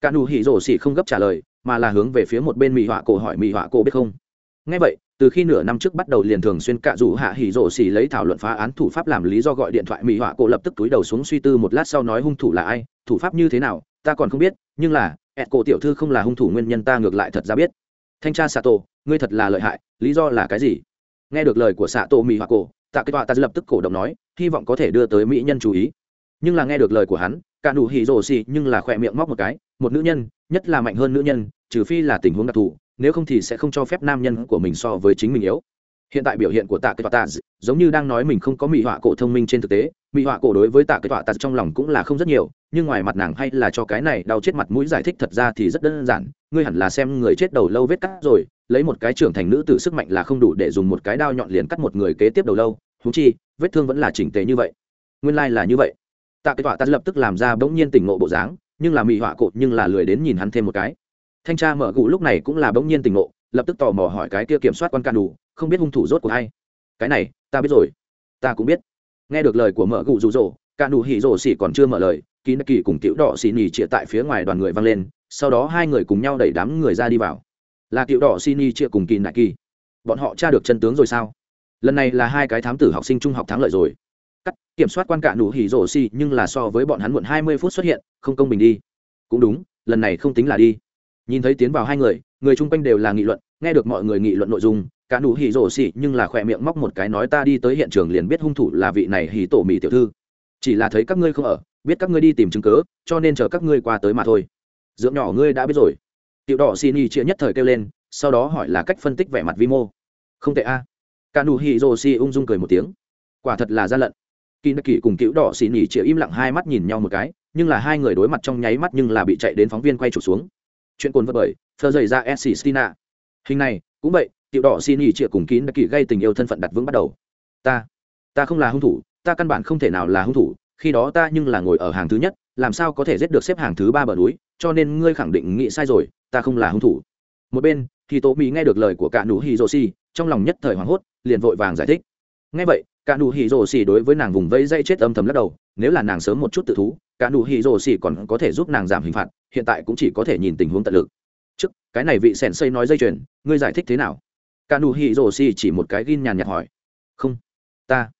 Cả nụ hỉ rổ xì không gấp trả lời, mà là hướng về phía một bên mỹ họa cổ hỏi mỹ họa cổ biết không? ngay vậy, từ khi nửa năm trước bắt đầu liền thường xuyên cạ rủ hạ hỉ rổ xỉ lấy thảo luận phá án thủ pháp làm lý do gọi điện thoại mỹ họa cổ lập tức túi đầu xuống suy tư một lát sau nói hung thủ là ai, thủ pháp như thế nào, ta còn không biết, nhưng là, ẹt cổ tiểu thư không là hung thủ nguyên nhân ta ngược lại thật ra biết. Thanh tra xạ tổ ngươi thật là lợi hại, lý do là cái gì? Nghe được lời của xạ tổ mỹ họa cổ, tạ kết tọa ta lập tức cổ động nói, hy vọng có thể đưa tới mỹ nhân chú ý. Nhưng là nghe được lời của hắn, cạ nụ hỉ rổ xỉ nhưng là khỏe miệng móc một cái, một nữ nhân, nhất là mạnh hơn nữ nhân, trừ phi là tình huống đặc thù nếu không thì sẽ không cho phép nam nhân của mình so với chính mình yếu. Hiện tại biểu hiện của tạ kết tọa tạ giống như đang nói mình không có mỹ họa cổ thông minh trên thực tế mỹ họa cổ đối với tạ kết tọa tạ trong lòng cũng là không rất nhiều, nhưng ngoài mặt nàng hay là cho cái này đau chết mặt mũi giải thích thật ra thì rất đơn giản, ngươi hẳn là xem người chết đầu lâu vết cắt rồi, lấy một cái trưởng thành nữ tử sức mạnh là không đủ để dùng một cái đao nhọn liền cắt một người kế tiếp đầu lâu thú chi, vết thương vẫn là chỉnh tế như vậy. Nguyên lai、like、là như vậy. Tạ kết tọa tạ lập tức làm ra bỗng nhiên tỉnh ngộ bộ dáng, nhưng là mỹ họa cổ nhưng là lười đến nhìn hắn thêm một cái thanh tra mở gụ lúc này cũng là bỗng nhiên tỉnh ngộ, lập tức tò mò hỏi cái kia kiểm soát quan can đủ, không biết hung thủ rốt của ai. cái này, ta biết rồi. Ta cũng biết. Nghe được lời của mở gụ rụ rỗ cả nụ hỉ rỗ xỉ còn chưa mở lời, kỳ nạ kỳ cùng tiểu đỏ xỉ nỉ chia tại phía ngoài đoàn người văng lên, sau đó hai người cùng nhau đẩy đám người ra đi vào. Là tiểu đỏ xỉ nỉ chia cùng kỳ nạ kỳ. Bọn họ tra được chân tướng rồi sao? Lần này là hai cái thám tử học sinh trung học thắng lợi rồi. Cắt, kiểm soát quan cả nụ hỉ rổ xỉ nhưng là so với bọn hắn muộn hai mươi phút xuất hiện, không công bình đi. Cũng đúng, lần này không tính là đi nhìn thấy tiến vào hai người người chung quanh đều là nghị luận, nghe được mọi người nghị luận nội dung, cả nụ hỉ rổ xỉ nhưng là khỏe miệng móc một cái nói ta đi tới hiện trường liền biết hung thủ là vị này hỉ tổ mỹ tiểu thư. Chỉ là thấy các ngươi không ở, biết các ngươi đi tìm chứng cớ cho nên chờ các ngươi qua tới mà thôi. Dưỡng nhỏ ngươi đã biết rồi. Tiểu đỏ xì nhì chia nhất thời kêu lên, sau đó hỏi là cách phân tích vẻ mặt vi mô. Không tệ a. Cả nụ hỉ rổ xỉ ung dung cười một tiếng. Quả thật là gian lận. Kỳ nạ kỳ cùng cựu đỏ xì nhì chia im lặng hai mắt nhìn nhau một cái, nhưng là hai người đối mặt trong nháy mắt nhưng là bị chạy đến phóng viên quay trục xuống chuyện cồn vật bởi thơ dày ra s stina hình này, cũng vậy, tiểu đỏ xin ý chịa cùng kín đã kỳ gây tình yêu thân phận đặt vững bắt đầu. Ta ta không là hung thủ, ta căn bản không thể nào là hung thủ, khi đó ta nhưng là ngồi ở hàng thứ nhất, làm sao có thể giết được xếp hàng thứ ba bờ núi, cho nên ngươi khẳng định nghĩ sai rồi, ta không là hung thủ. Một bên thì tổ mỹ nghe được lời của cả nụ hi rô trong lòng nhất thời hoảng hốt, liền vội vàng giải thích. Ngay vậy cả nụ hỉ rồ xỉ đối với nàng vùng vẫy dây chết âm thầm lắc đầu, nếu là nàng sớm một chút tự thú, cả nụ hỉ rồ xỉ còn có thể giúp nàng giảm hình phạt, hiện tại cũng chỉ có thể nhìn tình huống tận lực. Trước, cái này vị sèn xây nói dây chuyền, ngươi giải thích thế nào? Cả nụ hỉ rồ xỉ chỉ một cái gin nhàn nhạt hỏi. Không. Ta.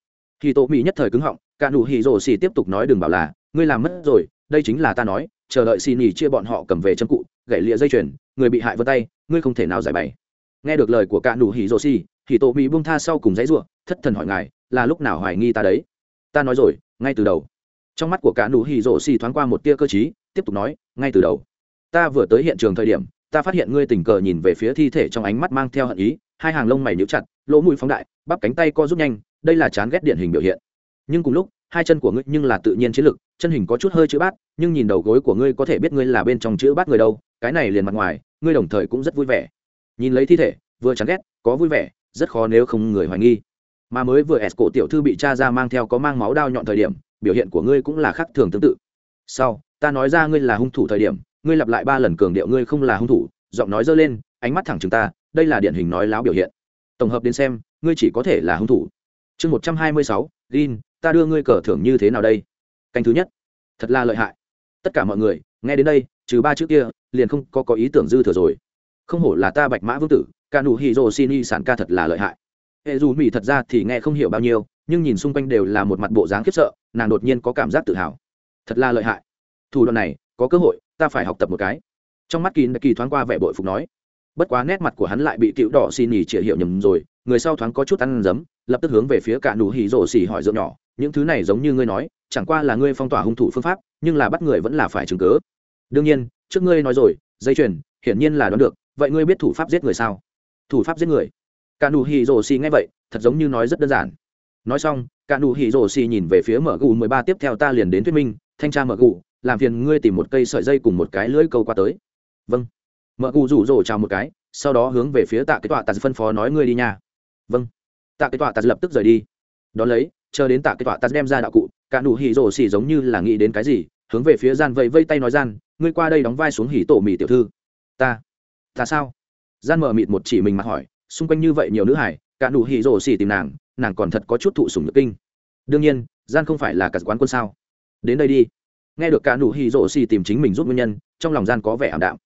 Khi tổ mỹ nhất thời cứng họng, cả nụ hỉ rồ xỉ tiếp tục nói đừng bảo là, ngươi làm mất rồi, đây chính là ta nói, chờ đợi xì nhì chia bọn họ cầm về chân cụ gãy lịa dây chuyền, người bị hại vân tay, ngươi không thể nào giải bày. Nghe được lời của cả nụ hỉ rồ xỉ thì tổ mỹ buông tha sau cùng dãy ruộng thất thần hỏi ngài là lúc nào hoài nghi ta đấy? Ta nói rồi, ngay từ đầu. Trong mắt của cả nụ hì rổ xì thoáng qua một tia cơ t tiếp tục nói, ngay từ đầu. Ta vừa tới hiện trường thời điểm, ta phát hiện ngươi tình cờ nhìn về phía thi thể trong ánh mắt mang theo hận ý, hai hàng lông mày nhíu chặt, lỗ mũi phóng đại, bắp cánh tay co rút nhanh, đây là chán ghét điển hình biểu hiện. Nhưng cùng lúc, hai chân của ngươi nhưng là tự nhiên chiến lực, chân hình có chút hơi chữ bát, nhưng nhìn đầu gối của ngươi có thể biết ngươi là bên trong chữ bát người đâu, cái này liền mặt ngoài, ngươi đồng thời cũng rất vui vẻ. Nhìn lấy thi thể, vừa chán ghét, có vui vẻ, rất khó nếu không người hoài nghi mà mới vừa s cổ tiểu thư bị cha ra mang theo có mang máu đao nhọn thời điểm, biểu hiện của ngươi cũng là khác thường tương tự. Sau, ta nói ra ngươi là hung thủ thời điểm, ngươi lặp lại ba lần cường điệu ngươi không là hung thủ, giọng nói dơ lên, ánh mắt thẳng chúng ta, đây là điển hình nói láo biểu hiện. Tổng hợp đến xem, ngươi chỉ có thể là hung thủ. Chương một trăm hai mươi sáu, gin, ta đưa ngươi cờ thưởng như thế nào đây? Canh thứ nhất. Thật là lợi hại. Tất cả mọi người, nghe đến đây, trừ ba chữ kia, liền không có có ý tưởng dư thừa rồi. Không hổ là ta bạch mã vương tử ca nụ hi rô xin y sản ca thật là lợi hại hệ dù mỹ thật ra thì nghe không hiểu bao nhiêu, nhưng nhìn xung quanh đều là một mặt bộ dáng khiếp sợ, nàng đột nhiên có cảm giác tự hào. Thật là lợi hại. Thủ đoạn này, có cơ hội, ta phải học tập một cái. Trong mắt kín kỳ thoáng qua vẻ bội phục nói. Bất quá nét mặt của hắn lại bị tiểu đỏ xì nhì chĩa hiệu nhầm rồi, người sau thoáng có chút ăn dấm, lập tức hướng về phía cả nụ hỉ rổ xì hỏi rượu nhỏ. Những thứ này giống như ngươi nói, chẳng qua là ngươi phong tỏa hung thủ phương pháp, nhưng là bắt người vẫn là phải chứng cớ. Đương nhiên, trước ngươi nói rồi, dây chuyền, hiển nhiên là đoán được, vậy ngươi biết thủ pháp giết người sao? Thủ pháp giết người? cả nụ hỉ Rồ xì nghe vậy, thật giống như nói rất đơn giản. Nói xong, cả nụ hỉ Rồ xì nhìn về phía mở gù mười ba tiếp theo ta liền đến thuyết minh, thanh tra mở gù, làm phiền ngươi tìm một cây sợi dây cùng một cái lưỡi câu qua tới. Vâng. Mở gù rủ rồ chào một cái, sau đó hướng về phía tạ cái tọa tạt phân phó nói ngươi đi nhà vâng. Tạ cái tọa tạt lập tức rời đi. Đón lấy, chờ đến tạ cái tọa tạt đem ra đạo cụ, cả nụ hỉ Rồ xì giống như là nghĩ đến cái gì, hướng về phía gian vẫy vây tay nói gian, ngươi qua đây đóng vai xuống hỉ tổ mì tiểu thư. Ta. Ta sao? Gian mở mịt một chỉ mình mặt hỏi xung quanh như vậy nhiều nữ hải cả nụ hỉ rổ xỉ tìm nàng nàng còn thật có chút thụ sủng nhược kinh. Đương nhiên gian không phải là cả quán quân sao? Đến đây đi. Nghe được cả nụ hỉ rổ xỉ tìm chính mình giúp nguyên nhân trong lòng gian có vẻ ảm đạm.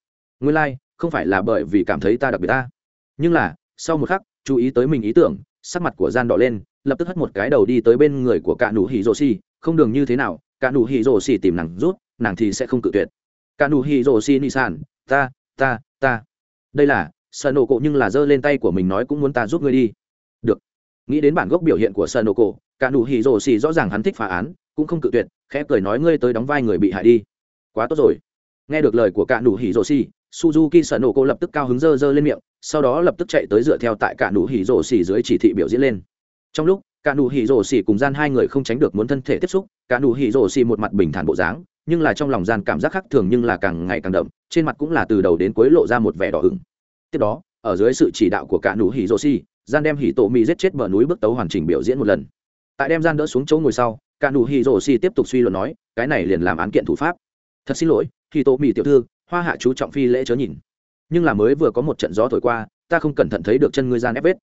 Nguyên lai like, không phải là bởi vì cảm thấy ta đặc biệt ta. Nhưng là sau một khắc chú ý tới mình ý tưởng sắc mặt của gian đỏ lên lập tức hất một cái đầu đi tới bên người của cả nụ hỉ rổ xỉ không đường như thế nào cả nụ hỉ rổ xỉ tìm nàng rút nàng thì sẽ không cự tuyệt. Cả nụ hỉ rổ xỉ ni sản ta ta ta. Đây là sợ nổ cổ nhưng là giơ lên tay của mình nói cũng muốn ta giúp ngươi đi. Được. Nghĩ đến bản gốc biểu hiện của sợ nổ cổ, cả nụ hỉ rồ xì rõ ràng hắn thích phá án, cũng không cự tuyệt, khẽ cười nói ngươi tới đóng vai người bị hại đi. Quá tốt rồi. Nghe được lời của cả nụ hỉ rồ xì, suzuki sợ nổ cổ lập tức cao hứng dơ dơ lên miệng, sau đó lập tức chạy tới dựa theo tại cả nụ hỉ rồ xì dưới chỉ thị biểu diễn lên. Trong lúc, cả nụ hỉ rồ xì cùng gian hai người không tránh được muốn thân thể tiếp xúc, cả nụ hỉ rồ xì một mặt bình thản bộ dáng, nhưng là trong lòng gian cảm giác khác thường nhưng là càng ngày càng đậm, trên mặt cũng là từ đầu đến cuối lộ ra một vẻ đỏ ửng tiếp đó, ở dưới sự chỉ đạo của cả nụ hỉ rô xì, gian đem hỉ tổ mỹ giết chết bờ núi bước tấu hoàn chỉnh biểu diễn một lần. Tại đem gian đỡ xuống chỗ ngồi sau, cả nụ hỉ rô xì tiếp tục suy luận nói, cái này liền làm án kiện thủ pháp. Thật xin lỗi, hỉ tổ mỹ tiểu thư, hoa hạ chú trọng phi lễ chớ nhìn. Nhưng là mới vừa có một trận gió thổi qua, ta không cẩn thận thấy được chân ngươi gian ép vết.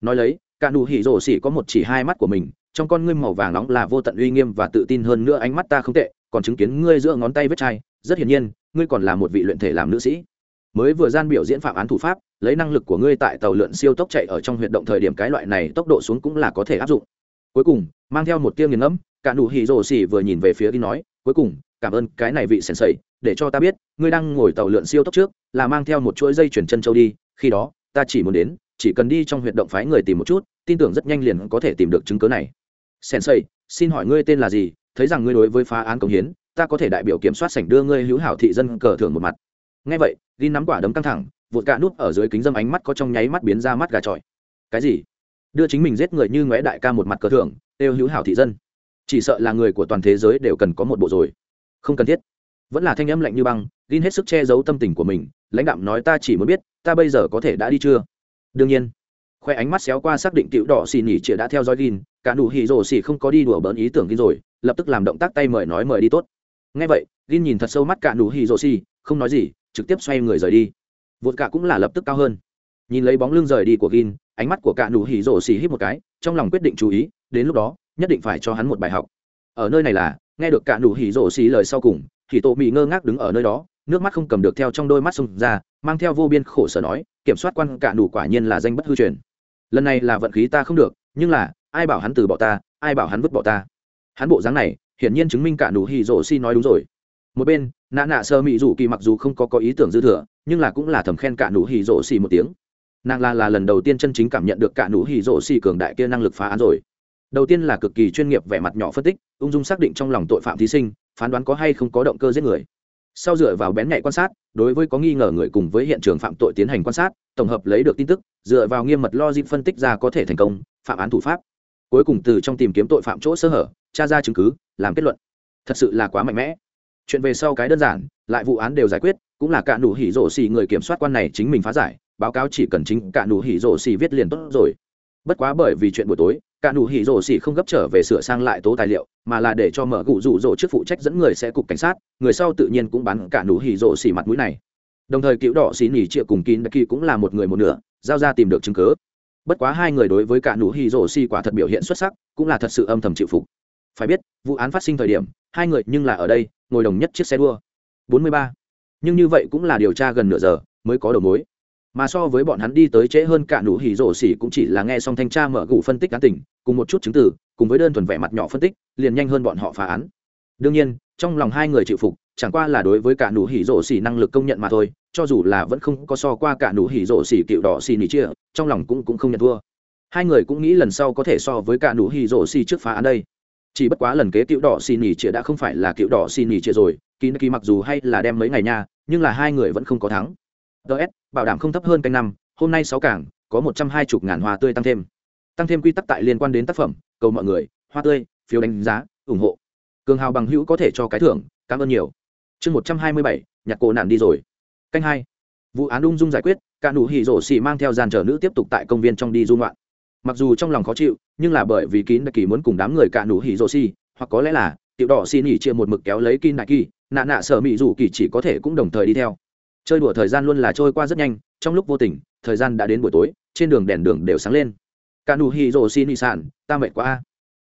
Nói lấy, cả nụ hỉ rổ xỉ có một chỉ hai mắt của mình, trong con ngươi màu vàng nóng là vô tận uy nghiêm và tự tin hơn nữa ánh mắt ta không tệ, còn chứng kiến ngươi giữa ngón tay vết chai. Rất hiển nhiên, ngươi còn là một vị luyện thể làm nữ sĩ mới vừa gian biểu diễn phạm án thủ pháp, lấy năng lực của ngươi tại tàu lượn siêu tốc chạy ở trong huyệt động thời điểm cái loại này tốc độ xuống cũng là có thể áp dụng. Cuối cùng, mang theo một tiêu nghiền ngẫm, cả nụ hỉ rồ xỉ vừa nhìn về phía đi nói, cuối cùng, cảm ơn cái này vị sèn sẩy để cho ta biết, ngươi đang ngồi tàu lượn siêu tốc trước, là mang theo một chuỗi dây chuyển chân châu đi, khi đó, ta chỉ muốn đến, chỉ cần đi trong huyệt động phái người tìm một chút, tin tưởng rất nhanh liền có thể tìm được chứng cứ này. Sèn sẩy xin hỏi ngươi tên là gì? Thấy rằng ngươi đối với phá án công hiến, ta có thể đại biểu kiểm soát sảnh đưa ngươi hữu hảo thị dân cờ thưởng một mặt ngay vậy gin nắm quả đấm căng thẳng, vụt cả nút ở dưới kính dâm ánh mắt có trong nháy mắt biến ra mắt gà trọi. Cái gì? Đưa chính mình giết người như ngóe đại ca một mặt cờ thưởng, têu hữu hảo thị dân. Chỉ sợ là người của toàn thế giới đều cần có một bộ rồi. Không cần thiết. Vẫn là thanh âm lạnh như băng gin hết sức che giấu tâm tình của mình, lãnh đạm nói ta chỉ muốn biết, ta bây giờ có thể đã đi chưa? Đương nhiên. Khoe ánh mắt xéo qua xác định cựu đỏ xì nhỉ chĩa đã theo dõi gin cả nụ hỉ rồ xì không có đi đùa bỡn ý tưởng gin rồi, lập tức làm động tác tay mời nói mời đi tốt. Ngay vậy gin nhìn thật sâu mắt cả nụ hỉ rồ xì, không nói gì trực tiếp xoay người rời đi. Vột cả cũng là lập tức cao hơn. Nhìn lấy bóng lưng rời đi của gin, ánh mắt của cạ nụ hỉ rổ xì hít một cái, trong lòng quyết định chú ý, đến lúc đó, nhất định phải cho hắn một bài học. Ở nơi này là, nghe được cạ nụ hỉ rổ xì lời sau cùng, thì tổ mỹ ngơ ngác đứng ở nơi đó, nước mắt không cầm được theo trong đôi mắt xông ra, mang theo vô biên khổ sở nói, kiểm soát quan cạ nụ quả nhiên là danh bất hư truyền. Lần này là vận khí ta không được, nhưng là, ai bảo hắn từ bỏ ta, ai bảo hắn vứt bỏ ta? Hắn bộ dáng này, hiển nhiên chứng minh cạ nụ hỉ rổ xì nói đúng rồi một bên nã nạ sơ mỹ dù kỳ mặc dù không có có ý tưởng dư thừa, nhưng là cũng là thầm khen cả nụ hỉ rỗ xì một tiếng. Nàng là là lần đầu tiên chân chính cảm nhận được cả nụ hỉ rỗ xì cường đại kia năng lực phá án rồi. Đầu tiên là cực kỳ chuyên nghiệp vẻ mặt nhỏ phân tích, ung dung xác định trong lòng tội phạm thí sinh, phán đoán có hay không có động cơ giết người. Sau dựa vào bén nhạy quan sát, đối với có nghi ngờ người cùng với hiện trường phạm tội tiến hành quan sát, tổng hợp lấy được tin tức, dựa vào nghiêm mật logic phân tích ra có thể thành công, phạm án thủ pháp. Cuối cùng từ trong tìm kiếm tội phạm chỗ sơ hở, tra ra chứng cứ, làm kết luận. Thật sự là quá mạnh mẽ chuyện về sau cái đơn giản, lại vụ án đều giải quyết, cũng là cả nụ hỉ rổ xì người kiểm soát quan này chính mình phá giải, báo cáo chỉ cần chính cả nụ hỉ rổ xì viết liền tốt rồi. Bất quá bởi vì chuyện buổi tối, cả nụ hỉ rổ xì không gấp trở về sửa sang lại tố tài liệu, mà là để cho mở gụ rủ rổ trước phụ trách dẫn người sẽ cục cảnh sát, người sau tự nhiên cũng bắn cả nụ hỉ rổ xì mặt mũi này. Đồng thời cựu đỏ xì nỉ chia cùng kín đặc kỳ cũng là một người một nửa, giao ra tìm được chứng cứ. Bất quá hai người đối với cả nụ hỉ rổ xì quả thật biểu hiện xuất sắc, cũng là thật sự âm thầm chịu phục. Phải biết, vụ án phát sinh thời điểm hai người nhưng là ở đây, ngồi đồng nhất chiếc xe đua. Bốn mươi ba. Nhưng như vậy cũng là điều tra gần nửa giờ, mới có đầu mối. Mà so với bọn hắn đi tới trễ hơn cả nụ hỉ rổ xỉ cũng chỉ là nghe xong thanh tra mở gủ phân tích cá tỉnh cùng một chút chứng từ, cùng với đơn thuần vẻ mặt nhỏ phân tích, liền nhanh hơn bọn họ phá án. Đương nhiên, trong lòng hai người chịu phục, chẳng qua là đối với cả nụ hỉ rổ xỉ năng lực công nhận mà thôi, cho dù là vẫn không có so qua cả nụ hỉ rổ xỉ cựu đỏ xỉ nỉ chia, trong lòng cũng cũng không nhận thua. Hai người cũng nghĩ lần sau có thể so với cả nụ hỉ rổ xỉ trước phá án đây chỉ bất quá lần kế cựu đỏ xin nghỉ chia đã không phải là cựu đỏ xin nghỉ chia rồi kín kỳ mặc dù hay là đem mấy ngày nha, nhưng là hai người vẫn không có thắng. Ts bảo đảm không thấp hơn canh năm, hôm nay sáu cảng, có một trăm hai mươi ngàn hoa tươi tăng thêm. Tăng thêm quy tắc tại liên quan đến tác phẩm, cầu mọi người, hoa tươi, phiếu đánh giá, ủng hộ. Cường hào bằng hữu có thể cho cái thưởng, cảm ơn nhiều. Chương một trăm hai mươi bảy, nhạc cổ nạn đi rồi. Canh hai. Vụ án ung dung giải quyết, cả nụ hỉ rổ xì mang theo dàn trở nữ tiếp tục tại công viên trong đi dung loạn mặc dù trong lòng khó chịu, nhưng là bởi vì kín đại kỳ muốn cùng đám người cả nụ hỉ rô xì hoặc có lẽ là, tiểu đỏ xin nghỉ chia một mực kéo lấy kín đại kỳ, nạ nạ sở mị dù kỳ chỉ có thể cũng đồng thời đi theo. Chơi đùa thời gian luôn là trôi qua rất nhanh, trong lúc vô tình, thời gian đã đến buổi tối, trên đường đèn đường đều sáng lên. Cả nụ hỉ rô xì nị sản ta mệt quá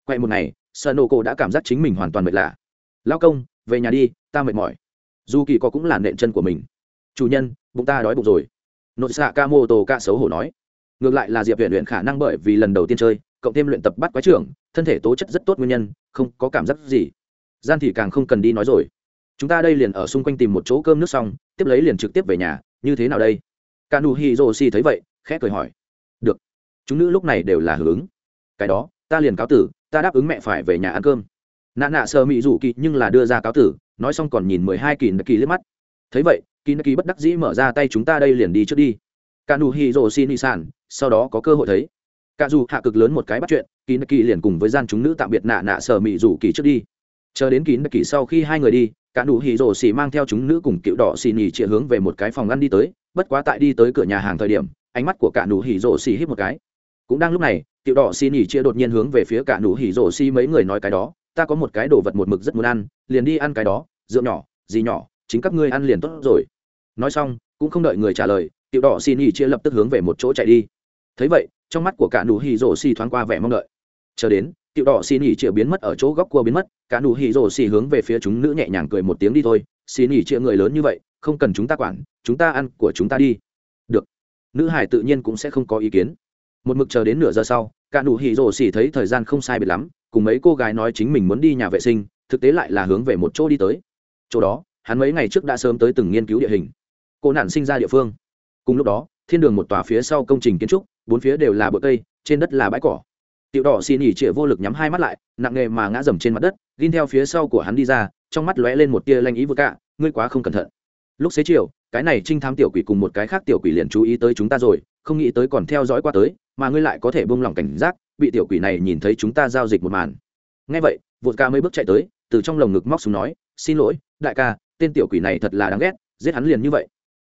a. Một ngày sợ nổ cổ đã cảm giác chính mình hoàn toàn mệt lạ. Lao công, về nhà đi, ta mệt mỏi. Dù kỳ có cũng là nện chân của mình. Chủ nhân, bụng ta đói bụng rồi. Nội xạ ca mô tô ca xấu hổ nói ngược lại là diệp huyện luyện khả năng bởi vì lần đầu tiên chơi, cộng thêm luyện tập bắt quái trưởng, thân thể tố chất rất tốt nguyên nhân, không có cảm giác gì. Gian thì càng không cần đi nói rồi. Chúng ta đây liền ở xung quanh tìm một chỗ cơm nước xong, tiếp lấy liền trực tiếp về nhà, như thế nào đây? Cả nụ thấy vậy, khẽ cười hỏi. Được. Chúng nữ lúc này đều là hướng cái đó, ta liền cáo tử, ta đáp ứng mẹ phải về nhà ăn cơm. Nạ nạ sơ mỹ rủ kỳ nhưng là đưa ra cáo tử, nói xong còn nhìn mười hai kỳ nơ kỳ liếc mắt. Thấy vậy, kỳ nơ kỳ bất đắc dĩ mở ra tay chúng ta đây liền đi trước đi. Cả nụ hi ni sản sau đó có cơ hội thấy. Cả dù hạ cực lớn một cái bắt chuyện kín kỳ liền cùng với gian chúng nữ tạm biệt nạ nạ sở mị rủ kỳ trước đi. Chờ đến kín kỳ sau khi hai người đi, cả đủ hỉ rổ xì mang theo chúng nữ cùng cựu đỏ xì nhì chia hướng về một cái phòng ăn đi tới, bất quá tại đi tới cửa nhà hàng thời điểm, ánh mắt của cả đủ hỉ rổ xì hít một cái. Cũng đang lúc này, cựu đỏ xì nhì chia đột nhiên hướng về phía cả đủ hỉ rổ xì mấy người nói cái đó, ta có một cái đồ vật một mực rất muốn ăn, liền đi ăn cái đó, rượu nhỏ, gì nhỏ, chính các ngươi ăn liền tốt rồi. Nói xong, cũng không đợi người trả lời, cựu đỏ xì nhì chia lập tức hướng về một chỗ chạy đi thấy vậy, trong mắt của cả nụ hì rổ xì thoáng qua vẻ mong đợi. Chờ đến, tiểu đỏ xì nỉ chĩa biến mất ở chỗ góc cua biến mất, cả nụ hì rổ xì hướng về phía chúng nữ nhẹ nhàng cười một tiếng đi thôi. Xì nỉ chĩa người lớn như vậy, không cần chúng ta quản, chúng ta ăn của chúng ta đi. Được. Nữ hải tự nhiên cũng sẽ không có ý kiến. Một mực chờ đến nửa giờ sau, cả nụ hì rổ xì thấy thời gian không sai biệt lắm, cùng mấy cô gái nói chính mình muốn đi nhà vệ sinh, thực tế lại là hướng về một chỗ đi tới. Chỗ đó, hắn mấy ngày trước đã sớm tới từng nghiên cứu địa hình. Cô nạn sinh ra địa phương. Cùng lúc đó thiên đường một tòa phía sau công trình kiến trúc, bốn phía đều là bụi cây, trên đất là bãi cỏ. Tiểu đỏ xin nỉ trịa vô lực nhắm hai mắt lại, nặng nghề mà ngã dầm trên mặt đất, gin theo phía sau của hắn đi ra, trong mắt lóe lên một tia lanh ý vừa cạ ngươi quá không cẩn thận. Lúc xế chiều, cái này trinh thám tiểu quỷ cùng một cái khác tiểu quỷ liền chú ý tới chúng ta rồi, không nghĩ tới còn theo dõi qua tới, mà ngươi lại có thể buông lỏng cảnh giác, bị tiểu quỷ này nhìn thấy chúng ta giao dịch một màn. Ngay vậy, vụt ca mấy bước chạy tới, từ trong lồng ngực móc xuống nói, xin lỗi, đại ca, tên tiểu quỷ này thật là đáng ghét, giết hắn liền như vậy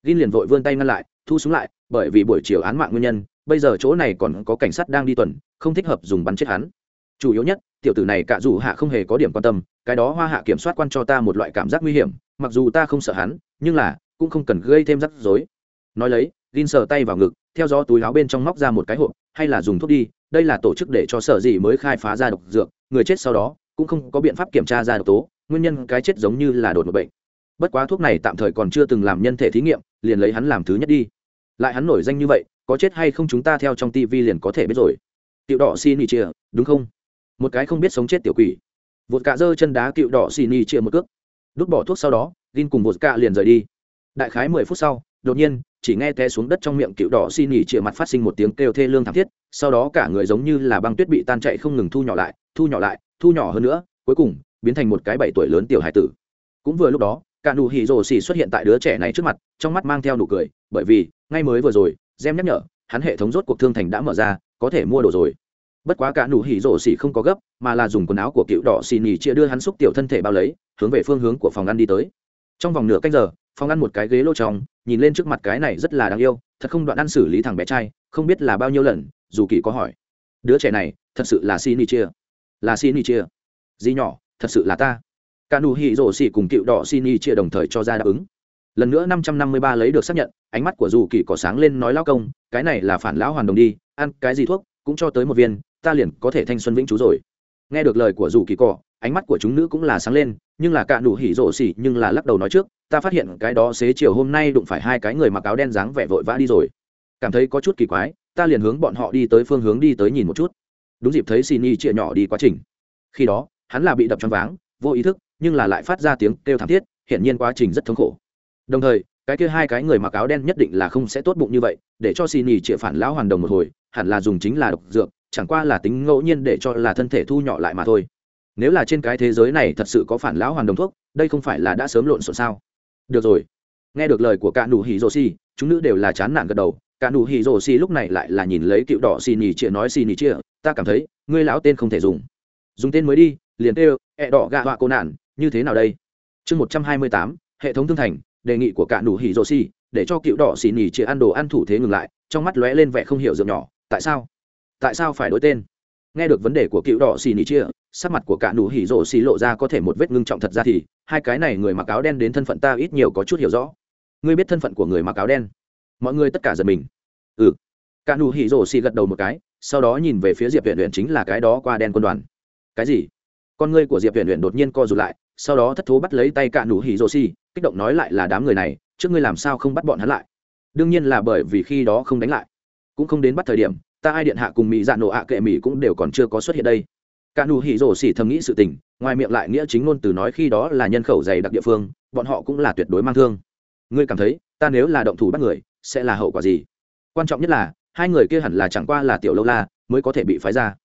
gin liền vội vươn tay ngăn lại, thu súng lại, bởi vì buổi chiều án mạng nguyên nhân, bây giờ chỗ này còn có cảnh sát đang đi tuần, không thích hợp dùng bắn chết hắn. Chủ yếu nhất, tiểu tử này cả dù hạ không hề có điểm quan tâm, cái đó hoa hạ kiểm soát quan cho ta một loại cảm giác nguy hiểm, mặc dù ta không sợ hắn, nhưng là, cũng không cần gây thêm rắc rối. Nói lấy, gin sờ tay vào ngực, theo gió túi áo bên trong móc ra một cái hộp, hay là dùng thuốc đi, đây là tổ chức để cho sở gì mới khai phá ra độc dược, người chết sau đó, cũng không có biện pháp kiểm tra ra độc tố, nguyên nhân cái chết giống như là đột một bệnh bất quá thuốc này tạm thời còn chưa từng làm nhân thể thí nghiệm, liền lấy hắn làm thứ nhất đi. Lại hắn nổi danh như vậy, có chết hay không chúng ta theo trong tivi liền có thể biết rồi. Tiểu đỏ xin nghỉ chia, đúng không? Một cái không biết sống chết tiểu quỷ. Vột cạ giơ chân đá cựu đỏ xin nghỉ chia một cước. Đút bỏ thuốc sau đó, gin cùng vột cạ liền rời đi. Đại khái mười phút sau, đột nhiên, chỉ nghe té xuống đất trong miệng cựu đỏ xin nghỉ chia mặt phát sinh một tiếng kêu thê lương thảm thiết, sau đó cả người giống như là băng tuyết bị tan chạy không ngừng thu nhỏ lại, thu nhỏ lại, thu nhỏ hơn nữa, cuối cùng, biến thành một cái bảy tuổi lớn tiểu hải tử. Cũng vừa lúc đó cả nụ hỉ rồ xỉ xuất hiện tại đứa trẻ này trước mặt, trong mắt mang theo nụ cười, bởi vì, ngay mới vừa rồi, gem nhắc nhở, hắn hệ thống rốt cuộc thương thành đã mở ra, có thể mua đồ rồi. Bất quá cả nụ hỉ rổ xỉ không có gấp, mà là dùng quần áo của cựu đỏ xì nỉ chia đưa hắn xúc tiểu thân thể bao lấy, hướng về phương hướng của phòng ăn đi tới. Trong vòng nửa canh giờ, phòng ăn một cái ghế lô trong, nhìn lên trước mặt cái này rất là đáng yêu, thật không đoạn ăn xử lý thằng bé trai, không biết là bao nhiêu lần, dù kỳ có hỏi. Đứa trẻ này, thật sự là xì nỉ chia. Là xì nỉ chia. Gì nhỏ, thật sự là ta cả nụ hỉ rổ xỉ cùng cựu đỏ xin y chia đồng thời cho ra đáp ứng. Lần nữa năm trăm năm mươi ba lấy được xác nhận, ánh mắt của dù kỳ có sáng lên nói lao công, cái này là phản lão hoàn đồng đi, ăn cái gì thuốc, cũng cho tới một viên, ta liền có thể thanh xuân vĩnh chú rồi. Nghe được lời của dù kỳ cỏ ánh mắt của chúng nữ cũng là sáng lên, nhưng là cạn đủ hỉ rộ xỉ nhưng là lắc đầu nói trước, ta phát hiện cái đó xế chiều hôm nay đụng phải hai cái người mặc áo đen dáng vẻ vội vã đi rồi. Cảm thấy có chút kỳ quái, ta liền hướng bọn họ đi tới phương hướng đi tới nhìn một chút. Đúng dịp thấy xin y chịa nhỏ đi quá trình. Khi đó, hắn là bị đập trong váng, vô ý thức nhưng là lại phát ra tiếng kêu thảm thiết hiển nhiên quá trình rất thống khổ. Đồng thời cái kia hai cái người mặc áo đen nhất định là không sẽ tốt bụng như vậy để cho xì nhì chĩa phản lão hoàn đồng một hồi hẳn là dùng chính là độc dược chẳng qua là tính ngẫu nhiên để cho là thân thể thu nhỏ lại mà thôi. Nếu là trên cái thế giới này thật sự có phản lão hoàn đồng thuốc đây không phải là đã sớm lộn xộn sao? Được rồi. Nghe được lời của cả nụ hỉ rồ xi, chúng nữ đều là chán nản gật đầu. Cả nụ hỉ rồ xi lúc này lại là nhìn lấy cựu đỏ xì nhì chĩa nói xì nhì chĩa ta cảm thấy ngươi lão tên không thể dùng. Dùng tên mới đi liền tê ẹ e đỏ gạ họa cô nạn như thế nào đây? Chương một trăm hai mươi tám, hệ thống thương thành, đề nghị của cả nụ hỉ rồ Si để cho cựu đỏ xì Nỉ chia ăn đồ ăn thủ thế ngừng lại, trong mắt lóe lên vẻ không hiểu dượng nhỏ. Tại sao? Tại sao phải đổi tên? Nghe được vấn đề của cựu đỏ xì Nỉ chia sắc mặt của cả nụ hỉ rồ Si lộ ra có thể một vết ngưng trọng thật ra thì, hai cái này người mặc áo đen đến thân phận ta ít nhiều có chút hiểu rõ. Ngươi biết thân phận của người mặc áo đen? Mọi người tất cả giật mình. Ừ. Cả nụ hỉ rồ Si gật đầu một cái, sau đó nhìn về phía diệp viện luyện chính là cái đó qua đen quân đoàn. Cái gì? con ngươi của diệp huyền huyền đột nhiên co rụt lại, sau đó thất thố bắt lấy tay cạ nụ hỉ rô xi, kích động nói lại là đám người này, trước ngươi làm sao không bắt bọn hắn lại? đương nhiên là bởi vì khi đó không đánh lại, cũng không đến bắt thời điểm, ta ai điện hạ cùng mỹ dạ nổ ạ kệ mỹ cũng đều còn chưa có xuất hiện đây. cả nụ hỉ rô xỉ thầm nghĩ sự tình, ngoài miệng lại nghĩa chính ngôn từ nói khi đó là nhân khẩu dày đặc địa phương, bọn họ cũng là tuyệt đối mang thương. ngươi cảm thấy, ta nếu là động thủ bắt người, sẽ là hậu quả gì? quan trọng nhất là, hai người kia hẳn là chẳng qua là tiểu lâu la, mới có thể bị phái ra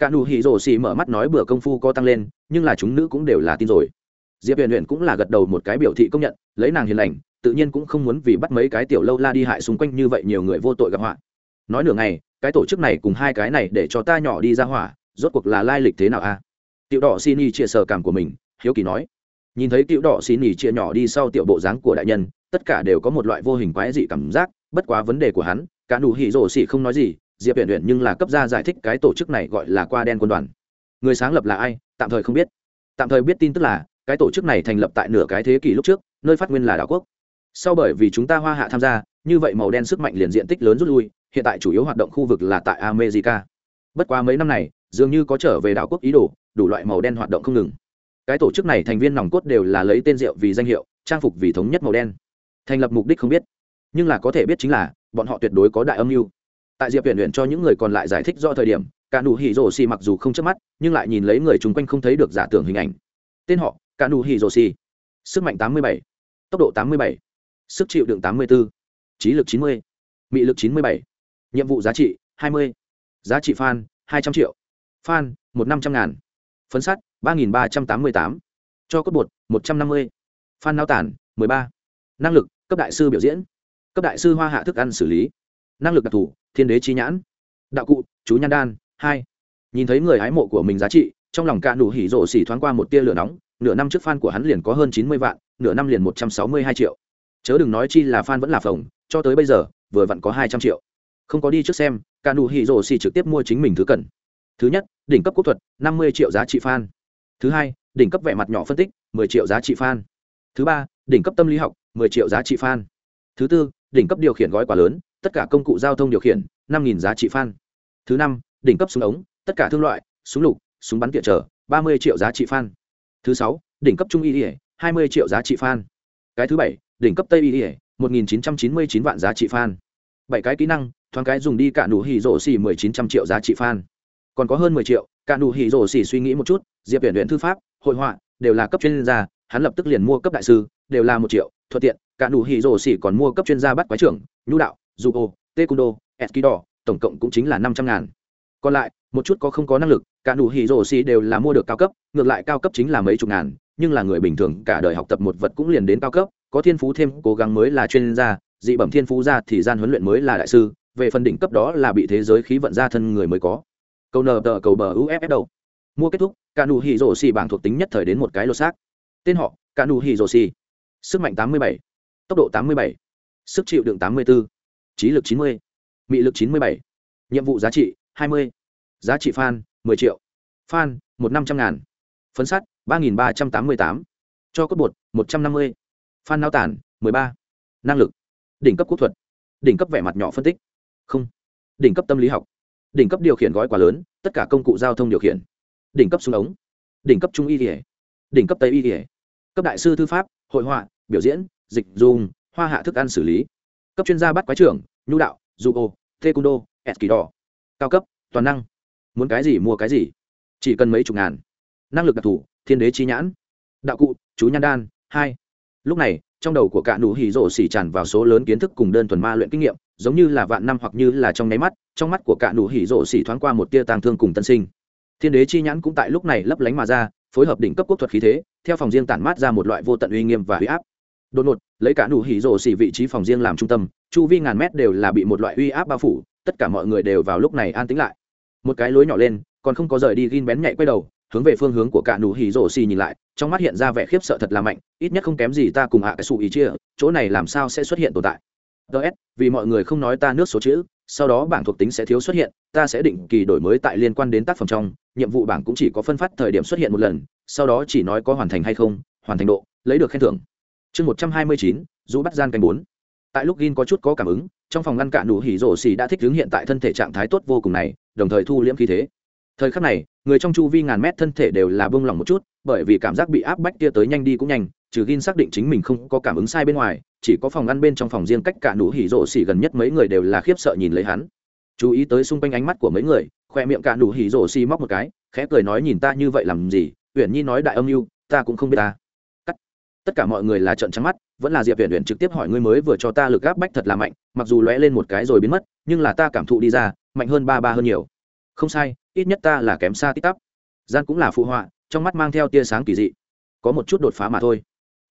cả nụ hỉ rổ xì mở mắt nói bữa công phu có tăng lên, nhưng là chúng nữ cũng đều là tin rồi. Diệp huyền huyền cũng là gật đầu một cái biểu thị công nhận, lấy nàng hiền lành, tự nhiên cũng không muốn vì bắt mấy cái tiểu lâu la đi hại xung quanh như vậy nhiều người vô tội gặp họa. Nói nửa ngày, cái tổ chức này cùng hai cái này để cho ta nhỏ đi ra hỏa, rốt cuộc là lai lịch thế nào a? À? tiểu đỏ xin y chia sờ cảm của mình, hiếu kỳ nói. Nhìn thấy tiểu đỏ xin y chia nhỏ đi sau tiểu bộ dáng của đại nhân, tất cả đều có một loại vô hình quái dị cảm giác, bất quá vấn đề của hắn, cả nụ hỉ rổ xì không nói gì diệp huyện huyện nhưng là cấp ra giải thích cái tổ chức này gọi là qua đen quân đoàn. Người sáng lập là ai, tạm thời không biết. Tạm thời biết tin tức là, cái tổ chức này thành lập tại nửa cái thế kỷ lúc trước, nơi phát nguyên là đảo quốc. Sau bởi vì chúng ta hoa hạ tham gia, như vậy màu đen sức mạnh liền diện tích lớn rút lui, hiện tại chủ yếu hoạt động khu vực là tại america. Bất quá mấy năm này, dường như có trở về đảo quốc ý đồ, đủ loại màu đen hoạt động không ngừng. Cái tổ chức này thành viên nòng cốt đều là lấy tên rượu vì danh hiệu, trang phục vì thống nhất màu đen. Thành lập mục đích không biết, nhưng là có thể biết chính là, bọn họ tuyệt đối có đại âm mưu tại diệp viện luyện cho những người còn lại giải thích do thời điểm cả nụ hỉ rồ xì mặc dù không chớp mắt nhưng lại nhìn lấy người chung quanh không thấy được giả tưởng hình ảnh. Tên họ cả nụ hỉ rồ xì. Sức mạnh 87, tốc độ 87, sức chịu đựng 84, trí lực 90, mị lực 97, nhiệm vụ giá trị 20, giá trị fan 200 triệu, fan 1500 ngàn, phấn sắt 3388, cho cốt bột 150, fan nao tản 13, năng lực cấp đại sư biểu diễn, cấp đại sư hoa hạ thức ăn xử lý, năng lực đặc thù thiên đế chi nhãn. Đạo cụ, chú nhan đan, hai. Nhìn thấy người hái mộ của mình giá trị, trong lòng cạ nụ hỉ rộ xỉ thoáng qua một tia lửa nóng, nửa năm trước fan của hắn liền có hơn chín mươi vạn, nửa năm liền một trăm sáu mươi hai triệu. Chớ đừng nói chi là fan vẫn là phòng cho tới bây giờ, vừa vặn có hai trăm triệu. Không có đi trước xem, cạ nụ hỉ rộ xỉ trực tiếp mua chính mình thứ cần. Thứ nhất, đỉnh cấp quốc thuật, năm mươi triệu giá trị fan. Thứ hai, đỉnh cấp vẻ mặt nhỏ phân tích, mười triệu giá trị fan. Thứ ba, đỉnh cấp tâm lý học, mười triệu giá trị fan. Thứ tư đỉnh cấp điều khiển gói quá lớn, tất cả công cụ giao thông điều khiển, năm nghìn giá trị fan. thứ năm, đỉnh cấp súng ống, tất cả thương loại, súng lục, súng bắn tiện trở, ba mươi triệu giá trị fan. thứ sáu, đỉnh cấp trung y ỉa hai mươi triệu giá trị fan. cái thứ bảy, đỉnh cấp tây y ỉa một nghìn chín trăm chín mươi chín vạn giá trị fan. bảy cái kỹ năng, thoáng cái dùng đi cả nụ hỉ rổ xỉ mười chín trăm triệu giá trị fan. còn có hơn mười triệu, cả nụ hỉ rổ xỉ suy nghĩ một chút, diệp viện luyện thư pháp, hội họa, đều là cấp chuyên gia, hắn lập tức liền mua cấp đại sư, đều là một triệu, thuận tiện cả nụ hỉ rổ xỉ còn mua cấp chuyên gia bắt quái trưởng, nhu đạo dù ô tê cung đô eskido tổng cộng cũng chính là năm trăm ngàn. Còn lại, một chút có không có năng lực, cả nụ hỉ rổ xỉ đều là mua được cao cấp, ngược lại cao cấp chính là mấy chục ngàn, nhưng là người bình thường cả đời học tập một vật cũng liền đến cao cấp, có thiên phú thêm, cố gắng mới là chuyên gia, dị bẩm thiên phú ra thì gian huấn luyện mới là đại sư, về phần đỉnh cấp đó là bị thế giới khí vận ra thân người mới có. Câu nờ tờ cầu bờ uff đầu. Mua kết thúc, cả nụ hỉ rổ xỉ bảng thuộc tính nhất thời đến một cái lô xác. Tên họ, cả nụ hỉ rổ xỉ. Sức mạnh tám mươi bảy tốc độ tám mươi bảy. Sức chịu đựng tám mươi bốn trí lực chín mươi. Mị lực chín mươi bảy. Nhiệm vụ giá trị hai mươi. Giá trị fan mười triệu. Fan một năm trăm ngàn. Phấn sắt ba nghìn ba trăm tám mươi tám. Cho cốt bột một trăm năm mươi. Fan nao tản mười ba. Năng lực. Đỉnh cấp quốc thuật. Đỉnh cấp vẻ mặt nhỏ phân tích. Không. Đỉnh cấp tâm lý học. Đỉnh cấp điều khiển gói quá lớn, tất cả công cụ giao thông điều khiển. Đỉnh cấp súng ống. Đỉnh cấp trung y kỉa đỉnh cấp tây y kỉa cấp đại sư thư pháp, hội họa, biểu diễn dịch dung, hoa hạ thức ăn xử lý. Cấp chuyên gia bắt quái trưởng, nhu đạo du ô tê cung đô s kỳ đỏ cao cấp, toàn năng. Muốn cái gì mua cái gì. Chỉ cần mấy chục ngàn. Năng lực đặc thù, thiên đế chi nhãn. Đạo cụ, chú nhan đan, hai. Lúc này, trong đầu của cả nụ hỉ rổ xỉ tràn vào số lớn kiến thức cùng đơn thuần ma luyện kinh nghiệm, giống như là vạn năm hoặc như là trong nháy mắt, trong mắt của cả nụ hỉ rổ xỉ thoáng qua một tia tàng thương cùng tân sinh. Thiên đế chi nhãn cũng tại lúc này lấp lánh mà ra, phối hợp đỉnh cấp quốc thuật khí thế, theo phòng riêng tản mát ra một loại vô tận uy nghiêm và huy áp đột ngột, lấy cả nụ hỉ rổ xỉ vị trí phòng riêng làm trung tâm, chu vi ngàn mét đều là bị một loại uy áp bao phủ, tất cả mọi người đều vào lúc này an tĩnh lại. Một cái lối nhỏ lên, còn không có rời đi gin bén nhạy quay đầu, hướng về phương hướng của cả nụ hỉ rổ xỉ nhìn lại, trong mắt hiện ra vẻ khiếp sợ thật là mạnh, ít nhất không kém gì ta cùng hạ cái sụ ý chia, chỗ này làm sao sẽ xuất hiện tồn tại. Ts vì mọi người không nói ta nước số chữ, sau đó bảng thuộc tính sẽ thiếu xuất hiện, ta sẽ định kỳ đổi mới tại liên quan đến tác phẩm trong, nhiệm vụ bảng cũng chỉ có phân phát thời điểm xuất hiện một lần, sau đó chỉ nói có hoàn thành hay không, hoàn thành độ, lấy được khen thưởng chương một trăm hai mươi chín, dù bắt gian canh bốn. Tại lúc gin có chút có cảm ứng, trong phòng ngăn cạn đủ hỉ rổ xì đã thích hướng hiện tại thân thể trạng thái tốt vô cùng này, đồng thời thu liễm khí thế. Thời khắc này, người trong chu vi ngàn mét thân thể đều là bông lỏng một chút, bởi vì cảm giác bị áp bách kia tới nhanh đi cũng nhanh, trừ gin xác định chính mình không có cảm ứng sai bên ngoài, chỉ có phòng ngăn bên trong phòng riêng cách cả nụ hỉ rổ xì gần nhất mấy người đều là khiếp sợ nhìn lấy hắn. Chú ý tới xung quanh ánh mắt của mấy người, khoe miệng cả nụ hỉ rổ xì móc một cái, khẽ cười nói, nhìn ta như vậy làm gì? Uyển nhi nói đại âm mưu, ta cũng không biết ta tất cả mọi người là trợn trắng mắt, vẫn là diệp huyền huyền trực tiếp hỏi ngươi mới vừa cho ta lực gáp bách thật là mạnh, mặc dù lóe lên một cái rồi biến mất, nhưng là ta cảm thụ đi ra, mạnh hơn ba ba hơn nhiều. Không sai, ít nhất ta là kém xa tít tắp. Gian cũng là phụ họa, trong mắt mang theo tia sáng kỳ dị. Có một chút đột phá mà thôi.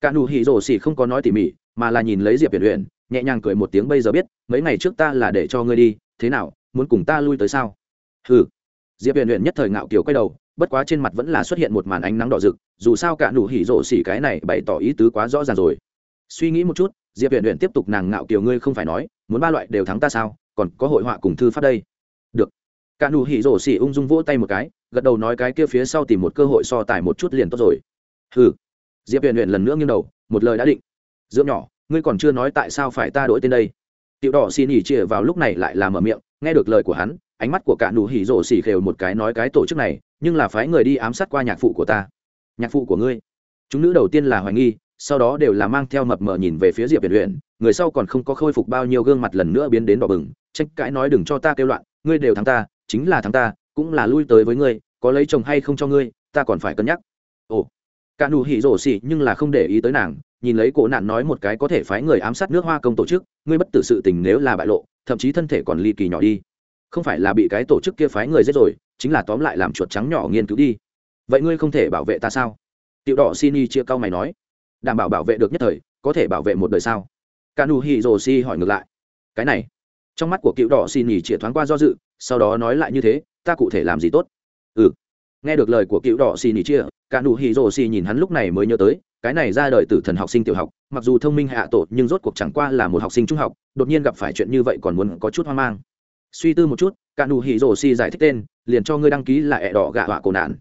Cả nụ hỉ rổ xỉ không có nói tỉ mỉ, mà là nhìn lấy diệp huyền huyền nhẹ nhàng cười một tiếng bây giờ biết, mấy ngày trước ta là để cho ngươi đi, thế nào, muốn cùng ta lui tới sao? Ừ diệp huyền huyền nhất thời ngạo kiều quay đầu bất quá trên mặt vẫn là xuất hiện một màn ánh nắng đỏ rực, dù sao cả nụ hỉ rổ xỉ cái này bày tỏ ý tứ quá rõ ràng rồi. Suy nghĩ một chút, diệp huyện Huyền tiếp tục nàng ngạo kiều ngươi không phải nói, muốn ba loại đều thắng ta sao, còn có hội họa cùng thư pháp đây. Được. Cả nụ hỉ rổ xỉ ung dung vỗ tay một cái, gật đầu nói cái kia phía sau tìm một cơ hội so tài một chút liền tốt rồi. Hừ. Diệp huyện Huyền lần nữa nghiêng đầu, một lời đã định. Dưỡng nhỏ, ngươi còn chưa nói tại sao phải ta đổi tên đây? Tiểu đỏ xin nhỉ chia vào lúc này lại làm ở miệng, nghe được lời của hắn, ánh mắt của cả nụ hỉ rổ xỉ khều một cái nói cái tổ chức này nhưng là phái người đi ám sát qua nhạc phụ của ta. Nhạc phụ của ngươi. Chúng nữ đầu tiên là hoài nghi, sau đó đều là mang theo mập mờ nhìn về phía diệp huyền huyền người sau còn không có khôi phục bao nhiêu gương mặt lần nữa biến đến đỏ bừng, tranh cãi nói đừng cho ta kêu loạn, ngươi đều thắng ta, chính là thắng ta, cũng là lui tới với ngươi, có lấy chồng hay không cho ngươi, ta còn phải cân nhắc. Ồ, cả nụ hỉ rổ xỉ nhưng là không để ý tới nàng, nhìn lấy cổ nạn nói một cái có thể phái người ám sát nước hoa công tổ chức, ngươi bất tử sự tình nếu là bại lộ, thậm chí thân thể còn ly kỳ nhỏ đi không phải là bị cái tổ chức kia phái người giết rồi, chính là tóm lại làm chuột trắng nhỏ nghiên cứu đi. Vậy ngươi không thể bảo vệ ta sao? Tiểu đỏ xin y chia cao mày nói. Đảm bảo bảo vệ được nhất thời, có thể bảo vệ một đời sao? Kanu hiroshi hỏi ngược lại. Cái này. Trong mắt của cựu đỏ xin y chia thoáng qua do dự, sau đó nói lại như thế, ta cụ thể làm gì tốt? Ừ. Nghe được lời của cựu đỏ xin y chia kanu hiroshi nhìn hắn lúc này mới nhớ tới, cái này ra đời từ thần học sinh tiểu học, mặc dù thông minh hạ tổ, nhưng rốt cuộc chẳng qua là một học sinh trung học, đột nhiên gặp phải chuyện như vậy còn muốn có chút hoang mang suy tư một chút, cả nụ hỉ rổ xì giải thích tên, liền cho ngươi đăng ký là ẹ đỏ gạ họa cổ nạn.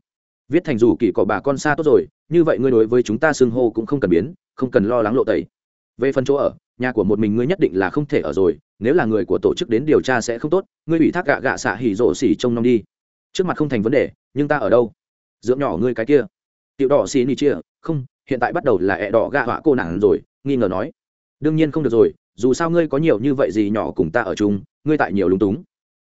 Viết thành dù kỳ cỏ bà con xa tốt rồi, như vậy ngươi đối với chúng ta xưng hô cũng không cần biến, không cần lo lắng lộ tẩy. Về phần chỗ ở, nhà của một mình ngươi nhất định là không thể ở rồi, nếu là người của tổ chức đến điều tra sẽ không tốt, ngươi bị thác gạ gạ xạ hỉ rổ xỉ trông nom đi. Trước mặt không thành vấn đề, nhưng ta ở đâu? Dưỡng nhỏ ngươi cái kia. Tiểu đỏ xỉ ni chia, không, hiện tại bắt đầu là ẹ đỏ gạ họa cô nàng rồi, nghi ngờ nói. Đương nhiên không được rồi, dù sao ngươi có nhiều như vậy gì nhỏ cùng ta ở chung ngươi tại nhiều lúng túng.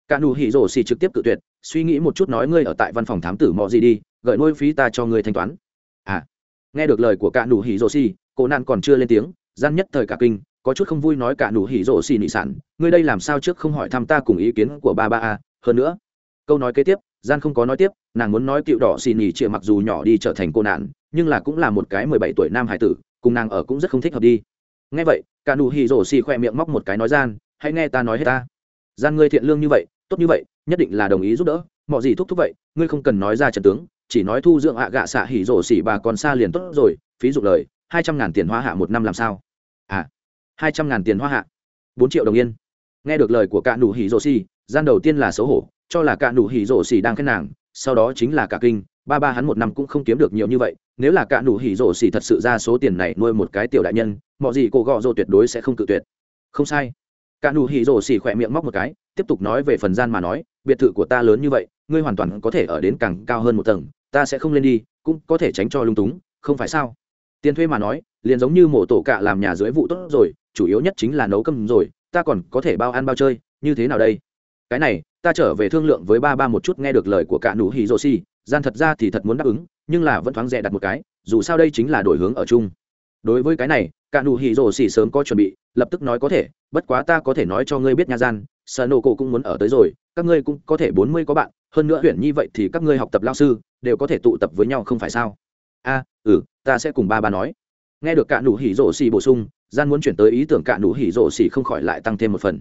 Cả nụ hỉ rổ xì trực tiếp cự tuyệt, suy nghĩ một chút nói ngươi ở tại văn phòng thám tử mò gì đi gợi nuôi phí ta cho ngươi thanh toán. À nghe được lời của cả nụ hỉ rổ xì, cô nạn còn chưa lên tiếng, gian nhất thời cả kinh, có chút không vui nói cả nụ hỉ rổ xì nị sản, ngươi đây làm sao trước không hỏi thăm ta cùng ý kiến của ba ba a, hơn nữa. Câu nói kế tiếp, gian không có nói tiếp, nàng muốn nói cựu đỏ xì nỉ trịa mặc dù nhỏ đi trở thành cô nạn, nhưng là cũng là một cái mười bảy tuổi nam hải tử, cùng nàng ở cũng rất không thích hợp đi. Nghe vậy, cả nụ hỉ rổ xì khỏe miệng móc một cái nói gian, hãy nghe ta nói hết ta gian ngươi thiện lương như vậy, tốt như vậy, nhất định là đồng ý giúp đỡ. Mọi gì thúc thúc vậy, ngươi không cần nói ra trận tướng, chỉ nói thu dưỡng ạ gạ xạ hỉ rổ xỉ bà còn xa liền tốt rồi, phí dụng lời, hai trăm ngàn tiền hoa hạ một năm làm sao? À hai trăm ngàn tiền hoa hạ, bốn triệu đồng yên. Nghe được lời của cạ nụ hỉ rổ xỉ, gian đầu tiên là xấu hổ, cho là cạ nụ hỉ rổ xỉ đang khen nàng, sau đó chính là cả kinh, ba ba hắn một năm cũng không kiếm được nhiều như vậy, nếu là cạ nụ hỉ rổ xỉ thật sự ra số tiền này nuôi một cái tiểu đại nhân, mọi gì cô gọ rô tuyệt đối sẽ không tự tuyệt. Không sai cả nụ hỉ rổ xỉ khỏe miệng móc một cái, tiếp tục nói về phần gian mà nói, biệt thự của ta lớn như vậy, ngươi hoàn toàn có thể ở đến càng cao hơn một tầng, ta sẽ không lên đi, cũng có thể tránh cho lung túng, không phải sao? Tiền thuê mà nói, liền giống như mổ tổ cạ làm nhà dưới vụ tốt rồi, chủ yếu nhất chính là nấu cơm rồi, ta còn có thể bao ăn bao chơi, như thế nào đây? Cái này, ta trở về thương lượng với ba ba một chút nghe được lời của cả nụ hỉ rổ xỉ, gian thật ra thì thật muốn đáp ứng, nhưng là vẫn thoáng rẻ đặt một cái, dù sao đây chính là đổi hướng ở chung đối với cái này, cả nụ hỉ rổ xỉ sớm có chuẩn bị, lập tức nói có thể, bất quá ta có thể nói cho ngươi biết nha gian sợ nổ cổ cũng muốn ở tới rồi, các ngươi cũng có thể bốn mươi có bạn, hơn nữa huyện như vậy thì các ngươi học tập lao sư, đều có thể tụ tập với nhau không phải sao? A ừ ta sẽ cùng ba ba nói. Nghe được cả nụ hỉ rổ xỉ bổ sung, gian muốn chuyển tới ý tưởng cả nụ hỉ rổ xỉ không khỏi lại tăng thêm một phần.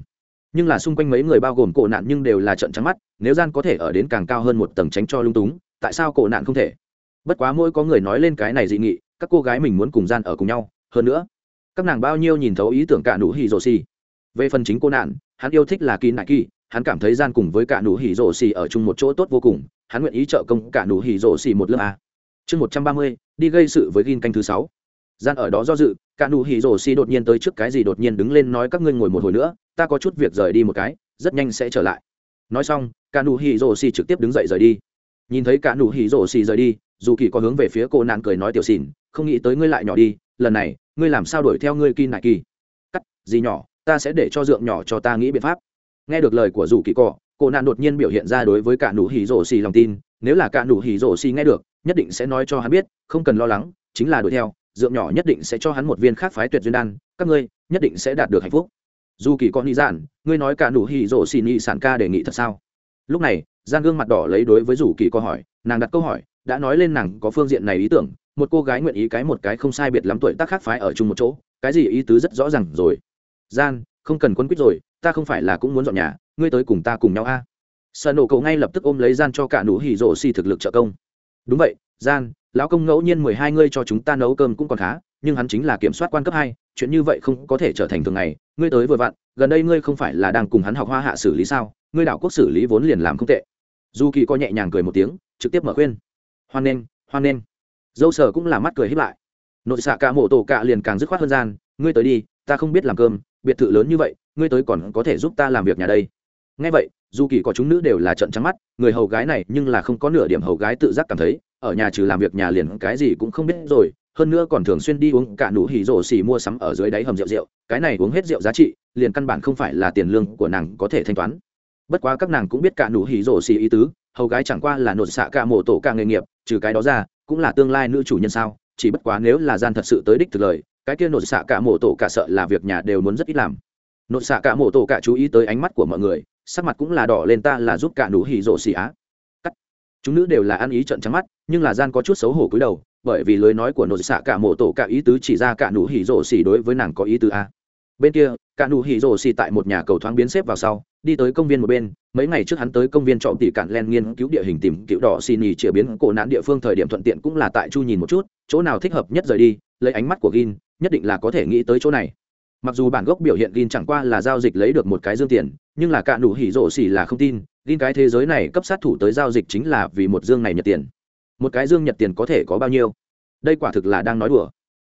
Nhưng là xung quanh mấy người bao gồm cổ nạn nhưng đều là trận trắng mắt, nếu gian có thể ở đến càng cao hơn một tầng tránh cho lung túng, tại sao cổ nạn không thể? Bất quá mỗi có người nói lên cái này dị nghị các cô gái mình muốn cùng gian ở cùng nhau, hơn nữa, các nàng bao nhiêu nhìn thấu ý tưởng cả nụ hỉ rồ xì. Về phần chính cô nạn, hắn yêu thích là kỳ nại kỳ, hắn cảm thấy gian cùng với cả nụ hỉ rồ xì ở chung một chỗ tốt vô cùng, hắn nguyện ý trợ công cả nụ hỉ rồ xì một lớp a. Chương một trăm ba mươi, đi gây sự với gin canh thứ sáu. Gian ở đó do dự, cả nụ hỉ rồ xì đột nhiên tới trước cái gì đột nhiên đứng lên nói các ngươi ngồi một hồi nữa, ta có chút việc rời đi một cái, rất nhanh sẽ trở lại. Nói xong, cả nụ hỉ rồ xì trực tiếp đứng dậy rời đi. Nhìn thấy cả nụ hỉ rồ xì rời đi dù kỳ có hướng về phía cô nạn cười nói tiểu xỉn, không nghĩ tới ngươi lại nhỏ đi, lần này, ngươi làm sao đuổi theo ngươi kin nại kỳ? Cắt, gì nhỏ, ta sẽ để cho dượng nhỏ cho ta nghĩ biện pháp. Nghe được lời của dù kỳ cọ, cô nạn đột nhiên biểu hiện ra đối với cả nụ hỉ rổ xì lòng tin, nếu là cả nụ hỉ rổ xì nghe được, nhất định sẽ nói cho hắn biết, không cần lo lắng, chính là đuổi theo, dượng nhỏ nhất định sẽ cho hắn một viên khác phái tuyệt duyên đan, các ngươi nhất định sẽ đạt được hạnh phúc. Dù kỳ con nghĩ giản, ngươi nói cả nụ hỉ rổ xì nhị sản ca đề nghị thật sao? Lúc này gian gương mặt đỏ lấy đối với dù kỳ có hỏi, nàng đặt câu hỏi đã nói lên nàng có phương diện này ý tưởng, một cô gái nguyện ý cái một cái không sai biệt lắm tuổi tác khác phái ở chung một chỗ, cái gì ý tứ rất rõ ràng rồi. Gian, không cần quấn quýt rồi, ta không phải là cũng muốn dọn nhà, ngươi tới cùng ta cùng nhau a. À? sợ nổ cậu ngay lập tức ôm lấy gian cho cả nụ hỉ rổ xì thực lực trợ công. Đúng vậy, gian, lão công ngẫu nhiên mười hai ngươi cho chúng ta nấu cơm cũng còn khá, nhưng hắn chính là kiểm soát quan cấp hai, chuyện như vậy không có thể trở thành thường ngày, ngươi tới vừa vặn, gần đây ngươi không phải là đang cùng hắn học hoa hạ xử lý sao, ngươi đảo quốc xử lý vốn liền làm không tệ. Du kỳ có nhẹ nhàng cười một tiếng, trực tiếp mở khuyên hoan nghênh hoan nghênh. Dâu sở cũng là mắt cười hiếp lại. Nội xạ cả mộ tổ cạ liền càng dứt khoát hơn gian, ngươi tới đi, ta không biết làm cơm, biệt thự lớn như vậy, ngươi tới còn có thể giúp ta làm việc nhà đây. Ngay vậy, dù kỳ có chúng nữ đều là trận trắng mắt, người hầu gái này nhưng là không có nửa điểm hầu gái tự giác cảm thấy, ở nhà trừ làm việc nhà liền cái gì cũng không biết rồi, hơn nữa còn thường xuyên đi uống cả nụ hỉ rổ xỉ mua sắm ở dưới đáy hầm rượu rượu, cái này uống hết rượu giá trị, liền căn bản không phải là tiền lương của nàng có thể thanh toán. Bất quá các nàng cũng biết cả nụ hỉ rổ xỉ ý tứ hầu gái chẳng qua là nội xạ cả mổ tổ cả nghề nghiệp, trừ cái đó ra, cũng là tương lai nữ chủ nhân sao? Chỉ bất quá nếu là gian thật sự tới đích thực lời, cái kia nội xạ cả mổ tổ cả sợ là việc nhà đều muốn rất ít làm. Nội xạ cả mổ tổ cả chú ý tới ánh mắt của mọi người, sắc mặt cũng là đỏ lên ta là giúp cả nụ hỉ rộ xì á. Cắt. Chúng nữ đều là ăn ý trận trắng mắt, nhưng là gian có chút xấu hổ cúi đầu, bởi vì lời nói của nội xạ cả mổ tổ cả ý tứ chỉ ra cả nụ hỉ rộ xì đối với nàng có ý tứ a. Bên kia, cả nụ hỉ rồ xì tại một nhà cầu thoáng biến xếp vào sau đi tới công viên một bên, mấy ngày trước hắn tới công viên trọng tỷ cạn len nghiên cứu địa hình tìm cựu đỏ xì nhì chĩa biến cổ nạn địa phương thời điểm thuận tiện cũng là tại chu nhìn một chút, chỗ nào thích hợp nhất rời đi, lấy ánh mắt của gin, nhất định là có thể nghĩ tới chỗ này. Mặc dù bản gốc biểu hiện gin chẳng qua là giao dịch lấy được một cái dương tiền, nhưng là cạn đủ hỉ rộ xỉ là không tin, gin cái thế giới này cấp sát thủ tới giao dịch chính là vì một dương này nhật tiền. Một cái dương nhật tiền có thể có bao nhiêu? Đây quả thực là đang nói đùa.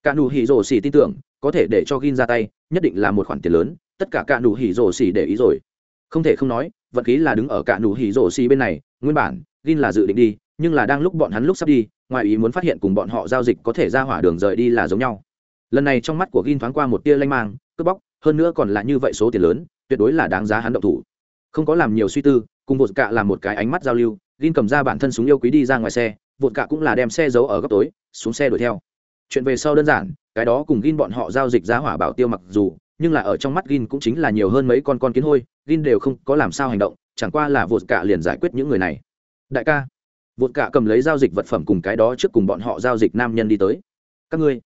Cạn đủ hỉ rộ xỉ tin tưởng, có thể để cho gin ra tay, nhất định là một khoản tiền lớn, tất cả cạn đủ hỉ rộ xỉ để ý rồi không thể không nói vật khí là đứng ở cả nụ hỉ rổ xì bên này, nguyên bản, gin là dự định đi, nhưng là đang lúc bọn hắn lúc sắp đi, ngoài ý muốn phát hiện cùng bọn họ giao dịch có thể ra hỏa đường rời đi là giống nhau. Lần này trong mắt của gin thoáng qua một tia lanh mang, cướp bóc, hơn nữa còn là như vậy số tiền lớn, tuyệt đối là đáng giá hắn động thủ. Không có làm nhiều suy tư, cùng vột cạ làm một cái ánh mắt giao lưu, gin cầm ra bản thân súng yêu quý đi ra ngoài xe vột cạ cũng là đem xe giấu ở góc tối, xuống xe đuổi theo. Chuyện về sau đơn giản, cái đó cùng gin bọn họ giao dịch giá hỏa bảo tiêu mặc dù, nhưng là ở trong mắt gin cũng chính là nhiều hơn mấy con con kiến hôi gin đều không có làm sao hành động, chẳng qua là vột cả liền giải quyết những người này. Đại ca vột cả cầm lấy giao dịch vật phẩm cùng cái đó trước cùng bọn họ giao dịch nam nhân đi tới. Các ngươi,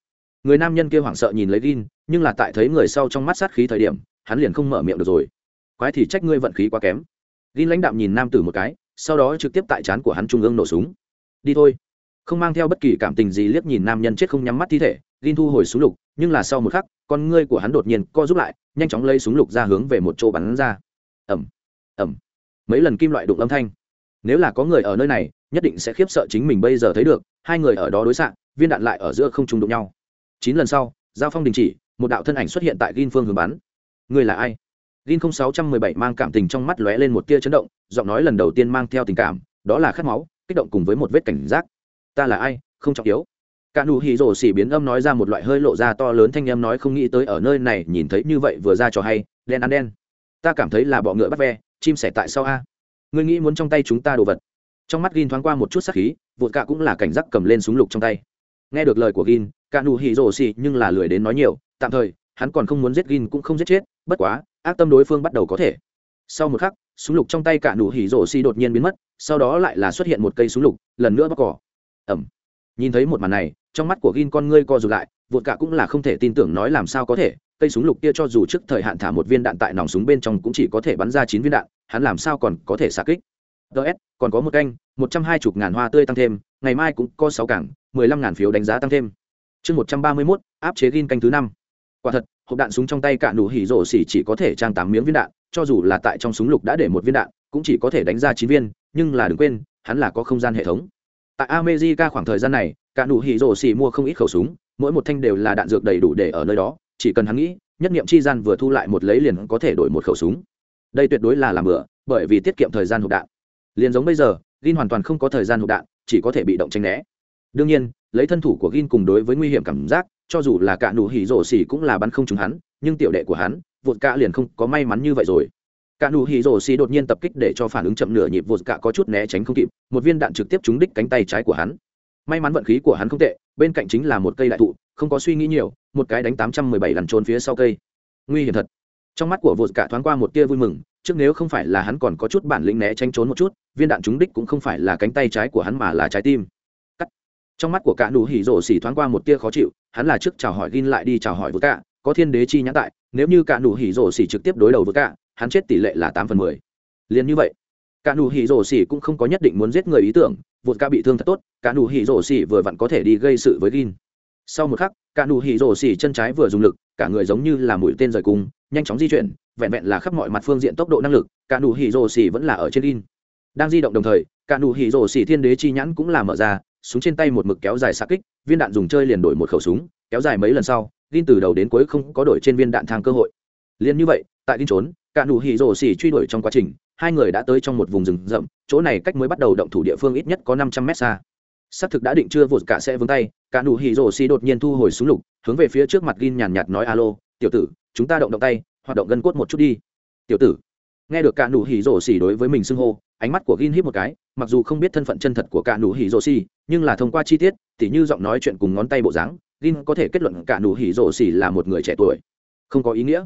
người nam nhân kia hoảng sợ nhìn lấy gin nhưng là tại thấy người sau trong mắt sát khí thời điểm, hắn liền không mở miệng được rồi. Quái thì trách ngươi vận khí quá kém. Gin lãnh đạm nhìn nam tử một cái, sau đó trực tiếp tại trán của hắn trung ương nổ súng. Đi thôi. Không mang theo bất kỳ cảm tình gì liếc nhìn nam nhân chết không nhắm mắt thi thể gin thu hồi súng lục, nhưng là sau một khắc, con ngươi của hắn đột nhiên co giúp lại, nhanh chóng lấy súng lục ra hướng về một chỗ bắn ra ẩm ẩm. Mấy lần kim loại đụng âm thanh. Nếu là có người ở nơi này, nhất định sẽ khiếp sợ chính mình bây giờ thấy được, hai người ở đó đối xạ, viên đạn lại ở giữa không trung đụng nhau. Chín lần sau, giao phong đình chỉ, một đạo thân ảnh xuất hiện tại gin phương hướng bắn. Người là ai? Gin không sáu trăm mười bảy mang cảm tình trong mắt lóe lên một tia chấn động, giọng nói lần đầu tiên mang theo tình cảm, đó là khát máu, kích động cùng với một vết cảnh giác. Ta là ai? Không trọng yếu. Cả nụ hì rổ xỉ biến âm nói ra một loại hơi lộ ra to lớn thanh em nói không nghĩ tới ở nơi này, nhìn thấy như vậy vừa ra cho hay, đen ăn đen ta cảm thấy là bọ ngựa bắt ve, chim sẻ tại sao a. À? ngươi nghĩ muốn trong tay chúng ta đồ vật? Trong mắt gin thoáng qua một chút sắc khí, vụt cạ cũng là cảnh giác cầm lên súng lục trong tay. Nghe được lời của gin cạ nụ hỉ rồ xì nhưng là lười đến nói nhiều, tạm thời, hắn còn không muốn giết gin cũng không giết chết, bất quá, ác tâm đối phương bắt đầu có thể. Sau một khắc, súng lục trong tay cạ nụ hỉ rồ xì đột nhiên biến mất, sau đó lại là xuất hiện một cây súng lục, lần nữa bóc cỏ. Ẩm. Nhìn thấy một màn này, trong mắt của gin con ngươi co rụt lại, vụt cạ cũng là không thể tin tưởng nói làm sao có thể cây súng lục kia cho dù trước thời hạn thả một viên đạn tại nòng súng bên trong cũng chỉ có thể bắn ra chín viên đạn, hắn làm sao còn có thể xả kích? DS còn có một canh, một trăm hai mươi ngàn hoa tươi tăng thêm, ngày mai cũng có sáu cảng, mười lăm ngàn phiếu đánh giá tăng thêm. Chương một trăm ba mươi mốt, áp chế gin canh thứ năm. Quả thật, hộp đạn súng trong tay cả nụ hỉ rổ xỉ chỉ có thể trang tám miếng viên đạn, cho dù là tại trong súng lục đã để một viên đạn, cũng chỉ có thể đánh ra chín viên, nhưng là đừng quên, hắn là có không gian hệ thống. Tại America khoảng thời gian này, cả nụ hỉ rổ xỉ mua không ít khẩu súng, mỗi một thanh đều là đạn dược đầy đủ để ở nơi đó chỉ cần hắn nghĩ, nhất nghiệm chi gian vừa thu lại một lấy liền có thể đổi một khẩu súng. Đây tuyệt đối là làm bừa, bởi vì tiết kiệm thời gian hộp đạn. Liền giống bây giờ, gin hoàn toàn không có thời gian hộp đạn, chỉ có thể bị động tranh né. Đương nhiên, lấy thân thủ của gin cùng đối với nguy hiểm cảm giác, cho dù là cả nụ hỉ rổ xỉ cũng là bắn không trúng hắn, nhưng tiểu đệ của hắn, vụt cả liền không có may mắn như vậy rồi. Cả nụ hỉ rổ xỉ đột nhiên tập kích để cho phản ứng chậm nửa nhịp vụt cả có chút né tránh không kịp, một viên đạn trực tiếp trúng đích cánh tay trái của hắn. May mắn vận khí của hắn không tệ, bên cạnh chính là một cây đại thụ, không có suy nghĩ nhiều một cái đánh tám trăm mười bảy lần trốn phía sau cây. Nguy hiểm thật. Trong mắt của vột cả thoáng qua một tia vui mừng, trước nếu không phải là hắn còn có chút bản lĩnh né tránh trốn một chút, viên đạn trúng đích cũng không phải là cánh tay trái của hắn mà là trái tim. Cắt. Trong mắt của cả nụ hỉ rổ xỉ thoáng qua một tia khó chịu, hắn là trước chào hỏi gin lại đi chào hỏi vượt cả, có thiên đế chi nhãn tại, nếu như cả nụ hỉ rổ xỉ trực tiếp đối đầu vượt cả, hắn chết tỷ lệ là tám phần mười. Liền như vậy, cả nụ hỉ rổ xỉ cũng không có nhất định muốn giết người ý tưởng vượt cả bị thương thật tốt, cả nụ hỉ rổ xỉ vừa vặn có thể đi gây sự với gin. Sau một khắc cả nụ hỉ rổ xỉ chân trái vừa dùng lực, cả người giống như là mũi tên rời cung nhanh chóng di chuyển, vẹn vẹn là khắp mọi mặt phương diện tốc độ năng lực, cả nụ hỉ rổ xỉ vẫn là ở trên in. Đang di động đồng thời, cả nụ hỉ rổ xỉ thiên đế chi nhãn cũng là mở ra, súng trên tay một mực kéo dài xa kích, viên đạn dùng chơi liền đổi một khẩu súng, kéo dài mấy lần sau gin từ đầu đến cuối không có đổi trên viên đạn thang cơ hội. Liền như vậy, tại gin trốn, cả nụ hỉ rổ xỉ truy đuổi trong quá trình, hai người đã tới trong một vùng rừng rậm, chỗ này cách mới bắt đầu động thủ địa phương ít nhất có năm trăm mét xa xác thực đã định chưa vột cả sẽ vướng tay, cả nụ hỉ rổ xì đột nhiên thu hồi súng lục, hướng về phía trước mặt gin nhàn nhạt nói, alo, tiểu tử, chúng ta động động tay, hoạt động gân cốt một chút đi. Tiểu tử? Nghe được cả nụ hỉ rổ xì đối với mình xưng hô, ánh mắt của gin híp một cái, mặc dù không biết thân phận chân thật của cả nụ hỉ rổ xì, nhưng là thông qua chi tiết, tỉ như giọng nói chuyện cùng ngón tay bộ dáng, gin có thể kết luận cả nụ hỉ rổ xì là một người trẻ tuổi. Không có ý nghĩa.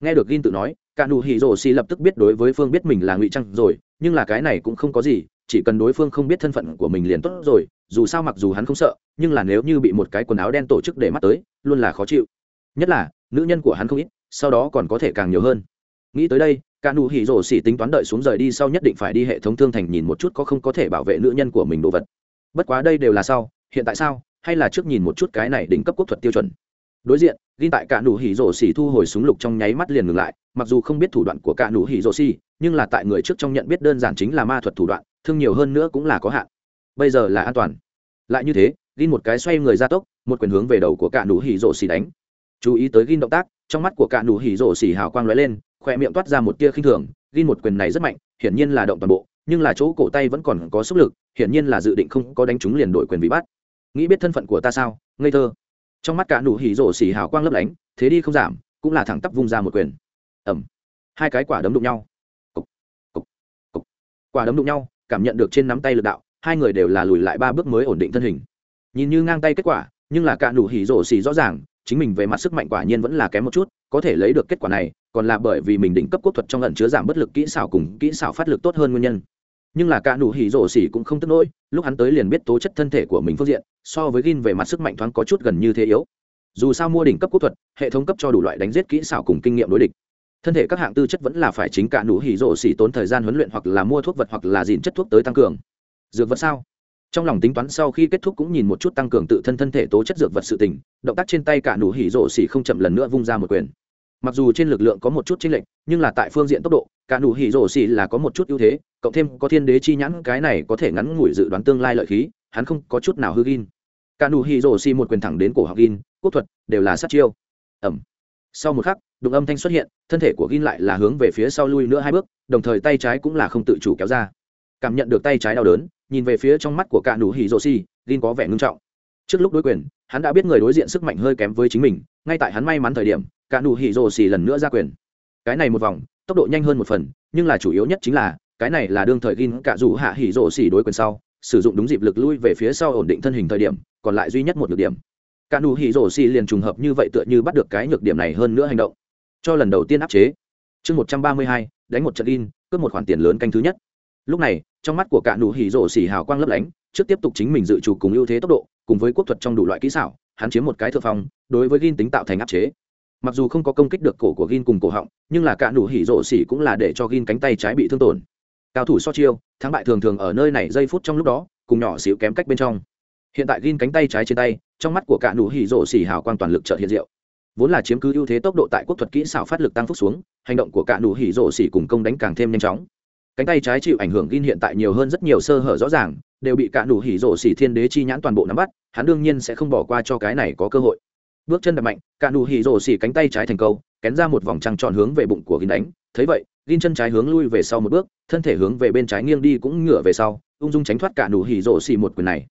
Nghe được gin tự nói, cả nụ hỉ rổ xì lập tức biết đối với phương biết mình là ngụy trang rồi, nhưng là cái này cũng không có gì, chỉ cần đối phương không biết thân phận của mình liền tốt rồi dù sao mặc dù hắn không sợ, nhưng là nếu như bị một cái quần áo đen tổ chức để mắt tới, luôn là khó chịu. Nhất là, nữ nhân của hắn không ít, sau đó còn có thể càng nhiều hơn. Nghĩ tới đây cả nụ hỉ rổ xỉ tính toán đợi xuống rời đi sau nhất định phải đi hệ thống thương thành nhìn một chút có không có thể bảo vệ nữ nhân của mình đồ vật. Bất quá đây đều là sau, hiện tại sao, hay là trước nhìn một chút cái này đỉnh cấp quốc thuật tiêu chuẩn. Đối diện, ghi tại cả nụ hỉ rổ xỉ thu hồi súng lục trong nháy mắt liền ngừng lại, mặc dù không biết thủ đoạn của cả nụ hỉ rổ xỉ, nhưng là tại người trước trong nhận biết đơn giản chính là ma thuật thủ đoạn, thương nhiều hơn nữa cũng là có hạn bây giờ là an toàn. Lại như thế gin một cái xoay người ra tốc một quyền hướng về đầu của cả nụ hỉ rổ xỉ đánh. Chú ý tới gin động tác trong mắt của cả nụ hỉ rổ xỉ hào quang lóe lên khỏe miệng toát ra một tia khinh thường gin một quyền này rất mạnh hiển nhiên là động toàn bộ nhưng là chỗ cổ tay vẫn còn có sức lực hiển nhiên là dự định không có đánh trúng liền đổi quyền bị bắt. Nghĩ biết thân phận của ta sao ngây thơ. Trong mắt cả nụ hỉ rổ xỉ hào quang lấp lánh thế đi không giảm cũng là thẳng tắp vung ra một quyền. Ẩm hai cái quả đấm đụng nhau. Cục, cục, cục. quả đấm đụng nhau cảm nhận được trên nắm tay lực đạo hai người đều là lùi lại ba bước mới ổn định thân hình. Nhìn như ngang tay kết quả, nhưng là cả nụ hỉ rổ xì rõ ràng, chính mình về mặt sức mạnh quả nhiên vẫn là kém một chút, có thể lấy được kết quả này, còn là bởi vì mình đỉnh cấp quốc thuật trong lần chứa giảm bất lực kỹ xảo cùng kỹ xảo phát lực tốt hơn nguyên nhân. Nhưng là cả nụ hỉ rổ xỉ cũng không tức nỗi, lúc hắn tới liền biết tố chất thân thể của mình phương diện, so với gin về mặt sức mạnh thoáng có chút gần như thế yếu. Dù sao mua đỉnh cấp quốc thuật, hệ thống cấp cho đủ loại đánh giết kỹ xảo cùng kinh nghiệm đối địch. Thân thể các hạng tư chất vẫn là phải chính cả nụ hỉ rổ xỉ tốn thời gian huấn luyện hoặc là mua thuốc vật hoặc là dìn chất thuốc tới tăng cường dược vật sao? Trong lòng tính toán sau khi kết thúc cũng nhìn một chút tăng cường tự thân thân thể tố chất dược vật sự tình, động tác trên tay cả nụ hỉ rộ xỉ không chậm lần nữa vung ra một quyền. Mặc dù trên lực lượng có một chút chênh lệch, nhưng là tại phương diện tốc độ, cả nụ hỉ rổ xỉ là có một chút ưu thế, cộng thêm có thiên đế chi nhãn, cái này có thể ngắn ngủi dự đoán tương lai lợi khí, hắn không có chút nào hư gin. Cả nụ hỉ rổ xỉ một quyền thẳng đến cổ học gin quốc thuật đều là sát chiêu. Ẩm sau một khắc, đụng âm thanh xuất hiện, thân thể của gin lại là hướng về phía sau lui nữa hai bước, đồng thời tay trái cũng là không tự chủ kéo ra cảm nhận được tay trái đau đớn, nhìn về phía trong mắt của cả nụ hỉ rô xì lin có vẻ ngưng trọng. Trước lúc đối quyền, hắn đã biết người đối diện sức mạnh hơi kém với chính mình, ngay tại hắn may mắn thời điểm, cả nụ hỉ rô xì lần nữa ra quyền. Cái này một vòng, tốc độ nhanh hơn một phần, nhưng là chủ yếu nhất chính là, cái này là đương thời gin cả dù hạ hỉ rô xì đối quyền sau, sử dụng đúng dịp lực lui về phía sau ổn định thân hình thời điểm, còn lại duy nhất một nhược điểm. Cả nụ hỉ rổ xì liền trùng hợp như vậy tựa như bắt được cái nhược điểm này hơn nữa hành động. Cho lần đầu tiên áp chế. Chương một trăm ba mươi hai, đánh một trận in, cướp một khoản tiền lớn canh thứ nhất lúc này, trong mắt của cả nụ hỉ rộ xỉ hào quang lấp lánh, trước tiếp tục chính mình dự trù cùng ưu thế tốc độ, cùng với quốc thuật trong đủ loại kỹ xảo, hắn chiếm một cái thượng phong, đối với gin tính tạo thành áp chế. Mặc dù không có công kích được cổ của gin cùng cổ họng, nhưng là cả nụ hỉ rộ xỉ cũng là để cho gin cánh tay trái bị thương tổn. Cao thủ so chiêu, thắng bại thường thường ở nơi này giây phút trong lúc đó, cùng nhỏ xíu kém cách bên trong. Hiện tại gin cánh tay trái trên tay, trong mắt của cả nụ hỉ rộ xỉ hào quang toàn lực trợ hiện diệu. Vốn là chiếm cứ ưu thế tốc độ tại quốc thuật kỹ xảo phát lực tăng phúc xuống, hành động của cả nụ hỉ rộ xỉ cùng công đánh càng thêm nhanh chóng cánh tay trái chịu ảnh hưởng gin hiện tại nhiều hơn rất nhiều sơ hở rõ ràng, đều bị cả đủ hỉ rổ xỉ thiên đế chi nhãn toàn bộ nắm bắt, hắn đương nhiên sẽ không bỏ qua cho cái này có cơ hội. Bước chân đập mạnh, cả đủ hỉ rổ xỉ cánh tay trái thành câu, kén ra một vòng trăng tròn hướng về bụng của gin đánh. Thấy vậy, gin chân trái hướng lui về sau một bước, thân thể hướng về bên trái nghiêng đi cũng ngửa về sau, ung dung tránh thoát cả đủ hỉ rổ xỉ một quyền này.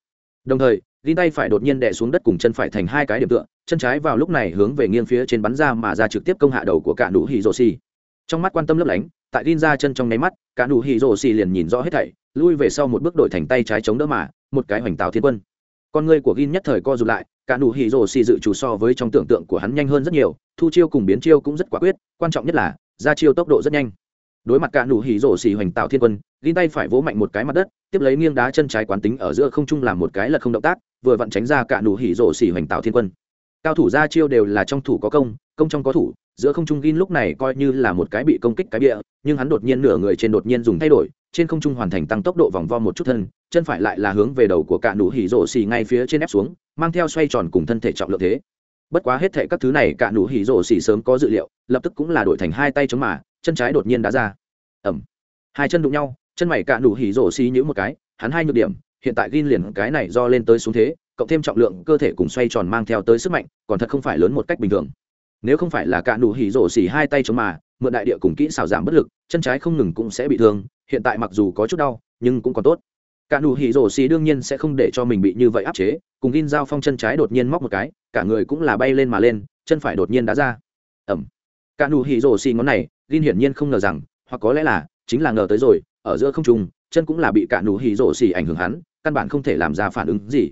Đồng thời, gin tay phải đột nhiên đè xuống đất cùng chân phải thành hai cái điểm tựa, chân trái vào lúc này hướng về nghiêng phía trên bắn ra mà ra trực tiếp công hạ đầu của cả đủ hỉ rổ xỉ trong mắt quan tâm lấp lánh, tại tin ra chân trong nháy mắt, cả nụ hỉ rổ xì liền nhìn rõ hết thảy, lui về sau một bước đổi thành tay trái chống đỡ mà, một cái hoành tào thiên quân. Con người của gin nhất thời co rụt lại, cả nụ hỉ rổ xì dự trù so với trong tưởng tượng của hắn nhanh hơn rất nhiều, thu chiêu cùng biến chiêu cũng rất quả quyết, quan trọng nhất là, ra chiêu tốc độ rất nhanh. Đối mặt cả nụ hỉ rổ xì hoành tạo thiên quân gin tay phải vỗ mạnh một cái mặt đất, tiếp lấy nghiêng đá chân trái quán tính ở giữa không trung làm một cái lật không động tác, vừa vặn tránh ra cả nụ hỉ rổ xì hoành tạo thiên quân. Cao thủ ra chiêu đều là trong thủ có công công trong có thủ giữa không trung gin lúc này coi như là một cái bị công kích cái bịa, nhưng hắn đột nhiên nửa người trên đột nhiên dùng thay đổi, trên không trung hoàn thành tăng tốc độ vòng vo một chút thân, chân phải lại là hướng về đầu của cạ nụ hỉ rổ xì ngay phía trên ép xuống, mang theo xoay tròn cùng thân thể trọng lượng thế. Bất quá hết thệ các thứ này cạ nụ hỉ rổ xì sớm có dự liệu, lập tức cũng là đổi thành hai tay chống mà, chân trái đột nhiên đá ra. Ẩm hai chân đụng nhau, chân mày cạ nụ hỉ rổ xì nhữ một cái, hắn hai nhược điểm, hiện tại gin liền cái này do lên tới xuống thế, cộng thêm trọng lượng cơ thể cùng xoay tròn mang theo tới sức mạnh, còn thật không phải lớn một cách bình thường nếu không phải là cả nụ hỉ rổ xỉ hai tay chống mà, mượn đại địa cùng kỹ xảo giảm bất lực, chân trái không ngừng cũng sẽ bị thương, hiện tại mặc dù có chút đau, nhưng cũng còn tốt. Cả nụ hỉ rổ xỉ đương nhiên sẽ không để cho mình bị như vậy áp chế, cùng gin dao phong chân trái đột nhiên móc một cái, cả người cũng là bay lên mà lên, chân phải đột nhiên đá ra. Ẩm. Cả nụ hỉ rổ xỉ ngón này gin hiển nhiên không ngờ rằng, hoặc có lẽ là, chính là ngờ tới rồi, ở giữa không trung, chân cũng là bị cả nụ hỉ rổ xỉ ảnh hưởng hắn, căn bản không thể làm ra phản ứng gì.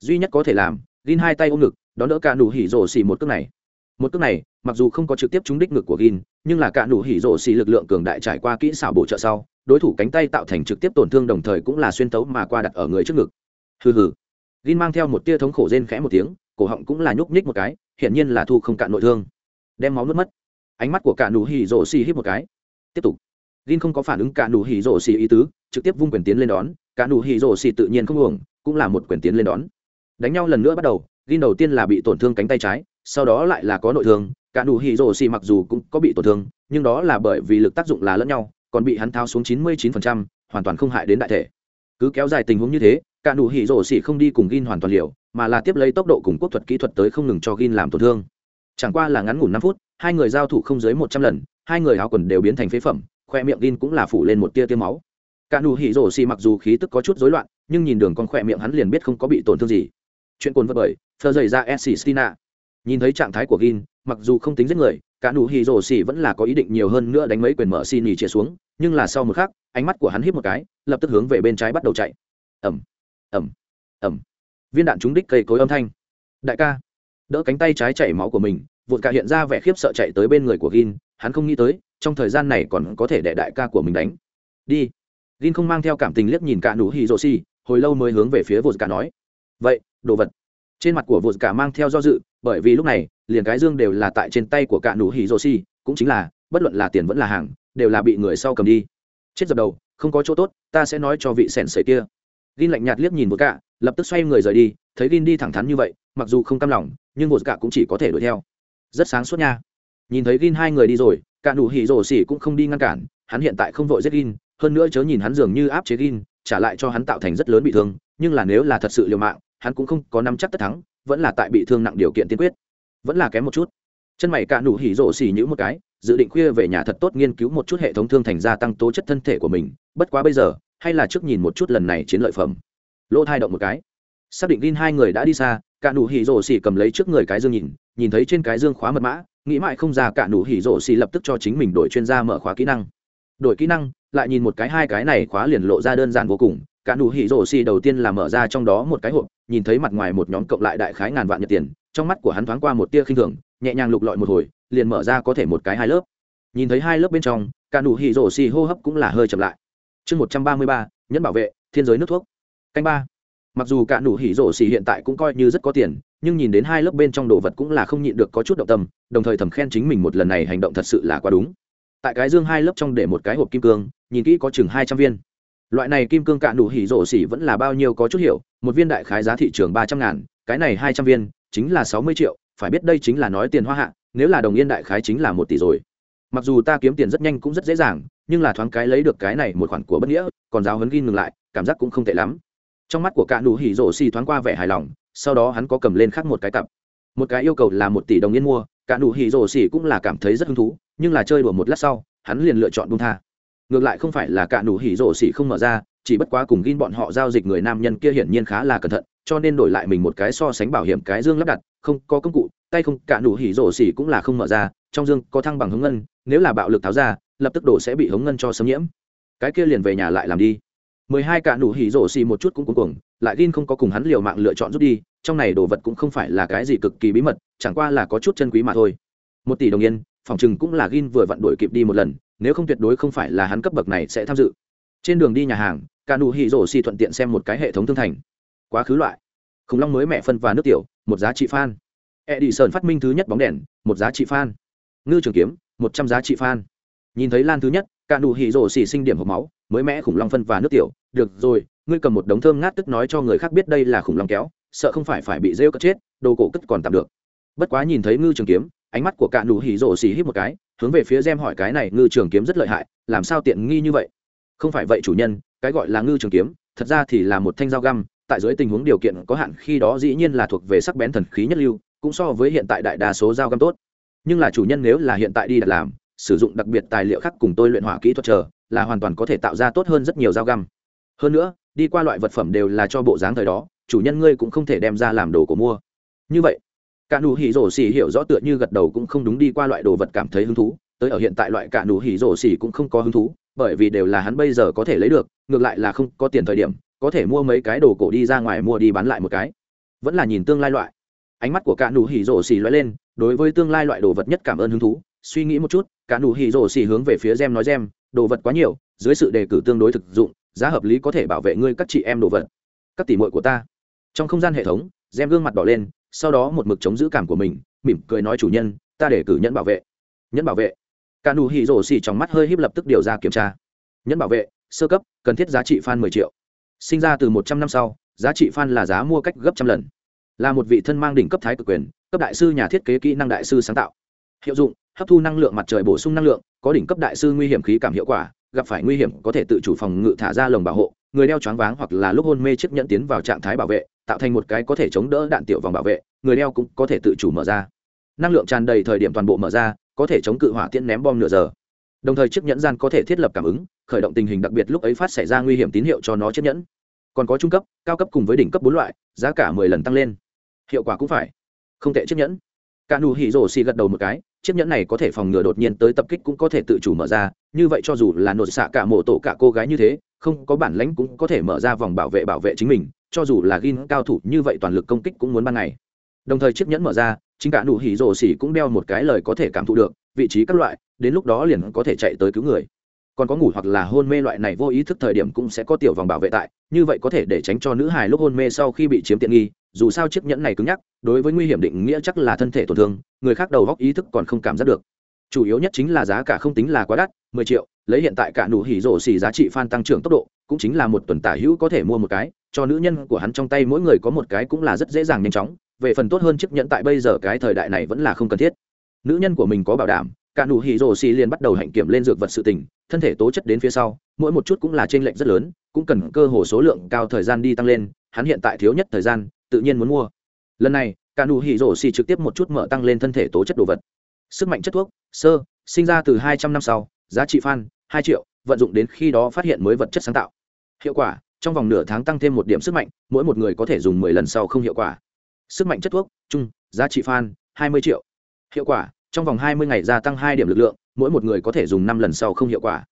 Duy nhất có thể làm gin hai tay ôm ngực, đón đỡ cả nụ hỉ rổ xỉ một cước này một cước này, mặc dù không có trực tiếp trúng đích ngực của gin, nhưng là cả nụ hỉ rổ xì lực lượng cường đại trải qua kỹ xảo bổ trợ sau, đối thủ cánh tay tạo thành trực tiếp tổn thương đồng thời cũng là xuyên tấu mà qua đặt ở người trước ngực. Hừ hừ. Gin mang theo một tia thống khổ rên khẽ một tiếng, cổ họng cũng là nhúc nhích một cái, hiển nhiên là thu không cạn nội thương. Đem máu mất mất. Ánh mắt của cả nụ hỉ rổ xì hít một cái. Tiếp tục. Gin không có phản ứng cả nụ hỉ rổ xì ý tứ, trực tiếp vung quyền tiến lên đón. Cả nụ hỉ rổ xì tự nhiên không uổng, cũng là một quyền tiến lên đón. Đánh nhau lần nữa bắt đầu, gin đầu tiên là bị tổn thương cánh tay trái sau đó lại là có nội thương cả nụ hỉ rổ xì mặc dù cũng có bị tổn thương nhưng đó là bởi vì lực tác dụng là lẫn nhau còn bị hắn thao xuống 99%, hoàn toàn không hại đến đại thể. Cứ kéo dài tình huống như thế cả nụ hỉ rổ xì không đi cùng gin hoàn toàn liều mà là tiếp lấy tốc độ cùng quốc thuật kỹ thuật tới không ngừng cho gin làm tổn thương. Chẳng qua là ngắn ngủn 5 phút hai người giao thủ không dưới 100 lần hai người áo quần đều biến thành phế phẩm khoe miệng gin cũng là phủ lên một tia tia máu. Cả nụ hỉ rổ xì mặc dù khí tức có chút rối loạn nhưng nhìn đường con khoe miệng hắn liền biết không có bị tổn thương gì. Chuyện cồn vật bởi thơ dày ra s nhìn thấy trạng thái của gin, mặc dù không tính giết người, cả nụ hì rồ xỉ vẫn là có ý định nhiều hơn nữa đánh mấy quyền mở xì nhì chia xuống, nhưng là sau một khắc, ánh mắt của hắn hít một cái, lập tức hướng về bên trái bắt đầu chạy. Ẩm ẩm ẩm viên đạn trúng đích cây cối âm thanh. Đại ca, đỡ cánh tay trái chảy máu của mình vụt cả hiện ra vẻ khiếp sợ chạy tới bên người của gin, hắn không nghĩ tới, trong thời gian này còn có thể để đại ca của mình đánh. Đi. Gin không mang theo cảm tình liếc nhìn cả nụ hì rồ xỉ, hồi lâu mới hướng về phía vụt cả nói. Vậy, đồ vật trên mặt của vợ cả mang theo do dự, bởi vì lúc này, liền cái dương đều là tại trên tay của cả nụ hỉ rô xi cũng chính là, bất luận là tiền vẫn là hàng, đều là bị người sau cầm đi. Chết dập đầu, không có chỗ tốt, ta sẽ nói cho vị sẻn sẩy kia. Gin lạnh nhạt liếc nhìn một cả, lập tức xoay người rời đi, thấy gin đi thẳng thắn như vậy, mặc dù không cam lòng, nhưng vợ cả cũng chỉ có thể đuổi theo. Rất sáng suốt nha. Nhìn thấy gin hai người đi rồi, cả nụ hỉ rổ xỉ cũng không đi ngăn cản, hắn hiện tại không vội giết gin, hơn nữa chớ nhìn hắn dường như áp chế gin, trả lại cho hắn tạo thành rất lớn bị thương, nhưng là nếu là thật sự liều mạng hắn cũng không có nắm chắc tất thắng, vẫn là tại bị thương nặng điều kiện tiên quyết. Vẫn là kém một chút. Chân mày cạ nụ hỉ rổ xì nhữ một cái, dự định khuya về nhà thật tốt nghiên cứu một chút hệ thống thương thành gia tăng tố chất thân thể của mình, bất quá bây giờ, hay là trước nhìn một chút lần này chiến lợi phẩm. Lỗ thai động một cái. Xác định tin hai người đã đi xa, cả nụ hỉ rổ xì cầm lấy trước người cái dương nhìn nhìn thấy trên cái dương khóa mật mã, nghĩ mãi không ra cả nụ hỉ rổ xì lập tức cho chính mình đổi chuyên gia mở khóa kỹ năng. Đổi kỹ năng, lại nhìn một cái hai cái này khóa liền lộ ra đơn giản vô cùng cả nụ hỉ rổ xì đầu tiên là mở ra trong đó một cái hộp, nhìn thấy mặt ngoài một nhóm cộng lại đại khái ngàn vạn nhật tiền, trong mắt của hắn thoáng qua một tia khinh thường, nhẹ nhàng lục lọi một hồi, liền mở ra có thể một cái hai lớp. Nhìn thấy hai lớp bên trong, cả nụ hỉ rổ xì hô hấp cũng là hơi chậm lại. Chương một trăm ba mươi ba, nhẫn bảo vệ, thiên giới nước thuốc. Canh ba. Mặc dù cả nụ hỉ rổ xì hiện tại cũng coi như rất có tiền, nhưng nhìn đến hai lớp bên trong đồ vật cũng là không nhịn được có chút động tâm, đồng thời thầm khen chính mình một lần này hành động thật sự là quá đúng. Tại cái dương hai lớp trong để một cái hộp kim cương, nhìn kỹ có chừng hai trăm viên loại này kim cương cạn đủ hỉ rổ xỉ vẫn là bao nhiêu có chút hiểu, một viên đại khái giá thị trường ba trăm ngàn, cái này hai trăm viên, chính là sáu mươi triệu, phải biết đây chính là nói tiền hoa hạ, nếu là đồng yên đại khái chính là một tỷ rồi. Mặc dù ta kiếm tiền rất nhanh cũng rất dễ dàng, nhưng là thoáng cái lấy được cái này một khoản của bất nghĩa, còn giáo hấn ghi ngừng lại, cảm giác cũng không tệ lắm. Trong mắt của cạn đủ hỉ rổ xỉ thoáng qua vẻ hài lòng, sau đó hắn có cầm lên khắc một cái cặp. Một cái yêu cầu là một tỷ đồng yên mua cạn đủ hỉ rổ xỉ cũng là cảm thấy rất hứng thú, nhưng là chơi đùa một lát sau, hắn liền lựa chọn bung tha ngược lại không phải là cả nụ hỉ rổ xỉ không mở ra, chỉ bất quá cùng gin bọn họ giao dịch người nam nhân kia hiển nhiên khá là cẩn thận, cho nên đổi lại mình một cái so sánh bảo hiểm cái dương lắp đặt, không có công cụ, tay không, cả nụ hỉ rổ xỉ cũng là không mở ra, trong dương có thăng bằng hống ngân, nếu là bạo lực tháo ra, lập tức đổ sẽ bị hống ngân cho xâm nhiễm. Cái kia liền về nhà lại làm đi. Mười hai cả nụ hỉ rổ xỉ một chút cũng cuống cuồng, lại gin không có cùng hắn liều mạng lựa chọn rút đi, trong này đồ vật cũng không phải là cái gì cực kỳ bí mật, chẳng qua là có chút chân quý mà thôi. Một tỷ đồng yên, phòng chừng cũng là gin vừa vặn đổi kịp đi một lần nếu không tuyệt đối không phải là hắn cấp bậc này sẽ tham dự. Trên đường đi nhà hàng cả nụ hỉ rổ xì thuận tiện xem một cái hệ thống thương thành. Quá khứ loại. Khủng long mới mẹ phân và nước tiểu, một giá trị fan. E đi sơn phát minh thứ nhất bóng đèn, một giá trị fan. Ngư trường kiếm, một trăm giá trị fan. Nhìn thấy lan thứ nhất cả nụ hỉ rổ xì sinh điểm hộp máu, mới mẹ khủng long phân và nước tiểu. Được rồi, ngươi cầm một đống thơm ngát tức nói cho người khác biết đây là khủng long kéo, sợ không phải phải bị rêu cất chết, đồ cổ cất còn tạm được. Bất quá nhìn thấy ngư trường kiếm ánh mắt của cạ nụ hỉ rổ xì hít một cái, hướng về phía gem hỏi cái này, ngư trường kiếm rất lợi hại, làm sao tiện nghi như vậy? Không phải vậy chủ nhân, cái gọi là ngư trường kiếm, thật ra thì là một thanh dao găm, tại dưới tình huống điều kiện có hạn khi đó dĩ nhiên là thuộc về sắc bén thần khí nhất lưu, cũng so với hiện tại đại đa số dao găm tốt. Nhưng là chủ nhân nếu là hiện tại đi đặt làm, sử dụng đặc biệt tài liệu khác cùng tôi luyện hỏa kỹ thuật chờ, là hoàn toàn có thể tạo ra tốt hơn rất nhiều dao găm. Hơn nữa, đi qua loại vật phẩm đều là cho bộ dáng thời đó, chủ nhân ngươi cũng không thể đem ra làm đồ của mua. Như vậy cả nụ hỉ rổ xỉ hiểu rõ tựa như gật đầu cũng không đúng đi qua loại đồ vật cảm thấy hứng thú. Tới ở hiện tại loại cả nụ hỉ rổ xỉ cũng không có hứng thú, bởi vì đều là hắn bây giờ có thể lấy được, ngược lại là không có tiền thời điểm, có thể mua mấy cái đồ cổ đi ra ngoài mua đi bán lại một cái. Vẫn là nhìn tương lai loại. Ánh mắt của cả nụ hỉ rổ xỉ lóe lên, đối với tương lai loại đồ vật nhất cảm ơn hứng thú. Suy nghĩ một chút, cả nụ hỉ rổ xỉ hướng về phía gem nói gem, đồ vật quá nhiều, dưới sự đề cử tương đối thực dụng, giá hợp lý có thể bảo vệ ngươi các chị em đồ vật. Các tỷ muội của ta. Trong không gian hệ thống, gem gương mặt đỏ lên sau đó một mực chống giữ cảm của mình, mỉm cười nói chủ nhân, ta để cử nhẫn bảo vệ. Nhẫn bảo vệ? Cả nụ hỉ rổ xì trong mắt hơi híp lập tức điều ra kiểm tra. Nhẫn bảo vệ, sơ cấp, cần thiết giá trị fan mười triệu. Sinh ra từ 100 năm sau, giá trị fan là giá mua cách gấp trăm lần. Là một vị thân mang đỉnh cấp thái cực quyền, cấp đại sư nhà thiết kế kỹ năng đại sư sáng tạo. Hiệu dụng, hấp thu năng lượng mặt trời bổ sung năng lượng, có đỉnh cấp đại sư nguy hiểm khí cảm hiệu quả, gặp phải nguy hiểm có thể tự chủ phòng ngự thả ra lồng bảo hộ, người đeo choáng váng hoặc là lúc hôn mê chiếc nhẫn tiến vào trạng thái bảo vệ tạo thành một cái có thể chống đỡ đạn tiểu vòng bảo vệ, người đeo cũng có thể tự chủ mở ra. Năng lượng tràn đầy thời điểm toàn bộ mở ra, có thể chống cự hỏa tiễn ném bom nửa giờ. Đồng thời chiếc nhẫn gian có thể thiết lập cảm ứng, khởi động tình hình đặc biệt lúc ấy phát xảy ra nguy hiểm tín hiệu cho nó chiếc nhẫn. Còn có trung cấp, cao cấp cùng với đỉnh cấp bốn loại, giá cả mười lần tăng lên. Hiệu quả cũng phải. Không tệ chiếc nhẫn. Cả nụ hỉ rổ xì gật đầu một cái, chiếc nhẫn này có thể phòng ngừa đột nhiên tới tập kích cũng có thể tự chủ mở ra, như vậy cho dù là nội xạ cả mộ tổ cả cô gái như thế, không có bản lãnh cũng có thể mở ra vòng bảo vệ bảo vệ chính mình cho dù là gin cao thủ như vậy toàn lực công kích cũng muốn ban ngày. Đồng thời chiếc nhẫn mở ra, chính cả nụ hỉ rổ xỉ cũng đeo một cái lời có thể cảm thụ được, vị trí các loại, đến lúc đó liền có thể chạy tới cứu người. Còn có ngủ hoặc là hôn mê loại này vô ý thức thời điểm cũng sẽ có tiểu vòng bảo vệ tại, như vậy có thể để tránh cho nữ hài lúc hôn mê sau khi bị chiếm tiện nghi, dù sao chiếc nhẫn này cứng nhắc, đối với nguy hiểm định nghĩa chắc là thân thể tổn thương, người khác đầu góc ý thức còn không cảm giác được. Chủ yếu nhất chính là giá cả không tính là quá đắt, mười triệu, lấy hiện tại cả nụ hỉ rổ xỉ giá trị fan tăng trưởng tốc độ, cũng chính là một tuần tả hữu có thể mua một cái cho nữ nhân của hắn trong tay mỗi người có một cái cũng là rất dễ dàng nhanh chóng, về phần tốt hơn chiếc nhẫn tại bây giờ cái thời đại này vẫn là không cần thiết. Nữ nhân của mình có bảo đảm, cả nụ hỉ rồ xì liền bắt đầu hạnh kiểm lên dược vật sự tình, thân thể tố chất đến phía sau, mỗi một chút cũng là t r ê n lệch rất lớn, cũng cần cơ hồ số lượng cao thời gian đi tăng lên, hắn hiện tại thiếu nhất thời gian, tự nhiên muốn mua. Lần này, cả nụ hỉ rồ xì trực tiếp một chút mở tăng lên thân thể tố chất đồ vật. Sức mạnh chất thuốc, sơ, sinh ra từ hai trăm năm sau, giá trị phan hai triệu, vận dụng đến khi đó phát hiện mới vật chất sáng tạo. Hiệu quả trong vòng nửa tháng tăng thêm một điểm sức mạnh mỗi một người có thể dùng mười lần sau không hiệu quả. Sức mạnh chất thuốc chung giá trị phan hai mươi triệu. Hiệu quả trong vòng hai mươi ngày gia tăng hai điểm lực lượng mỗi một người có thể dùng năm lần sau không hiệu quả.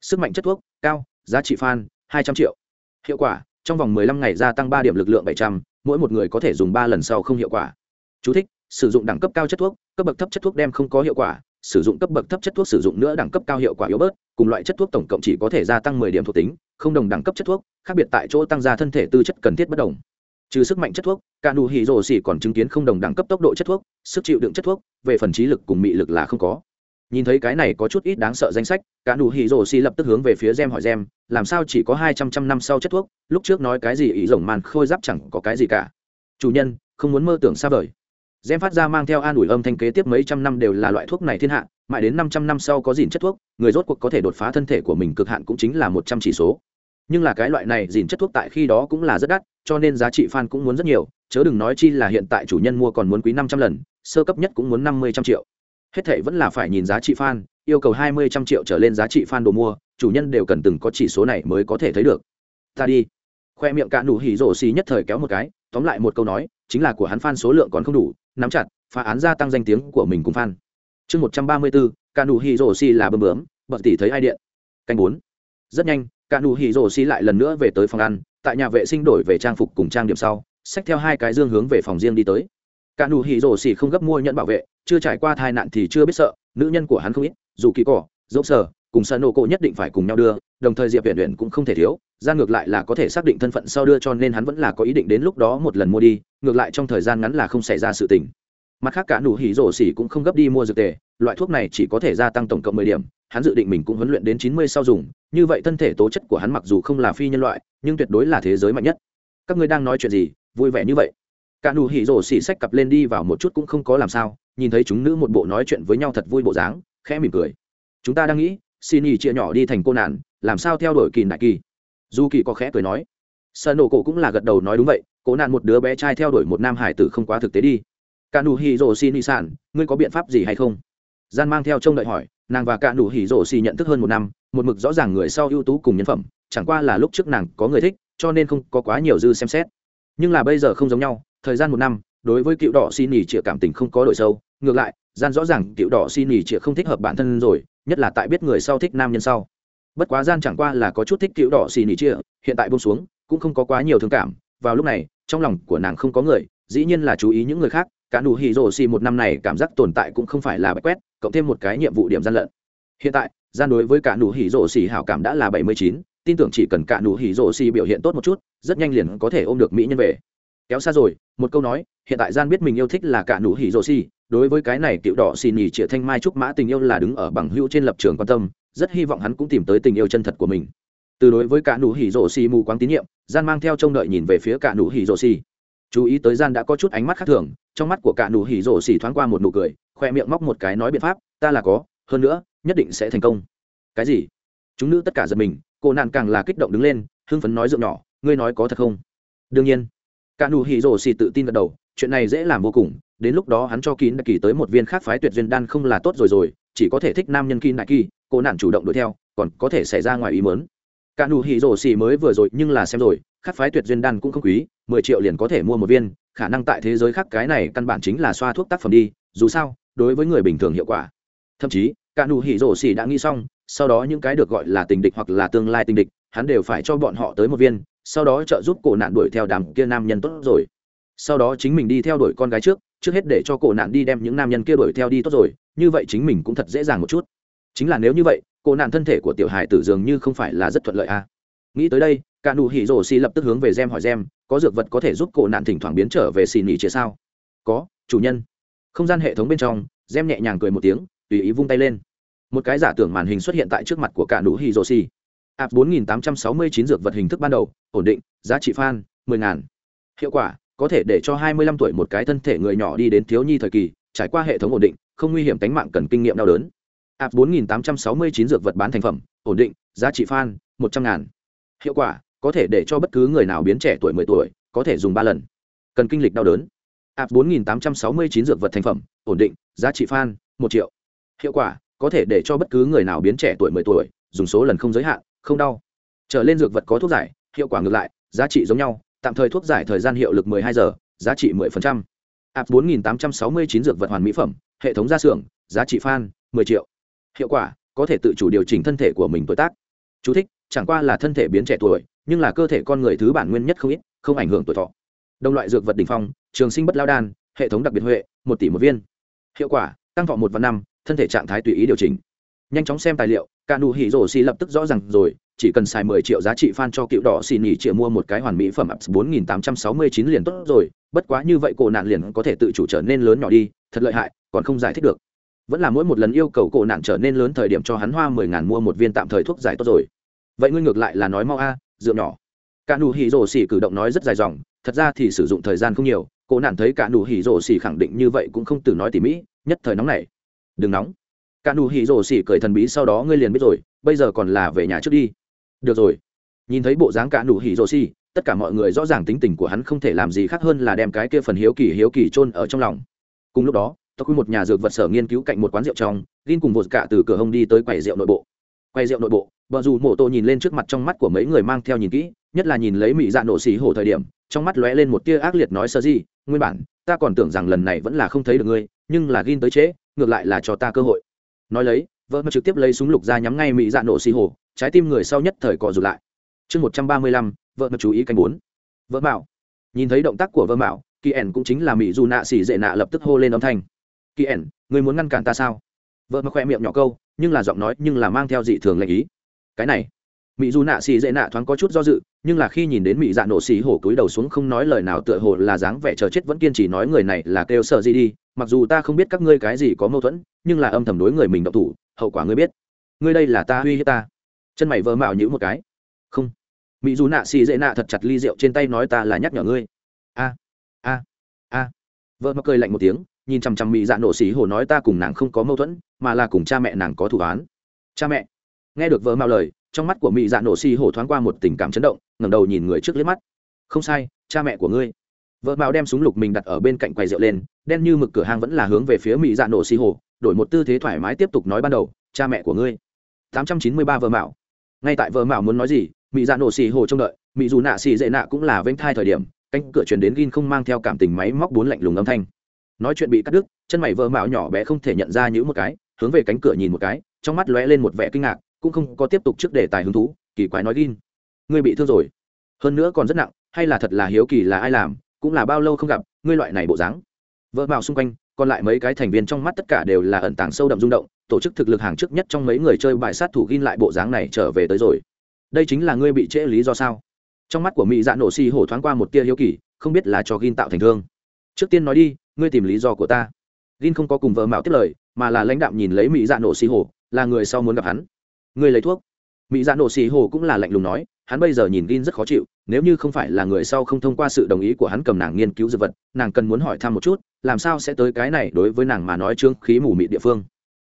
Sức mạnh chất thuốc cao giá trị phan hai trăm triệu. Hiệu quả trong vòng 15 ngày gia tăng ba điểm lực lượng bảy trăm mỗi một người có thể dùng ba lần sau không hiệu quả. Chú thích, sử dụng đẳng cấp cao chất thuốc cấp bậc thấp chất thuốc đem không có hiệu quả sử dụng cấp bậc thấp chất thuốc sử dụng nữa đẳng cấp cao hiệu quả yếu bớt cùng loại chất thuốc tổng cộng chỉ có thể gia tăng 10 điểm thuộc tính không đồng đẳng cấp chất thuốc, khác biệt tại chỗ tăng gia thân thể tư chất cần thiết bất đồng. Trừ sức mạnh chất thuốc, cả nụ hỉ rồ xỉ còn chứng kiến không đồng đẳng cấp tốc độ chất thuốc, sức chịu đựng chất thuốc, về phần trí lực cùng mị lực là không có. Nhìn thấy cái này có chút ít đáng sợ danh sách, cả nụ hỉ rồ xỉ lập tức hướng về phía gem hỏi gem, làm sao chỉ có hai trăm trăm năm sau chất thuốc, lúc trước nói cái gì ý rồng màn khôi giáp chẳng có cái gì cả. Chủ nhân, không muốn mơ tưởng xa vời gen phát ra mang theo an ủi âm thanh kế tiếp mấy trăm năm đều là loại thuốc này thiên hạ, mãi đến năm trăm năm sau có dìn chất thuốc, người rốt cuộc có thể đột phá thân thể của mình cực hạn cũng chính là một trăm chỉ số. Nhưng là cái loại này dìn chất thuốc tại khi đó cũng là rất đắt, cho nên giá trị fan cũng muốn rất nhiều, chớ đừng nói chi là hiện tại chủ nhân mua còn muốn quý năm trăm lần, sơ cấp nhất cũng muốn năm mươi trăm triệu. Hết thệ vẫn là phải nhìn giá trị fan, yêu cầu hai mươi trăm triệu trở lên giá trị fan đồ mua, chủ nhân đều cần từng có chỉ số này mới có thể thấy được. Ta đi. Khoe miệng cả đủ hỉ rổ xì nhất thời kéo một cái, tóm lại một câu nói, chính là của hắn fan số lượng còn không đủ nắm chặt, phá án gia tăng danh tiếng của mình cùng fan. Chương một trăm ba mươi bốn ca nụ hi rổ xi là bơm bướm bật tỉ thấy ai điện. Canh bốn. Rất nhanh ca nụ hi rổ xi lại lần nữa về tới phòng ăn, tại nhà vệ sinh đổi về trang phục cùng trang điểm sau, xách theo hai cái dương hướng về phòng riêng đi tới. Cả nụ hỉ rổ xỉ không gấp mua nhận bảo vệ, chưa trải qua tai nạn thì chưa biết sợ, nữ nhân của hắn không ít, dù kỳ cỏ dốc sở cùng sợ nổ cổ nhất định phải cùng nhau đưa đồng thời diệp viện luyện cũng không thể thiếu gian ngược lại là có thể xác định thân phận sau đưa cho nên hắn vẫn là có ý định đến lúc đó một lần mua đi ngược lại trong thời gian ngắn là không xảy ra sự tình mặt khác cả nụ hỉ rổ xỉ cũng không gấp đi mua dược tề loại thuốc này chỉ có thể gia tăng tổng cộng mười điểm hắn dự định mình cũng huấn luyện đến chín mươi sau dùng như vậy thân thể tố chất của hắn mặc dù không là phi nhân loại nhưng tuyệt đối là thế giới mạnh nhất các ngươi đang nói chuyện gì vui vẻ như vậy cả nụ hỉ rổ xỉ xách cặp lên đi vào một chút cũng không có làm sao nhìn thấy chúng nữ một bộ nói chuyện với nhau thật vui bộ dáng khẽ mỉm cười chúng ta đang nghĩ xin ý chia nhỏ đi thành cô nạn, làm sao theo đuổi kỳ nại kỳ? Du kỳ có khẽ cười nói, sợ nổ cổ cũng là gật đầu nói đúng vậy cố nạn một đứa bé trai theo đuổi một nam hải tử không quá thực tế đi. Cả nụ hỉ rổ xì nị sản ngươi có biện pháp gì hay không? Gian mang theo trông đợi hỏi, nàng và cả nụ hỉ rổ xì nhận thức hơn một năm, một mực rõ ràng người sau ưu tú cùng nhân phẩm, chẳng qua là lúc trước nàng có người thích, cho nên không có quá nhiều dư xem xét. Nhưng là bây giờ không giống nhau, thời gian một năm, đối với cựu đỏ xì nỉ trịa cảm tình không có đổi sâu, ngược lại, gian rõ ràng cựu đỏ xì nỉ trịa không thích hợp bản thân rồi nhất là tại biết người sau thích nam nhân sau. Bất quá gian chẳng qua là có chút thích cứu đỏ xì nỉ chia hiện tại bông xuống cũng không có quá nhiều thương cảm. Vào lúc này trong lòng của nàng không có người dĩ nhiên là chú ý những người khác cả nụ hỉ rổ xì một năm này cảm giác tồn tại cũng không phải là bạch quét cộng thêm một cái nhiệm vụ điểm gian lận. Hiện tại gian đối với cả nụ hỉ rổ xì hảo cảm đã là 79, tin tưởng chỉ cần cả nụ hỉ rổ xì biểu hiện tốt một chút rất nhanh liền có thể ôm được mỹ nhân về. Kéo xa rồi một câu nói hiện tại gian biết mình yêu thích là cả nụ hỉ rổ xì đối với cái này cựu đỏ xì nhì trịa thanh mai trúc mã tình yêu là đứng ở bằng hữu trên lập trường quan tâm, rất hy vọng hắn cũng tìm tới tình yêu chân thật của mình. Từ đối với cả nụ hỉ rổ xì mù quáng tín nhiệm, gian mang theo trông đợi nhìn về phía cả nụ hỉ rổ xì. Chú ý tới gian đã có chút ánh mắt khác thường, trong mắt của cả nụ hỉ rổ xì thoáng qua một nụ cười, khoe miệng móc một cái nói biện pháp, ta là có, hơn nữa, nhất định sẽ thành công. Cái gì? Chúng nữ tất cả giật mình, cô nàng càng là kích động đứng lên, hưng phấn nói giọng nhỏ, ngươi nói có thật không? Đương nhiên. Cả nụ hỉ rổ xì tự tin gật đầu, chuyện này dễ làm vô cùng đến lúc đó hắn cho kín đại kỳ tới một viên khác phái tuyệt duyên đan không là tốt rồi rồi, chỉ có thể thích nam nhân kín đại kỳ, cô nạn chủ động đuổi theo, còn có thể xảy ra ngoài ý mớn cả nụ hỉ rổ xì mới vừa rồi nhưng là xem rồi, khác phái tuyệt duyên đan cũng không quý, mười triệu liền có thể mua một viên, khả năng tại thế giới khác cái này căn bản chính là xoa thuốc tác phẩm đi, dù sao, đối với người bình thường hiệu quả. Thậm chí, cả nụ hỉ rổ xì đã nghĩ xong, sau đó những cái được gọi là tình địch hoặc là tương lai tình địch, hắn đều phải cho bọn họ tới một viên, sau đó trợ giúp cổ nạn đuổi theo đám kia nam nhân tốt rồi. Sau đó chính mình đi theo đuổi con gái trước trước hết để cho cổ nạn đi đem những nam nhân kia đuổi theo đi tốt rồi, như vậy chính mình cũng thật dễ dàng một chút. Chính là nếu như vậy, cổ nạn thân thể của tiểu hải tử dường như không phải là rất thuận lợi à. Nghĩ tới đây, cả nụ hỉ rổ xì lập tức hướng về gem hỏi gem, có dược vật có thể giúp cổ nạn thỉnh thoảng biến trở về xì nỉ chia sao? Có, chủ nhân. Không gian hệ thống bên trong, gem nhẹ nhàng cười một tiếng, tùy ý vung tay lên. Một cái giả tưởng màn hình xuất hiện tại trước mặt của cả nụ hỉ rổ xì. Ạp bốn nghìn tám trăm sáu mươi chín dược vật hình thức ban đầu, ổn định, giá trị fan, mười ngàn. Hiệu quả có thể để cho 25 tuổi một cái thân thể người nhỏ đi đến thiếu nhi thời kỳ, trải qua hệ thống ổn định, không nguy hiểm tính mạng cần kinh nghiệm đau đớn. Áp 4869 dược vật bán thành phẩm, ổn định, giá trị fan, 100.000 Hiệu quả, có thể để cho bất cứ người nào biến trẻ tuổi 10 tuổi, có thể dùng 3 lần. Cần kinh lịch đau đớn. Áp 4869 dược vật thành phẩm, ổn định, giá trị fan, 1 triệu. Hiệu quả, có thể để cho bất cứ người nào biến trẻ tuổi 10 tuổi, dùng số lần không giới hạn, không đau. Trở lên dược vật có thuốc giải, hiệu quả ngược lại, giá trị giống nhau, tạm thời thuốc giải thời gian hiệu lực 12 giờ giá trị 10%. ạp 4869 dược vật hoàn mỹ phẩm hệ thống gia xưởng giá trị fan 10 triệu. Hiệu quả có thể tự chủ điều chỉnh thân thể của mình tuổi tác. Chú thích, chẳng qua là thân thể biến trẻ tuổi nhưng là cơ thể con người thứ bản nguyên nhất không ít không ảnh hưởng tuổi thọ. Đồng loại dược vật đỉnh phong trường sinh bất lão đan hệ thống đặc biệt huệ một tỷ một viên. Hiệu quả tăng thọ một và năm thân thể trạng thái tùy ý điều chỉnh. Nhanh chóng xem tài liệu cả nụ hỉ rổ xì lập tức rõ ràng rồi chỉ cần xài 10 triệu giá trị fan cho cựu đỏ xì nhỉ chỉ mua một cái hoàn mỹ phẩm ups 4869 liền tốt rồi, bất quá như vậy cổ nạn liền có thể tự chủ trở nên lớn nhỏ đi, thật lợi hại, còn không giải thích được. Vẫn là mỗi một lần yêu cầu cổ nạn trở nên lớn thời điểm cho hắn hoa 10000 mua một viên tạm thời thuốc giải tốt rồi. Vậy ngươi ngược lại là nói mau a, à, dựa nhỏ. Cả nụ hỉ rồ xỉ cử động nói rất dài dòng, thật ra thì sử dụng thời gian không nhiều, cổ nạn thấy cả nụ hỉ rồ xỉ khẳng định như vậy cũng không từ nói tỉ mỹ, nhất thời nóng này. Đừng nóng. Cả nụ hỉ rồ xỉ cười thần bí sau đó ngươi liền biết rồi, bây giờ còn là về nhà trước đi được rồi. Nhìn thấy bộ dáng cả nụ hỉ rồ xì tất cả mọi người rõ ràng tính tình của hắn không thể làm gì khác hơn là đem cái kia phần hiếu kỳ hiếu kỳ trôn ở trong lòng. Cùng lúc đó tôi quy một nhà dược vật sở nghiên cứu cạnh một quán rượu trong gin cùng một cả từ cửa hông đi tới quầy rượu nội bộ. Quầy rượu nội bộ vợ dù mộ tô nhìn lên trước mặt trong mắt của mấy người mang theo nhìn kỹ nhất là nhìn lấy mỹ dạ nổ xì hổ thời điểm trong mắt lóe lên một tia ác liệt nói sơ gì nguyên bản ta còn tưởng rằng lần này vẫn là không thấy được ngươi nhưng là gin tới chế, ngược lại là cho ta cơ hội. Nói lấy vợ trực tiếp lấy súng lục ra nhắm ngay mỹ dạ nổ xì hổ trái tim người sau nhất thời cọ rụt lại. Chương một trăm ba mươi lăm, vợ mật chú ý canh bốn. Vợ mạo. Nhìn thấy động tác của vợ mạo, kỳ cũng chính là mỹ du nạ xỉ dệ nạ lập tức hô lên âm thanh. Kỳ ngươi muốn ngăn cản ta sao? Vợ mạo khoe miệng nhỏ câu, nhưng là giọng nói nhưng là mang theo dị thường lệ ý. Cái này. Mỹ du nạ xỉ dệ nạ thoáng có chút do dự, nhưng là khi nhìn đến mỹ dạ nổ xỉ hổ cúi đầu xuống không nói lời nào tựa hồ là dáng vẻ chờ chết vẫn kiên trì nói người này là kêu sợ gì đi, mặc dù ta không biết các ngươi cái gì có mâu thuẫn, nhưng là âm thầm đối người mình động thủ, hậu quả ngươi biết. Ngươi đây là ta uy hiếp ta chân mày vờ mạo nhữ một cái. Không. Mỹ dù nạ xì dễ nạ thật chặt ly rượu trên tay nói ta là nhắc nhở ngươi. A a a. Vợ mắc cười lạnh một tiếng, nhìn chằm chằm mỹ dạ nổ xì hồ nói ta cùng nàng không có mâu thuẫn, mà là cùng cha mẹ nàng có thủ án. Cha mẹ. Nghe được vợ mạo lời, trong mắt của mỹ dạ nổ xì hồ thoáng qua một tình cảm chấn động, ngẩng đầu nhìn người trước liếc mắt. Không sai, cha mẹ của ngươi. Vợ mạo đem súng lục mình đặt ở bên cạnh quầy rượu lên, đen như mực cửa hàng vẫn là hướng về phía mỹ dạ nổ xì hồ đổi một tư thế thoải mái tiếp tục nói ban đầu, cha mẹ của ngươi. 893 vợ mạo ngay tại vợ mạo muốn nói gì mỹ dạ nổ xì hồ trông đợi mỹ dù nạ xì dễ nạ cũng là vênh thai thời điểm, cánh cửa chuyển đến gin không mang theo cảm tình máy móc bốn lạnh lùng âm thanh. Nói chuyện bị cắt đứt, chân mày vợ mạo nhỏ bé không thể nhận ra những một cái, hướng về cánh cửa nhìn một cái, trong mắt lóe lên một vẻ kinh ngạc, cũng không có tiếp tục trước đề tài hứng thú, kỳ quái nói gin, ngươi bị thương rồi. Hơn nữa còn rất nặng, hay là thật là hiếu kỳ là ai làm, cũng là bao lâu không gặp, ngươi loại này bộ dáng. Vợ mạo xung quanh, còn lại mấy cái thành viên trong mắt tất cả đều là ẩn tàng sâu đậm rung động tổ chức thực lực hàng trước nhất trong mấy người chơi bài sát thủ ghi lại bộ dáng này trở về tới rồi. Đây chính là ngươi bị trễ lý do sao? Trong mắt của mỹ dạ nổ xì hổ thoáng qua một tia hiếu kỳ, không biết là cho gin tạo thành thương. Trước tiên nói đi, ngươi tìm lý do của ta. Gin không có cùng vợ mạo tiết lời, mà là lãnh đạo nhìn lấy mỹ dạ nổ xì hổ, là người sau muốn gặp hắn. Ngươi lấy thuốc. Mỹ dạ nổ xì hổ cũng là lạnh lùng nói, hắn bây giờ nhìn gin rất khó chịu, nếu như không phải là người sau không thông qua sự đồng ý của hắn cầm nàng nghiên cứu dược vật, nàng cần muốn hỏi thăm một chút, làm sao sẽ tới cái này đối với nàng mà nói trương khí mù mịt địa phương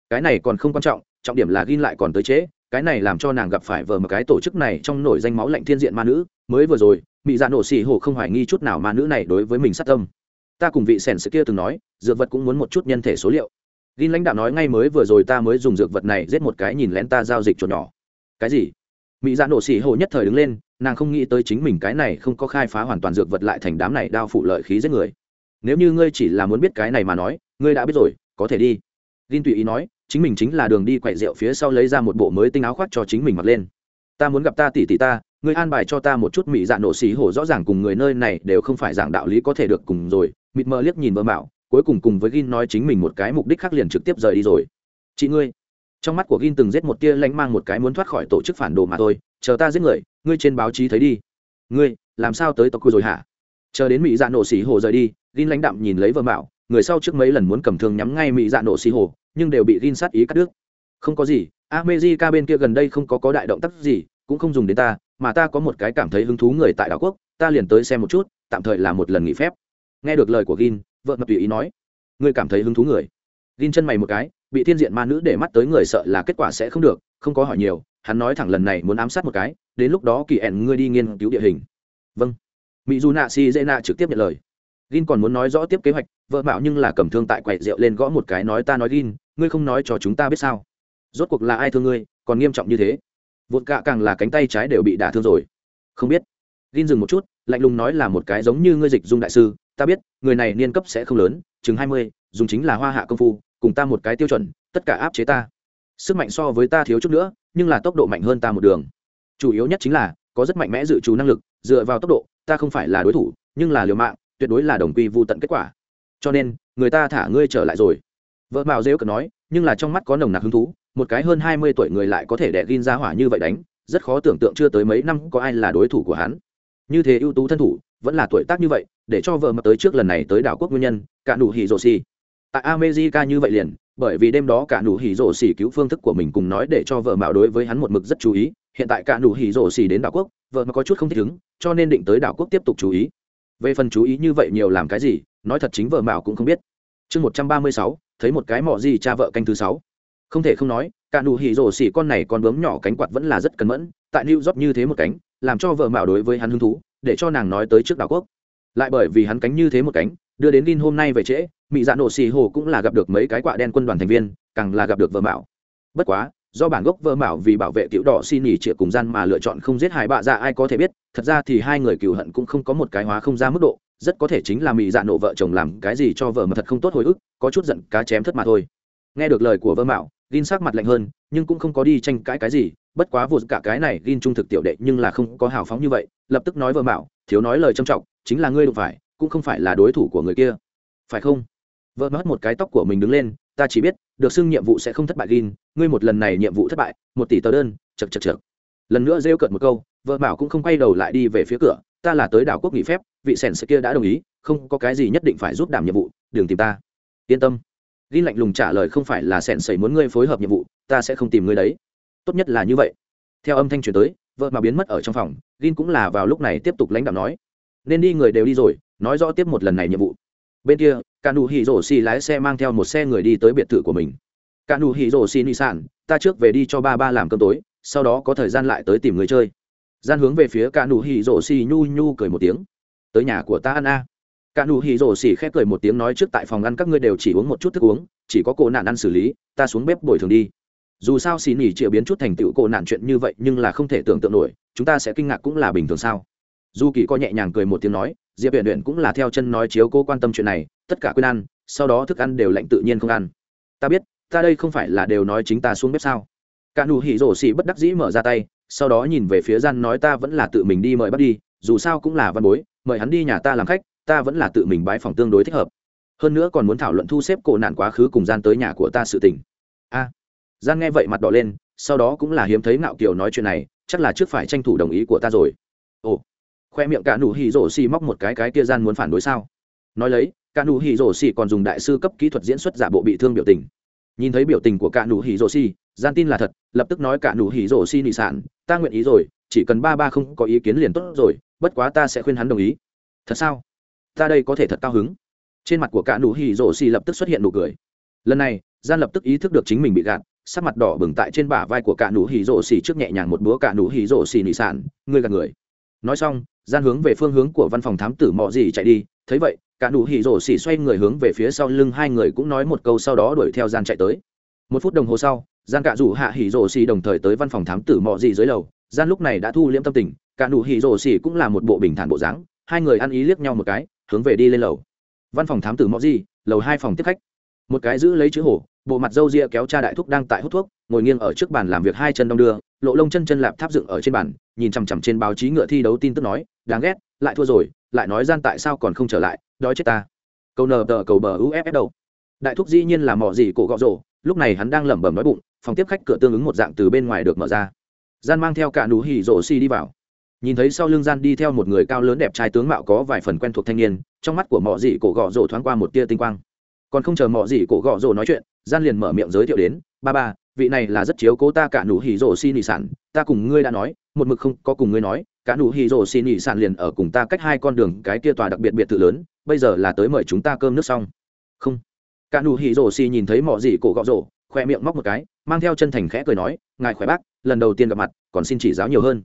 cái này còn không quan trọng trọng điểm là ghi lại còn tới chế. cái này làm cho nàng gặp phải vờ một cái tổ chức này trong nổi danh máu lạnh thiên diện ma nữ, mới vừa rồi mỹ dạ nổ xì hổ không hoài nghi chút nào ma nữ này đối với mình sát tâm. Ta cùng vị sẻn sự kia từng nói, dược vật cũng muốn một chút nhân thể số liệu. Gin lãnh đạo nói ngay mới vừa rồi ta mới dùng dược vật này giết một cái nhìn lén ta giao dịch chuột nhỏ. Cái gì? Mỹ dạ nổ xì hổ nhất thời đứng lên, nàng không nghĩ tới chính mình cái này không có khai phá hoàn toàn dược vật lại thành đám này đao phụ lợi khí giết người. Nếu như ngươi chỉ là muốn biết cái này mà nói, ngươi đã biết rồi, có thể đi. Gin tùy ý nói chính mình chính là đường đi quậy rượu phía sau lấy ra một bộ mới tinh áo khoác cho chính mình mặc lên. Ta muốn gặp ta tỷ tỷ ta, ngươi an bài cho ta một chút mỹ dạ nổ xí hổ rõ ràng cùng người nơi này đều không phải dạng đạo lý có thể được cùng rồi. Mịt mờ liếc nhìn vơ mạo, cuối cùng cùng với gin nói chính mình một cái mục đích khác liền trực tiếp rời đi rồi. Chị ngươi, trong mắt của gin từng giết một tia lãnh mang một cái muốn thoát khỏi tổ chức phản đồ mà thôi. Chờ ta giết người, ngươi trên báo chí thấy đi. Ngươi, làm sao tới tộc cư rồi hả? Chờ đến mỹ dạ nổ xí hồ rời đi, gin lãnh đạm nhìn lấy vợ mạo, người sau trước mấy lần muốn cầm thương nhắm ngay mỹ dạ nổ xí hồ nhưng đều bị gin sát ý cắt đứt. Không có gì amejica bên kia gần đây không có có đại động tác gì, cũng không dùng đến ta, mà ta có một cái cảm thấy hứng thú người tại đảo quốc, ta liền tới xem một chút, tạm thời là một lần nghỉ phép. Nghe được lời của gin, vợ mập tùy ý nói, ngươi cảm thấy hứng thú người? Gin chân mày một cái, bị thiên diện ma nữ để mắt tới người sợ là kết quả sẽ không được, không có hỏi nhiều, hắn nói thẳng lần này muốn ám sát một cái, đến lúc đó kỳ ẻn ngươi đi nghiên cứu địa hình. Vâng. Mỹ dù nạ si dễ nạ trực tiếp nhận lời. Gin còn muốn nói rõ tiếp kế hoạch, vợ mạo nhưng là cầm thương tại quậy rượu lên gõ một cái nói ta nói gin ngươi không nói cho chúng ta biết sao? Rốt cuộc là ai thương ngươi, còn nghiêm trọng như thế? Vột cạ càng là cánh tay trái đều bị đả thương rồi. Không biết. Gin dừng một chút, lạnh lùng nói là một cái giống như ngươi dịch dung đại sư, ta biết, người này niên cấp sẽ không lớn, chừng hai mươi, dùng chính là hoa hạ công phu, cùng ta một cái tiêu chuẩn, tất cả áp chế ta. Sức mạnh so với ta thiếu chút nữa, nhưng là tốc độ mạnh hơn ta một đường. Chủ yếu nhất chính là, có rất mạnh mẽ dự trù năng lực, dựa vào tốc độ, ta không phải là đối thủ, nhưng là liều mạng, tuyệt đối là đồng quy vô tận kết quả. Cho nên, người ta thả ngươi trở lại rồi vợ mạo dễ cần nói, nhưng là trong mắt có nồng nặc hứng thú, một cái hơn hai mươi tuổi người lại có thể đẻ gin ra hỏa như vậy đánh, rất khó tưởng tượng chưa tới mấy năm có ai là đối thủ của hắn. Như thế ưu tú thân thủ, vẫn là tuổi tác như vậy, để cho vợ mà tới trước lần này tới đảo quốc nguyên nhân, cả nụ hỉ rồ xì. Tại america như vậy liền, bởi vì đêm đó cả nụ hỉ rồ xì cứu phương thức của mình cùng nói để cho vợ mạo đối với hắn một mực rất chú ý, hiện tại cả nụ hỉ rồ xì đến đảo quốc, vợ mà có chút không thích ứng, cho nên định tới đảo quốc tiếp tục chú ý. Về phần chú ý như vậy nhiều làm cái gì, nói thật chính vợ mạo cũng không biết. Chương một trăm ba mươi sáu thấy một cái mỏ gì cha vợ canh thứ sáu không thể không nói cả nụ hỉ rổ xỉ con này con bướm nhỏ cánh quạt vẫn là rất cẩn mẫn tại new york như thế một cánh làm cho vợ mạo đối với hắn hứng thú để cho nàng nói tới trước đảo quốc lại bởi vì hắn cánh như thế một cánh đưa đến Lin hôm nay về trễ, Mị Dạ Nổ Xì Hồ cũng là gặp được mấy cái quạ đen quân đoàn thành viên, càng là gặp được vợ Mạo. Bất quá, do bản gốc vợ Mạo vì bảo vệ tiểu Đỏ xin nghỉ trịa cùng gian mà lựa chọn không giết hại bạ ra ai có thể biết, thật ra thì hai người cừu hận cũng không có một cái hóa không ra mức độ, rất có thể chính là mỹ dạ nộ vợ chồng làm cái gì cho vợ mà thật không tốt hồi ức, có chút giận cá chém thất mà thôi. Nghe được lời của vơ mạo, gin sắc mặt lạnh hơn, nhưng cũng không có đi tranh cãi cái gì, bất quá vụt cả cái này gin trung thực tiểu đệ nhưng là không có hào phóng như vậy, lập tức nói vơ mạo, thiếu nói lời trầm trọng, chính là ngươi đụng phải, cũng không phải là đối thủ của người kia. Phải không? Vợ mất một cái tóc của mình đứng lên, ta chỉ biết, được xưng nhiệm vụ sẽ không thất bại gin, ngươi một lần này nhiệm vụ thất bại, một tỷ tờ đơn chật chật chật lần nữa rêu cợt một câu vợ bảo cũng không quay đầu lại đi về phía cửa ta là tới đảo quốc nghỉ phép, vị sẻn sẽ kia đã đồng ý, không có cái gì nhất định phải giúp đảm nhiệm vụ, đừng tìm ta. Yên tâm. Gin lạnh lùng trả lời không phải là sẻn sẩy muốn ngươi phối hợp nhiệm vụ, ta sẽ không tìm ngươi đấy. Tốt nhất là như vậy. Theo âm thanh truyền tới, vợ mà biến mất ở trong phòng, gin cũng là vào lúc này tiếp tục lãnh đạo nói. Nên đi người đều đi rồi, nói rõ tiếp một lần này nhiệm vụ. Bên kia cả nụ hỉ rổ xì lái xe mang theo một xe người đi tới biệt thự của mình. Cả nụ hỉ rổ xì ni sản ta trước về đi cho ba ba làm cơm tối, sau đó có thời gian lại tới tìm người chơi gian hướng về phía cả nụ hỉ rổ xì nhu nhu cười một tiếng. Tới nhà của ta ăn a. Cả nụ hỉ rổ xì khép cười một tiếng nói trước tại phòng ăn các ngươi đều chỉ uống một chút thức uống, chỉ có cổ nạn ăn xử lý, ta xuống bếp bồi thường đi. Dù sao xì nỉ chịu biến chút thành tựu cổ nạn chuyện như vậy nhưng là không thể tưởng tượng nổi, chúng ta sẽ kinh ngạc cũng là bình thường sao? Du kỳ có nhẹ nhàng cười một tiếng nói, diệp huyện huyện cũng là theo chân nói chiếu cô quan tâm chuyện này, tất cả quên ăn, sau đó thức ăn đều lạnh tự nhiên không ăn. Ta biết, ta đây không phải là đều nói chính ta xuống bếp sao? cả nụ hỉ rổ xì bất đắc dĩ mở ra tay, sau đó nhìn về phía gian nói ta vẫn là tự mình đi mời bắt đi, dù sao cũng là văn bối, mời hắn đi nhà ta làm khách, ta vẫn là tự mình bái phòng tương đối thích hợp. Hơn nữa còn muốn thảo luận thu xếp cổ nạn quá khứ cùng gian tới nhà của ta sự tình. A. Gian nghe vậy mặt đỏ lên, sau đó cũng là hiếm thấy ngạo kiều nói chuyện này, chắc là trước phải tranh thủ đồng ý của ta rồi. Ồ. Khoe miệng cả nụ hỉ rổ xì móc một cái cái kia gian muốn phản đối sao? Nói lấy, cả nụ hỉ rổ xì còn dùng đại sư cấp kỹ thuật diễn xuất giả bộ bị thương biểu tình nhìn thấy biểu tình của cả nụ hỉ rổ xì gian tin là thật, lập tức nói cả nụ hỉ rổ xì nị sản, ta nguyện ý rồi, chỉ cần ba ba không có ý kiến liền tốt rồi, bất quá ta sẽ khuyên hắn đồng ý. Thật sao? Ta đây có thể thật cao hứng. Trên mặt của cả nụ hỉ rổ xì lập tức xuất hiện nụ cười. Lần này, gian lập tức ý thức được chính mình bị gạt, sắc mặt đỏ bừng tại trên bả vai của cả nụ hỉ rổ xì trước nhẹ nhàng một búa cả nụ hỉ rổ xì nị sản người gạt người. Nói xong, gian hướng về phương hướng của văn phòng thám tử mọ gì chạy đi thấy vậy, cả nụ hỉ rổ xỉ xoay người hướng về phía sau lưng, hai người cũng nói một câu sau đó đuổi theo gian chạy tới. Một phút đồng hồ sau, gian cả rủ hạ hỉ rổ xỉ đồng thời tới văn phòng thám tử mọ gì dưới lầu. Gian lúc này đã thu liễm tâm tình, cả nụ hỉ rổ xỉ cũng là một bộ bình thản bộ dáng. Hai người ăn ý liếc nhau một cái, hướng về đi lên lầu. Văn phòng thám tử mọ gì lầu hai phòng tiếp khách. Một cái giữ lấy chữ hổ, bộ mặt râu ria kéo cha đại thúc đang tại hút thuốc, ngồi nghiêng ở trước bàn làm việc hai chân đong đưa, lộ lông chân chân lạp tháp dựng ở trên bàn, nhìn chằm chằm trên báo chí ngựa thi đấu tin tức nói, đáng ghét lại thua rồi, lại nói gian tại sao còn không trở lại, đói chết ta. Cầu nờ tờ cầu bờ uff đâu. đại thúc dĩ nhiên là mò gì cổ gọ rổ, lúc này hắn đang lẩm bẩm nói bụng, phòng tiếp khách cửa tương ứng một dạng từ bên ngoài được mở ra. Gian mang theo cả nụ hỉ rổ xi đi vào. Nhìn thấy sau lưng gian đi theo một người cao lớn đẹp trai tướng mạo có vài phần quen thuộc thanh niên, trong mắt của mò gì cổ gọ rổ thoáng qua một tia tinh quang. Còn không chờ mò gì cổ gọ rổ nói chuyện, gian liền mở miệng giới thiệu đến, ba ba, vị này là rất chiếu cố ta cả nụ hỉ rổ xi nị sản, ta cùng ngươi đã nói, một mực không có cùng ngươi nói cả nụ hì rồ xin nghỉ sạn liền ở cùng ta cách hai con đường, cái kia tòa đặc biệt biệt thự lớn, bây giờ là tới mời chúng ta cơm nước xong. Không. Cả nụ hì rồ xì nhìn thấy mỏ gì cổ gọ rổ khoe miệng móc một cái, mang theo chân thành khẽ cười nói, ngài khỏe bác, lần đầu tiên gặp mặt, còn xin chỉ giáo nhiều hơn.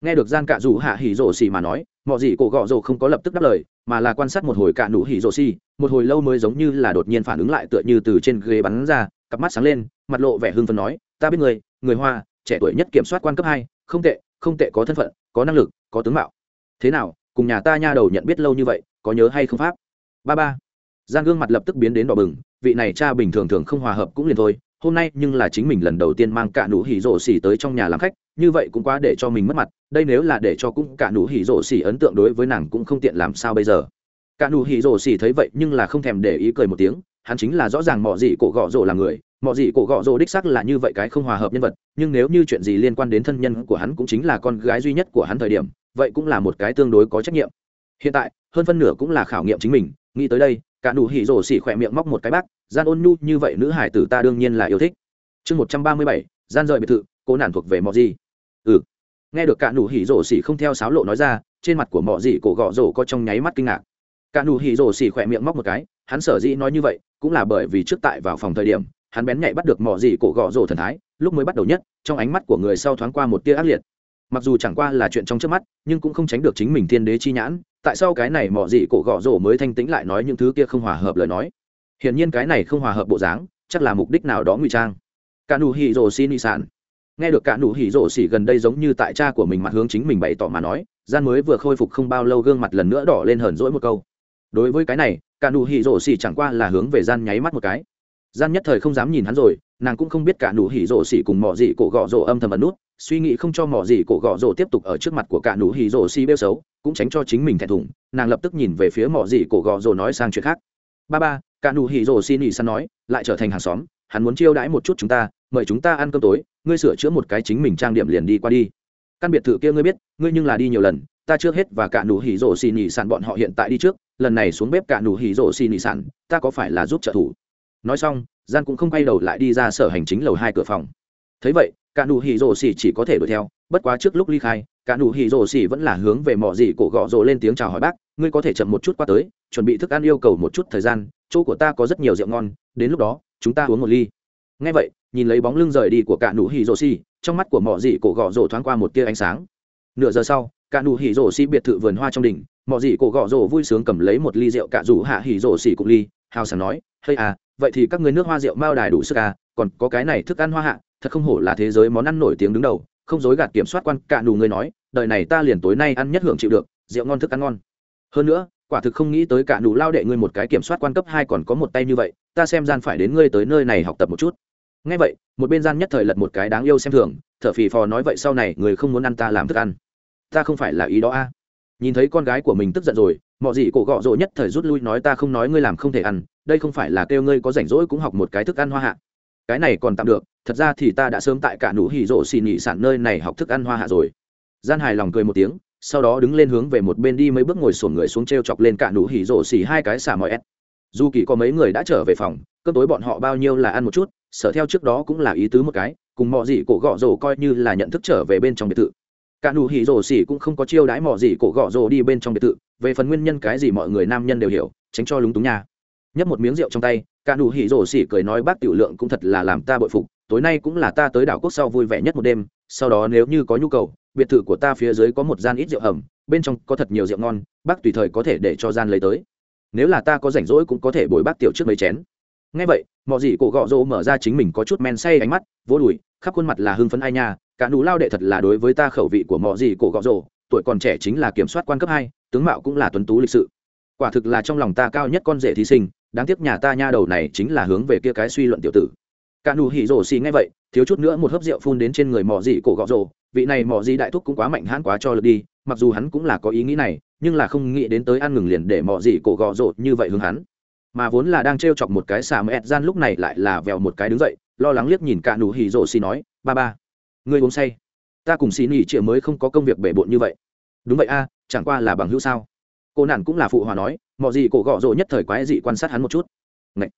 Nghe được gian cạ rủ hạ hỉ rổ xì mà nói, mỏ gì cổ gọ rổ không có lập tức đáp lời, mà là quan sát một hồi cạ nụ hỉ rổ xì, một hồi lâu mới giống như là đột nhiên phản ứng lại tựa như từ trên ghế bắn ra, cặp mắt sáng lên, mặt lộ vẻ hưng phấn nói, ta biết người người hoa, trẻ tuổi nhất kiểm soát quan cấp hai, không tệ không tệ có thân phận, có năng lực, có tướng mạo. Thế nào, cùng nhà ta nha đầu nhận biết lâu như vậy, có nhớ hay không pháp? Ba ba. Gian gương mặt lập tức biến đến đỏ bừng, vị này cha bình thường thường không hòa hợp cũng liền thôi, hôm nay nhưng là chính mình lần đầu tiên mang cả nụ hỉ rộ xỉ tới trong nhà làm khách, như vậy cũng quá để cho mình mất mặt, đây nếu là để cho cũng cả nụ hỉ rộ xỉ ấn tượng đối với nàng cũng không tiện làm sao bây giờ. Cả nụ hỉ rộ xỉ thấy vậy nhưng là không thèm để ý cười một tiếng hắn chính là rõ ràng mọi gì cổ gọ rồ là người mọi gì cổ gọ rồ đích xác là như vậy cái không hòa hợp nhân vật, nhưng nếu như chuyện gì liên quan đến thân nhân của hắn cũng chính là con gái duy nhất của hắn thời điểm, vậy cũng là một cái tương đối có trách nhiệm. Hiện tại, hơn phân nửa cũng là khảo nghiệm chính mình, nghĩ tới đây, cả nụ hỉ rồ xỉ khỏe miệng móc một cái bác, gian ôn nhu như vậy nữ hải tử ta đương nhiên là yêu thích. Chương một trăm ba mươi bảy, gian rời biệt thự cô nản thuộc về mọi gì ừ. Nghe được cả nụ hỉ rồ xỉ không theo sáo lộ nói ra, trên mặt của mọi gì cổ gọ rồ có trong nháy mắt kinh ngạc. Cả nụ hỉ rồ xỉ khỏe miệng móc một cái hắn sở dĩ nói như vậy cũng là bởi vì trước tại vào phòng thời điểm, hắn bén nhạy bắt được mỏ gì cổ gõ rổ thần thái, lúc mới bắt đầu nhất, trong ánh mắt của người sau thoáng qua một tia ác liệt. Mặc dù chẳng qua là chuyện trong trước mắt, nhưng cũng không tránh được chính mình thiên đế chi nhãn, tại sao cái này mỏ gì cổ gõ rổ mới thanh tĩnh lại nói những thứ kia không hòa hợp lời nói? Hiển nhiên cái này không hòa hợp bộ dáng, chắc là mục đích nào đó ngụy trang. Cả nụ hỉ rổ xin y sản nghe được cả nụ hỉ rổ xỉ gần đây giống như tại cha của mình mặt hướng chính mình bày tỏ mà nói, gian mới vừa khôi phục không bao lâu gương mặt lần nữa đỏ lên hờn rỗi một câu đối với cái này, cả nụ hỉ rổ xỉ chẳng qua là hướng về gian nháy mắt một cái. Gian nhất thời không dám nhìn hắn rồi, nàng cũng không biết cả nụ hỉ rổ xỉ cùng mỏ gì cổ gọ rổ âm thầm ẩn nút, suy nghĩ không cho mỏ gì cổ gọ rổ tiếp tục ở trước mặt của cả nụ hỉ rổ xỉ bêu xấu, cũng tránh cho chính mình thẹn thùng, nàng lập tức nhìn về phía mỏ gì cổ gọ rổ nói sang chuyện khác. Ba ba, cả nụ hỉ rổ xỉ nỉ săn nói, lại trở thành hàng xóm, hắn muốn chiêu đãi một chút chúng ta, mời chúng ta ăn cơm tối, ngươi sửa chữa một cái chính mình trang điểm liền đi qua đi. Căn biệt thự kia ngươi biết, ngươi nhưng là đi nhiều lần ta trước hết và cả nụ hỉ rổ xì nhị sản bọn họ hiện tại đi trước, lần này xuống bếp cả nụ hỉ rổ xì nhị sản ta có phải là giúp trợ thủ? Nói xong, gian cũng không quay đầu lại đi ra sở hành chính lầu hai cửa phòng. Thấy vậy, cả nụ hỉ rổ xì chỉ có thể đuổi theo, bất quá trước lúc ly khai, cả nụ hỉ rổ xì vẫn là hướng về mỏ gì cổ gõ rồ lên tiếng chào hỏi bác, ngươi có thể chậm một chút qua tới, chuẩn bị thức ăn yêu cầu một chút thời gian, chỗ của ta có rất nhiều rượu ngon, đến lúc đó, chúng ta uống một ly. Ngay vậy, nhìn lấy bóng lưng rời đi của cả nụ hỉ rổ xì, trong mắt của mỏ dị cổ gõ rồ thoáng qua một tia ánh sáng. Nửa giờ sau cả nụ hỉ rổ xỉ biệt thự vườn hoa trong đỉnh mọi gì cổ gõ rổ vui sướng cầm lấy một ly rượu cả rủ hạ hỉ rổ xỉ cục ly, hào sảng nói hay à vậy thì các người nước hoa rượu mao đài đủ sức à còn có cái này thức ăn hoa hạ, thật không hổ là thế giới món ăn nổi tiếng đứng đầu, không dối gạt kiểm soát quan, cả nụ người nói, đời này ta liền tối nay ăn nhất hưởng chịu được, rượu ngon thức ăn ngon. Hơn nữa, quả thực không nghĩ tới cả nụ lao đệ ngươi một cái kiểm soát quan cấp hai còn có một tay như vậy, ta xem gian phải đến ngươi tới nơi này học tập một chút. Ngay vậy, một bên gian nhất thời lật một cái đáng yêu xem thường, thở phì phò nói, vậy sau này người không muốn ăn ta làm thức ăn ta không phải là ý đó a. Nhìn thấy con gái của mình tức giận rồi mọi gì cổ gọ rộ nhất thời rút lui nói ta không nói ngươi làm không thể ăn, đây không phải là kêu ngươi có rảnh rỗi cũng học một cái thức ăn hoa hạ. Cái này còn tạm được, thật ra thì ta đã sớm tại cả nụ hỉ rộ xì nhị sản nơi này học thức ăn hoa hạ rồi. Gian hài lòng cười một tiếng, sau đó đứng lên hướng về một bên đi mấy bước ngồi sổn người xuống t r e o chọc lên cả nụ hỉ rộ xì hai cái xả mọi ép dù kỳ có mấy người đã trở về phòng, cơm tối bọn họ bao nhiêu là ăn một chút, sở theo trước đó cũng là ý tứ một cái, cùng mọi gì cổ gọ rồ coi như là nhận thức trở về bên trong biệt thự cả nụ hỉ rồ xỉ cũng không có chiêu đãi mỏ gì cổ gọ rồ đi bên trong biệt thự. Về phần nguyên nhân cái gì mọi người nam nhân đều hiểu tránh cho lúng túng nha. Nhấp một miếng rượu trong tay cả nụ hỉ rồ xỉ cười nói bác tiểu lượng cũng thật là làm ta bội phục tối nay cũng là ta tới đảo quốc sau vui vẻ nhất một đêm sau đó nếu như có nhu cầu biệt thự của ta phía dưới có một gian ít rượu hầm, bên trong có thật nhiều rượu ngon bác tùy thời có thể để cho gian lấy tới. Nếu là ta có rảnh rỗi cũng có thể bồi bác tiểu trước mấy chén. Ngay vậy mọi gì cổ gọ rỗ mở ra chính mình có chút men say ánh mắt vỗ đùi khắp khuôn mặt là hưng phấn ai nha cả nụ lao đệ thật là đối với ta khẩu vị của mọi gì cổ gọ rồ, tuổi còn trẻ chính là kiểm soát quan cấp hai, tướng mạo cũng là tuấn tú lịch sự. Quả thực là trong lòng ta cao nhất con rể thí sinh, đáng tiếc nhà ta nha đầu này chính là hướng về kia cái suy luận tiểu tử. Cả nụ hỉ rồ xì ngay vậy, thiếu chút nữa một hớp rượu phun đến trên người mỏ gì cổ gọ rồ, vị này mỏ gì đại thúc cũng quá mạnh hãn quá cho lượt đi, mặc dù hắn cũng là có ý nghĩ này, nhưng là không nghĩ đến tới ăn ngừng liền để mỏ gì cổ gọ rồ như vậy hướng hắn. Mà vốn là đang trêu chọc một cái xà mẹt gian lúc này lại là vèo một cái đứng dậy, lo lắng liếc nhìn cả nụ hỉ rồ xì nói, ba ba ngươi uống say. Ta cùng xì nỉ trịa mới không có công việc bể bộn như vậy. Đúng vậy a à, chẳng qua là bằng hữu sao? Cô nạn cũng là phụ hòa nói mọi gì cổ gọ rộ nhất thời quái dị quan sát hắn một chút. Ngậy.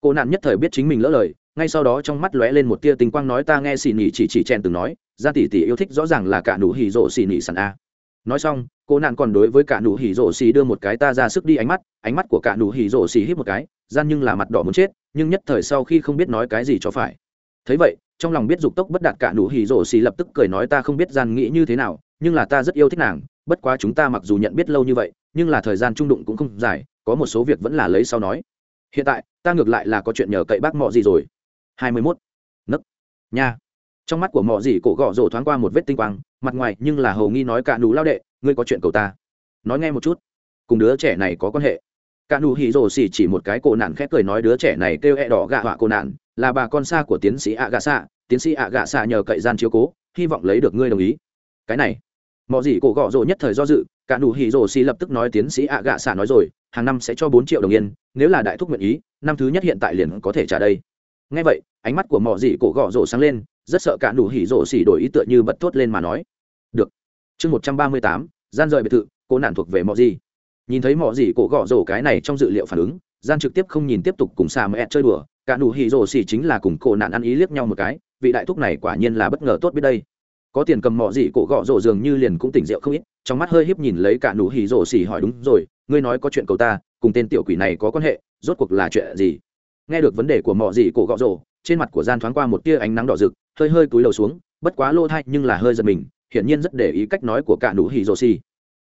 cô nạn nhất thời biết chính mình lỡ lời ngay sau đó trong mắt lóe lên một tia tinh quang nói ta nghe xì nỉ chỉ chỉ chen từng nói ra tỷ tỷ yêu thích rõ ràng là cả nụ hỉ rộ xì nỉ sẵn a. Nói xong cô nạn còn đối với cả nụ hỉ rộ xì đưa một cái ta ra sức đi ánh mắt ánh mắt của cả nụ hỉ rộ xì hít một cái gian nhưng là mặt đỏ muốn chết nhưng nhất thời sau khi không biết nói cái gì cho phải thấy vậy, trong lòng biết dục tốc bất đạt cả nụ hỉ rổ xì lập tức cười nói ta không biết gian nghĩ như thế nào, nhưng là ta rất yêu thích nàng, bất quá chúng ta mặc dù nhận biết lâu như vậy, nhưng là thời gian trung đụng cũng không dài, có một số việc vẫn là lấy sau nói. Hiện tại, ta ngược lại là có chuyện nhờ cậy bác mọ gì rồi. Hai mươi mốt. Nấc. Nha. Trong mắt của mọ gì, cổ gọ rổ thoáng qua một vết tinh quang, mặt ngoài nhưng là hầu nghi nói cả nụ lao đệ, ngươi có chuyện cầu ta. Nói nghe một chút. Cùng đứa trẻ này có quan hệ. Cả nụ hỉ rổ xì chỉ một cái cổ nạn khẽ cười nói đứa trẻ này kêu e đỏ gạ họa cổ nạn là bà con xa của tiến sĩ ạ gạ xạ, tiến sĩ ạ gạ xạ nhờ cậy gian chiếu cố, hy vọng lấy được ngươi đồng ý. Cái này, mọi gì cổ gọ rồ nhất thời do dự, cả nụ hỉ rồ xì lập tức nói tiến sĩ ạ gạ xạ nói rồi, hàng năm sẽ cho bốn triệu đồng yên, nếu là đại thúc nguyện ý, năm thứ nhất hiện tại liền có thể trả đây. Ngay vậy, ánh mắt của mọi gì cổ gọ rồ sáng lên, rất sợ cả nụ hỉ rồ xì đổi ý tựa như bật thốt lên mà nói. Được. Chương một trăm ba mươi tám, gian rời biệt thự cô nạn thuộc về mọi gì. Nhìn thấy mọi gì cổ gọ rồ cái này trong dự liệu phản ứng, gian trực tiếp không nhìn tiếp tục cùng xà mẹ chơi đùa cả nụ hỉ rổ xỉ chính là cùng cổ nạn ăn ý liếc nhau một cái, vị đại thúc này quả nhiên là bất ngờ tốt biết đây. Có tiền cầm mọ gì cổ gọ rổ dường như liền cũng tỉnh rượu không ít, trong mắt hơi híp nhìn lấy cả nụ hỉ rổ xỉ hỏi đúng rồi, ngươi nói có chuyện cầu ta, cùng tên tiểu quỷ này có quan hệ, rốt cuộc là chuyện gì? Nghe được vấn đề của mọ gì cổ gọ rổ trên mặt của gian thoáng qua một tia ánh nắng đỏ rực, hơi hơi cúi đầu xuống, bất quá lô thay nhưng là hơi giật mình, hiển nhiên rất để ý cách nói của cả nụ hỉ rổ xỉ.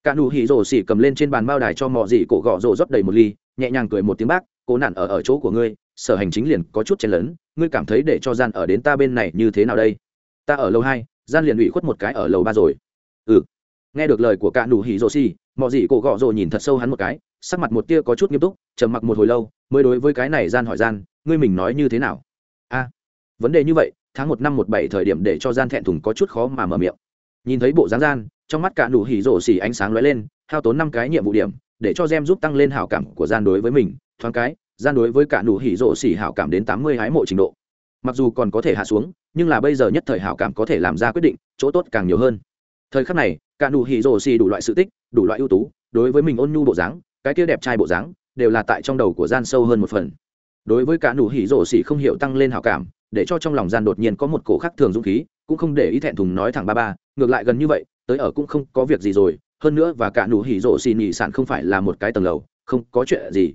Cả nụ hỉ rổ xỉ cầm lên trên bàn bao đài cho mọ gì cổ gọ rổ rót đầy một ly, nhẹ nhàng cười một tiếng bác cố nạn ở ở chỗ của ngươi, sở hành chính liền có chút chen lấn, ngươi cảm thấy để cho gian ở đến ta bên này như thế nào đây? Ta ở lâu hai, gian liền ủy khuất một cái ở lầu ba rồi. Ừ. Nghe được lời của cạn nụ hỉ rồ xì mọi gì cổ gọ rồi nhìn thật sâu hắn một cái, sắc mặt một tia có chút nghiêm túc, trầm mặc một hồi lâu, mới đối với cái này gian hỏi gian, ngươi mình nói như thế nào? A. À, vấn đề như vậy, tháng một năm một bảy thời điểm để cho gian thẹn thùng có chút khó mà mở miệng. Nhìn thấy bộ dáng gian, trong mắt cạn nụ hỉ rổ xì ánh sáng lóe lên, hao tốn năm cái nhiệm vụ điểm, để cho gem giúp tăng lên hảo cảm của gian đối với mình thoáng cái, gian đối với cả nụ hỉ rộ xỉ hảo cảm đến tám mươi hái mộ trình độ. Mặc dù còn có thể hạ xuống, nhưng là bây giờ nhất thời hảo cảm có thể làm ra quyết định, chỗ tốt càng nhiều hơn. Thời khắc này, cả nụ hỉ rộ xỉ đủ loại sự tích, đủ loại ưu tú, đối với mình ôn nhu bộ dáng, cái kia đẹp trai bộ dáng, đều là tại trong đầu của gian sâu hơn một phần. Đối với cả nụ hỉ rộ xỉ không hiểu tăng lên hảo cảm, để cho trong lòng gian đột nhiên có một cổ khác thường dũng khí, cũng không để ý thẹn thùng nói thẳng ba ba, ngược lại gần như vậy, tới ở cũng không có việc gì rồi, hơn nữa và cả nụ hỉ rộ xì nhị sản không phải là một cái tầng lầu, không có chuyện gì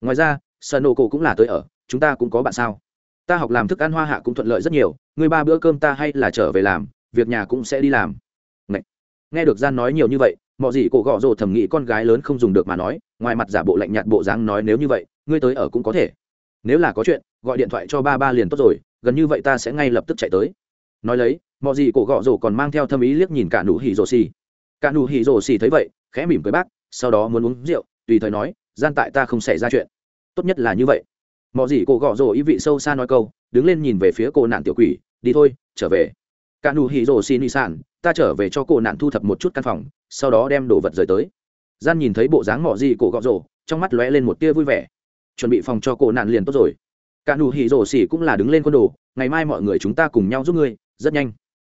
ngoài ra sợ nổ cổ cũng là tới ở, chúng ta cũng có bạn sao? Ta học làm thức ăn hoa hạ cũng thuận lợi rất nhiều, người ba bữa cơm ta hay là trở về làm, việc nhà cũng sẽ đi làm. Nghe được gian nói nhiều như vậy, mọi gì cổ gõ rồ thầm nghĩ con gái lớn không dùng được mà nói, ngoài mặt giả bộ lạnh nhạt bộ dáng nói nếu như vậy, ngươi tới ở cũng có thể. Nếu là có chuyện, gọi điện thoại cho ba ba liền tốt rồi, gần như vậy ta sẽ ngay lập tức chạy tới. Nói lấy, mọi gì cổ gõ rồ còn mang theo thâm ý liếc nhìn cả nụ hỉ rồ xì. Cả nụ hỉ rồ xì thấy vậy, khẽ mỉm cười bác, sau đó muốn uống rượu, tùy thời nói gian tại ta không xảy ra chuyện. Tốt nhất là như vậy. Mọi gì cô gõ rồ ý vị sâu xa nói câu, đứng lên nhìn về phía cô nạn tiểu quỷ, đi thôi, trở về. Cả nụ hì rồ xin y sản ta trở về cho cô nạn thu thập một chút căn phòng, sau đó đem đồ vật rời tới. Gian nhìn thấy bộ dáng mỏ gì cổ gõ rồ, trong mắt lóe lên một tia vui vẻ. Chuẩn bị phòng cho cô nạn liền tốt rồi. Cả nụ hì rồ xỉ cũng là đứng lên con đồ, ngày mai mọi người chúng ta cùng nhau giúp ngươi, rất nhanh.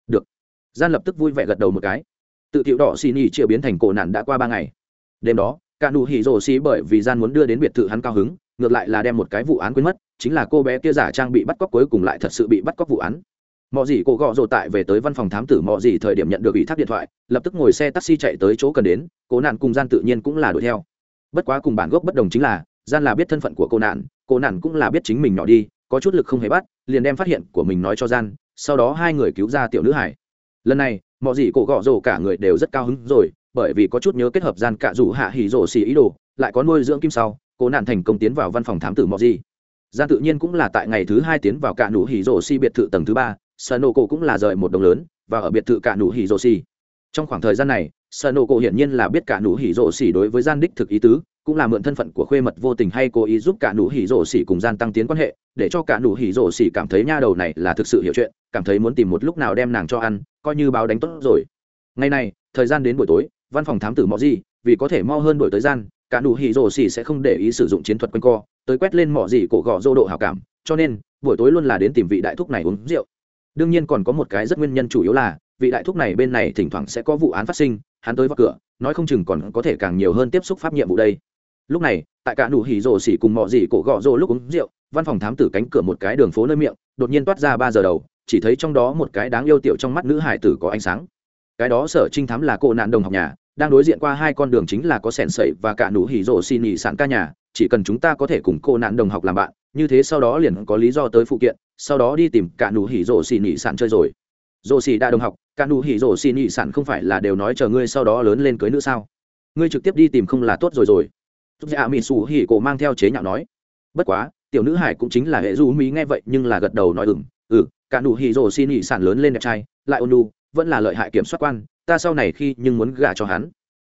Được. Gian lập tức vui vẻ gật đầu một cái. Tự tiểu đỏ xin nhỉ chia biến thành cổ nạn đã qua ba ngày. Đêm đó cả nụ hỉ rồ xì bởi vì gian muốn đưa đến biệt thự hắn cao hứng, ngược lại là đem một cái vụ án quên mất, chính là cô bé kia giả trang bị bắt cóc cuối cùng lại thật sự bị bắt cóc vụ án. Mọi gì cô gọ rồ tại về tới văn phòng thám tử mọi gì thời điểm nhận được ủy thác điện thoại, lập tức ngồi xe taxi chạy tới chỗ cần đến, cô nạn cùng gian tự nhiên cũng là đuổi theo. Bất quá cùng bản gốc bất đồng chính là, gian là biết thân phận của cô nạn cô nạn cũng là biết chính mình nhỏ đi, có chút lực không hề bắt, liền đem phát hiện của mình nói cho gian, sau đó hai người cứu ra tiểu nữ hải. Lần này mọi gì cô gọ rồ cả người đều rất cao hứng rồi bởi vì có chút nhớ kết hợp gian cạ rủ hạ hỉ rổ xì ý đồ, lại có nuôi dưỡng kim sau, cố nạn thành công tiến vào văn phòng thám tử mọc gì. Gian tự nhiên cũng là tại ngày thứ hai tiến vào cạ nụ hỉ rổ xì biệt thự tầng thứ ba sơn nô cổ cũng là rời một đồng lớn, và ở biệt thự cạ nụ hỉ rổ xì. Trong khoảng thời gian này sơn nô cổ hiển nhiên là biết cạ nụ hỉ rổ xì đối với gian đích thực ý tứ, cũng là mượn thân phận của khuê mật vô tình hay cố ý giúp cả nụ hỉ rổ xỉ cùng gian tăng tiến quan hệ, để cho cả nụ hỉ rổ xỉ cảm thấy nha đầu này là thực sự hiểu chuyện, cảm thấy muốn tìm một lúc nào đem nàng cho ăn, coi như báo đánh tốt rồi. Ngày này, thời gian đến buổi tối văn phòng thám tử mò gì, vì có thể mau hơn đổi tới gian, cả đủ hỉ rồ xỉ sẽ không để ý sử dụng chiến thuật quanh co, tới quét lên mỏ gì cổ gò dô độ hảo cảm, cho nên, buổi tối luôn là đến tìm vị đại thúc này uống rượu. Đương nhiên còn có một cái rất nguyên nhân chủ yếu là, vị đại thúc này bên này thỉnh thoảng sẽ có vụ án phát sinh, hắn tới vào cửa, nói không chừng còn có thể càng nhiều hơn tiếp xúc pháp nhiệm vụ đây. Lúc này, tại cả đủ hỉ rồ xỉ cùng mỏ gì cổ gò dô lúc uống rượu, văn phòng thám tử cánh cửa một cái đường phố nơi miệng, đột nhiên toát ra ba giờ đầu, chỉ thấy trong đó một cái đáng yêu tiểu trong mắt nữ hải tử có ánh sáng cái đó sở trinh thám là cô nạn đồng học nhà, đang đối diện qua hai con đường chính là có sẻn sẩy và cả nụ hỉ rộ xin nhị sản ca nhà. Chỉ cần chúng ta có thể cùng cô nạn đồng học làm bạn, như thế sau đó liền có lý do tới phụ kiện, sau đó đi tìm cả nụ hỉ rộ xin nhị sản chơi rồi. Rộ xì đa đồng học, cả nụ hỉ rộ xin nhị sản không phải là đều nói chờ ngươi sau đó lớn lên cưới nữ sao? Ngươi trực tiếp đi tìm không là tốt rồi rồi. Giúp dạ mỹ sủ hỉ cổ mang theo chế nhạo nói. Bất quá, tiểu nữ hải cũng chính là hệ du mỹ nghe vậy nhưng là gật đầu nói ừng ừ cả nụ hỉ rồ xin nhị sản lớn lên đẹp trai, lại ôn nu vẫn là lợi hại kiểm soát quan, ta sau này khi nhưng muốn gả cho hắn.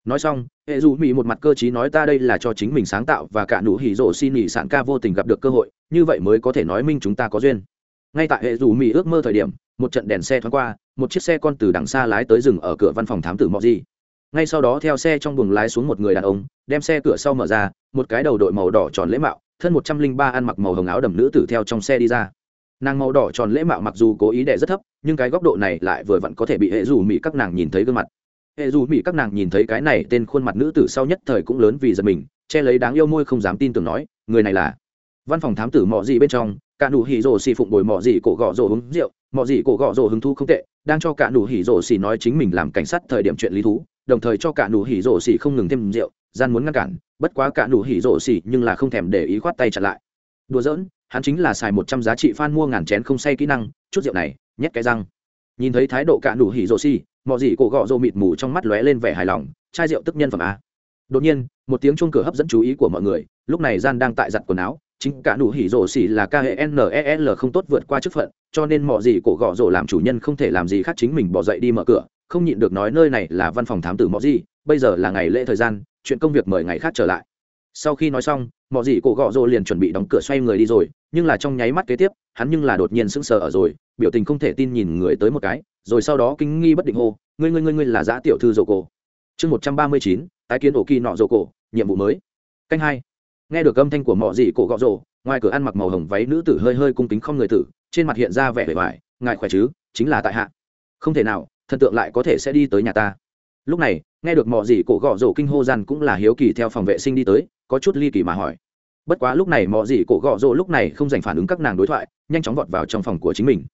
Nói xong, hệ dù mỹ một mặt cơ t r í nói ta đây là cho chính mình sáng tạo và cả nụ hỉ rổ xin nghỉ sạn ca vô tình gặp được cơ hội, như vậy mới có thể nói minh chúng ta có duyên. Ngay tại hệ dù mỹ ước mơ thời điểm, một trận đèn xe thoáng qua, một chiếc xe con từ đằng xa lái tới rừng ở cửa văn phòng thám tử mọi gì ngay sau đó theo xe trong buồng lái xuống một người đàn ông, đem xe cửa sau mở ra, một cái đầu đội màu đỏ tròn lễ mạo, thân một trăm linh ba ăn mặc màu hồng áo đầm nữ tử theo trong xe đi ra nàng màu đỏ tròn lễ mạo mặc dù cố ý đẻ rất thấp, nhưng cái góc độ này lại vừa vặn có thể bị hệ dù mỹ các nàng nhìn thấy gương mặt. Hệ dù mỹ các nàng nhìn thấy cái này tên khuôn mặt nữ tử sau nhất thời cũng lớn vì giật mình, che lấy đáng yêu môi không dám tin tưởng nói, người này là? Văn phòng thám tử mò gì bên trong, cả nụ hỉ rồ xì phụng bồi mò gì cổ gọ rồ uống rượu mò gì cổ gọ rồ hứng thú không tệ, đang cho cả nụ hỉ rồ xì nói chính mình làm cảnh sát thời điểm chuyện lý thú, đồng thời cho cả nụ hỉ rồ xì không ngừng thêm rượu, gian muốn ngăn cản, bất quá cả nụ hỉ rồ xì nhưng là không thèm để ý khoát tay chặn lại. Đùa giỡn hắn chính là xài một trăm giá trị fan mua ngàn chén không say kỹ năng, chút rượu này, nhét cái răng. Nhìn thấy thái độ cạn đủ hỉ rồ xì, mọi gì cổ gọ rồ mịt mù trong mắt lóe lên vẻ hài lòng, chai rượu tức nhân phẩm a. Đột nhiên, một tiếng chuông cửa hấp dẫn chú ý của mọi người, lúc này gian đang tại giặt quần áo, chính cả nụ hỉ rổ xỉ là k hệ nel không tốt vượt qua chức phận, cho nên mọi gì cổ gọ rổ làm chủ nhân không thể làm gì khác chính mình bỏ dậy đi mở cửa, không nhịn được nói nơi này là văn phòng thám tử mọi gì, bây giờ là ngày lễ thời gian, chuyện công việc mời ngày khác trở lại sau khi nói xong mọi gì cổ gọ rồ liền chuẩn bị đóng cửa xoay người đi rồi, nhưng là trong nháy mắt kế tiếp, hắn nhưng là đột nhiên sững sờ ở rồi, biểu tình không thể tin nhìn người tới một cái, rồi sau đó kinh nghi bất định hô, ngươi ngươi ngươi ngươi là giã tiểu thư dầu cổ. Chương một trăm ba mươi chín, tái kiến ổ kỳ nọ dầu cổ, nhiệm vụ mới. Canh hai. Nghe được âm thanh của mọi gì cổ gọ rồ, ngoài cửa ăn mặc màu hồng váy nữ tử hơi hơi cung kính không người tử, trên mặt hiện ra vẻ vẻ vải ngại khỏe chứ? Chính là tại hạ. Không thể nào, thần tượng lại có thể sẽ đi tới nhà ta. Lúc này, nghe được mọi gì cổ gọ rồ kinh hô rằng cũng là hiếu kỳ theo phòng vệ sinh đi tới có chút ly kỳ mà hỏi. Bất quá lúc này mọi gì cổ gọ rỗ lúc này không dành phản ứng các nàng đối thoại, nhanh chóng vọt vào trong phòng của chính mình.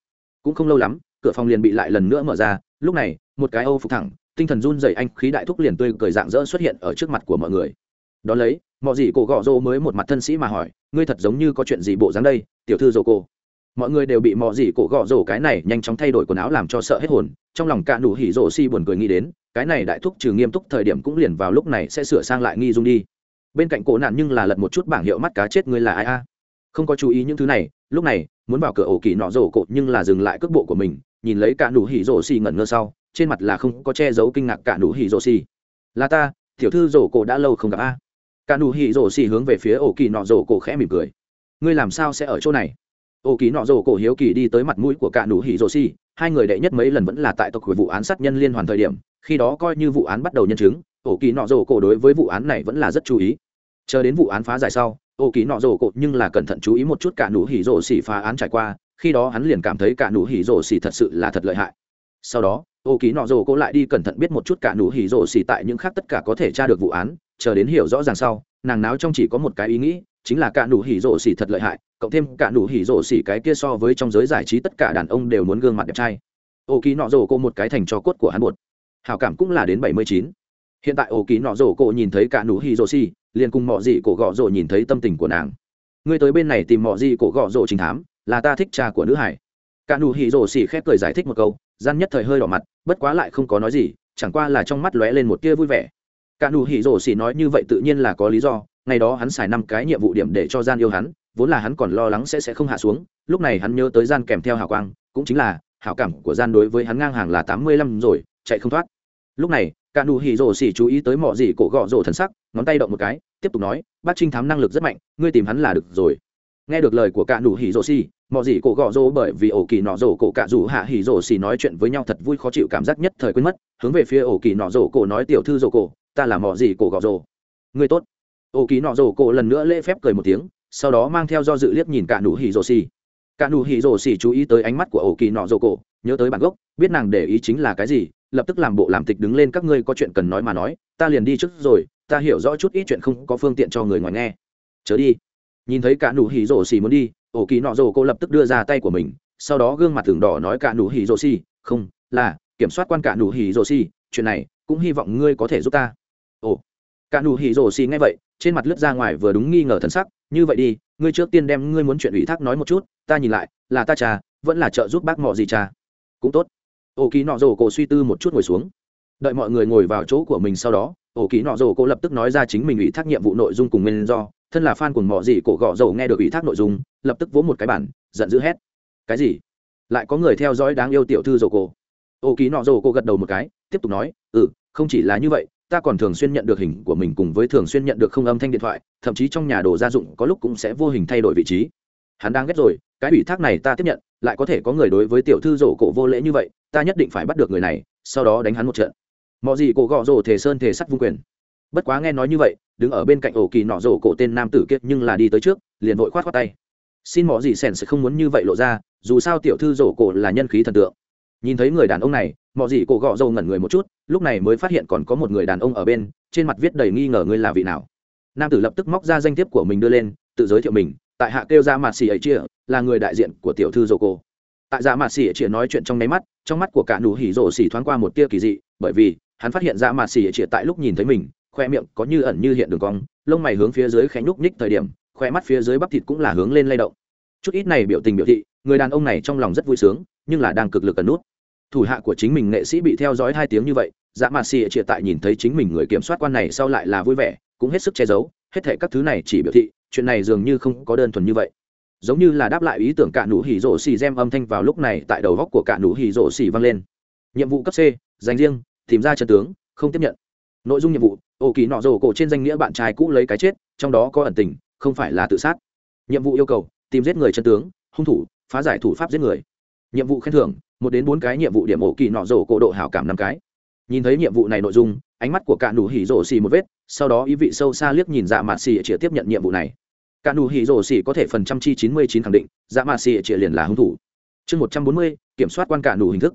Cũng không lâu lắm, cửa phòng liền bị lại lần nữa mở ra, lúc này, một cái âu phục thẳng, tinh thần run dày anh khí đại thúc liền tươi cười dạng dỡ xuất hiện ở trước mặt của mọi người. Đ ó lấy mọi gì cổ gọ rỗ mới một mặt thân sĩ mà hỏi, ngươi thật giống như có chuyện gì bộ dáng đây, tiểu thư rồ cô? Mọi người đều bị mọi gì cổ gọ rổ cái này nhanh chóng thay đổi quần áo làm cho sợ hết hồn, trong lòng cạ nụ hỉ rổ si buồn cười nghĩ đến, cái này đại thúc trừ nghiêm túc thời điểm cũng liền vào lúc này sẽ sửa sang lại nghi dung đi bên cạnh cổ nạn nhưng là lật một chút bảng hiệu mắt cá chết ngươi là ai a? Không có chú ý những thứ này, lúc này, muốn vào cửa ổ kỳ nọ rổ cột nhưng là dừng lại cước bộ của mình, nhìn lấy cả nụ hỉ rổ xì ngẩn ngơ sau, trên mặt là không có che giấu kinh ngạc cả nụ hỉ rổ xì. Là ta, tiểu thư rổ cổ đã lâu không gặp a. À. cả nụ hỉ rổ xì hướng về phía ổ kỳ nọ rổ cổ khẽ mỉm cười. Ngươi làm sao sẽ ở chỗ này? Ổ kỳ nọ rổ cổ hiếu kỳ đi tới mặt mũi của cả nụ hỉ rổ xì, hai người đệ nhất mấy lần vẫn là tại tộc hồi vụ án sát nhân liên hoàn thời điểm, khi đó coi như vụ án bắt đầu nhân chứng, ổ kỳ nọ rổ cổ đối với vụ án này vẫn là rất chú ý chờ đến vụ án phá giải sau, ô ký nọ rổ cột nhưng là cẩn thận chú ý một chút cả nụ hỉ rổ xỉ phá án trải qua, khi đó hắn liền cảm thấy cả nụ hỉ rổ xỉ thật sự là thật lợi hại. Sau đó, ô ký nọ rổ cô lại đi cẩn thận biết một chút cả nụ hỉ rổ xỉ tại những khác tất cả có thể tra được vụ án, chờ đến hiểu rõ ràng sau, nàng náo trong chỉ có một cái ý nghĩ, chính là cả nụ hỉ rổ xỉ thật lợi hại, cộng thêm cả nụ hỉ rổ xỉ cái kia so với trong giới giải trí tất cả đàn ông đều muốn gương mặt đẹp trai. Ô ký nọ rổ cô một cái thành cho cốt của hắn một hào cảm cũng là đến bảy mươi chín. Hiện tại ô ký nọ rổ cô nhìn thấy cả nụ hỉ rổ xỉ liền cùng mọi gì cổ gọ rồ nhìn thấy tâm tình của nàng. Ngươi tới bên này tìm mọi gì cổ gọ rồ trình thám, là ta thích cha của nữ hải. Cả nụ hỉ rồ xỉ khép cười giải thích một câu, gian nhất thời hơi đỏ mặt, bất quá lại không có nói gì, chẳng qua là trong mắt lóe lên một tia vui vẻ. Cả nụ hỉ rồ xỉ nói như vậy tự nhiên là có lý do, ngày đó hắn xài năm cái nhiệm vụ điểm để cho gian yêu hắn, vốn là hắn còn lo lắng sẽ sẽ không hạ xuống, lúc này hắn nhớ tới gian kèm theo hào quang, cũng chính là, hảo cảm của gian đối với hắn ngang hàng là tám mươi lăm rồi, chạy không thoát lúc này, cả nụ hỉ rồ xỉ chú ý tới mọi gì cổ gọ rồ thần sắc, ngón tay động một cái, tiếp tục nói, bác trinh thám năng lực rất mạnh, ngươi tìm hắn là được rồi. Nghe được lời của cả nụ hỉ rồ xỉ mọi gì cổ gọ rồ bởi vì ổ kỳ nọ rồ cổ cả dù hạ hỉ rồ xỉ nói chuyện với nhau thật vui khó chịu cảm giác nhất thời quên mất, hướng về phía ổ kỳ nọ rồ cổ nói, tiểu thư rồ cổ, ta là mọi gì cổ gọ rồ. Ngươi tốt. Ổ kỳ nọ rồ cổ lần nữa lễ phép cười một tiếng, sau đó mang theo do dự liếc nhìn cả nụ hỉ rồ xỉ. Cả nụ hỉ rồ xỉ chú ý tới ánh mắt của ổ kỳ nọ rồ cổ, nhớ tới bản gốc, biết nàng để ý chính là cái gì lập tức làm bộ làm tịch đứng lên, các ngươi có chuyện cần nói mà nói, ta liền đi trước rồi, ta hiểu rõ chút ít chuyện không có phương tiện cho người ngoài nghe. Chớ đi. Nhìn thấy cả nụ hỉ rổ xì muốn đi, ổ kỳ nọ rổ cô lập tức đưa ra tay của mình, sau đó gương mặt tường đỏ nói cả nụ hỉ rổ xì, không, là, kiểm soát quan cả nụ hỉ rổ xì, chuyện này cũng hy vọng ngươi có thể giúp ta. Ồ. Cả nụ hỉ rổ xì nghe vậy, trên mặt lướt ra ngoài vừa đúng nghi ngờ thần sắc, như vậy đi, ngươi trước tiên đem ngươi muốn chuyện ủy thác nói một chút, ta nhìn lại, là ta cha vẫn là trợ giúp bác mọ gì cha cũng tốt ổ kỳ nọ rổ cổ suy tư một chút ngồi xuống. Đợi mọi người ngồi vào chỗ của mình sau đó, ổ kỳ nọ rổ cổ lập tức nói ra chính mình ủy thác nhiệm vụ nội dung cùng nguyên do. Thân là fan của mọ gì, cổ gọ rổ nghe được ủy thác nội dung, lập tức vỗ một cái bản giận dữ hét. Cái gì? Lại có người theo dõi đáng yêu tiểu thư rổ cổ. Ổ kỳ nọ rổ cổ gật đầu một cái, tiếp tục nói ừ không chỉ là như vậy, ta còn thường xuyên nhận được hình của mình cùng với thường xuyên nhận được không âm thanh điện thoại, thậm chí trong nhà đồ gia dụng có lúc cũng sẽ vô hình thay đổi vị trí hắn đang ghét rồi, cái ủy thác này ta tiếp nhận, lại có thể có người đối với tiểu thư rổ cổ vô lễ như vậy, ta nhất định phải bắt được người này, sau đó đánh hắn một trận. Mọi gì cổ gọ rổ thể sơn thể sắt vung quyền. Bất quá nghe nói như vậy, đứng ở bên cạnh ổ kỳ nọ rổ cổ tên nam tử kiệt nhưng là đi tới trước, liền vội khoát khoát tay. Xin mọi gì sèn sẽ không muốn như vậy lộ ra, dù sao tiểu thư rổ cổ là nhân khí thần tượng. Nhìn thấy người đàn ông này mọi gì cổ gọ rổ ngẩn người một chút, lúc này mới phát hiện còn có một người đàn ông ở bên, trên mặt viết đầy nghi ngờ ngươi là vị nào. Nam tử lập tức móc ra danh thiếp của mình đưa lên, tự giới thiệu mình tại hạ kêu ra mặt xì ấy chia, là người đại diện của tiểu thư dầu cô. Tại dạ mạt xỉ ấy chia nói chuyện trong nháy mắt, trong mắt của cả nụ hỉ rổ xỉ thoáng qua một tia kỳ dị, bởi vì, hắn phát hiện dạ mạt xỉ ấy chia tại lúc nhìn thấy mình, khoe miệng có như ẩn như hiện đường cong, lông mày hướng phía dưới khẽ nhúc nhích thời điểm, khoe mắt phía dưới bắp thịt cũng là hướng lên lay động. Chút ít này biểu tình biểu thị, người đàn ông này trong lòng rất vui sướng, nhưng là đang cực lực cần nút. Thủ hạ của chính mình nghệ sĩ bị theo dõi hai tiếng như vậy dạ mạt xỉ -sì chĩa tại nhìn thấy chính mình người kiểm soát quan này sau lại là vui vẻ, cũng hết sức che giấu, hết thể các thứ này chỉ biểu thị chuyện này dường như không có đơn thuần như vậy. Giống như là đáp lại ý tưởng cả nụ hỉ rổ xì gem âm thanh vào lúc này tại đầu góc của cả nụ hỉ rổ xì vang lên. Nhiệm vụ cấp c, dành riêng, tìm ra chân tướng, không tiếp nhận. Nội dung nhiệm vụ, ô kỳ nọ rổ cổ trên danh nghĩa bạn trai cũ lấy cái chết, trong đó có ẩn tình, không phải là tự sát. Nhiệm vụ yêu cầu, tìm giết người chân tướng, hung thủ, phá giải thủ pháp giết người. Nhiệm vụ khen thưởng, một đến bốn cái nhiệm vụ điểm ổ kỳ nọ rổ cổ độ hảo cảm năm cái. Nhìn thấy nhiệm vụ này nội dung ánh mắt của cả nụ hỉ rổ xì một vết, sau đó ý vị sâu xa liếc nhìn dạ mạt xì chĩa tiếp nhận nhiệm vụ này. Cả nụ hỉ rổ xì có thể phần trăm chi chín mươi chín khẳng định dạ mạt xì chĩa liền là hung thủ. Chương một trăm bốn mươi, kiểm soát quan cả nụ hình thức.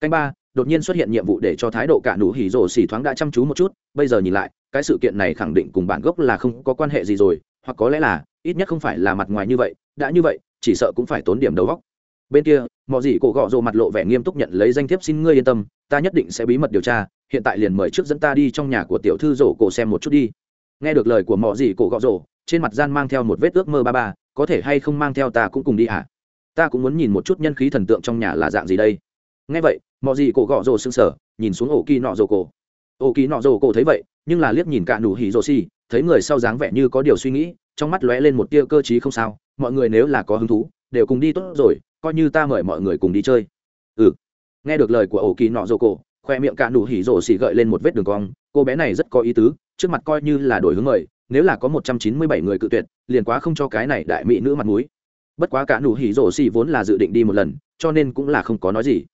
Canh ba, đột nhiên xuất hiện nhiệm vụ để cho thái độ cả nụ hỉ rổ xì thoáng đã chăm chú một chút, bây giờ nhìn lại, cái sự kiện này khẳng định cùng bản gốc là không có quan hệ gì rồi, hoặc có lẽ là, ít nhất không phải là mặt ngoài như vậy, đã như vậy, chỉ sợ cũng phải tốn điểm đầu góc bên kia, mọi gì cổ gọ rồ mặt lộ vẻ nghiêm túc nhận lấy danh thiếp xin ngươi yên tâm, ta nhất định sẽ bí mật điều tra, hiện tại liền mời trước dẫn ta đi trong nhà của tiểu thư rổ cổ xem một chút đi. Nghe được lời của mọi gì cổ gọ rồ, trên mặt gian mang theo một vết ước mơ ba ba, có thể hay không mang theo ta cũng cùng đi hả? À? ta cũng muốn nhìn một chút nhân khí thần tượng trong nhà là dạng gì đây. Nghe vậy, mọi gì cổ gọ rồ sững sờ, nhìn xuống ổ kỳ nọ rồ cổ. Ổ kỳ nọ rồ cổ thấy vậy, nhưng là liếc nhìn cả nụ hỉ rồ xì, thấy người sau dáng vẻ như có điều suy nghĩ, trong mắt lóe lên một tia cơ trí không sao, mọi người nếu là có hứng thú, đều cùng đi tốt rồi coi như ta mời mọi người cùng đi chơi. Ừ. Nghe được lời của ổ kỳ nọ rổ cổ, khoe miệng cạn đủ hỉ rổ xỉ gợi lên một vết đường cong. Cô bé này rất có ý tứ, trước mặt coi như là đổi hướng mời. nếu là có một trăm chín mươi bảy người cự tuyệt, liền quá không cho cái này đại mỹ nữ mặt mũi. Bất quá cạn đủ hỉ rổ xỉ vốn là dự định đi một lần, cho nên cũng là không có nói gì.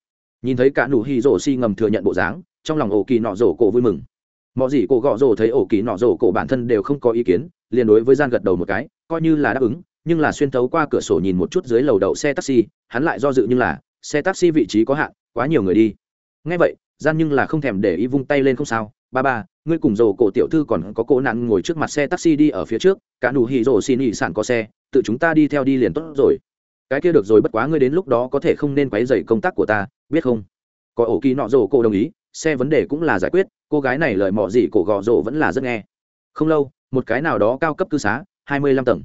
Nhìn thấy cạn đủ hỉ rổ xỉ ngầm thừa nhận bộ dáng, trong lòng ổ kỳ nọ rổ cổ vui mừng. Mọi gì cô gọ rổ thấy ổ kỳ nọ rổ cổ bản thân đều không có ý kiến, liền đối với gian gật đầu một cái, coi như là đáp ứng nhưng là xuyên thấu qua cửa sổ nhìn một chút dưới lầu đậu xe taxi, hắn lại do dự nhưng là, xe taxi vị trí có hạn, quá nhiều người đi. Nghe vậy, gian nhưng là không thèm để ý vung tay lên không sao, ba ba, ngươi cùng rồ cổ tiểu thư còn có cỗ nạn ngồi trước mặt xe taxi đi ở phía trước, cả đủ hì rồ xin nghỉ sản có xe, tự chúng ta đi theo đi liền tốt rồi. Cái kia được rồi, bất quá ngươi đến lúc đó có thể không nên quấy rầy công tác của ta, biết không? Có ổ kỳ nọ rồ cổ đồng ý, xe vấn đề cũng là giải quyết, cô gái này lời mỏ gì cổ gò rồ vẫn là rất nghe. Không lâu, một cái nào đó cao cấp cư xá, hai mươi lăm tầng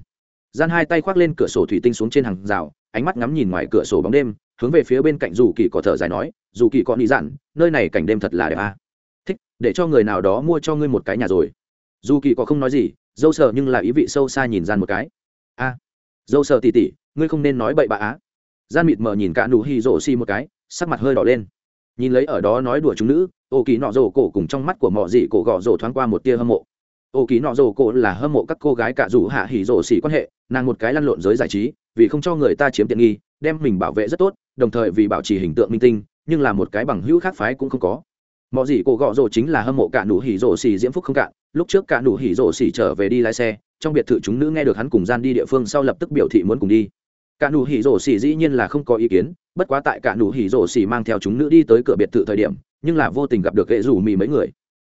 gian hai tay khoác lên cửa sổ thủy tinh xuống trên hàng rào, ánh mắt ngắm nhìn ngoài cửa sổ bóng đêm, hướng về phía bên cạnh dù kỳ cỏ thở dài nói, dù kỳ cọ nghĩ dặn nơi này cảnh đêm thật là đẹp à. thích, để cho người nào đó mua cho ngươi một cái nhà rồi dù kỳ cọ không nói gì, dâu sợ nhưng là ý vị sâu xa nhìn gian một cái a à. dâu sợ tỉ tỉ, ngươi không nên nói bậy bạ á gian mịt mờ nhìn cả nụ hi rổ xi một cái, sắc mặt hơi đỏ lên nhìn lấy ở đó nói đùa chúng nữ, ô kỳ nọ rổ cổ cùng trong mắt của mọ dị cổ gọ rổ thoáng qua một tia hâm mộ ô ký nọ rồ cổ là hâm mộ các cô gái cả rủ hạ hỉ rồ xỉ quan hệ, nàng một cái lăn lộn giới giải trí, vì không cho người ta chiếm tiện nghi, đem mình bảo vệ rất tốt, đồng thời vì bảo trì hình tượng minh tinh, nhưng là một cái bằng hữu khác phái cũng không có. Mọi gì cổ gọ rồ chính là hâm mộ cả nụ hỉ rồ xỉ diễm phúc không cạn, lúc trước cả nụ hỉ rồ xỉ trở về đi lái xe, trong biệt thự chúng nữ nghe được hắn cùng gian đi địa phương sau lập tức biểu thị muốn cùng đi. Cả nụ hỉ rồ xỉ dĩ nhiên là không có ý kiến, bất quá tại cả nụ hỉ rồ xỉ mang theo chúng nữ đi tới cửa biệt thự thời điểm, nhưng là vô tình gặp được ghệ rủ mì mấy người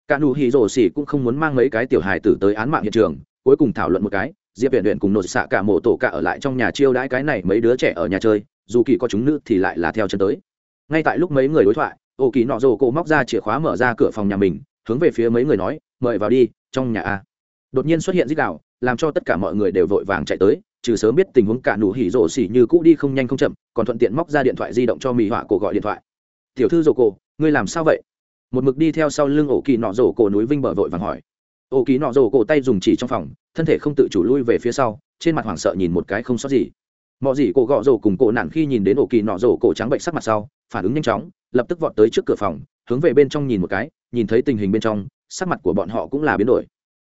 cả nụ hỉ rổ xỉ cũng không muốn mang mấy cái tiểu hài tử tới án mạng hiện trường, cuối cùng thảo luận một cái, diệp viện luyện cùng nội xạ cả mộ tổ cả ở lại trong nhà chiêu đãi cái này mấy đứa trẻ ở nhà chơi, dù kỳ có chúng nữ thì lại là theo chân tới. Ngay tại lúc mấy người đối thoại, ô kỳ nọ rồ cổ móc ra chìa khóa mở ra cửa phòng nhà mình, hướng về phía mấy người nói, mời vào đi, trong nhà a. Đột nhiên xuất hiện dích đạo, làm cho tất cả mọi người đều vội vàng chạy tới, trừ sớm biết tình huống cả nụ hỉ rổ xỉ như cũ đi không nhanh không chậm, còn thuận tiện móc ra điện thoại di động cho mì họa cổ gọi điện thoại. Tiểu thư rổ cổ, ngươi làm sao vậy? một mực đi theo sau lưng ổ kỳ nọ rổ cổ núi vinh bờ vội vàng hỏi. Ổ kỳ nọ rổ cổ tay dùng chỉ trong phòng, thân thể không tự chủ lui về phía sau, trên mặt hoảng sợ nhìn một cái không sót gì. Mọi gì cổ gọ rổ cùng cổ nản khi nhìn đến ổ kỳ nọ rổ cổ trắng bệnh sắc mặt sau, phản ứng nhanh chóng, lập tức vọt tới trước cửa phòng, hướng về bên trong nhìn một cái, nhìn thấy tình hình bên trong, sắc mặt của bọn họ cũng là biến đổi.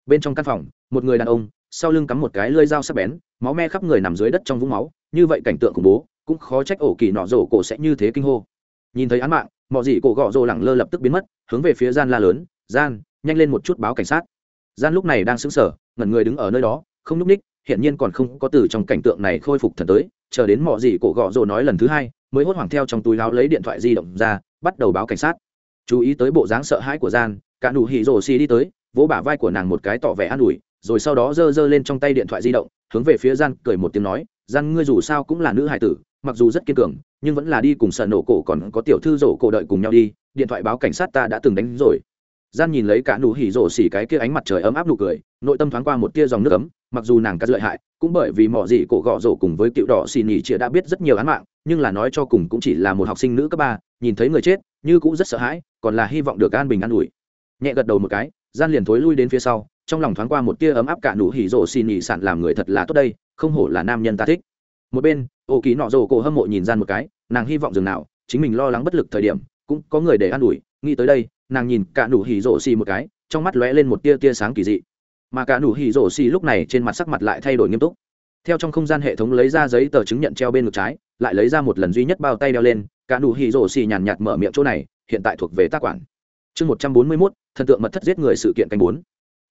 Bên trong căn phòng, một người đàn ông, sau lưng cắm một cái lơi dao sắc bén, máu me khắp người nằm dưới đất trong vũng máu, như vậy cảnh tượng khủng bố, cũng khó trách ổ kỳ nọ rổ cổ sẽ như thế kinh hô nhìn thấy án mạng mọi gì cổ gọ rồ lẳng lơ lập tức biến mất, hướng về phía gian la lớn, gian, nhanh lên một chút báo cảnh sát. Gian lúc này đang sững sờ, ngẩn người đứng ở nơi đó, không nhúc ních hiện nhiên còn không có từ trong cảnh tượng này khôi phục thần tới, chờ đến mọi gì cổ gọ rồ nói lần thứ hai, mới hốt hoảng theo trong túi láo lấy điện thoại di động ra, bắt đầu báo cảnh sát. Chú ý tới bộ dáng sợ hãi của gian, cả nụ hỉ rồ xì đi tới, vỗ bả vai của nàng một cái tỏ vẻ an ủi, rồi sau đó giơ giơ lên trong tay điện thoại di động, hướng về phía gian cười một tiếng nói gian ngươi dù sao cũng là nữ hải tử, mặc dù rất kiên cường, nhưng vẫn là đi cùng sợ nổ cổ còn có tiểu thư rổ cổ đợi cùng nhau đi, điện thoại báo cảnh sát ta đã từng đánh rồi. Gian nhìn lấy cả nụ hỉ rổ xỉ cái kia ánh mặt trời ấm áp nụ cười, nội tâm thoáng qua một tia dòng nước ấm, mặc dù nàng cắt lợi hại, cũng bởi vì mọi gì cổ gọ rổ cùng với tiểu đỏ xì nhỉ chĩa đã biết rất nhiều án mạng, nhưng là nói cho cùng cũng chỉ là một học sinh nữ cấp ba, nhìn thấy người chết, như cũng rất sợ hãi, còn là hy vọng được an bình an ủi. Nhẹ gật đầu một cái, gian liền thối lui đến phía sau, trong lòng thoáng qua một tia ấm áp cả nụ hỉ rổ xì nhỉ sạn làm người thật là tốt đây không hổ là nam nhân ta thích. Một bên, ô Ký nọ rồ cổ hâm mộ nhìn gian một cái, nàng hy vọng dường nào, chính mình lo lắng bất lực thời điểm, cũng có người để an ủi, nghĩ tới đây, nàng nhìn cả nụ hỉ rộ xì một cái, trong mắt lóe lên một tia tia sáng kỳ dị. Mà cả nụ hỉ rộ xì lúc này trên mặt sắc mặt lại thay đổi nghiêm túc. Theo trong không gian hệ thống lấy ra giấy tờ chứng nhận treo bên ngực trái, lại lấy ra một lần duy nhất bao tay đeo lên, cả nụ hỉ rộ xì nhàn nhạt mở miệng chỗ này, hiện tại thuộc về tác quản. Chương một trăm bốn mươi mốt, thần tượng mật thất giết người sự kiện canh bốn.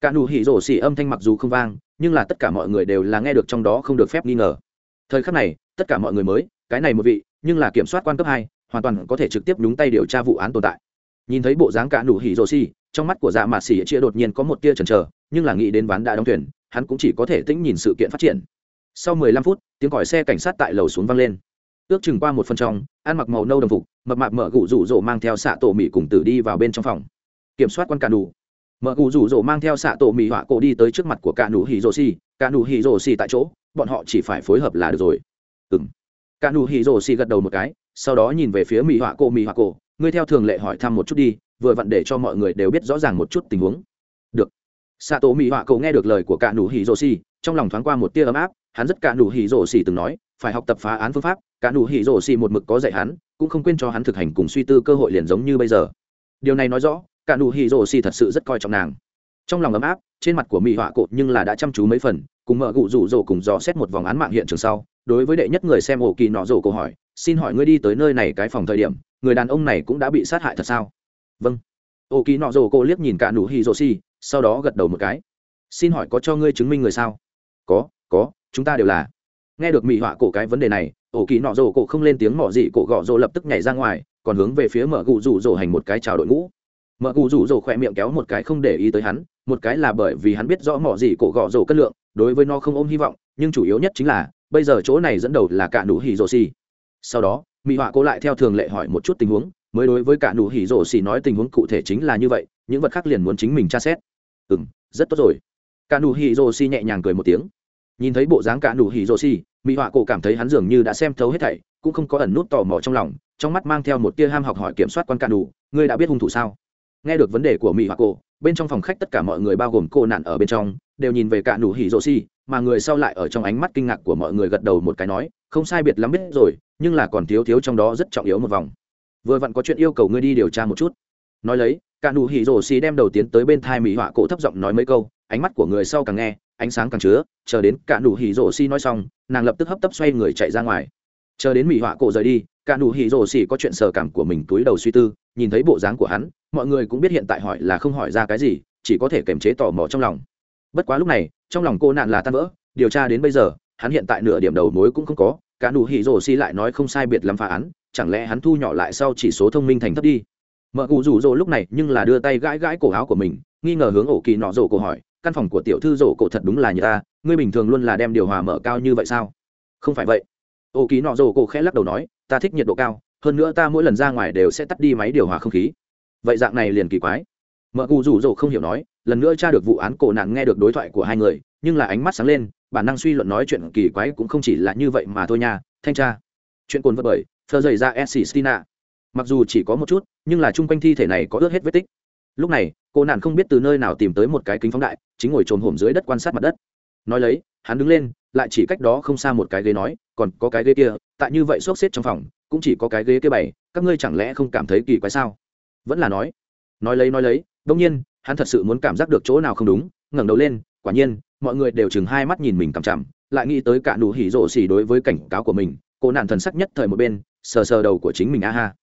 Cả nụ hỉ rổ xì âm thanh mặc dù không vang nhưng là tất cả mọi người đều là nghe được trong đó không được phép nghi ngờ. Thời khắc này, tất cả mọi người mới, cái này một vị, nhưng là kiểm soát quan cấp hai, hoàn toàn có thể trực tiếp nhúng tay điều tra vụ án tồn tại. Nhìn thấy bộ dáng cả nụ hỉ rồ xì, trong mắt của dạ mạt xỉ chia đột nhiên có một tia chần chờ, nhưng là nghĩ đến ván đã đóng thuyền, hắn cũng chỉ có thể tĩnh nhìn sự kiện phát triển. Sau mười lăm phút, tiếng còi xe cảnh sát tại lầu xuống vang lên. Ước chừng qua một phần trong, ăn mặc màu nâu đồng phục, mập mạp mở gụ rủ rỗ mang theo xạ tổ mỹ cùng tử đi vào bên trong phòng. Kiểm soát quan cả đủ mở cụ rủ rỗ mang theo xạ tổ mỹ họa cổ đi tới trước mặt của cả nụ hỉ rổ xì. Cả nụ hỉ rổ xì tại chỗ, bọn họ chỉ phải phối hợp là được rồi. Ừng cả nụ hỉ rổ xì gật đầu một cái, sau đó nhìn về phía mỹ họa cổ mỹ họa cổ. Ngươi theo thường lệ hỏi thăm một chút đi, vừa vặn để cho mọi người đều biết rõ ràng một chút tình huống. Được. Xạ tổ mỹ họa cổ nghe được lời của cả nụ hỉ rổ xì, trong lòng thoáng qua một tia ấm áp. Hắn rất cả nụ hỉ rổ xì từng nói, phải học tập phá án phương pháp. Cả nụ hỉ rổ xì một mực có dạy hắn, cũng không quên cho hắn thực hành cùng suy tư cơ hội liền giống như bây giờ. Điều này nói rõ cả nụ hỉ rổ xì thật sự rất coi trọng nàng. Trong lòng ấm áp, trên mặt của mỹ họa cột nhưng là đã chăm chú mấy phần, cùng mở gụ rủ rổ cùng dò xét một vòng án mạng hiện trường sau, đối với đệ nhất người xem ổ kỳ nọ rổ câu hỏi, xin hỏi ngươi đi tới nơi này cái phòng thời điểm, người đàn ông này cũng đã bị sát hại thật sao? Vâng. Ổ kỳ nọ rổ cô liếc nhìn cả nụ hỉ rổ xì, sau đó gật đầu một cái. Xin hỏi có cho ngươi chứng minh người sao? Có có, chúng ta đều là. Nghe được mỹ họa cổ cái vấn đề này, ổ kỳ nọ rổ cổ không lên tiếng mỏ gì, cổ gọ rổ lập tức nhảy ra ngoài, còn hướng về phía mở gụ rủ rổ hành một cái chào đội ngũ mợ cụ rủ rỗ khỏe miệng kéo một cái không để ý tới hắn, một cái là bởi vì hắn biết rõ mỏ gì cổ gọ rổ cất lượng, đối với nó không ôm hy vọng, nhưng chủ yếu nhất chính là, bây giờ chỗ này dẫn đầu là cả nụ hỉ rổ xì. Sau đó mỹ họa cô lại theo thường lệ hỏi một chút tình huống, mới đối với cả nụ hỉ rổ xì nói tình huống cụ thể chính là như vậy, những vật khác liền muốn chính mình tra xét. Ừ m rất tốt rồi. Cả nụ hỉ rổ xì nhẹ nhàng cười một tiếng. Nhìn thấy bộ dáng cả nụ hỉ rổ xì mỹ họa cổ cảm thấy hắn dường như đã xem thấu hết thảy, cũng không có ẩn nút tò mò trong lòng, trong mắt mang theo một tia ham học hỏi kiểm soát quan cả nụ, ngươi đã biết hung thủ sao? nghe được vấn đề của mỹ hoa cổ, bên trong phòng khách tất cả mọi người bao gồm cô nạn ở bên trong, đều nhìn về cả nụ hỉ rộ xi mà người sau lại ở trong ánh mắt kinh ngạc của mọi người gật đầu một cái nói, không sai biệt lắm biết rồi, nhưng là còn thiếu thiếu trong đó rất trọng yếu một vòng. Vừa vặn có chuyện yêu cầu ngươi đi điều tra một chút. Nói lấy, cả nụ hỉ rổ xì đem đầu tiến tới bên thai mỹ họa cổ thấp giọng nói mấy câu, ánh mắt của người sau càng nghe, ánh sáng càng chứa, chờ đến cả nụ hỉ rổ xì nói xong, nàng lập tức hấp tấp xoay người chạy ra ngoài. Chờ đến mỹ họa cổ rời đi, cả nụ hỉ rổ xì có chuyện sờ cảm của mình túi đầu suy tư nhìn thấy bộ dáng của hắn, mọi người cũng biết hiện tại hỏi là không hỏi ra cái gì, chỉ có thể kềm chế tò mò trong lòng. Bất quá lúc này, trong lòng cô nạn là tan vỡ, điều tra đến bây giờ, hắn hiện tại nửa điểm đầu mối cũng không có, cả nụ hỉ rồ xi lại nói không sai biệt lắm phá án, chẳng lẽ hắn thu nhỏ lại sau chỉ số thông minh thành thấp đi? Mợ cụ rủ rỗ lúc này nhưng là đưa tay gãi gãi cổ áo của mình, nghi ngờ hướng ổ kỳ nọ rổ cổ hỏi, căn phòng của tiểu thư rổ cổ thật đúng là như ta, ngươi bình thường luôn là đem điều hòa mở cao như vậy sao? Không phải vậy. Ổ kỳ nọ rổ cổ khẽ lắc đầu nói, ta thích nhiệt độ cao hơn nữa ta mỗi lần ra ngoài đều sẽ tắt đi máy điều hòa không khí. Vậy dạng này liền kỳ quái. Mợ cụ rủ rỗ không hiểu nói, lần nữa tra được vụ án, cổ nạn nghe được đối thoại của hai người, nhưng là ánh mắt sáng lên, bản năng suy luận nói chuyện kỳ quái cũng không chỉ là như vậy mà thôi nha, thanh tra. Chuyện cồn vật bởi, thơ dày ra s stina mặc dù chỉ có một chút, nhưng là chung quanh thi thể này có ướt hết vết tích. Lúc này cô nạn không biết từ nơi nào tìm tới một cái kính phóng đại, chính ngồi trồm hổm dưới đất quan sát mặt đất. Nói lấy, hắn đứng lên, lại chỉ cách đó không xa một cái ghế nói, còn có cái ghế kia, tại như vậy xốc xếp trong phòng cũng chỉ có cái ghế kia bày, các ngươi chẳng lẽ không cảm thấy kỳ quái sao? Vẫn là nói. Nói lấy nói lấy đông nhiên, hắn thật sự muốn cảm giác được chỗ nào không đúng, ngẩng đầu lên, quả nhiên, mọi người đều chừng hai mắt nhìn mình cằm chằm, lại nghĩ tới cả nụ hỉ rộ xỉ đối với cảnh cáo của mình, cô nạn thần sắc nhất thời một bên, sờ sờ đầu của chính mình, a ha.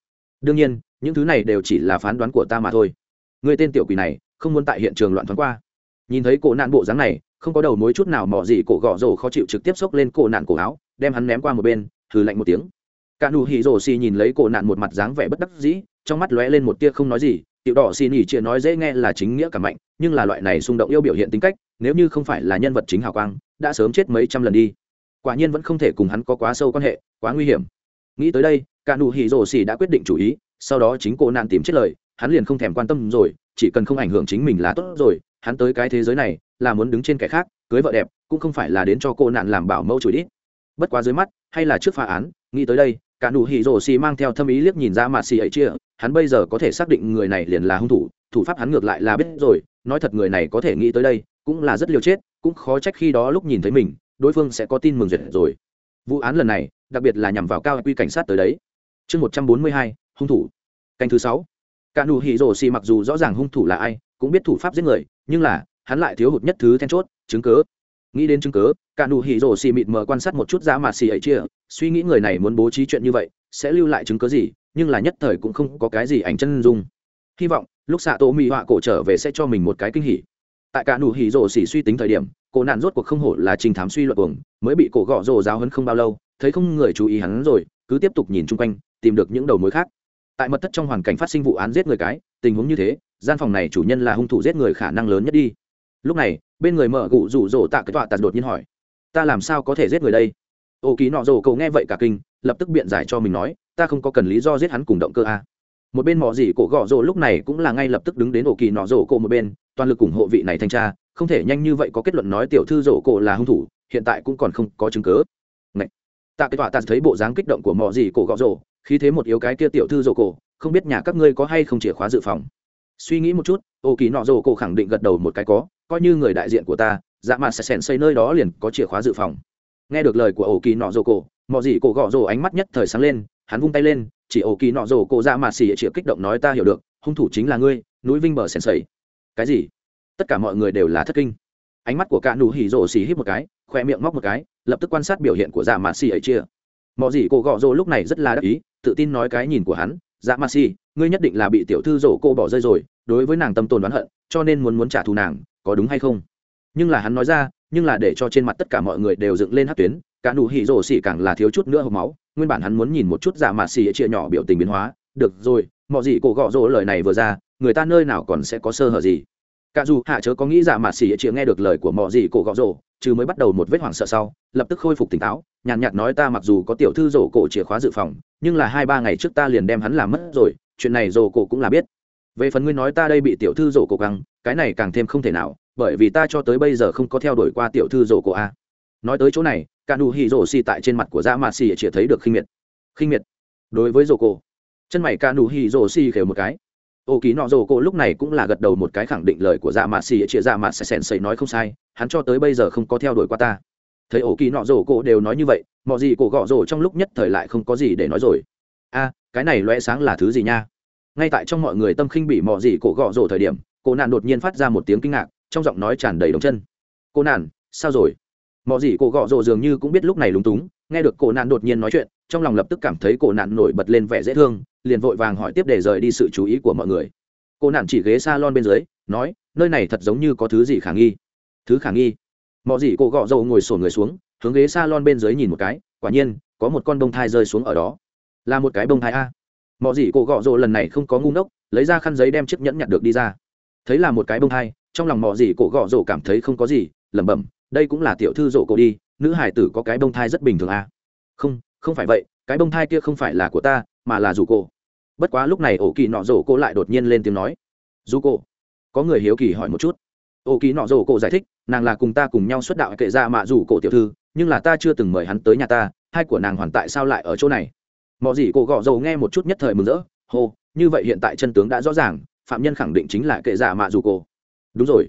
Đương nhiên, những thứ này đều chỉ là phán đoán của ta mà thôi. Người tên tiểu quỷ này, không muốn tại hiện trường loạn thoáng qua. Nhìn thấy cổ nạn bộ dáng này, không có đầu mối chút nào mỏ gì, cổ gõ rổ khó chịu trực tiếp xốc lên cổ nạn cổ áo, đem hắn ném qua một bên thử lạnh một tiếng cả nụ hỉ rổ xì nhìn lấy cổ nạn một mặt dáng vẻ bất đắc dĩ, trong mắt lóe lên một tia không nói gì. Tiểu đỏ xì nỉ chia nói dễ nghe là chính nghĩa cả mạnh, nhưng là loại này xung động yêu biểu hiện tính cách, nếu như không phải là nhân vật chính hào quang, đã sớm chết mấy trăm lần đi. Quả nhiên vẫn không thể cùng hắn có quá sâu quan hệ, quá nguy hiểm. Nghĩ tới đây, cả nụ hỉ rổ xì đã quyết định chủ ý, sau đó chính cô nạn tìm chết lời, hắn liền không thèm quan tâm rồi, chỉ cần không ảnh hưởng chính mình là tốt rồi, hắn tới cái thế giới này, là muốn đứng trên kẻ khác, cưới vợ đẹp, cũng không phải là đến cho cô nạn làm bảo mẫu chủ đi. bất quá dưới mắt, hay là trước phá án, nghĩ tới đây cả nụ hỉ rổ xì mang theo thâm ý liếc nhìn ra mạt xì ấy chia, hắn bây giờ có thể xác định người này liền là hung thủ thủ pháp hắn ngược lại là biết rồi, nói thật người này có thể nghĩ tới đây, cũng là rất liều chết, cũng khó trách khi đó lúc nhìn thấy mình, đối phương sẽ có tin mừng duyệt rồi. Vụ án lần này, đặc biệt là nhằm vào cao quy cảnh sát tới đấy. Chương một trăm bốn mươi hai, hung thủ. Canh thứ sáu. Cả nụ hỉ rổ xì mặc dù rõ ràng hung thủ là ai, cũng biết thủ pháp giết người, nhưng là, hắn lại thiếu hụt nhất thứ then chốt, chứng cớ nghĩ đến chứng cớ, cả nụ hỉ rồ xì mịt mờ quan sát một chút giá mạt xì ấy chia, suy nghĩ người này muốn bố trí chuyện như vậy, sẽ lưu lại chứng cớ gì, nhưng là nhất thời cũng không có cái gì ảnh chân dung. Hy vọng, lúc xạ tổ mỹ họa cổ trở về sẽ cho mình một cái kinh hỉ. Tại cả nụ hỉ rồ xì suy tính thời điểm, cổ nạn rốt cuộc không hổ là trình thám suy luận cuồng, mới bị cổ gõ rồ giáo hơn không bao lâu, thấy không người chú ý hắn rồi, cứ tiếp tục nhìn chung quanh, tìm được những đầu mối khác. Tại mật thất trong hoàn cảnh phát sinh vụ án giết người cái, tình huống như thế, gian phòng này chủ nhân là hung thủ giết người khả năng lớn nhất đi lúc này bên người mở gụ rủ rỗ tạ cái tọa tạt đột nhiên hỏi ta làm sao có thể giết người đây? Ô ký nọ Rổ cậu nghe vậy cả kinh lập tức biện giải cho mình nói ta không có cần lý do giết hắn cùng động cơ a à. một bên mỏ dỉ cổ gọ rổ lúc này cũng là ngay lập tức đứng đến ổ kỳ nọ Rổ cổ một bên toàn lực ủng hộ vị này thanh tra không thể nhanh như vậy có kết luận nói tiểu thư rổ cổ là hung thủ hiện tại cũng còn không có chứng cứ. Tạ cái tọa tạt thấy bộ dáng kích động của mỏ dỉ cổ gọ rổ, khi thế một yếu cái kia tiểu thư rổ cổ không biết nhà các ngươi có hay không chìa khóa dự phòng? Suy nghĩ một chút ô kỳ nọ rổ cổ khẳng định gật đầu một cái có coi như người đại diện của ta dạ mà sẽ sèn xây nơi đó liền có chìa khóa dự phòng. Nghe được lời của ổ kỳ nọ rồ cổ mọi gì cổ gọ rồ ánh mắt nhất thời sáng lên, hắn vung tay lên, chỉ ổ kỳ nọ rồ cổ dạ mà xỉ chịa kích động nói ta hiểu được, hung thủ chính là ngươi, núi vinh bờ sèn xây. Cái gì? Tất cả mọi người đều là thất kinh. Ánh mắt của cả nụ hỉ rồ xỉ hít một cái, khoe miệng móc một cái, lập tức quan sát biểu hiện của dạ mà xỉ ấy chia. Mọi gì cổ gọ rồ lúc này rất là đắc ý, tự tin nói cái nhìn của hắn dạ mà xỉ ngươi nhất định là bị tiểu thư rồ cô bỏ rơi rồi, đối với nàng tâm tồn đoán hận, cho nên muốn muốn trả thù nàng có đúng hay không? Nhưng là hắn nói ra, nhưng là để cho trên mặt tất cả mọi người đều dựng lên hát tuyến, cả nụ hỉ rổ xỉ càng là thiếu chút nữa hộp máu, nguyên bản hắn muốn nhìn một chút giả mà xỉ chia nhỏ biểu tình biến hóa, được rồi, mọi gì cổ gõ rỗ lời này vừa ra, người ta nơi nào còn sẽ có sơ hở gì? Cả dù hạ chớ có nghĩ giả mà xỉ chia nghe được lời của mọi gì cổ gõ rỗ, chứ mới bắt đầu một vết hoảng sợ sau, lập tức khôi phục tỉnh táo, nhàn nhạt nói ta mặc dù có tiểu thư rổ cổ chìa khóa dự phòng, nhưng là hai ba ngày trước ta liền đem hắn làm mất rồi, chuyện này rổ cổ cũng là biết. Về phần ngươi nói ta đây bị tiểu thư rổ cổ căng cái này càng thêm không thể nào, bởi vì ta cho tới bây giờ không có theo đuổi qua tiểu thư rổ cổ a. Nói tới chỗ này, cả nụ hỉ rổ xì tại trên mặt của dạ mạt xì chỉ thấy được khinh miệt. Khinh miệt? Đối với rổ cổ, chân mày cả nụ hỉ rổ xì khều một cái. Ô ký nọ rổ cổ lúc này cũng là gật đầu một cái khẳng định lời của dạ mạt xì chỉ dạ mạt sèn sầy nói không sai, hắn cho tới bây giờ không có theo đuổi qua ta. Thấy ô kỳ nọ rổ cổ đều nói như vậy, mọi gì cổ gọ rổ trong lúc nhất thời lại không có gì để nói rồi. A, cái này loe sáng là thứ gì nha? Ngay tại trong mọi người tâm khinh bị mọi gì cổ gọ rổ thời điểm cô nạn đột nhiên phát ra một tiếng kinh ngạc, trong giọng nói tràn đầy đống chân. Cô nạn, sao rồi? Mọi gì cô gọ rồ dường như cũng biết lúc này lúng túng, nghe được cô nạn đột nhiên nói chuyện, trong lòng lập tức cảm thấy cô nạn nổi bật lên vẻ dễ thương, liền vội vàng hỏi tiếp để rời đi sự chú ý của mọi người. Cô nạn chỉ ghế s a lon bên dưới, nói, nơi này thật giống như có thứ gì khả nghi. Thứ khả nghi? Mọi gì cô gọ rồ ngồi sổn người xuống, hướng ghế s a lon bên dưới nhìn một cái, quả nhiên, có một con bông thai rơi xuống ở đó. Là một cái bông thai a. Mọi gì cô gọ rồ lần này không có ngu ngốc, lấy ra khăn giấy đem chiếc nhẫn nhặt được đi ra thấy là một cái bông hai trong lòng mò gì cổ gọ rổ cảm thấy không có gì, lẩm bẩm, đây cũng là tiểu thư rổ cổ đi, nữ hải tử có cái bông thai rất bình thường à. không không phải vậy, cái bông thai kia không phải là của ta, mà là rủ cổ. Bất quá lúc này ổ kỳ nọ rổ cổ lại đột nhiên lên tiếng nói. Rủ cổ. Có người hiếu kỳ hỏi một chút. Ổ kỳ nọ rổ cổ giải thích, nàng là cùng ta cùng nhau xuất đạo kệ ra mạ rủ cổ tiểu thư, nhưng là ta chưa từng mời hắn tới nhà ta, hai của nàng hoàn tại sao lại ở chỗ này? Mò gì cổ gọ dầu nghe một chút nhất thời mừng rỡ, hô, như vậy hiện tại chân tướng đã rõ ràng phạm nhân khẳng định chính là kệ giả mạ dù cô đúng rồi.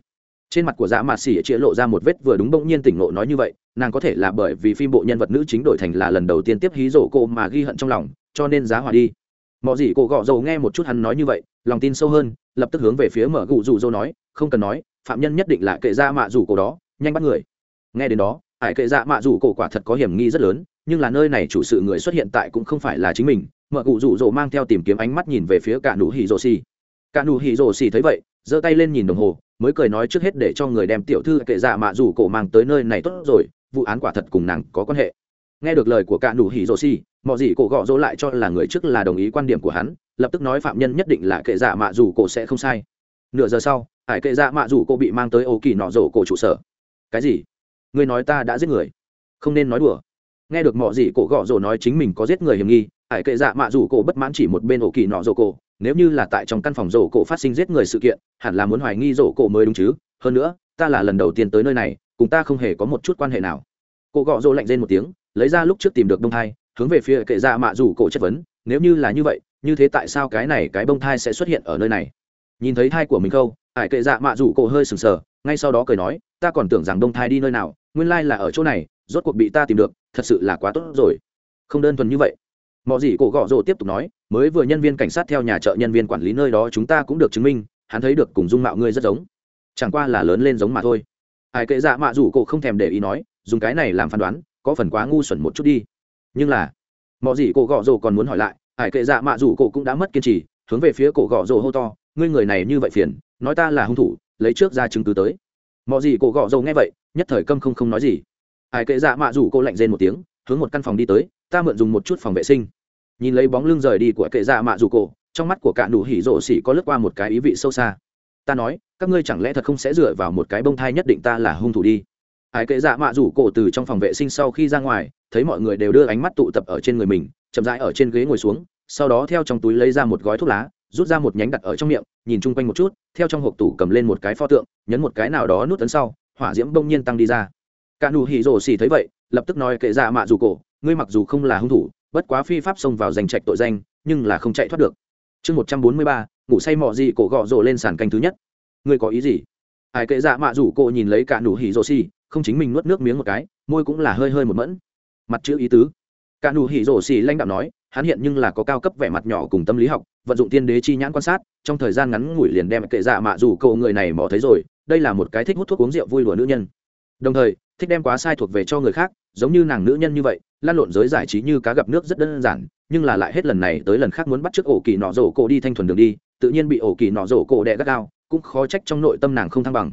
Trên mặt của dạ mạ xỉ chĩa lộ ra một vết vừa đúng bỗng nhiên tỉnh ngộ nói như vậy, nàng có thể là bởi vì phim bộ nhân vật nữ chính đổi thành là lần đầu tiên tiếp hí rổ cô mà ghi hận trong lòng, cho nên giá hòa đi. Mọi gì cô gọ dầu nghe một chút hắn nói như vậy, lòng tin sâu hơn, lập tức hướng về phía mở gụ dù dâu nói, không cần nói, phạm nhân nhất định là kệ dạ mạ rủ cổ đó, nhanh bắt người. Nghe đến đó, ải kệ dạ mạ rủ cổ quả thật có hiểm nghi rất lớn, nhưng là nơi này chủ sự người xuất hiện tại cũng không phải là chính mình, mở gụ dù dầu mang theo tìm kiếm ánh mắt nhìn về phía cả nụ hỉ rổ xì cả nụ hỉ rồ xỉ thấy vậy, giơ tay lên nhìn đồng hồ, mới cười nói trước hết để cho người đem tiểu thư kệ dạ mạ rủ cổ mang tới nơi này tốt rồi, vụ án quả thật cùng nàng có quan hệ. Nghe được lời của cả nụ hỉ rồ xỉ, mọi gì cổ gõ rỗ lại cho là người trước là đồng ý quan điểm của hắn, lập tức nói phạm nhân nhất định là kệ dạ mạ rủ cổ sẽ không sai. Nửa giờ sau hải kệ dạ mạ rủ cổ bị mang tới ô kỳ nọ rổ cổ trụ sở. Cái gì? Ngươi nói ta đã giết người. Không nên nói đùa. Nghe được mọi gì cổ gõ rỗ nói chính mình có giết người hiểm nghi hải kệ dạ mạ rủ cổ bất mãn chỉ một bên ổ kỳ nọ rồ cổ nếu như là tại trong căn phòng rổ cổ phát sinh giết người sự kiện, hẳn là muốn hoài nghi rổ cổ mới đúng chứ. Hơn nữa, ta là lần đầu tiên tới nơi này, cùng ta không hề có một chút quan hệ nào. Cổ gọ rỗ lạnh lên một tiếng, lấy ra lúc trước tìm được bông thai, hướng về phía kệ ra mạ rủ cổ chất vấn, nếu như là như vậy, như thế tại sao cái này cái bông thai sẽ xuất hiện ở nơi này? Nhìn thấy thai của mình khâu ải kệ dạ mạ rủ cổ hơi sừng sờ, ngay sau đó cười nói, ta còn tưởng rằng bông thai đi nơi nào, nguyên lai là ở chỗ này, rốt cuộc bị ta tìm được, thật sự là quá tốt rồi. Không đơn thuần như vậy mọi gì cổ gọ rồ tiếp tục nói, mới vừa nhân viên cảnh sát theo nhà chợ nhân viên quản lý nơi đó chúng ta cũng được chứng minh, hắn thấy được cùng dung mạo ngươi rất giống. Chẳng qua là lớn lên giống mà thôi. Ai kệ dạ mạ rủ cổ không thèm để ý nói, dùng cái này làm phán đoán, có phần quá ngu xuẩn một chút đi. Nhưng là mọi gì cổ gọ rồ còn muốn hỏi lại, ai kệ dạ mạ rủ cổ cũng đã mất kiên trì, hướng về phía cổ gọ rồ hô to, ngươi người này như vậy phiền, nói ta là hung thủ, lấy trước ra chứng cứ tới. Mọi gì cổ gọ rồ nghe vậy, nhất thời câm không không nói gì. Ai kệ dạ mạ rủ cô lạnh rên một tiếng, hướng một căn phòng đi tới, ta mượn dùng một chút phòng vệ sinh nhìn lấy bóng lưng rời đi của kệ dạ mạ dù cổ, trong mắt của cả nụ hỉ rổ xỉ có lướt qua một cái ý vị sâu xa. Ta nói, các ngươi chẳng lẽ thật không sẽ dựa vào một cái bông thai nhất định ta là hung thủ đi? Ai kệ dạ mạ rủ cổ từ trong phòng vệ sinh sau khi ra ngoài, thấy mọi người đều đưa ánh mắt tụ tập ở trên người mình, chậm rãi ở trên ghế ngồi xuống, sau đó theo trong túi lấy ra một gói thuốc lá, rút ra một nhánh đặt ở trong miệng, nhìn chung quanh một chút, theo trong hộp tủ cầm lên một cái pho tượng, nhấn một cái nào đó nút tấn sau, hỏa diễm bông nhiên tăng đi ra. Cả nụ hỉ rổ xỉ thấy vậy, lập tức nói kệ dạ mạ rủ cổ, ngươi mặc dù không là hung thủ bất quá phi pháp xông vào giành trạch tội danh, nhưng là không chạy thoát được. Chương một trăm bốn mươi ba, ngủ say mò gì cổ gọ rồ lên sàn canh thứ nhất. Người có ý gì? Ai kệ dạ mạ rủ cô nhìn lấy cả nụ hỉ rồ xì, không chính mình nuốt nước miếng một cái, môi cũng là hơi hơi một mẫn. Mặt chữ ý tứ. Cả nụ hỉ rồ xì lãnh đạo nói, hắn hiện nhưng là có cao cấp vẻ mặt nhỏ cùng tâm lý học, vận dụng tiên đế chi nhãn quan sát, trong thời gian ngắn ngủi liền đem kệ dạ mạ rủ cậu người này mò thấy rồi, đây là một cái thích hút thuốc uống rượu vui lùa nữ nhân. Đồng thời, thích đem quá sai thuộc về cho người khác, giống như nàng nữ nhân như vậy lan lộn giới giải trí như cá gặp nước rất đơn giản, nhưng là lại hết lần này tới lần khác muốn bắt t r ư ớ c ổ kỳ nọ rổ cổ đi thanh thuần đường đi, tự nhiên bị ổ kỳ nọ rổ cổ đẹ gắt gao, cũng khó trách trong nội tâm nàng không thăng bằng.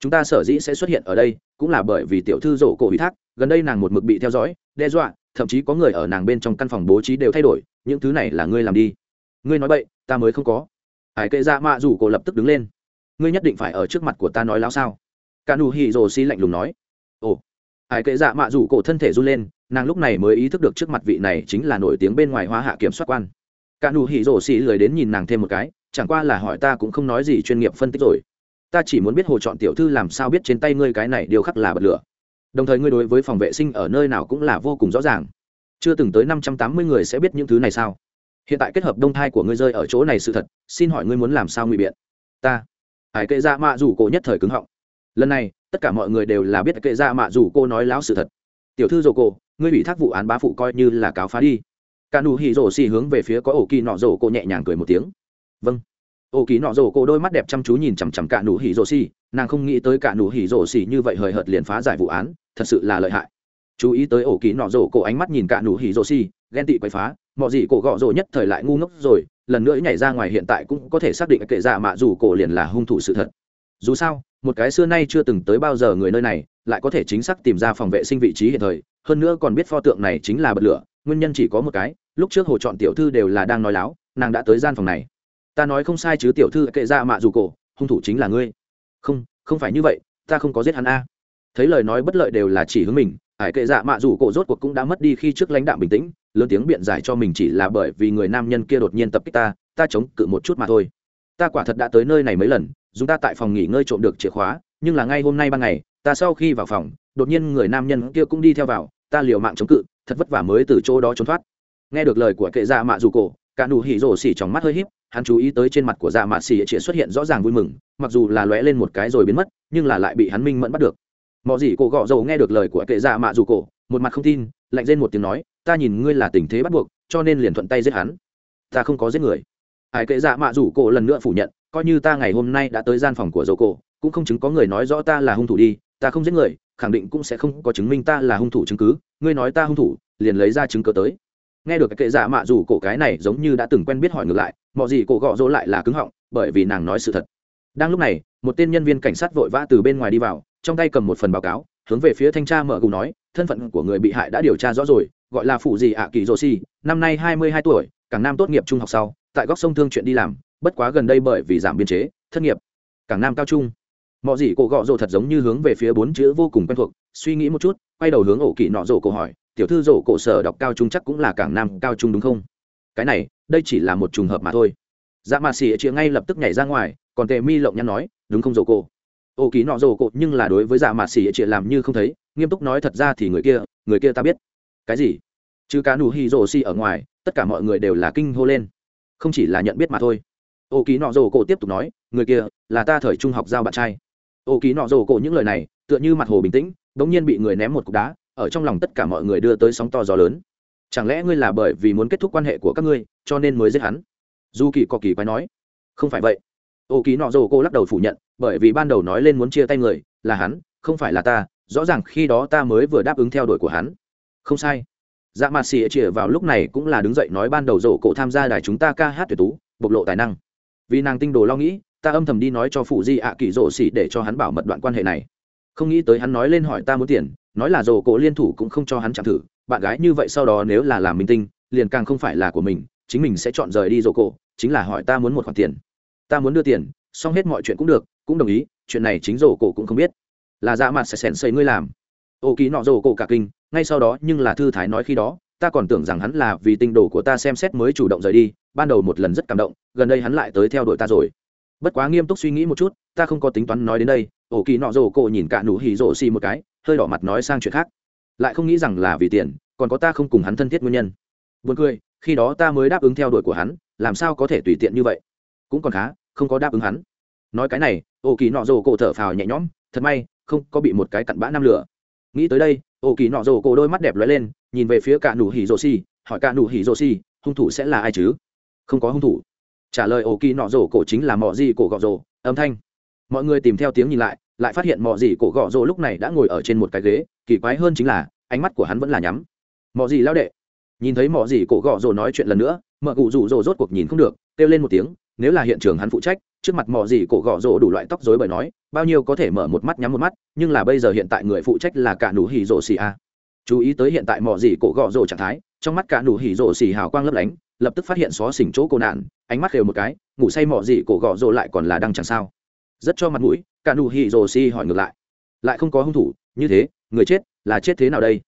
Chúng ta sở dĩ sẽ xuất hiện ở đây, cũng là bởi vì tiểu thư rổ cổ ủy thác, gần đây nàng một mực bị theo dõi, đe dọa, thậm chí có người ở nàng bên trong căn phòng bố trí đều thay đổi, những thứ này là ngươi làm đi. Ngươi nói vậy ta mới không có. Hải kệ ra mạ rủ cổ lập tức đứng lên. Ngươi nhất định phải ở trước mặt của ta nói lao sao? Cả nụ hì rồ xi lạnh lùng nói hải kệ dạ mạ rủ cổ thân thể run lên, nàng lúc này mới ý thức được trước mặt vị này chính là nổi tiếng bên ngoài Hoa hạ kiểm soát quan. Cả nụ hỉ rổ xì lười đến nhìn nàng thêm một cái, chẳng qua là hỏi ta cũng không nói gì chuyên nghiệp phân tích rồi. Ta chỉ muốn biết hồ chọn tiểu thư làm sao biết trên tay ngươi cái này điều khắc là bật lửa. Đồng thời ngươi đối với phòng vệ sinh ở nơi nào cũng là vô cùng rõ ràng. Chưa từng tới năm trăm tám mươi người sẽ biết những thứ này sao? Hiện tại kết hợp đông thai của ngươi rơi ở chỗ này sự thật, xin hỏi ngươi muốn làm sao ngụy biện? Ta. Hải kệ Dạ mạ rủ cổ nhất thời cứng họng lần này, tất cả mọi người đều là biết kệ ra mạ dù cô nói láo sự thật. Tiểu thư dồ cổ, ngươi bị thác vụ án bá phụ coi như là cáo phá đi. Cả nụ hỉ rổ xì hướng về phía có ổ kỳ nọ rổ cô nhẹ nhàng cười một tiếng. Vâng. Ổ kỳ nọ rổ cô đôi mắt đẹp chăm chú nhìn chằm chằm cả nụ hỉ rổ xì, nàng không nghĩ tới cả nụ hỉ rổ xì như vậy hời hợt liền phá giải vụ án, thật sự là lợi hại. Chú ý tới ổ kỳ nọ rổ cổ ánh mắt nhìn cả nụ hỉ rổ xì, ghen tị quậy phá, mọi gì cổ gọ rổ nhất thời lại ngu ngốc rồi, lần nữa nhảy ra ngoài hiện tại cũng có thể xác định kệ ra mạ dù cổ liền là hung thủ sự thật dù sao, một cái xưa nay chưa từng tới bao giờ người nơi này, lại có thể chính xác tìm ra phòng vệ sinh vị trí hiện thời, hơn nữa còn biết pho tượng này chính là bật lửa, nguyên nhân chỉ có một cái, lúc trước hồ chọn tiểu thư đều là đang nói láo, nàng đã tới gian phòng này. Ta nói không sai chứ tiểu thư, kệ ra mạ dù cổ, hung thủ chính là ngươi. Không không phải như vậy, ta không có giết hắn a. Thấy lời nói bất lợi đều là chỉ hướng mình, ải kệ dạ mạ dù cổ rốt cuộc cũng đã mất đi khi trước lãnh đạm bình tĩnh, lớn tiếng biện giải cho mình chỉ là bởi vì người nam nhân kia đột nhiên tập kích ta ta chống cự một chút mà thôi. Ta quả thật đã tới nơi này mấy lần dùng ta tại phòng nghỉ ngơi trộm được chìa khóa, nhưng là ngay hôm nay ban ngày, ta sau khi vào phòng, đột nhiên người nam nhân kia cũng đi theo vào, ta liều mạng chống cự, thật vất vả mới từ chỗ đó trốn thoát. Nghe được lời của kệ dạ mạ dù cổ, cả nụ hỉ rổ xỉ trong mắt hơi híp, hắn chú ý tới trên mặt của dạ mạ xỉ chỉ xuất hiện rõ ràng vui mừng, mặc dù là lóe lên một cái rồi biến mất, nhưng là lại bị hắn minh mẫn bắt được. Mọi gì cổ gọ dầu nghe được lời của kệ dạ mạ dù cổ, một mặt không tin, lạnh lên một tiếng nói, ta nhìn ngươi là tình thế bắt buộc, cho nên liền thuận tay giết hắn. Ta không có giết người. Hải kệ dạ mạ dù cổ lần nữa phủ nhận coi như ta ngày hôm nay đã tới gian phòng của dầu cổ cũng không chứng có người nói rõ ta là hung thủ đi, ta không giết người, khẳng định cũng sẽ không có chứng minh ta là hung thủ chứng cứ, ngươi nói ta hung thủ, liền lấy ra chứng cớ tới. Nghe được cái kệ giả mạ dù cổ cái này giống như đã từng quen biết hỏi ngược lại, mọi gì cổ gọ dỗ lại là cứng họng, bởi vì nàng nói sự thật. Đang lúc này, một tên nhân viên cảnh sát vội vã từ bên ngoài đi vào, trong tay cầm một phần báo cáo, hướng về phía thanh tra mở cùng nói, thân phận của người bị hại đã điều tra rõ rồi, gọi là phụ gì ạ kỳ dô si, năm nay hai mươi hai tuổi cảng nam tốt nghiệp trung học sau, tại góc sông thương chuyện đi làm bất quá gần đây bởi vì giảm biên chế, thất nghiệp. Cảng nam cao trung. Mọi gì cổ gọ rồ thật giống như hướng về phía bốn chữ vô cùng quen thuộc, suy nghĩ một chút, quay đầu hướng ổ kỳ nọ rồ cổ hỏi, tiểu thư rổ cổ sở đọc cao trung chắc cũng là cảng nam cao trung đúng không? Cái này, đây chỉ là một trùng hợp mà thôi. Dạ mà xỉa chĩa ngay lập tức nhảy ra ngoài, còn tề mi lộng nhắn nói, đúng không rổ cổ? Ô kỳ nọ rổ cổ, nhưng là đối với dạ mà xỉa chĩa làm như không thấy, nghiêm túc nói thật ra thì người kia người kia ta biết. Cái gì? Chứ cá nù hi rổ xì ở ngoài, tất cả mọi người đều là kinh hô lên. Không chỉ là nhận biết mà thôi ô ký nọ rồ cổ tiếp tục nói, người kia là ta thời trung học giao bạn trai. Ô ký nọ rồ cổ những lời này, tựa như mặt hồ bình tĩnh bỗng nhiên bị người ném một cục đá, ở trong lòng tất cả mọi người đưa tới sóng to gió lớn. Chẳng lẽ ngươi là bởi vì muốn kết thúc quan hệ của các ngươi, cho nên mới giết hắn? Du kỳ có kỳ quái nói. Không phải vậy. Ô ký nọ rồ cổ lắc đầu phủ nhận, bởi vì ban đầu nói lên muốn chia tay người, là hắn, không phải là ta, rõ ràng khi đó ta mới vừa đáp ứng theo đuổi của hắn. Không sai. Dạ mạt xì chĩa vào lúc này cũng là đứng dậy nói ban đầu rổ cổ tham gia đài chúng ta ca hát tuyệt tú, bộc lộ tài năng vì nàng tinh đồ lo nghĩ, ta âm thầm đi nói cho phụ di ạ kỳ rổ xỉ để cho hắn bảo mật đoạn quan hệ này. Không nghĩ tới hắn nói lên hỏi ta muốn tiền, nói là rồ cổ liên thủ cũng không cho hắn chạm thử, bạn gái như vậy sau đó nếu là làm minh tinh, liền càng không phải là của mình, chính mình sẽ chọn rời đi rồ cổ, chính là hỏi ta muốn một khoản tiền. Ta muốn đưa tiền, xong hết mọi chuyện cũng được, cũng đồng ý, chuyện này chính rồ cổ cũng không biết. Là dạ mặt sẽ sèn xây ngươi làm. Ô ký nọ rồ cổ cả kinh, ngay sau đó nhưng là thư thái nói khi đó, ta còn tưởng rằng hắn là vì tinh đồ của ta xem xét mới chủ động rời đi ban đầu một lần rất cảm động, gần đây hắn lại tới theo đuổi ta rồi. Bất quá nghiêm túc suy nghĩ một chút, ta không có tính toán nói đến đây, ổ kỳ nọ rồ cổ nhìn cả nụ hỉ rồ xì một cái, hơi đỏ mặt nói sang chuyện khác. Lại không nghĩ rằng là vì tiền, còn có ta không cùng hắn thân thiết nguyên nhân. Buồn cười, khi đó ta mới đáp ứng theo đuổi của hắn, làm sao có thể tùy tiện như vậy? Cũng còn khá, không có đáp ứng hắn. Nói cái này, ổ kỳ nọ rồ cổ thở phào nhẹ nhõm, thật may, không có bị một cái cặn bã nam lửa. Nghĩ tới đây, ổ kỳ nọ rồ cổ đôi mắt đẹp lóe lên, nhìn về phía cả nụ hỉ rồ xì, hỏi cả nụ hỉ rồ xì, hung thủ sẽ là ai chứ? không có hung thủ. Trả lời ổ kỳ nọ rổ, cổ chính là mỏ gì cổ gọ rổ, âm thanh. Mọi người tìm theo tiếng nhìn lại lại phát hiện mỏ gì cổ gọ rổ lúc này đã ngồi ở trên một cái ghế, kỳ quái hơn chính là, ánh mắt của hắn vẫn là nhắm. Mỏ gì lao đệ? Nhìn thấy mỏ gì cổ gọ rổ nói chuyện lần nữa, mợ cụ rủ rổ rốt cuộc nhìn không được, kêu lên một tiếng, nếu là hiện trường hắn phụ trách, trước mặt mỏ gì cổ gọ rổ đủ loại tóc rối bởi nói, bao nhiêu có thể mở một mắt nhắm một mắt, nhưng là bây giờ hiện tại người phụ trách là cả nụ hỉ rổ xì a. Chú ý tới hiện tại mỏ gì cổ gọ rổ trạng thái, trong mắt cả nụ hỉ rổ xì hào quang lấp lánh lập tức phát hiện xó xỉnh chỗ cô nạn, ánh mắt đều một cái, ngủ say mỏ gì cổ gọ rồ lại còn là đang chẳng sao. Rất cho mặt mũi, cả nụ hỉ rồ si hỏi ngược lại. Lại không có hung thủ, như thế, người chết là chết thế nào đây?